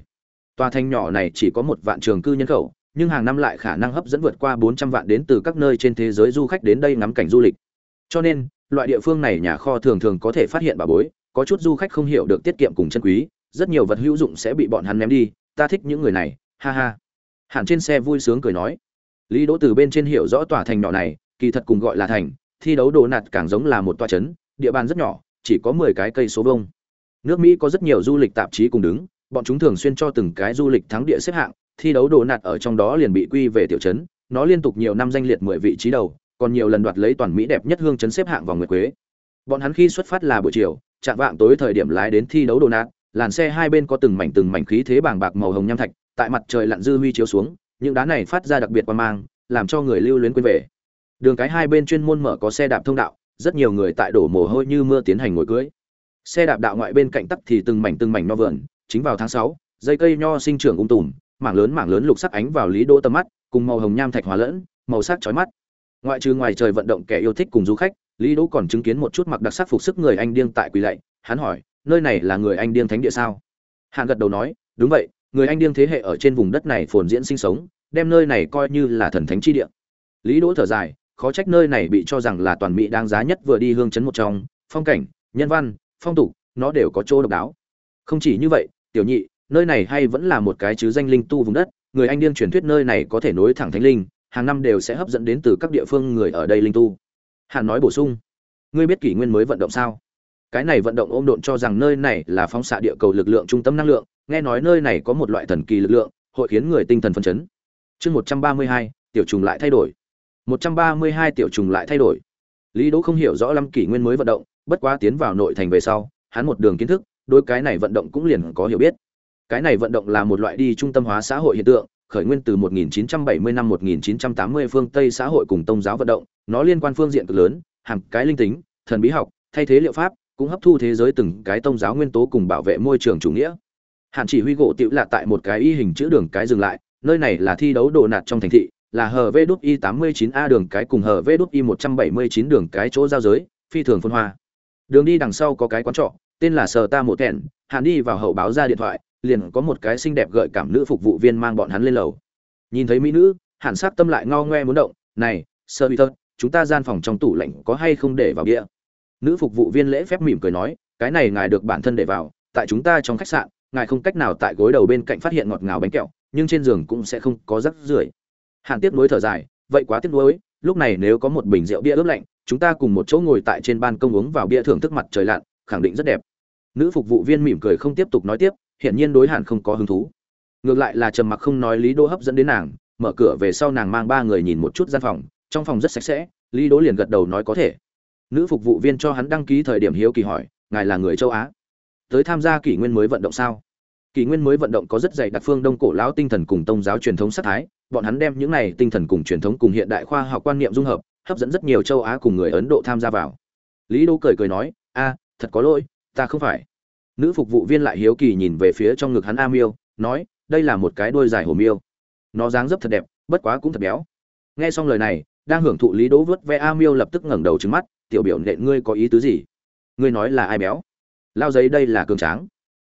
Tòa thành nhỏ này chỉ có một vạn trường cư nhân khẩu nhưng hàng năm lại khả năng hấp dẫn vượt qua 400 vạn đến từ các nơi trên thế giới du khách đến đây ngắm cảnh du lịch. Cho nên, loại địa phương này nhà kho thường thường có thể phát hiện bà bối, có chút du khách không hiểu được tiết kiệm cùng chân quý, rất nhiều vật hữu dụng sẽ bị bọn hắn ném đi, ta thích những người này, ha ha. hẳn trên xe vui sướng cười nói. Lý Đỗ từ bên trên hiểu rõ tòa thành nhỏ này, kỳ thật cùng gọi là thành, thi đấu đồ nạt càng giống là một tòa trấn, địa bàn rất nhỏ, chỉ có 10 cái cây số vông Nước Mỹ có rất nhiều du lịch tạp chí cùng đứng, bọn chúng thường xuyên cho từng cái du lịch thắng địa xếp hạng, thi đấu đồ nạt ở trong đó liền bị quy về tiểu trấn, nó liên tục nhiều năm danh liệt 10 vị trí đầu, còn nhiều lần đoạt lấy toàn Mỹ đẹp nhất hương chấn xếp hạng vòng nguyệt quế. Bọn hắn khi xuất phát là buổi chiều, chạm vạng tối thời điểm lái đến thi đấu đồ nạt, làn xe hai bên có từng mảnh từng mảnh khí thế bàng bạc màu hồng nham thạch, tại mặt trời lặn dư huy chiếu xuống, những đá này phát ra đặc biệt quan mang, làm cho người lưu luyến quên về. Đường cái hai bên chuyên môn mở có xe đạp thông đạo, rất nhiều người tại đổ mồ hôi như mưa tiến hành ngồi cưới. Xe đạp đạo ngoại bên cạnh tắc thì từng mảnh từng mảnh nho vườn, chính vào tháng 6, dây cây nho sinh trưởng ung um tùm, mảng lớn mảng lớn lục sắc ánh vào lý đỗ tầm mắt cùng màu hồng nham thạch hòa lẫn màu sắc chói mắt ngoại trừ ngoài trời vận động kẻ yêu thích cùng du khách, lý đỗ còn chứng kiến một chút mặc đặc sắc phục sức người anh điên tại quỳ lạy. Hắn hỏi, nơi này là người anh điên thánh địa sao? Hạng gật đầu nói, đúng vậy, người anh điên thế hệ ở trên vùng đất này phồn diễn sinh sống, đem nơi này coi như là thần thánh chi địa. Lý đỗ thở dài, khó trách nơi này bị cho rằng là toàn mỹ đáng giá nhất vừa đi hương chấn một trong. Phong cảnh, nhân văn, phong tục, nó đều có chỗ độc đáo. Không chỉ như vậy, tiểu nhị, nơi này hay vẫn là một cái chứ danh linh tu vùng đất. Người anh điên truyền thuyết nơi này có thể nối thẳng thánh linh hàng năm đều sẽ hấp dẫn đến từ các địa phương người ở đây linh tu. Hàn nói bổ sung ngươi biết kỷ nguyên mới vận động sao? Cái này vận động ôm độn cho rằng nơi này là phóng xạ địa cầu lực lượng trung tâm năng lượng nghe nói nơi này có một loại thần kỳ lực lượng hội khiến người tinh thần phấn chấn. Chương một trăm ba mươi hai tiểu trùng lại thay đổi. Một trăm ba mươi hai tiểu trùng lại thay đổi. Lý đỗ không hiểu rõ lắm kỷ nguyên mới vận động bất quá tiến vào nội thành về sau hắn một đường kiến thức đôi cái này vận động cũng liền có hiểu biết. Cái này vận động là một loại đi trung tâm hóa xã hội hiện tượng, khởi nguyên từ 1970 năm 1980 phương Tây xã hội cùng tôn giáo vận động, nó liên quan phương diện cực lớn, hàm cái linh tính, thần bí học, thay thế liệu pháp, cũng hấp thu thế giới từng cái tôn giáo nguyên tố cùng bảo vệ môi trường chủ nghĩa. Hạn chỉ huy gỗ tiểu là tại một cái y hình chữ đường cái dừng lại, nơi này là thi đấu đồ nạt trong thành thị, là hv đút y 89 a đường cái cùng hv đút y 179 đường cái chỗ giao giới, phi thường phân hoa. Đường đi đằng sau có cái quán trọ, tên là Sở Ta Một Kẹn, Hàn đi vào hậu báo ra điện thoại, liền có một cái xinh đẹp gợi cảm nữ phục vụ viên mang bọn hắn lên lầu. Nhìn thấy mỹ nữ hàn sát tâm lại ngao ngoe muốn động, này sơ bị thật chúng ta gian phòng trong tủ lạnh có hay không để vào bia? Nữ phục vụ viên lễ phép mỉm cười nói, cái này ngài được bản thân để vào, tại chúng ta trong khách sạn, ngài không cách nào tại gối đầu bên cạnh phát hiện ngọt ngào bánh kẹo, nhưng trên giường cũng sẽ không có rắc rưởi. Hàn tiết nuối thở dài, vậy quá tiếc nuối, lúc này nếu có một bình rượu bia ướp lạnh, chúng ta cùng một chỗ ngồi tại trên ban công uống vào bia thưởng thức mặt trời lặn, khẳng định rất đẹp. Nữ phục vụ viên mỉm cười không tiếp tục nói tiếp hiển nhiên đối hàn không có hứng thú. Ngược lại là trầm mặc không nói lý đỗ hấp dẫn đến nàng, mở cửa về sau nàng mang ba người nhìn một chút gian phòng, trong phòng rất sạch sẽ, lý đỗ liền gật đầu nói có thể. Nữ phục vụ viên cho hắn đăng ký thời điểm hiếu kỳ hỏi, ngài là người châu á? Tới tham gia kỷ nguyên mới vận động sao? Kỷ nguyên mới vận động có rất dày đặc phương đông cổ lão tinh thần cùng tôn giáo truyền thống sắc thái, bọn hắn đem những này tinh thần cùng truyền thống cùng hiện đại khoa học quan niệm dung hợp, hấp dẫn rất nhiều châu á cùng người ấn độ tham gia vào. Lý đỗ cười cười nói, a, thật có lỗi, ta không phải nữ phục vụ viên lại hiếu kỳ nhìn về phía trong ngực hắn a miêu nói, đây là một cái đôi dài hồ miêu. Nó dáng dấp thật đẹp, bất quá cũng thật béo. Nghe xong lời này, đang hưởng thụ lý đỗ vớt ve a miêu lập tức ngẩng đầu trứng mắt, tiểu biểu nện ngươi có ý tứ gì? Ngươi nói là ai béo? Lao giấy đây là cường tráng.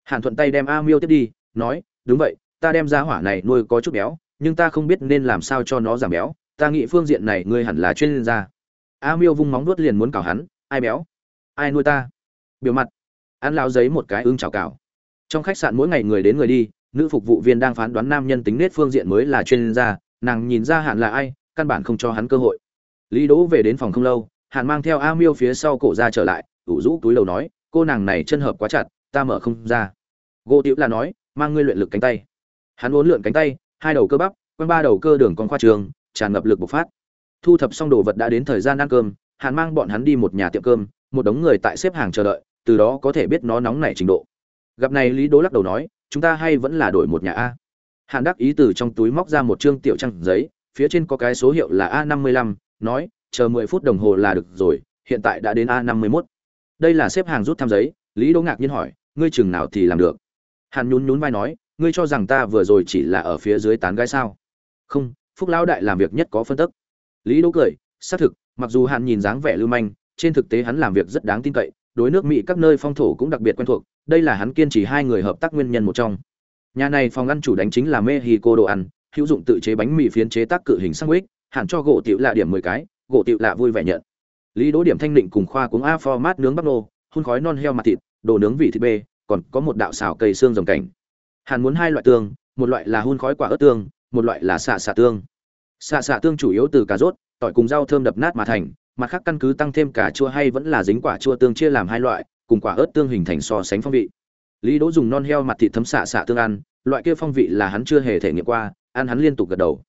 Hàn thuận tay đem a miêu tiếp đi, nói, đúng vậy, ta đem ra hỏa này nuôi có chút béo, nhưng ta không biết nên làm sao cho nó giảm béo. Ta nghĩ phương diện này ngươi hẳn là chuyên gia. A miêu vung móng nuốt liền muốn cào hắn, ai béo? Ai nuôi ta? Biểu mặt ăn lao giấy một cái ưng chào cào trong khách sạn mỗi ngày người đến người đi, nữ phục vụ viên đang phán đoán nam nhân tính nết phương diện mới là chuyên gia, nàng nhìn ra hạn là ai, căn bản không cho hắn cơ hội. Lý đỗ về đến phòng không lâu, hạn mang theo a miêu phía sau cổ ra trở lại, ủ rũ túi lầu nói, cô nàng này chân hợp quá chặt, ta mở không ra. Gỗ tiểu là nói, mang ngươi luyện lực cánh tay. Hắn uốn lượn cánh tay, hai đầu cơ bắp, quanh ba đầu cơ đường con khoa trường, tràn ngập lực bộc phát. Thu thập xong đồ vật đã đến thời gian ăn cơm, hạn mang bọn hắn đi một nhà tiệm cơm, một đống người tại xếp hàng chờ đợi từ đó có thể biết nó nóng nảy trình độ. Gặp này lý đố lắc đầu nói, chúng ta hay vẫn là đổi một nhà a. Hàn đắc ý từ trong túi móc ra một chương tiểu trang giấy, phía trên có cái số hiệu là a năm mươi lăm, nói, chờ mười phút đồng hồ là được rồi, hiện tại đã đến a năm mươi mốt. Đây là xếp hàng rút thăm giấy, lý đỗ ngạc nhiên hỏi, ngươi chừng nào thì làm được? Hàn nhún nhún vai nói, ngươi cho rằng ta vừa rồi chỉ là ở phía dưới tán gái sao? Không, phúc lão đại làm việc nhất có phân tức. Lý đỗ cười, xác thực, mặc dù hàn nhìn dáng vẻ lưu manh, trên thực tế hắn làm việc rất đáng tin cậy đối nước mỹ các nơi phong thổ cũng đặc biệt quen thuộc, đây là hắn kiên trì hai người hợp tác nguyên nhân một trong. Nhà này phòng ăn chủ đánh chính là mexico đồ ăn, hữu dụng tự chế bánh mì phiến chế tác cự hình sandwich, hẳn cho gỗ tiểu lạ điểm mười cái, gỗ tiểu lạ vui vẻ nhận. Lý đỗ điểm thanh định cùng khoa cuống a format nướng bắp nô, hun khói non heo mặt thịt, đồ nướng vị thịt bê, còn có một đạo xào cây xương rồng cảnh. Hàn muốn hai loại tương, một loại là hun khói quả ớt tương, một loại là xạ xạ tương. Xạ xạ tương chủ yếu từ cà rốt, tỏi cùng rau thơm đập nát mà thành mặt khác căn cứ tăng thêm cả chua hay vẫn là dính quả chua tương chia làm hai loại, cùng quả ớt tương hình thành so sánh phong vị. Lý đỗ dùng non heo mặt thịt thấm xạ xạ tương ăn, loại kia phong vị là hắn chưa hề thể nghiệm qua, ăn hắn liên tục gật đầu.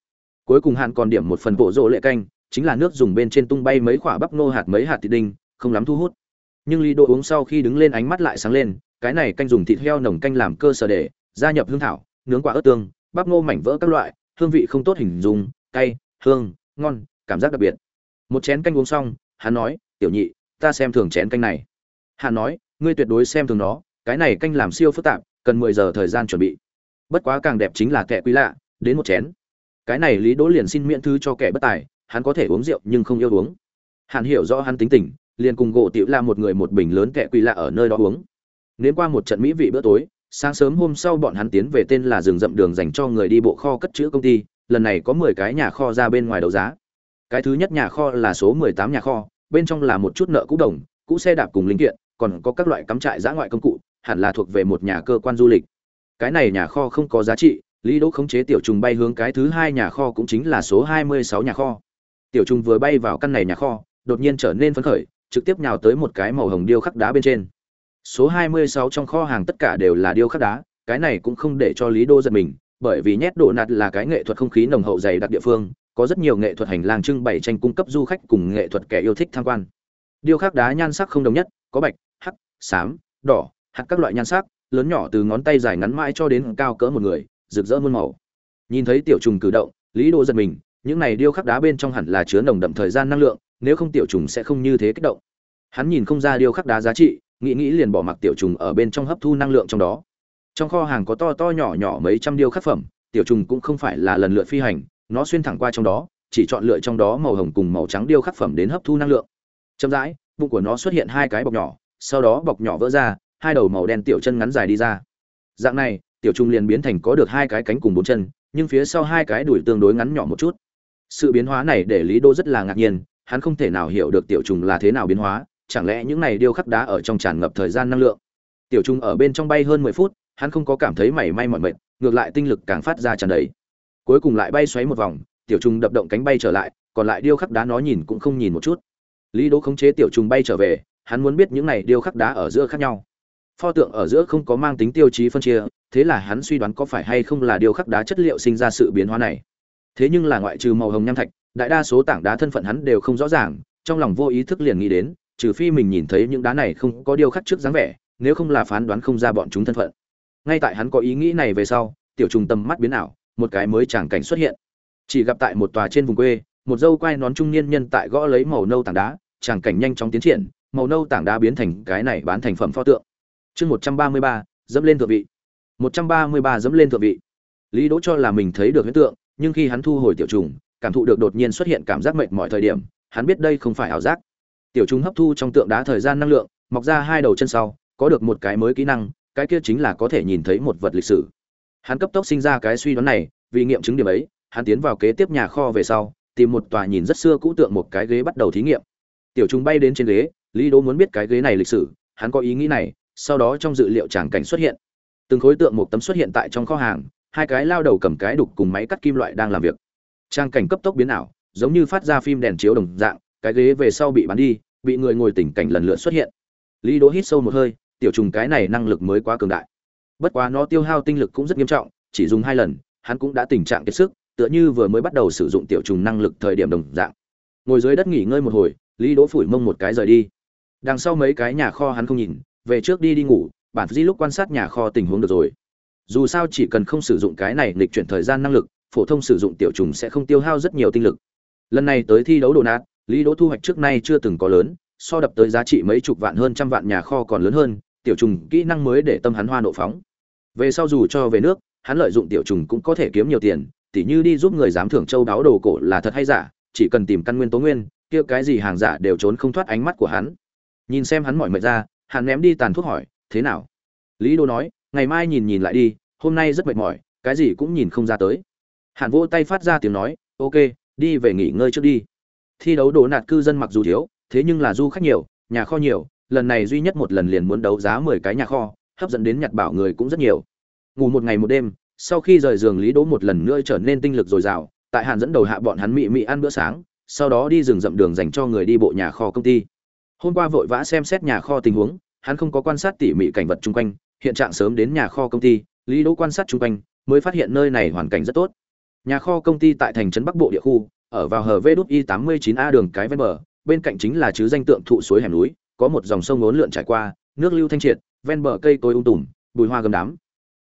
Cuối cùng hắn còn điểm một phần bộ rỗ lệ canh, chính là nước dùng bên trên tung bay mấy quả bắp nô hạt mấy hạt thịt đinh, không lắm thu hút. Nhưng lý đỗ uống sau khi đứng lên ánh mắt lại sáng lên, cái này canh dùng thịt heo nồng canh làm cơ sở để gia nhập hương thảo, nướng quả ớt tương, bắp nô mảnh vỡ các loại, hương vị không tốt hình dung, cay, hương, ngon, cảm giác đặc biệt một chén canh uống xong, hắn nói, tiểu nhị, ta xem thường chén canh này. Hắn nói, ngươi tuyệt đối xem thường nó, cái này canh làm siêu phức tạp, cần mười giờ thời gian chuẩn bị. Bất quá càng đẹp chính là kẻ quý lạ, đến một chén. Cái này lý đỗ liền xin miễn thư cho kẻ bất tài, hắn có thể uống rượu nhưng không yêu uống. Hắn hiểu rõ hắn tính tình, liền cùng gỗ tiểu la một người một bình lớn kẻ quý lạ ở nơi đó uống. Nếu qua một trận mỹ vị bữa tối, sáng sớm hôm sau bọn hắn tiến về tên là rừng rậm đường dành cho người đi bộ kho cất chữ công ty, lần này có mười cái nhà kho ra bên ngoài đấu giá cái thứ nhất nhà kho là số mười tám nhà kho, bên trong là một chút nợ cũ đồng, cũ xe đạp cùng linh kiện, còn có các loại cắm trại giã ngoại công cụ, hẳn là thuộc về một nhà cơ quan du lịch. Cái này nhà kho không có giá trị, lý đỗ khống chế tiểu trùng bay hướng cái thứ hai nhà kho cũng chính là số hai mươi sáu nhà kho. Tiểu trùng vừa bay vào căn này nhà kho, đột nhiên trở nên phấn khởi, trực tiếp nhào tới một cái màu hồng điêu khắc đá bên trên. Số hai mươi sáu trong kho hàng tất cả đều là điêu khắc đá, cái này cũng không để cho lý đô giật mình, bởi vì nhét độ nạt là cái nghệ thuật không khí nồng hậu dày đặc địa phương có rất nhiều nghệ thuật hành lang trưng bày tranh cung cấp du khách cùng nghệ thuật kẻ yêu thích tham quan. Điêu khắc đá nhan sắc không đồng nhất, có bạch, hắc, xám, đỏ, hạt các loại nhan sắc, lớn nhỏ từ ngón tay dài ngắn mãi cho đến cao cỡ một người, rực rỡ muôn màu. Nhìn thấy tiểu trùng cử động, lý Đồ giật mình, những này điêu khắc đá bên trong hẳn là chứa nồng đậm thời gian năng lượng, nếu không tiểu trùng sẽ không như thế kích động. Hắn nhìn không ra điêu khắc đá giá trị, nghĩ nghĩ liền bỏ mặc tiểu trùng ở bên trong hấp thu năng lượng trong đó. Trong kho hàng có to to nhỏ nhỏ mấy trăm điêu khắc phẩm, tiểu trùng cũng không phải là lần lượt phi hành nó xuyên thẳng qua trong đó, chỉ chọn lựa trong đó màu hồng cùng màu trắng điêu khắc phẩm đến hấp thu năng lượng. Chậm rãi, bụng của nó xuất hiện hai cái bọc nhỏ, sau đó bọc nhỏ vỡ ra, hai đầu màu đen tiểu chân ngắn dài đi ra. Dạng này, tiểu trung liền biến thành có được hai cái cánh cùng bốn chân, nhưng phía sau hai cái đùi tương đối ngắn nhỏ một chút. Sự biến hóa này để lý đô rất là ngạc nhiên, hắn không thể nào hiểu được tiểu trùng là thế nào biến hóa, chẳng lẽ những này điêu khắc đá ở trong tràn ngập thời gian năng lượng? Tiểu trùng ở bên trong bay hơn mười phút, hắn không có cảm thấy mảy may mỏi mệt, ngược lại tinh lực càng phát ra tràn đầy cuối cùng lại bay xoáy một vòng, tiểu trùng đập động cánh bay trở lại, còn lại điêu khắc đá nó nhìn cũng không nhìn một chút. Lý đỗ khống chế tiểu trùng bay trở về, hắn muốn biết những này điêu khắc đá ở giữa khác nhau. Pho tượng ở giữa không có mang tính tiêu chí phân chia, thế là hắn suy đoán có phải hay không là điêu khắc đá chất liệu sinh ra sự biến hóa này. Thế nhưng là ngoại trừ màu hồng nham thạch, đại đa số tảng đá thân phận hắn đều không rõ ràng, trong lòng vô ý thức liền nghĩ đến, trừ phi mình nhìn thấy những đá này không có điêu khắc trước dáng vẻ, nếu không là phán đoán không ra bọn chúng thân phận. Ngay tại hắn có ý nghĩ này về sau, tiểu trùng tầm mắt biến ảo một cái mới tràng cảnh xuất hiện. Chỉ gặp tại một tòa trên vùng quê, một dâu quai nón trung niên nhân tại gõ lấy màu nâu tảng đá, tràng cảnh nhanh chóng tiến triển, màu nâu tảng đá biến thành cái này bán thành phẩm pho tượng. Chương một trăm ba mươi ba, dẫm lên thượng vị. một trăm ba mươi ba, dẫm lên thượng vị. Lý đỗ cho là mình thấy được hiện tượng, nhưng khi hắn thu hồi tiểu trùng, cảm thụ được đột nhiên xuất hiện cảm giác mệt mọi thời điểm, hắn biết đây không phải ảo giác. Tiểu trùng hấp thu trong tượng đá thời gian năng lượng, mọc ra hai đầu chân sau, có được một cái mới kỹ năng, cái kia chính là có thể nhìn thấy một vật lịch sử hắn cấp tốc sinh ra cái suy đoán này, vì nghiệm chứng điểm ấy, hắn tiến vào kế tiếp nhà kho về sau, tìm một tòa nhìn rất xưa cũ tượng một cái ghế bắt đầu thí nghiệm. Tiểu trùng bay đến trên ghế, lý đỗ muốn biết cái ghế này lịch sử, hắn có ý nghĩ này, sau đó trong dự liệu tràng cảnh xuất hiện. Từng khối tượng một tấm xuất hiện tại trong kho hàng, hai cái lao đầu cầm cái đục cùng máy cắt kim loại đang làm việc. Trang cảnh cấp tốc biến ảo, giống như phát ra phim đèn chiếu đồng dạng, cái ghế về sau bị bắn đi, bị người ngồi tỉnh cảnh lần lượt xuất hiện. Lý đỗ hít sâu một hơi, tiểu trùng cái này năng lực mới quá cường đại bất quá nó tiêu hao tinh lực cũng rất nghiêm trọng, chỉ dùng hai lần, hắn cũng đã tình trạng kiệt sức, tựa như vừa mới bắt đầu sử dụng tiểu trùng năng lực thời điểm đồng dạng. Ngồi dưới đất nghỉ ngơi một hồi, lý đỗ phủi mông một cái rời đi. Đằng sau mấy cái nhà kho hắn không nhìn, về trước đi đi ngủ, bản di lúc quan sát nhà kho tình huống được rồi. Dù sao chỉ cần không sử dụng cái này lịch chuyển thời gian năng lực, phổ thông sử dụng tiểu trùng sẽ không tiêu hao rất nhiều tinh lực. Lần này tới thi đấu đồ nát, lý đỗ thu hoạch trước nay chưa từng có lớn, so đập tới giá trị mấy chục vạn hơn trăm vạn nhà kho còn lớn hơn, tiểu trùng kỹ năng mới để tâm hắn hoa nộ phóng về sau dù cho về nước, hắn lợi dụng tiểu trùng cũng có thể kiếm nhiều tiền, tỉ như đi giúp người dám thưởng châu đáo đồ cổ là thật hay giả, chỉ cần tìm căn nguyên tố nguyên, kia cái gì hàng giả đều trốn không thoát ánh mắt của hắn. Nhìn xem hắn mỏi mệt ra, hắn ném đi tàn thuốc hỏi, thế nào? Lý đô nói, ngày mai nhìn nhìn lại đi, hôm nay rất mệt mỏi, cái gì cũng nhìn không ra tới. Hắn vỗ tay phát ra tiếng nói, ok, đi về nghỉ ngơi trước đi. Thi đấu đồ nạt cư dân mặc dù thiếu, thế nhưng là du khách nhiều, nhà kho nhiều, lần này duy nhất một lần liền muốn đấu giá mười cái nhà kho, hấp dẫn đến nhặt bảo người cũng rất nhiều ngủ một ngày một đêm, sau khi rời giường lý đỗ một lần nữa trở nên tinh lực dồi dào, tại hàn dẫn đầu hạ bọn hắn mị mị ăn bữa sáng, sau đó đi rừng rậm đường dành cho người đi bộ nhà kho công ty. Hôm qua vội vã xem xét nhà kho tình huống, hắn không có quan sát tỉ mỉ cảnh vật chung quanh, hiện trạng sớm đến nhà kho công ty, lý đỗ quan sát chung quanh, mới phát hiện nơi này hoàn cảnh rất tốt. Nhà kho công ty tại thành trấn bắc bộ địa khu, ở vào hờ vê đút y tám mươi chín a đường cái ven bờ, bên cạnh chính là chứ danh tượng thụ suối hẻm núi, có một dòng sông ngốn lượn trải qua, nước lưu thanh triệt, ven bờ cây cối ung tùm, bùi hoa gầm đám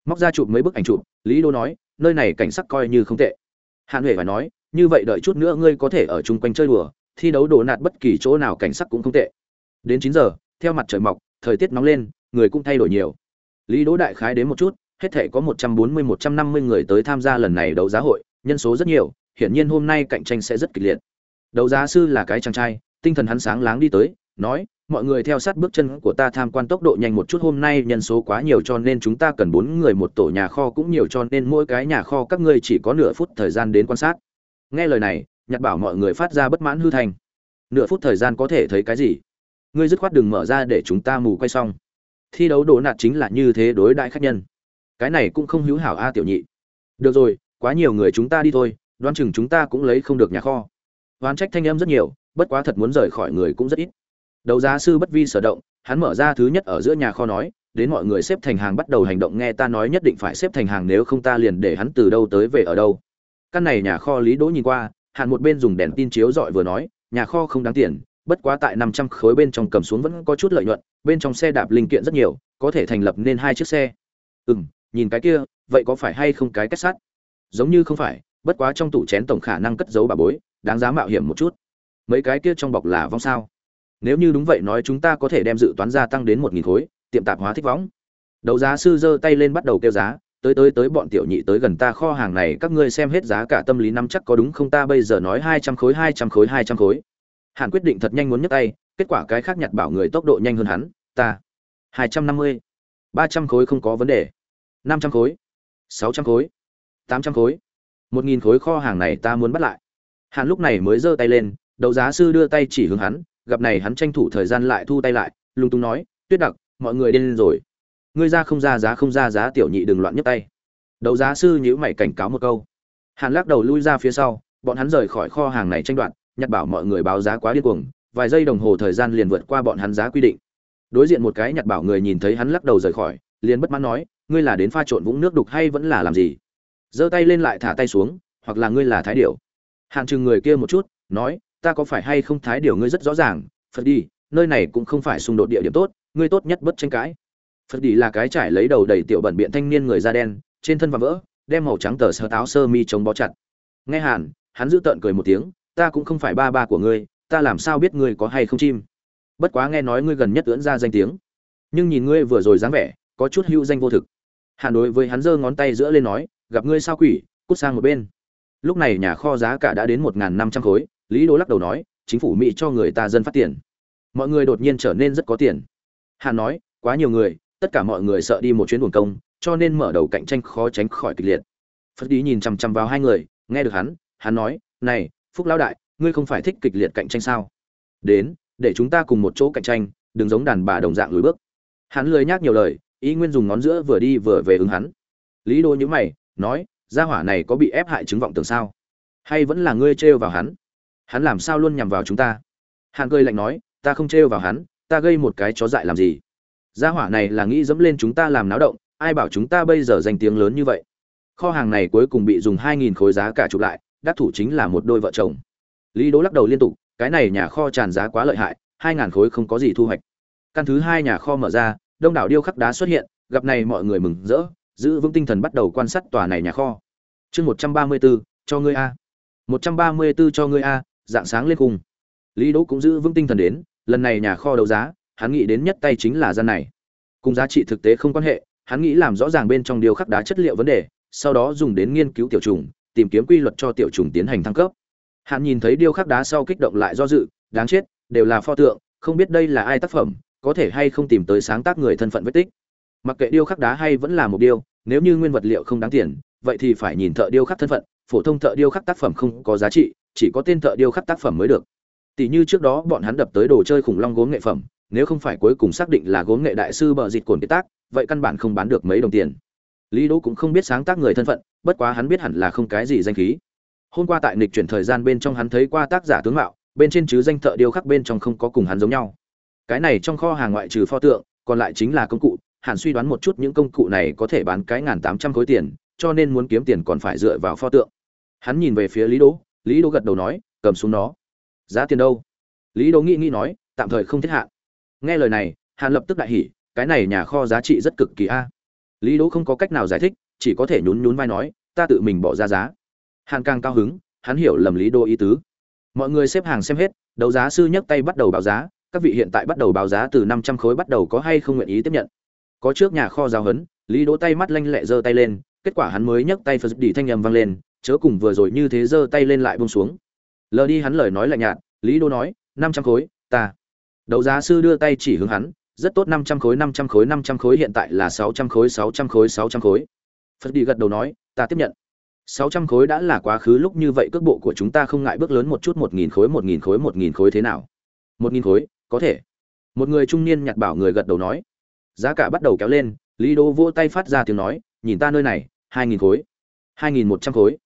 móc ra chụp mấy bức ảnh chụp, lý đô nói, nơi này cảnh sắc coi như không tệ. Hạn huệ phải nói, như vậy đợi chút nữa ngươi có thể ở chung quanh chơi đùa, thi đấu đổ nạt bất kỳ chỗ nào cảnh sắc cũng không tệ. Đến chín giờ, theo mặt trời mọc, thời tiết nóng lên, người cũng thay đổi nhiều. Lý đỗ đại khái đến một chút, hết thể có một trăm bốn mươi, một trăm năm mươi người tới tham gia lần này đấu giá hội, nhân số rất nhiều, hiển nhiên hôm nay cạnh tranh sẽ rất kịch liệt. Đấu giá sư là cái chàng trai, tinh thần hắn sáng láng đi tới nói, mọi người theo sát bước chân của ta tham quan tốc độ nhanh một chút, hôm nay nhân số quá nhiều cho nên chúng ta cần bốn người, một tổ nhà kho cũng nhiều cho nên mỗi cái nhà kho các ngươi chỉ có nửa phút thời gian đến quan sát. Nghe lời này nhặt bảo mọi người phát ra bất mãn hư thành. Nửa phút thời gian có thể thấy cái gì? Ngươi dứt khoát đừng mở ra để chúng ta mù quay xong. Thi đấu đổ nạt chính là như thế đối đại khách nhân. Cái này cũng không hữu hảo a tiểu nhị. Được rồi, quá nhiều người chúng ta đi thôi, đoán chừng chúng ta cũng lấy không được nhà kho. Oán trách thanh em rất nhiều, bất quá thật muốn rời khỏi người cũng rất ít đấu giá sư bất vi sở động, hắn mở ra thứ nhất ở giữa nhà kho nói, đến mọi người xếp thành hàng bắt đầu hành động nghe ta nói nhất định phải xếp thành hàng nếu không ta liền để hắn từ đâu tới về ở đâu. Căn này nhà kho lý đỗ nhìn qua hạn một bên dùng đèn tin chiếu dọi vừa nói, nhà kho không đáng tiền, bất quá tại năm trăm khối bên trong cầm xuống vẫn có chút lợi nhuận, bên trong xe đạp linh kiện rất nhiều, có thể thành lập nên hai chiếc xe. Ừ m nhìn cái kia, vậy có phải hay không cái kết sắt? Giống như không phải, bất quá trong tủ chén tổng khả năng cất giấu bà bối, đáng giá mạo hiểm một chút. Mấy cái kia trong bọc là vong sao? Nếu như đúng vậy nói chúng ta có thể đem dự toán gia tăng đến một nghìn khối, tiệm tạp hóa thích võng. Đấu giá sư giơ tay lên bắt đầu kêu giá, tới tới tới bọn tiểu nhị tới gần ta kho hàng này, các ngươi xem hết giá cả tâm lý năm chắc có đúng không ta bây giờ nói hai trăm khối, hai trăm khối, hai trăm khối. Hàn quyết định thật nhanh muốn nhấc tay, kết quả cái khác nhặt bảo người tốc độ nhanh hơn hắn, ta. Hai trăm năm mươi. Ba trăm khối không có vấn đề. Năm trăm khối. Sáu trăm khối. Tám trăm khối. Một nghìn khối kho hàng này ta muốn bắt lại. Hàn lúc này mới giơ tay lên, đấu giá sư đưa tay chỉ hướng hắn gặp này hắn tranh thủ thời gian lại thu tay lại, lung tung nói, tuyết đặc, mọi người điên rồi. Ngươi ra không ra giá, không ra giá, tiểu nhị đừng loạn nhấc tay. Đấu giá sư nhíu mày cảnh cáo một câu. Hàn lắc đầu lui ra phía sau, bọn hắn rời khỏi kho hàng này tranh đoạt, nhặt bảo mọi người báo giá quá điên cuồng, vài giây đồng hồ thời gian liền vượt qua bọn hắn giá quy định. Đối diện một cái nhặt bảo người nhìn thấy hắn lắc đầu rời khỏi, liền bất mãn nói, ngươi là đến pha trộn vũng nước đục hay vẫn là làm gì? Giơ tay lên lại thả tay xuống, hoặc là ngươi là thái điểu. Hàn chừng người kia một chút, nói ta có phải hay không thái điều ngươi rất rõ ràng, phật đi, nơi này cũng không phải xung đột địa điểm tốt, ngươi tốt nhất bất tranh cãi. Phật đi là cái trải lấy đầu đầy tiểu bẩn biện thanh niên người da đen, trên thân và vỡ, đem màu trắng tờ sơ táo sơ mi chống bó chặt. Nghe hàn, hắn giữ tợn cười một tiếng, ta cũng không phải ba ba của ngươi, ta làm sao biết ngươi có hay không chim? Bất quá nghe nói ngươi gần nhất ưỡn ra danh tiếng. Nhưng nhìn ngươi vừa rồi dáng vẻ, có chút hữu danh vô thực. Hàn đối với hắn giơ ngón tay giữa lên nói, gặp ngươi sao quỷ, cút sang một bên. Lúc này nhà kho giá cả đã đến một năm trăm khối lý đô lắc đầu nói, chính phủ mỹ cho người ta dân phát tiền. Mọi người đột nhiên trở nên rất có tiền. Hàn nói, quá nhiều người, tất cả mọi người sợ đi một chuyến buồn công, cho nên mở đầu cạnh tranh khó tránh khỏi kịch liệt. Phật đi nhìn chằm chằm vào hai người, nghe được hắn hắn nói, này, phúc lão đại, ngươi không phải thích kịch liệt cạnh tranh sao? Đến, để chúng ta cùng một chỗ cạnh tranh, đừng giống đàn bà đồng dạng lùi bước. Hắn lười nhác nhiều lời, ý nguyên dùng ngón giữa vừa đi vừa về ứng hắn. Lý đô nhữ mày, nói, gia hỏa này có bị ép hại chứng vọng tưởng sao? Hay vẫn là ngươi trêu vào hắn? Hắn làm sao luôn nhằm vào chúng ta? Hạng cười lạnh nói ta không trêu vào hắn ta gây một cái chó dại làm gì? Gia hỏa này là nghĩ dẫm lên chúng ta làm náo động ai bảo chúng ta bây giờ danh tiếng lớn như vậy? Kho hàng này cuối cùng bị dùng hai nghìn khối giá cả chụp lại đắc thủ chính là một đôi vợ chồng. Lý đỗ lắc đầu liên tục cái này nhà kho tràn giá quá lợi hại hai ngàn khối không có gì thu hoạch. Căn thứ hai nhà kho mở ra đông đảo điêu khắc đá xuất hiện gặp này mọi người mừng rỡ giữ vững tinh thần bắt đầu quan sát tòa này nhà kho. Chương một trăm ba mươi 134, cho ngươi a. Một trăm ba mươi 134 cho ngươi a dạng sáng lên cùng lý đỗ cũng giữ vững tinh thần đến, lần này nhà kho đấu giá, hắn nghĩ đến nhất tay chính là gian này. Cùng giá trị thực tế không quan hệ, hắn nghĩ làm rõ ràng bên trong điêu khắc đá chất liệu vấn đề, sau đó dùng đến nghiên cứu tiểu trùng, tìm kiếm quy luật cho tiểu trùng tiến hành thăng cấp. Hắn nhìn thấy điêu khắc đá sau kích động lại do dự, đáng chết, đều là pho tượng, không biết đây là ai tác phẩm, có thể hay không tìm tới sáng tác người thân phận vết tích. Mặc kệ điêu khắc đá hay vẫn là một điêu, nếu như nguyên vật liệu không đáng tiền, vậy thì phải nhìn thợ điêu khắc thân phận, phổ thông thợ điêu khắc tác phẩm không có giá trị chỉ có tên thợ điêu khắc tác phẩm mới được. Tỷ như trước đó bọn hắn đập tới đồ chơi khủng long gốm nghệ phẩm, nếu không phải cuối cùng xác định là gốm nghệ đại sư bờ dịt cồn kế tác, vậy căn bản không bán được mấy đồng tiền. Lý đỗ cũng không biết sáng tác người thân phận, bất quá hắn biết hẳn là không cái gì danh khí. Hôm qua tại nịch chuyển thời gian bên trong hắn thấy qua tác giả tướng mạo, bên trên chứ danh thợ điêu khắc bên trong không có cùng hắn giống nhau. Cái này trong kho hàng ngoại trừ pho tượng, còn lại chính là công cụ, hẳn suy đoán một chút những công cụ này có thể bán cái ngàn tám trăm khối tiền, cho nên muốn kiếm tiền còn phải dựa vào pho tượng. Hắn nhìn về phía lý đỗ lý đỗ gật đầu nói, cầm xuống nó. Giá tiền đâu? Lý đỗ nghĩ nghĩ nói, tạm thời không thiết hạn. Nghe lời này, hàn lập tức đại hỉ, cái này nhà kho giá trị rất cực kỳ a. Lý đỗ không có cách nào giải thích, chỉ có thể nhún nhún vai nói, ta tự mình bỏ ra giá. Hàn càng cao hứng, hắn hiểu lầm lý đỗ ý tứ. Mọi người xếp hàng xem hết, đấu giá sư nhấc tay bắt đầu báo giá, các vị hiện tại bắt đầu báo giá từ năm trăm khối bắt đầu có hay không nguyện ý tiếp nhận. Có trước nhà kho giao hấn lý đỗ tay mắt lanh lẹ giơ tay lên, kết quả hắn mới nhấc tay phật đi thanh âm vang lên chớ cùng vừa rồi như thế giơ tay lên lại buông xuống. Lờ đi hắn lời nói lạnh nhạt, lý đô nói, năm trăm khối, ta. Đấu giá sư đưa tay chỉ hướng hắn, rất tốt, năm trăm khối, năm trăm khối, năm trăm khối, hiện tại là sáu trăm khối, sáu trăm khối, sáu trăm khối. Phật đi gật đầu nói, ta tiếp nhận. Sáu trăm khối đã là quá khứ, lúc như vậy cước bộ của chúng ta không ngại bước lớn một chút, một nghìn khối, một nghìn khối, một nghìn khối thế nào? Một nghìn khối, có thể. Một người trung niên nhặt bảo người gật đầu nói. Giá cả bắt đầu kéo lên, lý đô vỗ tay phát ra tiếng nói, nhìn ta nơi này, hai nghìn khối, hai nghìn một trăm khối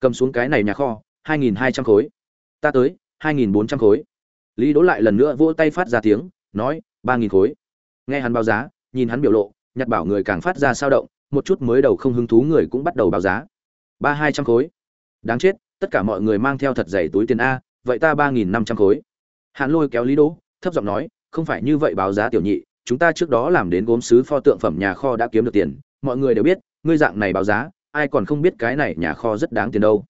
cầm xuống cái này nhà kho, hai nghìn hai trăm khối. Ta tới, hai nghìn bốn trăm khối. Lý đỗ lại lần nữa vỗ tay phát ra tiếng, nói, ba nghìn khối. Nghe hắn báo giá, nhìn hắn biểu lộ nhặt bảo người càng phát ra sao động, một chút mới đầu không hứng thú người cũng bắt đầu báo giá. Ba hai trăm khối. Đáng chết, tất cả mọi người mang theo thật dày túi tiền a, vậy ta ba nghìn năm trăm khối. Hắn lôi kéo lý đỗ, thấp giọng nói, không phải như vậy báo giá tiểu nhị, chúng ta trước đó làm đến gốm sứ pho tượng phẩm nhà kho đã kiếm được tiền, mọi người đều biết, ngươi dạng này báo giá ai còn không biết cái này nhà kho rất đáng tiền đâu.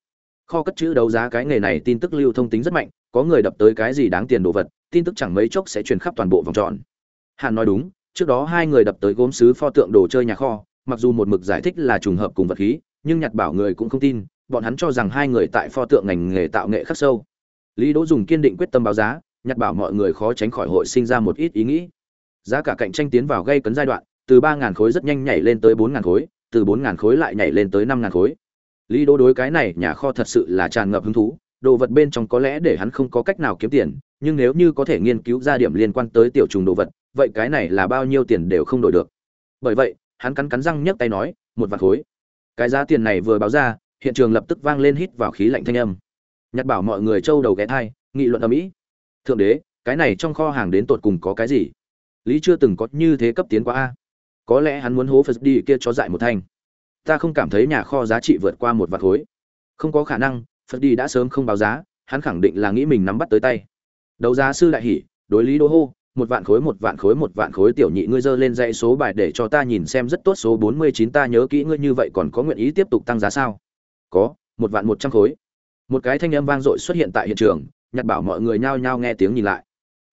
Kho cất chữ đấu giá cái nghề này tin tức lưu thông tính rất mạnh, có người đập tới cái gì đáng tiền đồ vật, tin tức chẳng mấy chốc sẽ truyền khắp toàn bộ vòng tròn. Hàn nói đúng, trước đó hai người đập tới gốm sứ pho tượng đồ chơi nhà kho, mặc dù một mực giải thích là trùng hợp cùng vật khí, nhưng nhặt bảo người cũng không tin, bọn hắn cho rằng hai người tại pho tượng ngành nghề tạo nghệ khắc sâu. Lý đỗ dùng kiên định quyết tâm báo giá nhặt bảo mọi người khó tránh khỏi hội sinh ra một ít ý nghĩ. Giá cả cạnh tranh tiến vào gây cấn giai đoạn, từ ba ngàn khối rất nhanh nhảy lên tới bốn ngàn khối từ bốn ngàn khối lại nhảy lên tới năm ngàn khối. Lý đỗ đối cái này nhà kho thật sự là tràn ngập hứng thú, đồ vật bên trong có lẽ để hắn không có cách nào kiếm tiền, nhưng nếu như có thể nghiên cứu ra điểm liên quan tới tiểu trùng đồ vật, vậy cái này là bao nhiêu tiền đều không đổi được. Bởi vậy, hắn cắn cắn răng nhấc tay nói, một vạn khối. Cái giá tiền này vừa báo ra, hiện trường lập tức vang lên hít vào khí lạnh thanh âm. Nhặt bảo mọi người trâu đầu ghé thai, nghị luận ở mỹ thượng đế, cái này trong kho hàng đến tột cùng có cái gì? Lý chưa từng có như thế cấp tiến qua a có lẽ hắn muốn hố phật đi kia cho dại một thanh. Ta không cảm thấy nhà kho giá trị vượt qua một vạt khối. Không có khả năng, phật đi đã sớm không báo giá, hắn khẳng định là nghĩ mình nắm bắt tới tay. Đấu giá sư đại hỉ, đối lý đô hô, một vạn khối, một vạn khối, một vạn khối tiểu nhị ngươi dơ lên dãy số bài để cho ta nhìn xem rất tốt số bốn mươi chín, ta nhớ kỹ ngươi như vậy còn có nguyện ý tiếp tục tăng giá sao? Có, một vạn một trăm khối. Một cái thanh âm vang dội xuất hiện tại hiện trường, nhặt bảo mọi người nhao nhao nghe tiếng nhìn lại.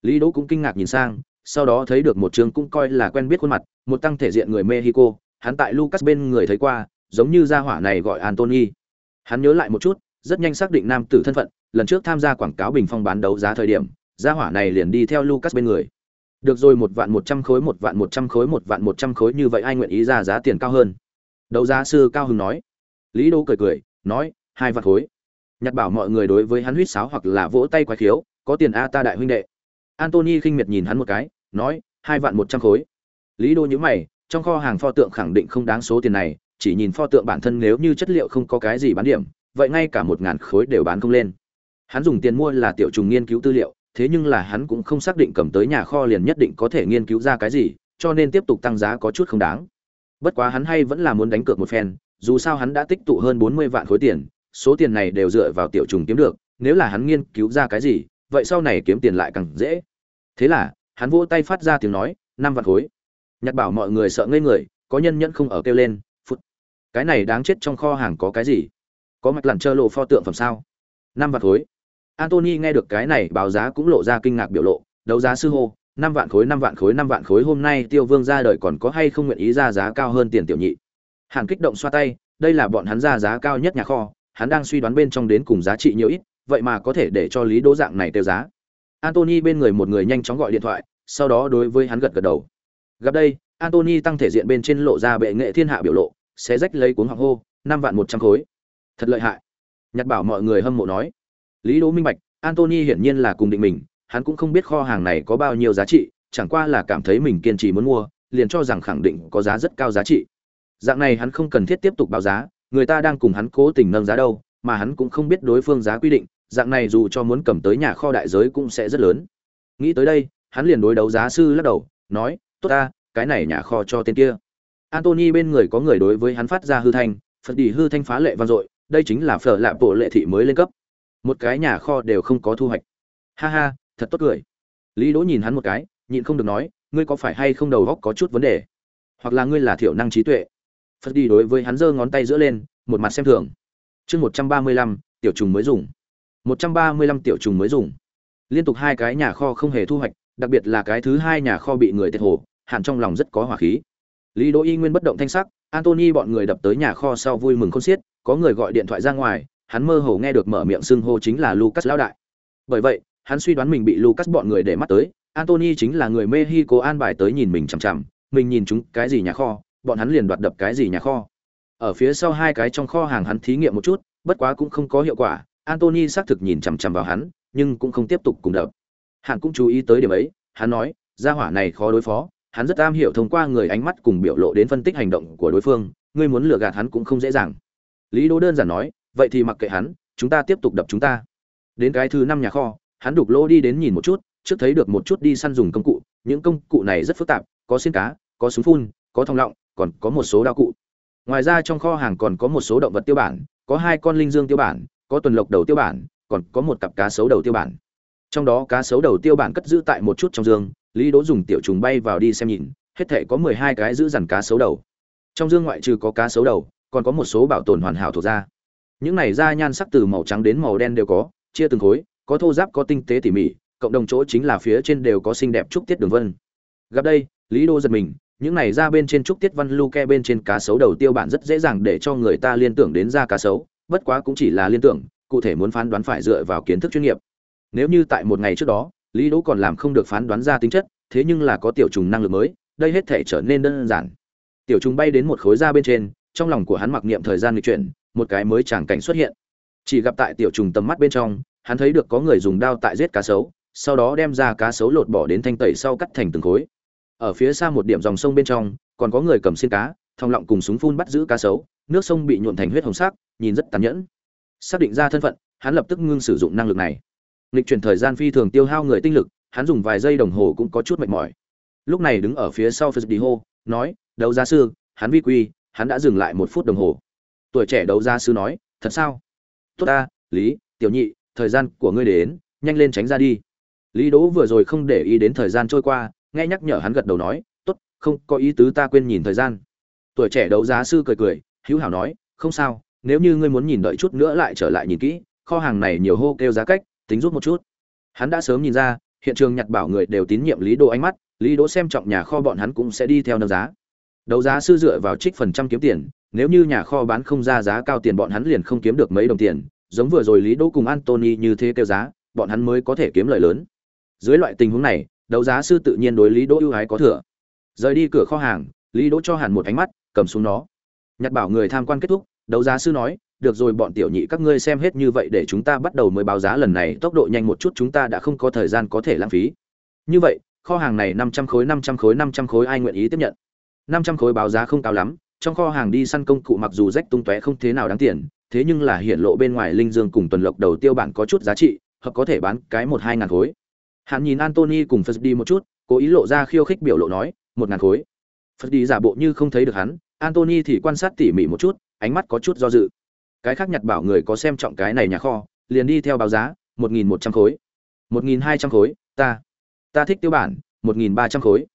Lý đỗ cũng kinh ngạc nhìn sang sau đó thấy được một trường cũng coi là quen biết khuôn mặt, một tăng thể diện người mexico, hắn tại lucas bên người thấy qua, giống như gia hỏa này gọi Anthony. Hắn nhớ lại một chút, rất nhanh xác định nam tử thân phận, lần trước tham gia quảng cáo bình phong bán đấu giá thời điểm, gia hỏa này liền đi theo lucas bên người. Được rồi, một vạn một trăm khối, một vạn một trăm khối, một vạn một trăm khối, như vậy ai nguyện ý ra giá tiền cao hơn? Đấu giá sư cao hưng nói. Lý đô cười cười, nói, hai vạn khối. Nhặt bảo mọi người đối với hắn huýt sáo hoặc là vỗ tay quái khiếu, có tiền a ta đại huynh đệ antony khinh miệt nhìn hắn một cái, nói, hai vạn một trăm khối. Lý đô nhíu mày, trong kho hàng pho tượng khẳng định không đáng số tiền này, chỉ nhìn pho tượng bản thân nếu như chất liệu không có cái gì bán điểm, vậy ngay cả một ngàn khối đều bán không lên. Hắn dùng tiền mua là tiểu trùng nghiên cứu tư liệu, thế nhưng là hắn cũng không xác định cầm tới nhà kho liền nhất định có thể nghiên cứu ra cái gì, cho nên tiếp tục tăng giá có chút không đáng. Bất quá hắn hay vẫn là muốn đánh cược một phen, dù sao hắn đã tích tụ hơn bốn mươi vạn khối tiền, số tiền này đều dựa vào tiểu trùng kiếm được, nếu là hắn nghiên cứu ra cái gì, vậy sau này kiếm tiền lại càng dễ thế là, hắn vỗ tay phát ra tiếng nói, năm vạn khối. Nhặt bảo mọi người sợ ngây người, có nhân nhẫn không ở kêu lên phút cái này đáng chết trong kho hàng có cái gì? Có mạch lặn trơ lộ pho tượng phẩm sao? Năm vạn khối. Antony nghe được cái này báo giá cũng lộ ra kinh ngạc biểu lộ, đấu giá sư hô, năm vạn khối, năm vạn khối, năm vạn khối, hôm nay tiêu vương ra đời còn có hay không nguyện ý ra giá cao hơn tiền tiểu nhị? Hàn kích động xoa tay, đây là bọn hắn ra giá cao nhất nhà kho, hắn đang suy đoán bên trong đến cùng giá trị nhiều ít, vậy mà có thể để cho lý đỗ dạng này tiêu giá antony bên người một người nhanh chóng gọi điện thoại, sau đó đối với hắn gật gật đầu. Gặp đây antony tăng thể diện bên trên lộ ra bệ nghệ thiên hạ biểu lộ sẽ rách lấy cuốn hoàng hô, năm vạn một trăm khối. Thật lợi hại. Nhặt bảo mọi người hâm mộ nói. Lý đỗ minh bạch antony hiển nhiên là cùng định mình, hắn cũng không biết kho hàng này có bao nhiêu giá trị, chẳng qua là cảm thấy mình kiên trì muốn mua, liền cho rằng khẳng định có giá rất cao giá trị. Dạng này hắn không cần thiết tiếp tục báo giá, người ta đang cùng hắn cố tình nâng giá đâu, mà hắn cũng không biết đối phương giá quy định dạng này dù cho muốn cầm tới nhà kho đại giới cũng sẽ rất lớn. Nghĩ tới đây, hắn liền đối đấu giá sư lắc đầu, nói, tốt ta, cái này nhà kho cho tên kia. Antony bên người có người đối với hắn phát ra hư thanh, phật đi hư thanh phá lệ vang dội, đây chính là phở lạ bộ lệ thị mới lên cấp. Một cái nhà kho đều không có thu hoạch. Ha ha, thật tốt cười. Lý đỗ nhìn hắn một cái, nhịn không được nói, ngươi có phải hay không đầu góc có chút vấn đề? Hoặc là ngươi là thiểu năng trí tuệ? Phật đi đối với hắn giơ ngón tay giữa lên, một mặt xem thường. Chương một trăm ba mươi lăm, tiểu trùng mới dùng một trăm ba mươi lăm tiểu trùng mới dùng. Liên tục hai cái nhà kho không hề thu hoạch, đặc biệt là cái thứ hai nhà kho bị người tiệt hồ, hẳn trong lòng rất có hỏa khí. Lý đỗ y nguyên bất động thanh sắc, antony bọn người đập tới nhà kho sau vui mừng khôn xiết, có người gọi điện thoại ra ngoài, hắn mơ hồ nghe được mở miệng xưng hô chính là lucas lão đại. Bởi vậy, hắn suy đoán mình bị lucas bọn người để mắt tới, antony chính là người mexico an bài tới nhìn mình chằm chằm, mình nhìn chúng cái gì nhà kho, bọn hắn liền đoạt đập cái gì nhà kho. Ở phía sau hai cái trong kho hàng hắn thí nghiệm một chút, bất quá cũng không có hiệu quả antony xác thực nhìn chằm chằm vào hắn, nhưng cũng không tiếp tục cùng đập. Hắn cũng chú ý tới điểm ấy, hắn nói, gia hỏa này khó đối phó, hắn rất am hiểu thông qua người ánh mắt cùng biểu lộ đến phân tích hành động của đối phương, ngươi muốn lừa gạt hắn cũng không dễ dàng. Lý đỗ đơn giản nói, vậy thì mặc kệ hắn, chúng ta tiếp tục đập chúng ta. Đến cái thứ năm nhà kho, hắn đục lỗ đi đến nhìn một chút, trước thấy được một chút đi săn dùng công cụ, những công cụ này rất phức tạp, có xiên cá, có súng phun, có thòng lọng, còn có một số đao cụ. Ngoài ra trong kho hàng còn có một số động vật tiêu bản, có hai con linh dương tiêu bản có tuần lộc đầu tiêu bản, còn có một cặp cá sấu đầu tiêu bản. Trong đó cá sấu đầu tiêu bản cất giữ tại một chút trong dương, lý đỗ dùng tiểu trùng bay vào đi xem nhìn, hết thể có mười hai cái giữ dằn cá sấu đầu. Trong dương ngoại trừ có cá sấu đầu, còn có một số bảo tồn hoàn hảo thuộc da. Những này da nhan sắc từ màu trắng đến màu đen đều có, chia từng khối, có thô giáp, có tinh tế tỉ mỉ, cộng đồng chỗ chính là phía trên đều có xinh đẹp trúc tiết đường vân. Gặp đây, lý đô giật mình, những này ra bên trên trúc tiết văn lu ke bên trên cá sấu đầu tiêu bản rất dễ dàng để cho người ta liên tưởng đến da cá sấu bất quá cũng chỉ là liên tưởng, cụ thể muốn phán đoán phải dựa vào kiến thức chuyên nghiệp. Nếu như tại một ngày trước đó, lý đỗ còn làm không được phán đoán ra tính chất, thế nhưng là có tiểu trùng năng lực mới, đây hết thể trở nên đơn giản. Tiểu trùng bay đến một khối da bên trên, trong lòng của hắn mặc niệm thời gian lịch chuyển, một cái mới tràng cảnh xuất hiện. Chỉ gặp tại tiểu trùng tầm mắt bên trong, hắn thấy được có người dùng đao tại giết cá sấu, sau đó đem ra cá sấu lột bỏ đến thanh tẩy sau cắt thành từng khối. Ở phía xa một điểm dòng sông bên trong, còn có người cầm xiên cá thòng lọng cùng súng phun bắt giữ cá sấu nước sông bị nhuộn thành huyết hồng sắc, nhìn rất tàn nhẫn. Xác định ra thân phận, hắn lập tức ngưng sử dụng năng lực này. Nghịch chuyển thời gian phi thường tiêu hao người tinh lực, hắn dùng vài giây đồng hồ cũng có chút mệt mỏi. Lúc này đứng ở phía sau phật đi hô, nói, đấu giá sư, hắn vi quy, hắn đã dừng lại một phút đồng hồ. Tuổi trẻ đấu giá sư nói, thật sao? Tốt ta, lý, tiểu nhị, thời gian của ngươi đến, nhanh lên tránh ra đi. Lý đỗ vừa rồi không để ý đến thời gian trôi qua, nghe nhắc nhở hắn gật đầu nói, tốt, không có ý tứ ta quên nhìn thời gian. Tuổi trẻ đấu giá sư cười cười hữu hảo nói, không sao, nếu như ngươi muốn nhìn đợi chút nữa lại trở lại nhìn kỹ, kho hàng này nhiều hô kêu giá cách, tính rút một chút. Hắn đã sớm nhìn ra, hiện trường nhặt bảo người đều tín nhiệm lý đỗ ánh mắt, lý đỗ xem trọng nhà kho bọn hắn cũng sẽ đi theo nâng giá. Đấu giá sư dựa vào trích phần trăm kiếm tiền, nếu như nhà kho bán không ra giá cao tiền bọn hắn liền không kiếm được mấy đồng tiền, giống vừa rồi lý đỗ cùng antony như thế kêu giá, bọn hắn mới có thể kiếm lời lớn. Dưới loại tình huống này, đấu giá sư tự nhiên đối lý đỗ ưu ái có thừa. Rời đi cửa kho hàng, lý đỗ cho hàn một ánh mắt, cầm xuống nó nhặt bảo người tham quan kết thúc, đấu giá sư nói, được rồi, bọn tiểu nhị, các ngươi xem hết như vậy để chúng ta bắt đầu mới báo giá lần này, tốc độ nhanh một chút, chúng ta đã không có thời gian có thể lãng phí. Như vậy, kho hàng này năm trăm khối, năm trăm khối, năm trăm khối ai nguyện ý tiếp nhận? năm trăm khối báo giá không cao lắm, trong kho hàng đi săn công cụ mặc dù rách tung tóe không thế nào đáng tiền, thế nhưng là hiện lộ bên ngoài linh dương cùng tuần lộc đầu tiêu bản có chút giá trị hoặc có thể bán cái một, hai ngàn khối. Hắn nhìn antony cùng phật đi một chút, cố ý lộ ra khiêu khích biểu lộ nói, một ngàn khối. Phật đi giả bộ như không thấy được hắn antony thì quan sát tỉ mỉ một chút, ánh mắt có chút do dự. Cái khác nhặt bảo người có xem trọng cái này nhà kho, liền đi theo báo giá, một nghìn một trăm khối. một nghìn hai trăm khối, ta. Ta thích tiêu bản, một nghìn ba trăm khối.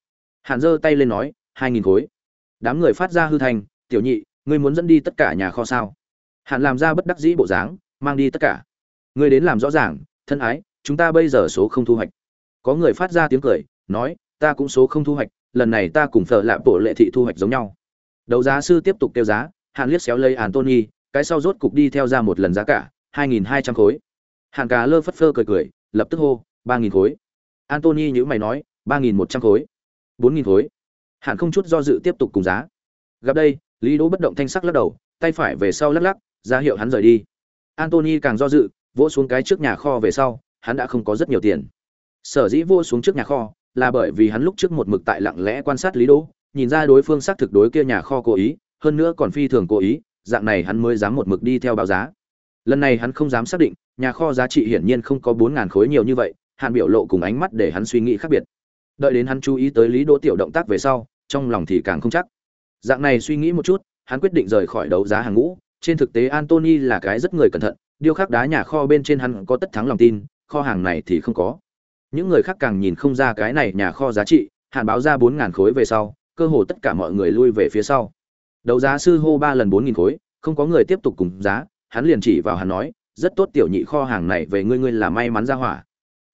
Hạn giơ tay lên nói, hai nghìn khối. Đám người phát ra hư thành, tiểu nhị, ngươi muốn dẫn đi tất cả nhà kho sao? Hạn làm ra bất đắc dĩ bộ dáng, mang đi tất cả. Ngươi đến làm rõ ràng, thân ái, chúng ta bây giờ số không thu hoạch. Có người phát ra tiếng cười, nói, ta cũng số không thu hoạch, lần này ta cùng phở lạ bộ lệ thị thu hoạch giống nhau đấu giá sư tiếp tục kêu giá hạn liếc xéo lấy antony, cái sau rốt cục đi theo ra một lần giá cả, hai nghìn hai trăm khối. Hạn cá lơ phất phơ cười cười, lập tức hô, ba nghìn khối. Antony nhữ mày nói, ba nghìn một trăm khối. bốn nghìn khối. Hạn không chút do dự tiếp tục cùng giá. Gặp đây, lý đỗ bất động thanh sắc lắc đầu, tay phải về sau lắc lắc ra hiệu hắn rời đi. Antony càng do dự, vỗ xuống cái trước nhà kho về sau, hắn đã không có rất nhiều tiền. Sở dĩ vỗ xuống trước nhà kho là bởi vì hắn lúc trước một mực tại lặng lẽ quan sát lý đỗ nhìn ra đối phương xác thực đối kia nhà kho cố ý, hơn nữa còn phi thường cố ý, dạng này hắn mới dám một mực đi theo báo giá. Lần này hắn không dám xác định, nhà kho giá trị hiển nhiên không có bốn ngàn khối nhiều như vậy, Hàn biểu lộ cùng ánh mắt để hắn suy nghĩ khác biệt. Đợi đến hắn chú ý tới lý đỗ tiểu động tác về sau, trong lòng thì càng không chắc. Dạng này suy nghĩ một chút, hắn quyết định rời khỏi đấu giá hàng ngũ. Trên thực tế Anthony là cái rất người cẩn thận điêu khắc đá nhà kho bên trên hắn có tất thắng lòng tin, kho hàng này thì không có. Những người khác càng nhìn không ra cái này nhà kho giá trị, Hàn báo ra bốn ngàn khối về sau cơ hồ tất cả mọi người lui về phía sau. Đấu giá sư hô ba lần bốn nghìn khối, không có người tiếp tục cùng giá, hắn liền chỉ vào hắn nói, rất tốt tiểu nhị kho hàng này về ngươi ngươi là may mắn ra hỏa.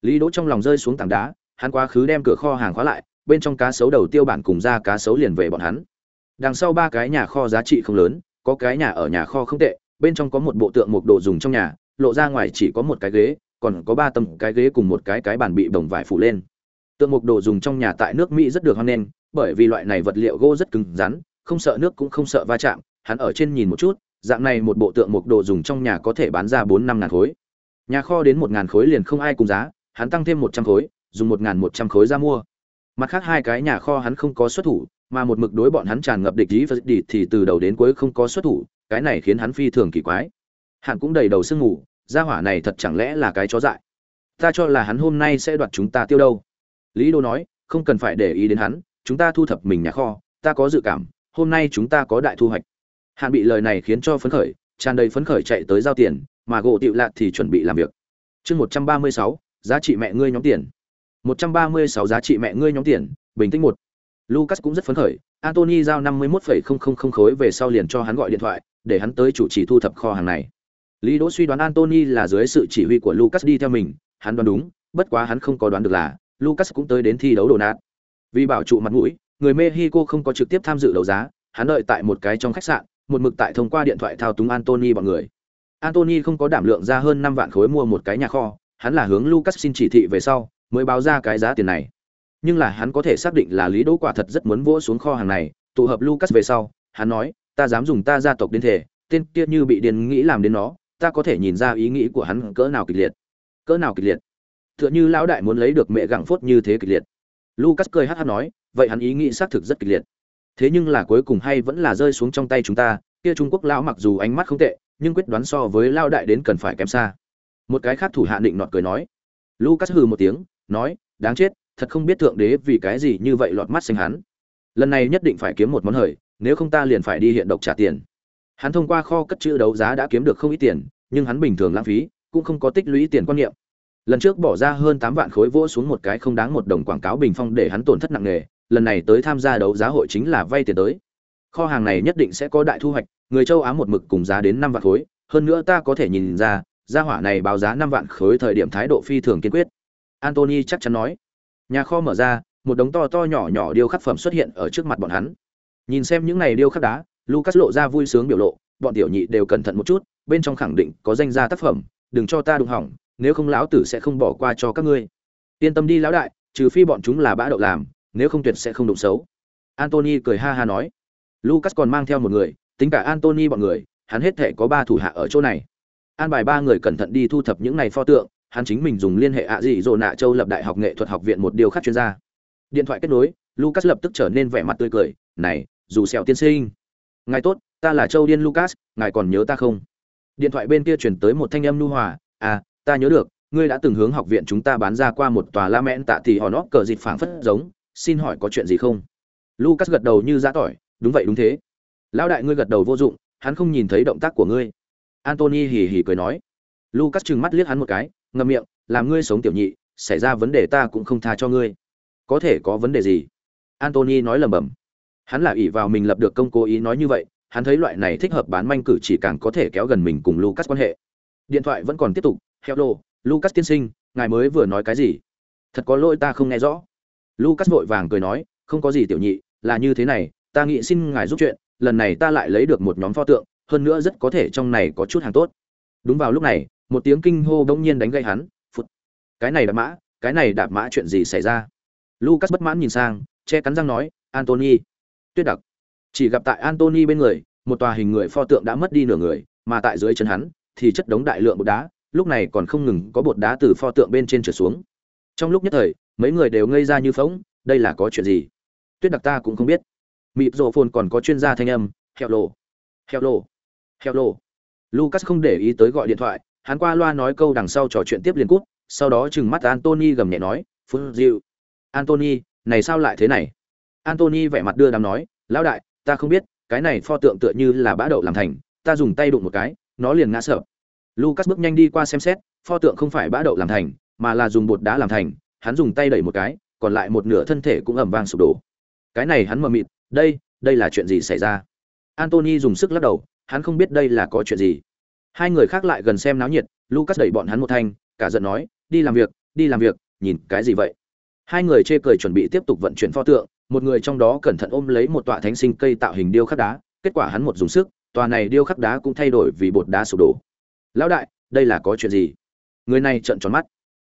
Lý đỗ trong lòng rơi xuống tảng đá, hắn quá khứ đem cửa kho hàng khóa lại, bên trong cá sấu đầu tiêu bản cùng ra cá sấu liền về bọn hắn. Đằng sau ba cái nhà kho giá trị không lớn, có cái nhà ở nhà kho không tệ, bên trong có một bộ tượng mục đồ dùng trong nhà, lộ ra ngoài chỉ có một cái ghế, còn có ba tấm cái ghế cùng một cái cái bàn bị bồng vải phủ lên tượng mục đồ dùng trong nhà tại nước mỹ rất được hoan nghênh, bởi vì loại này vật liệu gỗ rất cứng rắn, không sợ nước cũng không sợ va chạm, hắn ở trên nhìn một chút, dạng này một bộ tượng mục đồ dùng trong nhà có thể bán ra bốn năm ngàn khối. Nhà kho đến một ngàn khối liền không ai cùng giá, hắn tăng thêm một trăm khối, dùng một ngàn một trăm khối ra mua. Mặt khác hai cái nhà kho hắn không có xuất thủ, mà một mực đối bọn hắn tràn ngập địch ý và đi thì từ đầu đến cuối không có xuất thủ, cái này khiến hắn phi thường kỳ quái. Hắn cũng đầy đầu sương ngủ, gia hỏa này thật chẳng lẽ là cái chó dại? Ta cho là hắn hôm nay sẽ đoạt chúng ta tiêu đâu? Lý đô nói, không cần phải để ý đến hắn, chúng ta thu thập mình nhà kho, ta có dự cảm, hôm nay chúng ta có đại thu hoạch. Hàn bị lời này khiến cho phấn khởi, tràn đầy phấn khởi chạy tới giao tiền, mà gỗ tiệu lạ thì chuẩn bị làm việc. Chương một trăm ba mươi sáu, giá trị mẹ ngươi nhóm tiền. một trăm ba mươi sáu, giá trị mẹ ngươi nhóm tiền, bình tĩnh một. Lucas cũng rất phấn khởi antony giao năm mươi một khối về sau liền cho hắn gọi điện thoại, để hắn tới chủ trì thu thập kho hàng này. Lý đỗ suy đoán antony là dưới sự chỉ huy của lucas đi theo mình, hắn đoán đúng, bất quá hắn không có đoán được là lucas cũng tới đến thi đấu đồ nát vì bảo trụ mặt mũi, người mexico không có trực tiếp tham dự đấu giá, hắn đợi tại một cái trong khách sạn, một mực tại thông qua điện thoại thao túng Anthony bọn người. Anthony không có đảm lượng ra hơn năm vạn khối mua một cái nhà kho, hắn là hướng lucas xin chỉ thị về sau, mới báo ra cái giá tiền này. Nhưng là hắn có thể xác định là lý đỗ quả thật rất muốn vỗ xuống kho hàng này, tụ hợp lucas về sau, hắn nói, ta dám dùng ta gia tộc đến thể tên kia như bị điên nghĩ làm đến nó, ta có thể nhìn ra ý nghĩ của hắn cỡ nào kịch liệt. Cỡ nào kịch liệt? Tựa như lão đại muốn lấy được mẹ gặng phốt như thế kịch liệt. Lucas cười hát hát nói, vậy hắn ý nghĩ xác thực rất kịch liệt. Thế nhưng là cuối cùng hay vẫn là rơi xuống trong tay chúng ta, kia trung quốc lão mặc dù ánh mắt không tệ, nhưng quyết đoán so với lao đại đến cần phải kém xa. Một cái khác thủ hạ định nọt cười nói. Lucas hừ một tiếng, nói, đáng chết, thật không biết thượng đế vì cái gì như vậy lọt mắt xanh hắn. Lần này nhất định phải kiếm một món hời, nếu không ta liền phải đi hiện độc trả tiền. Hắn thông qua kho cất chữ đấu giá đã kiếm được không ít tiền, nhưng hắn bình thường lãng phí, cũng không có tích lũy tiền quan niệm lần trước bỏ ra hơn tám vạn khối vỗ xuống một cái không đáng một đồng quảng cáo bình phong để hắn tổn thất nặng nề, lần này tới tham gia đấu giá hội chính là vay tiền tới. Kho hàng này nhất định sẽ có đại thu hoạch, người châu á một mực cùng giá đến năm vạn khối, hơn nữa ta có thể nhìn ra, gia hỏa này báo giá năm vạn khối thời điểm thái độ phi thường kiên quyết. Antony chắc chắn nói. Nhà kho mở ra, một đống to to nhỏ nhỏ điêu khắc phẩm xuất hiện ở trước mặt bọn hắn. Nhìn xem những này điêu khắc đá, lucas lộ ra vui sướng biểu lộ, bọn tiểu nhị đều cẩn thận một chút, bên trong khẳng định có danh gia tác phẩm, đừng cho ta đụng hỏng nếu không lão tử sẽ không bỏ qua cho các ngươi. Yên tâm đi lão đại, trừ phi bọn chúng là bã đậu làm, nếu không tuyệt sẽ không đụng xấu. Antony cười ha ha nói. Lucas còn mang theo một người, tính cả antony bọn người, hắn hết thể có ba thủ hạ ở chỗ này. An bài ba người cẩn thận đi thu thập những này pho tượng, hắn chính mình dùng liên hệ ạ dị dỗ nạ châu lập đại học nghệ thuật học viện một điều khác chuyên gia. Điện thoại kết nối, lucas lập tức trở nên vẻ mặt tươi cười, này, dù sẹo tiên sinh. Ngài tốt, ta là châu điên lucas, ngài còn nhớ ta không? Điện thoại bên kia chuyển tới một thanh âm nu hòa à ta nhớ được, ngươi đã từng hướng học viện chúng ta bán ra qua một tòa la mẹn tạ thì họ nó cờ dịt phảng phất giống, xin hỏi có chuyện gì không? Lucas gật đầu như giã tỏi, đúng vậy đúng thế. Lão đại ngươi gật đầu vô dụng, hắn không nhìn thấy động tác của ngươi. Antony hì hì cười nói. Lucas trừng mắt liếc hắn một cái, ngậm miệng, làm ngươi sống tiểu nhị, xảy ra vấn đề ta cũng không tha cho ngươi. Có thể có vấn đề gì? Antony nói lầm bầm hắn là ỷ vào mình lập được công cố ý nói như vậy, hắn thấy loại này thích hợp bán manh cử chỉ càng có thể kéo gần mình cùng lucas quan hệ. Điện thoại vẫn còn tiếp tục hello lucas tiên sinh, ngài mới vừa nói cái gì? Thật có lỗi ta không nghe rõ. Lucas vội vàng cười nói, không có gì tiểu nhị, là như thế này, ta nghĩ xin ngài giúp chuyện, lần này ta lại lấy được một nhóm pho tượng, hơn nữa rất có thể trong này có chút hàng tốt. Đúng vào lúc này, một tiếng kinh hô bỗng nhiên đánh gây hắn phút cái này đạp mã, cái này đạp mã chuyện gì xảy ra? Lucas bất mãn nhìn sang, che cắn răng nói antony tuyết đặc. Chỉ gặp tại antony bên người, một tòa hình người pho tượng đã mất đi nửa người, mà tại dưới chân hắn, thì chất đống đại lượng bột đá lúc này còn không ngừng có bột đá từ pho tượng bên trên trượt xuống. Trong lúc nhất thời, mấy người đều ngây ra như phóng đây là có chuyện gì? Tuyết đặc ta cũng không biết. Mịp rộ phồn còn có chuyên gia thanh âm heo lô heo lô heo lô. Lucas không để ý tới gọi điện thoại, hắn qua loa nói câu đằng sau trò chuyện tiếp liền cút, sau đó chừng mắt antony gầm nhẹ nói, phun dịu antony này sao lại thế này? Antony vẻ mặt đưa đám nói, lão đại, ta không biết, cái này pho tượng tựa như là bã đậu làm thành, ta dùng tay đụng một cái, nó liền ngã sợ lucas bước nhanh đi qua xem xét, pho tượng không phải bã đậu làm thành, mà là dùng bột đá làm thành, hắn dùng tay đẩy một cái, còn lại một nửa thân thể cũng ẩm vang sụp đổ. Cái này hắn mờ mịt, đây đây là chuyện gì xảy ra? Antony dùng sức lắc đầu, hắn không biết đây là có chuyện gì. Hai người khác lại gần xem náo nhiệt, lucas đẩy bọn hắn một thanh, cả giận nói, đi làm việc, đi làm việc, nhìn cái gì vậy? Hai người chê cười chuẩn bị tiếp tục vận chuyển pho tượng, một người trong đó cẩn thận ôm lấy một tọa thánh sinh cây tạo hình điêu khắc đá, kết quả hắn một dùng sức, tòa này điêu khắc đá cũng thay đổi vì bột đá sụp đổ lão đại, đây là có chuyện gì? Người này trợn tròn mắt.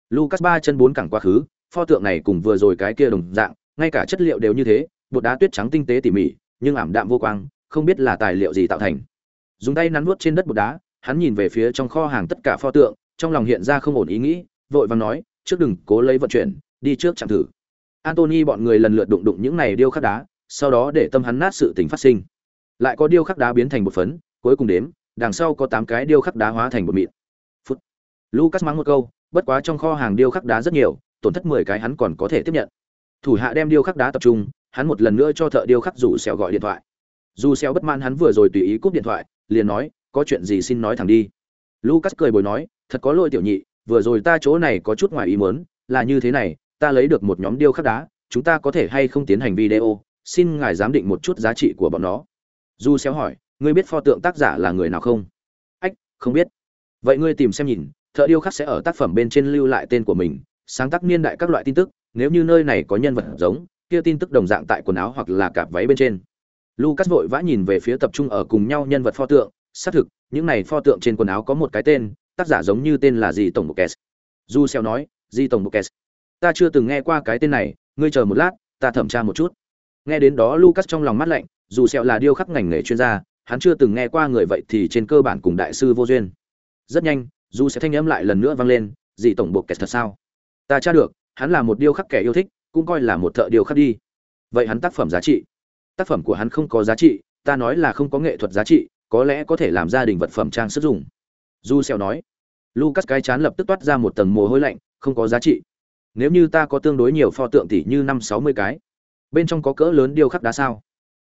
Lucas ba chân bốn cẳng quá khứ, pho tượng này cùng vừa rồi cái kia đồng dạng, ngay cả chất liệu đều như thế, bột đá tuyết trắng tinh tế tỉ mỉ, nhưng ảm đạm vô quang, không biết là tài liệu gì tạo thành. Dùng tay nắn nuốt trên đất bột đá, hắn nhìn về phía trong kho hàng tất cả pho tượng, trong lòng hiện ra không ổn ý nghĩ, vội vàng nói, trước đừng cố lấy vận chuyển, đi trước chạm thử. Antony bọn người lần lượt đụng đụng những này điêu khắc đá, sau đó để tâm hắn nát sự tình phát sinh. Lại có điêu khắc đá biến thành một phấn, cuối cùng đếm đằng sau có tám cái điêu khắc đá hóa thành một mịn. Phút. Lucas mắng một câu, bất quá trong kho hàng điêu khắc đá rất nhiều, tổn thất mười cái hắn còn có thể tiếp nhận. Thủ hạ đem điêu khắc đá tập trung, hắn một lần nữa cho thợ điêu khắc rủ xèo gọi điện thoại. Dù xèo bất mãn hắn vừa rồi tùy ý cúp điện thoại, liền nói, có chuyện gì xin nói thẳng đi. Lucas cười bồi nói, thật có lỗi tiểu nhị, vừa rồi ta chỗ này có chút ngoài ý muốn, là như thế này, ta lấy được một nhóm điêu khắc đá, chúng ta có thể hay không tiến hành video, xin ngài giám định một chút giá trị của bọn nó. Du xéo hỏi ngươi biết pho tượng tác giả là người nào không? Ách, không biết. Vậy ngươi tìm xem nhìn, thợ điêu khắc sẽ ở tác phẩm bên trên lưu lại tên của mình, sáng tác niên đại các loại tin tức, nếu như nơi này có nhân vật giống, kia tin tức đồng dạng tại quần áo hoặc là cạp váy bên trên. Lucas vội vã nhìn về phía tập trung ở cùng nhau nhân vật pho tượng, xác thực, những này pho tượng trên quần áo có một cái tên, tác giả giống như tên là gì tổng bộ kes du xeo nói, di tổng bộ kes ta chưa từng nghe qua cái tên này, ngươi chờ một lát, ta thẩm tra một chút. Nghe đến đó lucas trong lòng mắt lạnh, dù xeo là điêu khắc ngành nghề chuyên gia hắn chưa từng nghe qua người vậy thì trên cơ bản cùng đại sư vô duyên. Rất nhanh, dù sẽ thanh âm lại lần nữa vang lên dị tổng bộ kẹt thật sao? Ta tra được, hắn là một điêu khắc kẻ yêu thích, cũng coi là một thợ điêu khắc đi. Vậy hắn tác phẩm giá trị? Tác phẩm của hắn không có giá trị, ta nói là không có nghệ thuật giá trị, có lẽ có thể làm gia đình vật phẩm trang sức dùng. Du xeo nói. Lucas cái chán lập tức toát ra một tầng mồ hôi lạnh, không có giá trị. Nếu như ta có tương đối nhiều pho tượng tỷ như năm sáu mươi cái. Bên trong có cỡ lớn điêu khắc đá sao?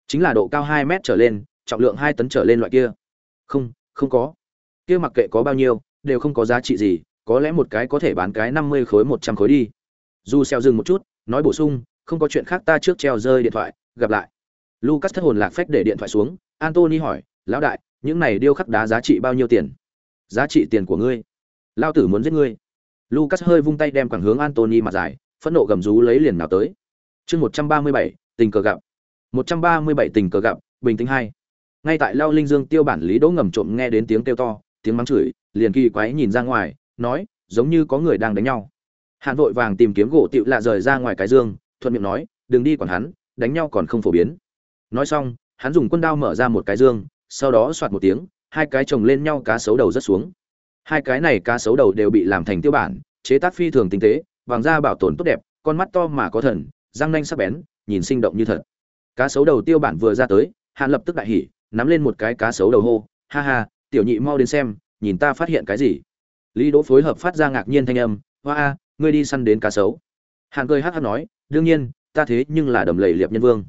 Chính là độ cao hai mét trở lên trọng lượng hai tấn trở lên loại kia. Không không có. Kia mặc kệ có bao nhiêu, đều không có giá trị gì, có lẽ một cái có thể bán cái năm mươi khối, một trăm khối đi. Du xeo dừng một chút, nói bổ sung, không có chuyện khác ta trước treo rơi điện thoại, gặp lại. Lucas thất hồn lạc phách để điện thoại xuống antony hỏi, lão đại, những này điêu khắc đá giá trị bao nhiêu tiền? Giá trị tiền của ngươi. Lao tử muốn giết ngươi. Lucas hơi vung tay đem quẳng hướng antony mặt dài, phẫn nộ gầm rú lấy liền nào tới. Chương một trăm ba mươi bảy, tình cờ gặp. Một trăm ba mươi bảy tình cờ gặp, bình tĩnh hai ngay tại lao linh dương tiêu bản lý đỗ ngầm trộm nghe đến tiếng kêu to tiếng mắng chửi liền kỳ quái nhìn ra ngoài nói giống như có người đang đánh nhau Hàn vội vàng tìm kiếm gỗ tựu lạ rời ra ngoài cái dương, thuận miệng nói, đừng đi quản hắn, đánh nhau còn không phổ biến. Nói xong, hắn dùng quân đao mở ra một cái dương, sau đó soạt một tiếng, hai cái chồng lên nhau cá sấu đầu rất xuống. Hai cái này cá sấu đầu đều bị làm thành tiêu bản, chế tác phi thường tinh tế, vàng da bảo tồn tốt đẹp, con mắt to mà có thần, răng nanh sắc bén, nhìn sinh động như thật. Cá sấu đầu tiêu bản vừa ra tới, Hàn lập tức đại hỉ, nắm lên một cái cá sấu đầu hô, ha ha, tiểu nhị mau đến xem, nhìn ta phát hiện cái gì. Lý Đỗ phối hợp phát ra ngạc nhiên thanh âm, hoa a, ngươi đi săn đến cá sấu. Hàn cười hát hát nói, đương nhiên, ta thế nhưng là đầm lầy liệp nhân vương.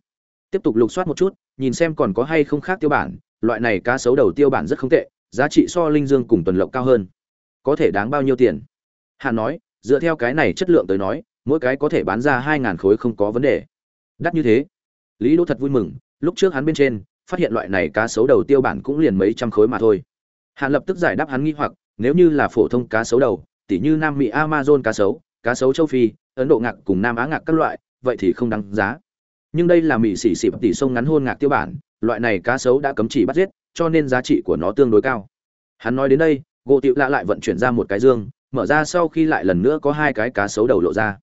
Tiếp tục lục soát một chút, nhìn xem còn có hay không khác tiêu bản, loại này cá sấu đầu tiêu bản rất không tệ, giá trị so linh dương cùng tuần lộc cao hơn. Có thể đáng bao nhiêu tiền? Hàn nói, dựa theo cái này chất lượng tới nói, mỗi cái có thể bán ra hai ngàn khối không có vấn đề. Đắt như thế. Lý Đỗ thật vui mừng, lúc trước hắn bên trên, phát hiện loại này cá sấu đầu tiêu bản cũng liền mấy trăm khối mà thôi. Hàn lập tức giải đáp hắn nghi hoặc, nếu như là phổ thông cá sấu đầu, tỉ như Nam Mỹ Amazon cá sấu, cá sấu châu Phi, Ấn Độ ngạc cùng Nam Á ngạc các loại, vậy thì không đáng giá. Nhưng đây là mỹ xỉ xỉ tỷ sông ngắn hôn ngạc tiêu bản, loại này cá sấu đã cấm chỉ bắt giết, cho nên giá trị của nó tương đối cao. Hắn nói đến đây, gỗ tiểu lạ lại vận chuyển ra một cái dương, mở ra sau khi lại lần nữa có hai cái cá sấu đầu lộ ra.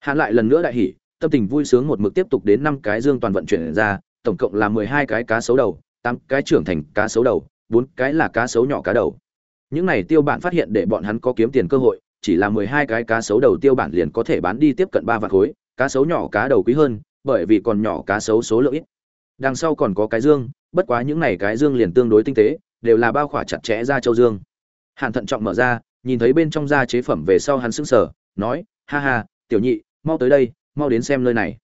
Hắn lại lần nữa đại hỉ, tâm tình vui sướng một mực tiếp tục đến năm cái dương toàn vận chuyển ra, tổng cộng là mười hai cái cá sấu đầu, tám cái trưởng thành cá sấu đầu, bốn cái là cá sấu nhỏ cá đầu. Những này tiêu bản phát hiện để bọn hắn có kiếm tiền cơ hội, chỉ là mười hai cái cá sấu đầu tiêu bản liền có thể bán đi tiếp cận ba vạn khối, cá sấu nhỏ cá đầu quý hơn, bởi vì còn nhỏ cá sấu số lượng ít. Đằng sau còn có cái dương, bất quá những này cái dương liền tương đối tinh tế, đều là bao khỏa chặt chẽ ra châu dương. Hàn thận trọng mở ra, nhìn thấy bên trong da chế phẩm về sau hắn sững sờ, nói: "Ha ha, tiểu nhị, mau tới đây, mau đến xem nơi này."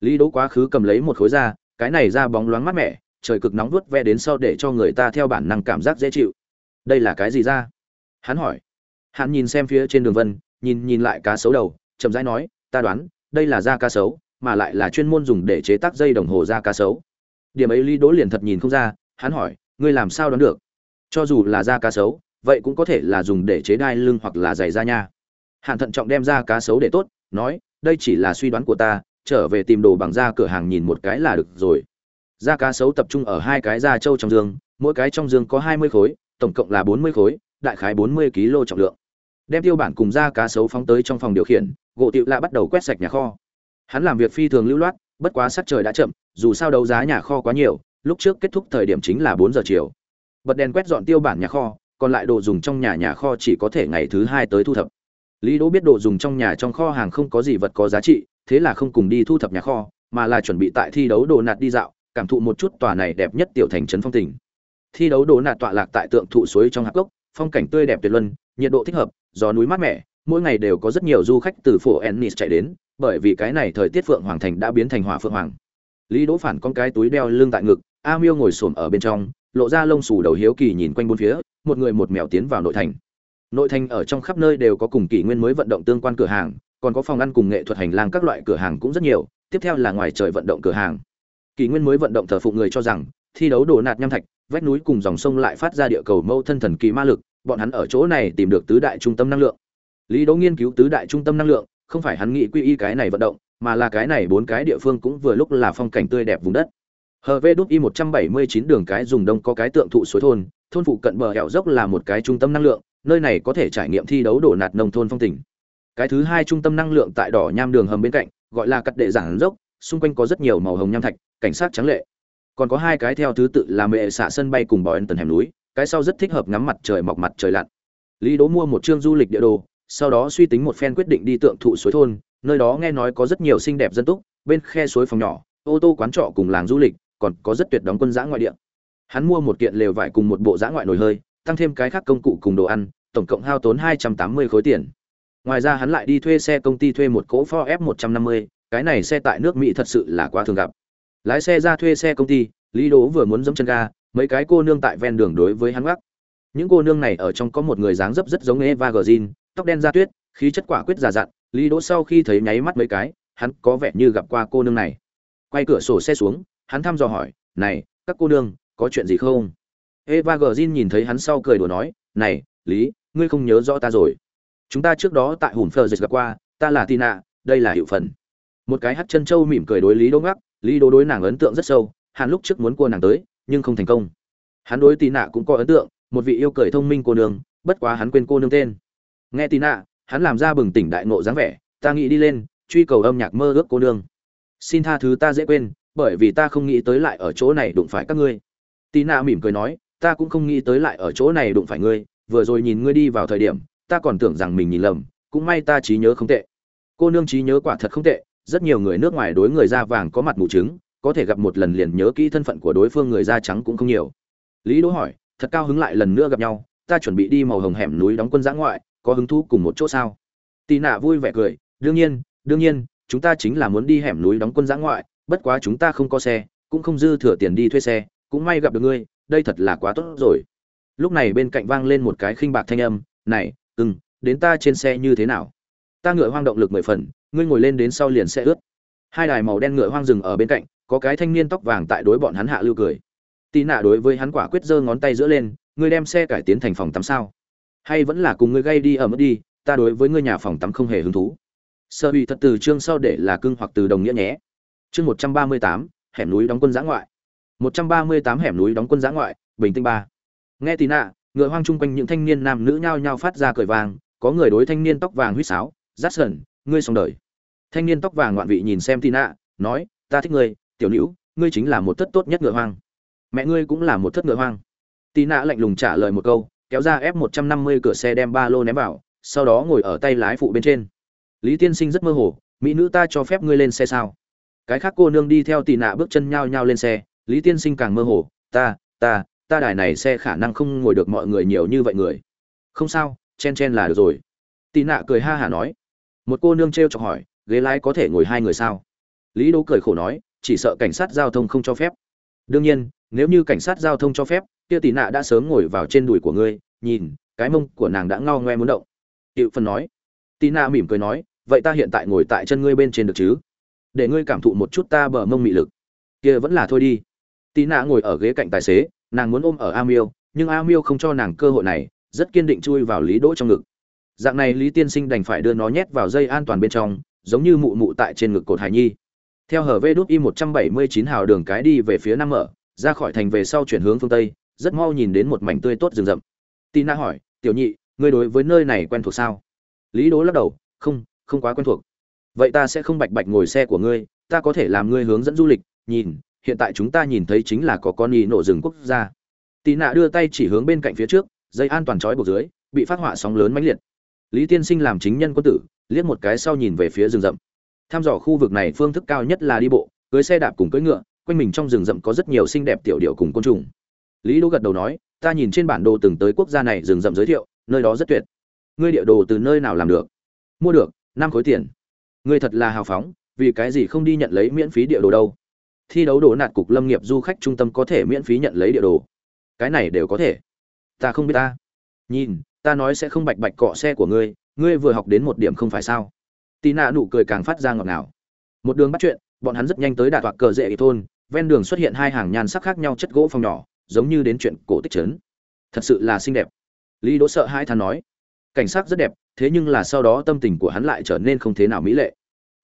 Lý Đỗ quá khứ cầm lấy một khối da, cái này ra bóng loáng mát mẻ, trời cực nóng vuốt ve đến sau để cho người ta theo bản năng cảm giác dễ chịu. Đây là cái gì ra? Hắn hỏi. Hắn nhìn xem phía trên đường vân, nhìn nhìn lại cá sấu đầu, chậm rãi nói: "Ta đoán, đây là da cá sấu, mà lại là chuyên môn dùng để chế tác dây đồng hồ da cá sấu." Điểm ấy Lý Đỗ liền thật nhìn không ra, hắn hỏi: "Ngươi làm sao đoán được?" Cho dù là da cá sấu, vậy cũng có thể là dùng để chế đai lưng hoặc là giày da nha hạn thận trọng đem ra cá sấu để tốt nói đây chỉ là suy đoán của ta trở về tìm đồ bằng da cửa hàng nhìn một cái là được rồi. Da cá sấu tập trung ở hai cái da trâu trong dương, mỗi cái trong dương có hai mươi khối, tổng cộng là bốn mươi khối, đại khái bốn mươi kg trọng lượng. Đem tiêu bản cùng da cá sấu phóng tới trong phòng điều khiển, gỗ tiệu lạ bắt đầu quét sạch nhà kho. Hắn làm việc phi thường lưu loát, bất quá sắc trời đã chậm, dù sao đấu giá nhà kho quá nhiều, lúc trước kết thúc thời điểm chính là bốn giờ chiều. Bật đèn quét dọn tiêu bản nhà kho, còn lại đồ dùng trong nhà nhà kho chỉ có thể ngày thứ hai tới thu thập. Lý đỗ biết đồ dùng trong nhà trong kho hàng không có gì vật có giá trị thế là không cùng đi thu thập nhà kho, mà là chuẩn bị tại thi đấu đồ nạt đi dạo, cảm thụ một chút tòa này đẹp nhất tiểu thành trấn phong tình. Thi đấu đồ nạt tọa lạc tại tượng thụ suối trong hạp gốc phong cảnh tươi đẹp tuyệt luân, nhiệt độ thích hợp, gió núi mát mẻ, mỗi ngày đều có rất nhiều du khách từ phố ennis chạy đến, bởi vì cái này thời tiết phượng hoàng thành đã biến thành hỏa phượng hoàng. Lý đỗ phản con cái túi đeo lưng tại ngực, a miêu ngồi xổm ở bên trong, lộ ra lông xù đầu hiếu kỳ nhìn quanh bốn phía, một người một mèo tiến vào nội thành. Nội thành ở trong khắp nơi đều có cùng kỷ nguyên mới vận động tương quan cửa hàng còn có phòng ăn cùng nghệ thuật hành lang các loại cửa hàng cũng rất nhiều, tiếp theo là ngoài trời vận động cửa hàng. Kỷ nguyên mới vận động thờ phụng người cho rằng, thi đấu đổ nạt nham thạch, vách núi cùng dòng sông lại phát ra địa cầu mâu thân thần kỳ ma lực, bọn hắn ở chỗ này tìm được tứ đại trung tâm năng lượng. Lý đấu nghiên cứu tứ đại trung tâm năng lượng, không phải hắn nghĩ quy y cái này vận động, mà là cái này bốn cái địa phương cũng vừa lúc là phong cảnh tươi đẹp vùng đất. Hv đúc y một trăm bảy mươi chín đường cái dùng đông có cái tượng thụ suối thôn thôn phụ cận bờ hẻo dốc là một cái trung tâm năng lượng, nơi này có thể trải nghiệm thi đấu đổ nạt nông thôn phong tỉnh cái thứ hai trung tâm năng lượng tại đỏ nham đường hầm bên cạnh, gọi là cắt đệ giảng dốc, xung quanh có rất nhiều màu hồng nham thạch, cảnh sát trắng lệ. Còn có hai cái theo thứ tự là mẹ xạ sân bay cùng bò ân tần hẻm núi, cái sau rất thích hợp ngắm mặt trời mọc mặt trời lặn. Lý đố mua một chương du lịch địa đồ, sau đó suy tính một phen quyết định đi tượng thụ suối thôn, nơi đó nghe nói có rất nhiều xinh đẹp dân túc, bên khe suối phòng nhỏ, ô tô quán trọ cùng làng du lịch, còn có rất tuyệt đóng quân giã ngoại địa. Hắn mua một kiện lều vải cùng một bộ giã ngoại nồi hơi, tăng thêm cái khác công cụ cùng đồ ăn, tổng cộng hao tốn hai trăm tám mươi khối tiền ngoài ra hắn lại đi thuê xe công ty thuê một cỗ Ford F một trăm năm mươi cái này xe tại nước Mỹ thật sự là quá thường gặp. Lái xe ra thuê xe công ty lý Đỗ vừa muốn giẫm chân ga mấy cái cô nương tại ven đường đối với hắn gác. Những cô nương này ở trong có một người dáng dấp rất giống Eva Green, tóc đen da tuyết, khí chất quả quyết già dặn, Lý Đỗ sau khi thấy nháy mắt mấy cái, hắn có vẻ như gặp qua cô nương này. Quay cửa sổ xe xuống, hắn thăm dò hỏi, "Này, các cô nương, có chuyện gì không? Eva Green nhìn thấy hắn sau cười đùa nói này lý ngươi không nhớ rõ ta rồi chúng ta trước đó tại hùm phờ dịch gặp qua, ta là tina, đây là hiệu phần. Một cái hát chân châu mỉm cười đối lý đỗ ngắc, lý đỗ đối nàng ấn tượng rất sâu hắn lúc trước muốn cua nàng tới, nhưng không thành công. Hắn đối tina cũng có ấn tượng, một vị yêu cười thông minh cô nương, bất quá hắn quên cô nương tên. Nghe tina, hắn làm ra bừng tỉnh đại nộ dáng vẻ, ta nghĩ đi lên, truy cầu âm nhạc mơ ước cô nương. Xin tha thứ ta dễ quên, bởi vì ta không nghĩ tới lại ở chỗ này đụng phải các ngươi. Tì nạ mỉm cười nói, ta cũng không nghĩ tới lại ở chỗ này đụng phải ngươi, vừa rồi nhìn ngươi đi vào thời điểm ta còn tưởng rằng mình nhìn lầm, cũng may ta trí nhớ không tệ. Cô nương trí nhớ quả thật không tệ, rất nhiều người nước ngoài đối người da vàng có mặt mù trứng có thể gặp một lần liền nhớ kỹ thân phận của đối phương người da trắng cũng không nhiều. Lý đỗ hỏi, thật cao hứng lại lần nữa gặp nhau, ta chuẩn bị đi màu hồng hẻm núi đóng quân giã ngoại, có hứng thú cùng một chỗ sao? Tì nạ vui vẻ cười, đương nhiên đương nhiên, chúng ta chính là muốn đi hẻm núi đóng quân giã ngoại, bất quá chúng ta không có xe, cũng không dư thừa tiền đi thuê xe, cũng may gặp được ngươi, đây thật là quá tốt rồi. Lúc này bên cạnh vang lên một cái khinh bạc thanh âm, này ưng đến ta trên xe như thế nào? Ta ngựa hoang động lực mười phần, ngươi ngồi lên đến sau liền sẽ ướt. Hai đài màu đen ngựa hoang rừng ở bên cạnh, có cái thanh niên tóc vàng tại đối bọn hắn hạ lưu cười. Tì nạ đối với hắn quả quyết giơ ngón tay giữa lên, ngươi đem xe cải tiến thành phòng tắm sao? Hay vẫn là cùng ngươi gây đi ở mất đi, ta đối với ngươi nhà phòng tắm không hề hứng thú. Sơ bị thật từ chương sau để là cưng hoặc từ đồng nghĩa nhé. Chương một trăm ba mươi tám, hẻm núi đóng quân giã ngoại. Một trăm ba mươi tám hẻm núi đóng quân giã ngoại, bình tinh ba. Nghe tì nạ ngựa hoang chung quanh những thanh niên nam nữ nhao nhao phát ra cười vàng, có người đối thanh niên tóc vàng huýt sáo, rát sần, ngươi xong đời. Thanh niên tóc vàng ngoạn vị nhìn xem tì nạ nói, ta thích ngươi, tiểu nữ, ngươi chính là một thất tốt nhất ngựa hoang. Mẹ ngươi cũng là một thất ngựa hoang. Tì nạ lạnh lùng trả lời một câu, kéo ra f một trăm năm mươi cửa xe đem ba lô ném vào, sau đó ngồi ở tay lái phụ bên trên. Lý tiên sinh rất mơ hồ, mỹ nữ ta cho phép ngươi lên xe sao? Cái khác cô nương đi theo tì nạ bước chân nhao nhao lên xe, lý tiên sinh càng mơ hồ, ta ta ta đài này xe khả năng không ngồi được mọi người nhiều như vậy người. Không sao, chen chen là được rồi. Tị nạ cười ha hả nói. Một cô nương t r e o chọc hỏi, ghế lái có thể ngồi hai người sao? Lý đỗ cười khổ nói, chỉ sợ cảnh sát giao thông không cho phép. Đương nhiên, nếu như cảnh sát giao thông cho phép, kia Tị nạ đã sớm ngồi vào trên đùi của ngươi, nhìn, cái mông của nàng đã ngao ngoe muốn động. Hiệu phần nói. Tị nạ mỉm cười nói, vậy ta hiện tại ngồi tại chân ngươi bên trên được chứ? Để ngươi cảm thụ một chút ta bờ mông mị lực. Kia vẫn là thôi đi. Tị nạ ngồi ở ghế cạnh tài xế nàng muốn ôm ở a miêu, nhưng a miêu không cho nàng cơ hội này, rất kiên định chui vào lý đỗ trong ngực. Dạng này lý tiên sinh đành phải đưa nó nhét vào dây an toàn bên trong, giống như mụ mụ tại trên ngực cột hải nhi. Theo hở vê đút y một trăm bảy mươi chín hào đường cái đi về phía nam mở, ra khỏi thành về sau chuyển hướng phương tây, rất mau nhìn đến một mảnh tươi tốt rừng rậm. Tina hỏi, tiểu nhị, ngươi đối với nơi này quen thuộc sao? Lý đố lắc đầu, không không quá quen thuộc. Vậy ta sẽ không bạch bạch ngồi xe của ngươi, ta có thể làm ngươi hướng dẫn du lịch, nhìn hiện tại chúng ta nhìn thấy chính là có con y nổ rừng quốc gia. Tì nạ đưa tay chỉ hướng bên cạnh phía trước, dây an toàn trói buộc dưới, bị phát họa sóng lớn mãnh liệt. Lý tiên sinh làm chính nhân quân tử, liếc một cái sau nhìn về phía rừng rậm. Tham dò khu vực này phương thức cao nhất là đi bộ cưới xe đạp cùng cưỡi ngựa, quanh mình trong rừng rậm có rất nhiều xinh đẹp tiểu điệu cùng côn trùng. Lý đỗ gật đầu nói, ta nhìn trên bản đồ từng tới quốc gia này rừng rậm giới thiệu, nơi đó rất tuyệt. Ngươi địa đồ từ nơi nào làm được? Mua được, năm khối tiền. Ngươi thật là hào phóng, vì cái gì không đi nhận lấy miễn phí địa đồ đâu? Thi đấu đồ nạt cục lâm nghiệp du khách trung tâm có thể miễn phí nhận lấy địa đồ. Cái này đều có thể. Ta không biết ta. Nhìn, ta nói sẽ không bạch bạch cọ xe của ngươi ngươi vừa học đến một điểm không phải sao? Tì nạ nụ cười càng phát ra ngọt ngào. Một đường bắt chuyện, bọn hắn rất nhanh tới đạt toạc cờ rễ thôn, ven đường xuất hiện hai hàng nhan sắc khác nhau chất gỗ phòng nhỏ, giống như đến chuyện cổ tích trấn. Thật sự là xinh đẹp. Lý đỗ sợ hai thán nói. Cảnh sắc rất đẹp, thế nhưng là sau đó tâm tình của hắn lại trở nên không thế nào mỹ lệ.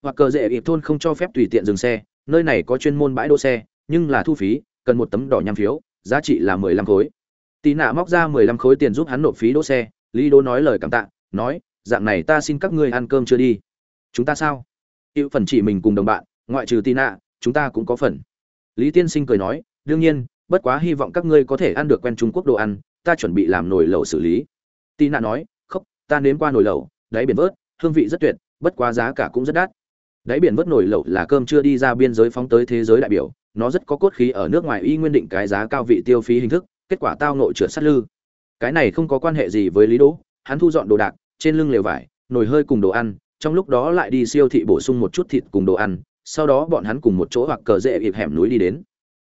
Hoặc cờ rễ ịp thôn không cho phép tùy tiện dừng xe nơi này có chuyên môn bãi đỗ xe, nhưng là thu phí, cần một tấm đỏ nhăm phiếu, giá trị là mười lăm khối. Tì nạ móc ra mười lăm khối tiền giúp hắn nộp phí đỗ xe, lý đỗ nói lời cảm tạ, nói, dạng này ta xin các ngươi ăn cơm chưa đi. Chúng ta sao? Hữu phần chỉ mình cùng đồng bạn, ngoại trừ tì nạ, chúng ta cũng có phần. Lý tiên sinh cười nói, đương nhiên, bất quá hy vọng các ngươi có thể ăn được quen trung quốc đồ ăn, ta chuẩn bị làm nồi lẩu xử lý. Tì nạ nói, khóc, ta nếm qua nồi lẩu, đáy biển vớt, hương vị rất tuyệt, bất quá giá cả cũng rất đắt đáy biển vớt nồi lẩu là cơm chưa đi ra biên giới phóng tới thế giới đại biểu, nó rất có cốt khí ở nước ngoài y nguyên định cái giá cao vị tiêu phí hình thức, kết quả tao nội trượt sát lư. Cái này không có quan hệ gì với lý đỗ, hắn thu dọn đồ đạc, trên lưng lều vải, nồi hơi cùng đồ ăn, trong lúc đó lại đi siêu thị bổ sung một chút thịt cùng đồ ăn, sau đó bọn hắn cùng một chỗ hoặc cờ rễ ịp hẻm núi đi đến.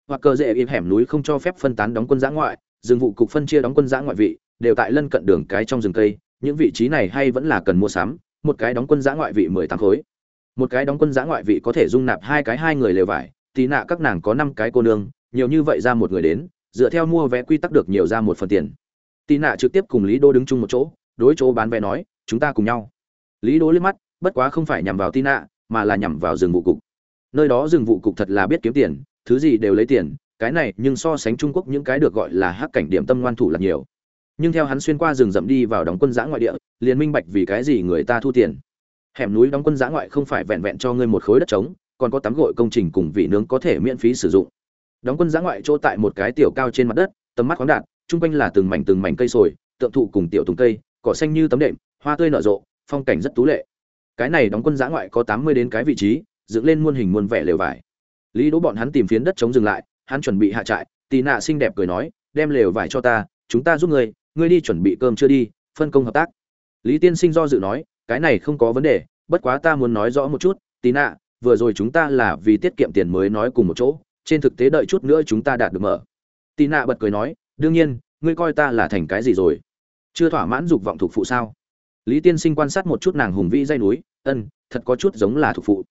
Hoặc cờ rễ ịp hẻm núi không cho phép phân tán đóng quân giã ngoại, rừng vụ cục phân chia đóng quân giã ngoại vị, đều tại lân cận đường cái trong rừng cây, những vị trí này hay vẫn là cần mua sắm, một cái đóng quân giã ngoại vị mười tám khối một cái đóng quân giã ngoại vị có thể dung nạp hai cái hai người lều vải tí nạ các nàng có năm cái cô nương, nhiều như vậy ra một người đến, dựa theo mua vé quy tắc được nhiều ra một phần tiền. Tí nạ trực tiếp cùng lý đô đứng chung một chỗ, đối chỗ bán vé nói, chúng ta cùng nhau. Lý đô liếc mắt, bất quá không phải nhằm vào tí nạ, mà là nhằm vào rừng vụ cục. Nơi đó rừng vụ cục thật là biết kiếm tiền, thứ gì đều lấy tiền, cái này nhưng so sánh trung quốc những cái được gọi là hắc cảnh điểm tâm ngoan thủ là nhiều. Nhưng theo hắn xuyên qua rừng rậm đi vào đóng quân giã ngoại địa, liền minh bạch vì cái gì người ta thu tiền hẻm núi đóng quân giã ngoại không phải vẹn vẹn cho ngươi một khối đất trống, còn có tắm gội công trình cùng vị nướng có thể miễn phí sử dụng. Đóng quân giã ngoại chỗ tại một cái tiểu cao trên mặt đất, tầm mắt khoáng đạt, chung quanh là từng mảnh từng mảnh cây sồi, tượng thụ cùng tiểu tùng cây, cỏ xanh như tấm đệm, hoa tươi nở rộ, phong cảnh rất tú lệ. Cái này đóng quân giã ngoại có tám mươi đến cái vị trí, dựng lên muôn hình muôn vẻ lều vải. Lý đỗ bọn hắn tìm phiến đất chống dừng lại, hắn chuẩn bị hạ trại, tì nạ xinh đẹp cười nói, đem lều vải cho ta, chúng ta giúp ngươi ngươi đi chuẩn bị cơm chưa đi, phân công hợp tác. Lý tiên sinh do dự nói cái này không có vấn đề, bất quá ta muốn nói rõ một chút tí nạ, vừa rồi chúng ta là vì tiết kiệm tiền mới nói cùng một chỗ, trên thực tế đợi chút nữa chúng ta đạt được mở. Tí nạ bật cười nói, đương nhiên, ngươi coi ta là thành cái gì rồi? Chưa thỏa mãn dục vọng thuộc phụ sao? Lý tiên sinh quan sát một chút nàng hùng vĩ dây núi, ân, thật có chút giống là thuộc phụ.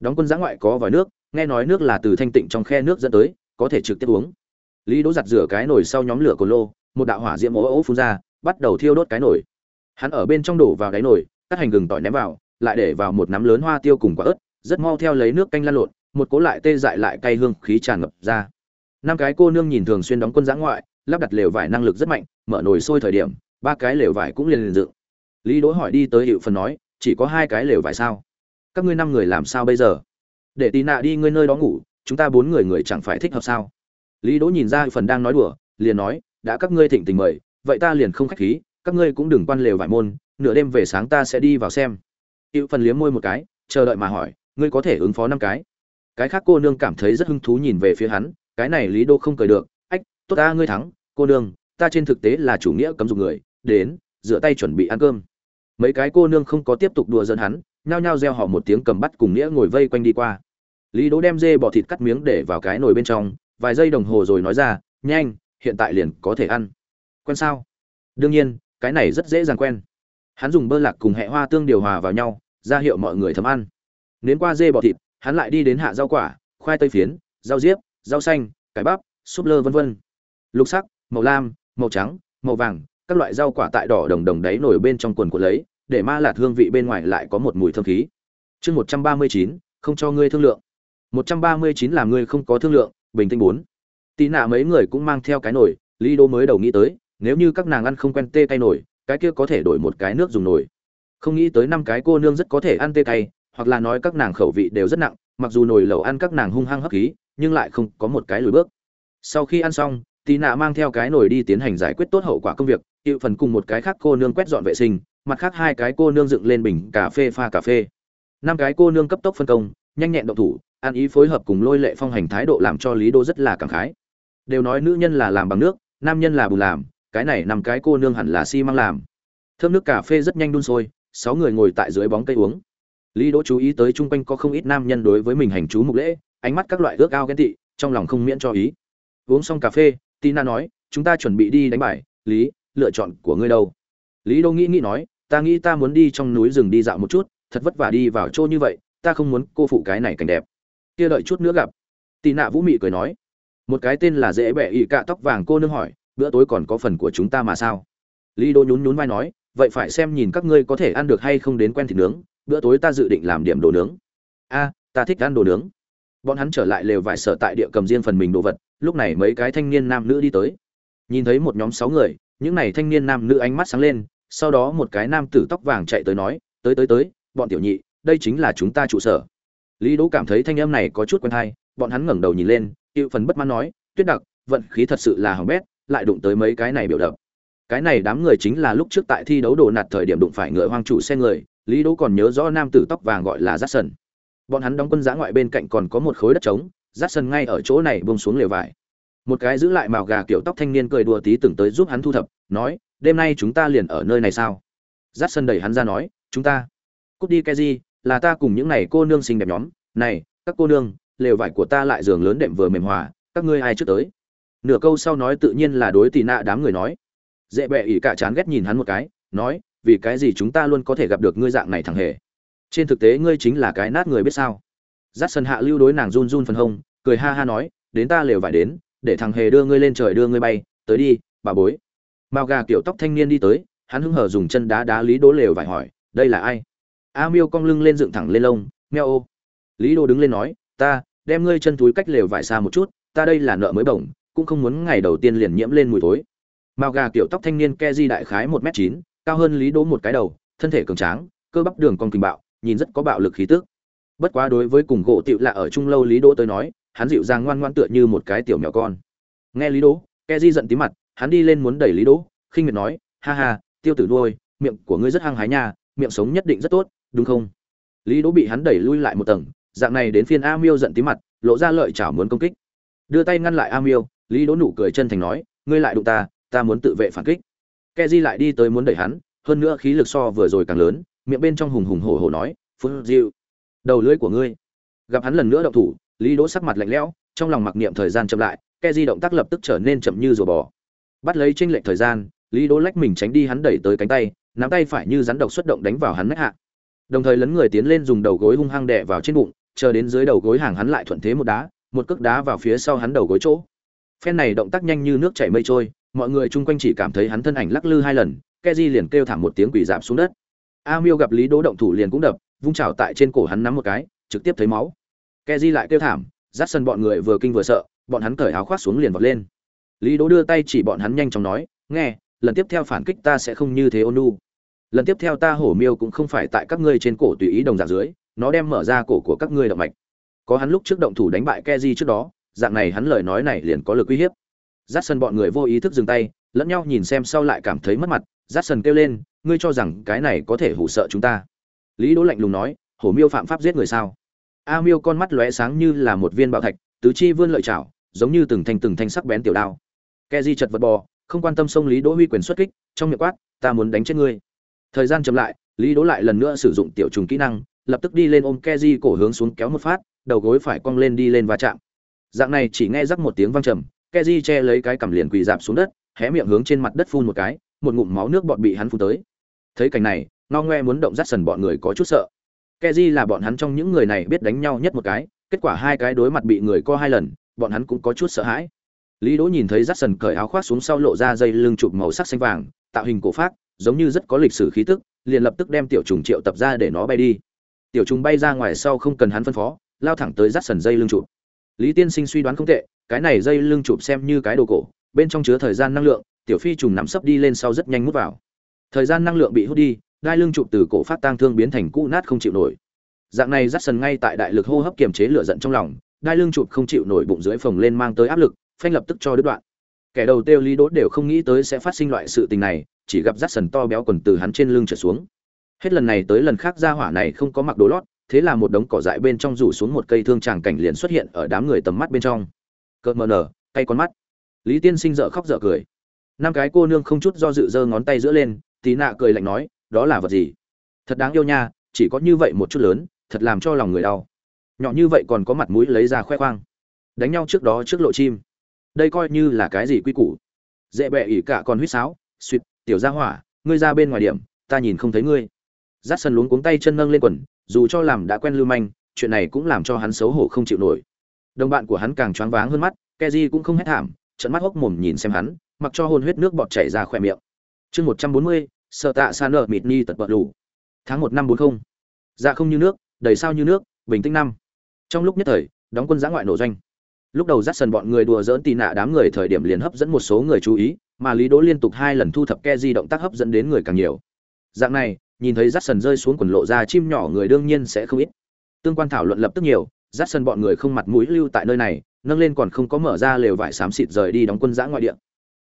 Đóng quân giã ngoại có vòi nước, nghe nói nước là từ thanh tịnh trong khe nước dẫn tới, có thể trực tiếp uống. Lý đỗ giặt rửa cái nồi sau nhóm lửa cồn lô, một đạo hỏa diễm ố ố phun ra, bắt đầu thiêu đốt cái nồi. Hắn ở bên trong đổ vào đáy nồi cắt hành gừng tỏi ném vào, lại để vào một nắm lớn hoa tiêu cùng quả ớt, rất mau theo lấy nước canh lan lộn, một cố lại tê dại lại cay hương khí tràn ngập ra. Năm cái cô nương nhìn thường xuyên đóng quân giã ngoại, lắp đặt lều vải năng lực rất mạnh, mở nồi sôi thời điểm, ba cái lều vải cũng liền liền dựng. Lý đỗ hỏi đi tới hiệu phần nói, chỉ có hai cái lều vải sao? Các ngươi năm người làm sao bây giờ? Để tì nạ đi ngươi nơi đó ngủ, chúng ta bốn người người chẳng phải thích hợp sao? Lý đỗ nhìn ra phần đang nói đùa, liền nói, đã các ngươi thịnh tình mời, vậy ta liền không khách khí các ngươi cũng đừng quan lều vải môn, nửa đêm về sáng ta sẽ đi vào xem. Hữu phần liếm môi một cái, chờ đợi mà hỏi, ngươi có thể ứng phó năm cái? Cái khác cô nương cảm thấy rất hứng thú nhìn về phía hắn, cái này lý đô không cười được, ách, tốt ta, ngươi thắng, cô nương, ta trên thực tế là chủ nghĩa cấm dục người, đến, rửa tay chuẩn bị ăn cơm. Mấy cái cô nương không có tiếp tục đùa giỡn hắn, nhao nhao reo họ một tiếng cầm bắt cùng nghĩa ngồi vây quanh đi qua. Lý đỗ đem dê bỏ thịt cắt miếng để vào cái nồi bên trong, vài giây đồng hồ rồi nói ra, nhanh, hiện tại liền có thể ăn. Quen sao? Đương nhiên cái này rất dễ dàng quen. Hắn dùng bơ lạc cùng hẹ hoa tương điều hòa vào nhau, ra hiệu mọi người thấm ăn. Nến qua dê bọ thịt, hắn lại đi đến hạ rau quả, khoai tây phiến, rau diếp, rau xanh, cải bắp, súp lơ vân vân. Lục sắc, màu lam, màu trắng, màu vàng, các loại rau quả tại đỏ đồng đồng đáy nổi bên trong quần của lấy, để ma lạt hương vị bên ngoài lại có một mùi thơm khí. Chương một trăm ba mươi chín, không cho ngươi thương lượng. Một trăm ba mươi chín là ngươi không có thương lượng, bình tĩnh bốn. Tì nạ mấy người cũng mang theo cái nồi, lý đô mới đầu nghĩ tới nếu như các nàng ăn không quen tê cay nổi, cái kia có thể đổi một cái nước dùng nồi không nghĩ tới năm cái cô nương rất có thể ăn tê cay, hoặc là nói các nàng khẩu vị đều rất nặng, mặc dù nồi lẩu ăn các nàng hung hăng hấp khí, nhưng lại không có một cái lùi bước. Sau khi ăn xong, tì nạ mang theo cái nồi đi tiến hành giải quyết tốt hậu quả công việc hiệu phần cùng một cái khác cô nương quét dọn vệ sinh, mặt khác hai cái cô nương dựng lên bình cà phê pha cà phê. Năm cái cô nương cấp tốc phân công, nhanh nhẹn động thủ, ăn ý phối hợp cùng lôi lệ phong hành thái độ làm cho lý đô rất là cảm khái. Đều nói nữ nhân là làm bằng nước, nam nhân là bùn làm cái này nằm cái cô nương hẳn là xi măng làm. Thơm nước cà phê rất nhanh đun sôi, sáu người ngồi tại dưới bóng cây uống. Lý đỗ chú ý tới chung quanh có không ít nam nhân đối với mình hành chú mục lễ, ánh mắt các loại ước ao ghen tị, trong lòng không miễn cho ý. Uống xong cà phê, tina nói, chúng ta chuẩn bị đi đánh bài, lý, lựa chọn của ngươi đâu? Lý đỗ nghĩ nghĩ nói, ta nghĩ ta muốn đi trong núi rừng đi dạo một chút, thật vất vả đi vào chỗ như vậy, ta không muốn cô phụ cái này cảnh đẹp. Kia đợi chút nữa gặp tì nạ vũ mị cười nói, một cái tên là dễ bẻ ị cạ tóc vàng cô nương hỏi bữa tối còn có phần của chúng ta mà sao? Lý đô nhún nhún vai nói, vậy phải xem nhìn các ngươi có thể ăn được hay không đến quen thịt nướng, bữa tối ta dự định làm điểm đồ nướng. A, ta thích ăn đồ nướng. Bọn hắn trở lại lều vải sở tại địa cầm riêng phần mình đồ vật, lúc này mấy cái thanh niên nam nữ đi tới. Nhìn thấy một nhóm sáu người, những này thanh niên nam nữ ánh mắt sáng lên, sau đó một cái nam tử tóc vàng chạy tới nói, tới tới tới, bọn tiểu nhị, đây chính là chúng ta trụ sở. Lý đỗ cảm thấy thanh âm này có chút quen thai bọn hắn ngẩng đầu nhìn lên hiệu phần bất mãn nói, tuyết đặc, vận khí thật sự là hỏng bét lại đụng tới mấy cái này biểu đập. Cái này đám người chính là lúc trước tại thi đấu đồ nạt thời điểm đụng phải ngựa hoang chủ xe người, lý đỗ còn nhớ rõ nam tử tóc vàng gọi là giắt sần bọn hắn đóng quân giã ngoại bên cạnh còn có một khối đất trống giắt sần ngay ở chỗ này bông xuống lều vải. Một cái giữ lại màu gà kiểu tóc thanh niên cười đùa tí từng tới giúp hắn thu thập, nói, đêm nay chúng ta liền ở nơi này sao? Giắt Sân đẩy hắn ra nói, chúng ta cút đi cái gì là ta cùng những này cô nương xinh đẹp nhóm. Này, các cô nương, lều vải của ta lại giường lớn đệm vừa mềm hòa, các ngươi ai trước tới? Nửa câu sau nói tự nhiên là đối tì nạ đám người nói. Dễ bẹ ỉ cả chán ghét nhìn hắn một cái, nói, vì cái gì chúng ta luôn có thể gặp được ngươi dạng này thằng hề? Trên thực tế ngươi chính là cái nát người biết sao? Dắt sân hạ lưu đối nàng run run phần hông, cười ha ha nói, đến ta lều vải đến, để thằng hề đưa ngươi lên trời đưa ngươi bay, tới đi, bà bối. Mao gà kiểu tóc thanh niên đi tới, hắn hưng hở dùng chân đá đá lý đố lều vải hỏi, đây là ai? A miêu cong lưng lên dựng thẳng lên lông, meo ô. Lý đô đứng lên nói, ta, đem ngươi chân túi cách lều vải xa một chút, ta đây là nợ mới bổng cũng không muốn ngày đầu tiên liền nhiễm lên mùi thối. Mao gà kiểu tóc thanh niên ke di đại khái một m chín, cao hơn lý đỗ một cái đầu, thân thể cường tráng, cơ bắp đường cong kình bạo, nhìn rất có bạo lực khí tức. Bất quá đối với cùng gỗ tịu lạ ở chung lâu lý đỗ tới nói, hắn dịu dàng ngoan ngoan tựa như một cái tiểu mèo con. Nghe lý đỗ, ke di giận tí mặt, hắn đi lên muốn đẩy lý đỗ, khinh miệt nói, ha ha, tiêu tử nuôi, miệng của ngươi rất hăng hái nha, miệng sống nhất định rất tốt, đúng không? Lý đỗ bị hắn đẩy lui lại một tầng, dạng này đến phiên a miêu giận tí mặt, lộ ra lợi chảo muốn công kích. Đưa tay ngăn lại a miêu lý đỗ nụ cười chân thành nói, ngươi lại đụng ta ta muốn tự vệ phản kích. Keji di lại đi tới muốn đẩy hắn, hơn nữa khí lực so vừa rồi càng lớn, miệng bên trong hùng hùng hổ hổ nói, phun diệu đầu lưỡi của ngươi. Gặp hắn lần nữa động thủ, lý đỗ sắc mặt lạnh lẽo, trong lòng mặc niệm thời gian chậm lại, Keji di động tác lập tức trở nên chậm như rùa bò. Bắt lấy tranh lệch thời gian, lý đỗ lách mình tránh đi hắn đẩy tới cánh tay, nắm tay phải như rắn độc xuất động đánh vào hắn nách hạ. Đồng thời lấn người tiến lên dùng đầu gối hung hăng đè vào trên bụng, chờ đến dưới đầu gối hàng hắn lại thuận thế một đá, một cước đá vào phía sau hắn đầu gối chỗ phen này động tác nhanh như nước chảy mây trôi, mọi người chung quanh chỉ cảm thấy hắn thân ảnh lắc lư hai lần, keji liền kêu thảm một tiếng quỷ giảm xuống đất. A miêu gặp lý đỗ động thủ liền cũng đập, vung chảo tại trên cổ hắn nắm một cái, trực tiếp thấy máu. Keji lại kêu thảm dắt sân bọn người vừa kinh vừa sợ, bọn hắn cởi áo khoác xuống liền vọt lên. Lý đỗ đưa tay chỉ bọn hắn nhanh chóng nói, nghe, lần tiếp theo phản kích ta sẽ không như thế ôn nu lần tiếp theo ta hổ miêu cũng không phải tại các ngươi trên cổ tùy ý đồng dạng dưới, nó đem mở ra cổ của các ngươi động mạch. Có hắn lúc trước động thủ đánh bại keji trước đó dạng này hắn lời nói này liền có lực uy hiếp. Dắt sân bọn người vô ý thức dừng tay, lẫn nhau nhìn xem sau lại cảm thấy mất mặt. Dắt sân kêu lên, ngươi cho rằng cái này có thể hủ sợ chúng ta? Lý đỗ lạnh lùng nói, hổ miêu phạm pháp giết người sao? A miêu con mắt lóe sáng như là một viên bạo thạch, tứ chi vươn lợi chảo, giống như từng thanh từng thanh sắc bén tiểu đao. Ke di chật vật bò, không quan tâm sông lý đỗ huy quyền xuất kích, trong miệng quát, ta muốn đánh chết ngươi. Thời gian chậm lại, lý đỗ lại lần nữa sử dụng tiểu trùng kỹ năng, lập tức đi lên ôm ke di cổ hướng xuống kéo một phát, đầu gối phải cong lên đi lên va chạm dạng này chỉ nghe rắc một tiếng vang trầm ke di che lấy cái cằm liền quỳ dạp xuống đất hé miệng hướng trên mặt đất phun một cái một ngụm máu nước bọt bị hắn phun tới thấy cảnh này no ngoe muốn động rắt sần bọn người có chút sợ Keji là bọn hắn trong những người này biết đánh nhau nhất một cái, kết quả hai cái đối mặt bị người co hai lần, bọn hắn cũng có chút sợ hãi. Lý Đỗ nhìn thấy Jackson cởi áo khoác xuống sau lộ ra dây lưng chụp màu sắc xanh vàng, tạo hình cổ phác, giống như rất có lịch sử khí tức, liền lập tức đem tiểu trùng triệu tập ra để nó bay đi. Tiểu trùng bay ra ngoài sau không cần hắn phân phó, lao thẳng tới Jackson dây lưng chụp. Lý Tiên Sinh suy đoán không tệ, cái này dây lưng chụp xem như cái đồ cổ, bên trong chứa thời gian năng lượng, tiểu phi trùng nằm sấp đi lên sau rất nhanh mút vào. Thời gian năng lượng bị hút đi, đai lưng chụp từ cổ phát tang thương biến thành cũ nát không chịu nổi. Dạng này dắt sần ngay tại đại lực hô hấp kiềm chế lửa giận trong lòng đai lưng chụp không chịu nổi bụng dưới phồng lên mang tới áp lực phanh lập tức cho đứt đoạn. Kẻ đầu tiêu lý đốt đều không nghĩ tới sẽ phát sinh loại sự tình này chỉ gặp dắt sần to béo quần từ hắn trên lưng trở xuống. Hết lần này tới lần khác ra hỏa này không có mặc đồ lót thế là một đống cỏ dại bên trong rủ xuống một cây thương tràng cảnh liền xuất hiện ở đám người tầm mắt bên trong. Cợt mờ nở tay con mắt. Lý tiên sinh dở khóc dở cười. Năm cái cô nương không chút do dự giơ ngón tay giữa lên tí nạ cười lạnh nói, đó là vật gì? Thật đáng yêu nha, chỉ có như vậy một chút lớn, thật làm cho lòng người đau. Nhỏ như vậy còn có mặt mũi lấy ra khoe khoang. Đánh nhau trước đó trước lộ chim. Đây coi như là cái gì quy củ? Dễ bẹ ỉ cả còn huýt sáo suýt tiểu ra hỏa, ngươi ra bên ngoài điểm, ta nhìn không thấy ngươi. Dắt sân luống cuống tay chân nâng lên quần dù cho làm đã quen lưu manh, chuyện này cũng làm cho hắn xấu hổ không chịu nổi. Đồng bạn của hắn càng choáng váng hơn mắt keji cũng không hét thảm trận mắt hốc mồm nhìn xem hắn, mặc cho hôn huyết nước bọt chảy ra khỏe miệng. Chương một trăm bốn mươi, sợ tạ sa nợ mịt ni tật bật đủ tháng một năm bốn không. Dạ không như nước, đầy sao như nước, bình tĩnh năm. Trong lúc nhất thời, đóng quân giã ngoại nổ doanh. Lúc đầu dắt sần bọn người đùa dỡn tì nạ đám người thời điểm liền hấp dẫn một số người chú ý, mà lý đỗ liên tục hai lần thu thập ke di động tác hấp dẫn đến người càng nhiều. Dạng này nhìn thấy rát sần rơi xuống quần lộ ra chim nhỏ người đương nhiên sẽ không ít. Tương quan thảo luận lập tức nhiều, rát sần bọn người không mặt mũi lưu tại nơi này, nâng lên còn không có mở ra lều vải xám xịt rời đi đóng quân giã ngoại địa.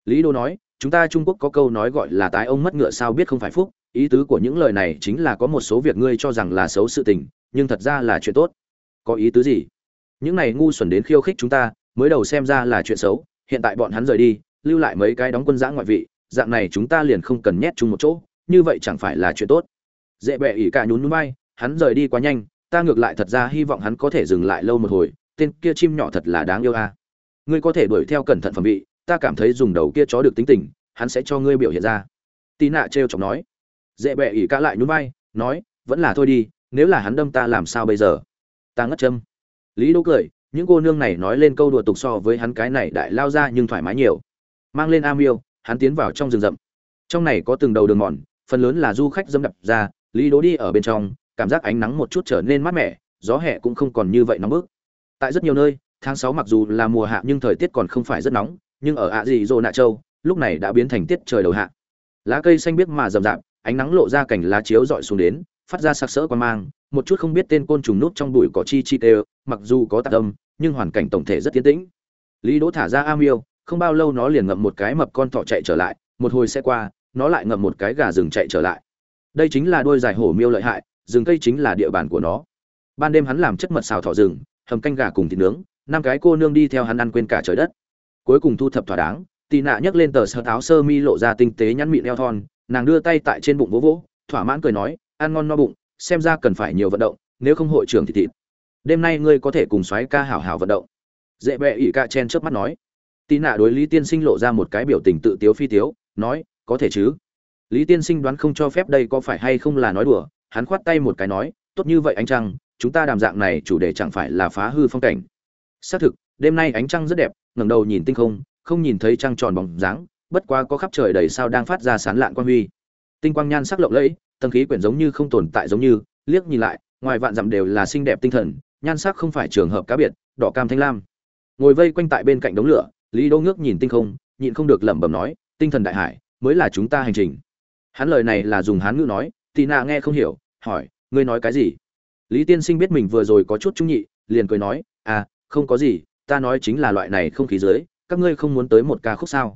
Lý đô nói, chúng ta trung quốc có câu nói gọi là tái ông mất ngựa sao biết không phải phúc, ý tứ của những lời này chính là có một số việc ngươi cho rằng là xấu sự tình, nhưng thật ra là chuyện tốt. Có ý tứ gì? Những này ngu xuẩn đến khiêu khích chúng ta, mới đầu xem ra là chuyện xấu, hiện tại bọn hắn rời đi, lưu lại mấy cái đóng quân giã ngoại vị, dạng này chúng ta liền không cần nhét chung một chỗ như vậy chẳng phải là chuyện tốt. Dễ bệ ỉ cả nhún núi bay hắn rời đi quá nhanh ta ngược lại thật ra hy vọng hắn có thể dừng lại lâu một hồi tên kia chim nhỏ thật là đáng yêu a. À. ngươi có thể đuổi theo cẩn thận phẩm vị ta cảm thấy dùng đầu kia chó được tính tình hắn sẽ cho ngươi biểu hiện ra. Tí nạ trêu chọc nói. Dễ bệ ỉ cả lại nhún bay, nói vẫn là thôi đi nếu là hắn đâm ta làm sao bây giờ? Ta ngất châm. Lý đỗ cười những cô nương này nói lên câu đùa tục so với hắn cái này đại lao ra nhưng thoải mái nhiều. Mang lên am yêu hắn tiến vào trong rừng rậm. Trong này có từng đầu đường mòn phần lớn là du khách dâm đập ra, lý đỗ đi ở bên trong, cảm giác ánh nắng một chút trở nên mát mẻ, gió hè cũng không còn như vậy nóng bức. Tại rất nhiều nơi, tháng sáu mặc dù là mùa hạ nhưng thời tiết còn không phải rất nóng, nhưng ở ạ dị dô nạ châu, lúc này đã biến thành tiết trời đầu hạ. Lá cây xanh biếc mà rậm rạp, ánh nắng lộ ra cảnh lá chiếu dọi xuống đến, phát ra sặc sỡ quan mang, một chút không biết tên côn trùng nút trong bụi cỏ chi chi tê, mặc dù có tạc âm, nhưng hoàn cảnh tổng thể rất tiến tĩnh. Lý đỗ thả ra am yêu, không bao lâu nó liền ngậm một cái mập con thỏ chạy trở lại, một hồi xe qua nó lại ngậm một cái gà rừng chạy trở lại. Đây chính là đôi dài hổ miêu lợi hại, rừng cây chính là địa bàn của nó. Ban đêm hắn làm chất mật xào thỏ rừng, hầm canh gà cùng thịt nướng, năm cái cô nương đi theo hắn ăn quên cả trời đất. Cuối cùng thu thập thỏa đáng tì nạ nhấc lên tờ sơ áo sơ mi lộ ra tinh tế nhăn mịn eo thon, nàng đưa tay tại trên bụng vỗ vỗ, thỏa mãn cười nói, ăn ngon no bụng, xem ra cần phải nhiều vận động, nếu không hội trưởng thì thịt. Đêm nay ngươi có thể cùng xoáy ca hảo hảo vận động. Dễ bẹ ỉ ca chen trước mắt nói. Tì nạ đối lý tiên sinh lộ ra một cái biểu tình tự tiếu phi tiếu, nói có thể chứ? Lý tiên sinh đoán không cho phép đây có phải hay không là nói đùa, hắn khoát tay một cái nói, tốt như vậy ánh trăng, chúng ta đàm dạng này chủ đề chẳng phải là phá hư phong cảnh. Xác thực, đêm nay ánh trăng rất đẹp, ngẩng đầu nhìn tinh không không nhìn thấy trăng tròn bóng dáng, bất quá có khắp trời đầy sao đang phát ra sán lạn quan huy. Tinh quang nhan sắc lộng lẫy, tầng khí quyển giống như không tồn tại giống như, liếc nhìn lại, ngoài vạn dặm đều là xinh đẹp tinh thần, nhan sắc không phải trường hợp cá biệt, đỏ cam thanh lam. Ngồi vây quanh tại bên cạnh đống lửa, lý đô ngước nhìn tinh không, nhịn không được lẩm bẩm nói, tinh thần đại hải mới là chúng ta hành trình. Hắn lời này là dùng hán ngữ nói, tì nạ nghe không hiểu, hỏi, ngươi nói cái gì? Lý tiên sinh biết mình vừa rồi có chút trung nhị, liền cười nói à không có gì, ta nói chính là loại này không khí dưới, các ngươi không muốn tới một ca khúc sao?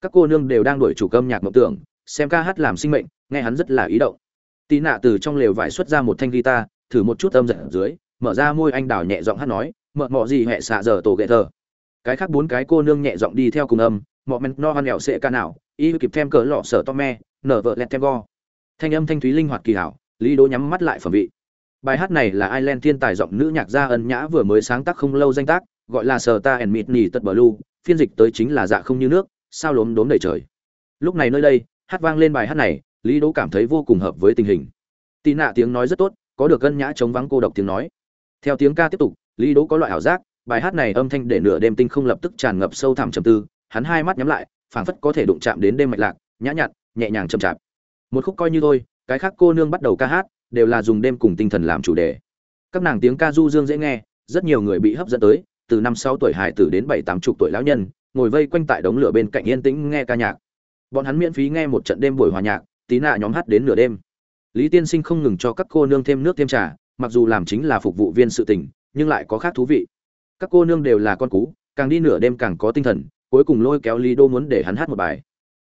Các cô nương đều đang đổi chủ cơm nhạc mộng tưởng, xem ca hát làm sinh mệnh, nghe hắn rất là ý động. Tì nạ từ trong lều vải xuất ra một thanh guitar, thử một chút âm giật dưới, mở ra môi anh đào nhẹ giọng hát nói, mợ mọ gì hẹ xạ giờ tổ ghệ thờ? Cái khác bốn cái cô nương nhẹ giọng đi theo cùng âm, mọ men no hoan hẹo sệ ca nào? Y kịp thêm cỡ lọ sở to me, nở vợ lẹt tem go. Thanh âm thanh thúy linh hoạt kỳ hảo, lý đỗ nhắm mắt lại phẩm vị. Bài hát này là ireland thiên tài giọng nữ nhạc gia ân nhã vừa mới sáng tác không lâu danh tác, gọi là sờ ta and mịt nỉ tật blue phiên dịch tới chính là dạ không như nước, sao lốm đốm đầy trời. Lúc này nơi đây, hát vang lên bài hát này, lý đỗ cảm thấy vô cùng hợp với tình hình. Tì nạ tiếng nói rất tốt, có được ân nhã chống vắng cô độc tiếng nói. Theo tiếng ca tiếp tục, lý đỗ có loại ảo giác, bài hát này âm thanh để nửa đêm tinh không lập tức tràn ngập sâu thẳm trầm tư, hắn hai mắt nhắm lại phảng phất có thể đụng chạm đến đêm mạch lạc, nhã nhặn, nhẹ nhàng chậm chạp. Một khúc coi như thôi, cái khác cô nương bắt đầu ca hát, đều là dùng đêm cùng tinh thần làm chủ đề. Các nàng tiếng ca du dương dễ nghe, rất nhiều người bị hấp dẫn tới, từ năm sáu tuổi hải tử đến bảy tám chục tuổi lão nhân, ngồi vây quanh tại đống lửa bên cạnh yên tĩnh nghe ca nhạc. Bọn hắn miễn phí nghe một trận đêm buổi hòa nhạc, tí nạ nhóm hát đến nửa đêm. Lý tiên sinh không ngừng cho các cô nương thêm nước thêm trà, mặc dù làm chính là phục vụ viên sự tình, nhưng lại có khác thú vị. Các cô nương đều là con cú, càng đi nửa đêm càng có tinh thần cuối cùng lôi kéo lý đô muốn để hắn hát một bài.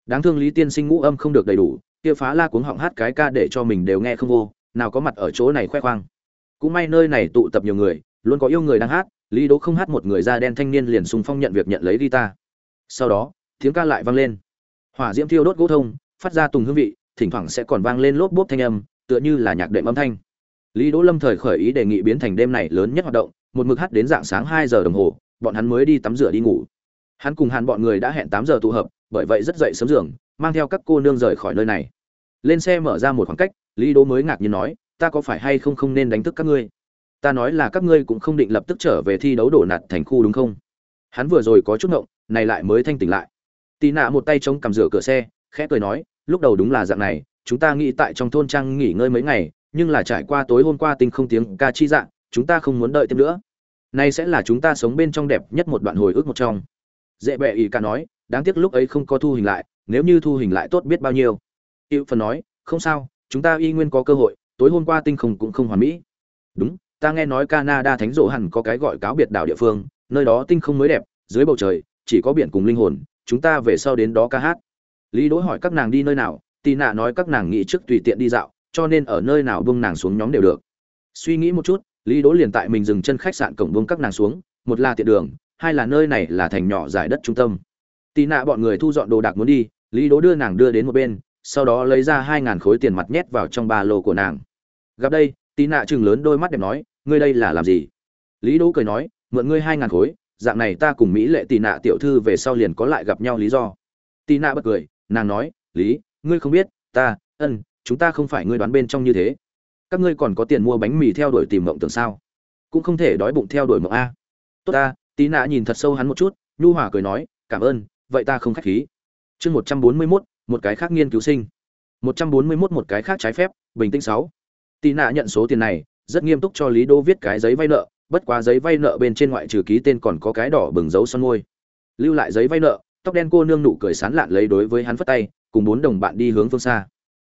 Đáng thương lý tiên sinh ngũ âm không được đầy đủ, kia phá la cuống họng hát cái ca để cho mình đều nghe không vô, nào có mặt ở chỗ này khoe khoang. Cũng may nơi này tụ tập nhiều người, luôn có yêu người đang hát, lý đỗ không hát một người da đen thanh niên liền sung phong nhận việc nhận lấy guitar. Sau đó, tiếng ca lại vang lên. Hỏa diễm thiêu đốt gỗ thông, phát ra tùng hương vị, thỉnh thoảng sẽ còn vang lên lốp bốp thanh âm, tựa như là nhạc đệm âm thanh. Lý đỗ lâm thời khởi ý đề nghị biến thành đêm này lớn nhất hoạt động, một mực hát đến dạng sáng hai giờ đồng hồ, bọn hắn mới đi tắm rửa đi ngủ hắn cùng hàn bọn người đã hẹn tám giờ tụ hợp, bởi vậy rất dậy sớm giường, mang theo các cô nương rời khỏi nơi này. Lên xe mở ra một khoảng cách, lý đỗ mới ngạc nhiên nói, ta có phải hay không không nên đánh thức các ngươi? Ta nói là các ngươi cũng không định lập tức trở về thi đấu đổ nạt thành khu đúng không? Hắn vừa rồi có chút ngộng, này lại mới thanh tỉnh lại. Tì nạ một tay chống cầm rửa cửa xe, khẽ cười nói, lúc đầu đúng là dạng này, chúng ta nghĩ tại trong thôn trang nghỉ ngơi mấy ngày, nhưng là trải qua tối hôm qua tinh không tiếng ca chi dạng chúng ta không muốn đợi thêm nữa. Nay sẽ là chúng ta sống bên trong đẹp nhất một đoạn hồi ức một trong dễ bệ ý ca nói, đáng tiếc lúc ấy không có thu hình lại, nếu như thu hình lại tốt biết bao nhiêu. Hữu phần nói, không sao, chúng ta y nguyên có cơ hội, tối hôm qua tinh không cũng không hoàn mỹ. Đúng, ta nghe nói canada thánh rộ hẳn có cái gọi cáo biệt đảo địa phương, nơi đó tinh không mới đẹp, dưới bầu trời, chỉ có biển cùng linh hồn, chúng ta về sau đến đó ca hát. Lý đỗ hỏi, các nàng đi nơi nào? Tì nạ nói, các nàng nghĩ trước tùy tiện đi dạo, cho nên ở nơi nào bông nàng xuống nhóm đều được. Suy nghĩ một chút, lý đỗ liền tại mình dừng chân khách sạn cổng bông các nàng xuống, một là tiện đường hai là nơi này là thành nhỏ giải đất trung tâm. Tì nạ bọn người thu dọn đồ đạc muốn đi, lý đỗ đưa nàng đưa đến một bên, sau đó lấy ra hai ngàn khối tiền mặt nhét vào trong ba lô của nàng. Gặp đây, tì nạ chừng lớn đôi mắt đẹp nói, ngươi đây là làm gì? Lý đỗ cười nói, mượn ngươi hai ngàn khối, dạng này ta cùng mỹ lệ tì nạ tiểu thư về sau liền có lại gặp nhau lý do. Tì nạ bật cười, nàng nói, lý, ngươi không biết, ta, ân, chúng ta không phải ngươi đoán bên trong như thế. Các ngươi còn có tiền mua bánh mì theo đuổi tìm mộng tưởng sao? Cũng không thể đói bụng theo đuổi mộng a. Tốt ta tí nạ nhìn thật sâu hắn một chút, nhu hòa cười nói, cảm ơn, vậy ta không khách khí. Chương một trăm bốn mươi mốt, một cái khác nghiên cứu sinh. Một trăm bốn mươi mốt, một cái khác trái phép, bình tĩnh sáu. Tí nạ nhận số tiền này, rất nghiêm túc cho lý đô viết cái giấy vay nợ, bất quá giấy vay nợ bên trên ngoại trừ ký tên còn có cái đỏ bừng dấu son môi. Lưu lại giấy vay nợ, tóc đen cô nương nụ cười sán lạn lấy đối với hắn phất tay, cùng bốn đồng bạn đi hướng phương xa.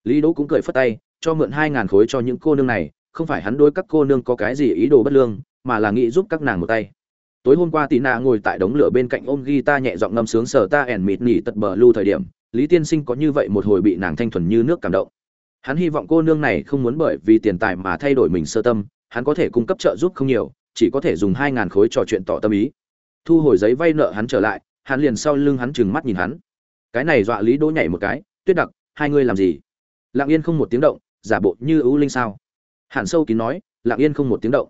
Lý đỗ cũng cười phất tay, cho mượn hai ngàn khối cho những cô nương này, không phải hắn đối các cô nương có cái gì ý đồ bất lương, mà là nghĩ giúp các nàng một tay tối hôm qua tị nạ ngồi tại đống lửa bên cạnh ôm ghi ta nhẹ giọng ngâm sướng sờ ta ẻn mịt nỉ tật bờ lưu thời điểm, lý tiên sinh có như vậy một hồi bị nàng thanh thuần như nước cảm động. Hắn hy vọng cô nương này không muốn bởi vì tiền tài mà thay đổi mình sơ tâm, hắn có thể cung cấp trợ giúp không nhiều, chỉ có thể dùng hai ngàn khối trò chuyện tỏ tâm ý. Thu hồi giấy vay nợ hắn trở lại, hắn liền sau lưng hắn chừng mắt nhìn hắn. Cái này dọa lý đỗ nhảy một cái, tuyết đặc, hai ngươi làm gì? Lặng yên không một tiếng động, giả bộ như ưu linh sao? Hàn sâu kín nói, lặng yên không một tiếng động.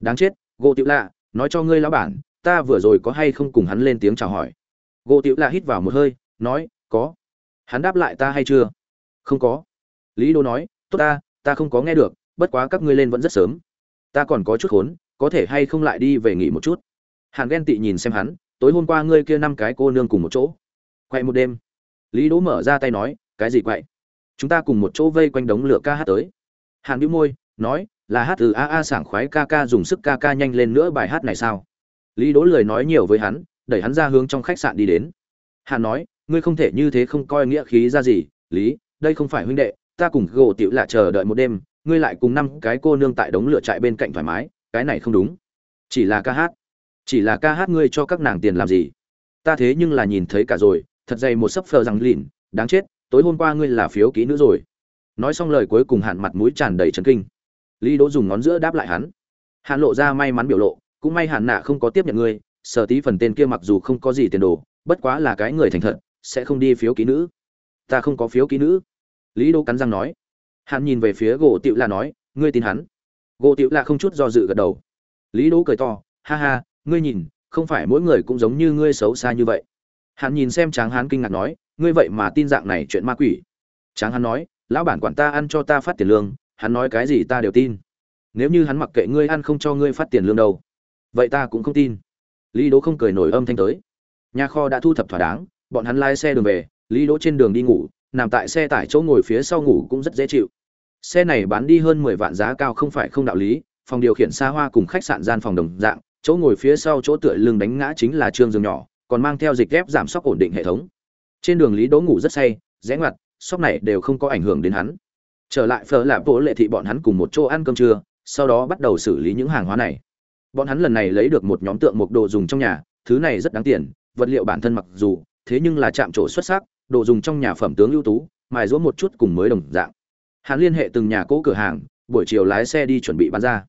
Đáng chết gỗ tiểu lạ nói cho ngươi lão bản, ta vừa rồi có hay không cùng hắn lên tiếng chào hỏi. Gỗ tiểu là hít vào một hơi, nói, có. Hắn đáp lại ta hay chưa? Không có. Lý đô nói, tốt ta ta không có nghe được, bất quá các ngươi lên vẫn rất sớm. Ta còn có chút khốn, có thể hay không lại đi về nghỉ một chút? Hàn ghen tị nhìn xem hắn, tối hôm qua ngươi kia năm cái cô nương cùng một chỗ. Quậy một đêm. Lý đỗ mở ra tay nói, cái gì quậy? Chúng ta cùng một chỗ vây quanh đống lửa ca hát tới. Hàn bĩu môi, nói là hát từ a a sảng khoái ca ca dùng sức ca ca nhanh lên nữa bài hát này sao? Lý đỗ lười nói nhiều với hắn, đẩy hắn ra hướng trong khách sạn đi đến. Hàn nói, ngươi không thể như thế không coi nghĩa khí ra gì, lý, đây không phải huynh đệ, ta cùng gỗ tiểu lạ chờ đợi một đêm, ngươi lại cùng năm cái cô nương tại đống lửa trại bên cạnh thoải mái, cái này không đúng. Chỉ là ca hát. Chỉ là ca hát ngươi cho các nàng tiền làm gì? Ta thế nhưng là nhìn thấy cả rồi, thật dày một sấp phờ rằng lìn đáng chết, tối hôm qua ngươi là phiếu ký nữ rồi. Nói xong lời cuối cùng hạn mặt mũi tràn đầy trấn kinh lý đỗ dùng ngón giữa đáp lại hắn. Hàn lộ ra may mắn biểu lộ, cũng may hàn nạ không có tiếp nhận ngươi, sở tí phần tên kia mặc dù không có gì tiền đồ, bất quá là cái người thành thật, sẽ không đi phiếu ký nữ. Ta không có phiếu ký nữ. Lý đỗ cắn răng nói. Hàn nhìn về phía gỗ tiểu là nói, ngươi tin hắn. Gỗ tiểu là không chút do dự gật đầu. Lý đỗ cười to, ha ha, ngươi nhìn, không phải mỗi người cũng giống như ngươi xấu xa như vậy. Hắn nhìn xem tráng hán kinh ngạc nói, ngươi vậy mà tin dạng này chuyện ma quỷ. Tráng hán nói, lão bản quản ta ăn cho ta phát tiền lương hắn nói cái gì ta đều tin. Nếu như hắn mặc kệ ngươi ăn không cho ngươi phát tiền lương đâu, vậy ta cũng không tin. Lý đỗ không cười nổi âm thanh tới. Nhà kho đã thu thập thỏa đáng, bọn hắn lái xe đường về, lý đỗ trên đường đi ngủ, nằm tại xe tải chỗ ngồi phía sau ngủ cũng rất dễ chịu. Xe này bán đi hơn mười vạn giá cao không phải không đạo lý, phòng điều khiển xa hoa cùng khách sạn gian phòng đồng dạng, chỗ ngồi phía sau chỗ tựa lưng đánh ngã chính là trương giường nhỏ, còn mang theo dịch ghép giảm sóc ổn định hệ thống. Trên đường lý đỗ ngủ rất say, rẽ ngoặt, sóc này đều không có ảnh hưởng đến hắn trở lại phở lạp bộ lệ thị bọn hắn cùng một chỗ ăn cơm trưa, sau đó bắt đầu xử lý những hàng hóa này. Bọn hắn lần này lấy được một nhóm tượng mộc đồ dùng trong nhà, thứ này rất đáng tiền, vật liệu bản thân mặc dù, thế nhưng là chạm trổ xuất sắc, đồ dùng trong nhà phẩm tướng ưu tú, mài rũa một chút cùng mới đồng dạng. Hắn liên hệ từng nhà cỗ cửa hàng, buổi chiều lái xe đi chuẩn bị bán ra.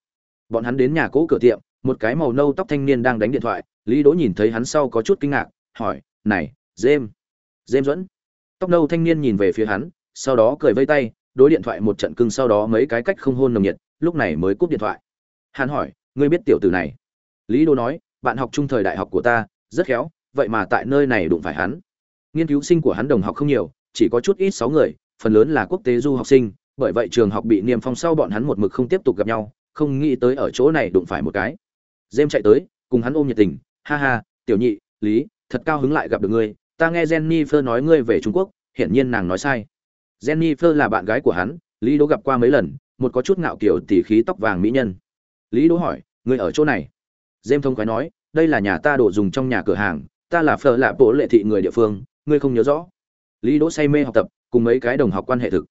Bọn hắn đến nhà cỗ cửa tiệm, một cái màu nâu tóc thanh niên đang đánh điện thoại, lý đỗ nhìn thấy hắn sau có chút kinh ngạc, hỏi, này jem jem dẫn tóc nâu thanh niên nhìn về phía hắn, sau đó cười vây tay đối điện thoại một trận cưng sau đó mấy cái cách không hôn nồng nhiệt lúc này mới cúp điện thoại. Hàn hỏi ngươi biết tiểu tử này? Lý Đô nói bạn học trung thời đại học của ta rất khéo vậy mà tại nơi này đụng phải hắn. Nghiên cứu sinh của hắn đồng học không nhiều chỉ có chút ít sáu người phần lớn là quốc tế du học sinh bởi vậy trường học bị niêm phong sau bọn hắn một mực không tiếp tục gặp nhau không nghĩ tới ở chỗ này đụng phải một cái. Dêm chạy tới, cùng hắn ôm nhiệt tình, ha ha, tiểu nhị, Lý, thật cao hứng lại gặp được ngươi, ta nghe Jennifer nói ngươi về Trung Quốc, hiển nhiên nàng nói sai. Jennifer là bạn gái của hắn, Lý Đỗ gặp qua mấy lần, một có chút ngạo kiểu tỉ khí tóc vàng mỹ nhân. Lý Đỗ hỏi, ngươi ở chỗ này? James thông quái nói, đây là nhà ta đồ dùng trong nhà cửa hàng, ta là phở lạ bộ lệ thị người địa phương, ngươi không nhớ rõ. Lý Đỗ say mê học tập, cùng mấy cái đồng học quan hệ thực.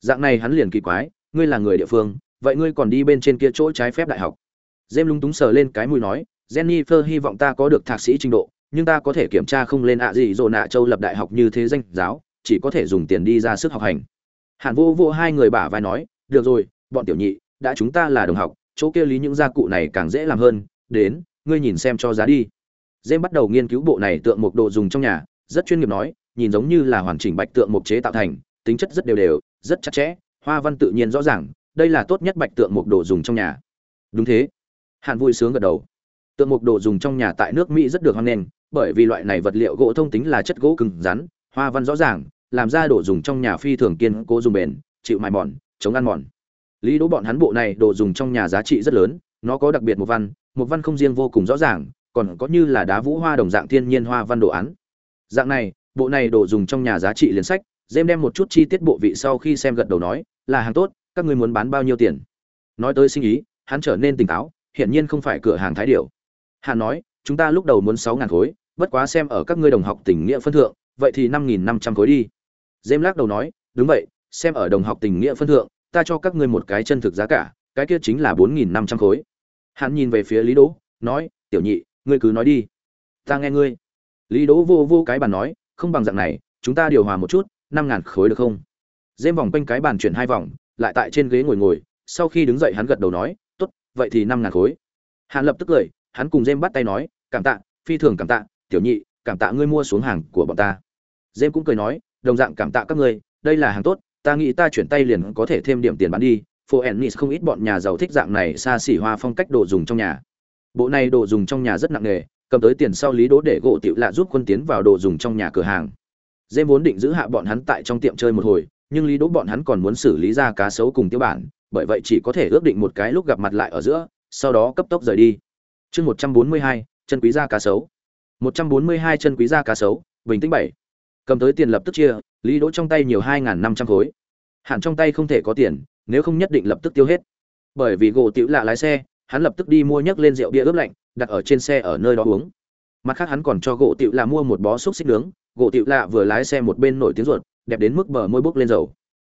Dạng này hắn liền kỳ quái, ngươi là người địa phương, vậy ngươi còn đi bên trên kia chỗ trái phép đại học? James lúng túng sờ lên cái mũi nói, Jennifer hy vọng ta có được thạc sĩ trình độ, nhưng ta có thể kiểm tra không lên ạ gì rồi nạ châu lập đại học như thế danh giáo, chỉ có thể dùng tiền đi ra sức học hành. Hàn Vô Vô hai người bả vai nói, được rồi, bọn tiểu nhị, đã chúng ta là đồng học, chỗ kia lý những gia cụ này càng dễ làm hơn, đến, ngươi nhìn xem cho giá đi. Jem bắt đầu nghiên cứu bộ này tượng mục đồ dùng trong nhà, rất chuyên nghiệp nói, nhìn giống như là hoàn chỉnh bạch tượng mục chế tạo thành, tính chất rất đều đều, rất chặt chẽ, hoa văn tự nhiên rõ ràng, đây là tốt nhất bạch tượng mục đồ dùng trong nhà. Đúng thế Hàn vui sướng gật đầu tượng mục đồ dùng trong nhà tại nước mỹ rất được hoan nghênh bởi vì loại này vật liệu gỗ thông tính là chất gỗ cứng rắn hoa văn rõ ràng làm ra đồ dùng trong nhà phi thường kiên cố dùng bền, chịu mài mòn, chống ăn mòn. Lý đỗ bọn hắn bộ này đồ dùng trong nhà giá trị rất lớn, nó có đặc biệt một văn một văn không riêng vô cùng rõ ràng, còn có như là đá vũ hoa đồng dạng thiên nhiên hoa văn đồ án. Dạng này, bộ này đồ dùng trong nhà giá trị liền sách dêm đem một chút chi tiết bộ vị sau khi xem gật đầu nói, là hàng tốt, các ngươi muốn bán bao nhiêu tiền? Nói tới sinh ý, hắn trở nên tỉnh táo, hiển nhiên không phải cửa hàng thái điểu. Hà nói, chúng ta lúc đầu muốn sáu ngàn khối, bất quá xem ở các ngươi đồng học tình nghĩa phân thượng, vậy thì năm nghìn năm trăm khối đi dêm lắc đầu nói, đúng vậy, xem ở đồng học tình nghĩa phân thượng, ta cho các ngươi một cái chân thực giá cả, cái kia chính là bốn nghìn năm trăm khối. Hắn nhìn về phía lý đỗ, nói, tiểu nhị, ngươi cứ nói đi. Ta nghe ngươi. Lý đỗ vô vô cái bàn nói, không bằng dạng này, chúng ta điều hòa một chút, năm ngàn khối được không? Dêm vòng quanh cái bàn chuyển hai vòng, lại tại trên ghế ngồi ngồi, sau khi đứng dậy hắn gật đầu nói, tốt, vậy thì năm ngàn khối. Hắn lập tức cười, hắn cùng dêm bắt tay nói, cảm tạ, phi thường cảm tạ, tiểu nhị, cảm tạ ngươi mua xuống hàng của bọn ta. Dêm cũng cười nói đồng dạng cảm tạ các ngươi đây là hàng tốt ta nghĩ ta chuyển tay liền có thể thêm điểm tiền bán đi phố ennis không ít bọn nhà giàu thích dạng này xa xỉ hoa phong cách đồ dùng trong nhà. Bộ này đồ dùng trong nhà rất nặng nghề, cầm tới tiền sau lý đỗ để gỗ tiểu lạ giúp quân tiến vào đồ dùng trong nhà cửa hàng. Dêm vốn định giữ hạ bọn hắn tại trong tiệm chơi một hồi nhưng lý đỗ bọn hắn còn muốn xử lý ra cá sấu cùng tiêu bản bởi vậy chỉ có thể ước định một cái lúc gặp mặt lại ở giữa sau đó cấp tốc rời đi. Chương một trăm bốn mươi hai chân quý gia cá sấu. Một trăm bốn mươi hai chân quý gia cá sấu bình tĩnh bảy cầm tới tiền lập tức chia, lý đỗ trong tay nhiều hai năm trăm khối. Hẳn trong tay không thể có tiền, nếu không nhất định lập tức tiêu hết. Bởi vì gỗ tiểu lạ lái xe, hắn lập tức đi mua nhấc lên rượu bia ướp lạnh, đặt ở trên xe ở nơi đó uống. Mặt khác hắn còn cho gỗ tiểu lạ mua một bó xúc xích nướng, gỗ tiểu lạ vừa lái xe một bên nổi tiếng ruột, đẹp đến mức bờ môi bốc lên dầu.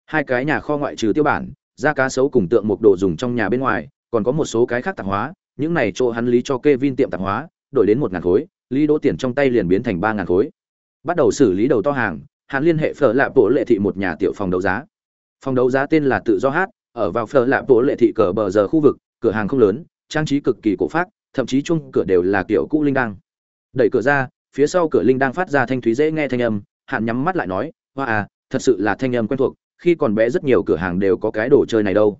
Hai cái nhà kho ngoại trừ tiêu bản da cá sấu cùng tượng một đồ dùng trong nhà bên ngoài, còn có một số cái khác tạp hóa, những này chỗ hắn lý cho Kevin tiệm tạp hóa, đổi đến một ngàn khối, lý đỗ tiền trong tay liền biến thành ba ngàn khối bắt đầu xử lý đầu to hàng, hắn liên hệ phở lạ bộ lệ thị một nhà tiểu phòng đấu giá. Phòng đấu giá tên là tự do hát, ở vào phở lạ bộ lệ thị cờ bờ giờ khu vực, cửa hàng không lớn, trang trí cực kỳ cổ phát thậm chí chung cửa đều là kiểu cũ linh đăng. Đẩy cửa ra, phía sau cửa linh đang phát ra thanh thúy dễ nghe thanh âm hạn nhắm mắt lại nói, hoa à thật sự là thanh âm quen thuộc, khi còn bé rất nhiều cửa hàng đều có cái đồ chơi này đâu.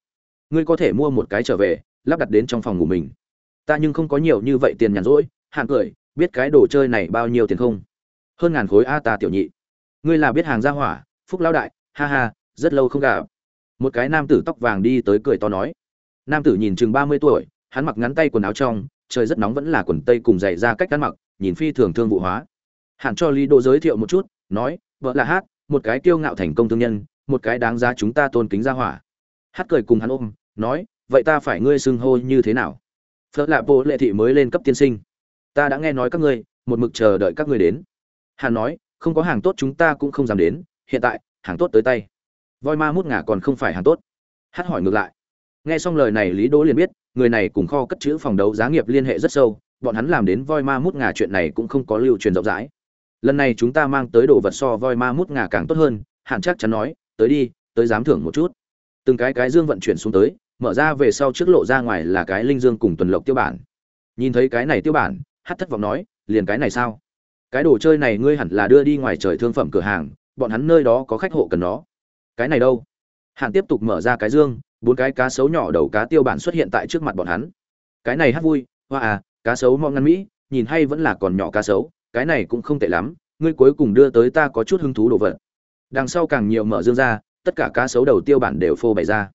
Ngươi có thể mua một cái trở về, lắp đặt đến trong phòng ngủ mình. Ta nhưng không có nhiều như vậy tiền nhàn rỗi. Hạn cười, biết cái đồ chơi này bao nhiêu tiền không? Hơn ngàn khối a ta tiểu nhị. Ngươi là biết hàng gia hỏa, phúc lão đại, ha ha, rất lâu không gặp. Một cái nam tử tóc vàng đi tới cười to nói. Nam tử nhìn chừng ba mươi tuổi, hắn mặc ngắn tay quần áo trong, trời rất nóng vẫn là quần tây cùng dày ra cách ăn mặc, nhìn phi thường thương vụ hóa. Hẳn cho lý đô giới thiệu một chút, nói, vợ là hát, một cái kiêu ngạo thành công thương nhân, một cái đáng giá chúng ta tôn kính gia hỏa. Hát cười cùng hắn ôm, nói, vậy ta phải ngươi xưng hô như thế nào? Phật lạ bộ lệ thị mới lên cấp tiên sinh. Ta đã nghe nói các ngươi, một mực chờ đợi các ngươi đến hắn nói, không có hàng tốt chúng ta cũng không dám đến, hiện tại, hàng tốt tới tay. Voi ma mút ngà còn không phải hàng tốt. Hát hỏi ngược lại. Nghe xong lời này lý đỗ liền biết, người này cùng kho cất chữ phòng đấu giá nghiệp liên hệ rất sâu, bọn hắn làm đến voi ma mút ngà chuyện này cũng không có lưu truyền rộng rãi. Lần này chúng ta mang tới đồ vật so voi ma mút ngà càng tốt hơn hạn chắc chắn nói, tới đi, tới dám thưởng một chút. Từng cái cái dương vận chuyển xuống tới, mở ra về sau trước lộ ra ngoài là cái linh dương cùng tuần lộc tiêu bản. Nhìn thấy cái này tiêu bản, hát thất vọng nói, liền cái này sao? Cái đồ chơi này ngươi hẳn là đưa đi ngoài trời thương phẩm cửa hàng, bọn hắn nơi đó có khách hộ cần nó. Cái này đâu? Hạn tiếp tục mở ra cái dương, bốn cái cá sấu nhỏ đầu cá tiêu bản xuất hiện tại trước mặt bọn hắn. Cái này hát vui, hoa à cá sấu mong ngăn mỹ, nhìn hay vẫn là còn nhỏ cá sấu, cái này cũng không tệ lắm, ngươi cuối cùng đưa tới ta có chút hứng thú đồ vật. Đằng sau càng nhiều mở dương ra, tất cả cá sấu đầu tiêu bản đều phô bày ra.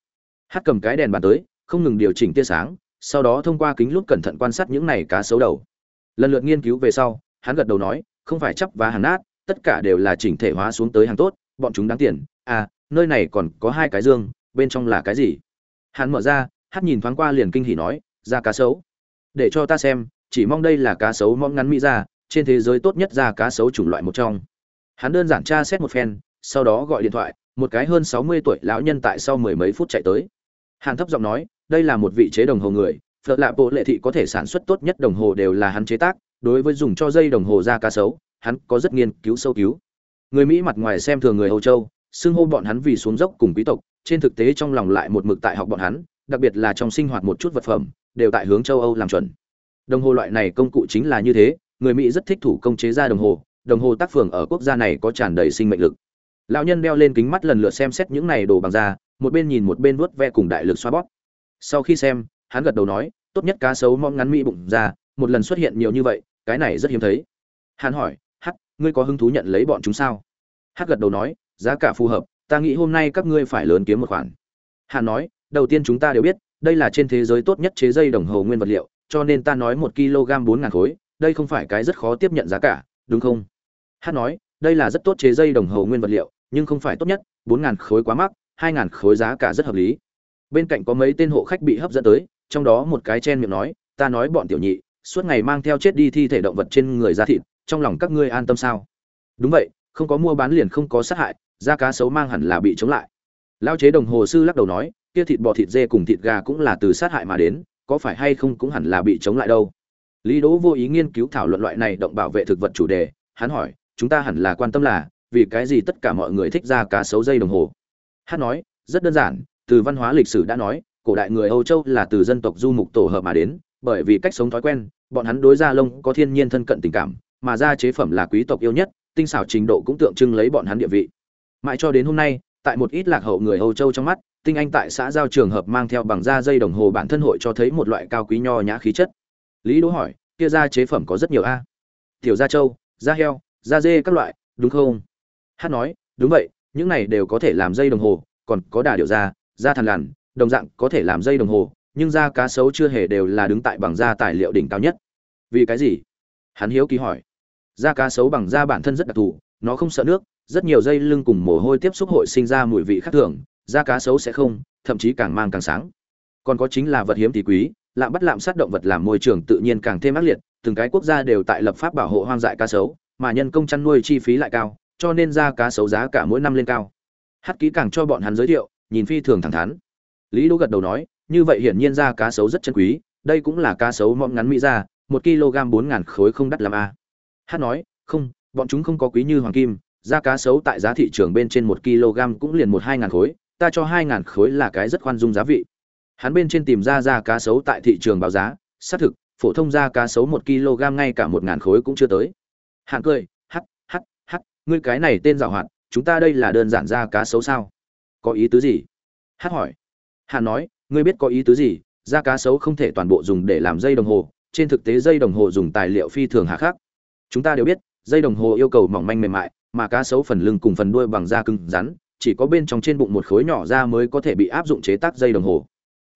Hát cầm cái đèn bàn tới, không ngừng điều chỉnh tia sáng, sau đó thông qua kính lúc cẩn thận quan sát những này cá sấu đầu. Lần lượt nghiên cứu về sau, hắn gật đầu nói không phải chấp và hàng nát, tất cả đều là chỉnh thể hóa xuống tới hàng tốt, bọn chúng đáng tiền. À nơi này còn có hai cái dương, bên trong là cái gì? Hắn mở ra, hát nhìn thoáng qua liền kinh hỉ nói, ra cá sấu. Để cho ta xem, chỉ mong đây là cá sấu mong ngắn mỹ ra, trên thế giới tốt nhất ra cá sấu chủng loại một trong. Hắn đơn giản tra xét một phen, sau đó gọi điện thoại, một cái hơn sáu mươi tuổi lão nhân tại sau mười mấy phút chạy tới. Hàn thấp giọng nói, đây là một vị chế đồng hồ người phật lạ bộ lệ thị có thể sản xuất tốt nhất đồng hồ đều là hắn chế tác đối với dùng cho dây đồng hồ ra cá sấu, hắn có rất nghiên cứu sâu cứu. Người mỹ mặt ngoài xem thường người âu châu, xưng hô bọn hắn vì xuống dốc cùng quý tộc, trên thực tế trong lòng lại một mực tại học bọn hắn, đặc biệt là trong sinh hoạt một chút vật phẩm, đều tại hướng châu âu làm chuẩn. Đồng hồ loại này công cụ chính là như thế, người mỹ rất thích thủ công chế ra đồng hồ đồng hồ tác phường ở quốc gia này có tràn đầy sinh mệnh lực. Lão nhân đeo lên kính mắt lần lượt xem xét những này đồ bằng da, một bên nhìn một bên vuốt ve cùng đại lực xoa bóp. Sau khi xem, hắn gật đầu nói, tốt nhất cá sấu mong ngắn mỹ bụng ra một lần xuất hiện nhiều như vậy cái này rất hiếm thấy. Hắn hỏi, hắc, ngươi có hứng thú nhận lấy bọn chúng sao? Hắc gật đầu nói, giá cả phù hợp, ta nghĩ hôm nay các ngươi phải lớn kiếm một khoản. Hắn nói, đầu tiên chúng ta đều biết, đây là trên thế giới tốt nhất chế dây đồng hồ nguyên vật liệu, cho nên ta nói một kg bốn ngàn khối, đây không phải cái rất khó tiếp nhận giá cả, đúng không? Hát nói, đây là rất tốt chế dây đồng hồ nguyên vật liệu, nhưng không phải tốt nhất, bốn ngàn khối quá mắc, hai ngàn khối giá cả rất hợp lý. Bên cạnh có mấy tên hộ khách bị hấp dẫn tới, trong đó một cái chen miệng nói, ta nói bọn tiểu nhị suốt ngày mang theo chết đi thi thể động vật trên người ra thịt, trong lòng các ngươi an tâm sao? Đúng vậy, không có mua bán liền không có sát hại, da cá sấu mang hẳn là bị chống lại. Lao chế đồng hồ sư lắc đầu nói, kia thịt bò thịt dê cùng thịt gà cũng là từ sát hại mà đến, có phải hay không cũng hẳn là bị chống lại đâu? Lý đỗ vô ý nghiên cứu thảo luận loại này động bảo vệ thực vật chủ đề, hắn hỏi, chúng ta hẳn là quan tâm là, vì cái gì tất cả mọi người thích ra cá sấu dây đồng hồ? Hát nói, rất đơn giản, từ văn hóa lịch sử đã nói, cổ đại người âu châu là từ dân tộc du mục tổ hợp mà đến bởi vì cách sống thói quen, bọn hắn đối da lông có thiên nhiên thân cận tình cảm, mà da chế phẩm là quý tộc yêu nhất, tinh xảo trình độ cũng tượng trưng lấy bọn hắn địa vị. Mãi cho đến hôm nay, tại một ít lạc hậu người âu châu trong mắt, tinh anh tại xã giao trường hợp mang theo bằng da dây đồng hồ bản thân hội cho thấy một loại cao quý nho nhã khí chất. Lý đỗ hỏi, kia da chế phẩm có rất nhiều a? Tiểu da trâu, da heo, da dê các loại, đúng không? Hát nói, đúng vậy, những này đều có thể làm dây đồng hồ, còn có đà điệu da da thằn lằn, đồng dạng có thể làm dây đồng hồ nhưng da cá sấu chưa hề đều là đứng tại bằng da tài liệu đỉnh cao nhất. Vì cái gì? Hắn hiếu kỳ hỏi. Da cá sấu bằng da bản thân rất đặc thù, nó không sợ nước, rất nhiều dây lưng cùng mồ hôi tiếp xúc hội sinh ra mùi vị khác thường, da cá sấu sẽ không, thậm chí càng mang càng sáng. Còn có chính là vật hiếm thì quý, lạm bắt lạm sát động vật làm môi trường tự nhiên càng thêm ác liệt, từng cái quốc gia đều tại lập pháp bảo hộ hoang dại cá sấu, mà nhân công chăn nuôi chi phí lại cao, cho nên da cá sấu giá cả mỗi năm lên cao. Hát kỹ càng cho bọn hắn giới thiệu, nhìn phi thường thẳng thắn. Lý đỗ gật đầu nói như vậy hiển nhiên da cá sấu rất chân quý, đây cũng là cá sấu mõm ngắn mỹ ra, một kg bốn ngàn khối không đắt làm a à. hát nói, không, bọn chúng không có quý như hoàng kim da cá sấu tại giá thị trường bên trên một kg cũng liền một hai ngàn khối, ta cho hai ngàn khối là cái rất khoan dung giá vị. Hắn bên trên tìm ra da cá sấu tại thị trường báo giá, xác thực, phổ thông da cá sấu một kg ngay cả một ngàn khối cũng chưa tới. Hạng cười, hắc hắc hắc, ngươi cái này tên giảo hoạt, chúng ta đây là đơn giản da cá sấu sao? Có ý tứ gì? Hát hỏi. Hạn nói ngươi biết có ý tứ gì, da cá sấu không thể toàn bộ dùng để làm dây đồng hồ, trên thực tế dây đồng hồ dùng tài liệu phi thường hạ khắc. Chúng ta đều biết, dây đồng hồ yêu cầu mỏng manh mềm mại, mà cá sấu phần lưng cùng phần đuôi bằng da cứng rắn, chỉ có bên trong trên bụng một khối nhỏ da mới có thể bị áp dụng chế tác dây đồng hồ.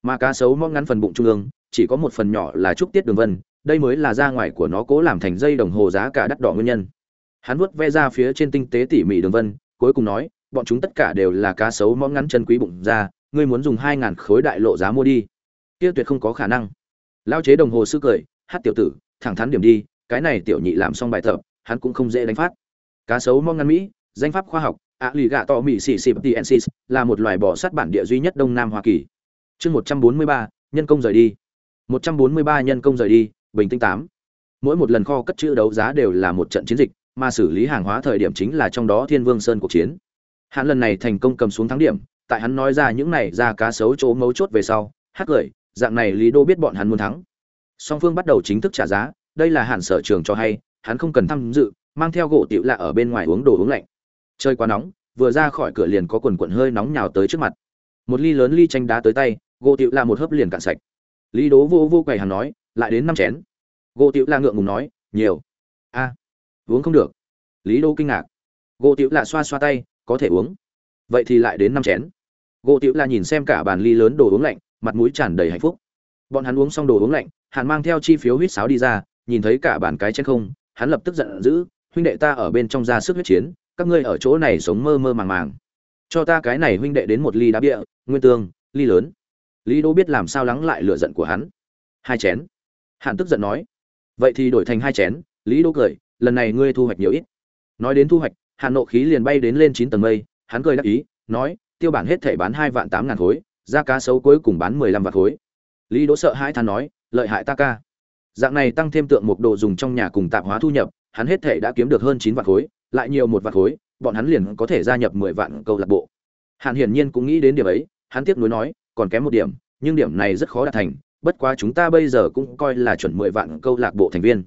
Mà cá sấu móc ngắn phần bụng trung ương, chỉ có một phần nhỏ là trúc tiết đường vân, đây mới là da ngoài của nó cố làm thành dây đồng hồ giá cả đắt đỏ nguyên nhân. Hắn vuốt ve ra phía trên tinh tế tỉ mỉ đường vân, cuối cùng nói, bọn chúng tất cả đều là cá sấu móc ngắn chân quý bụng da ngươi muốn dùng hai ngàn khối đại lộ giá mua đi. Kia tuyệt không có khả năng. Lao chế đồng hồ sư cười, hát tiểu tử, thẳng thắn điểm đi, cái này tiểu nhị làm xong bài tập, hắn cũng không dễ đánh phát. Cá sấu mong ngăn mỹ, danh pháp khoa học, ạ lì gạ to mỹ xì xì ptiensis là một loài bò sát bản địa duy nhất đông nam hoa kỳ. Chương một trăm bốn mươi ba, nhân công rời đi. Một trăm bốn mươi ba nhân công rời đi, bình tĩnh tám. Mỗi một lần kho cất chữ đấu giá đều là một trận chiến dịch, mà xử lý hàng hóa thời điểm chính là trong đó thiên vương sơn cuộc chiến. Hắn lần này thành công cầm xuống thắng điểm tại hắn nói ra những này ra cá sấu chỗ mấu chốt về sau, hát cười, dạng này lý đô biết bọn hắn muốn thắng. Song phương bắt đầu chính thức trả giá, đây là hạn sở trường cho hay, hắn không cần tham dự, mang theo gỗ tiểu lạ ở bên ngoài uống đồ uống lạnh. Chơi quá nóng, vừa ra khỏi cửa liền có quần quần hơi nóng nhào tới trước mặt. Một ly lớn ly chanh đá tới tay, gỗ tiểu lạ một hớp liền cạn sạch. Lý đố vô vô quầy hàng nói, lại đến năm chén. Gỗ tiểu lạ ngượng ngùng nói, nhiều. A, uống không được. Lý đô kinh ngạc. Gỗ tiểu lạ xoa xoa tay, có thể uống vậy thì lại đến năm chén. Gỗ tiểu la nhìn xem cả bàn ly lớn đồ uống lạnh, mặt mũi tràn đầy hạnh phúc. Bọn hắn uống xong đồ uống lạnh hắn mang theo chi phiếu huýt sáo đi ra, nhìn thấy cả bàn cái chén không, hắn lập tức giận dữ, huynh đệ ta ở bên trong ra sức huyết chiến, các ngươi ở chỗ này sống mơ mơ màng màng. Cho ta cái này huynh đệ đến một ly đá bia, nguyên tương, ly lớn. Lý đỗ biết làm sao lắng lại lửa giận của hắn. Hai chén. Hắn tức giận nói. Vậy thì đổi thành hai chén. Lý đỗ cười, lần này ngươi thu hoạch nhiều ít. Nói đến thu hoạch, hàn nộ khí liền bay đến lên chín tầng mây hắn cười đáp ý, nói, tiêu bản hết thể bán hai vạn tám ngàn khối ra cá sấu cuối cùng bán mười lăm vạn khối. Lý đỗ sợ hãi than nói, lợi hại ta ca. Dạng này tăng thêm tượng mục đồ dùng trong nhà cùng tạp hóa thu nhập, hắn hết thể đã kiếm được hơn chín vạn khối, lại nhiều một vạn khối, bọn hắn liền có thể gia nhập mười vạn câu lạc bộ. Hàn hiển nhiên cũng nghĩ đến điểm ấy, hắn tiếp nối nói, còn kém một điểm, nhưng điểm này rất khó đạt thành, bất quá chúng ta bây giờ cũng coi là chuẩn mười vạn câu lạc bộ thành viên.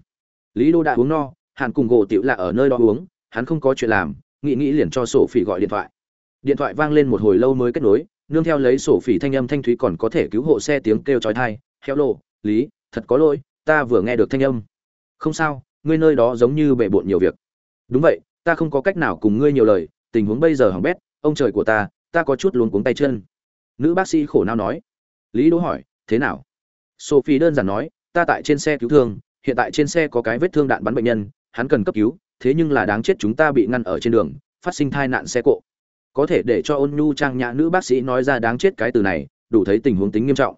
Lý đô đã uống no, hàn cùng gỗ tiểu là ở nơi đó uống, hắn không có chuyện làm nghĩ nghĩ liền cho sổ phỉ gọi điện thoại. Điện thoại vang lên một hồi lâu mới kết nối, nương theo lấy sổ phỉ thanh âm thanh thúy còn có thể cứu hộ xe tiếng kêu chói tai hello lý, thật có lỗi, ta vừa nghe được thanh âm. Không sao, ngươi nơi đó giống như bệ bộn nhiều việc. Đúng vậy, ta không có cách nào cùng ngươi nhiều lời, tình huống bây giờ hỏng bét, ông trời của ta ta có chút luống cuống tay chân. Nữ bác sĩ khổ não nói. Lý đỗ hỏi, thế nào? Sophie đơn giản nói, ta tại trên xe cứu thương, hiện tại trên xe có cái vết thương đạn bắn bệnh nhân, hắn cần cấp cứu thế nhưng là đáng chết chúng ta bị ngăn ở trên đường, phát sinh tai nạn xe cộ. Có thể để cho ôn nhu trang nhã nữ bác sĩ nói ra đáng chết cái từ này, đủ thấy tình huống tính nghiêm trọng.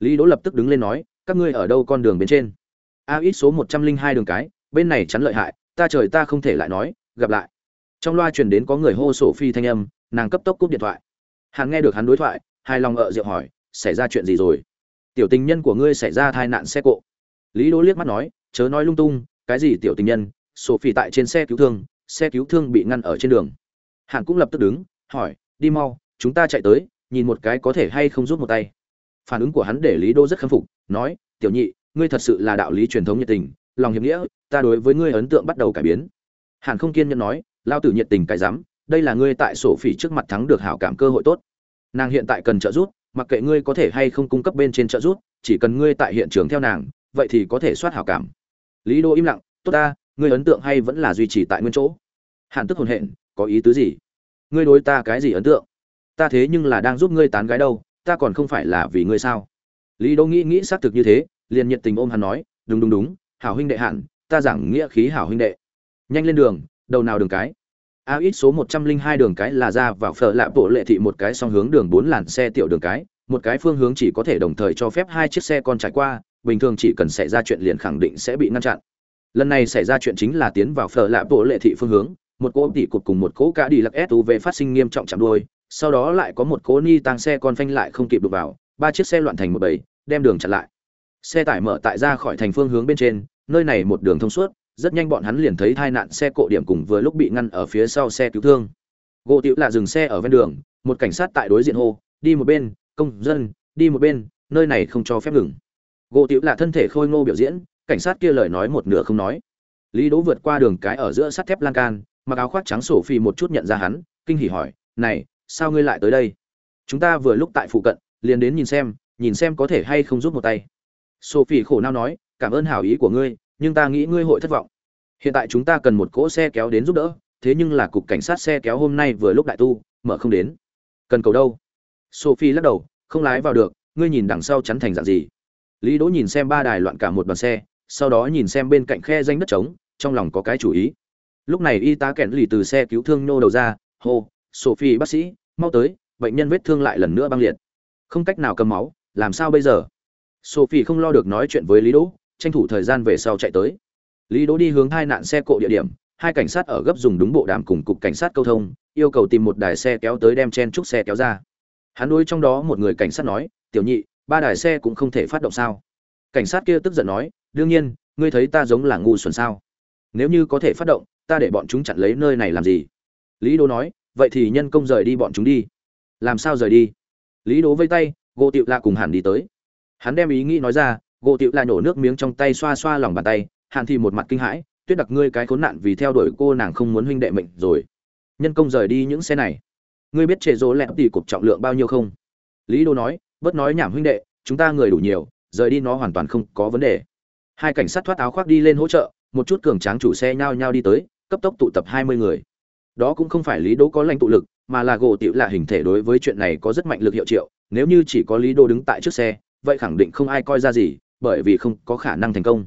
Lý đỗ lập tức đứng lên nói, các ngươi ở đâu con đường bên trên? A ít số một trăm linh hai đường cái, bên này chắn lợi hại, ta trời ta không thể lại nói, gặp lại. Trong loa truyền đến có người hô sổ phi thanh âm, nàng cấp tốc cúp điện thoại. Hắn nghe được hắn đối thoại hai lòng ợ rượu hỏi, xảy ra chuyện gì rồi? Tiểu tình nhân của ngươi xảy ra tai nạn xe cộ. Lý đỗ liếc mắt nói, chớ nói lung tung, cái gì tiểu tình nhân sổ tại trên xe cứu thương, xe cứu thương bị ngăn ở trên đường. Hàn cũng lập tức đứng, hỏi, đi mau, chúng ta chạy tới, nhìn một cái có thể hay không rút một tay. Phản ứng của hắn để lý đô rất khâm phục, nói, tiểu nhị, ngươi thật sự là đạo lý truyền thống nhiệt tình, lòng hiệp nghĩa, ta đối với ngươi ấn tượng bắt đầu cải biến. Hàn không kiên nhẫn nói, lao tử nhiệt tình cái dám đây là ngươi tại sổ phỉ trước mặt thắng được hảo cảm cơ hội tốt. Nàng hiện tại cần trợ giúp, mặc kệ ngươi có thể hay không cung cấp bên trên trợ giúp, chỉ cần ngươi tại hiện trường theo nàng, vậy thì có thể soát hảo cảm. Lý đô im lặng, tốt ta ngươi ấn tượng hay vẫn là duy trì tại nguyên chỗ? Hàn tức hồn hện, có ý tứ gì? Ngươi đối ta cái gì ấn tượng? Ta thế nhưng là đang giúp ngươi tán gái đâu, ta còn không phải là vì ngươi sao? Lý đô nghĩ nghĩ xác thực như thế, liền nhiệt tình ôm hắn nói, đúng đúng đúng, hảo huynh đệ hạn ta giảng nghĩa khí hảo huynh đệ. Nhanh lên đường, đầu nào đường cái? A ít số một trăm linh hai đường cái là ra vào phở lạ bộ lệ thị một cái song hướng đường bốn làn xe tiểu đường cái, một cái phương hướng chỉ có thể đồng thời cho phép hai chiếc xe con trải qua, bình thường chỉ cần xảy ra chuyện liền khẳng định sẽ bị ngăn chặn lần này xảy ra chuyện chính là tiến vào phở lạ bộ lệ thị phương hướng, một cỗ tỉ cục cùng một cỗ cá đi lặc suv phát sinh nghiêm trọng chạm đuôi, sau đó lại có một cỗ ni tăng xe con phanh lại không kịp đụng vào, ba chiếc xe loạn thành một bầy, đem đường chặn lại. Xe tải mở tại ra khỏi thành phương hướng bên trên, nơi này một đường thông suốt, rất nhanh bọn hắn liền thấy tai nạn xe cộ điểm cùng vừa lúc bị ngăn ở phía sau xe cứu thương. Gỗ tiểu là dừng xe ở ven đường, một cảnh sát tại đối diện hô, đi một bên, công dân, đi một bên, nơi này không cho phép ngừng. Gỗ tiểu là thân thể khôi ngô biểu diễn cảnh sát kia lời nói một nửa không nói. Lý đỗ vượt qua đường cái ở giữa sắt thép lan can, mặc áo khoác trắng sổ phi một chút nhận ra hắn, kinh hỉ hỏi, này, sao ngươi lại tới đây? Chúng ta vừa lúc tại phụ cận, liền đến nhìn xem nhìn xem có thể hay không giúp một tay. Sophie khổ não nói, cảm ơn hảo ý của ngươi, nhưng ta nghĩ ngươi hội thất vọng. Hiện tại chúng ta cần một cỗ xe kéo đến giúp đỡ, thế nhưng là cục cảnh sát xe kéo hôm nay vừa lúc đại tu, mở không đến. Cần cầu đâu? Sophie lắc đầu, không lái vào được, ngươi nhìn đằng sau chắn thành dạng gì? Lý đỗ nhìn xem ba đài loạn cả một đoàn xe sau đó nhìn xem bên cạnh khe danh đất trống, trong lòng có cái chủ ý. Lúc này y tá kẹn lì từ xe cứu thương nô đầu ra, hô, sophie, bác sĩ, mau tới, bệnh nhân vết thương lại lần nữa băng liệt. Không cách nào cầm máu, làm sao bây giờ? Sophie không lo được nói chuyện với lý đỗ, tranh thủ thời gian về sau chạy tới. Lý đỗ đi hướng hai nạn xe cộ địa điểm, hai cảnh sát ở gấp dùng đúng bộ đàm cùng cục cảnh sát câu thông, yêu cầu tìm một đài xe kéo tới đem chen trúc xe kéo ra. Hắn đối trong đó một người cảnh sát nói, tiểu nhị, ba đài xe cũng không thể phát động sao? Cảnh sát kia tức giận nói đương nhiên, ngươi thấy ta giống là ngu xuẩn sao? Nếu như có thể phát động, ta để bọn chúng chặn lấy nơi này làm gì? Lý đỗ nói, vậy thì nhân công rời đi bọn chúng đi. Làm sao rời đi? Lý đố vây tay, gỗ tiệu La cùng hẳn đi tới. Hắn đem ý nghĩ nói ra, gỗ tiệu La nhổ nước miếng trong tay xoa xoa lòng bàn tay, hàn thì một mặt kinh hãi, tuyết đặc ngươi cái khốn nạn vì theo đuổi cô nàng không muốn huynh đệ mệnh rồi. Nhân công rời đi những xe này. Ngươi biết trệ rỗ lẹp tỉ cục trọng lượng bao nhiêu không? Lý đô nói, bớt nói nhảm huynh đệ, chúng ta người đủ nhiều, rời đi nó hoàn toàn không có vấn đề hai cảnh sát thoát áo khoác đi lên hỗ trợ, một chút cường tráng chủ xe nhao nhao đi tới, cấp tốc tụ tập hai mươi người. Đó cũng không phải lý đỗ có lãnh tụ lực, mà là gỗ tiểu là hình thể đối với chuyện này có rất mạnh lực hiệu triệu, nếu như chỉ có lý đỗ đứng tại trước xe, vậy khẳng định không ai coi ra gì, bởi vì không có khả năng thành công.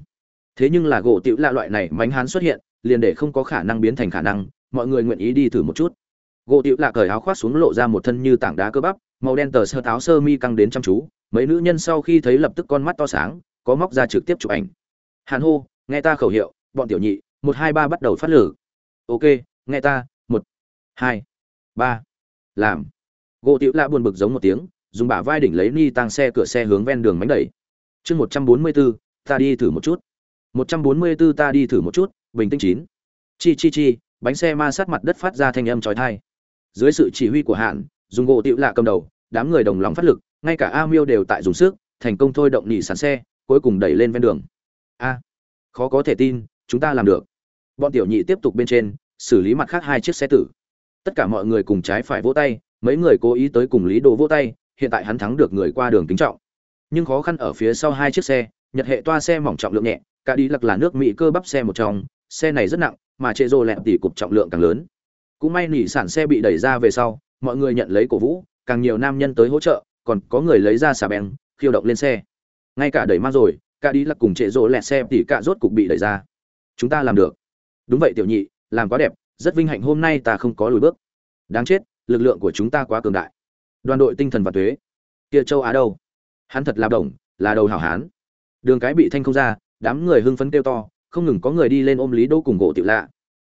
Thế nhưng là gỗ tiểu lạ loại này mánh hán xuất hiện, liền để không có khả năng biến thành khả năng, mọi người nguyện ý đi thử một chút. Gỗ tiểu lạ cởi áo khoác xuống lộ ra một thân như tảng đá cơ bắp, màu đen tờ sơ táo sơ mi căng đến chăm chú, mấy nữ nhân sau khi thấy lập tức con mắt to sáng, có móc ra trực tiếp chụp ảnh hàn hô nghe ta khẩu hiệu bọn tiểu nhị một hai ba bắt đầu phát lử ok nghe ta một hai ba làm gỗ tiểu lạ buồn bực giống một tiếng dùng bả vai đỉnh lấy ni tăng xe cửa xe hướng ven đường mánh đẩy chương một trăm bốn mươi bốn ta đi thử một chút 144 ta đi thử một chút, bình tĩnh chín. Chi chi chi, bánh xe ma sát mặt đất phát ra thanh âm chói tai. Dưới sự chỉ huy của Hạn, dùng gỗ tiểu lạ cầm đầu, đám người đồng lòng phát lực, ngay cả A Miêu đều tại dùng sức, thành công thôi động nỉ sàn xe, cuối cùng đẩy lên ven đường. A, khó có thể tin, chúng ta làm được. Bọn tiểu nhị tiếp tục bên trên, xử lý mặt khác hai chiếc xe tử. Tất cả mọi người cùng trái phải vỗ tay, mấy người cố ý tới cùng Lý Đồ vỗ tay, hiện tại hắn thắng được người qua đường kính trọng. Nhưng khó khăn ở phía sau hai chiếc xe, nhật hệ toa xe mỏng trọng lượng nhẹ, cả đi lặc là nước mỹ cơ bắp xe một trong xe này rất nặng mà trệ rô lẹm tỉ cục trọng lượng càng lớn cũng may nỉ sản xe bị đẩy ra về sau mọi người nhận lấy cổ vũ càng nhiều nam nhân tới hỗ trợ còn có người lấy ra xà beng khiêu động lên xe ngay cả đẩy mang rồi cả đi là cùng trệ rỗ lẹt xe tỉ cả rốt cục bị đẩy ra. Chúng ta làm được. Đúng vậy tiểu nhị, làm quá đẹp, rất vinh hạnh hôm nay ta không có lùi bước. Đáng chết, lực lượng của chúng ta quá cường đại. Đoàn đội tinh thần và thuế. Kia châu á đâu? Hắn thật là đồng, là đầu hảo hán. Đường cái bị thanh không ra, đám người hưng phấn kêu to, không ngừng có người đi lên ôm lý đỗ cùng gỗ tiểu lạ.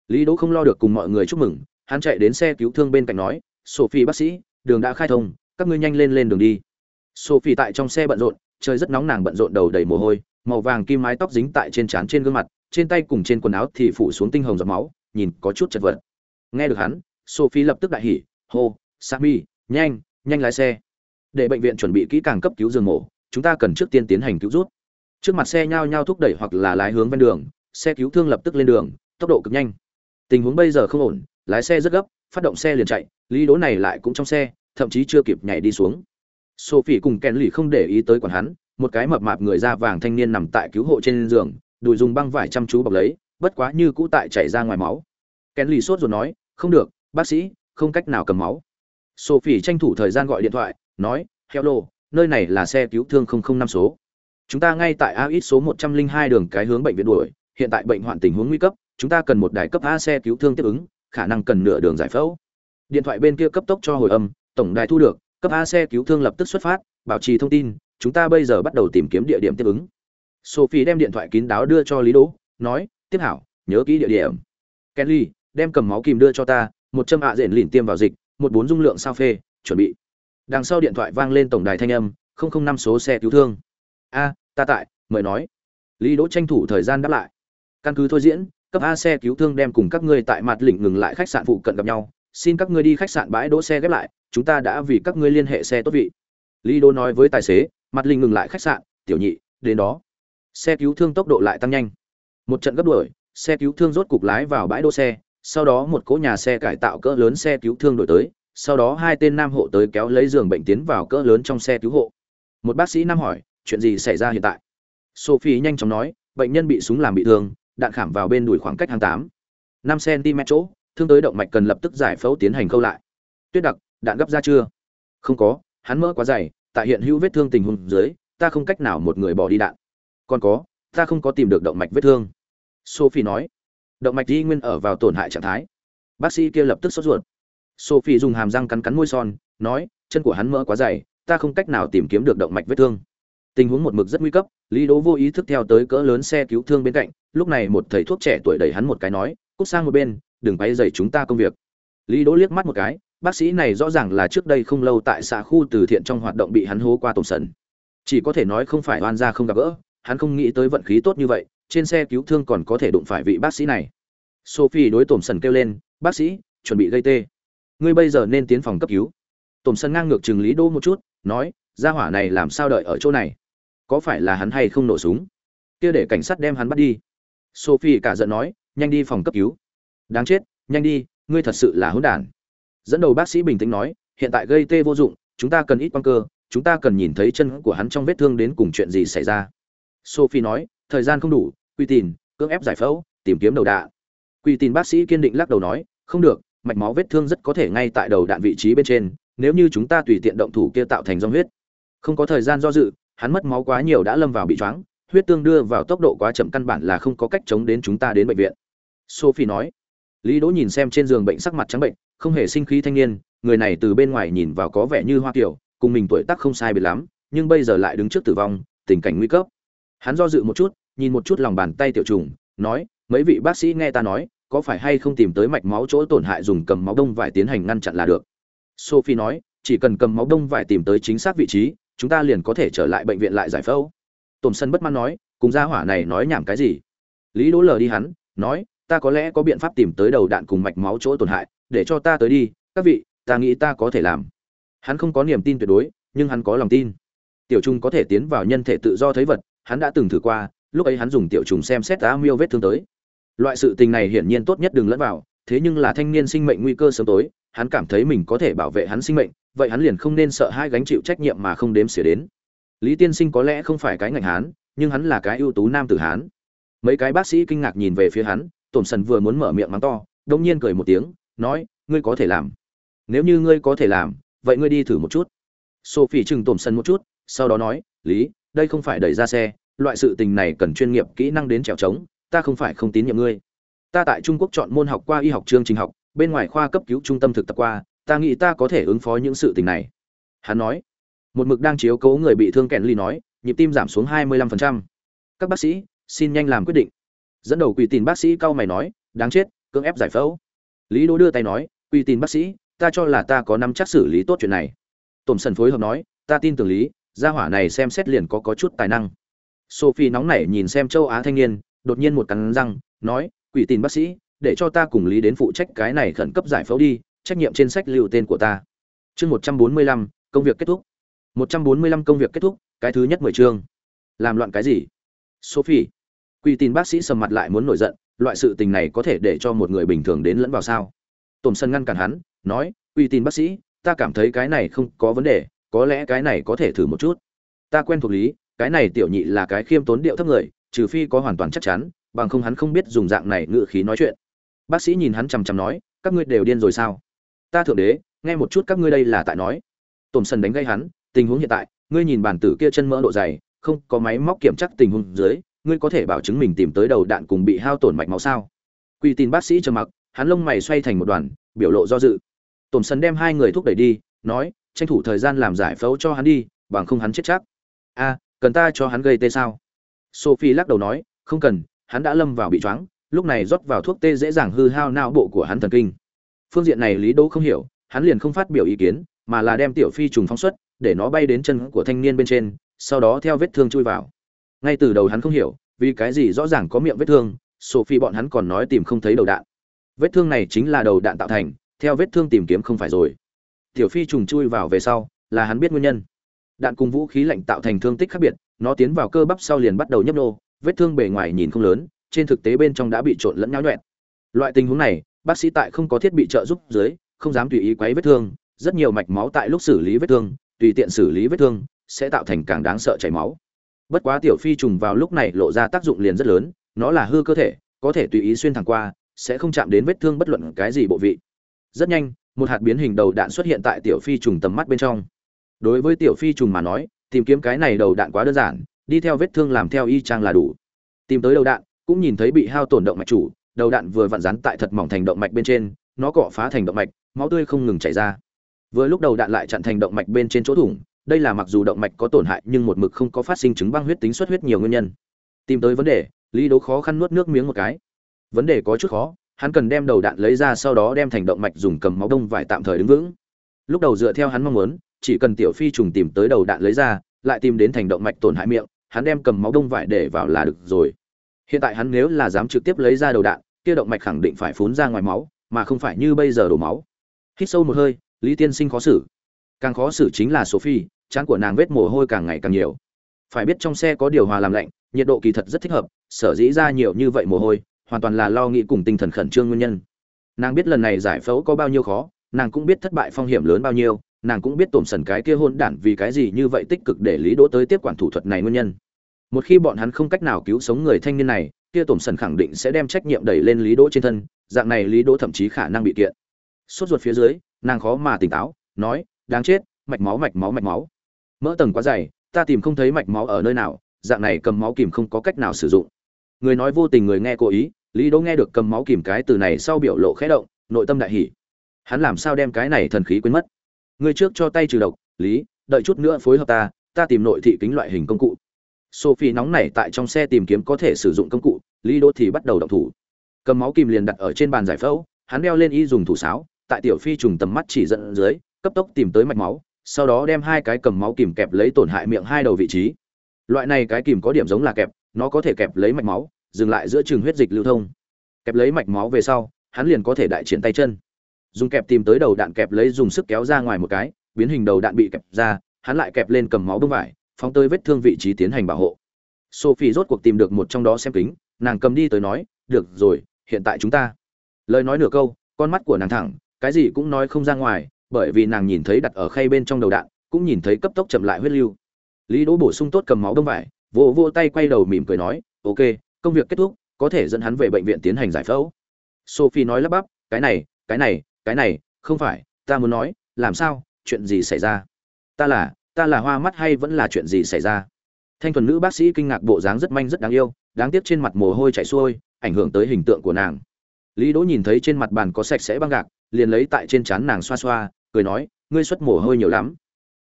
Lý đỗ không lo được cùng mọi người chúc mừng, hắn chạy đến xe cứu thương bên cạnh nói, sophie bác sĩ, đường đã khai thông, các ngươi nhanh lên lên đường đi. Sophie tại trong xe bận rộn trời rất nóng nàng bận rộn đầu đầy mồ hôi, màu vàng kim mái tóc dính tại trên trán trên gương mặt, trên tay cùng trên quần áo thì phủ xuống tinh hồng giọt máu, nhìn có chút chật vật. Nghe được hắn, sophie lập tức đại hỉ, hô sami nhanh nhanh lái xe. Để bệnh viện chuẩn bị kỹ càng cấp cứu giường mổ, chúng ta cần trước tiên tiến hành cứu rút. Trước mặt xe nhao nhao thúc đẩy hoặc là lái hướng ven đường, xe cứu thương lập tức lên đường, tốc độ cực nhanh. Tình huống bây giờ không ổn, lái xe rất gấp, phát động xe liền chạy, lý đố này lại cũng trong xe, thậm chí chưa kịp nhảy đi xuống sophie cùng kèn lì không để ý tới quản hắn, một cái mập mạp người da vàng thanh niên nằm tại cứu hộ trên giường, đùi dùng băng vải chăm chú bọc lấy, bất quá như cũ tại chảy ra ngoài máu. Kèn lì sốt rồi nói, không được, bác sĩ, không cách nào cầm máu. Sophie tranh thủ thời gian gọi điện thoại, nói, hello, nơi này là xe cứu thương 005 số. Chúng ta ngay tại AX số 102 đường cái hướng bệnh viện đuổi, hiện tại bệnh hoạn tình huống nguy cấp, chúng ta cần một đài cấp A xe cứu thương tiếp ứng, khả năng cần nửa đường giải phẫu. Điện thoại bên kia cấp tốc cho hồi âm, tổng đài thu được cấp A xe cứu thương lập tức xuất phát, bảo trì thông tin, chúng ta bây giờ bắt đầu tìm kiếm địa điểm tiếp ứng. Sophie đem điện thoại kín đáo đưa cho lý đỗ, nói, tiếp hảo, nhớ kỹ địa điểm. Kelly đem cầm máu kìm đưa cho ta, một châm ạ à lìn tiêm vào dịch, một bốn dung lượng sao phê, chuẩn bị. Đằng sau điện thoại vang lên tổng đài thanh âm, không không năm số xe cứu thương. A, ta tại, mời nói. Lý đỗ tranh thủ thời gian đáp lại. Căn cứ thôi diễn, cấp a xe cứu thương đem cùng các ngươi tại mặt lỉnh ngừng lại khách sạn phụ cận gặp nhau xin các ngươi đi khách sạn bãi đỗ xe ghép lại, chúng ta đã vì các ngươi liên hệ xe tốt vị. Lý đô nói với tài xế, mặt Linh ngừng lại khách sạn, tiểu nhị, đến đó. Xe cứu thương tốc độ lại tăng nhanh. Một trận gấp đuổi, xe cứu thương rốt cục lái vào bãi đỗ xe, sau đó một cỗ nhà xe cải tạo cỡ lớn xe cứu thương đổi tới, sau đó hai tên nam hộ tới kéo lấy giường bệnh tiến vào cỡ lớn trong xe cứu hộ. Một bác sĩ nam hỏi, chuyện gì xảy ra hiện tại? Sophie nhanh chóng nói, bệnh nhân bị súng làm bị thương, đạn khảm vào bên đùi khoảng cách hàng tám, năm cm chỗ thương tới động mạch cần lập tức giải phẫu tiến hành khâu lại. Tuyết đặc, đạn gấp ra chưa? Không có, hắn mỡ quá dày, tại hiện hữu vết thương tình huống dưới, ta không cách nào một người bỏ đi đạn. Còn có, ta không có tìm được động mạch vết thương. Sophie nói. Động mạch di nguyên ở vào tổn hại trạng thái. Bác sĩ kia lập tức sốt ruột. Sophie dùng hàm răng cắn cắn môi son, nói, chân của hắn mỡ quá dày, ta không cách nào tìm kiếm được động mạch vết thương. Tình huống một mực rất nguy cấp, lý đỗ vô ý thức theo tới cỡ lớn xe cứu thương bên cạnh, lúc này một thầy thuốc trẻ tuổi đẩy hắn một cái nói, cút sang một bên đừng quay dày chúng ta công việc. Lý đỗ liếc mắt một cái, bác sĩ này rõ ràng là trước đây không lâu tại xã khu từ thiện trong hoạt động bị hắn hố qua tổng sần. Chỉ có thể nói không phải oan gia không gặp gỡ, hắn không nghĩ tới vận khí tốt như vậy, trên xe cứu thương còn có thể đụng phải vị bác sĩ này. Sophie đối tổm sần kêu lên, bác sĩ, chuẩn bị gây tê. Ngươi bây giờ nên tiến phòng cấp cứu. Tổm sần ngang ngược chừng lý đỗ một chút, nói, gia hỏa này làm sao đợi ở chỗ này? Có phải là hắn hay không nổ súng? Kia để cảnh sát đem hắn bắt đi. Sophie cả giận nói, nhanh đi phòng cấp cứu đáng chết, nhanh đi, ngươi thật sự là hỗn đản. Dẫn đầu bác sĩ bình tĩnh nói, hiện tại gây tê vô dụng, chúng ta cần ít băng cơ, chúng ta cần nhìn thấy chân của hắn trong vết thương đến cùng chuyện gì xảy ra. Sophie nói, thời gian không đủ, quy tìm cưỡng ép giải phẫu, tìm kiếm đầu đạn. Quy tìm bác sĩ kiên định lắc đầu nói, không được, mạch máu vết thương rất có thể ngay tại đầu đạn vị trí bên trên, nếu như chúng ta tùy tiện động thủ kia tạo thành dòng huyết. Không có thời gian do dự, hắn mất máu quá nhiều đã lâm vào bị choáng, huyết tương đưa vào tốc độ quá chậm căn bản là không có cách chống đến chúng ta đến bệnh viện. Sophie nói lý đỗ nhìn xem trên giường bệnh sắc mặt trắng bệnh, không hề sinh khí thanh niên, người này từ bên ngoài nhìn vào có vẻ như hoa kiểu, cùng mình tuổi tác không sai biệt lắm, nhưng bây giờ lại đứng trước tử vong, tình cảnh nguy cấp. Hắn do dự một chút, nhìn một chút lòng bàn tay tiểu trùng, nói, mấy vị bác sĩ nghe ta nói, có phải hay không tìm tới mạch máu chỗ tổn hại dùng cầm máu đông vải tiến hành ngăn chặn là được? Sophie nói, chỉ cần cầm máu đông vải tìm tới chính xác vị trí, chúng ta liền có thể trở lại bệnh viện lại giải phẫu. Tổm sân bất mãn nói, cùng gia hỏa này nói nhảm cái gì? Lý đỗ lờ đi hắn, nói ta có lẽ có biện pháp tìm tới đầu đạn cùng mạch máu chỗ tổn hại, để cho ta tới đi, các vị, ta nghĩ ta có thể làm. Hắn không có niềm tin tuyệt đối, nhưng hắn có lòng tin. Tiểu trùng có thể tiến vào nhân thể tự do thấy vật, hắn đã từng thử qua, lúc ấy hắn dùng tiểu trùng xem xét á miêu vết thương tới. Loại sự tình này hiển nhiên tốt nhất đừng lẫn vào, thế nhưng là thanh niên sinh mệnh nguy cơ sớm tối, hắn cảm thấy mình có thể bảo vệ hắn sinh mệnh, vậy hắn liền không nên sợ hai gánh chịu trách nhiệm mà không đếm xỉa đến. Lý tiên sinh có lẽ không phải cái ngành hán, nhưng hắn là cái ưu tú nam tử hán. Mấy cái bác sĩ kinh ngạc nhìn về phía hắn tổn sần vừa muốn mở miệng mắng to đông nhiên cười một tiếng, nói, ngươi có thể làm. Nếu như ngươi có thể làm, vậy ngươi đi thử một chút. Sophie chừng tổn sần một chút, sau đó nói, lý, đây không phải đẩy ra xe, loại sự tình này cần chuyên nghiệp kỹ năng đến trèo trống, ta không phải không tín nhiệm ngươi. Ta tại trung quốc chọn môn học qua y học chương trình học, bên ngoài khoa cấp cứu trung tâm thực tập qua, ta nghĩ ta có thể ứng phó những sự tình này. Hắn nói. Một mực đang chiếu cố người bị thương kèn ly nói, nhịp tim giảm xuống 25%. các bác sĩ, xin nhanh làm quyết định dẫn đầu quỷ tin bác sĩ cau mày nói, đáng chết, cưỡng ép giải phẫu. Lý đỗ đưa tay nói, quỷ tin bác sĩ, ta cho là ta có nắm chắc xử lý tốt chuyện này. Tổm sần phối hợp nói, ta tin tưởng lý, gia hỏa này xem xét liền có có chút tài năng. Sophie nóng nảy nhìn xem châu á thanh niên, đột nhiên một cắn răng, nói, quỷ tin bác sĩ, để cho ta cùng lý đến phụ trách cái này khẩn cấp giải phẫu đi, trách nhiệm trên sách lưu tên của ta. Chương một trăm bốn mươi lăm, công việc kết thúc. Một trăm bốn mươi lăm công việc kết thúc, cái thứ nhất mười chương. Làm loạn cái gì? Sophie quỷ tin bác sĩ sầm mặt lại muốn nổi giận, loại sự tình này có thể để cho một người bình thường đến lẫn vào sao? Tổm sân ngăn cản hắn, nói "Quỷ tin bác sĩ, ta cảm thấy cái này không có vấn đề, có lẽ cái này có thể thử một chút. Ta quen thuộc lý, cái này tiểu nhị là cái khiêm tốn điệu thấp người, trừ phi có hoàn toàn chắc chắn, bằng không hắn không biết dùng dạng này ngựa khí nói chuyện. Bác sĩ nhìn hắn chằm chằm nói, các ngươi đều điên rồi sao? Ta thượng đế, nghe một chút các ngươi đây là tại nói. Tổm sân đánh gây hắn, tình huống hiện tại, ngươi nhìn bản tử kia chân mỡ độ dày, không có máy móc kiểm tra tình huống dưới ngươi có thể bảo chứng mình tìm tới đầu đạn cùng bị hao tổn mạch máu sao? Quy tin bác sĩ trầm mặc, hắn lông mày xoay thành một đoàn, biểu lộ do dự. Tổn sân đem hai người thúc đẩy đi, nói, tranh thủ thời gian làm giải phẫu cho hắn đi, bằng không hắn chết chắc. A, cần ta cho hắn gây tê sao? Sophie lắc đầu nói, không cần, hắn đã lâm vào bị choáng, lúc này rót vào thuốc tê dễ dàng hư hao não bộ của hắn thần kinh. Phương diện này lý đỗ không hiểu, hắn liền không phát biểu ý kiến, mà là đem tiểu phi trùng phóng xuất, để nó bay đến chân của thanh niên bên trên, sau đó theo vết thương chui vào ngay từ đầu hắn không hiểu, vì cái gì rõ ràng có miệng vết thương, sophie bọn hắn còn nói tìm không thấy đầu đạn. Vết thương này chính là đầu đạn tạo thành, theo vết thương tìm kiếm không phải rồi. Tiểu phi trùng chui vào về sau, là hắn biết nguyên nhân. Đạn cùng vũ khí lạnh tạo thành thương tích khác biệt, nó tiến vào cơ bắp sau liền bắt đầu nhấp nô, vết thương bề ngoài nhìn không lớn, trên thực tế bên trong đã bị trộn lẫn nháo nhuẹn. Loại tình huống này, bác sĩ tại không có thiết bị trợ giúp dưới, không dám tùy ý quấy vết thương, rất nhiều mạch máu tại lúc xử lý vết thương, tùy tiện xử lý vết thương, sẽ tạo thành càng đáng sợ chảy máu bất quá tiểu phi trùng vào lúc này lộ ra tác dụng liền rất lớn, nó là hư cơ thể, có thể tùy ý xuyên thẳng qua, sẽ không chạm đến vết thương bất luận cái gì bộ vị. Rất nhanh, một hạt biến hình đầu đạn xuất hiện tại tiểu phi trùng tầm mắt bên trong. Đối với tiểu phi trùng mà nói, tìm kiếm cái này đầu đạn quá đơn giản, đi theo vết thương làm theo y chang là đủ. Tìm tới đầu đạn, cũng nhìn thấy bị hao tổn động mạch chủ, đầu đạn vừa vặn rắn tại thật mỏng thành động mạch bên trên, nó cọ phá thành động mạch, máu tươi không ngừng chảy ra. Vừa lúc đầu đạn lại chặn thành động mạch bên trên chỗ thủng đây là mặc dù động mạch có tổn hại nhưng một mực không có phát sinh chứng băng huyết tính xuất huyết nhiều nguyên nhân. Tìm tới vấn đề, lý đố khó khăn nuốt nước miếng một cái. Vấn đề có chút khó, hắn cần đem đầu đạn lấy ra sau đó đem thành động mạch dùng cầm máu đông vải tạm thời đứng vững. Lúc đầu dựa theo hắn mong muốn, chỉ cần tiểu phi trùng tìm tới đầu đạn lấy ra, lại tìm đến thành động mạch tổn hại miệng, hắn đem cầm máu đông vải để vào là được rồi. Hiện tại hắn nếu là dám trực tiếp lấy ra đầu đạn, kia động mạch khẳng định phải phun ra ngoài máu, mà không phải như bây giờ đổ máu. Hít sâu một hơi, lý tiên sinh khó xử. Càng khó xử chính là sophie trán của nàng vết mồ hôi càng ngày càng nhiều. Phải biết trong xe có điều hòa làm lạnh, nhiệt độ kỳ thật rất thích hợp, sở dĩ ra nhiều như vậy mồ hôi, hoàn toàn là lo nghĩ cùng tinh thần khẩn trương nguyên nhân. Nàng biết lần này giải phẫu có bao nhiêu khó, nàng cũng biết thất bại phong hiểm lớn bao nhiêu, nàng cũng biết tổm sần cái kia hôn đản vì cái gì như vậy tích cực để lý đỗ tới tiếp quản thủ thuật này nguyên nhân. Một khi bọn hắn không cách nào cứu sống người thanh niên này, kia tổm sần khẳng định sẽ đem trách nhiệm đẩy lên lý đỗ trên thân, dạng này lý đỗ thậm chí khả năng bị kiện. Sốt ruột phía dưới, nàng khó mà tỉnh táo, nói, đáng chết, mạch máu mạch máu mạch máu mỡ tầng quá dày, ta tìm không thấy mạch máu ở nơi nào, dạng này cầm máu kìm không có cách nào sử dụng. Người nói vô tình người nghe cố ý, lý đỗ nghe được cầm máu kìm cái từ này sau biểu lộ khẽ động, nội tâm đại hỉ. Hắn làm sao đem cái này thần khí quên mất? Người trước cho tay trừ độc, lý, đợi chút nữa phối hợp ta ta tìm nội thị kính loại hình công cụ. Sophie nóng nảy tại trong xe tìm kiếm có thể sử dụng công cụ, lý đỗ thì bắt đầu động thủ. Cầm máu kìm liền đặt ở trên bàn giải phẫu, hắn đeo lên y dùng thủ sáo, tại tiểu phi trùng tầm mắt chỉ dẫn dưới, cấp tốc tìm tới mạch máu sau đó đem hai cái cầm máu kìm kẹp lấy tổn hại miệng hai đầu vị trí. Loại này cái kìm có điểm giống là kẹp, nó có thể kẹp lấy mạch máu, dừng lại giữa trường huyết dịch lưu thông. Kẹp lấy mạch máu về sau, hắn liền có thể đại triển tay chân. Dùng kẹp tìm tới đầu đạn kẹp lấy dùng sức kéo ra ngoài một cái, biến hình đầu đạn bị kẹp ra, hắn lại kẹp lên cầm máu bưng vải, phóng tới vết thương vị trí tiến hành bảo hộ. Sophie rốt cuộc tìm được một trong đó xem kính, nàng cầm đi tới nói, được rồi, hiện tại chúng ta. Lời nói nửa câu, con mắt của nàng thẳng, cái gì cũng nói không ra ngoài bởi vì nàng nhìn thấy đặt ở khay bên trong đầu đạn, cũng nhìn thấy cấp tốc chậm lại huyết lưu. Lý đỗ bổ sung tốt cầm máu đông vải, vỗ vỗ tay quay đầu mỉm cười nói, ok, công việc kết thúc, có thể dẫn hắn về bệnh viện tiến hành giải phẫu. Sophie nói lắp bắp, cái này cái này cái này, không phải, ta muốn nói, làm sao, chuyện gì xảy ra? Ta là ta là hoa mắt hay vẫn là chuyện gì xảy ra? Thanh thuần nữ bác sĩ kinh ngạc bộ dáng rất manh rất đáng yêu, đáng tiếc trên mặt mồ hôi chảy xuôi, ảnh hưởng tới hình tượng của nàng. Lý đỗ nhìn thấy trên mặt bàn có sạch sẽ băng gạc, liền lấy tại trên trán nàng xoa xoa cười nói, ngươi xuất mồ hôi nhiều lắm.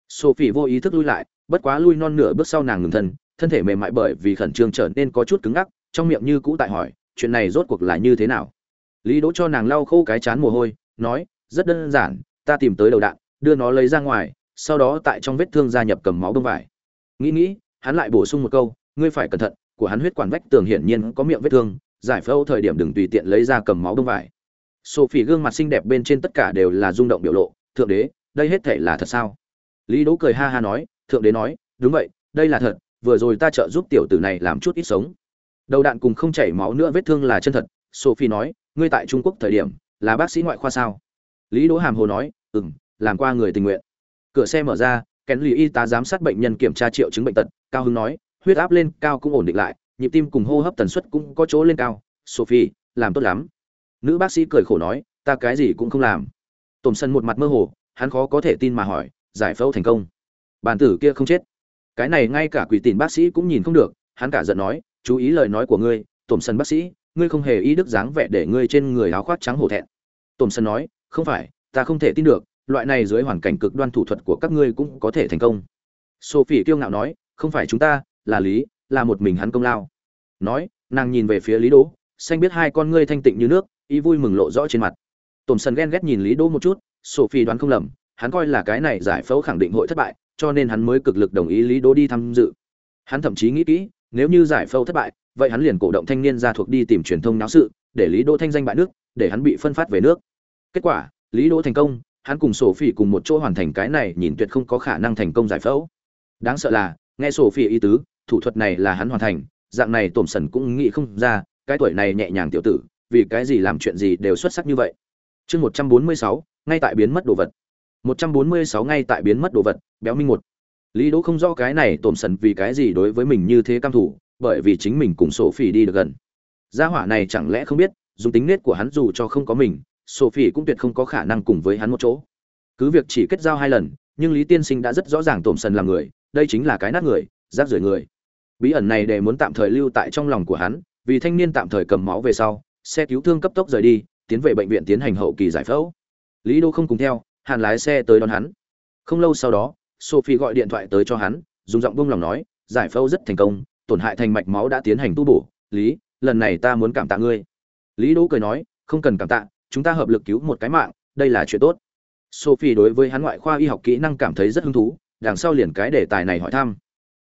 Sophie vô ý thức lui lại, bất quá lui non nửa bước sau nàng ngừng thân thân thể mềm mại bởi vì khẩn trương trở nên có chút cứng ngắc, trong miệng như cũ tại hỏi, chuyện này rốt cuộc là như thế nào? Lý đỗ cho nàng lau khô cái chán mồ hôi, nói, rất đơn giản, ta tìm tới đầu đạn, đưa nó lấy ra ngoài, sau đó tại trong vết thương gia nhập cầm máu đông vải. Nghĩ nghĩ, hắn lại bổ sung một câu, ngươi phải cẩn thận, của hắn huyết quản vách tường hiển nhiên có miệng vết thương, giải phẫu thời điểm đừng tùy tiện lấy ra cầm máu đông vải. Sophie gương mặt xinh đẹp bên trên tất cả đều là rung động biểu lộ thượng đế, đây hết thể là thật sao? Lý đỗ cười ha ha nói, thượng đế nói, đúng vậy, đây là thật, vừa rồi ta trợ giúp tiểu tử này làm chút ít sống. Đầu đạn cùng không chảy máu nữa vết thương là chân thật, sophie nói, ngươi tại trung quốc thời điểm, là bác sĩ ngoại khoa sao? Lý đỗ hàm hồ nói ừ m làm qua người tình nguyện. Cửa xe mở ra, kén lì y tá giám sát bệnh nhân kiểm tra triệu chứng bệnh tật, cao hưng nói, huyết áp lên cao cũng ổn định lại, nhịp tim cùng hô hấp tần suất cũng có chỗ lên cao, sophie, làm tốt lắm. Nữ bác sĩ cười khổ nói, ta cái gì cũng không làm tổn sân một mặt mơ hồ, hắn khó có thể tin mà hỏi, giải phẫu thành công. Bàn tử kia không chết. Cái này ngay cả quỷ tìm bác sĩ cũng nhìn không được, hắn cả giận nói, chú ý lời nói của ngươi, tổn sân bác sĩ, ngươi không hề ý đức dáng vẻ để ngươi trên người áo khoác trắng hổ thẹn. Tổn sân nói, không phải, ta không thể tin được, loại này dưới hoàn cảnh cực đoan thủ thuật của các ngươi cũng có thể thành công. Sophie kiêu ngạo nói, không phải chúng ta, là lý, là một mình hắn công lao. Nói, nàng nhìn về phía lý đỗ, xanh biết hai con ngươi thanh tịnh như nước, ý vui mừng lộ rõ trên mặt tổn sân ghen ghét nhìn lý đỗ một chút, sophie đoán không lầm, hắn coi là cái này giải phẫu khẳng định hội thất bại, cho nên hắn mới cực lực đồng ý lý đỗ đi tham dự. Hắn thậm chí nghĩ kỹ, nếu như giải phẫu thất bại, vậy hắn liền cổ động thanh niên ra thuộc đi tìm truyền thông náo sự, để lý đỗ thanh danh bại nước, để hắn bị phân phát về nước. Kết quả, lý đỗ thành công, hắn cùng sổ phỉ cùng một chỗ hoàn thành cái này nhìn tuyệt không có khả năng thành công giải phẫu. Đáng sợ là, nghe sổ phỉ ý tứ, thủ thuật này là hắn hoàn thành, dạng này tổm sần cũng nghĩ không ra, cái tuổi này nhẹ nhàng tiểu tử, vì cái gì làm chuyện gì đều xuất sắc như vậy chương một trăm bốn mươi sáu, ngay tại biến mất đồ vật. một trăm bốn mươi sáu ngay tại biến mất đồ vật, béo minh một. Lý đỗ không rõ cái này tổm sần vì cái gì đối với mình như thế cam thủ, bởi vì chính mình cùng sổ phỉ đi được gần. Gia hỏa này chẳng lẽ không biết, dùng tính nết của hắn dù cho không có mình, sophie cũng tuyệt không có khả năng cùng với hắn một chỗ. Cứ việc chỉ kết giao hai lần, nhưng lý tiên sinh đã rất rõ ràng tổm sần là người, đây chính là cái nát người, rác rưởi người. Bí ẩn này để muốn tạm thời lưu tại trong lòng của hắn, vì thanh niên tạm thời cầm máu về sau xe cứu thương cấp tốc rời đi tiến về bệnh viện tiến hành hậu kỳ giải phẫu. Lý đô không cùng theo, hàn lái xe tới đón hắn. Không lâu sau đó, sophie gọi điện thoại tới cho hắn, dùng giọng buông lòng nói, giải phẫu rất thành công, tổn hại thành mạch máu đã tiến hành tu bổ. Lý, lần này ta muốn cảm tạ ngươi. Lý đỗ cười nói, không cần cảm tạ, chúng ta hợp lực cứu một cái mạng, đây là chuyện tốt. Sophie đối với hắn ngoại khoa y học kỹ năng cảm thấy rất hứng thú, đằng sau liền cái đề tài này hỏi thăm.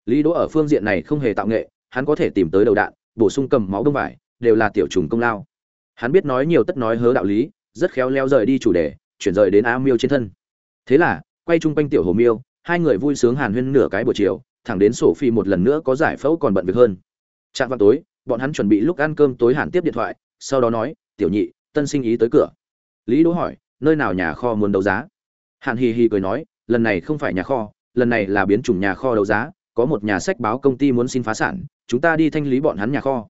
Lý đỗ ở phương diện này không hề tạo nghệ, hắn có thể tìm tới đầu đạn, bổ sung cầm máu đông vải, đều là tiểu trùng công lao hắn biết nói nhiều tất nói hớ đạo lý, rất khéo léo rời đi chủ đề, chuyển rời đến a miêu trên thân. Thế là, quay chung quanh tiểu hồ miêu, hai người vui sướng hàn huyên nửa cái buổi chiều, thẳng đến sổ phi một lần nữa có giải phẫu còn bận việc hơn. Chạm vào tối, bọn hắn chuẩn bị lúc ăn cơm tối hàn tiếp điện thoại, sau đó nói, tiểu nhị, tân sinh ý tới cửa. Lý đỗ hỏi, nơi nào nhà kho muốn đấu giá? Hàn hì hì cười nói, lần này không phải nhà kho, lần này là biến chủng nhà kho đấu giá, có một nhà sách báo công ty muốn xin phá sản, chúng ta đi thanh lý bọn hắn nhà kho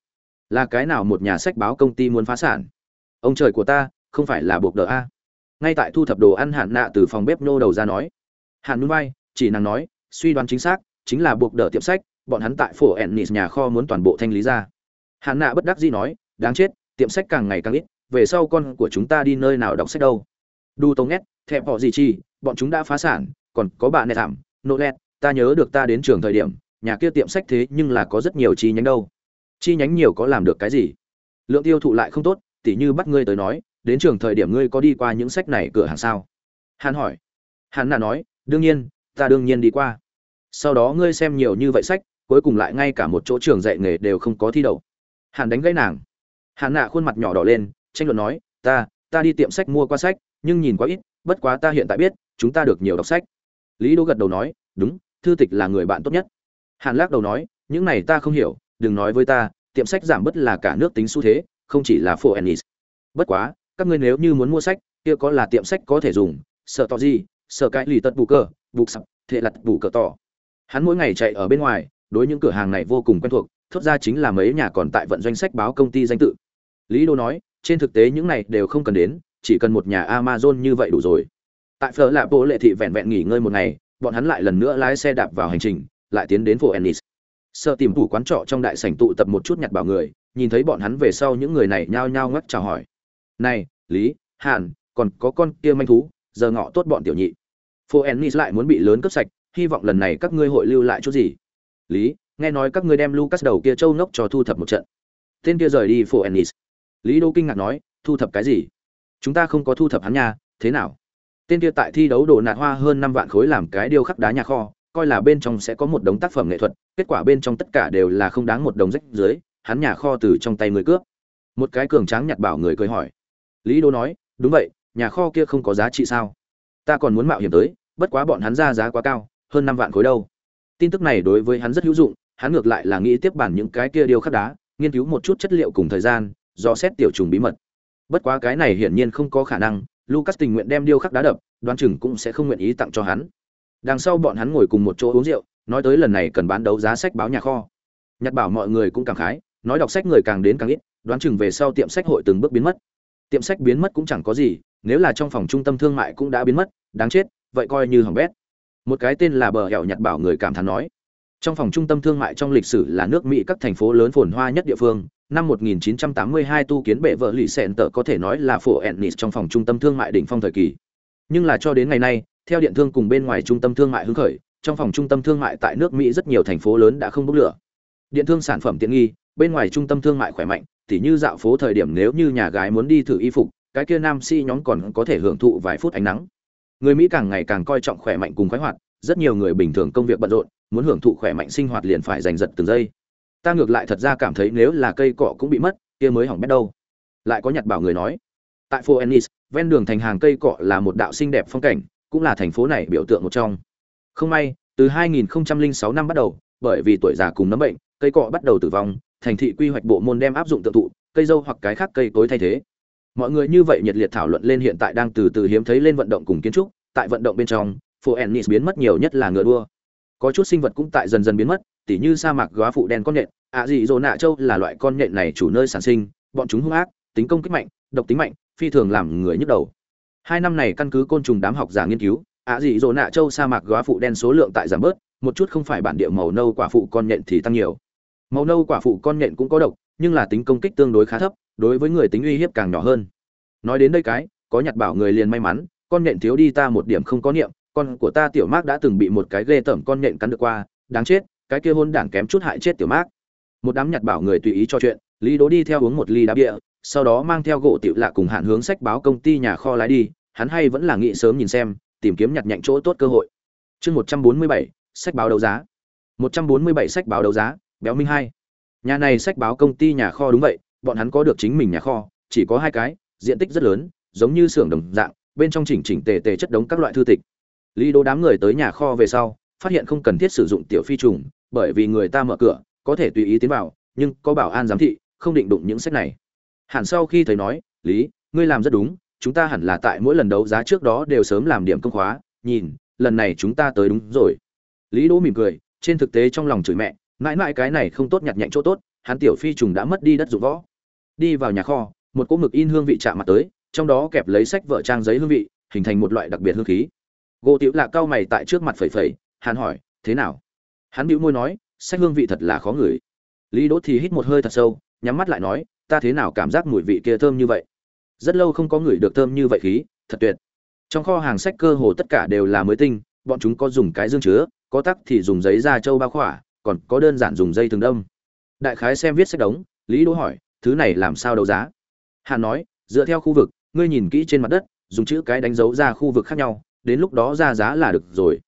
là cái nào một nhà sách báo công ty muốn phá sản? Ông trời của ta, không phải là buộc đỡ a. Ngay tại thu thập đồ ăn hạn nạ từ phòng bếp nô đầu ra nói. Hạn núi vai, chỉ nàng nói, suy đoán chính xác, chính là buộc đỡ tiệm sách, bọn hắn tại phổ ennis nhà kho muốn toàn bộ thanh lý ra. Hạn nạ bất đắc dĩ nói, đáng chết, tiệm sách càng ngày càng ít, về sau con của chúng ta đi nơi nào đọc sách đâu? Đu tông nét thẹp họ gì chi, bọn chúng đã phá sản, còn có bạn nẹ thảm, nô lẹt, ta nhớ được ta đến trường thời điểm, nhà kia tiệm sách thế nhưng là có rất nhiều chi nhánh đâu chi nhánh nhiều có làm được cái gì? Lượng tiêu thụ lại không tốt, tỉ như bắt ngươi tới nói, đến trường thời điểm ngươi có đi qua những sách này cửa hàng sao? Hắn hỏi. Hắn là nói, đương nhiên, ta đương nhiên đi qua. Sau đó ngươi xem nhiều như vậy sách, cuối cùng lại ngay cả một chỗ trường dạy nghề đều không có thi đậu. Hắn đánh gãy nàng. Hắn nạ khuôn mặt nhỏ đỏ lên, tranh luận nói, ta ta đi tiệm sách mua qua sách, nhưng nhìn quá ít, bất quá ta hiện tại biết, chúng ta được nhiều đọc sách. Lý đỗ gật đầu nói, đúng, thư tịch là người bạn tốt nhất. Hàn lắc đầu nói, những này ta không hiểu đừng nói với ta, tiệm sách giảm bớt là cả nước tính xu thế, không chỉ là phổ ennis bất quá, các ngươi nếu như muốn mua sách, kia có là tiệm sách có thể dùng, sợ tỏ gì, sợ cái lì tật bù cơ bục sập, thệ lặt bù cờ tỏ. Hắn mỗi ngày chạy ở bên ngoài, đối những cửa hàng này vô cùng quen thuộc, thốt ra chính là mấy nhà còn tại vận doanh sách báo công ty danh tự. Lý đô nói, trên thực tế những này đều không cần đến, chỉ cần một nhà amazon như vậy đủ rồi. Tại phở lạ bộ lệ thị vẹn vẹn nghỉ ngơi một ngày, bọn hắn lại lần nữa lái xe đạp vào hành trình, lại tiến đến phố ennis sợ tìm thủ quán trọ trong đại sảnh tụ tập một chút nhặt bảo người, nhìn thấy bọn hắn về sau những người này nhao nhao ngắt chào hỏi. Này, lý, hàn, còn có con kia manh thú, giờ ngọ tốt bọn tiểu nhị. Phố ennis lại muốn bị lớn cướp sạch, hy vọng lần này các ngươi hội lưu lại chút gì? Lý, nghe nói các ngươi đem lucas đầu kia châu nốc cho thu thập một trận. Tên kia rời đi phố ennis. Lý đô kinh ngạc nói, thu thập cái gì? Chúng ta không có thu thập hắn nha, thế nào? Tên kia tại thi đấu đổ nạt hoa hơn năm vạn khối làm cái điêu khắc đá nhà kho coi là bên trong sẽ có một đống tác phẩm nghệ thuật, kết quả bên trong tất cả đều là không đáng một đồng rách dưới, hắn nhà kho từ trong tay người cướp. Một cái cường tráng nhặt bảo người cười hỏi. Lý đô nói, đúng vậy, nhà kho kia không có giá trị sao? Ta còn muốn mạo hiểm tới, bất quá bọn hắn ra giá quá cao, hơn năm vạn khối đâu. Tin tức này đối với hắn rất hữu dụng, hắn ngược lại là nghĩ tiếp bản những cái kia điêu khắc đá, nghiên cứu một chút chất liệu cùng thời gian do xét tiểu trùng bí mật. Bất quá cái này hiển nhiên không có khả năng, lucas tình nguyện đem điêu khắc đá đập, đoán chừng cũng sẽ không nguyện ý tặng cho hắn đằng sau bọn hắn ngồi cùng một chỗ uống rượu, nói tới lần này cần bán đấu giá sách báo nhà kho. Nhặt bảo mọi người cũng cảm khái, nói đọc sách người càng đến càng ít, đoán chừng về sau tiệm sách hội từng bước biến mất. Tiệm sách biến mất cũng chẳng có gì, nếu là trong phòng trung tâm thương mại cũng đã biến mất, đáng chết, vậy coi như hỏng bét. Một cái tên là bờ hẻo nhặt bảo người cảm thán nói, trong phòng trung tâm thương mại trong lịch sử là nước mỹ các thành phố lớn phồn hoa nhất địa phương, năm 1982 tu kiến bệ vợ lì xẹn tờ có thể nói là phổ ennis trong phòng trung tâm thương mại đỉnh phong thời kỳ. Nhưng là cho đến ngày nay theo điện thương cùng bên ngoài trung tâm thương mại hứng khởi, trong phòng trung tâm thương mại tại nước mỹ rất nhiều thành phố lớn đã không bốc lửa. Điện thương sản phẩm tiện nghi, bên ngoài trung tâm thương mại khỏe mạnh, tỉ như dạo phố thời điểm nếu như nhà gái muốn đi thử y phục, cái kia nam si nhóm còn có thể hưởng thụ vài phút ánh nắng. Người mỹ càng ngày càng coi trọng khỏe mạnh cùng khoái hoạt, rất nhiều người bình thường công việc bận rộn, muốn hưởng thụ khỏe mạnh sinh hoạt liền phải giành giật từng giây. Ta ngược lại thật ra cảm thấy nếu là cây cọ cũng bị mất, kia mới hỏng bét đâu. Lại có nhặt bảo người nói, tại phố ennis ven đường thành hàng cây cọ là một đạo xinh đẹp phong cảnh cũng là thành phố này biểu tượng một trong. Không may, từ 2006 năm bắt đầu, bởi vì tuổi già cùng nấm bệnh, cây cọ bắt đầu tử vong, thành thị quy hoạch bộ môn đem áp dụng tượng thụ, cây dâu hoặc cái khác cây tối thay thế. Mọi người như vậy nhiệt liệt thảo luận lên hiện tại đang từ từ hiếm thấy lên vận động cùng kiến trúc, tại vận động bên trong phố ennis biến mất nhiều nhất là ngựa đua. Có chút sinh vật cũng tại dần dần biến mất, tỉ như sa mạc góa phụ đen con nhện, ạ gì rồ nạ châu là loại con nhện này chủ nơi sản sinh, bọn chúng hung ác, tính công kích mạnh, độc tính mạnh, phi thường làm người nhức đầu hai năm này căn cứ côn trùng đám học giả nghiên cứu, ạ dị dỗ nạ châu sa mạc góa phụ đen số lượng tại giảm bớt, một chút không phải bản địa màu nâu quả phụ con nhện thì tăng nhiều màu nâu quả phụ con nhện cũng có độc, nhưng là tính công kích tương đối khá thấp, đối với người tính uy hiếp càng nhỏ hơn nói đến đây cái, có nhặt bảo người liền may mắn, con nhện thiếu đi ta một điểm không có niệm, con của ta tiểu mác đã từng bị một cái ghê tởm con nhện cắn được qua, đáng chết, cái kia hôn đảng kém chút hại chết tiểu mác một đám nhặt bảo người tùy ý cho chuyện, lý đố đi theo uống một ly đá bịa sau đó mang theo gỗ tiểu lạ cùng hạn hướng sách báo công ty nhà kho lái đi, hắn hay vẫn là nghĩ sớm nhìn xem, tìm kiếm nhặt nhạnh chỗ tốt cơ hội. Chương một trăm bốn mươi bảy, sách báo đấu giá. Một trăm bốn mươi bảy sách báo đấu giá, béo minh hai. Nhà này sách báo công ty nhà kho đúng vậy, bọn hắn có được chính mình nhà kho, chỉ có hai cái, diện tích rất lớn, giống như xưởng đồng dạng, bên trong chỉnh chỉnh tề tề chất đống các loại thư tịch. Lý đố đám người tới nhà kho về sau, phát hiện không cần thiết sử dụng tiểu phi trùng, bởi vì người ta mở cửa, có thể tùy ý tiến vào, nhưng có bảo an giám thị, không định đụng những sách này hẳn sau khi thấy nói, lý, ngươi làm rất đúng, chúng ta hẳn là tại mỗi lần đấu giá trước đó đều sớm làm điểm công khóa, nhìn, lần này chúng ta tới đúng rồi. Lý đỗ mỉm cười, trên thực tế trong lòng chửi mẹ, mãi mãi cái này không tốt nhặt nhạnh chỗ tốt, hắn tiểu phi trùng đã mất đi đất dụng võ. Đi vào nhà kho, một cỗ mực in hương vị chạm mặt tới, trong đó kẹp lấy sách vợ trang giấy hương vị, hình thành một loại đặc biệt hương khí. Gỗ tiểu lạ cao mày tại trước mặt phẩy phẩy, hắn hỏi, thế nào? Hắn bĩu môi nói, sách hương vị thật là khó ngửi. Lý đỗ thì hít một hơi thật sâu, nhắm mắt lại nói ta thế nào cảm giác mùi vị kia thơm như vậy? Rất lâu không có người được thơm như vậy khí, thật tuyệt. Trong kho hàng sách cơ hồ tất cả đều là mới tinh, bọn chúng có dùng cái dương chứa, có tắc thì dùng giấy da trâu bao khỏa, còn có đơn giản dùng dây thường đông. Đại khái xem viết sách đống, lý đỗ hỏi, thứ này làm sao đấu giá? Hàn nói, dựa theo khu vực, ngươi nhìn kỹ trên mặt đất, dùng chữ cái đánh dấu ra khu vực khác nhau, đến lúc đó ra giá là được rồi.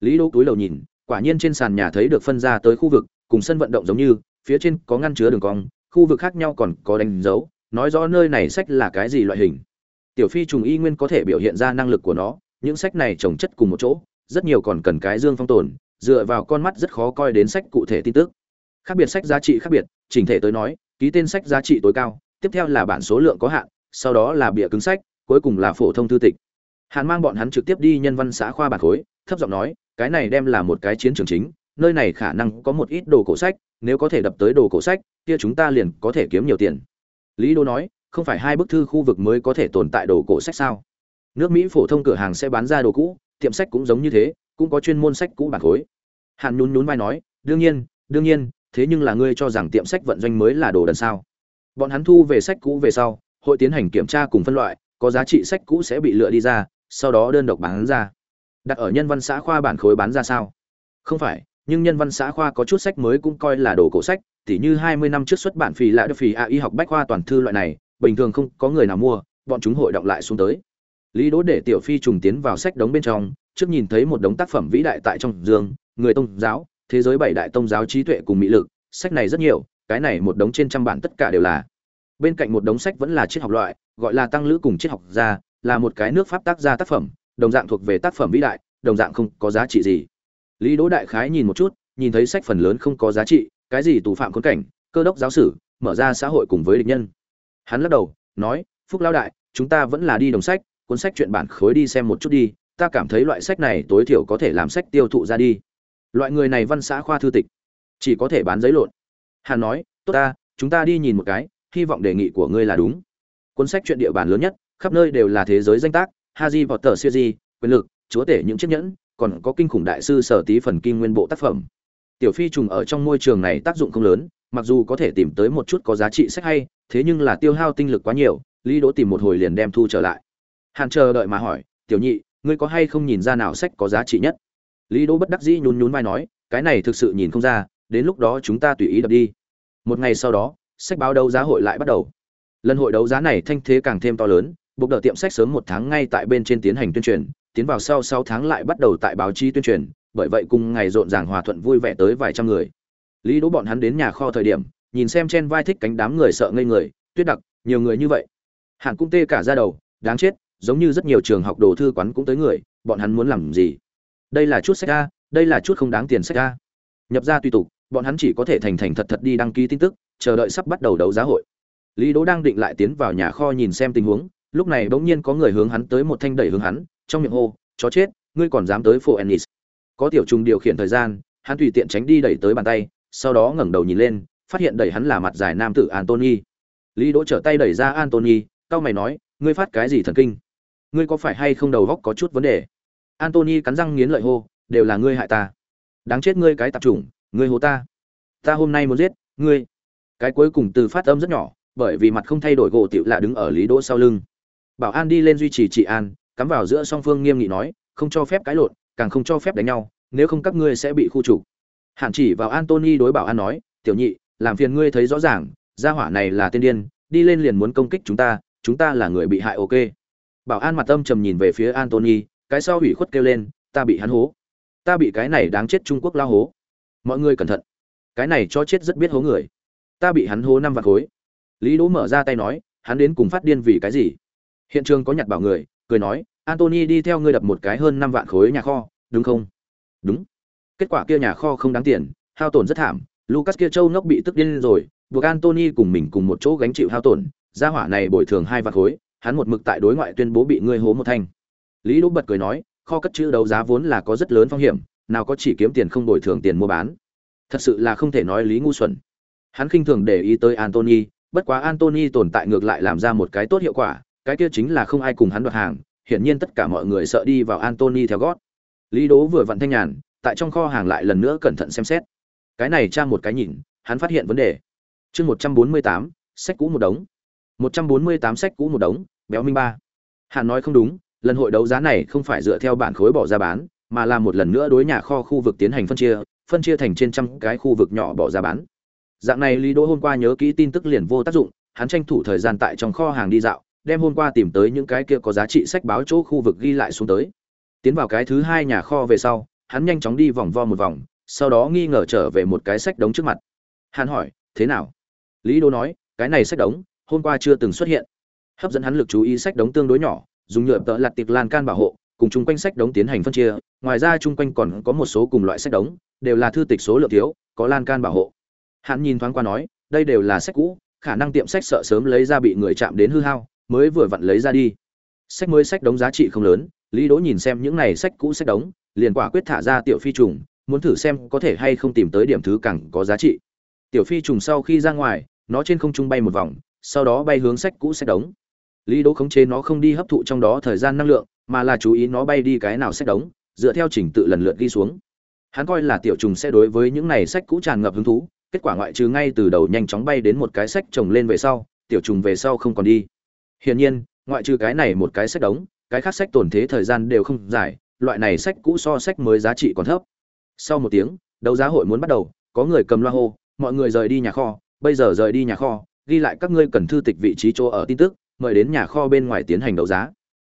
Lý đỗ túi đầu nhìn, quả nhiên trên sàn nhà thấy được phân ra tới khu vực, cùng sân vận động giống như, phía trên có ngăn chứa đường cong khu vực khác nhau còn có đánh dấu, nói rõ nơi này sách là cái gì loại hình. Tiểu phi trùng y nguyên có thể biểu hiện ra năng lực của nó, những sách này trồng chất cùng một chỗ, rất nhiều còn cần cái dương phong tồn, dựa vào con mắt rất khó coi đến sách cụ thể tin tức. Khác biệt sách giá trị khác biệt, chỉnh thể tới nói, ký tên sách giá trị tối cao, tiếp theo là bản số lượng có hạn, sau đó là bìa cứng sách, cuối cùng là phổ thông thư tịch. Hàn mang bọn hắn trực tiếp đi nhân văn xã khoa bản khối, thấp giọng nói, cái này đem là một cái chiến trường chính nơi này khả năng có một ít đồ cổ sách, nếu có thể đập tới đồ cổ sách, kia chúng ta liền có thể kiếm nhiều tiền. Lý đô nói, không phải hai bức thư khu vực mới có thể tồn tại đồ cổ sách sao? Nước mỹ phổ thông cửa hàng sẽ bán ra đồ cũ, tiệm sách cũng giống như thế, cũng có chuyên môn sách cũ bản khối. Hàn nhún nhún vai nói, đương nhiên đương nhiên, thế nhưng là ngươi cho rằng tiệm sách vận doanh mới là đồ đần sao? Bọn hắn thu về sách cũ về sau, hội tiến hành kiểm tra cùng phân loại, có giá trị sách cũ sẽ bị lựa đi ra, sau đó đơn độc bán ra. Đặt ở nhân văn xã khoa bản khối bán ra sao? Không phải nhưng nhân văn xã khoa có chút sách mới cũng coi là đồ cổ sách, tỉ như hai mươi năm trước xuất bản phì lạ được phì a y học bách khoa toàn thư loại này, bình thường không có người nào mua, bọn chúng hội động lại xuống tới. Lý đỗ để tiểu phi trùng tiến vào sách đống bên trong, trước nhìn thấy một đống tác phẩm vĩ đại tại trong dương người tôn giáo, thế giới bảy đại tôn giáo trí tuệ cùng mỹ lực, sách này rất nhiều, cái này một đống trên trăm bản tất cả đều là. Bên cạnh một đống sách vẫn là triết học loại, gọi là tăng lữ cùng triết học gia, là một cái nước pháp tác gia tác phẩm, đồng dạng thuộc về tác phẩm vĩ đại, đồng dạng không có giá trị gì lý đỗ đại khái nhìn một chút, nhìn thấy sách phần lớn không có giá trị, cái gì tù phạm khốn cảnh, cơ đốc giáo sử, mở ra xã hội cùng với địch nhân. Hắn lắc đầu, nói, phúc lao đại, chúng ta vẫn là đi đồng sách, cuốn sách chuyện bản khối đi xem một chút đi, ta cảm thấy loại sách này tối thiểu có thể làm sách tiêu thụ ra đi. Loại người này văn xã khoa thư tịch, chỉ có thể bán giấy lộn. Hắn nói, tốt ta, chúng ta đi nhìn một cái, hy vọng đề nghị của ngươi là đúng. Cuốn sách chuyện địa bàn lớn nhất, khắp nơi đều là thế giới danh tác, harry potter series, quyền lực, chúa tể những chiếc nhẫn còn có kinh khủng đại sư sở tí phần kim nguyên bộ tác phẩm. Tiểu phi trùng ở trong môi trường này tác dụng không lớn, mặc dù có thể tìm tới một chút có giá trị sách hay, thế nhưng là tiêu hao tinh lực quá nhiều, lý đỗ tìm một hồi liền đem thu trở lại. Hàn chờ đợi mà hỏi, tiểu nhị, ngươi có hay không nhìn ra nào sách có giá trị nhất? Lý đỗ bất đắc dĩ nhún nhún vai nói, cái này thực sự nhìn không ra, đến lúc đó chúng ta tùy ý đập đi. Một ngày sau đó, sách báo đấu giá hội lại bắt đầu. Lần hội đấu giá này thanh thế càng thêm to lớn, buộc đợt tiệm sách sớm một tháng ngay tại bên trên tiến hành tuyên truyền tiến vào sau sáu tháng lại bắt đầu tại báo chí tuyên truyền, bởi vậy cùng ngày rộn ràng hòa thuận vui vẻ tới vài trăm người. Lý đỗ bọn hắn đến nhà kho thời điểm, nhìn xem trên vai thích cánh đám người sợ ngây người, tuyết đặc, nhiều người như vậy. Hàn cũng tê cả ra đầu, đáng chết, giống như rất nhiều trường học đồ thư quán cũng tới người, bọn hắn muốn làm gì? Đây là chút sách a, đây là chút không đáng tiền sách a. Nhập ra tùy tục, bọn hắn chỉ có thể thành thành thật thật đi đăng ký tin tức, chờ đợi sắp bắt đầu đấu giá hội. Lý đỗ đang định lại tiến vào nhà kho nhìn xem tình huống, lúc này bỗng nhiên có người hướng hắn tới một thanh đẩy hướng hắn trong miệng hô, chó chết, ngươi còn dám tới phố ennis có tiểu trùng điều khiển thời gian, hắn tùy tiện tránh đi đẩy tới bàn tay, sau đó ngẩng đầu nhìn lên, phát hiện đẩy hắn là mặt dài nam tử antony lý đỗ trở tay đẩy ra antony cao mày nói, ngươi phát cái gì thần kinh? Ngươi có phải hay không đầu góc có chút vấn đề? Antony cắn răng nghiến lợi hô, đều là ngươi hại ta. Đáng chết ngươi cái tạp chủng, ngươi hố ta. Ta hôm nay muốn giết ngươi. Cái cuối cùng từ phát âm rất nhỏ, bởi vì mặt không thay đổi gỗ tiểu lạ đứng ở lý đỗ sau lưng. Bảo an đi lên duy trì trị an cắm vào giữa song phương nghiêm nghị nói, không cho phép cãi lộn, càng không cho phép đánh nhau, nếu không các ngươi sẽ bị khu trục. Hạn chỉ vào antony đối bảo an nói, tiểu nhị, làm phiền ngươi thấy rõ ràng, gia hỏa này là tiên điên, đi lên liền muốn công kích chúng ta chúng ta là người bị hại ok. Bảo an mặt âm trầm nhìn về phía antony, cái sau hủy khuất kêu lên, ta bị hắn hố. Ta bị cái này đáng chết trung quốc lao hố. Mọi người cẩn thận. Cái này cho chết rất biết hố người. Ta bị hắn hố năm vạn khối. Lý đỗ mở ra tay nói, hắn đến cùng phát điên vì cái gì? Hiện trường có nhặt bảo người cười nói antony đi theo ngươi đập một cái hơn năm vạn khối nhà kho, đúng không? Đúng. Kết quả kia nhà kho không đáng tiền, hao tổn rất thảm, lucas kia châu ngốc bị tức điên rồi, buộc antony cùng mình cùng một chỗ gánh chịu hao tổn, gia hỏa này bồi thường hai vạn khối, hắn một mực tại đối ngoại tuyên bố bị ngươi hố một thanh. Lý đỗ bật cười nói, kho cất chữ đấu giá vốn là có rất lớn phong hiểm, nào có chỉ kiếm tiền không bồi thường tiền mua bán. Thật sự là không thể nói lý ngu xuẩn. Hắn khinh thường để ý tới antony bất quá antony tồn tại ngược lại làm ra một cái tốt hiệu quả cái kia chính là không ai cùng hắn đoạt hàng, hiển nhiên tất cả mọi người sợ đi vào antony theo gót. Lý đố vừa vặn thanh nhàn, tại trong kho hàng lại lần nữa cẩn thận xem xét. Cái này tra một cái nhìn, hắn phát hiện vấn đề. Chương một trăm bốn mươi tám, sách cũ một đống. Một trăm bốn mươi tám sách cũ một đống, béo minh ba. Hắn nói không đúng, lần hội đấu giá này không phải dựa theo bản khối bỏ ra bán, mà là một lần nữa đối nhà kho khu vực tiến hành phân chia phân chia thành trên trăm cái khu vực nhỏ bỏ ra bán. Dạng này lý đỗ hôm qua nhớ kỹ tin tức liền vô tác dụng, hắn tranh thủ thời gian tại trong kho hàng đi dạo đem hôm qua tìm tới những cái kia có giá trị sách báo chỗ khu vực ghi lại xuống tới. Tiến vào cái thứ hai nhà kho về sau, hắn nhanh chóng đi vòng vo một vòng, sau đó nghi ngờ trở về một cái sách đống trước mặt. Hắn hỏi, thế nào? Lý đỗ nói, cái này sách đống, hôm qua chưa từng xuất hiện. Hấp dẫn hắn lực chú ý sách đống tương đối nhỏ, dùng nhựa tợ lặt tiệc lan can bảo hộ, cùng chung quanh sách đống tiến hành phân chia, ngoài ra chung quanh còn có một số cùng loại sách đống, đều là thư tịch số lượng thiếu, có lan can bảo hộ. Hắn nhìn thoáng qua nói, đây đều là sách cũ, khả năng tiệm sách sợ sớm lấy ra bị người chạm đến hư hao mới vừa vặn lấy ra đi. Sách mới sách đống giá trị không lớn, lý đỗ nhìn xem những này sách cũ sách đống, liền quả quyết thả ra tiểu phi trùng, muốn thử xem có thể hay không tìm tới điểm thứ càng có giá trị. Tiểu phi trùng sau khi ra ngoài, nó trên không trung bay một vòng, sau đó bay hướng sách cũ sách đống. Lý đỗ khống chế nó không đi hấp thụ trong đó thời gian năng lượng, mà là chú ý nó bay đi cái nào sách đống, dựa theo trình tự lần lượt ghi xuống. Hắn coi là tiểu trùng sẽ đối với những này sách cũ tràn ngập hứng thú, kết quả ngoại trừ ngay từ đầu nhanh chóng bay đến một cái sách trồng lên về sau, tiểu trùng về sau không còn đi hiển nhiên, ngoại trừ cái này một cái sách đống, cái khác sách tồn thế thời gian đều không dài, loại này sách cũ so sách mới giá trị còn thấp. Sau một tiếng, đấu giá hội muốn bắt đầu, có người cầm loa hô, mọi người rời đi nhà kho, bây giờ rời đi nhà kho, ghi lại các ngươi cần thư tịch vị trí chỗ ở tin tức, mời đến nhà kho bên ngoài tiến hành đấu giá.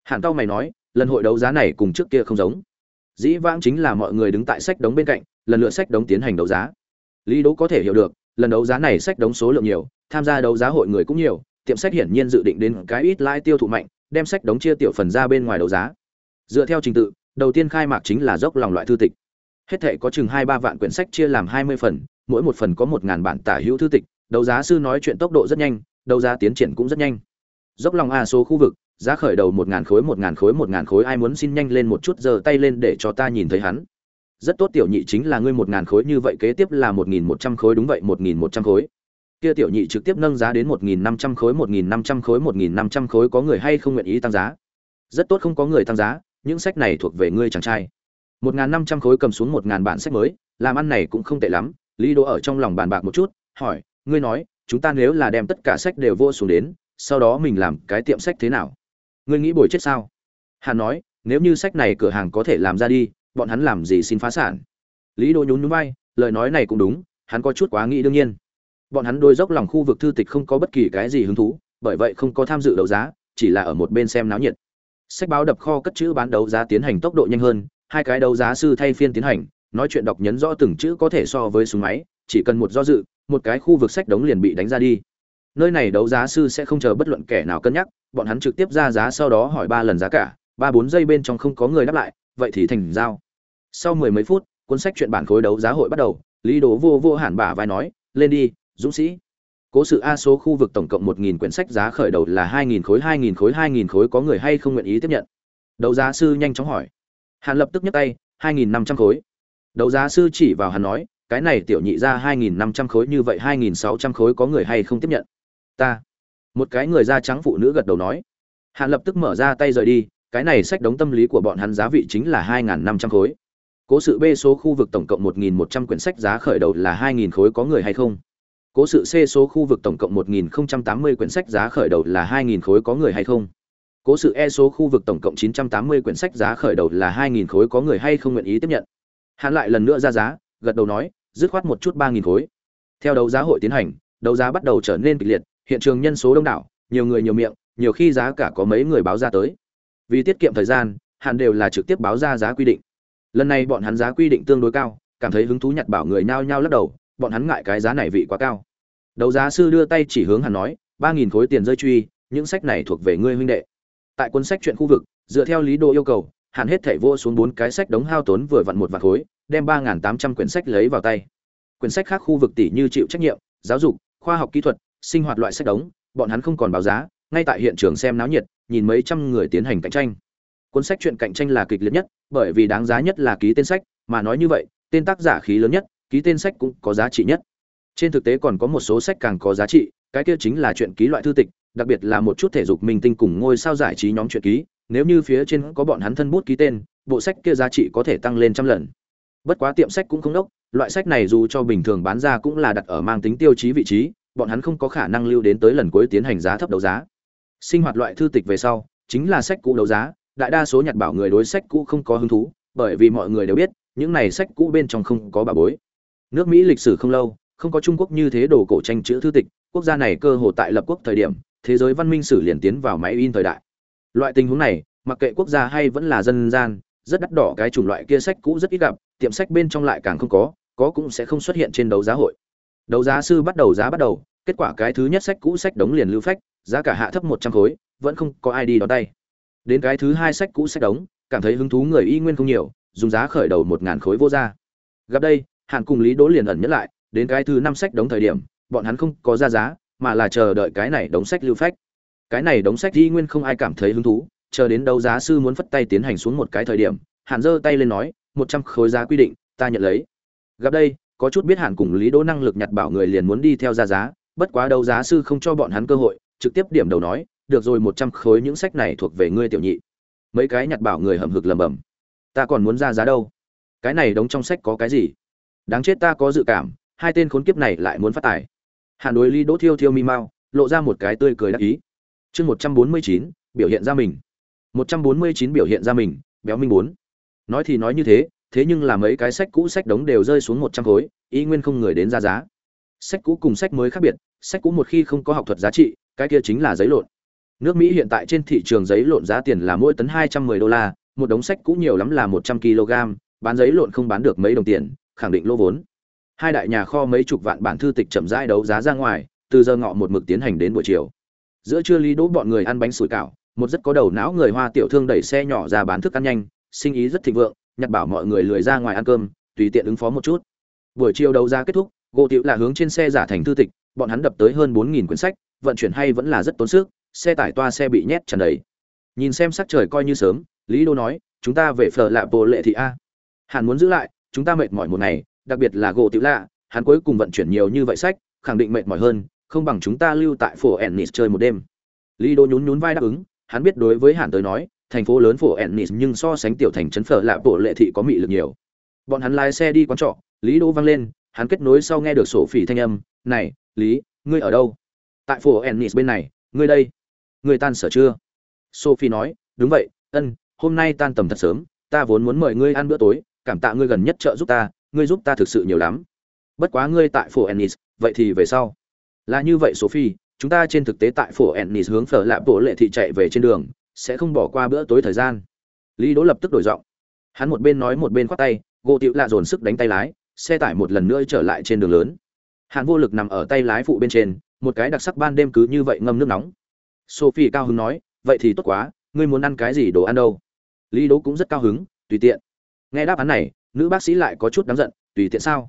Hàn tao mày nói, lần hội đấu giá này cùng trước kia không giống. Dĩ vãng chính là mọi người đứng tại sách đống bên cạnh, lần lượt sách đống tiến hành đấu giá. Lý đỗ có thể hiểu được, lần đấu giá này sách đống số lượng nhiều, tham gia đấu giá hội người cũng nhiều tiệm sách hiển nhiên dự định đến cái ít lãi tiêu thụ mạnh, đem sách đóng chia tiểu phần ra bên ngoài đấu giá. Dựa theo trình tự, đầu tiên khai mạc chính là dốc lòng loại thư tịch. Hết thể có chừng hai ba vạn quyển sách chia làm hai mươi phần, mỗi một phần có một ngàn bản tả hữu thư tịch, đấu giá sư nói chuyện tốc độ rất nhanh, đấu giá tiến triển cũng rất nhanh. Dốc lòng a số khu vực, giá khởi đầu một ngàn khối, một ngàn khối, một ngàn khối, ai muốn xin nhanh lên một chút giờ tay lên để cho ta nhìn thấy hắn. Rất tốt tiểu nhị chính là ngươi một ngàn khối, như vậy kế tiếp là một nghìn một trăm khối, đúng vậy, một nghìn một trăm khối kia tiểu nhị trực tiếp nâng giá đến một nghìn năm trăm khối, một nghìn năm trăm khối, một nghìn năm trăm khối, có người hay không nguyện ý tăng giá? Rất tốt không có người tăng giá, những sách này thuộc về ngươi chàng trai. một nghìn năm trăm khối cầm xuống một ngàn bản sách mới, làm ăn này cũng không tệ lắm, lý đỗ ở trong lòng bàn bạc một chút, hỏi, ngươi nói, chúng ta nếu là đem tất cả sách đều vô xuống đến, sau đó mình làm cái tiệm sách thế nào? Ngươi nghĩ bồi chết sao? Hàn nói, nếu như sách này cửa hàng có thể làm ra đi, bọn hắn làm gì xin phá sản? Lý đỗ nhún nhún vai, lời nói này cũng đúng, hắn có chút quá nghĩ đương nhiên bọn hắn đôi dốc lòng khu vực thư tịch không có bất kỳ cái gì hứng thú, bởi vậy không có tham dự đấu giá, chỉ là ở một bên xem náo nhiệt. Sách báo đập kho cất chữ bán đấu giá tiến hành tốc độ nhanh hơn, hai cái đấu giá sư thay phiên tiến hành, nói chuyện đọc nhấn rõ từng chữ có thể so với súng máy, chỉ cần một do dự, một cái khu vực sách đống liền bị đánh ra đi. Nơi này đấu giá sư sẽ không chờ bất luận kẻ nào cân nhắc, bọn hắn trực tiếp ra giá sau đó hỏi ba lần giá cả, ba bốn giây bên trong không có người đáp lại, vậy thì thành giao. Sau mười mấy phút, cuốn sách chuyện bản khối đấu giá hội bắt đầu, lý đố vô vô hẳn bả vai nói, lên đi dũng sĩ. Cố sự a số khu vực tổng cộng một nghìn quyển sách giá khởi đầu là hai nghìn khối, hai nghìn khối, hai nghìn khối, có người hay không nguyện ý tiếp nhận? Đấu giá sư nhanh chóng hỏi. Hàn lập tức nhấc tay, hai nghìn năm trăm khối. Đấu giá sư chỉ vào hắn nói, cái này tiểu nhị ra hai nghìn năm trăm khối, như vậy hai nghìn sáu trăm khối có người hay không tiếp nhận? Ta. Một cái người da trắng phụ nữ gật đầu nói. Hàn lập tức mở ra tay rời đi, cái này sách đống tâm lý của bọn hắn giá vị chính là hai nghìn năm trăm khối. Cố sự b số khu vực tổng cộng một nghìn một trăm quyển sách giá khởi đầu là hai nghìn khối, có người hay không? Cố sự c số khu vực tổng cộng một nghìn tám mươi quyển sách giá khởi đầu là hai nghìn khối có người hay không? Cố sự e số khu vực tổng cộng chín trăm tám mươi quyển sách giá khởi đầu là hai nghìn khối có người hay không nguyện ý tiếp nhận? Hắn lại lần nữa ra giá, gật đầu nói, dứt khoát một chút 3000 khối. Theo đấu giá hội tiến hành, đấu giá bắt đầu trở nên kịch liệt, hiện trường nhân số đông đảo, nhiều người nhiều miệng, nhiều khi giá cả có mấy người báo ra tới. Vì tiết kiệm thời gian, hắn đều là trực tiếp báo ra giá quy định. Lần này bọn hắn giá quy định tương đối cao, cảm thấy hứng thú nhặt bảo người nhao nhao lắc đầu, bọn hắn ngại cái giá này vị quá cao đấu giá sư đưa tay chỉ hướng hắn nói, ba nghìn khối tiền rơi truy, những sách này thuộc về ngươi huynh đệ. Tại cuốn sách chuyện khu vực, dựa theo lý độ yêu cầu hắn hết thảy vô xuống bốn cái sách đống hao tốn vừa vặn một vạn khối, đem ba nghìn tám trăm quyển sách lấy vào tay. Quyển sách khác khu vực tỷ như chịu trách nhiệm, giáo dục, khoa học kỹ thuật, sinh hoạt loại sách đống, bọn hắn không còn báo giá, ngay tại hiện trường xem náo nhiệt, nhìn mấy trăm người tiến hành cạnh tranh. Cuốn sách chuyện cạnh tranh là kịch liệt nhất, bởi vì đáng giá nhất là ký tên sách, mà nói như vậy, tên tác giả khí lớn nhất, ký tên sách cũng có giá trị nhất trên thực tế còn có một số sách càng có giá trị, cái kia chính là chuyện ký loại thư tịch, đặc biệt là một chút thể dục minh tinh cùng ngôi sao giải trí nhóm chuyện ký, nếu như phía trên có bọn hắn thân bút ký tên, bộ sách kia giá trị có thể tăng lên trăm lần. Bất quá tiệm sách cũng không đốc, loại sách này dù cho bình thường bán ra cũng là đặt ở mang tính tiêu chí vị trí, bọn hắn không có khả năng lưu đến tới lần cuối tiến hành giá thấp đấu giá. Sinh hoạt loại thư tịch về sau, chính là sách cũ đấu giá, đại đa số nhặt bảo người đối sách cũ không có hứng thú, bởi vì mọi người đều biết, những này sách cũ bên trong không có bà bối. Nước mỹ lịch sử không lâu không có trung quốc như thế đồ cổ tranh chữ thư tịch, quốc gia này cơ hồ tại lập quốc thời điểm, thế giới văn minh sử liền tiến vào máy in thời đại. Loại tình huống này, mặc kệ quốc gia hay vẫn là dân gian, rất đắt đỏ cái chủng loại kia sách cũ rất ít gặp, tiệm sách bên trong lại càng không có có cũng sẽ không xuất hiện trên đấu giá hội. Đấu giá sư bắt đầu giá bắt đầu, kết quả cái thứ nhất sách cũ sách đống liền lưu phách, giá cả hạ thấp một trăm khối, vẫn không có ai đi đón tay. Đến cái thứ hai sách cũ sách đống, cảm thấy hứng thú người y nguyên không nhiều, dùng giá khởi đầu một ngàn khối vô ra. Gặp đây hạn cùng lý đỗ liền ẩn nhất lại đến cái thứ năm sách đóng thời điểm, bọn hắn không có ra giá, mà là chờ đợi cái này đóng sách lưu phách. Cái này đóng sách di nguyên không ai cảm thấy hứng thú, chờ đến đấu giá sư muốn phất tay tiến hành xuống một cái thời điểm hạn giơ tay lên nói, một trăm khối giá quy định, ta nhận lấy. Gặp đây, có chút biết hạn cùng lý đỗ năng lực nhặt bảo người liền muốn đi theo ra giá, bất quá đấu giá sư không cho bọn hắn cơ hội, trực tiếp điểm đầu nói, được rồi, một trăm khối những sách này thuộc về ngươi tiểu nhị. Mấy cái nhặt bảo người hầm hực lầm bầm ta còn muốn ra giá đâu? Cái này đóng trong sách có cái gì? Đáng chết ta có dự cảm hai tên khốn kiếp này lại muốn phát tài. Hà đối lý đỗ thiêu thiêu mi mau, lộ ra một cái tươi cười đắc ý. Chương một trăm bốn mươi chín, biểu hiện ra mình. Một trăm bốn mươi chín biểu hiện ra mình, béo minh bốn. Nói thì nói như thế thế nhưng là mấy cái sách cũ sách đống đều rơi xuống một trăm khối ý nguyên không người đến ra giá. Sách cũ cùng sách mới khác biệt, sách cũ một khi không có học thuật giá trị, cái kia chính là giấy lộn. Nước mỹ hiện tại trên thị trường giấy lộn giá tiền là mỗi tấn hai trăm 210 đô la, một đống sách cũ nhiều lắm là một trăm kg bán giấy lộn không bán được mấy đồng tiền, khẳng định lỗ vốn hai đại nhà kho mấy chục vạn bản thư tịch chậm rãi đấu giá ra ngoài, từ giờ ngọ một mực tiến hành đến buổi chiều. Giữa trưa lý đỗ bọn người ăn bánh sủi cảo, một rất có đầu não người hoa tiểu thương đẩy xe nhỏ ra bán thức ăn nhanh, sinh ý rất thịnh vượng, nhặt bảo mọi người lười ra ngoài ăn cơm, tùy tiện ứng phó một chút. Buổi chiều đấu giá kết thúc, gỗ tiểu là hướng trên xe giả thành thư tịch, bọn hắn đập tới hơn bốn nghìn quyển sách, vận chuyển hay vẫn là rất tốn sức, xe tải toa xe bị nhét tràn đầy. Nhìn xem sắc trời coi như sớm, lý đô nói, chúng ta về phở lạ bộ lệ thị a. Hàn muốn giữ lại, chúng ta mệt mỏi một ngày đặc biệt là gỗ tiểu lạ, hắn cuối cùng vận chuyển nhiều như vậy sách, khẳng định mệt mỏi hơn, không bằng chúng ta lưu tại phố ennis chơi một đêm. Lý đô nhún nhún vai đáp ứng, hắn biết đối với hàn tới nói, thành phố lớn phố ennis nhưng so sánh tiểu thành trấn phở lạ bộ lệ thị có mị lực nhiều. Bọn hắn lái xe đi quán trọ, lý đô văng lên, hắn kết nối sau nghe được sổ phỉ thanh âm, này, lý, ngươi ở đâu? Tại phố ennis bên này, ngươi đây. Ngươi tan sở chưa? Sophie nói, đúng vậy, ân, hôm nay tan tầm thật sớm, ta vốn muốn mời ngươi ăn bữa tối, cảm tạ ngươi gần nhất trợ giúp ta ngươi giúp ta thực sự nhiều lắm. Bất quá ngươi tại phố ennis, vậy thì về sau. Là như vậy sophie, chúng ta trên thực tế tại phố ennis hướng phở lạ bộ lệ thị chạy về trên đường, sẽ không bỏ qua bữa tối thời gian. Lý đỗ lập tức đổi giọng. Hắn một bên nói một bên khoát tay, gỗ tiệu lạ dồn sức đánh tay lái, xe tải một lần nữa trở lại trên đường lớn. Hắn vô lực nằm ở tay lái phụ bên trên, một cái đặc sắc ban đêm cứ như vậy ngâm nước nóng. Sophie cao hứng nói, vậy thì tốt quá, ngươi muốn ăn cái gì đồ ăn đâu? Lý đỗ cũng rất cao hứng, tùy tiện. Nghe đáp án này nữ bác sĩ lại có chút đáng giận, tùy tiện sao?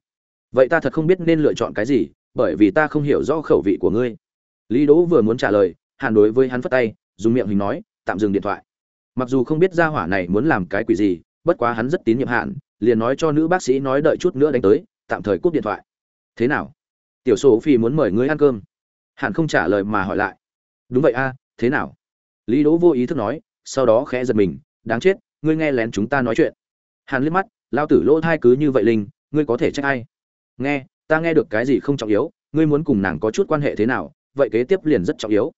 Vậy ta thật không biết nên lựa chọn cái gì, bởi vì ta không hiểu rõ khẩu vị của ngươi. Lý đỗ vừa muốn trả lời, hàn đối với hắn phất tay, dùng miệng hình nói, tạm dừng điện thoại. Mặc dù không biết gia hỏa này muốn làm cái quỷ gì, bất quá hắn rất tín nhiệm hạn liền nói cho nữ bác sĩ nói đợi chút nữa đánh tới, tạm thời cúp điện thoại. Thế nào? Tiểu số phi muốn mời ngươi ăn cơm? Hạn không trả lời mà hỏi lại. Đúng vậy a, thế nào? Lý đỗ vô ý thức nói, sau đó khẽ giật mình, đáng chết, ngươi nghe lén chúng ta nói chuyện. Hàn liếc mắt lao tử lỗ thai cứ như vậy linh, ngươi có thể trách ai? Nghe, ta nghe được cái gì không trọng yếu, ngươi muốn cùng nàng có chút quan hệ thế nào, vậy kế tiếp liền rất trọng yếu.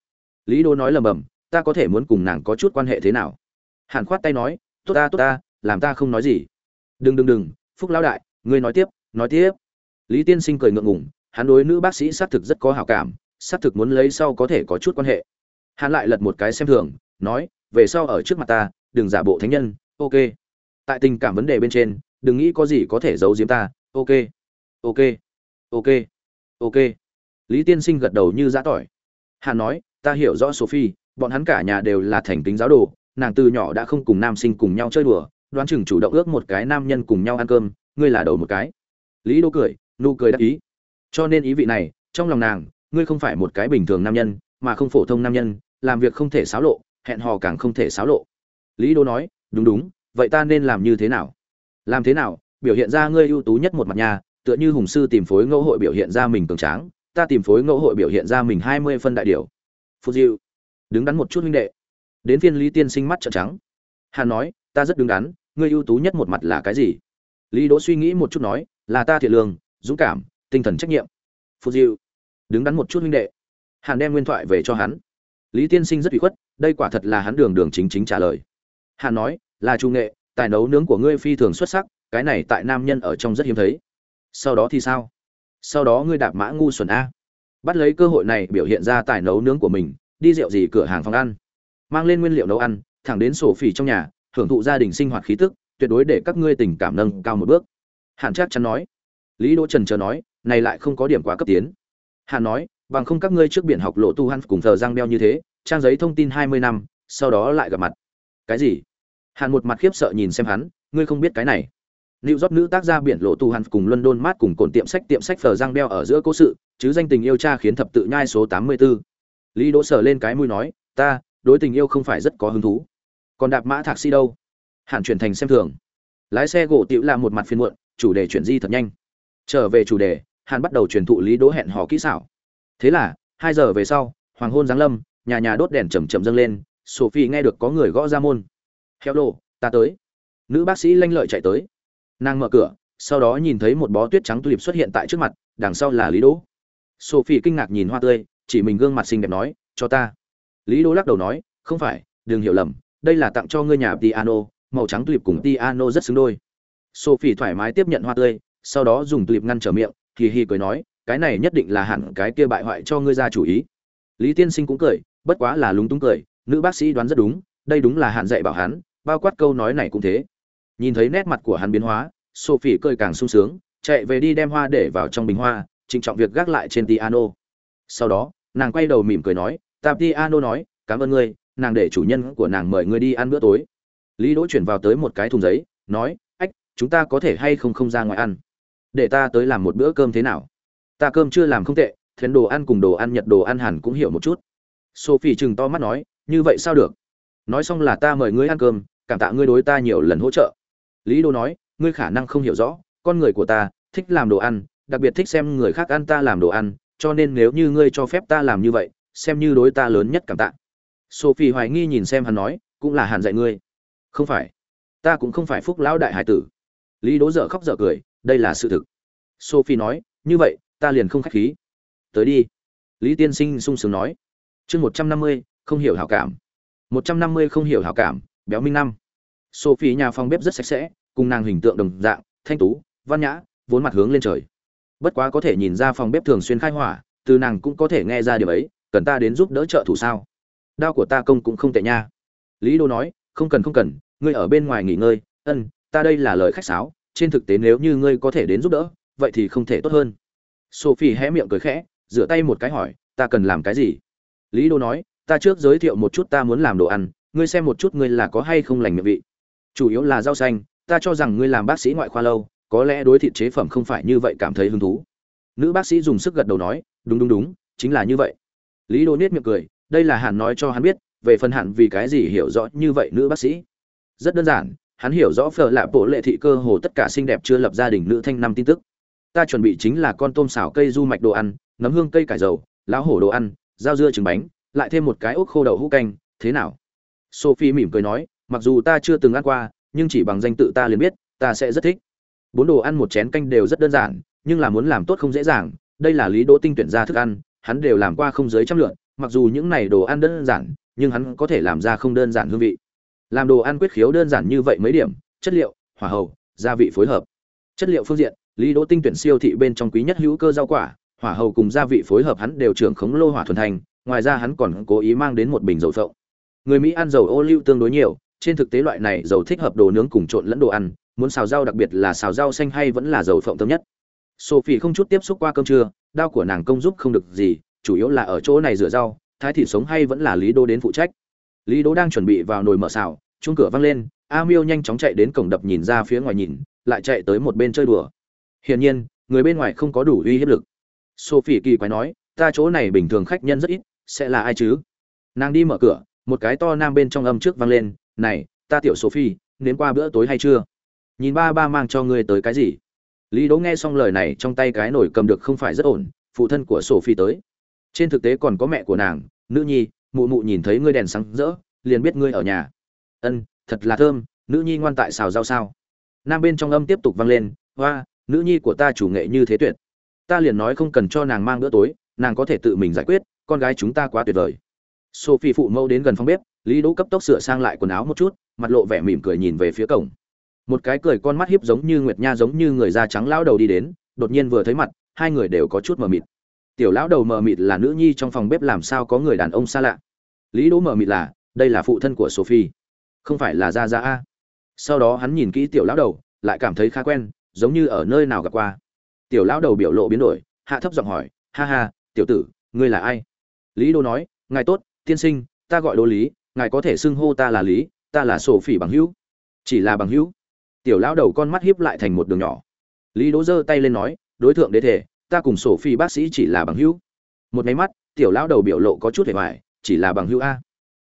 Lý đô nói lầm bầm, ta có thể muốn cùng nàng có chút quan hệ thế nào? Hàn khoát tay nói, tốt ta tốt ta, làm ta không nói gì. Đừng đừng đừng, phúc lão đại, ngươi nói tiếp nói tiếp. Lý tiên sinh cười ngượng ngùng, hắn đối nữ bác sĩ xác thực rất có hảo cảm, xác thực muốn lấy sau có thể có chút quan hệ. Hắn lại lật một cái xem thường, nói, về sau ở trước mặt ta, đừng giả bộ thánh nhân, ok tại tình cảm vấn đề bên trên, đừng nghĩ có gì có thể giấu giếm ta. Ok ok ok ok. Lý tiên sinh gật đầu như giã tỏi. Hà nói, ta hiểu rõ sophie, bọn hắn cả nhà đều là thành tính giáo đồ, nàng từ nhỏ đã không cùng nam sinh cùng nhau chơi đùa, đoán chừng chủ động ước một cái nam nhân cùng nhau ăn cơm, ngươi là đầu một cái. Lý đô cười, nụ cười đắc ý. Cho nên ý vị này, trong lòng nàng, ngươi không phải một cái bình thường nam nhân, mà không phổ thông nam nhân, làm việc không thể xáo lộ, hẹn hò càng không thể xáo lộ. Lý đô nói, đúng đúng vậy ta nên làm như thế nào? Làm thế nào? Biểu hiện ra ngươi ưu tú nhất một mặt nhà tựa như hùng sư tìm phối ngẫu hội biểu hiện ra mình cường tráng, ta tìm phối ngẫu hội biểu hiện ra mình hai mươi phân đại điều phụ diệu đứng đắn một chút huynh đệ. Đến phiên lý tiên sinh mắt trợn trắng. Hàn nói, ta rất đứng đắn, ngươi ưu tú nhất một mặt là cái gì? Lý đỗ suy nghĩ một chút nói, là ta thiện lương, dũng cảm, tinh thần trách nhiệm. Phụ diệu đứng đắn một chút huynh đệ. Hàn đem nguyên thoại về cho hắn. Lý tiên sinh rất ủy khuất, đây quả thật là hắn đường đường chính chính trả lời. Hàn nói là trung nghệ, tài nấu nướng của ngươi phi thường xuất sắc, cái này tại nam nhân ở trong rất hiếm thấy. Sau đó thì sao? Sau đó ngươi đạp mã ngu xuẩn a. Bắt lấy cơ hội này biểu hiện ra tài nấu nướng của mình, đi rượu gì cửa hàng phòng ăn. Mang lên nguyên liệu nấu ăn, thẳng đến sổ phỉ trong nhà hưởng thụ gia đình sinh hoạt khí tức, tuyệt đối để các ngươi tình cảm nâng cao một bước. Hàn chắc chắn nói. Lý đỗ trần chờ nói, này lại không có điểm quá cấp tiến. Hàn nói, bằng không các ngươi trước biển học lộ tu hắn cùng thờ giang đeo như thế, trang giấy thông tin hai mươi năm, sau đó lại gặp mặt. Cái gì? Hàn một mặt khiếp sợ nhìn xem hắn ngươi không biết cái này Lưu York nữ tác gia biển lộ tu hành cùng London mát cùng cồn tiệm sách tiệm sách phở giang đeo ở giữa cố sự, chứ danh tình yêu cha khiến thập tự nhai số 84. Lý Đỗ sở lên cái mũi nói, ta, đối tình yêu không phải rất có hứng thú. Còn đạp mã thạc si đâu? Hàn chuyển thành xem thường. Lái xe gỗ tiểu là một mặt phiền muộn, chủ đề chuyển di thật nhanh. Trở về chủ đề, Hàn bắt đầu truyền thụ Lý Đỗ hẹn hò kỹ xảo. Thế là, 2 giờ về sau, hoàng hôn giáng lâm, nhà nhà đốt đèn chậm chậm dâng lên, Sophie nghe được có người gõ ra môn. "Hello, ta tới." Nữ bác sĩ lanh lợi chạy tới. Nàng mở cửa sau đó nhìn thấy một bó tuyết trắng tulip xuất hiện tại trước mặt đằng sau là lý đỗ. Sophie kinh ngạc nhìn hoa tươi chỉ mình gương mặt xinh đẹp nói cho ta. Lý đỗ lắc đầu nói không phải đừng hiểu lầm đây là tặng cho ngươi nhà piano màu trắng tulip cùng piano rất xứng đôi. Sophie thoải mái tiếp nhận hoa tươi sau đó dùng tulip ngăn trở miệng kỳ hi cười nói cái này nhất định là hẳn cái kia bại hoại cho ngươi ra chủ ý. Lý tiên sinh cũng cười bất quá là lúng túng cười nữ bác sĩ đoán rất đúng đây đúng là hạn dạy bảo hắn bao quát câu nói này cũng thế. Nhìn thấy nét mặt của hắn biến hóa, sophie cười càng sung sướng, chạy về đi đem hoa để vào trong bình hoa, trịnh trọng việc gác lại trên piano. Sau đó, nàng quay đầu mỉm cười nói, ta piano nói, cảm ơn ngươi, nàng để chủ nhân của nàng mời ngươi đi ăn bữa tối. Lý đỗ chuyển vào tới một cái thùng giấy, nói, ách, chúng ta có thể hay không không ra ngoài ăn? Để ta tới làm một bữa cơm thế nào? Ta cơm chưa làm không tệ thuyền đồ ăn cùng đồ ăn nhật đồ ăn hẳn cũng hiểu một chút. Sophie chừng to mắt nói, như vậy sao được? Nói xong là ta mời ngươi ăn cơm cảm tạ ngươi đối ta nhiều lần hỗ trợ. Lý đô nói, ngươi khả năng không hiểu rõ, con người của ta thích làm đồ ăn, đặc biệt thích xem người khác ăn ta làm đồ ăn, cho nên nếu như ngươi cho phép ta làm như vậy, xem như đối ta lớn nhất cảm tạ. Sophie hoài nghi nhìn xem hắn nói, cũng là hàn dạy ngươi. Không phải. Ta cũng không phải phúc lão đại hải tử. Lý đố dở khóc dở cười, đây là sự thực. Sophie nói, như vậy, ta liền không khách khí. Tới đi. Lý tiên sinh sung sướng nói. Chương một trăm năm mươi, không hiểu hảo cảm. Một trăm năm mươi không hiểu hảo cảm, béo minh năm sophie nhà phòng bếp rất sạch sẽ, cùng nàng hình tượng đồng dạng, thanh tú, văn nhã, vốn mặt hướng lên trời. Bất quá có thể nhìn ra phòng bếp thường xuyên khai hỏa, từ nàng cũng có thể nghe ra điều ấy, cần ta đến giúp đỡ trợ thủ sao? Đao của ta công cũng không tệ nha. Lý đô nói, không cần không cần, ngươi ở bên ngoài nghỉ ngơi, ân, ta đây là lời khách sáo, trên thực tế nếu như ngươi có thể đến giúp đỡ, vậy thì không thể tốt hơn. Sophie hé miệng cười khẽ, rửa tay một cái hỏi, ta cần làm cái gì? Lý đô nói, ta trước giới thiệu một chút ta muốn làm đồ ăn, ngươi xem một chút ngươi là có hay không lành miệng vị chủ yếu là rau xanh, ta cho rằng ngươi làm bác sĩ ngoại khoa lâu, có lẽ đối thịt chế phẩm không phải như vậy cảm thấy hứng thú. Nữ bác sĩ dùng sức gật đầu nói, đúng đúng đúng, chính là như vậy. Lý đô nết miệng cười, đây là hàn nói cho hắn biết, về phần hạn vì cái gì hiểu rõ như vậy nữ bác sĩ? Rất đơn giản, hắn hiểu rõ phở lạ bộ lệ thị cơ hồ tất cả xinh đẹp chưa lập gia đình nữ thanh năm tin tức. Ta chuẩn bị chính là con tôm xào cây du mạch đồ ăn, nấm hương cây cải dầu lão hổ đồ ăn, rau dưa trứng bánh, lại thêm một cái ốc khô đậu hũ canh, thế nào? Sophie mỉm cười nói mặc dù ta chưa từng ăn qua, nhưng chỉ bằng danh tự ta liền biết, ta sẽ rất thích. Bốn đồ ăn một chén canh đều rất đơn giản, nhưng là muốn làm tốt không dễ dàng. Đây là lý đỗ tinh tuyển ra thức ăn, hắn đều làm qua không dưới trăm lượn mặc dù những này đồ ăn đơn giản, nhưng hắn có thể làm ra không đơn giản hương vị. Làm đồ ăn quyết khiếu đơn giản như vậy mấy điểm, chất liệu, hỏa hầu, gia vị phối hợp. Chất liệu phương diện, lý đỗ tinh tuyển siêu thị bên trong quý nhất hữu cơ rau quả, hỏa hầu cùng gia vị phối hợp hắn đều trưởng khống lô hỏa thuần thành, ngoài ra hắn còn cố ý mang đến một bình dầu phộng. Người mỹ ăn dầu ô liu tương đối nhiều trên thực tế loại này dầu thích hợp đồ nướng cùng trộn lẫn đồ ăn, muốn xào rau đặc biệt là xào rau xanh hay vẫn là dầu phộng tâm nhất. Sophie không chút tiếp xúc qua cơm trưa, đao của nàng công giúp không được gì, chủ yếu là ở chỗ này rửa rau, thái thịt sống hay vẫn là lý đô đến phụ trách. Lý đô đang chuẩn bị vào nồi mở xào, chuông cửa văng lên, a miêu nhanh chóng chạy đến cổng đập nhìn ra phía ngoài nhìn, lại chạy tới một bên chơi đùa. Hiển nhiên, người bên ngoài không có đủ uy hiếp lực. Sophie kỳ quái nói, ta chỗ này bình thường khách nhân rất ít, sẽ là ai chứ? Nàng đi mở cửa, một cái to nam bên trong âm trước vang lên này, ta tiểu sophie, nếm qua bữa tối hay chưa? Nhìn ba ba mang cho ngươi tới cái gì? Lý đỗ nghe xong lời này, trong tay cái nổi cầm được không phải rất ổn, phụ thân của sophie tới. Trên thực tế còn có mẹ của nàng, nữ nhi, mụ mụ nhìn thấy ngươi đèn sáng rỡ, liền biết ngươi ở nhà. Ân, thật là thơm, nữ nhi ngoan tại xào rau sao? Nam bên trong âm tiếp tục vang lên, hoa, nữ nhi của ta chủ nghệ như thế tuyệt. Ta liền nói không cần cho nàng mang bữa tối, nàng có thể tự mình giải quyết, con gái chúng ta quá tuyệt vời. Sophie phụ mẫu đến gần phòng bếp lý đỗ cấp tốc sửa sang lại quần áo một chút, mặt lộ vẻ mỉm cười nhìn về phía cổng. Một cái cười con mắt hiếp giống như nguyệt nha giống như người da trắng lão đầu đi đến, đột nhiên vừa thấy mặt, hai người đều có chút mờ mịt. Tiểu lão đầu mờ mịt là nữ nhi trong phòng bếp làm sao có người đàn ông xa lạ. Lý đỗ mờ mịt là, đây là phụ thân của sophie. Không phải là gia gia a. Sau đó hắn nhìn kỹ tiểu lão đầu, lại cảm thấy khá quen, giống như ở nơi nào gặp qua. Tiểu lão đầu biểu lộ biến đổi, hạ thấp giọng hỏi, ha ha, tiểu tử, ngươi là ai? Lý đô nói, ngài tốt, tiên sinh, ta gọi đô lý ngài có thể xưng hô ta là lý, ta là sổ phỉ bằng hữu. Chỉ là bằng hữu. Tiểu lão đầu con mắt hiếp lại thành một đường nhỏ. Lý đỗ giơ tay lên nói, đối tượng đế thể ta cùng sổ phi bác sĩ chỉ là bằng hữu. Một máy mắt, tiểu lão đầu biểu lộ có chút hề hoài, chỉ là bằng hữu a.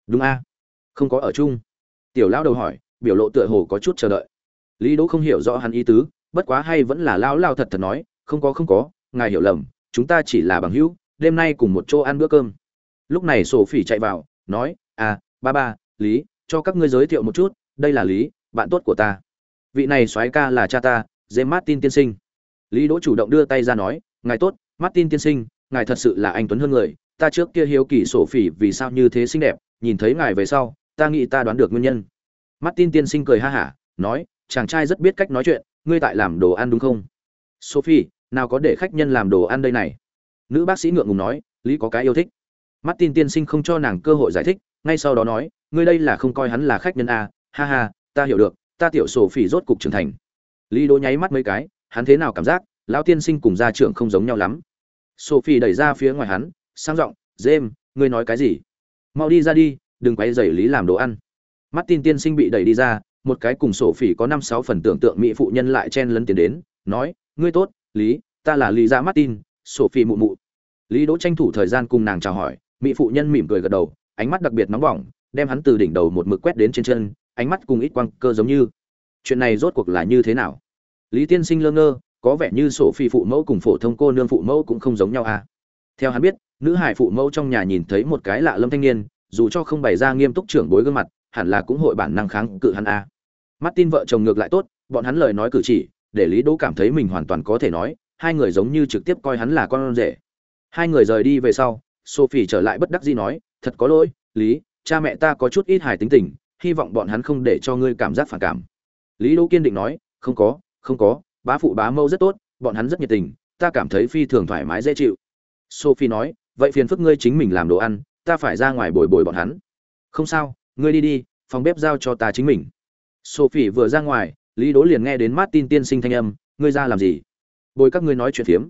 Đúng a. Không có ở chung. Tiểu lão đầu hỏi, biểu lộ tựa hồ có chút chờ đợi. Lý đỗ không hiểu rõ hắn ý tứ, bất quá hay vẫn là lão lao thật thật nói, không có không có, ngài hiểu lầm, chúng ta chỉ là bằng hữu, đêm nay cùng một chỗ ăn bữa cơm. Lúc này sổ phỉ chạy vào, nói à ba ba, lý, cho các ngươi giới thiệu một chút, đây là lý, bạn tốt của ta. Vị này soái ca là cha ta, dê martin tiên sinh. Lý đỗ chủ động đưa tay ra nói, ngài tốt, martin tiên sinh, ngài thật sự là anh tuấn hơn người. Ta trước kia hiếu kỳ sổ phỉ vì sao như thế xinh đẹp, nhìn thấy ngài về sau, ta nghĩ ta đoán được nguyên nhân. Martin tiên sinh cười ha hả, nói, chàng trai rất biết cách nói chuyện, ngươi tại làm đồ ăn đúng không? Sophie, nào có để khách nhân làm đồ ăn đây này? Nữ bác sĩ ngượng ngùng nói, lý có cái yêu thích martin tiên sinh không cho nàng cơ hội giải thích ngay sau đó nói ngươi đây là không coi hắn là khách nhân à, ha ha ta hiểu được ta tiểu sổ phỉ rốt cục trưởng thành. Lý đỗ nháy mắt mấy cái hắn thế nào cảm giác lão tiên sinh cùng gia trưởng không giống nhau lắm. Sophie đẩy ra phía ngoài hắn sang giọng james ngươi nói cái gì? Mau đi ra đi đừng quấy rầy lý làm đồ ăn. Martin tiên sinh bị đẩy đi ra một cái cùng Sophie có năm sáu phần tưởng tượng mỹ phụ nhân lại chen lấn tiến đến nói ngươi tốt lý ta là lý gia martin Sophie mụ mụ. Lý đỗ tranh thủ thời gian cùng nàng chào hỏi mỹ phụ nhân mỉm cười gật đầu, ánh mắt đặc biệt nóng bỏng, đem hắn từ đỉnh đầu một mực quét đến trên chân, ánh mắt cùng ít quang cơ giống như. Chuyện này rốt cuộc là như thế nào? Lý tiên sinh lơ ngơ, có vẻ như sổ phi phụ mẫu cùng phổ thông cô nương phụ mẫu cũng không giống nhau à? Theo hắn biết, nữ hải phụ mẫu trong nhà nhìn thấy một cái lạ lâm thanh niên, dù cho không bày ra nghiêm túc trưởng bối gương mặt, hẳn là cũng hội bản năng kháng cự hắn à. mắt tin vợ chồng ngược lại tốt, bọn hắn lời nói cử chỉ, để lý đỗ cảm thấy mình hoàn toàn có thể nói, hai người giống như trực tiếp coi hắn là con rể. Hai người rời đi về sau sophie trở lại bất đắc dĩ nói, thật có lỗi, lý, cha mẹ ta có chút ít hài tính tình, hy vọng bọn hắn không để cho ngươi cảm giác phản cảm. Lý đỗ kiên định nói, không có không có, bá phụ bá mâu rất tốt, bọn hắn rất nhiệt tình, ta cảm thấy phi thường thoải mái dễ chịu. Sophie nói, vậy phiền phức ngươi chính mình làm đồ ăn, ta phải ra ngoài bồi bồi bọn hắn. Không sao, ngươi đi đi, phòng bếp giao cho ta chính mình. Sophie vừa ra ngoài, lý đỗ liền nghe đến martin tiên sinh thanh âm, ngươi ra làm gì? Bồi các ngươi nói chuyện phiếm.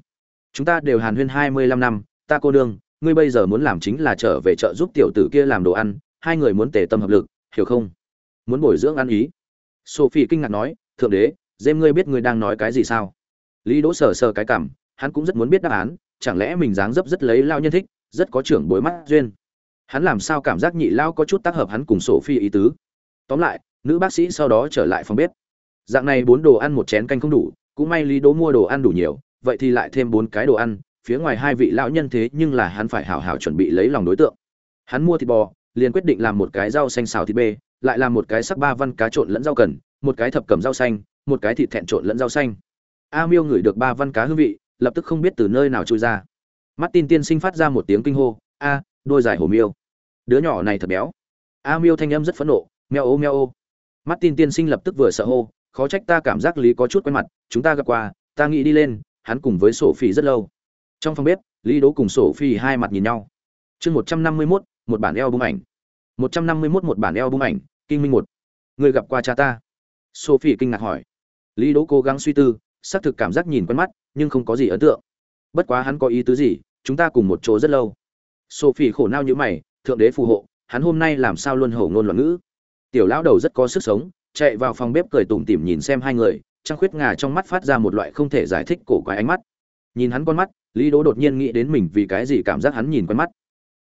Chúng ta đều hàn huyên hai mươi lăm năm, ta cô đương ngươi bây giờ muốn làm chính là trở về chợ giúp tiểu tử kia làm đồ ăn, hai người muốn tề tâm hợp lực, hiểu không? Muốn bồi dưỡng ăn ý. Sophie kinh ngạc nói, thượng đế dêm ngươi biết ngươi đang nói cái gì sao? Lý đỗ sờ sờ cái cảm, hắn cũng rất muốn biết đáp án, chẳng lẽ mình dáng dấp rất lấy lao nhân thích, rất có trưởng bối mắt duyên. Hắn làm sao cảm giác nhị lao có chút tác hợp hắn cùng sophie ý tứ? Tóm lại, nữ bác sĩ sau đó trở lại phòng bếp. Dạng này bốn đồ ăn một chén canh không đủ, cũng may lý đỗ mua đồ ăn đủ nhiều, vậy thì lại thêm bốn cái đồ ăn phía ngoài hai vị lão nhân thế nhưng là hắn phải hảo hảo chuẩn bị lấy lòng đối tượng. Hắn mua thịt bò, liền quyết định làm một cái rau xanh xào thịt bê, lại làm một cái sắc ba văn cá trộn lẫn rau cần, một cái thập cẩm rau xanh, một cái thịt thẹn trộn lẫn rau xanh. A miêu ngửi được ba văn cá hương vị, lập tức không biết từ nơi nào chui ra. Martin tiên sinh phát ra một tiếng kinh hô, a, đôi dài hổ miêu. Đứa nhỏ này thật béo. A miêu thanh âm rất phẫn nộ meo ô meo ô. Martin tiên sinh lập tức vừa sợ hô, khó trách ta cảm giác lý có chút quen mặt, chúng ta gặp qua, ta nghĩ đi lên, hắn cùng với sổ rất lâu trong phòng bếp, lý đố cùng sổ phi hai mặt nhìn nhau. Chương một trăm năm mươi mốt, một bản eo bung ảnh. Một trăm năm mươi mốt một bản eo bung ảnh, kinh minh một. Người gặp qua cha ta? Sophie kinh ngạc hỏi. Lý đỗ cố gắng suy tư, xác thực cảm giác nhìn quen mắt, nhưng không có gì ấn tượng. Bất quá hắn có ý tứ gì, chúng ta cùng một chỗ rất lâu. Sophie khổ nao như mày, thượng đế phù hộ, hắn hôm nay làm sao luôn hổ ngôn loạn ngữ? Tiểu lão đầu rất có sức sống, chạy vào phòng bếp cười tủm tỉm nhìn xem hai người, trăng khuyết ngà trong mắt phát ra một loại không thể giải thích cổ quái ánh mắt. Nhìn hắn con mắt lý đỗ đột nhiên nghĩ đến mình vì cái gì cảm giác hắn nhìn quen mắt.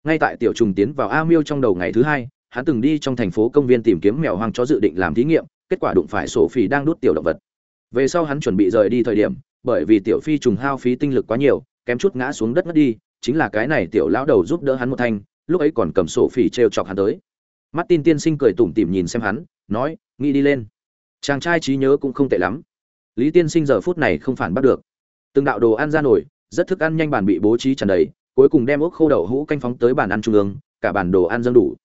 Ngay tại tiểu trùng tiến vào a miêu trong đầu ngày thứ hai, hắn từng đi trong thành phố công viên tìm kiếm mèo hoang chó dự định làm thí nghiệm, kết quả đụng phải sổ phỉ đang đút tiểu động vật. Về sau hắn chuẩn bị rời đi thời điểm, bởi vì tiểu phi trùng hao phí tinh lực quá nhiều, kém chút ngã xuống đất mất đi, chính là cái này tiểu lão đầu giúp đỡ hắn một thanh, lúc ấy còn cầm sổ phỉ trêu chọc hắn tới. Martin tiên sinh cười tủm tỉm nhìn xem hắn, nói, nghĩ đi lên. Chàng trai trí nhớ cũng không tệ lắm. Lý tiên sinh giờ phút này không phản bắt được. Từng đạo đồ ăn ra nổi rất thức ăn nhanh bàn bị bố trí tràn đầy, cuối cùng đem ốc khô đậu hũ canh phóng tới bàn ăn trung ương, cả bàn đồ ăn dâng đủ.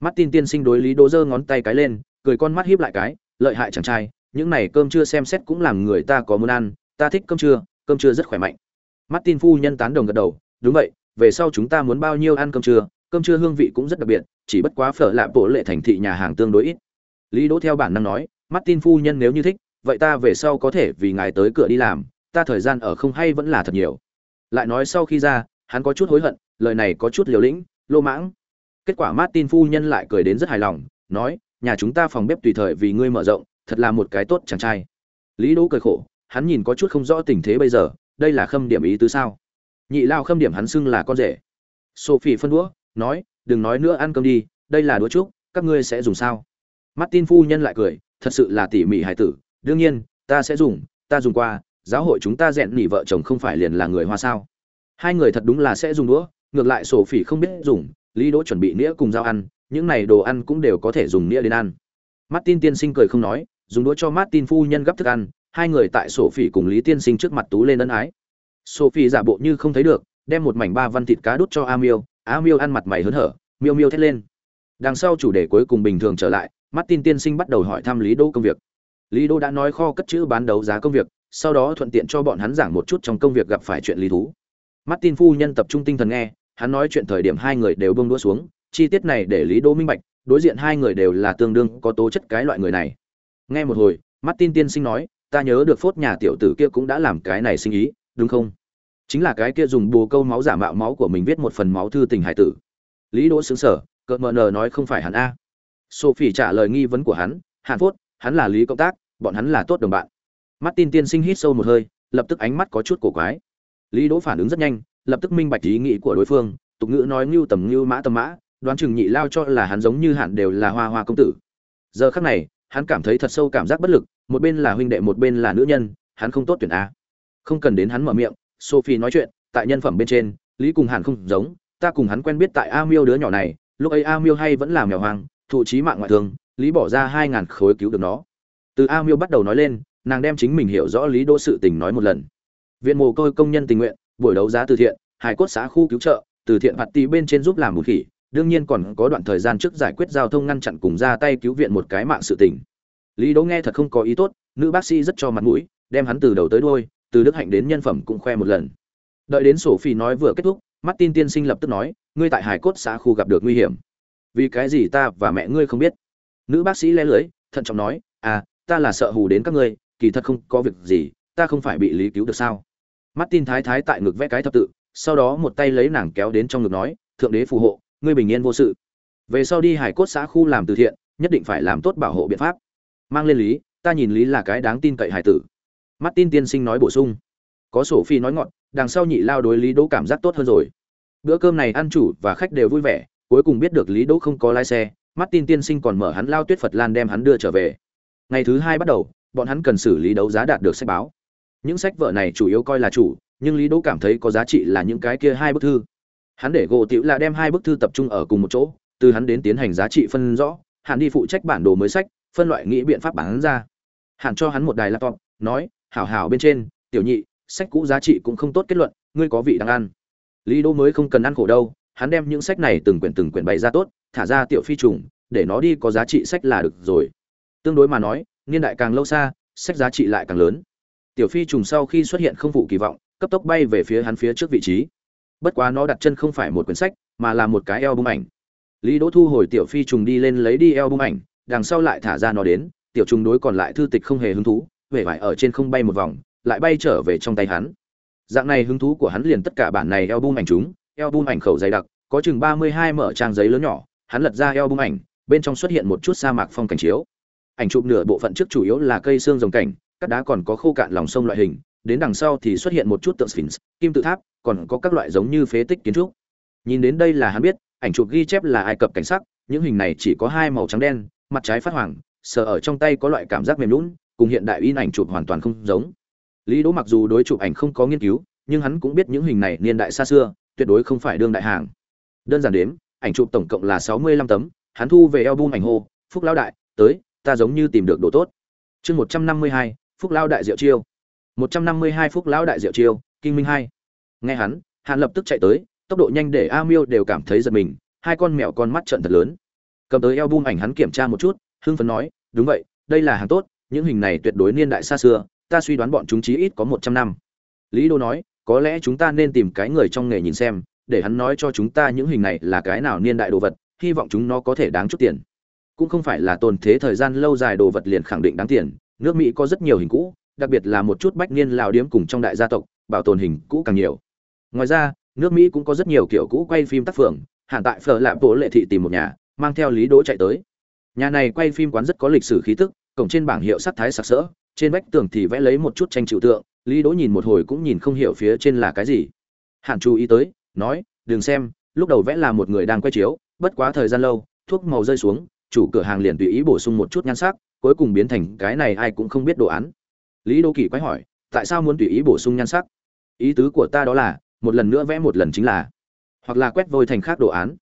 Martin tiên sinh đối lý đỗ giơ ngón tay cái lên, cười con mắt híp lại cái, lợi hại chàng trai, những này cơm trưa xem xét cũng làm người ta có muốn ăn, ta thích cơm trưa cơm trưa rất khỏe mạnh. Martin phu nhân tán đồng gật đầu, đúng vậy, về sau chúng ta muốn bao nhiêu ăn cơm trưa cơm trưa hương vị cũng rất đặc biệt, chỉ bất quá phở lạ bộ lệ thành thị nhà hàng tương đối ít. Lý đỗ theo bản năng nói, martin phu nhân nếu như thích, vậy ta về sau có thể vì ngài tới cửa đi làm, ta thời gian ở không hay vẫn là thật nhiều lại nói sau khi ra, hắn có chút hối hận, lời này có chút liều lĩnh, lô mãng. Kết quả martin phu nhân lại cười đến rất hài lòng, nói, nhà chúng ta phòng bếp tùy thời vì ngươi mở rộng, thật là một cái tốt chàng trai. Lý đỗ cười khổ, hắn nhìn có chút không rõ tình thế bây giờ, đây là khâm điểm ý tứ sao? Nhị lao khâm điểm hắn xưng là con rể. Sophie phân đũa, nói, đừng nói nữa ăn cơm đi, đây là đũa trúc các ngươi sẽ dùng sao? Martin phu nhân lại cười, thật sự là tỉ mỉ hài tử, đương nhiên, ta sẽ dùng, ta dùng qua giáo hội chúng ta rèn nỉ vợ chồng không phải liền là người hoa sao? Hai người thật đúng là sẽ dùng đũa, ngược lại sổ phỉ không biết dùng, lý đỗ chuẩn bị nĩa cùng dao ăn, những này đồ ăn cũng đều có thể dùng nĩa đến ăn. Martin tiên sinh cười không nói, dùng đũa cho martin phu nhân gấp thức ăn, hai người tại sổ phỉ cùng lý tiên sinh trước mặt tú lên ân ái. Phỉ giả bộ như không thấy được, đem một mảnh ba văn thịt cá đút cho a miêu a miêu ăn mặt mày hớn hở, miêu miêu thét lên. Đằng sau chủ đề cuối cùng bình thường trở lại, martin tiên sinh bắt đầu hỏi thăm lý đỗ công việc. Lý đỗ đã nói kho cất chữ bán đấu giá công việc sau đó thuận tiện cho bọn hắn giảng một chút trong công việc gặp phải chuyện lý thú. Martin phu nhân tập trung tinh thần nghe, hắn nói chuyện thời điểm hai người đều bông đũa xuống, chi tiết này để lý đỗ minh bạch, đối diện hai người đều là tương đương, có tố chất cái loại người này. Nghe một hồi, martin tiên sinh nói, ta nhớ được phốt nhà tiểu tử kia cũng đã làm cái này sinh ý, đúng không? Chính là cái kia dùng bồ câu máu giả mạo máu của mình viết một phần máu thư tình hải tử. Lý đỗ sững sở cợt mờ nờ nói, không phải hắn a. Sophie trả lời nghi vấn của hắn, hàn phốt, hắn là lý công tác, bọn hắn là tốt đồng bạn martin tiên sinh hít sâu một hơi, lập tức ánh mắt có chút cổ quái. Lý đỗ phản ứng rất nhanh, lập tức minh bạch ý nghĩ của đối phương, tục ngữ nói ngưu tầm ngưu mã tầm mã, đoán chừng nhị lao cho là hắn giống như hạn đều là hoa hoa công tử. Giờ khắc này, hắn cảm thấy thật sâu cảm giác bất lực, một bên là huynh đệ một bên là nữ nhân, hắn không tốt tuyển a. Không cần đến hắn mở miệng, sophie nói chuyện, tại nhân phẩm bên trên, lý cùng hàn không giống, ta cùng hắn quen biết tại a miêu đứa nhỏ này, lúc ấy a miêu hay vẫn là mèo hoang, thụ trí mạng ngoại thương, lý bỏ ra hai ngàn khối cứu được nó. Từ a miêu bắt đầu nói lên nàng đem chính mình hiểu rõ lý đỗ sự tình nói một lần. Viện mồ côi công nhân tình nguyện, buổi đấu giá từ thiện, hải cốt xã khu cứu trợ, từ thiện phạt tì bên trên giúp làm một khỉ, đương nhiên còn có đoạn thời gian trước giải quyết giao thông ngăn chặn cùng ra tay cứu viện một cái mạng sự tình. Lý đỗ nghe thật không có ý tốt, nữ bác sĩ rất cho mặt mũi, đem hắn từ đầu tới đuôi, từ đức hạnh đến nhân phẩm cũng khoe một lần. Đợi đến sổ phi nói vừa kết thúc mắt tin tiên sinh lập tức nói, ngươi tại hải cốt xã khu gặp được nguy hiểm. Vì cái gì ta và mẹ ngươi không biết? Nữ bác sĩ lẽ lưới, thận trọng nói à ta là sợ hù đến các ngươi kỳ thật không có việc gì, ta không phải bị lý cứu được sao? Martin thái thái tại ngực vẽ cái thập tự, sau đó một tay lấy nàng kéo đến trong ngực nói, thượng đế phù hộ, ngươi bình yên vô sự. Về sau đi hải cốt xã khu làm từ thiện, nhất định phải làm tốt bảo hộ biện pháp. Mang lên lý, ta nhìn lý là cái đáng tin cậy hải tử. Martin tiên sinh nói bổ sung, có sổ phi nói ngọn, đằng sau nhị lao đối lý đỗ cảm giác tốt hơn rồi. Bữa cơm này ăn chủ và khách đều vui vẻ, cuối cùng biết được lý đỗ không có lái xe, martin tiên sinh còn mở hắn lao tuyết phật lan đem hắn đưa trở về. Ngày thứ hai bắt đầu bọn hắn cần xử lý đấu giá đạt được sách báo. Những sách vở này chủ yếu coi là chủ, nhưng lý đỗ cảm thấy có giá trị là những cái kia hai bức thư. Hắn để gỗ tiểu là đem hai bức thư tập trung ở cùng một chỗ, từ hắn đến tiến hành giá trị phân rõ hắn đi phụ trách bản đồ mới sách, phân loại nghĩ biện pháp bán ra. Hắn cho hắn một đài laptop, nói, hảo hảo bên trên, tiểu nhị, sách cũ giá trị cũng không tốt kết luận, ngươi có vị đang ăn. Lý đỗ mới không cần ăn khổ đâu, hắn đem những sách này từng quyển từng quyển bày ra tốt, thả ra tiểu phi trùng, để nó đi có giá trị sách là được rồi. Tương đối mà nói niên đại càng lâu xa, sách giá trị lại càng lớn. Tiểu phi trùng sau khi xuất hiện không phụ kỳ vọng, cấp tốc bay về phía hắn phía trước vị trí. Bất quá nó đặt chân không phải một quyển sách, mà là một cái eo bung ảnh. Lý đỗ thu hồi tiểu phi trùng đi lên lấy đi eo bung ảnh, đằng sau lại thả ra nó đến, tiểu trùng đối còn lại thư tịch không hề hứng thú, vẻ vải ở trên không bay một vòng, lại bay trở về trong tay hắn. Dạng này hứng thú của hắn liền tất cả bản này eo bung ảnh chúng eo bung ảnh khẩu dày đặc, có chừng ba mươi hai mở trang giấy lớn nhỏ, hắn lật ra eo bung ảnh, bên trong xuất hiện một chút sa mạc phong cảnh chiếu ảnh chụp nửa bộ phận trước chủ yếu là cây xương rồng cảnh các đá còn có khô cạn lòng sông loại hình, đến đằng sau thì xuất hiện một chút tượng sphinx, kim tự tháp, còn có các loại giống như phế tích kiến trúc. Nhìn đến đây là hắn biết, ảnh chụp ghi chép là ai cập cảnh sắc, những hình này chỉ có hai màu trắng đen, mặt trái phát hoàng, sờ ở trong tay có loại cảm giác mềm lún cùng hiện đại in ảnh chụp hoàn toàn không giống. Lý đỗ mặc dù đối chụp ảnh không có nghiên cứu, nhưng hắn cũng biết những hình này niên đại xa xưa, tuyệt đối không phải đương đại hàng. Đơn giản đếm, ảnh chụp tổng cộng là sáu mươi lăm tấm, hắn thu về album ảnh hô, phúc lão đại, tới ta giống như tìm được đồ tốt. Chương một trăm năm mươi hai, phúc lão đại diệu chiêu. một trăm năm mươi hai, phúc lão đại diệu chiêu, kinh minh hai. Nghe hắn hắn lập tức chạy tới, tốc độ nhanh để a miêu đều cảm thấy giật mình, hai con mèo con mắt trận thật lớn. Cầm tới album ảnh hắn kiểm tra một chút, hưng phấn nói, đúng vậy, đây là hàng tốt, những hình này tuyệt đối niên đại xa xưa, ta suy đoán bọn chúng chí ít có một trăm năm. Lý đô nói, có lẽ chúng ta nên tìm cái người trong nghề nhìn xem, để hắn nói cho chúng ta những hình này là cái nào niên đại đồ vật, hy vọng chúng nó có thể đáng chút tiền cũng không phải là tồn thế thời gian lâu dài đồ vật liền khẳng định đáng tiền. Nước mỹ có rất nhiều hình cũ, đặc biệt là một chút bách niên lào điếm cùng trong đại gia tộc, bảo tồn hình cũ càng nhiều. Ngoài ra, nước mỹ cũng có rất nhiều kiểu cũ quay phim tác phường hạn tại phở lạp bộ lệ thị tìm một nhà, mang theo lý đỗ chạy tới. Nhà này quay phim quán rất có lịch sử khí tức, cổng trên bảng hiệu sắc thái sặc sỡ, trên vách tường thì vẽ lấy một chút tranh trừu tượng, lý đỗ nhìn một hồi cũng nhìn không hiểu phía trên là cái gì. Hạn chú ý tới, nói, đừng xem, lúc đầu vẽ là một người đang quay chiếu, bất quá thời gian lâu, thuốc màu rơi xuống chủ cửa hàng liền tùy ý bổ sung một chút nhan sắc, cuối cùng biến thành cái này ai cũng không biết đồ án. Lý đô kỳ quái hỏi, tại sao muốn tùy ý bổ sung nhan sắc? Ý tứ của ta đó là, một lần nữa vẽ một lần chính là, hoặc là quét vôi thành khác đồ án.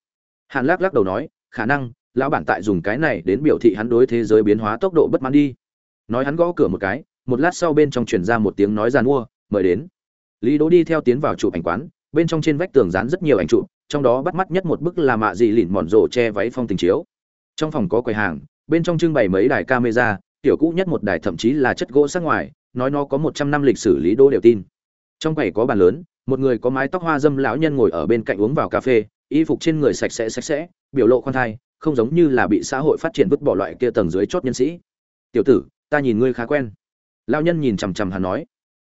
Hàn lắc lắc đầu nói, khả năng, lão bản tại dùng cái này đến biểu thị hắn đối thế giới biến hóa tốc độ bất mãn đi. Nói hắn gõ cửa một cái, một lát sau bên trong truyền ra một tiếng nói giàn mua, mời đến. Lý đỗ đi theo tiến vào chụp ảnh quán, bên trong trên vách tường dán rất nhiều ảnh chụp, trong đó bắt mắt nhất một bức là mạ dị lỉn mòn rổ che váy phong tình chiếu trong phòng có quầy hàng, bên trong trưng bày mấy đài camera tiểu cũ nhất một đài thậm chí là chất gỗ sắc ngoài, nói nó có một trăm năm lịch sử lý đô đều tin. Trong quầy có bàn lớn, một người có mái tóc hoa dâm lão nhân ngồi ở bên cạnh uống vào cà phê, y phục trên người sạch sẽ sạch sẽ, biểu lộ khoan thai, không giống như là bị xã hội phát triển vứt bỏ loại kia tầng dưới chót nhân sĩ. Tiểu tử, ta nhìn ngươi khá quen. Lão nhân nhìn chằm chằm hắn nói.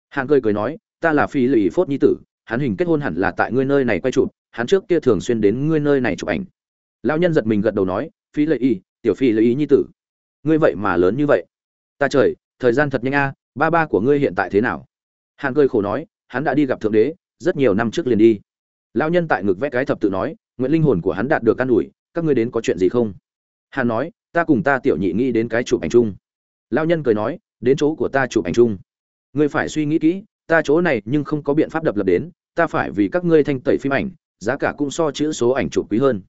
Hắn cười cười nói, ta là phi lụy phốt nhi tử, hắn hình kết hôn hẳn là tại ngươi nơi này quay chụp, hắn trước kia thường xuyên đến ngươi nơi này chụp ảnh. Lão nhân giật mình gật đầu nói phi lợi y, tiểu phi lợi y nhi tử. Ngươi vậy mà lớn như vậy. Ta trời, thời gian thật nhanh a, ba ba của ngươi hiện tại thế nào? Hàn cười khổ nói, hắn đã đi gặp thượng đế, rất nhiều năm trước liền đi. Lão nhân tại ngực vẽ cái thập tự nói, nguyện linh hồn của hắn đạt được an ủi, các ngươi đến có chuyện gì không? Hàn nói, ta cùng ta tiểu nhị nghĩ đến cái chụp ảnh chung. Lão nhân cười nói, đến chỗ của ta chụp ảnh chung. Ngươi phải suy nghĩ kỹ, ta chỗ này nhưng không có biện pháp đập lập đến, ta phải vì các ngươi thanh tẩy phim ảnh, giá cả cũng so chữ số ảnh chụp quý hơn.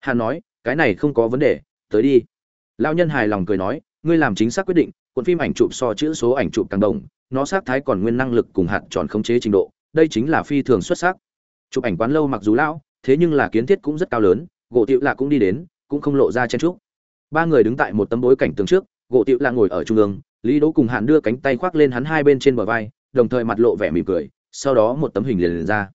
Hàn nói cái này không có vấn đề tới đi. Lão nhân hài lòng cười nói ngươi làm chính xác quyết định cuộn phim ảnh chụp so chữ số ảnh chụp càng đồng nó sát thái còn nguyên năng lực cùng hạt tròn khống chế trình độ đây chính là phi thường xuất sắc. Chụp ảnh quán lâu mặc dù lão thế nhưng là kiến thiết cũng rất cao lớn gỗ tiệu lạ cũng đi đến cũng không lộ ra chen trúc ba người đứng tại một tấm bối cảnh tường trước gỗ tiệu lạ ngồi ở trung ương lý đỗ cùng hạn đưa cánh tay khoác lên hắn hai bên trên bờ vai đồng thời mặt lộ vẻ mỉm cười sau đó một tấm hình liền, liền ra.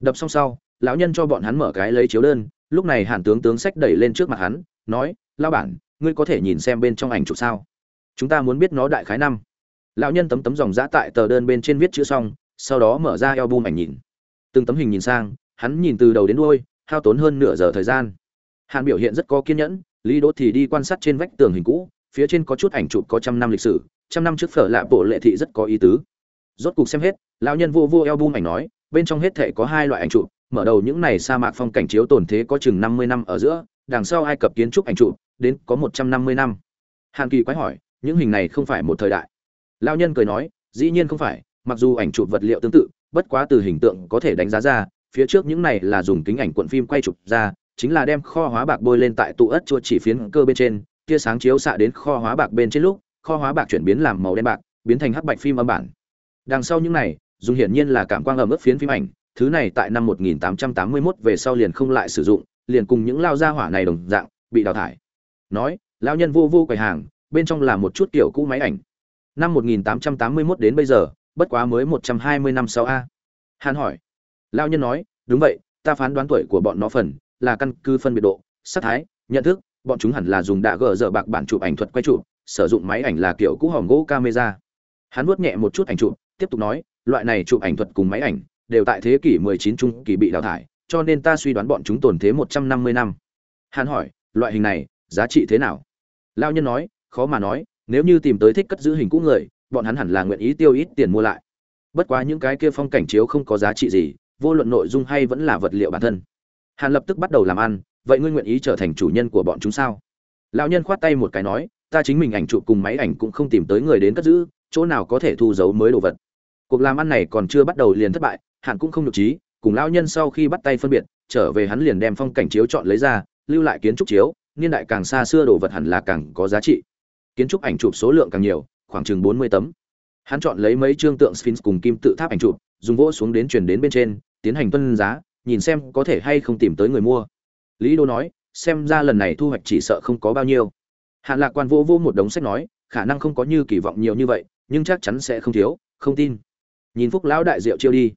Đập xong sau lão nhân cho bọn hắn mở cái lấy chiếu đơn lúc này hàn tướng tướng sách đẩy lên trước mặt hắn, nói lao bản, ngươi có thể nhìn xem bên trong ảnh chụp sao? Chúng ta muốn biết nó đại khái năm. Lão nhân tấm tấm dòng giã tại tờ đơn bên trên viết chữ xong, sau đó mở ra album ảnh nhìn. Từng tấm hình nhìn sang, hắn nhìn từ đầu đến đuôi, hao tốn hơn nửa giờ thời gian. Hàn biểu hiện rất có kiên nhẫn, lý đỗ thì đi quan sát trên vách tường hình cũ, phía trên có chút ảnh chụp có trăm năm lịch sử, trăm năm trước phở lạ bộ lệ thị rất có ý tứ. Rốt cục xem hết, lão nhân vô vô album ảnh nói, bên trong hết thể có hai loại ảnh chụp mở đầu những này sa mạc phong cảnh chiếu tồn thế có chừng năm mươi năm ở giữa, đằng sau ai cập kiến trúc ảnh chụp, đến có một trăm năm mươi năm. Hàn kỳ quái hỏi, những hình này không phải một thời đại. Lão nhân cười nói, dĩ nhiên không phải, mặc dù ảnh chụp vật liệu tương tự, bất quá từ hình tượng có thể đánh giá ra, phía trước những này là dùng kính ảnh cuộn phim quay chụp ra, chính là đem kho hóa bạc bôi lên tại tụ ớt chua chỉ phiến cơ bên trên, tia sáng chiếu xạ đến kho hóa bạc bên trên lúc, kho hóa bạc chuyển biến làm màu đen bạc, biến thành hắc bạch phim âm bản. Đằng sau những này, dùng hiển nhiên là cảm quang ẩm ướt phiến phim ảnh thứ này tại năm 1881 về sau liền không lại sử dụng, liền cùng những lao gia hỏa này đồng dạng, bị đào thải. Nói, lao nhân vô vô quầy hàng, bên trong là một chút tiểu cũ máy ảnh. Năm 1881 đến bây giờ, bất quá mới 120 năm sau a. Hàn hỏi. Lao nhân nói, đúng vậy, ta phán đoán tuổi của bọn nó phần là căn cứ phân biệt độ sát thái, nhận thức, bọn chúng hẳn là dùng đạ gờ dở bạc bản chụp ảnh thuật quay chụp, sử dụng máy ảnh là kiểu cũ hòm gỗ camera. Hắn vuốt nhẹ một chút ảnh chụp, tiếp tục nói, loại này chụp ảnh thuật cùng máy ảnh đều tại thế kỷ 19 trung kỳ bị đào thải, cho nên ta suy đoán bọn chúng tồn thế 150 năm Hàn hỏi, loại hình này, giá trị thế nào? Lão nhân nói, khó mà nói, nếu như tìm tới thích cất giữ hình cũ người, bọn hắn hẳn là nguyện ý tiêu ít tiền mua lại. Bất quá những cái kia phong cảnh chiếu không có giá trị gì, vô luận nội dung hay vẫn là vật liệu bản thân. Hàn lập tức bắt đầu làm ăn, vậy ngươi nguyện ý trở thành chủ nhân của bọn chúng sao? Lão nhân khoát tay một cái nói, ta chính mình ảnh chụp cùng máy ảnh cũng không tìm tới người đến cất giữ, chỗ nào có thể thu giấu mới đồ vật. Cuộc làm ăn này còn chưa bắt đầu liền thất bại hàn cũng không được trí, cùng lão nhân sau khi bắt tay phân biệt, trở về hắn liền đem phong cảnh chiếu chọn lấy ra, lưu lại kiến trúc chiếu, niên đại càng xa xưa đồ vật hẳn là càng có giá trị. Kiến trúc ảnh chụp số lượng càng nhiều, khoảng chừng bốn mươi tấm. Hắn chọn lấy mấy trương tượng sphinx cùng kim tự tháp ảnh chụp, dùng vỗ xuống đến chuyển đến bên trên, tiến hành tuân giá, nhìn xem có thể hay không tìm tới người mua. Lý đô nói, xem ra lần này thu hoạch chỉ sợ không có bao nhiêu. Hạn lạc quan vô vô một đống sách nói, khả năng không có như kỳ vọng nhiều như vậy, nhưng chắc chắn sẽ không thiếu, không tin. Nhìn phúc lão đại diệu chiêu đi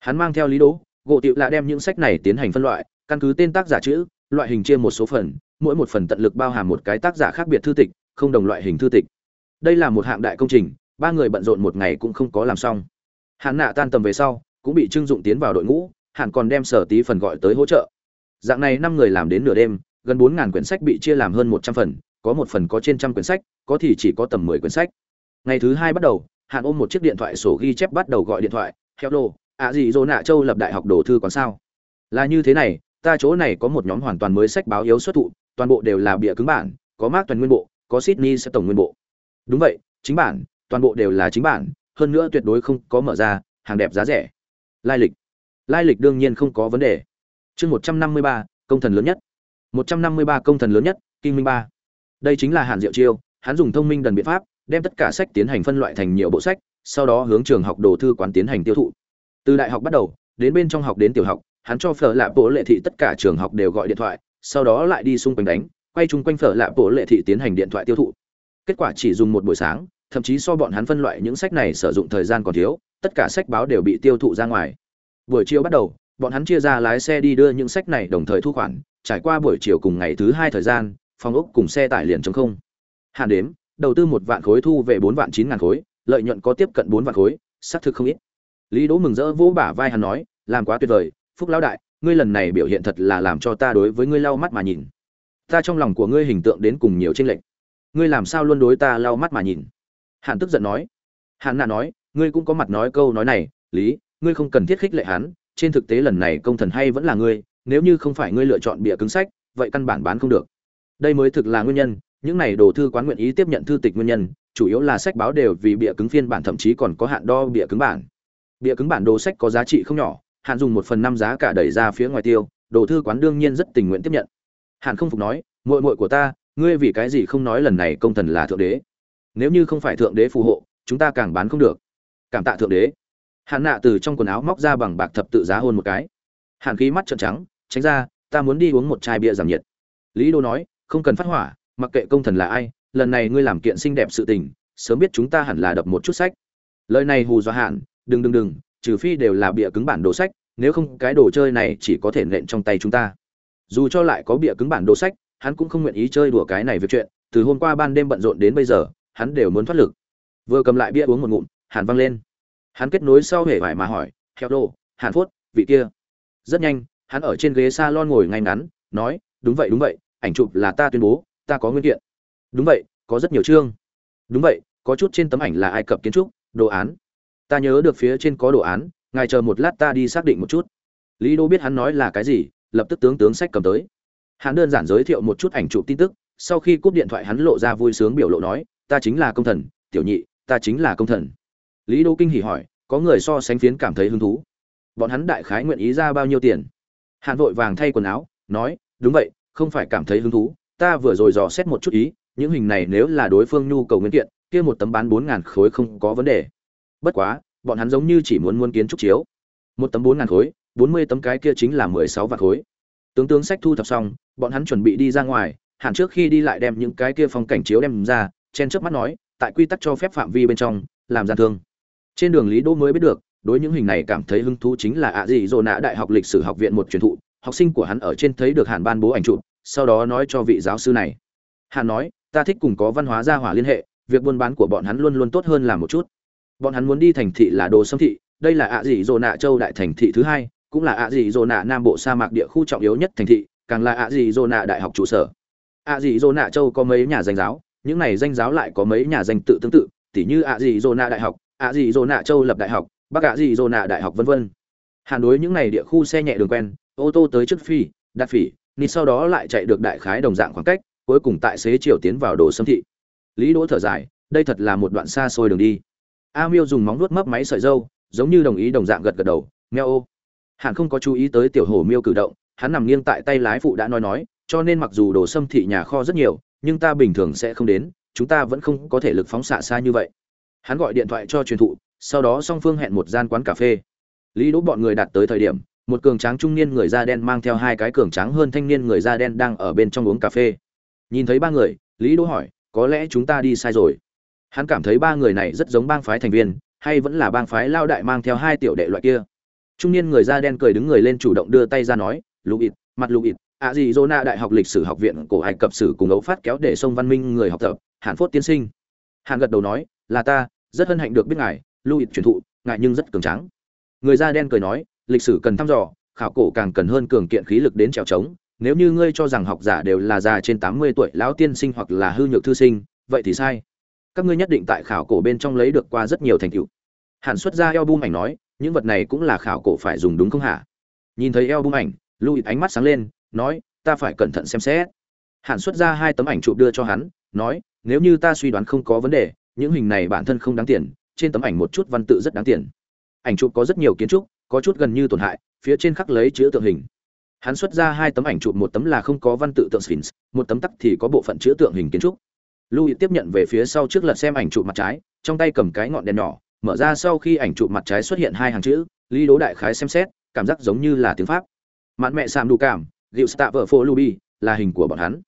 hắn mang theo lý đỗ, gỗ tiệu lạ đem những sách này tiến hành phân loại, căn cứ tên tác giả chữ, loại hình chia một số phần, mỗi một phần tận lực bao hàm một cái tác giả khác biệt thư tịch, không đồng loại hình thư tịch. Đây là một hạng đại công trình, ba người bận rộn một ngày cũng không có làm xong. Hạn nạ tan tầm về sau, cũng bị trưng dụng tiến vào đội ngũ hạn còn đem sở tí phần gọi tới hỗ trợ. Dạng này năm người làm đến nửa đêm, gần bốn ngàn quyển sách bị chia làm hơn một trăm phần, có một phần có trên trăm quyển sách, có thì chỉ có tầm mười quyển sách. Ngày thứ hai bắt đầu hạn ôm một chiếc điện thoại sổ ghi chép bắt đầu gọi điện thoại, hello ạ gì dỗ nạ châu lập đại học đồ thư còn sao? Là như thế này, ta chỗ này có một nhóm hoàn toàn mới sách báo yếu xuất thụ, toàn bộ đều là bịa cứng bản, có mác toàn nguyên bộ, có sydney sẽ tổng nguyên bộ. Đúng vậy, chính bản, toàn bộ đều là chính bản, hơn nữa tuyệt đối không có mở ra, hàng đẹp giá rẻ. Lai lịch. Lai lịch đương nhiên không có vấn đề. Chương một trăm năm mươi ba, công thần lớn nhất. một trăm năm mươi ba công thần lớn nhất kinh minh ba. Đây chính là hàn diệu chiêu, hắn dùng thông minh đần biện pháp, đem tất cả sách tiến hành phân loại thành nhiều bộ sách, sau đó hướng trường học đồ thư quán tiến hành tiêu thụ từ đại học bắt đầu, đến bên trong học đến tiểu học, hắn cho phở lạ bộ lệ thị tất cả trường học đều gọi điện thoại, sau đó lại đi xung quanh đánh, quay chung quanh phở lạ bộ lệ thị tiến hành điện thoại tiêu thụ. Kết quả chỉ dùng một buổi sáng, thậm chí so bọn hắn phân loại những sách này sử dụng thời gian còn thiếu, tất cả sách báo đều bị tiêu thụ ra ngoài. Buổi chiều bắt đầu, bọn hắn chia ra lái xe đi đưa những sách này đồng thời thu khoản, trải qua buổi chiều cùng ngày thứ hai thời gian, phòng ốc cùng xe tải liền chống không. Hạn đếm, đầu tư một vạn khối thu về bốn vạn chín ngàn khối, lợi nhuận có tiếp cận bốn vạn khối, xác thực không ít lý đỗ mừng rỡ vỗ bả vai hắn nói, làm quá tuyệt vời, phúc lão đại, ngươi lần này biểu hiện thật là làm cho ta đối với ngươi lau mắt mà nhìn. Ta trong lòng của ngươi hình tượng đến cùng nhiều tranh lệch. Ngươi làm sao luôn đối ta lau mắt mà nhìn? Hàn tức giận nói. Hàn nạ nói, ngươi cũng có mặt nói câu nói này, lý, ngươi không cần thiết khích lệ hắn, trên thực tế lần này công thần hay vẫn là ngươi, nếu như không phải ngươi lựa chọn bịa cứng sách, vậy căn bản bán không được. Đây mới thực là nguyên nhân, những này đồ thư quán nguyện ý tiếp nhận thư tịch nguyên nhân, chủ yếu là sách báo đều vì bịa cứng phiên bản, thậm chí còn có hạn đo bịa cứng bản bịa cứng bản đồ sách có giá trị không nhỏ, hạn dùng một phần năm giá cả đẩy ra phía ngoài tiêu, đồ thư quán đương nhiên rất tình nguyện tiếp nhận. Hạn không phục nói, muội muội của ta, ngươi vì cái gì không nói lần này công thần là thượng đế? Nếu như không phải thượng đế phù hộ, chúng ta càng bán không được. Cảm tạ thượng đế. Hạn nạ từ trong quần áo móc ra bằng bạc thập tự giá hôn một cái. Hạn khí mắt trợn trắng, tránh ra, ta muốn đi uống một chai bia giảm nhiệt. Lý đô nói, không cần phát hỏa, mặc kệ công thần là ai, lần này ngươi làm kiện xinh đẹp sự tình, sớm biết chúng ta hẳn là đập một chút sách. Lời này hù dọa hạn đừng đừng đừng, trừ phi đều là bịa cứng bản đồ sách, nếu không cái đồ chơi này chỉ có thể nện trong tay chúng ta. Dù cho lại có bịa cứng bản đồ sách, hắn cũng không nguyện ý chơi đùa cái này việc chuyện, từ hôm qua ban đêm bận rộn đến bây giờ, hắn đều muốn thoát lực. Vừa cầm lại bia uống một ngụm, hàn văng lên. Hắn kết nối sau hề vải mà hỏi theo đồ, hàn phốt, vị kia? Rất nhanh, hắn ở trên ghế s a lon ngồi ngay ngắn, nói, đúng vậy đúng vậy, ảnh chụp là ta tuyên bố, ta có nguyên kiện. Đúng vậy, có rất nhiều chương. Đúng vậy, có chút trên tấm ảnh là ai cập kiến trúc, đồ án ta nhớ được phía trên có đồ án, ngài chờ một lát ta đi xác định một chút. Lý đô biết hắn nói là cái gì, lập tức tướng tướng sách cầm tới. Hắn đơn giản giới thiệu một chút ảnh chụp tin tức, sau khi cúp điện thoại hắn lộ ra vui sướng biểu lộ nói, ta chính là công thần, tiểu nhị, ta chính là công thần. Lý đô kinh hỉ hỏi, có người so sánh phiến cảm thấy hứng thú? Bọn hắn đại khái nguyện ý ra bao nhiêu tiền? Hắn vội vàng thay quần áo, nói, đúng vậy, không phải cảm thấy hứng thú, ta vừa rồi dò xét một chút ý, những hình này nếu là đối phương nhu cầu nguyên kiện, kia một tấm bán bốn ngàn khối không có vấn đề bất quá, bọn hắn giống như chỉ muốn muốn kiến trúc chiếu. Một tấm bốn ngàn khối, bốn mươi tấm cái kia chính là mười sáu vạn khối. Tướng tướng sách thu thập xong, bọn hắn chuẩn bị đi ra ngoài hẳn trước khi đi lại đem những cái kia phong cảnh chiếu đem ra, chen trước mắt nói, tại quy tắc cho phép phạm vi bên trong, làm gian thương. Trên đường lý đỗ mới biết được, đối những hình này cảm thấy hứng thú chính là ạ gì dồ nạ đại học lịch sử học viện một truyền thụ, học sinh của hắn ở trên thấy được hàn ban bố ảnh chụp, sau đó nói cho vị giáo sư này. Hàn nói, ta thích cùng có văn hóa gia hỏa liên hệ, việc buôn bán của bọn hắn luôn luôn tốt hơn là một chút bọn hắn muốn đi thành thị là đồ xâm thị, đây là ạ dị dỗ nạ châu đại thành thị thứ hai, cũng là ạ dị dỗ nạ nam bộ sa mạc địa khu trọng yếu nhất thành thị, càng là ạ dị dỗ nạ đại học trụ sở. Ạ dị dỗ nạ châu có mấy nhà danh giáo, những này danh giáo lại có mấy nhà danh tự tương tự, tỉ như ạ dị dỗ nạ đại học, ạ dị dỗ nạ châu lập đại học, bắc ạ dị dỗ nạ đại học vân vân. Hàn đối những này địa khu xe nhẹ đường quen, ô tô tới trước phi, đặt phỉ, ni sau đó lại chạy được đại khái đồng dạng khoảng cách, cuối cùng tại xế chiều tiến vào đồ xâm thị. Lý đỗ thở dài, đây thật là một đoạn xa xôi đường đi a miêu dùng móng nuốt mấp máy sợi dâu, giống như đồng ý đồng dạng gật gật đầu, meo ô. Hàn không có chú ý tới tiểu hổ miêu cử động, hắn nằm nghiêng tại tay lái phụ đã nói nói, cho nên mặc dù đồ xâm thị nhà kho rất nhiều, nhưng ta bình thường sẽ không đến, chúng ta vẫn không có thể lực phóng xạ xa như vậy. Hắn gọi điện thoại cho truyền thụ, sau đó song phương hẹn một gian quán cà phê. Lý đỗ bọn người đạt tới thời điểm, một cường tráng trung niên người da đen mang theo hai cái cường tráng hơn thanh niên người da đen đang ở bên trong uống cà phê. Nhìn thấy ba người, lý đỗ hỏi, có lẽ chúng ta đi sai rồi? Hắn cảm thấy ba người này rất giống bang phái thành viên, hay vẫn là bang phái lao đại mang theo hai tiểu đệ loại kia. Trung niên người da đen cười đứng người lên chủ động đưa tay ra nói lụ ít mặt lụ ít ạ gì dô na đại học lịch sử học viện cổ ai cập sử cùng ấu phát kéo để sông văn minh người học tập, hàn phốt tiên sinh. Hàn gật đầu nói, là ta, rất hân hạnh được biết ngài lụ truyền thụ, ngài nhưng rất cường tráng. Người da đen cười nói, lịch sử cần thăm dò, khảo cổ càng cần hơn cường kiện khí lực đến trèo trống, nếu như ngươi cho rằng học giả đều là già trên tám mươi tuổi lão tiên sinh hoặc là hư nhược thư sinh, vậy thì sai các ngươi nhất định tại khảo cổ bên trong lấy được qua rất nhiều thành tựu. Hàn xuất ra eo bung ảnh nói, những vật này cũng là khảo cổ phải dùng đúng không hả? Nhìn thấy eo bung ảnh louis ánh mắt sáng lên, nói, ta phải cẩn thận xem xét. Hàn xuất ra hai tấm ảnh chụp đưa cho hắn, nói, nếu như ta suy đoán không có vấn đề, những hình này bản thân không đáng tiền, trên tấm ảnh một chút văn tự rất đáng tiền. Ảnh chụp có rất nhiều kiến trúc, có chút gần như tổn hại, phía trên khắc lấy chữ tượng hình. Hắn xuất ra hai tấm ảnh chụp, một tấm là không có văn tự tượng sphinx, một tấm tắc thì có bộ phận chữ tượng hình kiến trúc. Louis tiếp nhận về phía sau trước lật xem ảnh chụp mặt trái, trong tay cầm cái ngọn đèn nhỏ, mở ra sau khi ảnh chụp mặt trái xuất hiện hai hàng chữ, Lý Đỗ đại khái xem xét, cảm giác giống như là tiếng Pháp. Mạn mẹ sạm đủ cảm, Diệu tạ vợ Phô Luby, là hình của bọn hắn.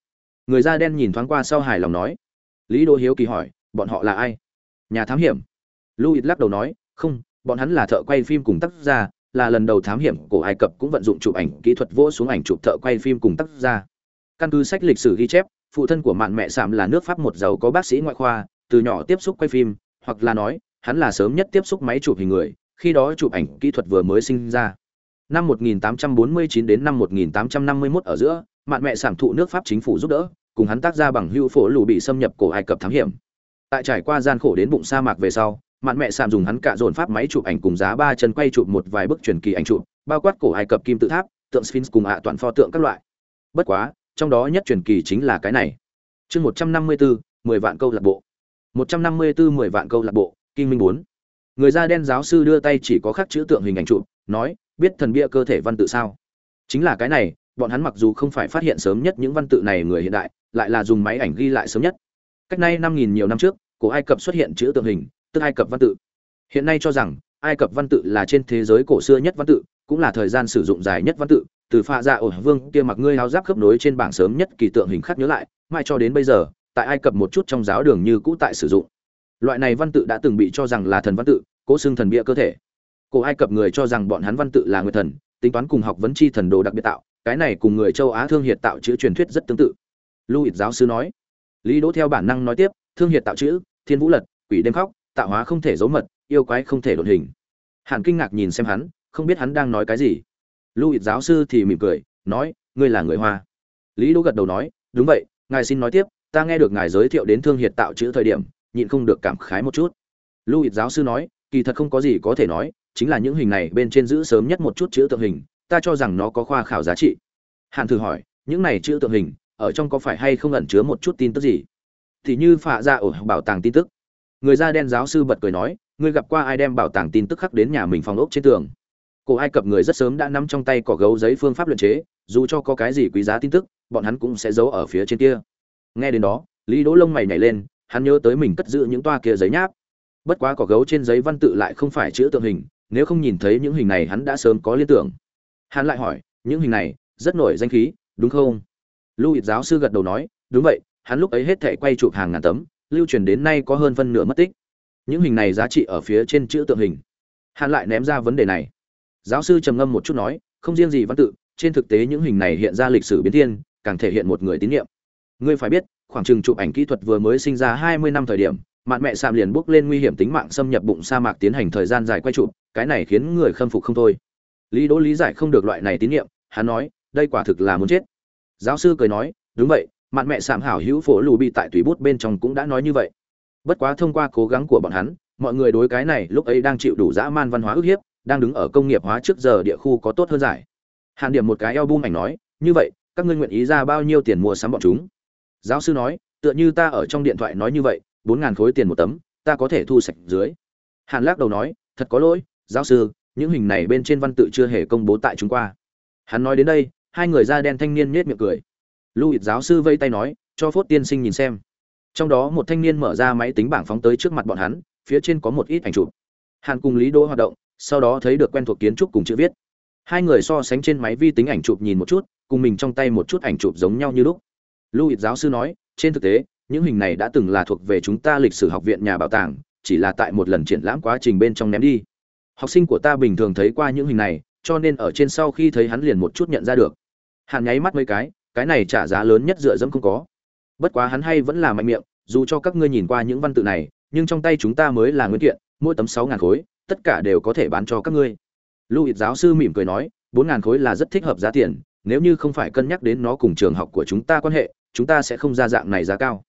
Người da đen nhìn thoáng qua sau hài lòng nói. Lý Đỗ hiếu kỳ hỏi, bọn họ là ai? nhà thám hiểm louis lắc đầu nói không bọn hắn là thợ quay phim cùng tác gia là lần đầu thám hiểm cổ ai cập cũng vận dụng chụp ảnh kỹ thuật vỗ xuống ảnh chụp thợ quay phim cùng tác gia căn cứ sách lịch sử ghi chép phụ thân của mạn mẹ sạm là nước pháp một giàu có bác sĩ ngoại khoa, từ nhỏ tiếp xúc quay phim, hoặc là nói, hắn là sớm nhất tiếp xúc máy chụp hình người, khi đó chụp ảnh kỹ thuật vừa mới sinh ra. Năm 1849 đến năm 1851 ở giữa, mạn mẹ sản thụ nước pháp chính phủ giúp đỡ, cùng hắn tác ra bằng hưu phổ lù bị xâm nhập cổ ai cập thám hiểm. Tại trải qua gian khổ đến bụng sa mạc về sau, mạn mẹ sạm dùng hắn cạ dồn pháp máy chụp ảnh cùng giá ba chân quay chụp một vài bức truyền kỳ ảnh chụp, bao quát cổ ai cập kim tự tháp, tượng sphinx cùng ạ toàn pho tượng các loại. Bất quá trong đó nhất truyền kỳ chính là cái này. Chương một trăm năm mươi bốn mười vạn câu lạc bộ. một trăm năm mươi bốn mười vạn câu lạc bộ, kim minh 4. người da đen giáo sư đưa tay chỉ có khắc chữ tượng hình ảnh chụp, nói, biết thần bia cơ thể văn tự sao? Chính là cái này, bọn hắn mặc dù không phải phát hiện sớm nhất những văn tự này người hiện đại, lại là dùng máy ảnh ghi lại sớm nhất. Cách nay năm nghìn nhiều năm trước, cổ ai cập xuất hiện chữ tượng hình, tức ai cập văn tự. Hiện nay cho rằng, ai cập văn tự là trên thế giới cổ xưa nhất văn tự, cũng là thời gian sử dụng dài nhất văn tự từ pha dạ ổ vương kia mặc ngươi háo giáp khớp nối trên bảng sớm nhất kỳ tượng hình khắc nhớ lại, mai cho đến bây giờ, tại ai cập một chút trong giáo đường như cũ tại sử dụng. Loại này văn tự đã từng bị cho rằng là thần văn tự, cố xưng thần bia cơ thể. Cổ ai cập người cho rằng bọn hắn văn tự là người thần, tính toán cùng học vấn chi thần đồ đặc biệt tạo, cái này cùng người châu á thương hiệt tạo chữ truyền thuyết rất tương tự. Lưu giáo sư nói. Lý đỗ theo bản năng nói tiếp, thương hiệt tạo chữ, thiên vũ lật, quỷ đêm khóc, tạo hóa không thể giấu mật, yêu quái không thể đột hình. Hàn kinh ngạc nhìn xem hắn, không biết hắn đang nói cái gì. Louis giáo sư thì mỉm cười, nói, ngươi là người hoa. Lý đỗ gật đầu nói, đúng vậy, ngài xin nói tiếp, ta nghe được ngài giới thiệu đến thương hiệt tạo chữ thời điểm, nhịn không được cảm khái một chút. Louis giáo sư nói, kỳ thật không có gì có thể nói, chính là những hình này bên trên giữ sớm nhất một chút chữ tượng hình, ta cho rằng nó có khoa khảo giá trị. Hàn thử hỏi, những này chữ tượng hình, ở trong có phải hay không ẩn chứa một chút tin tức gì? Thì như phạ dạ ra ở bảo tàng tin tức. Người da đen giáo sư bật cười nói, ngươi gặp qua ai đem bảo tàng tin tức khắc đến nhà mình phòng ốc trên tường? Cổ ai cập người rất sớm đã nắm trong tay cỏ gấu giấy phương pháp luyện chế, dù cho có cái gì quý giá tin tức, bọn hắn cũng sẽ giấu ở phía trên kia. Nghe đến đó, lý đỗ lông mày nhảy lên, hắn nhớ tới mình cất giữ những toa kia giấy nháp. Bất quá cỏ gấu trên giấy văn tự lại không phải chữ tượng hình, nếu không nhìn thấy những hình này hắn đã sớm có liên tưởng. Hắn lại hỏi, những hình này, rất nổi danh khí, đúng không? Lưu ít giáo sư gật đầu nói, đúng vậy, hắn lúc ấy hết thảy quay chụp hàng ngàn tấm, lưu truyền đến nay có hơn phân nửa mất tích. Những hình này giá trị ở phía trên chữ tượng hình. Hắn lại ném ra vấn đề này giáo sư trầm ngâm một chút nói, không riêng gì văn tự, trên thực tế những hình này hiện ra lịch sử biến thiên, càng thể hiện một người tín nhiệm. Ngươi phải biết, khoảng chừng chụp ảnh kỹ thuật vừa mới sinh ra hai mươi năm thời điểm, mạn mẹ sạm liền bước lên nguy hiểm tính mạng xâm nhập bụng sa mạc tiến hành thời gian dài quay chụp, cái này khiến người khâm phục không thôi. Lý đỗ lý giải không được loại này tín nhiệm, hắn nói, đây quả thực là muốn chết. Giáo sư cười nói, đúng vậy, mạn mẹ sạm hảo hữu phổ lù bị tại tùy bút bên trong cũng đã nói như vậy. Bất quá thông qua cố gắng của bọn hắn, mọi người đối cái này lúc ấy đang chịu đủ dã man văn hóa ức hiếp đang đứng ở công nghiệp hóa trước giờ địa khu có tốt hơn giải. Hạn điểm một cái album ảnh nói, như vậy, các ngươi nguyện ý ra bao nhiêu tiền mua sắm bọn chúng? Giáo sư nói, tựa như ta ở trong điện thoại nói như vậy, bốn ngàn khối tiền một tấm, ta có thể thu sạch dưới. Hàn lắc đầu nói, thật có lỗi, giáo sư, những hình này bên trên văn tự chưa hề công bố tại chúng qua. Hắn nói đến đây, hai người da đen thanh niên nhếch miệng cười. Louis giáo sư vây tay nói, cho phốt tiên sinh nhìn xem. Trong đó một thanh niên mở ra máy tính bảng phóng tới trước mặt bọn hắn, phía trên có một ít ảnh chụp. Hàn cùng lý đỗ hoạt động sau đó thấy được quen thuộc kiến trúc cùng chữ viết. Hai người so sánh trên máy vi tính ảnh chụp nhìn một chút, cùng mình trong tay một chút ảnh chụp giống nhau như lúc. Lưu giáo sư nói, trên thực tế, những hình này đã từng là thuộc về chúng ta lịch sử học viện nhà bảo tàng, chỉ là tại một lần triển lãm quá trình bên trong ném đi. Học sinh của ta bình thường thấy qua những hình này, cho nên ở trên sau khi thấy hắn liền một chút nhận ra được. Hàn nháy mắt mấy cái cái này trả giá lớn nhất dựa dẫm không có. Bất quá hắn hay vẫn là mạnh miệng, dù cho các ngươi nhìn qua những văn tự này, nhưng trong tay chúng ta mới là nguyên kiện, mỗi tấm sáu ngàn khối tất cả đều có thể bán cho các ngươi. Lưu giáo sư mỉm cười nói, bốn ngàn khối là rất thích hợp giá tiền, nếu như không phải cân nhắc đến nó cùng trường học của chúng ta quan hệ, chúng ta sẽ không ra dạng này giá cao.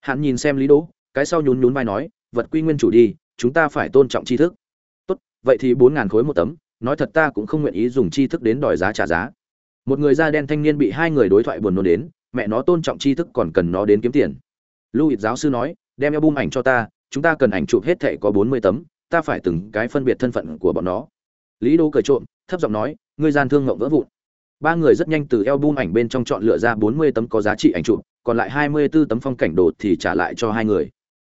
Hắn nhìn xem lý đỗ, cái sau nhún nhún vai nói, vật quy nguyên chủ đi, chúng ta phải tôn trọng tri thức. Tốt, vậy thì bốn ngàn khối một tấm, nói thật ta cũng không nguyện ý dùng tri thức đến đòi giá trả giá. Một người da đen thanh niên bị hai người đối thoại buồn nôn đến, mẹ nó tôn trọng tri thức còn cần nó đến kiếm tiền. Lưu giáo sư nói, đem album ảnh cho ta, chúng ta cần ảnh chụp hết thệ có bốn mươi tấm ta phải từng cái phân biệt thân phận của bọn nó. Lý đô cười trộm, thấp giọng nói, ngươi gian thương ngộng vỡ vụn. Ba người rất nhanh từ album ảnh bên trong chọn lựa ra bốn mươi tấm có giá trị ảnh chụp, còn lại hai mươi 24 tấm phong cảnh đồ thì trả lại cho hai người.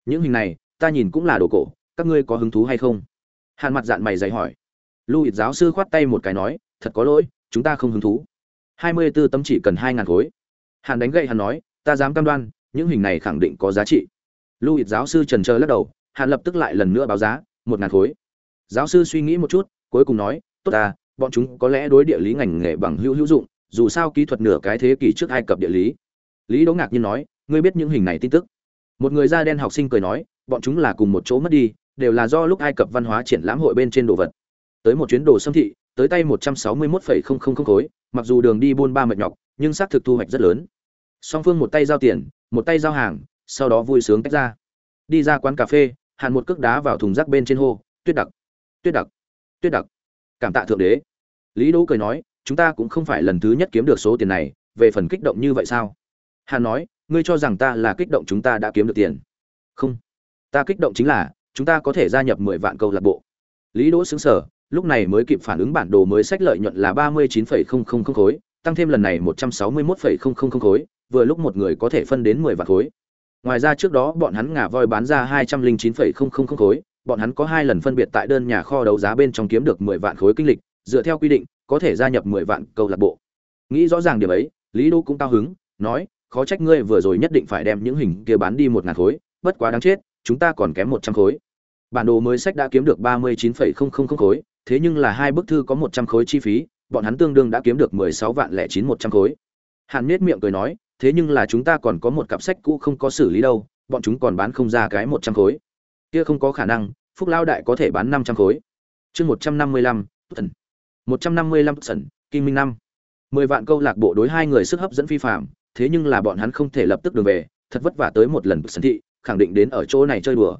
Những hình này, ta nhìn cũng là đồ cổ, các ngươi có hứng thú hay không? Hàn mặt dạn mày dày hỏi. Lưu ít giáo sư khoát tay một cái nói, thật có lỗi, chúng ta không hứng thú. hai mươi 24 tấm chỉ cần hai ngàn khối. Hàn đánh gậy hắn nói, ta dám cam đoan, những hình này khẳng định có giá trị. Lưu ít giáo sư trần trơ lắc đầu, Hàn lập tức lại lần nữa báo giá một ngàn khối. Giáo sư suy nghĩ một chút, cuối cùng nói, tốt ta bọn chúng có lẽ đối địa lý ngành nghề bằng hữu hữu dụng, dù sao kỹ thuật nửa cái thế kỷ trước ai cập địa lý. Lý đỗ ngạc nhiên nói, ngươi biết những hình này tin tức? Một người da đen học sinh cười nói, bọn chúng là cùng một chỗ mất đi, đều là do lúc ai cập văn hóa triển lãm hội bên trên đồ vật. Tới một chuyến đồ xâm thị, tới tay một trăm sáu mươi một khối, mặc dù đường đi buôn ba mệt nhọc, nhưng xác thực thu hoạch rất lớn. Song phương một tay giao tiền, một tay giao hàng, sau đó vui sướng tách ra. Đi ra quán cà phê hàn một cước đá vào thùng rác bên trên hô, tuyết đặc tuyết đặc tuyết đặc. Cảm tạ thượng đế. Lý đỗ cười nói, chúng ta cũng không phải lần thứ nhất kiếm được số tiền này, về phần kích động như vậy sao? Hàn nói, ngươi cho rằng ta là kích động chúng ta đã kiếm được tiền? Không, ta kích động chính là, chúng ta có thể gia nhập mười vạn câu lạc bộ. Lý đỗ xứng sở lúc này mới kịp phản ứng bản đồ mới sách lợi nhuận là ba mươi chín phẩy không không không khối, tăng thêm lần này một trăm sáu mươi mốt phẩy không không không khối, vừa lúc một người có thể phân đến mười vạn khối ngoài ra trước đó bọn hắn ngả voi bán ra hai trăm linh chín phẩy không không không khối, bọn hắn có hai lần phân biệt tại đơn nhà kho đấu giá bên trong kiếm được mười vạn khối kinh lịch, dựa theo quy định, có thể gia nhập mười vạn câu lạc bộ. Nghĩ rõ ràng điểm ấy, lý đô cũng cao hứng, nói, khó trách ngươi vừa rồi nhất định phải đem những hình kia bán đi một ngàn khối, bất quá đáng chết, chúng ta còn kém một trăm khối. Bản đồ mới sách đã kiếm được ba mươi chín phẩy không không không khối, thế nhưng là hai bức thư có một trăm khối chi phí, bọn hắn tương đương đã kiếm được mười sáu vạn lẻ chín một trăm khối. Hàn miết miệng cười nói thế nhưng là chúng ta còn có một cặp sách cũ không có xử lý đâu, bọn chúng còn bán không ra cái một trăm khối. Kia không có khả năng, phúc lao đại có thể bán năm trăm khối. Chương một trăm năm mươi lăm thần. một trăm năm mươi lăm kim minh năm. Mười vạn câu lạc bộ đối hai người sức hấp dẫn phi phạm thế nhưng là bọn hắn không thể lập tức đường về, thật vất vả tới một lần sân thị, khẳng định đến ở chỗ này chơi đùa.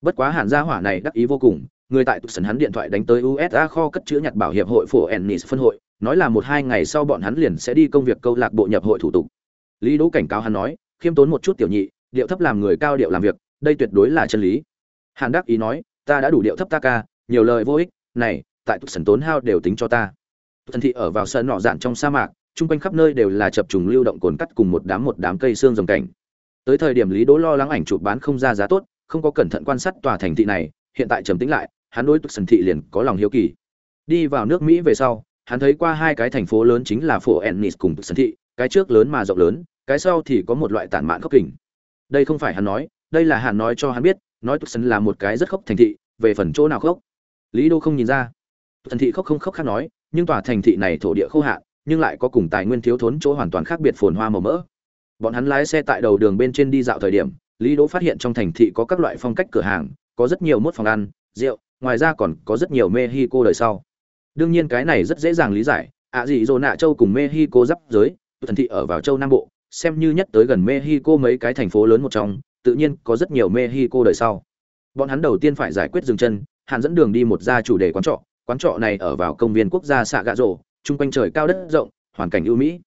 Bất quá hàn gia hỏa này đắc ý vô cùng, người tại tụ sân hắn điện thoại đánh tới usa kho cất chữ nhặt bảo hiệp hội phổ ennis phân hội, nói là một hai ngày sau bọn hắn liền sẽ đi công việc câu lạc bộ nhập hội thủ tục lý đỗ cảnh cáo hắn nói, khiêm tốn một chút tiểu nhị, điệu thấp làm người cao điệu làm việc, đây tuyệt đối là chân lý. Hàn đắc ý nói, ta đã đủ điệu thấp ta ca, nhiều lời vô ích, này, tại tụ sần tốn hao đều tính cho ta. Thần thị ở vào sân nọ dạn trong sa mạc, chung quanh khắp nơi đều là chập trùng lưu động cồn cắt cùng một đám một đám cây xương rồng cảnh. Tới thời điểm lý đỗ lo lắng ảnh chụp bán không ra giá tốt, không có cẩn thận quan sát tòa thành thị này, hiện tại trầm tĩnh lại, hắn đối sân thị liền có lòng hiếu kỳ. Đi vào nước mỹ về sau, hắn thấy qua hai cái thành phố lớn chính là phố ennis cùng sân thị, cái trước lớn mà rộng lớn cái sau thì có một loại tản mạn khốc kình. Đây không phải hắn nói, đây là hắn nói cho hắn biết, nói sân là một cái rất khốc thành thị, về phần chỗ nào khốc? Lý đô không nhìn ra. Thần thị khốc không khốc khác nói, nhưng tòa thành thị này thổ địa khô hạn, nhưng lại có cùng tài nguyên thiếu thốn chỗ hoàn toàn khác biệt phồn hoa màu mỡ. Bọn hắn lái xe tại đầu đường bên trên đi dạo thời điểm, lý đỗ phát hiện trong thành thị có các loại phong cách cửa hàng, có rất nhiều mốt phòng ăn, rượu, ngoài ra còn có rất nhiều mexico đời sau. Đương nhiên cái này rất dễ dàng lý giải, ạ à gì dồ nạ châu cùng mexico giáp giới thần thị ở vào châu nam bộ xem như nhất tới gần mexico mấy cái thành phố lớn một trong, tự nhiên có rất nhiều mexico đời sau. Bọn hắn đầu tiên phải giải quyết dừng chân hàn dẫn đường đi một gia chủ đề quán trọ. Quán trọ này ở vào công viên quốc gia xạ gạ rổ chung quanh trời cao đất rộng, hoàn cảnh ưu mỹ.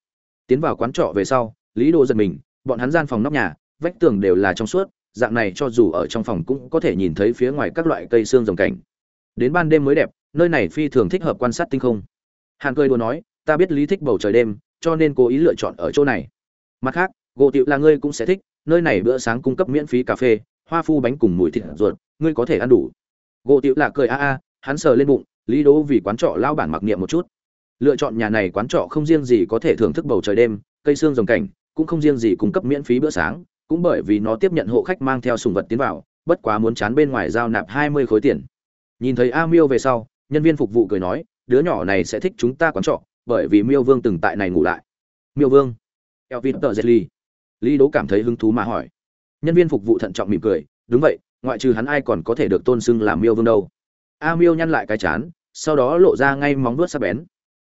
Tiến vào quán trọ về sau, lý đồ giật mình, bọn hắn gian phòng nóc nhà, vách tường đều là trong suốt, dạng này cho dù ở trong phòng cũng có thể nhìn thấy phía ngoài các loại cây xương rồng cảnh. Đến ban đêm mới đẹp, nơi này phi thường thích hợp quan sát tinh không. Hàn cười đùa nói, ta biết lý thích bầu trời đêm, cho nên cố ý lựa chọn ở chỗ này mặt khác, gỗ tiệu là ngươi cũng sẽ thích, nơi này bữa sáng cung cấp miễn phí cà phê, hoa phu bánh cùng mùi thịt ruột, ngươi có thể ăn đủ. Gỗ tiệu là cười a a, hắn sờ lên bụng, lý đỗ vì quán trọ lao bản mặc niệm một chút. Lựa chọn nhà này quán trọ không riêng gì có thể thưởng thức bầu trời đêm, cây xương rồng cảnh, cũng không riêng gì cung cấp miễn phí bữa sáng, cũng bởi vì nó tiếp nhận hộ khách mang theo sùng vật tiến vào, bất quá muốn chán bên ngoài giao nạp hai mươi khối tiền. Nhìn thấy a miêu về sau, nhân viên phục vụ cười nói, đứa nhỏ này sẽ thích chúng ta quán trọ, bởi vì miêu vương từng tại này ngủ lại. Miêu vương elvin tờ jelly lý đỗ cảm thấy hứng thú mà hỏi. Nhân viên phục vụ thận trọng mỉm cười, đúng vậy, ngoại trừ hắn ai còn có thể được tôn xưng làm miêu vương đâu. A miêu nhăn lại cái chán, sau đó lộ ra ngay móng vuốt sắc bén.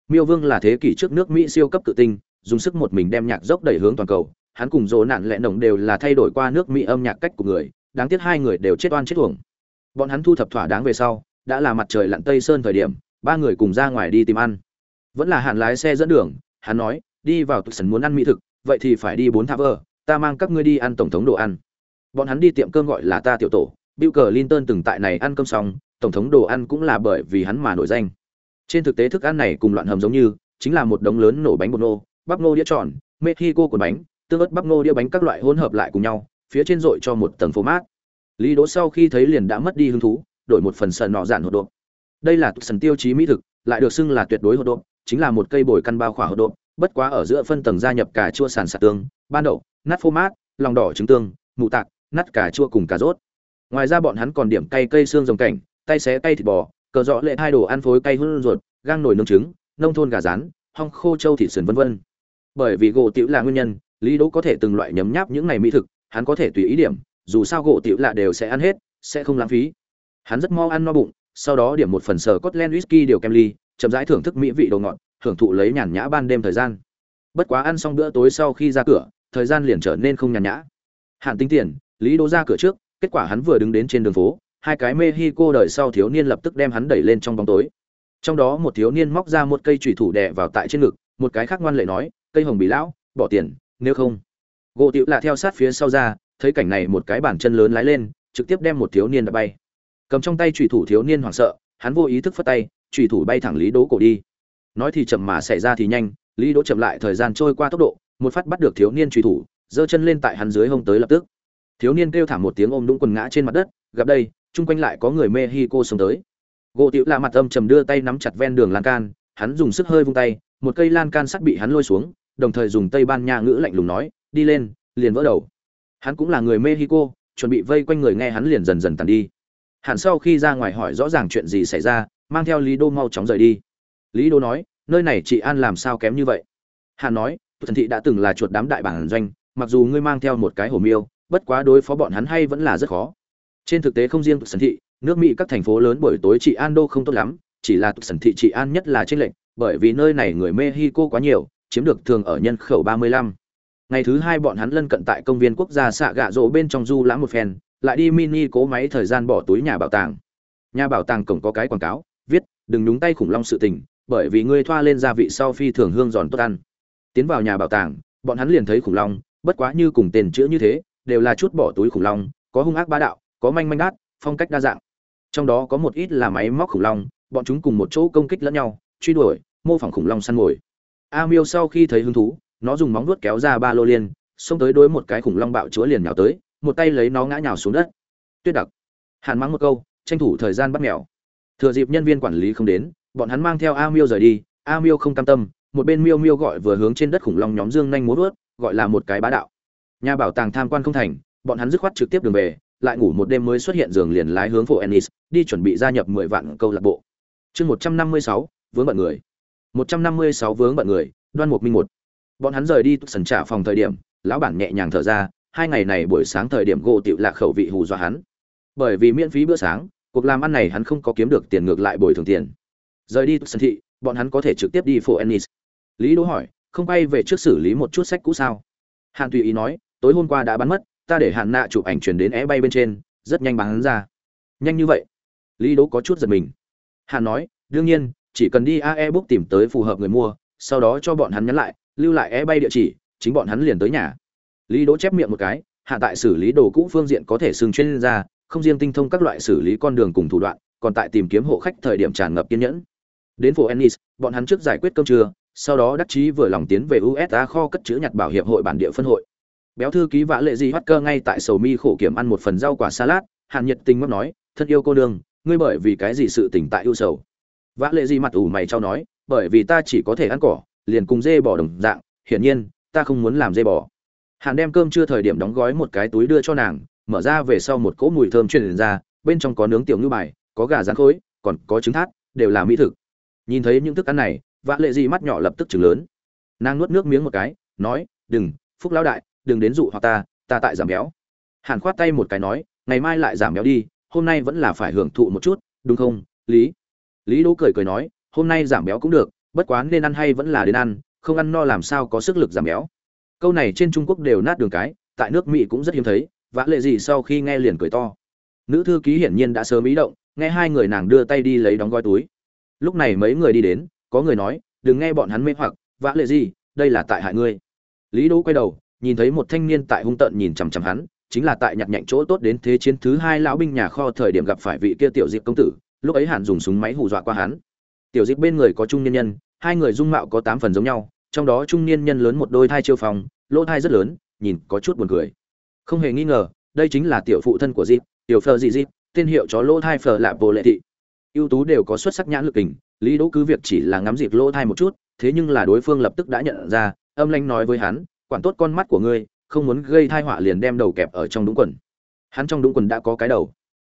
Miêu vương là thế kỷ trước nước mỹ siêu cấp tự tinh, dùng sức một mình đem nhạc dốc đẩy hướng toàn cầu. Hắn cùng dỗ nạn lẹ nồng đều là thay đổi qua nước mỹ âm nhạc cách của người, đáng tiếc hai người đều chết oan chết uổng. Bọn hắn thu thập thỏa đáng về sau, đã là mặt trời lặn tây sơn thời điểm, ba người cùng ra ngoài đi tìm ăn. Vẫn là hạn lái xe dẫn đường, hắn nói, đi vào tụi sần muốn ăn mỹ thực vậy thì phải đi bốn tháp ở ta mang các ngươi đi ăn tổng thống đồ ăn bọn hắn đi tiệm cơm gọi là ta tiểu tổ Bill Clinton từng tại này ăn cơm xong, tổng thống đồ ăn cũng là bởi vì hắn mà nổi danh. Trên thực tế thức ăn này cùng loạn hầm giống như, chính là một đống lớn nổ bánh bột nô, bắp nô đĩa tròn, Mexico của bánh, tương ớt bắp nô đĩa bánh các loại hỗn hợp lại cùng nhau, phía trên rội cho một tầng phô mát. Lý Đỗ sau khi thấy liền đã mất đi hứng thú, đổi một phần sần nọ dạn hột độp. Đây là sần tiêu chí mỹ thực, lại được xưng là tuyệt đối hột độp, chính là một cây bồi căn bao khỏa hột độp, bất quá ở giữa phân tầng gia nhập cà chua sàn sạt tương, ban đậu, nát phô mát, lòng đỏ trứng tương, mụ tạc, nát cà chua cùng cà rốt. Ngoài ra bọn hắn còn điểm cay cây xương rồng cảnh tay xé cay thịt bò cờ rõ lệ hai đồ ăn phối cay hương ruột gang nồi nướng trứng nông thôn gà rán hong khô châu thịt sườn vân vân. Bởi vì gỗ tiểu là nguyên nhân lý đỗ có thể từng loại nhấm nháp những này mỹ thực hắn có thể tùy ý điểm dù sao gỗ tiểu lạ đều sẽ ăn hết sẽ không lãng phí. Hắn rất mau ăn no bụng sau đó điểm một phần sờ cốt len whisky điều kem ly chậm rãi thưởng thức mỹ vị đồ ngọt thưởng thụ lấy nhàn nhã ban đêm thời gian. Bất quá ăn xong bữa tối sau khi ra cửa, thời gian liền trở nên không nhàn nhã. Hạn tính tiền, lý đỗ ra cửa trước, kết quả hắn vừa đứng đến trên đường phố, hai cái mê hi cô đời sau thiếu niên lập tức đem hắn đẩy lên trong bóng tối. Trong đó một thiếu niên móc ra một cây chùy thủ đè vào tại trên ngực, một cái khác ngoan lệ nói, cây hồng bị lão, bỏ tiền, nếu không. Gỗ tiểu lạ theo sát phía sau ra, thấy cảnh này một cái bàn chân lớn lái lên, trực tiếp đem một thiếu niên đã bay. Cầm trong tay chùy thủ thiếu niên hoảng sợ, hắn vô ý thức phất tay chùy thủ bay thẳng lý đỗ cổ đi nói thì chậm mà xảy ra thì nhanh, lý đỗ chậm lại thời gian trôi qua tốc độ, một phát bắt được thiếu niên truy thủ, giơ chân lên tại hắn dưới hông tới lập tức. Thiếu niên kêu thảm một tiếng ôm đúng quần ngã trên mặt đất, gặp đây, chung quanh lại có người mexico sống tới. Gỗ tiểu lạ mặt âm trầm đưa tay nắm chặt ven đường lan can, hắn dùng sức hơi vung tay, một cây lan can sắt bị hắn lôi xuống, đồng thời dùng tây ban nha ngữ lạnh lùng nói, đi lên, liền vỡ đầu. Hắn cũng là người mexico chuẩn bị vây quanh người nghe hắn liền dần dần tàn đi. Hẳn sau khi ra ngoài hỏi rõ ràng chuyện gì xảy ra, mang theo lý đô mau chóng rời đi lý đô nói, nơi này chị an làm sao kém như vậy? Hàn nói, thần thị đã từng là chuột đám đại bản doanh, mặc dù ngươi mang theo một cái hổ miêu, bất quá đối phó bọn hắn hay vẫn là rất khó. Trên thực tế không riêng thần thị, nước mỹ các thành phố lớn buổi tối chị an đô không tốt lắm, chỉ là thần thị chị an nhất là trên lệnh bởi vì nơi này người mexico quá nhiều, chiếm được thường ở nhân khẩu 35. ngày thứ hai bọn hắn lân cận tại công viên quốc gia xạ gạ rỗ bên trong du lãng một phen, lại đi mini cố máy thời gian bỏ túi nhà bảo tàng. Nhà bảo tàng cổng có cái quảng cáo, viết, đừng nhúng tay khủng long sự tình bởi vì ngươi thoa lên gia vị sau phi thường hương giòn tốt ăn. Tiến vào nhà bảo tàng, bọn hắn liền thấy khủng long, bất quá như cùng tên chữ như thế, đều là chút bỏ túi khủng long, có hung ác bá đạo, có manh manh đát, phong cách đa dạng. Trong đó có một ít là máy móc khủng long, bọn chúng cùng một chỗ công kích lẫn nhau, truy đuổi, mô phỏng khủng long săn mồi. A miêu sau khi thấy hứng thú, nó dùng móng vuốt kéo ra ba lô liên, xông tới đối một cái khủng long bạo chúa liền nhào tới, một tay lấy nó ngã nhào xuống đất. Tuyết đặc, hàn mắng một câu, tranh thủ thời gian bắt mèo. Thừa dịp nhân viên quản lý không đến bọn hắn mang theo a miêu rời đi, a miêu không cam tâm, một bên miêu miêu gọi vừa hướng trên đất khủng long nhóm dương nhanh múa vớt, gọi là một cái bá đạo. Nhà bảo tàng tham quan không thành, bọn hắn dứt khoát trực tiếp đường về, lại ngủ một đêm mới xuất hiện giường liền lái hướng phố ennis, đi chuẩn bị gia nhập mười vạn câu lạc bộ. Chương một trăm năm mươi sáu, vướng bận người. Một trăm năm mươi sáu vướng bận người, đoan mục minh một. Bọn hắn rời đi sần trả phòng thời điểm, lão bản nhẹ nhàng thở ra, hai ngày này buổi sáng thời điểm gỗ tiểu lạc khẩu vị hù dọa hắn. Bởi vì miễn phí bữa sáng, cuộc làm ăn này hắn không có kiếm được tiền ngược lại bồi thường tiền rời đi sân thị, bọn hắn có thể trực tiếp đi phố ennis. Lý đỗ hỏi, không bay về trước xử lý một chút sách cũ sao? Hàn tùy ý nói, tối hôm qua đã bán mất, ta để hàn nạ chụp ảnh chuyển đến é bay bên trên, rất nhanh bán ra. Nhanh như vậy? Lý đỗ có chút giật mình. Hàn nói, đương nhiên, chỉ cần đi ae book tìm tới phù hợp người mua, sau đó cho bọn hắn nhắn lại, lưu lại é bay địa chỉ, chính bọn hắn liền tới nhà. Lý đỗ chép miệng một cái, hạ tại xử lý đồ cũ phương diện có thể xưng chuyên gia, không riêng tinh thông các loại xử lý con đường cùng thủ đoạn, còn tại tìm kiếm hộ khách thời điểm tràn ngập kiên nhẫn đến phố ennis, bọn hắn trước giải quyết cơm trưa, sau đó đắc chí vừa lòng tiến về usa kho cất chữ nhặt bảo hiệp hội bản địa phân hội. Béo thư ký vã lệ di hoắt cơ ngay tại sầu mi khổ kiểm ăn một phần rau quả salad, hàn nhiệt tình mắc nói, thân yêu cô đương ngươi bởi vì cái gì sự tỉnh tại ưu sầu? Vã lệ di mặt ủ mày trao nói, bởi vì ta chỉ có thể ăn cỏ, liền cùng dê bò đồng dạng, hiển nhiên, ta không muốn làm dê bò. Hàn đem cơm chưa thời điểm đóng gói một cái túi đưa cho nàng, mở ra về sau một cỗ mùi thơm truyền ra, bên trong có nướng tiểu ngư bài, có gà rán khối, còn có trứng thát, đều là mỹ thực nhìn thấy những thức ăn này, vã lệ gì mắt nhỏ lập tức chừng lớn. Nàng nuốt nước miếng một cái, nói, đừng, phúc lão đại, đừng đến dụ hoặc ta ta tại giảm béo. Hàn khoát tay một cái nói, ngày mai lại giảm béo đi, hôm nay vẫn là phải hưởng thụ một chút, đúng không, lý? Lý đỗ cười cười nói, hôm nay giảm béo cũng được, bất quá nên ăn hay vẫn là đến ăn, không ăn no làm sao có sức lực giảm béo. Câu này trên trung quốc đều nát đường cái, tại nước mỹ cũng rất hiếm thấy, vã lệ gì sau khi nghe liền cười to. Nữ thư ký hiển nhiên đã sớm ý động, nghe hai người nàng đưa tay đi lấy đóng gói túi lúc này mấy người đi đến, có người nói, đừng nghe bọn hắn mê hoặc, vã lệ gì, đây là tại hại ngươi. Lý đỗ quay đầu, nhìn thấy một thanh niên tại hung tận nhìn chằm chằm hắn, chính là tại nhặt nhạnh chỗ tốt đến thế chiến thứ hai lão binh nhà kho thời điểm gặp phải vị kia tiểu diệp công tử, lúc ấy hàn dùng súng máy hù dọa qua hắn. Tiểu diệp bên người có trung niên nhân, hai người dung mạo có tám phần giống nhau, trong đó trung niên nhân lớn một đôi thai chiêu phòng, lỗ thai rất lớn, nhìn có chút buồn cười. Không hề nghi ngờ, đây chính là tiểu phụ thân của dịp tiểu phờ dị dịp tên hiệu chó lỗ thai phờ lạ bồ lệ thị ưu tú đều có xuất sắc nhãn lực hình lý đỗ cứ việc chỉ là ngắm dịp lỗ thai một chút, thế nhưng là đối phương lập tức đã nhận ra, âm lanh nói với hắn, quản tốt con mắt của ngươi, không muốn gây thai họa liền đem đầu kẹp ở trong đúng quần. Hắn trong đúng quần đã có cái đầu.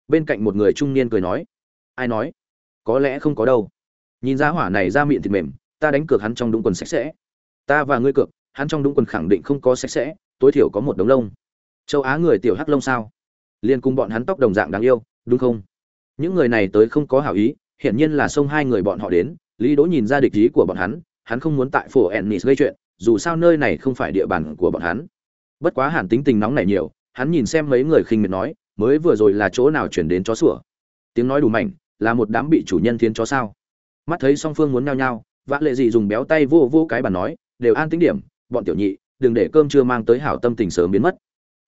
Bên cạnh một người trung niên cười nói, ai nói? Có lẽ không có đâu. Nhìn ra hỏa này ra miệng thịt mềm, ta đánh cược hắn trong đúng quần sạch sẽ. Ta và ngươi cược, hắn trong đúng quần khẳng định không có sạch sẽ, tối thiểu có một đống lông. Châu á người tiểu hắc lông sao? Liên cùng bọn hắn tóc đồng dạng đáng yêu, đúng không? Những người này tới không có hảo ý, hiển nhiên là xông hai người bọn họ đến, lý đỗ nhìn ra địch ý của bọn hắn hắn không muốn tại phủ ennis gây chuyện, dù sao nơi này không phải địa bàn của bọn hắn. Bất quá hẳn tính tình nóng này nhiều, hắn nhìn xem mấy người khinh miệt nói, mới vừa rồi là chỗ nào chuyển đến chó sủa? Tiếng nói đủ mạnh là một đám bị chủ nhân thiên chó sao? Mắt thấy song phương muốn nhao nhao, vã lệ gì dùng béo tay vô vô cái bàn nói, đều an tính điểm, bọn tiểu nhị, đừng để cơm chưa mang tới hảo tâm tình sớm biến mất.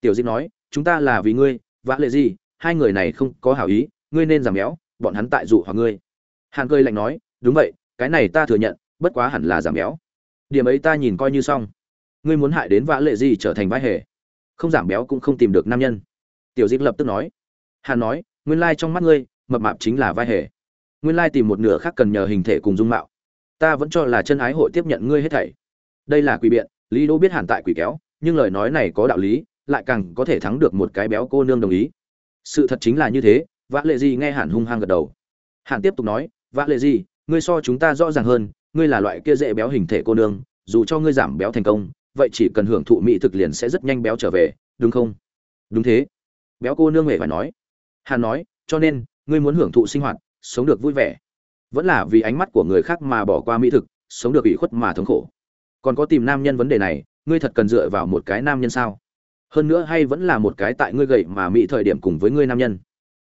Tiểu dịch nói, chúng ta là vì ngươi, vã lệ gì hai người này không có hảo ý ngươi nên giảm béo, bọn hắn tại dụ hoặc ngươi. Hàn cười lạnh nói, đúng vậy, cái này ta thừa nhận, bất quá hẳn là giảm béo. Điểm ấy ta nhìn coi như xong. Ngươi muốn hại đến vã lệ gì trở thành vai hề? Không giảm béo cũng không tìm được nam nhân. Tiểu dịch lập tức nói. Hàn nói, nguyên lai trong mắt ngươi, mập mạp chính là vai hề. Nguyên lai tìm một nửa khác cần nhờ hình thể cùng dung mạo. Ta vẫn cho là chân ái hội tiếp nhận ngươi hết thảy. Đây là quỷ biện, lý đỗ biết hàn tại quỷ kéo, nhưng lời nói này có đạo lý, lại càng có thể thắng được một cái béo cô nương đồng ý. Sự thật chính là như thế vã lệ gì nghe hàn hung hăng gật đầu. Hàn tiếp tục nói, vã lệ gì ngươi so chúng ta rõ ràng hơn, ngươi là loại kia dễ béo hình thể cô nương, dù cho ngươi giảm béo thành công, vậy chỉ cần hưởng thụ mỹ thực liền sẽ rất nhanh béo trở về, đúng không? Đúng thế. Béo cô nương hề phải nói. Hàn nói, cho nên, ngươi muốn hưởng thụ sinh hoạt, sống được vui vẻ. Vẫn là vì ánh mắt của người khác mà bỏ qua mỹ thực, sống được ủy khuất mà thống khổ. Còn có tìm nam nhân vấn đề này, ngươi thật cần dựa vào một cái nam nhân sao? Hơn nữa hay vẫn là một cái tại ngươi gậy mà mỹ thời điểm cùng với ngươi nam nhân?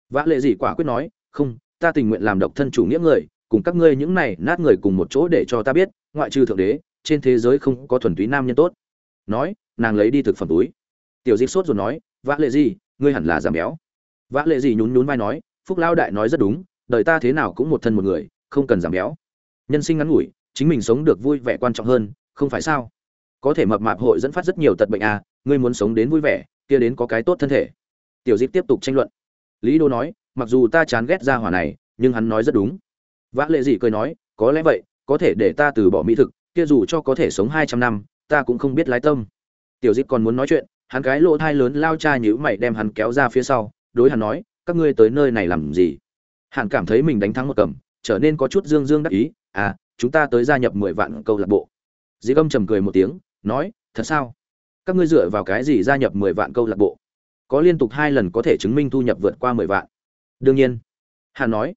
Vã lệ gì quả quyết nói, không, ta tình nguyện làm độc thân chủ nghĩa người, cùng các ngươi những này nát người cùng một chỗ để cho ta biết, ngoại trừ thượng đế, trên thế giới không có thuần túy nam nhân tốt. Nói, nàng lấy đi thực phẩm túi. Tiểu dịch sốt rồi nói, vã lệ gì ngươi hẳn là giảm béo. Vã lệ gì nhún nhún vai nói, phúc lao đại nói rất đúng, đời ta thế nào cũng một thân một người, không cần giảm béo. Nhân sinh ngắn ngủi, chính mình sống được vui vẻ quan trọng hơn, không phải sao? Có thể mập mạp hội dẫn phát rất nhiều tật bệnh à ngươi muốn sống đến vui vẻ, kia đến có cái tốt thân thể. Tiểu diệp tiếp tục tranh luận lý đô nói, mặc dù ta chán ghét ra hỏa này, nhưng hắn nói rất đúng. Vã lệ dị cười nói, có lẽ vậy, có thể để ta từ bỏ mỹ thực, kia dù cho có thể sống hai trăm năm, ta cũng không biết lái tâm. Tiểu dịp còn muốn nói chuyện, hắn cái lỗ thai lớn lao cha nhữ mày đem hắn kéo ra phía sau, đối hắn nói, các ngươi tới nơi này làm gì? Hắn cảm thấy mình đánh thắng một cầm, trở nên có chút dương dương đắc ý à chúng ta tới gia nhập mười vạn câu lạc bộ. Dị âm trầm cười một tiếng, nói, thật sao? Các ngươi dựa vào cái gì gia nhập mười vạn câu lạc bộ? Có liên tục hai lần có thể chứng minh thu nhập vượt qua mười vạn. Đương nhiên hàn nói,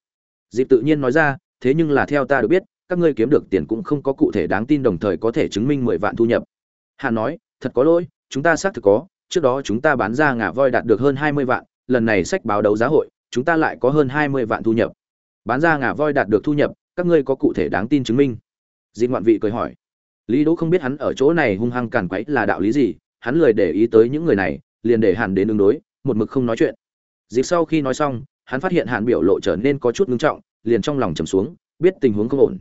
dịp tự nhiên nói ra, thế nhưng là theo ta được biết, các ngươi kiếm được tiền cũng không có cụ thể đáng tin đồng thời có thể chứng minh mười vạn thu nhập. Hàn nói, thật có lỗi, chúng ta xác thực có, trước đó chúng ta bán ra ngà voi đạt được hơn hai mươi vạn, lần này sách báo đấu giá hội, chúng ta lại có hơn hai mươi vạn thu nhập. Bán ra ngà voi đạt được thu nhập, các ngươi có cụ thể đáng tin chứng minh? Dịp ngoạn vị cười hỏi, lý đỗ không biết hắn ở chỗ này hung hăng càn quấy là đạo lý gì, hắn lười để ý tới những người này liền để hàn đến ứng đối, một mực không nói chuyện. Dịp sau khi nói xong, hắn phát hiện hàn biểu lộ trở nên có chút ngưng trọng, liền trong lòng trầm xuống, biết tình huống không ổn.